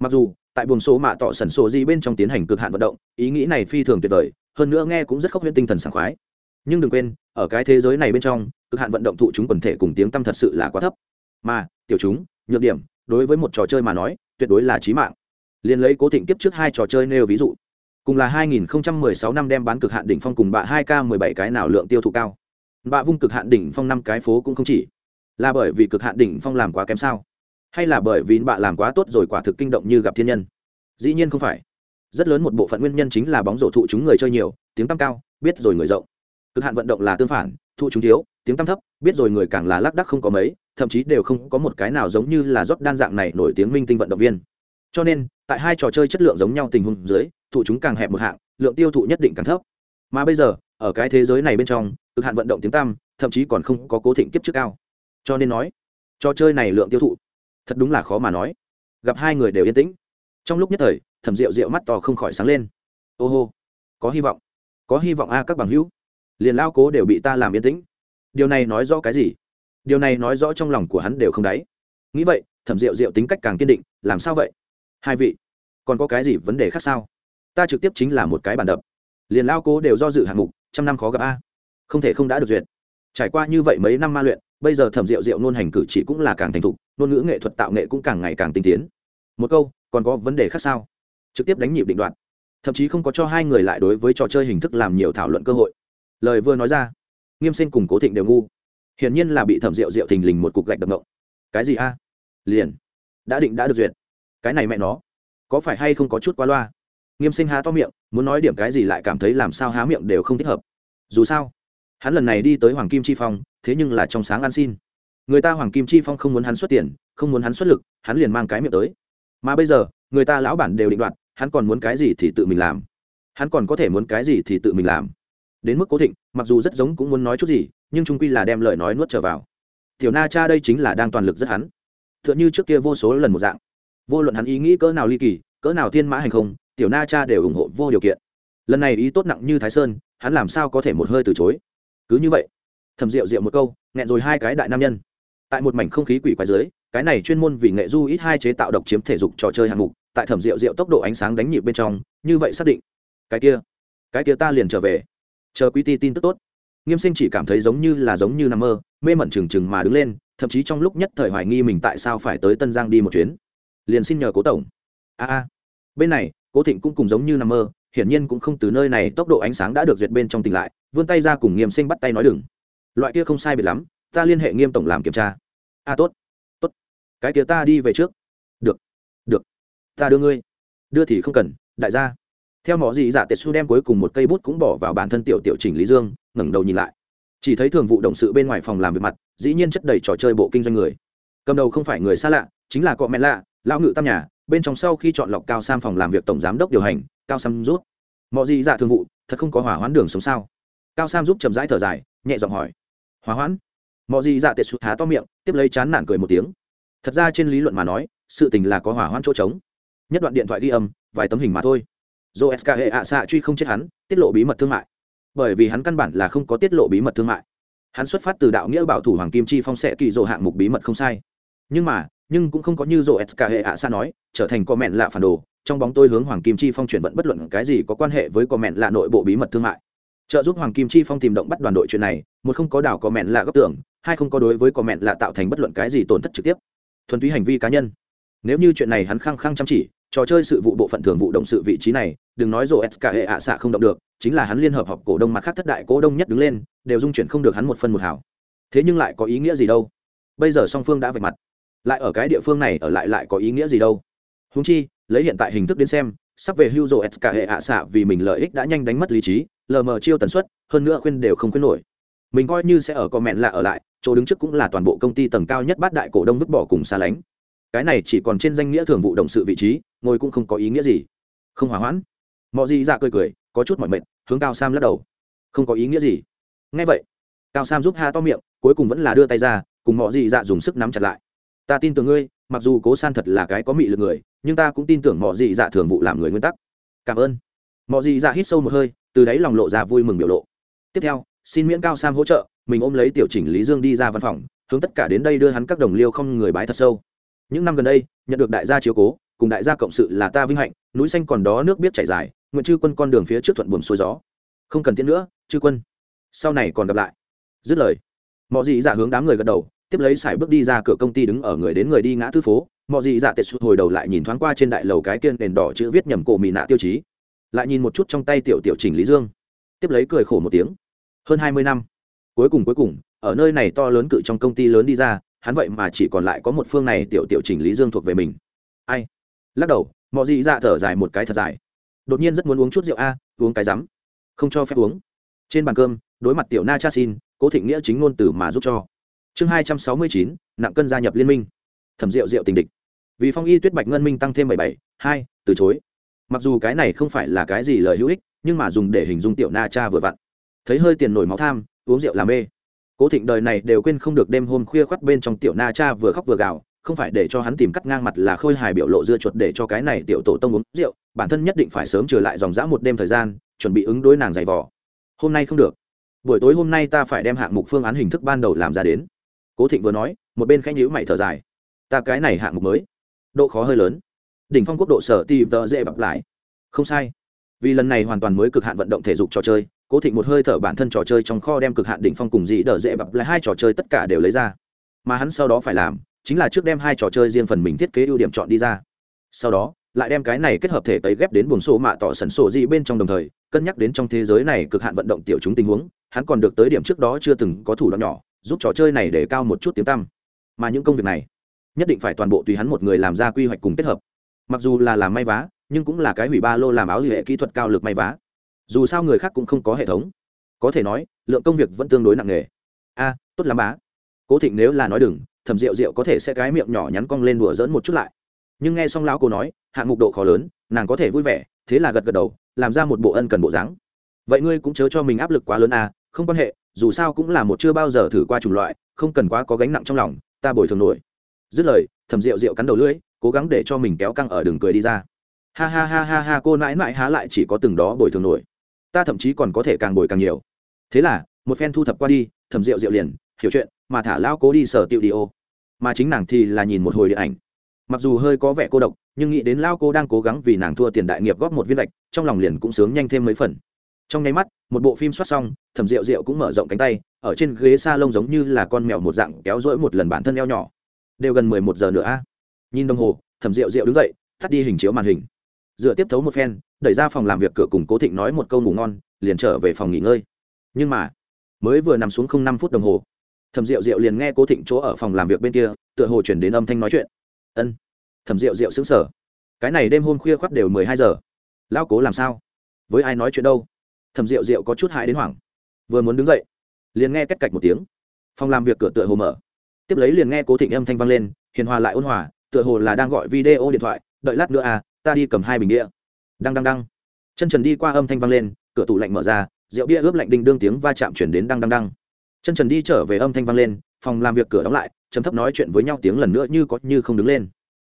mặc dù, tại buồng số mạ tỏ sẩn sổ gì bên trong tiến hành cực hạn vận động, ý nghĩ này phi thường tuyệt vời, hơn nữa nghe cũng rất khốc huyễn tinh thần sảng khoái. Nhưng đừng quên, ở cái thế giới này bên trong, cực hạn vận động thụ chúng quần thể cùng tiếng tâm thật sự là quá thấp. Mà, tiểu chúng, nhược điểm, đối với một trò chơi mà nói tuyệt đối là chí mạng liền lấy cố thịnh kiếp trước hai trò chơi nêu ví dụ cùng là 2016 năm đem bán cực hạn đỉnh phong cùng bạ 2K 17 cái nào lượng tiêu thụ cao. Bạ vung cực hạn đỉnh phong năm cái phố cũng không chỉ. Là bởi vì cực hạn đỉnh phong làm quá kém sao? Hay là bởi vì bạ làm quá tốt rồi quả thực kinh động như gặp thiên nhân? Dĩ nhiên không phải. Rất lớn một bộ phận nguyên nhân chính là bóng rổ thụ chúng người chơi nhiều, tiếng tăm cao, biết rồi người rộng. Cực hạn vận động là tương phản, thụ chúng thiếu, tiếng tăm thấp, biết rồi người càng là lác đắc không có mấy, thậm chí đều không có một cái nào giống như là rót đan dạng này nổi tiếng minh tinh vận động viên. Cho nên, tại hai trò chơi chất lượng giống nhau tình huống dưới, thụ chúng càng hẹp một hạng lượng tiêu thụ nhất định càng thấp. Mà bây giờ ở cái thế giới này bên trong cực hạn vận động tiếng tăm thậm chí còn không có cố thịnh kiếp trước cao. Cho nên nói trò chơi này lượng tiêu thụ thật đúng là khó mà nói. Gặp hai người đều yên tĩnh. Trong lúc nhất thời thẩm rượu rượu mắt to không khỏi sáng lên. Ô hô có hy vọng có hy vọng a các bằng hữu. Liền lao cố đều bị ta làm yên tĩnh điều này nói rõ cái gì? Điều này nói rõ trong lòng của hắn đều không đáy. Nghĩ vậy, thẩm rượu rượu tính cách càng kiên định, làm sao vậy? Hai vị, còn có cái gì vấn đề khác sao? Ta trực tiếp chính là một cái bàn đập. Liền lao cố đều do dự hạng mục, trăm năm khó gặp a. Không thể không đã được duyệt. Trải qua như vậy mấy năm ma luyện, bây giờ thẩm rượu rượu nôn hành cử chỉ cũng là càng thành thục, ngôn ngữ nghệ thuật tạo nghệ cũng càng ngày càng tinh tiến. Một câu, còn có vấn đề khác sao? Trực tiếp đánh nhịp định đoạn. Thậm chí không có cho hai người lại đối với trò chơi hình thức làm nhiều thảo luận cơ hội. Lời vừa nói ra nghiêm sinh cùng cố thịnh đều ngu. Hiển nhiên là bị thẩm rượu rượu thình lình một cục gạch đập ngộng. Cái gì a? Liền. Đã định đã được duyệt. Cái này mẹ nó. Có phải hay không có chút quá loa? Nghiêm sinh há to miệng, muốn nói điểm cái gì lại cảm thấy làm sao há miệng đều không thích hợp. Dù sao, hắn lần này đi tới hoàng kim chi phong, thế nhưng là trong sáng ăn xin. Người ta hoàng kim chi phong không muốn hắn xuất tiền, không muốn hắn xuất lực, hắn liền mang cái miệng tới. Mà bây giờ, người ta lão bản đều định đoạt, hắn còn muốn cái gì thì tự mình làm. Hắn còn có thể muốn cái gì thì tự mình làm đến mức cố thịnh, mặc dù rất giống cũng muốn nói chút gì, nhưng trung quy là đem lời nói nuốt trở vào. Tiểu na cha đây chính là đang toàn lực rất hắn. T h ư ợ n h ư trước kia vô số lần một dạng. Vô luận hắn ý nghĩ cỡ nào ly kỳ, cỡ nào thiên mã hành không, tiểu na cha đều ủng hộ vô điều kiện. Lần này ý tốt nặng như thái sơn, hắn làm sao có thể một hơi từ chối? Cứ như vậy thầm rượu rượu một câu, nghẹn rồi hai cái đại nam nhân. Tại một mảnh không khí quỷ quái dưới, cái này chuyên môn vì nghệ du ít hai chế tạo độc chiếm thể dục trò chơi hạng mục, tại thẩm rượu rượu tốc độ ánh sáng đánh nhịp bên trong, như vậy xác định, cái kia cái kia ta liền trở về chờ quý ti tin tức tốt. Nghiêm sinh chỉ cảm thấy giống như là giống như nằm mơ, mê mẩn trừng trừng mà đứng lên, thậm chí trong lúc nhất thời hoài nghi mình tại sao phải tới tân giang đi một chuyến. Liền xin nhờ cố tổng. A a. Bên này, cố thịnh cũng cùng giống như nằm mơ, hiển nhiên cũng không từ nơi này, tốc độ ánh sáng đã được duyệt bên trong tỉnh lại, vươn tay ra cùng nghiêm sinh bắt tay nói đừng. Loại kia không sai biệt lắm, ta liên hệ nghiêm tổng làm kiểm tra. A, tốt. Tốt. Cái kia ta đi về trước. Được. Được. Ta đưa ngươi. Đưa thì không cần, đại gia theo mọi gì giả dạ su đem cuối cùng một cây bút cũng bỏ vào bản thân tiểu tiểu chỉnh lý dương, ngẩng đầu nhìn lại. Chỉ thấy thường vụ động sự bên ngoài phòng làm việc mặt, dĩ nhiên chất đầy trò chơi bộ kinh doanh người. Cầm đầu không phải người xa lạ, chính là cọ mẹ lạ, lão ngự tam nhà, bên trong sau khi chọn lọc cao sam phòng làm việc tổng giám đốc điều hành, cao sam rút mọi gì dạ Thường vụ, thật không có hỏa hoãn đường sống sao? Cao sam giúp chậm rãi thở dài, nhẹ giọng hỏi. Hỏa hoãn? Mọi gì dạ tệ sụt há to miệng, tiếp lấy chán nản cười một tiếng. Thật ra trên lý luận mà nói, sự tình là có hỏa hoãn chỗ trống. Nhất đoạn điện thoại ghi âm, vài tấm hình mà thôi do sk hệ ạ xạ truy không chết hắn, tiết lộ bí mật thương mại. Bởi vì hắn căn bản là không có tiết lộ bí mật thương mại. Hắn xuất phát từ đạo nghĩa bảo thủ hoàng kim chi phong sẽ kỳ dỗ hạng mục bí mật không sai. Nhưng mà, nhưng cũng không có như rộ sk hệ ạ xạ nói, trở thành comment lạ phản đồ, trong bóng tôi hướng hoàng kim chi phong chuyển vận bất luận cái gì có quan hệ với comment lạ nội bộ bí mật thương mại. Trợ giúp hoàng kim chi phong tìm động bắt đoàn đội chuyện này, một không có đảo comment lạ góc tưởng hai không có đối với comment lạ tạo thành bất luận cái gì tổn thất trực tiếp. Thuần túy hành vi cá nhân. Nếu như chuyện này hắn khăng khăng chăm chỉ trò chơi sự vụ bộ phận thường vụ động sự vị trí này, đừng nói rồi sk hệ ạ xạ không động được, chính là hắn liên hợp họp cổ đông mặt khác thất đại cổ đông nhất đứng lên, đều dung chuyển không được hắn một phân một hảo thế nhưng lại có ý nghĩa gì đâu? Bây giờ song phương đã vạch mặt. Lại ở cái địa phương này, ở lại lại có ý nghĩa gì đâu? Húng chi, lấy hiện tại hình thức đến xem, sắp về hưu rồi s cả hệ ạ xạ vì mình lợi ích đã nhanh đánh mất lý trí, lờ mờ chiêu tần suất, hơn nữa khuyên đều không khuyên nổi. Mình coi như sẽ ở comment là ở lại, chỗ đứng trước cũng là toàn bộ công ty tầng cao nhất bát đại cổ đông vứt bỏ cùng xa lánh. Cái này chỉ còn trên danh nghĩa thường vụ động sự vị trí ngồi cũng không có ý nghĩa gì. Không hỏa hoãn. Mọi gì Dạ cười cười, có chút mỏi mệt, hướng cao sam lắc đầu. Không có ý nghĩa gì. Ngay vậy, cao sam giúp ha to miệng, cuối cùng vẫn là đưa tay ra, cùng mọi gì dạ dùng sức nắm chặt lại. Ta tin tưởng ngươi, mặc dù cố san thật là cái có mị lực người, nhưng ta cũng tin tưởng mọi gì dạ thường vụ làm người nguyên tắc. Cảm ơn. Mọi gì dạ hít sâu một hơi, từ đáy lòng lộ ra vui mừng biểu lộ. Tiếp theo, xin miễn cao sam hỗ trợ, mình ôm lấy tiểu chỉnh lý dương đi ra văn phòng, hướng tất cả đến đây đưa hắn các đồng liêu không người bái thật sâu. Những năm gần đây, nhận được đại gia chiếu cố cùng đại gia cộng sự là ta vinh hạnh, núi xanh còn đó nước biết chảy dài, nguyện chư quân con đường phía trước thuận buồm xuôi gió. Không cần tiễn nữa, chư quân. Sau này còn gặp lại. Dứt lời mọi dị dạ hướng đám người gật đầu, tiếp lấy sải bước đi ra cửa công ty đứng ở người đến người đi ngã tư phố. Mọi dị dạ tệ sụt hồi đầu lại nhìn thoáng qua trên đại lầu cái kiên đèn đỏ chữ viết nhầm cổ mì nạ tiêu chí. Lại nhìn một chút trong tay tiểu tiểu trình lý dương. Tiếp lấy cười khổ một tiếng. Hơn hai mươi năm. Cuối cùng cuối cùng, ở nơi này to lớn cự trong công ty lớn đi ra, hắn vậy mà chỉ còn lại có một phương này tiểu tiểu trình lý dương thuộc về mình. Ai? Lắc đầu mọi dị dạ thở dài một cái thật dài. Đột nhiên rất muốn uống chút rượu a, uống cái rắm. Không cho phép uống. Trên bàn cơm, đối mặt tiểu na cha xin cố thịnh nghĩa chính ngôn từ mà giúp cho. Chương hai trăm sáu mươi chín, nặng cân gia nhập liên minh. Thẩm rượu rượu tình địch. Vì phong y tuyết bạch ngân minh tăng thêm bảy bảy, hai, từ chối. Mặc dù cái này không phải là cái gì lời hữu ích, nhưng mà dùng để hình dung tiểu na cha vừa vặn. Thấy hơi tiền nổi máu tham, uống rượu làm mê. Cố thịnh đời này đều quên không được đêm hôm khuya khoắt bên trong tiểu na cha vừa khóc vừa gào không phải để cho hắn tìm cắt ngang mặt là khôi hài biểu lộ dưa chuột để cho cái này tiểu tổ tông uống rượu, bản thân nhất định phải sớm trở lại dòng dã một đêm thời gian, chuẩn bị ứng đối nàng giày vò. Hôm nay không được. Buổi tối hôm nay ta phải đem hạng mục phương án hình thức ban đầu làm ra đến. Cố thịnh vừa nói, một bên khẽ nhữ mày thở dài. Ta cái này hạng mục mới. Độ khó hơi lớn. Đỉnh phong quốc độ sở tìm tờ dễ bập lại. Không sai. Vì lần này hoàn toàn mới cực hạn vận động thể dục trò chơi, cố thịnh một hơi thở bản thân trò chơi trong kho đem cực hạn đỉnh phong cùng dị đờ dễ bập lại hai trò chơi tất cả đều lấy ra. Mà hắn sau đó phải làm chính là trước đem hai trò chơi riêng phần mình thiết kế ưu điểm chọn đi ra. Sau đó, lại đem cái này kết hợp thể tấy ghép đến buồng sổ mạ tỏ sẩn sổ gì bên trong đồng thời, cân nhắc đến trong thế giới này cực hạn vận động tiểu chúng tình huống, hắn còn được tới điểm trước đó chưa từng có thủ đoạn nhỏ, giúp trò chơi này để cao một chút tiếng tăm. Mà những công việc này, nhất định phải toàn bộ tùy hắn một người làm ra quy hoạch cùng kết hợp. Mặc dù là làm may vá, nhưng cũng là cái hủy ba lô làm áo hệ kỹ thuật cao lực may vá. Dù sao người khác cũng không có hệ thống. Có thể nói, lượng công việc vẫn tương đối nặng nề. A, tốt lắm bá. Cố thịnh nếu là nói đừng thầm rượu rượu có thể sẽ cái miệng nhỏ nhắn cong lên đùa dỡn một chút lại. Nhưng nghe xong lão cô nói, hạng mục độ khó lớn, nàng có thể vui vẻ, thế là gật gật đầu, làm ra một bộ ân cần bộ dáng. Vậy ngươi cũng chớ cho mình áp lực quá lớn à không quan hệ, dù sao cũng là một chưa bao giờ thử qua chủng loại, không cần quá có gánh nặng trong lòng, ta bồi thường nổi. Dứt lời, thầm rượu rượu cắn đầu lưỡi, cố gắng để cho mình kéo căng ở đường cười đi ra. Ha ha ha ha ha, cô nãi nãi há lại chỉ có từng đó bồi thường nổi. Ta thậm chí còn có thể càng bồi càng nhiều. Thế là, một phen thu thập qua đi, thầm rượu rượu liền, hiểu chuyện, mà thả lao cố đi sở tiệu đi ô mà chính nàng thì là nhìn một hồi điện ảnh. Mặc dù hơi có vẻ cô độc, nhưng nghĩ đến lao cô đang cố gắng vì nàng thua tiền đại nghiệp góp một viên lệch trong lòng liền cũng sướng nhanh thêm mấy phần. Trong nháy mắt, một bộ phim soát xong, thẩm rượu rượu cũng mở rộng cánh tay, ở trên ghế s a lông giống như là con mèo một dạng kéo rỗi một lần bản thân eo nhỏ. Đều gần mười một giờ nữa a. Nhìn đồng hồ, thẩm rượu rượu đứng dậy thắt đi hình chiếu màn hình. Dựa tiếp thấu một phen, đẩy ra phòng làm việc cửa cùng cố thịnh nói một câu ngủ ngon, liền trở về phòng nghỉ ngơi. Nhưng mà, mới vừa nằm xuống không năm phút đồng hồ thẩm rượu rượu liền nghe cố thịnh chỗ ở phòng làm việc bên kia, tựa hồ chuyển đến âm thanh nói chuyện. Ân. Thẩm rượu rượu xứng sở cái này đêm hôm khuya khoắt đều mười hai giờ. Lão cố làm sao? Với ai nói chuyện đâu? Thẩm rượu rượu có chút hại đến hoảng. Vừa muốn đứng dậy, liền nghe cách cạch một tiếng. Phòng làm việc cửa tựa hồ mở. Tiếp lấy liền nghe cố thịnh âm thanh vang lên, hiền hòa lại ôn hòa, tựa hồ là đang gọi video điện thoại. Đợi lát nữa à ta đi cầm hai bình đĩa đăng đăng đăng. Chân trần đi qua âm thanh vang lên, cửa tủ lạnh mở ra, rượu bia ướp lạnh đinh đương tiếng va chạm chuyển đến đăng đăng đăng chân trần đi trở về âm thanh vang lên, phòng làm việc cửa đóng lại chấm thấp nói chuyện với nhau tiếng lần nữa như có như không đứng lên.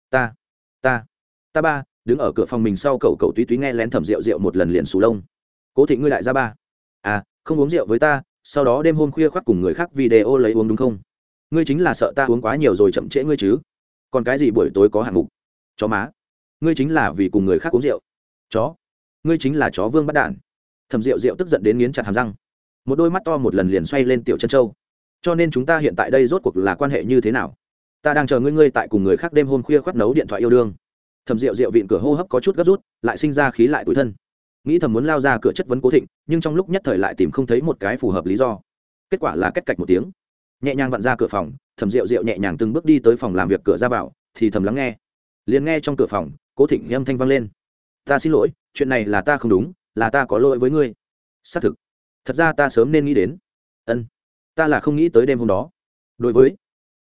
Ta ta ta ba, đứng ở cửa phòng mình sau cậu cậu túy túy nghe lén thẩm rượu rượu một lần liền sù lông. Cố thị ngươi lại ra ba. À không uống rượu với ta, sau đó đêm hôm khuya khoác cùng người khác video lấy uống đúng không? Ngươi chính là sợ ta uống quá nhiều rồi chậm trễ ngươi chứ. Còn cái gì buổi tối có hạng mục? Chó má. Ngươi chính là vì cùng người khác uống rượu. Chó. Ngươi chính là chó vương bắt đản thầm rượu rượu tức giận đến nghiến chặt hàm răng một đôi mắt to một lần liền xoay lên tiểu chân châu. Cho nên chúng ta hiện tại đây rốt cuộc là quan hệ như thế nào? Ta đang chờ ngươi ngươi tại cùng người khác đêm hôm khuya khoác nấu điện thoại yêu đương. Thầm rượu rượu vịn cửa hô hấp có chút gấp rút, lại sinh ra khí lại tủi thân. Nghĩ thầm muốn lao ra cửa chất vấn cố thịnh, nhưng trong lúc nhất thời lại tìm không thấy một cái phù hợp lý do. Kết quả là kết cạch một tiếng. Nhẹ nhàng vặn ra cửa phòng thầm rượu rượu nhẹ nhàng từng bước đi tới phòng làm việc cửa ra vào, thì thầm lắng nghe. Liền nghe trong cửa phòng, cố thịnh âm thanh vang lên. Ta xin lỗi, chuyện này là ta không đúng, là ta có lỗi với ngươi. Xác thực thật ra ta sớm nên nghĩ đến. Ân, ta là không nghĩ tới đêm hôm đó. Đối với,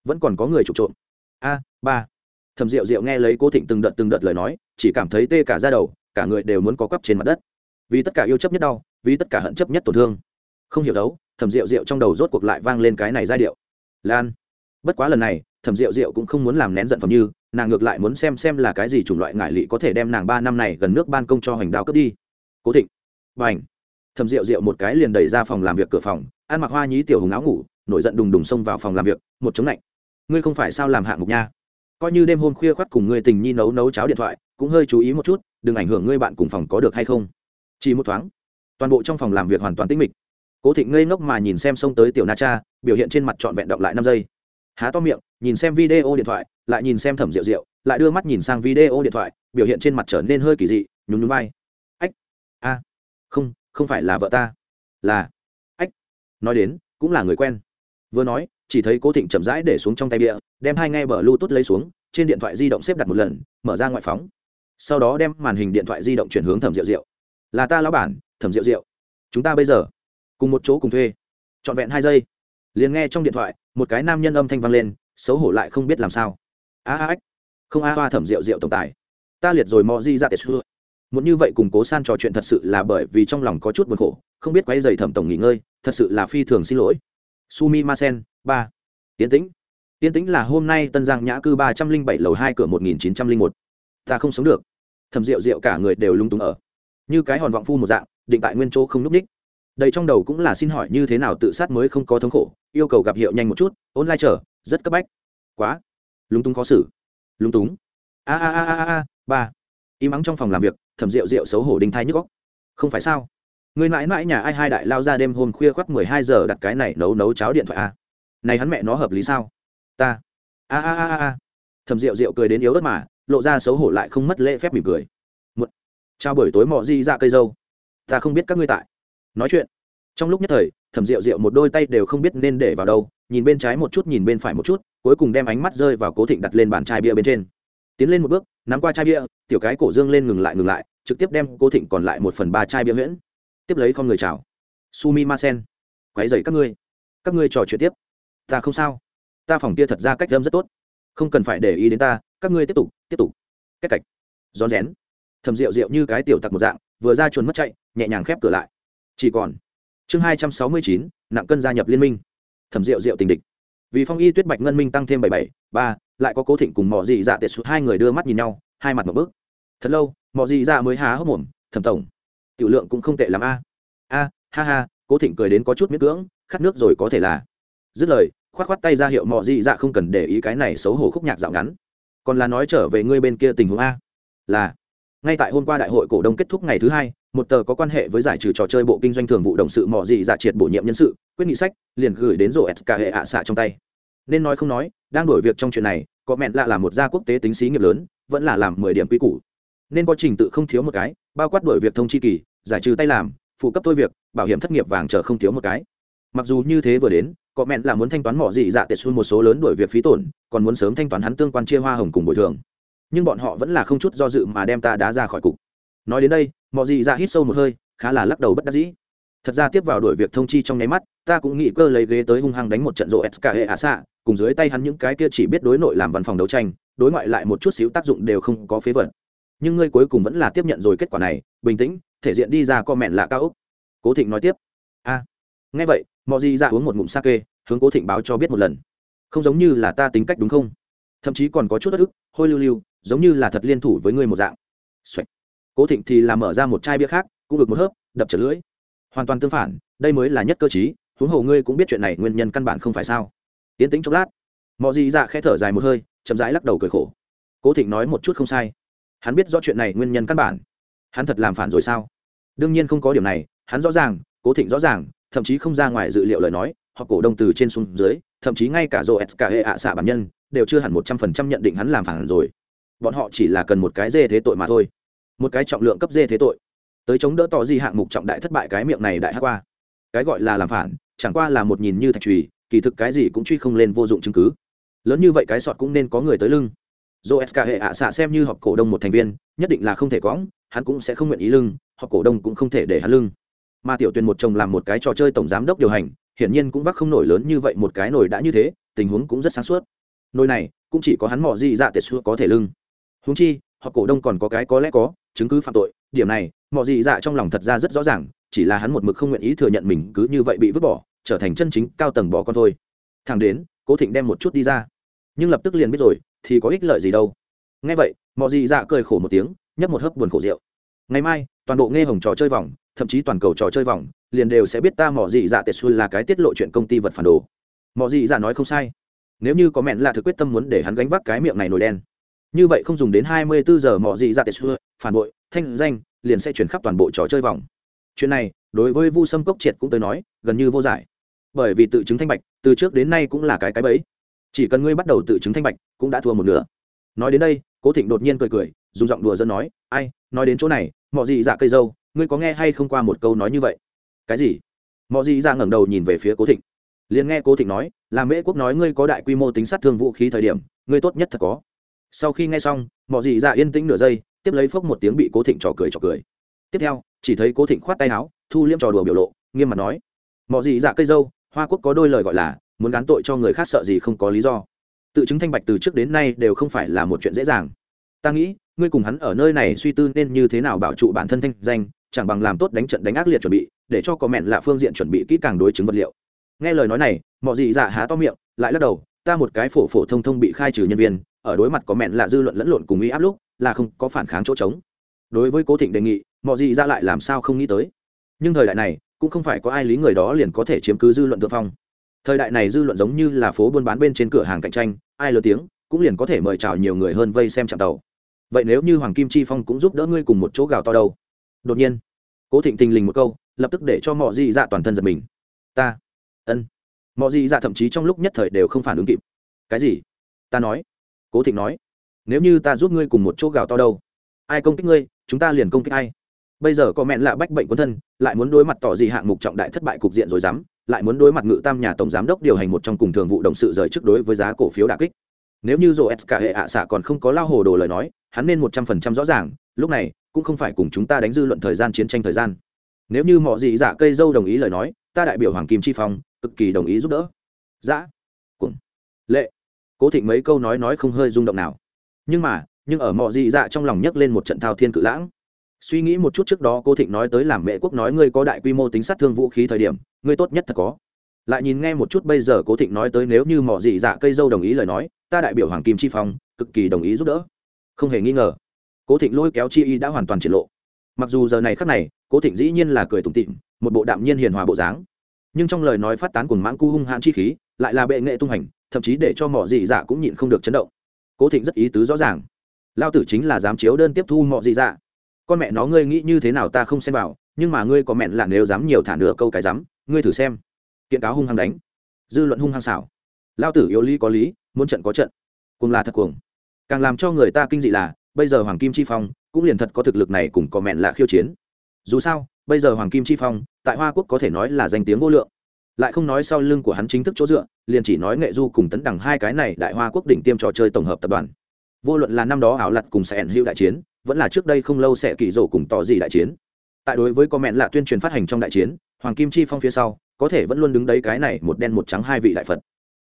vẫn còn có người trục trộm. A, ba. Thầm rượu rượu nghe lấy cố thịnh từng đợt từng đợt lời nói, chỉ cảm thấy tê cả ra đầu, cả người đều muốn có quắp trên mặt đất. Vì tất cả yêu chấp nhất đau, vì tất cả hận chấp nhất tổn thương. Không hiểu đấu thầm rượu rượu trong đầu rốt cuộc lại vang lên cái này giai điệu. Lan. Bất quá lần này thầm rượu rượu cũng không muốn làm nén giận phẩm như, nàng ngược lại muốn xem xem là cái gì chủng loại ngại lị có thể đem nàng ba năm này gần nước ban công cho hoành đao cướp đi. Cố thịnh. Và ảnh thầm rượu rượu một cái liền đẩy ra phòng làm việc cửa phòng, ăn mặc hoa nhí tiểu hùng áo ngủ, nổi giận đùng đùng xông vào phòng làm việc, một chống lạnh. Ngươi không phải sao làm hạng mục nha? Coi như đêm hôm khuya khoắt cùng ngươi tình nhi nấu nấu cháo điện thoại, cũng hơi chú ý một chút, đừng ảnh hưởng ngươi bạn cùng phòng có được hay không. Chỉ một thoáng, toàn bộ trong phòng làm việc hoàn toàn tĩnh mịch. Cố thịnh ngây ngốc mà nhìn xem xông tới tiểu na cha, biểu hiện trên mặt trọn vẹn động lại năm giây. Há to miệng, nhìn xem video điện thoại, lại nhìn xem thẩm rượu rượu, lại đưa mắt nhìn sang video điện thoại, biểu hiện trên mặt trở nên hơi kỳ dị, nhún nhún vai. Ách, a, không không phải là vợ ta, là, ách, nói đến, cũng là người quen. Vừa nói, chỉ thấy cố thịnh chậm rãi để xuống trong tay bịa đem hai nghe bờ bluetooth lấy xuống, trên điện thoại di động xếp đặt một lần, mở ra ngoại phóng. Sau đó đem màn hình điện thoại di động chuyển hướng thẩm rượu rượu là ta lão bản, thẩm rượu rượu chúng ta bây giờ, cùng một chỗ cùng thuê. Trọn vẹn hai giây. Liền nghe trong điện thoại, một cái nam nhân âm thanh vang lên, xấu hổ lại không biết làm sao. A a, ách, không a hoa thẩm rượu rượu tổng tài. Ta liệt rồi mò di ra tệ xưa muốn như vậy cùng cố san trò chuyện thật sự là bởi vì trong lòng có chút buồn khổ, không biết quay dày thẩm tổng nghỉ ngơi, thật sự là phi thường xin lỗi. Sumi masen, ba. Tiến tĩnh. Tiến tĩnh là hôm nay tân giang nhã cư ba trăm linh bảy lầu hai cửa một nghìn chín trăm linh một. Ta không sống được. Thẩm rượu rượu cả người đều lung túng ở. Như cái hòn vọng phu một dạng, định tại nguyên chỗ không núp ních. Đây trong đầu cũng là xin hỏi như thế nào tự sát mới không có thống khổ, yêu cầu gặp hiệu nhanh một chút, online chờ, rất cấp bách. Quá. Lúng túng khó xử. Lúng túng. A a a a a, ba. Im ắng trong phòng làm việc thẩm rượu rượu xấu hổ đinh thai nhức góc không phải sao? Người mãi mãi nhà ai hai đại lao ra đêm hôm khuya khoác mười hai giờ đặt cái này nấu nấu cháo điện thoại a này hắn mẹ nó hợp lý sao? Ta. A a a a thẩm rượu rượu cười đến yếu ớt mà, lộ ra xấu hổ lại không mất lễ phép mỉm cười. Một chào buổi tối mọ di ra cây dâu. Ta không biết các ngươi tại. Nói chuyện. Trong lúc nhất thời thẩm rượu rượu một đôi tay đều không biết nên để vào đâu, nhìn bên trái một chút nhìn bên phải một chút, cuối cùng đem ánh mắt rơi vào cố thịnh đặt lên bàn chai bia bên trên tiến lên một bước, nắm qua chai bia, tiểu cái cổ dương lên ngừng lại ngừng lại, trực tiếp đem cố thịnh còn lại một phần ba chai bia huyễn, tiếp lấy con người chào. Sumi ma sen quáy dày các ngươi. Các ngươi trò chuyện tiếp. Ta không sao. Ta phòng kia thật ra cách đâm rất tốt. Không cần phải để ý đến ta, các ngươi tiếp tục tiếp tục. Cách cạch. Rón rén. Thầm rượu rượu như cái tiểu tặc một dạng, vừa ra chuồn mất chạy, nhẹ nhàng khép cửa lại. Chỉ còn. Chương hai trăm sáu mươi chín, nặng cân gia nhập liên minh. Thẩm rượu rượu tình địch. Vì phong y tuyết bạch ngân minh tăng thêm bảy bảy, ba lại có cố thịnh cùng mò dị dạ tệ suốt hai người đưa mắt nhìn nhau, hai mặt một bước. Thật lâu, mò dị dạ mới há hốc mồm thẩm tổng. Tiểu lượng cũng không tệ l ắ m a. A, ha ha, cố thịnh cười đến có chút miết cưỡng, khát nước rồi có thể là. Dứt lời k h o á t k h o á t tay ra hiệu mò dị dạ không cần để ý cái này xấu hổ khúc nhạc dạo ngắn. Còn là nói trở về ngươi bên kia tình huống a. Là, ngay tại hôm qua đại hội cổ đông kết thúc ngày thứ hai, một tờ có quan hệ với giải trừ trò chơi bộ kinh doanh thường vụ đồng sự mỏ dị dạ triệt bổ nhiệm nhân sự, quyết nghị sách, liền gửi đến rổ s hệ ạ xạ trong tay. Nên nói không nói đang đổi việc trong chuyện này, có mẹn lạ là một gia quốc tế tính xí nghiệp lớn, vẫn là làm mười điểm quy củ. Nên có trình tự không thiếu một cái, bao quát đổi việc thông chi kỳ, giải trừ tay làm, phụ cấp thôi việc, bảo hiểm thất nghiệp vàng chờ không thiếu một cái. Mặc dù như thế vừa đến, có mẹn là muốn thanh toán mỏ dị dạ tệ xuân một số lớn đổi việc phí tổn, còn muốn sớm thanh toán hắn tương quan chia hoa hồng cùng bồi thường. Nhưng bọn họ vẫn là không chút do dự mà đem ta đá ra khỏi cục. Nói đến đây mọi gì Dạ hít sâu một hơi, khá là lắc đầu bất đắc dĩ. Thật ra tiếp vào đuổi việc thông chi trong nháy mắt ta cũng nghĩ cơ lấy ghế tới hung hăng đánh một trận rộ sk hệ hạ xạ cùng dưới tay hắn những cái kia chỉ biết đối nội làm văn phòng đấu tranh, đối ngoại lại một chút xíu tác dụng đều không có phế vật. Nhưng ngươi cuối cùng vẫn là tiếp nhận rồi kết quả này, bình tĩnh, thể diện đi ra co mẹn lạ cao úc cố thịnh nói tiếp. A. Nghe vậy mọi gì dạ ra uống một ngụm sake, hướng cố thịnh báo cho biết một lần. Không giống như là ta tính cách đúng không? Thậm chí còn có chút đất ức, hôi lưu lưu, giống như là thật liên thủ với ngươi một dạng. Xoạch cố thịnh thì làm mở ra một chai bia khác, cũng được một hớp, đập chật lưỡi. Hoàn toàn tương phản, đây mới là nhất cơ chí huống hồ ngươi cũng biết chuyện này nguyên nhân căn bản không phải sao? Tiến tính chốc lát mọi gì dạ khẽ thở dài một hơi, chậm rãi lắc đầu cười khổ. Cố thịnh nói một chút không sai. Hắn biết rõ chuyện này nguyên nhân căn bản. Hắn thật làm phản rồi sao? Đương nhiên không có điểm này, hắn rõ ràng, cố thịnh rõ ràng, thậm chí không ra ngoài dự liệu lời nói hoặc cổ đông từ trên xuống dưới, thậm chí ngay cả rô s cả hệ ạ xạ bản nhân, đều chưa hẳn một trăm phần trăm nhận định hắn làm phản rồi. Bọn họ chỉ là cần một cái dê thế tội mà thôi. Một cái trọng lượng cấp dê thế tội. Tới chống đỡ tỏ di hạng mục trọng đại thất bại cái miệng này đại hát qua. Cái gọi là làm phản chẳng qua là một nhìn như thạch trùy kỳ thực cái gì cũng truy không lên vô dụng chứng cứ. Lớn như vậy cái sọt cũng nên có người tới lưng. Dô sk hệ ạ xạ xem như họp cổ đông một thành viên, nhất định là không thể cõng hắn cũng sẽ không nguyện ý lưng, họp cổ đông cũng không thể để hắn lưng. Mà tiểu Tuyền một chồng làm một cái trò chơi tổng giám đốc điều hành, hiển nhiên cũng vác không nổi lớn như vậy một cái nổi đã như thế, tình huống cũng rất sáng suốt. Nồi này, cũng chỉ có hắn mỏ gì dạ tệ xưa có thể lưng. Húng chi, họp cổ đông còn có cái có lẽ có, chứng cứ phạm tội, điểm này mỏ dị dạ trong lòng thật ra rất rõ ràng, chỉ là hắn một mực không nguyện ý thừa nhận mình cứ như vậy bị vứt bỏ trở thành chân chính cao tầng bỏ con thôi. Thằng đến, cố thịnh đem một chút đi ra. Nhưng lập tức liền biết rồi, thì có ích lợi gì đâu. Ngay vậy mọi dị dạ cười khổ một tiếng, nhấp một hớp buồn khổ rượu. Ngày mai, toàn bộ nghe hồng trò chơi vòng, thậm chí toàn cầu trò chơi vòng, liền đều sẽ biết ta mỏ dị dạ tệ xuân là cái tiết lộ chuyện công ty vật phản đồ. Mỏ dị dạ nói không sai. Nếu như có mẹn là thực quyết tâm muốn để hắn gánh vác cái miệng này nổi đen. Như vậy không dùng đến 24 giờ mỏ dị dạ tệ xuân phản bội, thanh danh, liền sẽ chuyển khắp toàn bộ trò chơi vòng. Chuyện này, đối với vu sâm cốc triệt cũng tới nói, gần như vô giải bởi vì tự chứng thanh bạch, từ trước đến nay cũng là cái cái bẫy. Chỉ cần ngươi bắt đầu tự chứng thanh bạch, cũng đã thua một nửa. Nói đến đây, cố thịnh đột nhiên cười cười, dùng giọng đùa dân nói, ai, nói đến chỗ này mọi gì dạ cây dâu, ngươi có nghe hay không qua một câu nói như vậy? Cái gì? Mọi gì dạ ngẩng đầu nhìn về phía cố thịnh. Liền nghe cố thịnh nói, là mễ quốc nói ngươi có đại quy mô tính sát thương vũ khí thời điểm, ngươi tốt nhất thật có. Sau khi nghe xong mọi gì dạ yên tĩnh nửa giây, tiếp lấy phốc một tiếng bị cố thịnh trò cười trò cười. Tiếp theo, chỉ thấy cố thịnh khoát tay áo, thu liêm trò đùa biểu lộ, nghiêm mặt nói mọi gì dạ cây dâu hoa quốc có đôi lời gọi là, muốn gán tội cho người khác sợ gì không có lý do. Tự chứng thanh bạch từ trước đến nay đều không phải là một chuyện dễ dàng. Ta nghĩ, ngươi cùng hắn ở nơi này suy tư nên như thế nào bảo trụ bản thân thanh danh, chẳng bằng làm tốt đánh trận đánh ác liệt chuẩn bị, để cho có mẹn là phương diện chuẩn bị kỹ càng đối chứng vật liệu. Nghe lời nói này, mọi gì dạ há to miệng, lại lắc đầu, ta một cái phổ phổ thông thông bị khai trừ nhân viên, ở đối mặt có mẹn là dư luận lẫn lộn cùng ý áp lúc, là không có phản kháng chỗ trống. Đối với cố thịnh đề nghị, mọi gì ra lại làm sao không nghĩ tới. Nhưng thời đại này cũng không phải có ai lý người đó liền có thể chiếm cứ dư luận thượng phong. Thời đại này dư luận giống như là phố buôn bán bên trên cửa hàng cạnh tranh, ai lớn tiếng, cũng liền có thể mời chào nhiều người hơn vây xem chạm tàu. Vậy nếu như hoàng kim chi phong cũng giúp đỡ ngươi cùng một chỗ gào to đâu? Đột nhiên, cố thịnh tình lình một câu, lập tức để cho mọi dị dạ toàn thân giật mình. Ta, ân. Mọi dị dạ thậm chí trong lúc nhất thời đều không phản ứng kịp. Cái gì? Ta nói. Cố thịnh nói. Nếu như ta giúp ngươi cùng một chỗ gào to đâu? Ai công kích ngươi, chúng ta liền công kích ai bây giờ có mẹn lạ bách bệnh quân thân, lại muốn đối mặt tỏ gì hạng mục trọng đại thất bại cục diện rồi dám, lại muốn đối mặt ngự tam nhà tổng giám đốc điều hành một trong cùng thường vụ động sự rời trước đối với giá cổ phiếu đà kích. Nếu như rổ s cả hệ ạ xạ còn không có lao hồ đồ lời nói, hắn nên một trăm phần trăm rõ ràng, lúc này, cũng không phải cùng chúng ta đánh dư luận thời gian chiến tranh thời gian. Nếu như mọi dị giả cây dâu đồng ý lời nói, ta đại biểu hoàng kim chi phong, cực kỳ đồng ý giúp đỡ. Dã dạ. cùng lệ. Cố thịnh mấy câu nói nói không hơi rung động nào. Nhưng mà, nhưng ở mọi dị dạ trong lòng nhấc lên một trận thao thiên cự lãng suy nghĩ một chút trước đó cô thịnh nói tới làm mẹ quốc nói ngươi có đại quy mô tính sát thương vũ khí thời điểm, ngươi tốt nhất thật có. Lại nhìn nghe một chút bây giờ cố thịnh nói tới nếu như mỏ dị dạ cây dâu đồng ý lời nói, ta đại biểu hoàng kim chi phong, cực kỳ đồng ý giúp đỡ. Không hề nghi ngờ cố thịnh lôi kéo chi y đã hoàn toàn triển lộ. Mặc dù giờ này khắc này cố thịnh dĩ nhiên là cười tủm tịm một bộ đạm nhiên hiền hòa bộ dáng. Nhưng trong lời nói phát tán cùng mãng cu hung hãn chi khí, lại là bệ nghệ tung hành, thậm chí để cho mỏ dị dạ cũng nhịn không được chấn động. Cố thịnh rất ý tứ rõ ràng. Lao tử chính là dám chiếu đơn tiếp thu mỏ dị dạ con mẹ nó ngươi nghĩ như thế nào ta không xem vào, nhưng mà ngươi có mẹn là nếu dám nhiều thả nửa câu cái dám, ngươi thử xem. Kiện cáo hung hăng đánh. Dư luận hung hăng xảo. Lao tử yếu lý có lý, muốn trận có trận. Cùng là thật cuồng. Càng làm cho người ta kinh dị là, bây giờ hoàng kim chi phong cũng liền thật có thực lực này cùng có mẹn là khiêu chiến. Dù sao, bây giờ hoàng kim chi phong, tại hoa quốc có thể nói là danh tiếng vô lượng. Lại không nói sau lưng của hắn chính thức chỗ dựa, liền chỉ nói nghệ du cùng tấn đẳng hai cái này đại hoa quốc đỉnh tiêm trò chơi tổng hợp tập đoàn. Vô luận là năm đó ảo lặt cùng sẽ ẩn hữu đại chiến vẫn là trước đây không lâu sẽ kỳ rổ cùng tỏ gì đại chiến. Tại đối với comment là tuyên truyền phát hành trong đại chiến, hoàng kim chi phong phía sau, có thể vẫn luôn đứng đấy cái này một đen một trắng hai vị đại phật.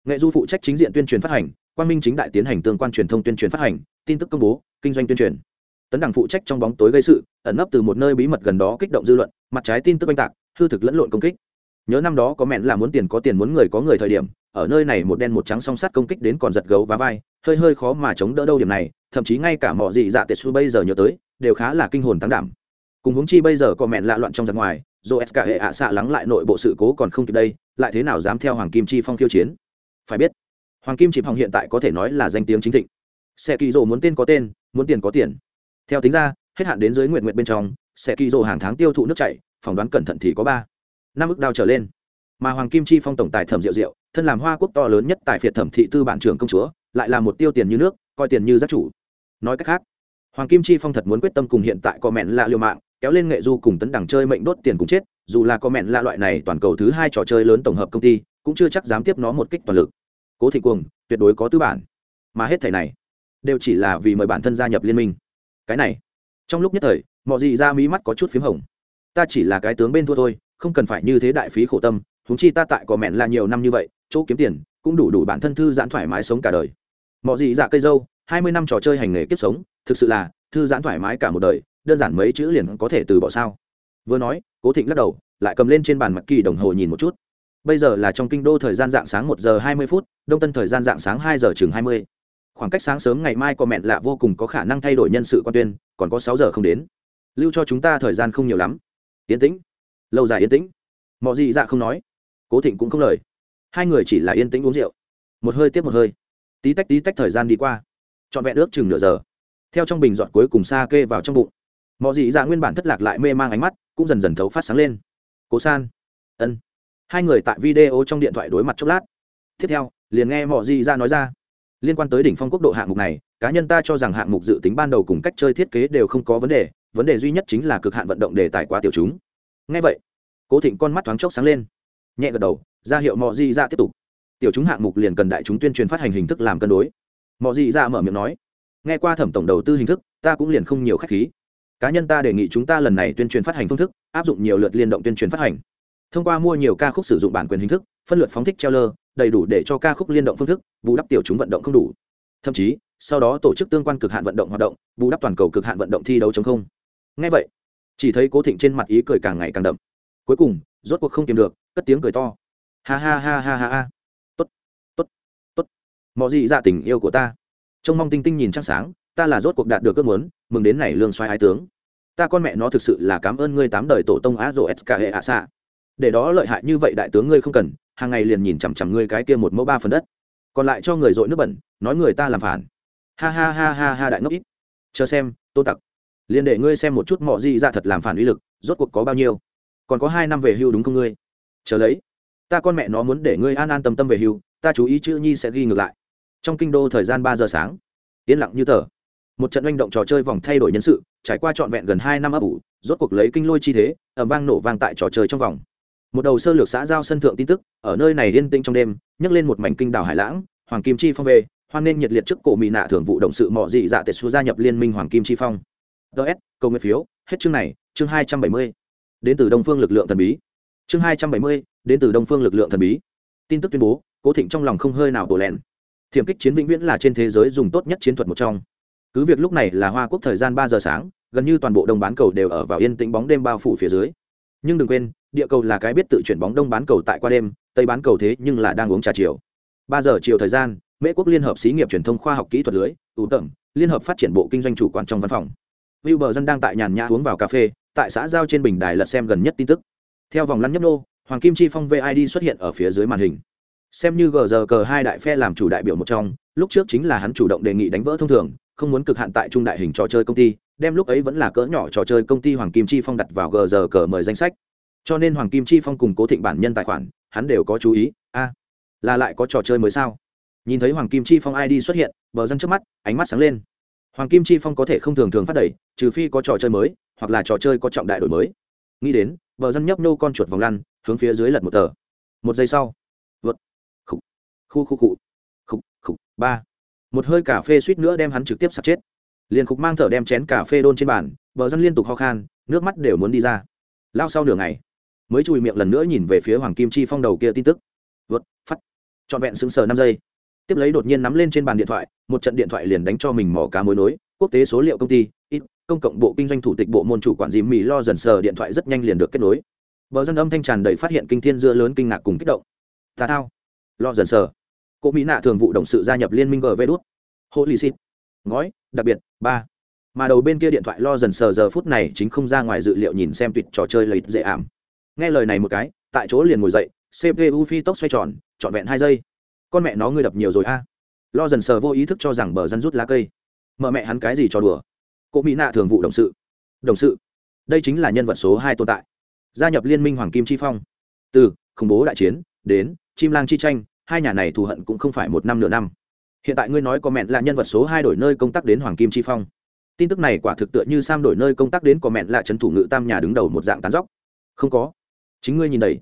Nghệ du phụ trách chính diện tuyên truyền phát hành quan minh chính đại tiến hành tương quan truyền thông tuyên truyền phát hành, tin tức công bố, kinh doanh tuyên truyền. Tấn đẳng phụ trách trong bóng tối gây sự, ẩn nấp từ một nơi bí mật gần đó kích động dư luận, mặt trái tin tức oanh tạc, hư thực lẫn lộn công kích nhớ năm đó có mẹn là muốn tiền có tiền muốn người có người thời điểm, ở nơi này một đen một trắng song sắt công kích đến còn giật gấu và vai, hơi hơi khó mà chống đỡ đâu điểm này, thậm chí ngay cả mọi dị dạ tệ xu bây giờ nhớ tới, đều khá là kinh hồn tăng đảm. Cùng hướng chi bây giờ có mẹn lạ loạn trong giặc ngoài, dù s cả hệ ạ xạ lắng lại nội bộ sự cố còn không kịp đây, lại thế nào dám theo hoàng kim chi phong khiêu chiến? Phải biết, hoàng kim chỉ phong hiện tại có thể nói là danh tiếng chính thịnh. Xe kỳ rồ muốn tên có tên, muốn tiền có tiền. Theo tính ra, hết hạn đến dưới nguyện nguyện bên trong xe kỳ rồ hàng tháng tiêu thụ nước chảy, phỏng đoán cẩn thận thì có ba năm ức đao trở lên. Mà hoàng kim chi phong tổng tài thẩm diệu diệu, thân làm hoa quốc to lớn nhất tại phiệt thẩm thị tư bản trưởng công chúa, lại là một tiêu tiền như nước, coi tiền như giác chủ. Nói cách khác, hoàng kim chi phong thật muốn quyết tâm cùng hiện tại có mẹn lạ liều mạng, kéo lên nghệ du cùng tấn đẳng chơi mệnh đốt tiền cùng chết, dù là có mẹn lạ loại này toàn cầu thứ hai trò chơi lớn tổng hợp công ty, cũng chưa chắc dám tiếp nó một kích toàn lực. Cố thị cuồng, tuyệt đối có tư bản. Mà hết thẻ này, đều chỉ là vì mời bản thân gia nhập liên minh. Cái này, trong lúc nhất thời, mọi gì ra mí mắt có chút p h í m hồng. Ta chỉ là cái tướng bên thua thôi không cần phải như thế đại phí khổ tâm húng chi ta tại có mẹn là nhiều năm như vậy, chỗ kiếm tiền, cũng đủ đủ bản thân thư giãn thoải mái sống cả đời. Mọi gì dạ cây dâu, hai mươi năm trò chơi hành nghề kiếp sống, thực sự là thư giãn thoải mái cả một đời, đơn giản mấy chữ liền có thể từ bỏ sao? Vừa nói, cố thịnh lắc đầu, lại cầm lên trên bàn mặt kỳ đồng hồ nhìn một chút. Bây giờ là trong kinh đô thời gian dạng sáng một giờ hai mươi phút, đông tân thời gian dạng sáng hai giờ chừng hai mươi. Khoảng cách sáng sớm ngày mai có mẹn lạ vô cùng có khả năng thay đổi nhân sự quan tuyên, còn có sáu giờ không đến. Lưu cho chúng ta thời gian không nhiều lắm. Yên tĩnh lâu dài yên tĩnh. Mọi gì dạ không nói, cố thịnh cũng không lời. Hai người chỉ là yên tĩnh uống rượu. Một hơi tiếp một hơi. Tí tách tí tách thời gian đi qua. Trọn vẹn ước chừng nửa giờ. Theo trong bình giọt cuối cùng xa kê vào trong bụng mọi dị dạ nguyên bản thất lạc lại mê mang ánh mắt, cũng dần dần thấu phát sáng lên. Cố san. Ân. Hai người tại video trong điện thoại đối mặt chốc lát. Tiếp theo, liền nghe mọi gì Dạ nói ra, liên quan tới đỉnh phong quốc độ hạng mục này, cá nhân ta cho rằng hạng mục dự tính ban đầu cùng cách chơi thiết kế đều không có vấn đề vấn đề duy nhất chính là cực hạn vận động đề tài quá tiểu chúng ngay vậy, cố thịnh con mắt thoáng chốc sáng lên, nhẹ gật đầu, ra hiệu mọi dị dạ tiếp tục. Tiểu chúng hạng mục liền cần đại chúng tuyên truyền phát hành hình thức làm cân đối. Mọi dị dạ mở miệng nói, nghe qua thẩm tổng đầu tư hình thức, ta cũng liền không nhiều khách khí. Cá nhân ta đề nghị chúng ta lần này tuyên truyền phát hành phương thức, áp dụng nhiều lượt liên động tuyên truyền phát hành. Thông qua mua nhiều ca khúc sử dụng bản quyền hình thức, phân lượt phóng thích treo lơ đầy đủ để cho ca khúc liên động phương thức, bù đắp tiểu chúng vận động không đủ. Thậm chí, sau đó tổ chức tương quan cực hạn vận động hoạt động, bù đắp toàn cầu cực hạn vận động thi đấu chống không. Ngay vậy chỉ thấy cố thịnh trên mặt ý cười càng ngày càng đậm. Cuối cùng, rốt cuộc không tìm được, cất tiếng cười to. Ha ha ha ha ha ha. Tốt tốt tốt. Mọi gì dạ tình yêu của ta. Trông mong tinh tinh nhìn trăng sáng, ta là rốt cuộc đạt được ước muốn, mừng đến này lương xoay ái tướng. Ta con mẹ nó thực sự là cảm ơn ngươi tám đời tổ tông á rô s k hệ ạ xạ để đó lợi hại như vậy đại tướng ngươi không cần, hàng ngày liền nhìn chằm chằm ngươi cái kia một mẫu ba phần đất. Còn lại cho người dội nước bẩn, nói người ta làm phản. Ha ha ha ha ha đại ngốc ít. Chờ xem tôn tặc liền để ngươi xem một chút mọi gì dạ ra thật làm phản uy lực, rốt cuộc có bao nhiêu? Còn có hai năm về hưu đúng không ngươi? Chờ lấy, ta con mẹ nó muốn để ngươi an an tâm tâm về hưu, ta chú ý chữ nhi sẽ ghi ngược lại. Trong kinh đô thời gian ba giờ sáng, yên lặng như tờ. Một trận oanh động trò chơi vòng thay đổi nhân sự, trải qua trọn vẹn gần hai năm ấp ủ, rốt cuộc lấy kinh lôi chi thế ẩm vang nổ vang tại trò chơi trong vòng. Một đầu sơ lược xã giao sân thượng tin tức, ở nơi này yên tĩnh trong đêm, nhấc lên một mảnh kinh đảo hải lãng, hoàng kim chi phong về, hoan nên nhiệt liệt trước cổ mỹ nạ thường vụ động sự mọ dị dạ tệ xu gia nhập liên minh hoàng kim chi phong ts câu nguyện phiếu, hết chương này, chương hai trăm bảy mươi. Đến từ đông phương lực lượng thần bí. Chương hai trăm bảy mươi, đến từ đông phương lực lượng thần bí. Tin tức tuyên bố, cố thịnh trong lòng không hơi nào tổ lẹn. Thiểm kích chiến vĩnh viễn là trên thế giới dùng tốt nhất chiến thuật một trong. Cứ việc lúc này là hoa quốc thời gian ba giờ sáng, gần như toàn bộ đông bán cầu đều ở vào yên tĩnh bóng đêm bao phủ phía dưới. Nhưng đừng quên, địa cầu là cái biết tự chuyển bóng đông bán cầu tại qua đêm, tây bán cầu thế nhưng là đang uống trà chiều. Ba giờ chiều thời gian, mễ quốc liên hợp xí nghiệp truyền thông khoa học kỹ thuật lưới ủ tẩm, liên hợp phát triển bộ kinh doanh chủ quản trong văn phòng. Will bờ dân đang tại nhàn nhã uống vào cà phê, tại xã giao trên bình đài lật xem gần nhất tin tức. Theo vòng lăn nhấp nô, hoàng kim chi phong vid xuất hiện ở phía dưới màn hình. Xem như gờ giờ cờ hai đại phe làm chủ đại biểu một trong, lúc trước chính là hắn chủ động đề nghị đánh vỡ thông thường, không muốn cực hạn tại trung đại hình trò chơi công ty, đem lúc ấy vẫn là cỡ nhỏ trò chơi công ty hoàng kim chi phong đặt vào gờ giờ cờ mời danh sách. Cho nên hoàng kim chi phong cùng cố thịnh bản nhân tài khoản, hắn đều có chú ý, a, là lại có trò chơi mới sao? Nhìn thấy hoàng kim chi phong id xuất hiện bờ dân trước mắt, ánh mắt sáng lên hoàng kim chi phong có thể không thường thường phát đẩy, trừ phi có trò chơi mới, hoặc là trò chơi có trọng đại đổi mới. Nghĩ đến vợ dân nhấp nô con chuột vòng lăn, hướng phía dưới lật một tờ. Một giây sau, vượt. Khục. Khu khu cụ khục khục. Ba. Một hơi cà phê suýt nữa đem hắn trực tiếp sạt chết. Liền khục mang thở đem chén cà phê đôn trên bàn vợ dân liên tục ho khan, nước mắt đều muốn đi ra. Lao sau nửa ngày, mới chùi miệng lần nữa nhìn về phía hoàng kim chi phong đầu kia tin tức. Vượt phát trọn vẹn sững sờ năm giây tiếp lấy đột nhiên nắm lên trên bàn điện thoại, một trận điện thoại liền đánh cho mình mỏ cá mối nối. Quốc tế số liệu công ty, ít, công cộng bộ kinh doanh thủ tịch bộ môn chủ quản dìm mỹ lo dần sờ điện thoại rất nhanh liền được kết nối. Bờ dân âm thanh tràn đầy phát hiện kinh thiên dưa lớn kinh ngạc cùng kích động. Tà thao. Lo dần sờ. Cô mỹ nạ thường vụ động sự gia nhập liên minh gv đút. Hộ shit. Ngói, đặc biệt, ba. Mà đầu bên kia điện thoại lo dần sờ giờ phút này chính không ra ngoài dự liệu nhìn xem tuyệt trò chơi lấy dễ ảm. Nghe lời này một cái, tại chỗ liền ngồi dậy cpu phi tốc xoay tròn, trọn vẹn hai giây con mẹ nó ngươi đập nhiều rồi a. Lo dần sờ vô ý thức cho rằng bờ dân rút lá cây. Mở mẹ hắn cái gì cho đùa? Cụ mỹ nạ thường vụ đồng sự. Đồng sự. Đây chính là nhân vật số hai tồn tại. Gia nhập liên minh hoàng kim chi phong. Từ, khủng bố đại chiến, đến, chim lang chi tranh, hai nhà này thù hận cũng không phải một năm nửa năm. Hiện tại ngươi nói có mẹn là nhân vật số hai đổi nơi công tác đến hoàng kim chi phong. Tin tức này quả thực tựa như sam đổi nơi công tác đến có mẹn là trấn thủ ngự tam nhà đứng đầu một dạng tán dóc. Không có. Chính ngươi nhìn đầy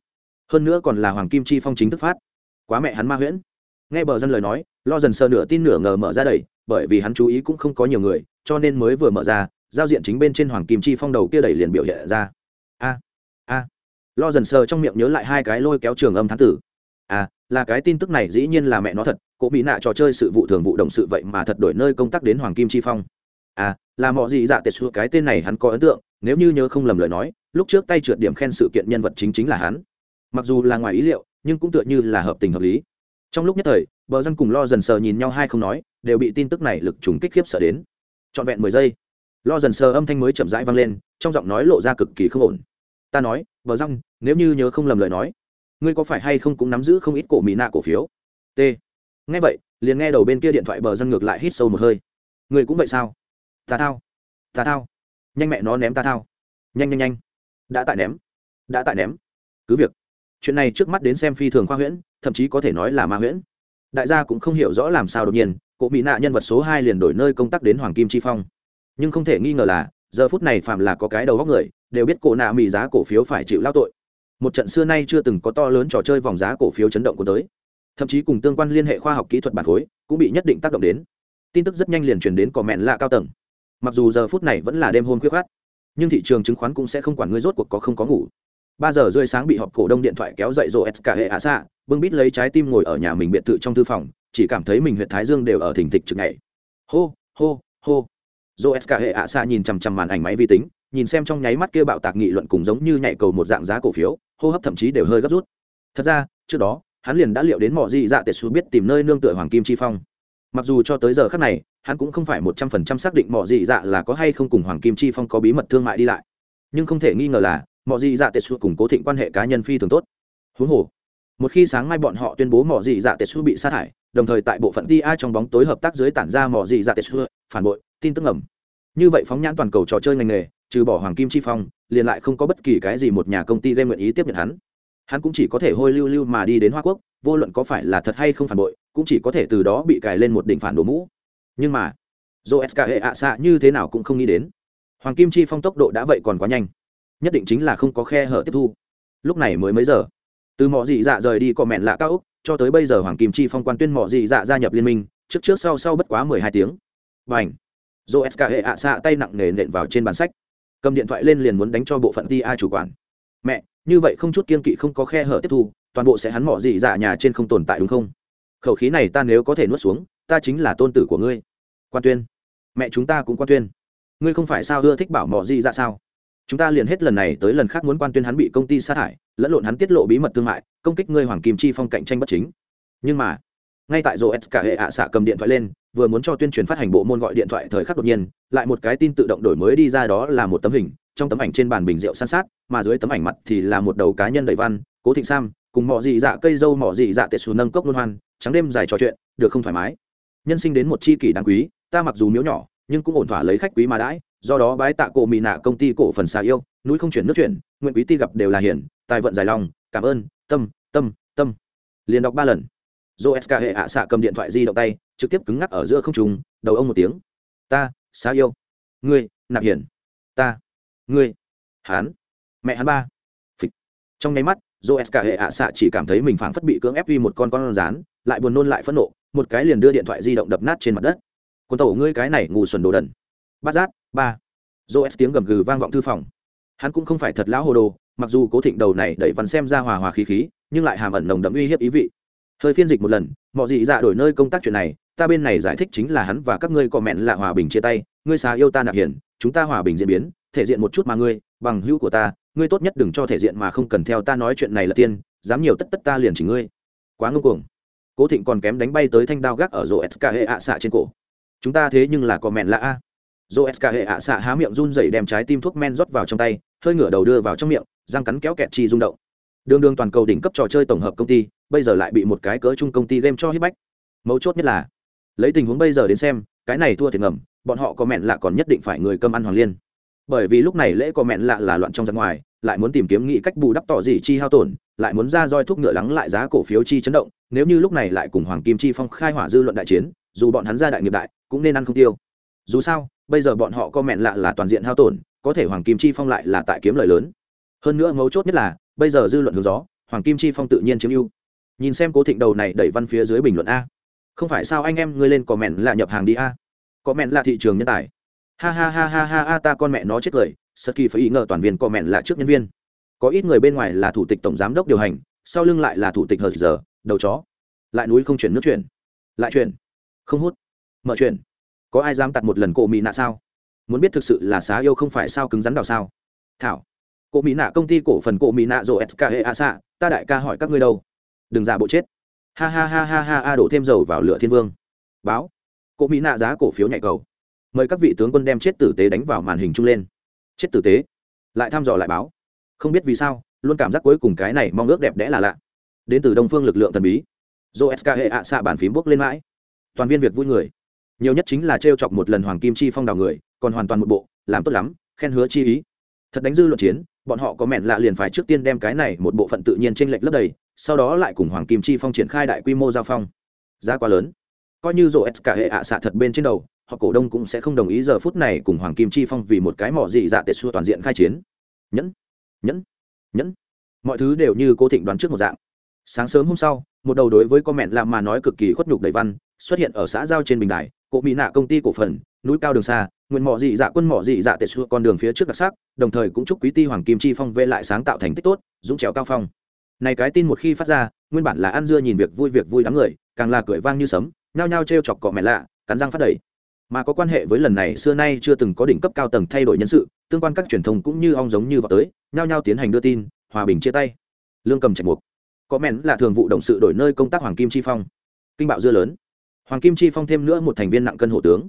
hơn nữa còn là hoàng kim chi phong chính thức phát. Quá mẹ hắn ma huyễn nghe bờ dân lời nói, lo dần sờ nửa tin nửa ngờ mở ra đầy bởi vì hắn chú ý cũng không có nhiều người, cho nên mới vừa mở ra, giao diện chính bên trên hoàng kim chi phong đầu kia đẩy liền biểu hiện ra. A a. Lo dần sờ trong miệng nhớ lại hai cái lôi kéo trường âm thán tử. À là cái tin tức này dĩ nhiên là mẹ nó thật cô bị nạ trò chơi sự vụ thường vụ động sự vậy mà thật đổi nơi công tác đến hoàng kim chi phong. À là mọi gì dạ tệ xua, cái tên này hắn có ấn tượng, nếu như nhớ không lầm lời nói, lúc trước tay trượt điểm khen sự kiện nhân vật chính chính là hắn. Mặc dù là ngoài ý liệu, nhưng cũng tựa như là hợp tình hợp lý trong lúc nhất thời, bờ dân cùng lo dần sờ nhìn nhau hai không nói, đều bị tin tức này lực trùng kích khiếp sợ đến. Trọn vẹn mười giây, lo dần sờ âm thanh mới chậm rãi vang lên, trong giọng nói lộ ra cực kỳ không ổn. Ta nói, bờ răng nếu như nhớ không lầm lời nói, ngươi có phải hay không cũng nắm giữ không ít cổ mỹ nạ cổ phiếu? T. Nghe vậy, liền nghe đầu bên kia điện thoại bờ dân ngược lại hít sâu một hơi. Ngươi cũng vậy sao? Ta thao ta thao. Nhanh mẹ nó ném ta thao. Nhanh nhanh nhanh. Đã tại ném, đã tại ném. Cứ việc. Chuyện này trước mắt đến xem phi thường khoa huyễn thậm chí có thể nói là ma huyễn. Đại gia cũng không hiểu rõ làm sao đột nhiên, cổ mỹ nạ nhân vật số hai liền đổi nơi công tác đến hoàng kim chi phong. Nhưng không thể nghi ngờ là, giờ phút này phạm là có cái đầu góc người, đều biết cổ nạ mỹ giá cổ phiếu phải chịu lao tội. Một trận xưa nay chưa từng có to lớn trò chơi vòng giá cổ phiếu chấn động của tới. Thậm chí cùng tương quan liên hệ khoa học kỹ thuật bản khối, cũng bị nhất định tác động đến. Tin tức rất nhanh liền truyền đến cỏ mẹn lạ cao tầng. Mặc dù giờ phút này vẫn là đêm hôm khuyết khát nhưng thị trường chứng khoán cũng sẽ không quản ngươi rốt cuộc có không có ngủ ba giờ rưỡi sáng bị họp cổ đông điện thoại kéo dậy rộ s cả hệ ạ xạ bưng bít lấy trái tim ngồi ở nhà mình biệt thự trong thư phòng, chỉ cảm thấy mình huyện thái dương đều ở thỉnh thịch trực ngày. Hô hô hô. Rồi s cả hệ ạ xạ nhìn chằm chằm màn ảnh máy vi tính, nhìn xem trong nháy mắt kia bạo tạc nghị luận cùng giống như nhảy cầu một dạng giá cổ phiếu, hô hấp thậm chí đều hơi gấp rút. Thật ra, trước đó, hắn liền đã liệu đến mọi gì dạ tệ xu biết tìm nơi nương tựa hoàng kim chi phong. Mặc dù cho tới giờ khác này, hắn cũng không phải một trăm phần trăm xác định mọi gì dạ là có hay không cùng hoàng kim chi phong có bí mật thương mại đi lại. Nhưng không thể nghi ngờ là mọi gì dạ tệ xu cùng cố thịnh quan hệ cá nhân phi thường tốt. Huống hồ, một khi sáng mai bọn họ tuyên bố mọi gì dạ tệ xu bị sa thải, đồng thời tại bộ phận ti a trong bóng tối hợp tác dưới tản ra mọi gì dạ tệ xu, phản bội, tin tức ngầm. Như vậy phóng nhãn toàn cầu trò chơi ngành nghề, trừ bỏ hoàng kim chi phong, liền lại không có bất kỳ cái gì một nhà công ty game nguyện ý tiếp nhận hắn. Hắn cũng chỉ có thể hôi lưu lưu mà đi đến hoa quốc, vô luận có phải là thật hay không phản bội, cũng chỉ có thể từ đó bị cài lên một đỉnh phản đồ mũ. Nhưng mà dô sk hệ ạ xạ như thế nào cũng không nghĩ đến. Hoàng kim chi phong tốc độ đã vậy còn quá nhanh nhất định chính là không có khe hở tiếp thu. Lúc này mới mấy giờ? Từ mọi dị dạ rời đi cọ mẹn lạ cao úc, cho tới bây giờ hoàng kim chi phong quan tuyên mọi dị dạ gia nhập liên minh, trước trước sau sau bất quá mười hai tiếng. Và ảnh dô sk hệ ạ xạ tay nặng nề nện vào trên bàn sách. Cầm điện thoại lên liền muốn đánh cho bộ phận ti a chủ quản. Mẹ, như vậy không chút kiên kỵ không có khe hở tiếp thu, toàn bộ sẽ hắn mọi dị dạ nhà trên không tồn tại đúng không? Khẩu khí này ta nếu có thể nuốt xuống, ta chính là tôn tử của ngươi. Quan tuyên. Mẹ chúng ta cũng quan tuyên. Ngươi không phải sao ưa thích bảo mọi dị dạ sao? Chúng ta liền hết lần này tới lần khác muốn quan tuyên hắn bị công ty sa thải, lẫn lộn hắn tiết lộ bí mật thương mại, công kích ngươi hoàng kim chi phong cạnh tranh bất chính. Nhưng mà, ngay tại rô s cả hệ ạ xạ cầm điện thoại lên, vừa muốn cho tuyên truyền phát hành bộ môn gọi điện thoại thời khắc đột nhiên, lại một cái tin tự động đổi mới đi ra đó là một tấm hình, trong tấm ảnh trên bàn bình rượu san sát, mà dưới tấm ảnh mặt thì là một đầu cá nhân đầy văn, cố thịnh sam, cùng mỏ dị dạ cây dâu mỏ dị dạ tệ xù nâng cốc luân hoan, trắng đêm dài trò chuyện, được không thoải mái. Nhân sinh đến một chi kỷ đáng quý, ta mặc dù miếu nhỏ, nhưng cũng ổn thỏa lấy khách quý mà đãi do đó bái tạ cổ mỹ nạ công ty cổ phần xà yêu, núi không chuyển nước chuyển, nguyện quý ti gặp đều là hiển, tài vận dài lòng, cảm ơn, tâm tâm tâm. Liền đọc ba lần. Dô k hệ ạ xạ cầm điện thoại di động tay, trực tiếp cứng ngắc ở giữa không trùng đầu ông một tiếng. Ta, xà yêu. Ngươi, nạp hiển. Ta, ngươi. Hán. Mẹ hắn ba. Phịch. Trong nháy mắt dô k hệ ạ xạ chỉ cảm thấy mình phảng phất bị cưỡng ép uy một con con rán, lại buồn nôn lại phẫn nộ, một cái liền đưa điện thoại di động đập nát trên mặt đất. Quân tổ ngươi cái này ngủ xuẩn đồ đần. Bát giác ba. Dô s tiếng gầm gừ vang vọng thư phòng. Hắn cũng không phải thật lão hồ đồ, mặc dù cố thịnh đầu này đẩy văn xem ra hòa hòa khí khí, nhưng lại hàm ẩn nồng đậm uy hiếp ý vị. Hơi phiên dịch một lần, mọi gì dạ đổi nơi công tác chuyện này, ta bên này giải thích chính là hắn và các ngươi có mẹn là hòa bình chia tay, ngươi xà yêu ta nạp hiển chúng ta hòa bình diễn biến, thể diện một chút mà ngươi, bằng hữu của ta, ngươi tốt nhất đừng cho thể diện mà không cần theo ta nói chuyện này là tiên, dám nhiều tất tất ta liền chỉ ngươi. Quá ngưng cuồng. Cố thịnh còn kém đánh bay tới thanh đao gác ở rổ sk hệ ạ xạ trên cổ. Chúng ta thế nhưng là có mẹn lạ a. Joes sk hệ ạ xạ há miệng run dậy đem trái tim thuốc men rót vào trong tay, hơi ngửa đầu đưa vào trong miệng, răng cắn kéo kẹt chi rung động. Đường đường toàn cầu đỉnh cấp trò chơi tổng hợp công ty, bây giờ lại bị một cái cỡ chung công ty game cho hít bách. Mấu chốt nhất là, lấy tình huống bây giờ đến xem, cái này thua thiệt ngầm, bọn họ có mẹn lạ còn nhất định phải người cơm ăn hoàng liên. Bởi vì lúc này lễ có mẹn lạ là loạn trong ra ngoài, lại muốn tìm kiếm nghĩ cách bù đắp tỏ gì chi hao tổn, lại muốn ra roi thuốc ngựa lắng lại giá cổ phiếu chi chấn động, nếu như lúc này lại cùng hoàng kim chi phong khai hỏa dư luận đại chiến, dù bọn hắn ra đại nghiệp đại, cũng nên ăn không tiêu. Dù sao bây giờ bọn họ có mẹn lạ là toàn diện hao tổn, có thể hoàng kim chi phong lại là tại kiếm lời lớn. Hơn nữa mấu chốt nhất là, bây giờ dư luận hướng gió, hoàng kim chi phong tự nhiên chiếm ưu. Nhìn xem cố thịnh đầu này đẩy văn phía dưới bình luận a. Không phải sao anh em ngươi lên có mẹn là nhập hàng đi a. Có mẹn là thị trường nhân tài. Ha ha ha ha ha ha, ta con mẹ nó chết cười sơ kỳ phải ý ngờ toàn viên có mẹn là trước nhân viên. Có ít người bên ngoài là thủ tịch tổng giám đốc điều hành, sau lưng lại là thủ tịch hờ giờ, đầu chó. Lại núi không chuyển nước chuyển. Lại chuyển. Không hút. Mở chuyển có ai dám tặt một lần cổ mỹ nạ sao? Muốn biết thực sự là xá yêu không phải sao cứng rắn đào sao? Thảo, cổ mỹ nạ công ty cổ phần cổ mỹ nạ rồi sk hệ a xạ, ta đại ca hỏi các ngươi đâu? Đừng giả bộ chết. Ha ha ha ha ha, a đổ thêm dầu vào lửa thiên vương. Báo. Cổ mỹ nạ giá cổ phiếu nhạy cầu. Mời các vị tướng quân đem chết tử tế đánh vào màn hình chung lên. Chết tử tế. Lại thăm dò lại báo. Không biết vì sao, luôn cảm giác cuối cùng cái này mong ước đẹp đẽ là lạ. Đến từ đông phương lực lượng thần bí. Dô sk hệ ạ xạ bàn phím bốc lên mãi. Toàn viên việc vui người nhiều nhất chính là t r e o chọc một lần hoàng kim chi phong đào người, còn hoàn toàn một bộ, làm tốt lắm, khen hứa chi ý. Thật đánh dư luận chiến, bọn họ có mẹn lạ liền phải trước tiên đem cái này một bộ phận tự nhiên trên lệch lấp đầy, sau đó lại cùng hoàng kim chi phong triển khai đại quy mô giao phong. Giá quá lớn. Coi như rổ s cả hệ ạ xạ thật bên trên đầu, họ cổ đông cũng sẽ không đồng ý giờ phút này cùng hoàng kim chi phong vì một cái mỏ dị dạ tệ xua toàn diện khai chiến. Nhẫn nhẫn nhẫn. Mọi thứ đều như cố thịnh đoán trước một dạng. Sáng sớm hôm sau, một đầu đối với con mẹn làm mà nói cực kỳ khuất nhục đầy văn xuất hiện ở xã giao trên bình đài cộ mỹ nạ công ty cổ phần, núi cao đường xa, nguyện mỏ dị dạ quân mỏ dị dạ tệ xua con đường phía trước đặc sắc, đồng thời cũng chúc quý ti hoàng kim chi phong vê lại sáng tạo thành tích tốt, dũng trèo cao phong. Này cái tin một khi phát ra, nguyên bản là ăn dưa nhìn việc vui việc vui đám người, càng là cười vang như sấm, nhao nhao t chọc cọ mẹ lạ, cắn răng phát đẩy. Mà có quan hệ với lần này xưa nay chưa từng có đỉnh cấp cao tầng thay đổi nhân sự, tương quan các truyền thông cũng như ong giống như vào tới, nhao nhao tiến hành đưa tin, hòa bình chia tay. Lương cầm trạch mục. Có mẹn là thường vụ động sự đổi nơi công tác hoàng kim chi phong. Kinh bạo dưa lớn hoàng kim chi phong thêm nữa một thành viên nặng cân hộ tướng.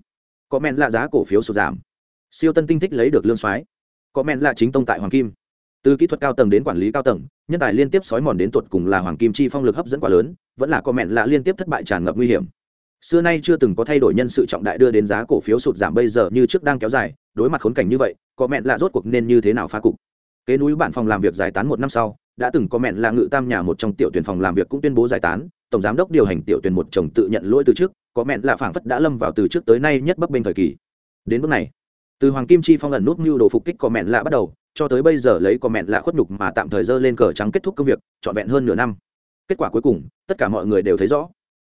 Có men là giá cổ phiếu sụt giảm. Siêu tân tinh thích lấy được lương soái. Có men là chính tông tại hoàng kim. Từ kỹ thuật cao tầng đến quản lý cao tầng, nhân tài liên tiếp sói mòn đến tuột cùng là hoàng kim chi phong lực hấp dẫn quá lớn, vẫn là có mẹn là liên tiếp thất bại tràn ngập nguy hiểm. Xưa nay chưa từng có thay đổi nhân sự trọng đại đưa đến giá cổ phiếu sụt giảm, bây giờ như trước đang kéo dài, đối mặt khốn cảnh như vậy, có mẹn lạ rốt cuộc nên như thế nào phá cục? Kế núi bản phòng làm việc giải tán một năm sau, đã từng có mẹn là ngự tam nhà một trong tiểu tuyển phòng làm việc cũng tuyên bố giải tán tổng giám đốc điều hành tiểu tuyển một chồng tự nhận lỗi từ trước, có mẹn là phảng phất đã lâm vào từ trước tới nay nhất bấp bên thời kỳ. Đến bước này, từ hoàng kim chi phong lần nút mưu đồ phục kích có mẹn lạ bắt đầu, cho tới bây giờ lấy có mẹn lạ khuất nhục mà tạm thời dơ lên cờ trắng kết thúc công việc, trọn vẹn hơn nửa năm. Kết quả cuối cùng, tất cả mọi người đều thấy rõ.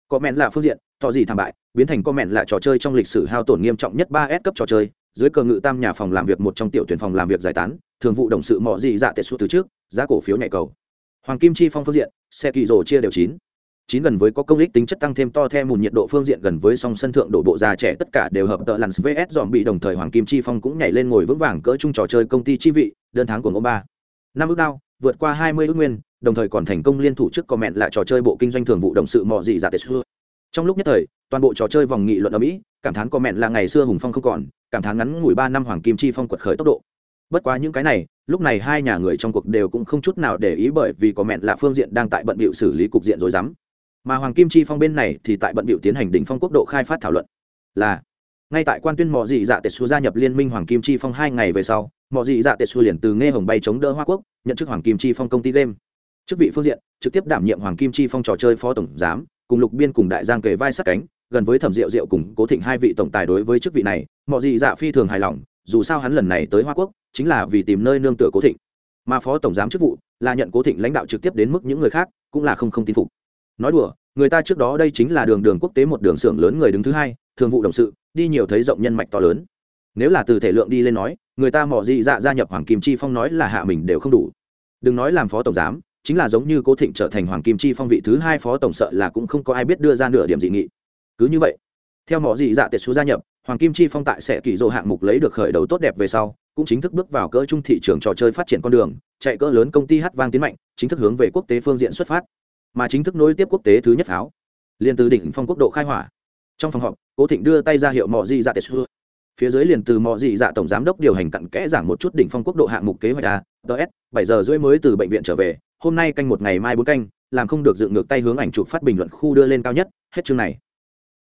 Có mẹn lạ phương diện, thọ gì thảm bại, biến thành có mẹn lạ trò chơi trong lịch sử hao tổn nghiêm trọng nhất ba s cấp trò chơi, dưới cờ ngự tam nhà phòng làm việc một trong tiểu tuyển phòng làm việc giải tán, thường vụ đồng sự mọi gì dạ tệ suốt từ trước, giá cổ phiếu nhạy cầu. Hoàng kim chi phong phương diện, xe kỳ rồ chia đều chín chín gần với có công lích tính chất tăng thêm to theo mùn nhiệt độ phương diện gần với song sân thượng đổ bộ già trẻ, tất cả đều hợp tợ lặn vs dòm bị đồng thời hoàng kim chi phong cũng nhảy lên ngồi vững vàng cỡ chung trò chơi công ty chi vị, đơn tháng của ông ba. Năm ước đao, vượt qua hai mươi ước nguyên, đồng thời còn thành công liên thủ trước comment lại trò chơi bộ kinh doanh thường vụ đồng sự mọ dị dạ tết xưa. Trong lúc nhất thời, toàn bộ trò chơi vòng nghị luận ở mỹ, cảm thán comment là ngày xưa hùng phong không còn, cảm thán ngắn ngủi ba năm hoàng kim chi phong quật khởi tốc độ. Bất quá những cái này, lúc này hai nhà người trong cuộc đều cũng không chút nào để ý bởi vì có mẹn là phương diện đang tại bận bịu xử lý cục diện rối rắm mà hoàng kim chi phong bên này thì tại bận biểu tiến hành đỉnh phong quốc độ khai phát thảo luận. Là, ngay tại quan tuyên mọi dị dạ tetsu gia nhập liên minh hoàng kim chi phong hai ngày về sau mọi dị dạ tetsu liền từ nghe hồng bay chống đỡ hoa quốc, nhận chức hoàng kim chi phong công ty game. Chức vị phương diện, trực tiếp đảm nhiệm hoàng kim chi phong trò chơi phó tổng giám, cùng lục biên cùng đại giang kề vai sát cánh, gần với thẩm diệu diệu cùng cố thịnh hai vị tổng tài đối với chức vị này mọi dị dạ phi thường hài lòng, dù sao hắn lần này tới hoa quốc, chính là vì tìm nơi nương tựa cố thịnh. Mà phó tổng giám chức vụ là nhận cố thịnh lãnh đạo trực tiếp đến mức những người khác, cũng là không không tin phục nói đùa, người ta trước đó đây chính là đường đường quốc tế một đường xưởng lớn người đứng thứ hai, thường vụ đồng sự, đi nhiều thấy rộng nhân mạch to lớn. Nếu là từ thể lượng đi lên nói, người ta mỏ dị dạ gia nhập hoàng kim chi phong nói là hạ mình đều không đủ. Đừng nói làm phó tổng giám, chính là giống như cố thịnh trở thành hoàng kim chi phong vị thứ hai phó tổng sợ là cũng không có ai biết đưa ra nửa điểm dị nghị. Cứ như vậy, theo mỏ dị dạ tiệt số gia nhập, hoàng kim chi phong tại sẽ kỳ dỗ hạng mục lấy được khởi đầu tốt đẹp về sau, cũng chính thức bước vào cỡ trung thị trường trò chơi phát triển con đường, chạy cỡ lớn công ty hát vang tiến mạnh, chính thức hướng về quốc tế phương diện xuất phát mà chính thức nối tiếp quốc tế thứ nhất pháo. Liền từ đỉnh phong quốc độ khai hỏa. Trong phòng họp, cố thịnh đưa tay ra hiệu mọi dị dạ tệ xưa phía dưới liền từ mọi dị dạ tổng giám đốc điều hành cặn kẽ giảng một chút đỉnh phong quốc độ hạng mục kế hoạch a ts bảy giờ rưỡi mới từ bệnh viện trở về, hôm nay canh một ngày mai bốn canh, làm không được dựng ngược tay hướng ảnh chụp phát bình luận khu đưa lên cao nhất, hết chương này.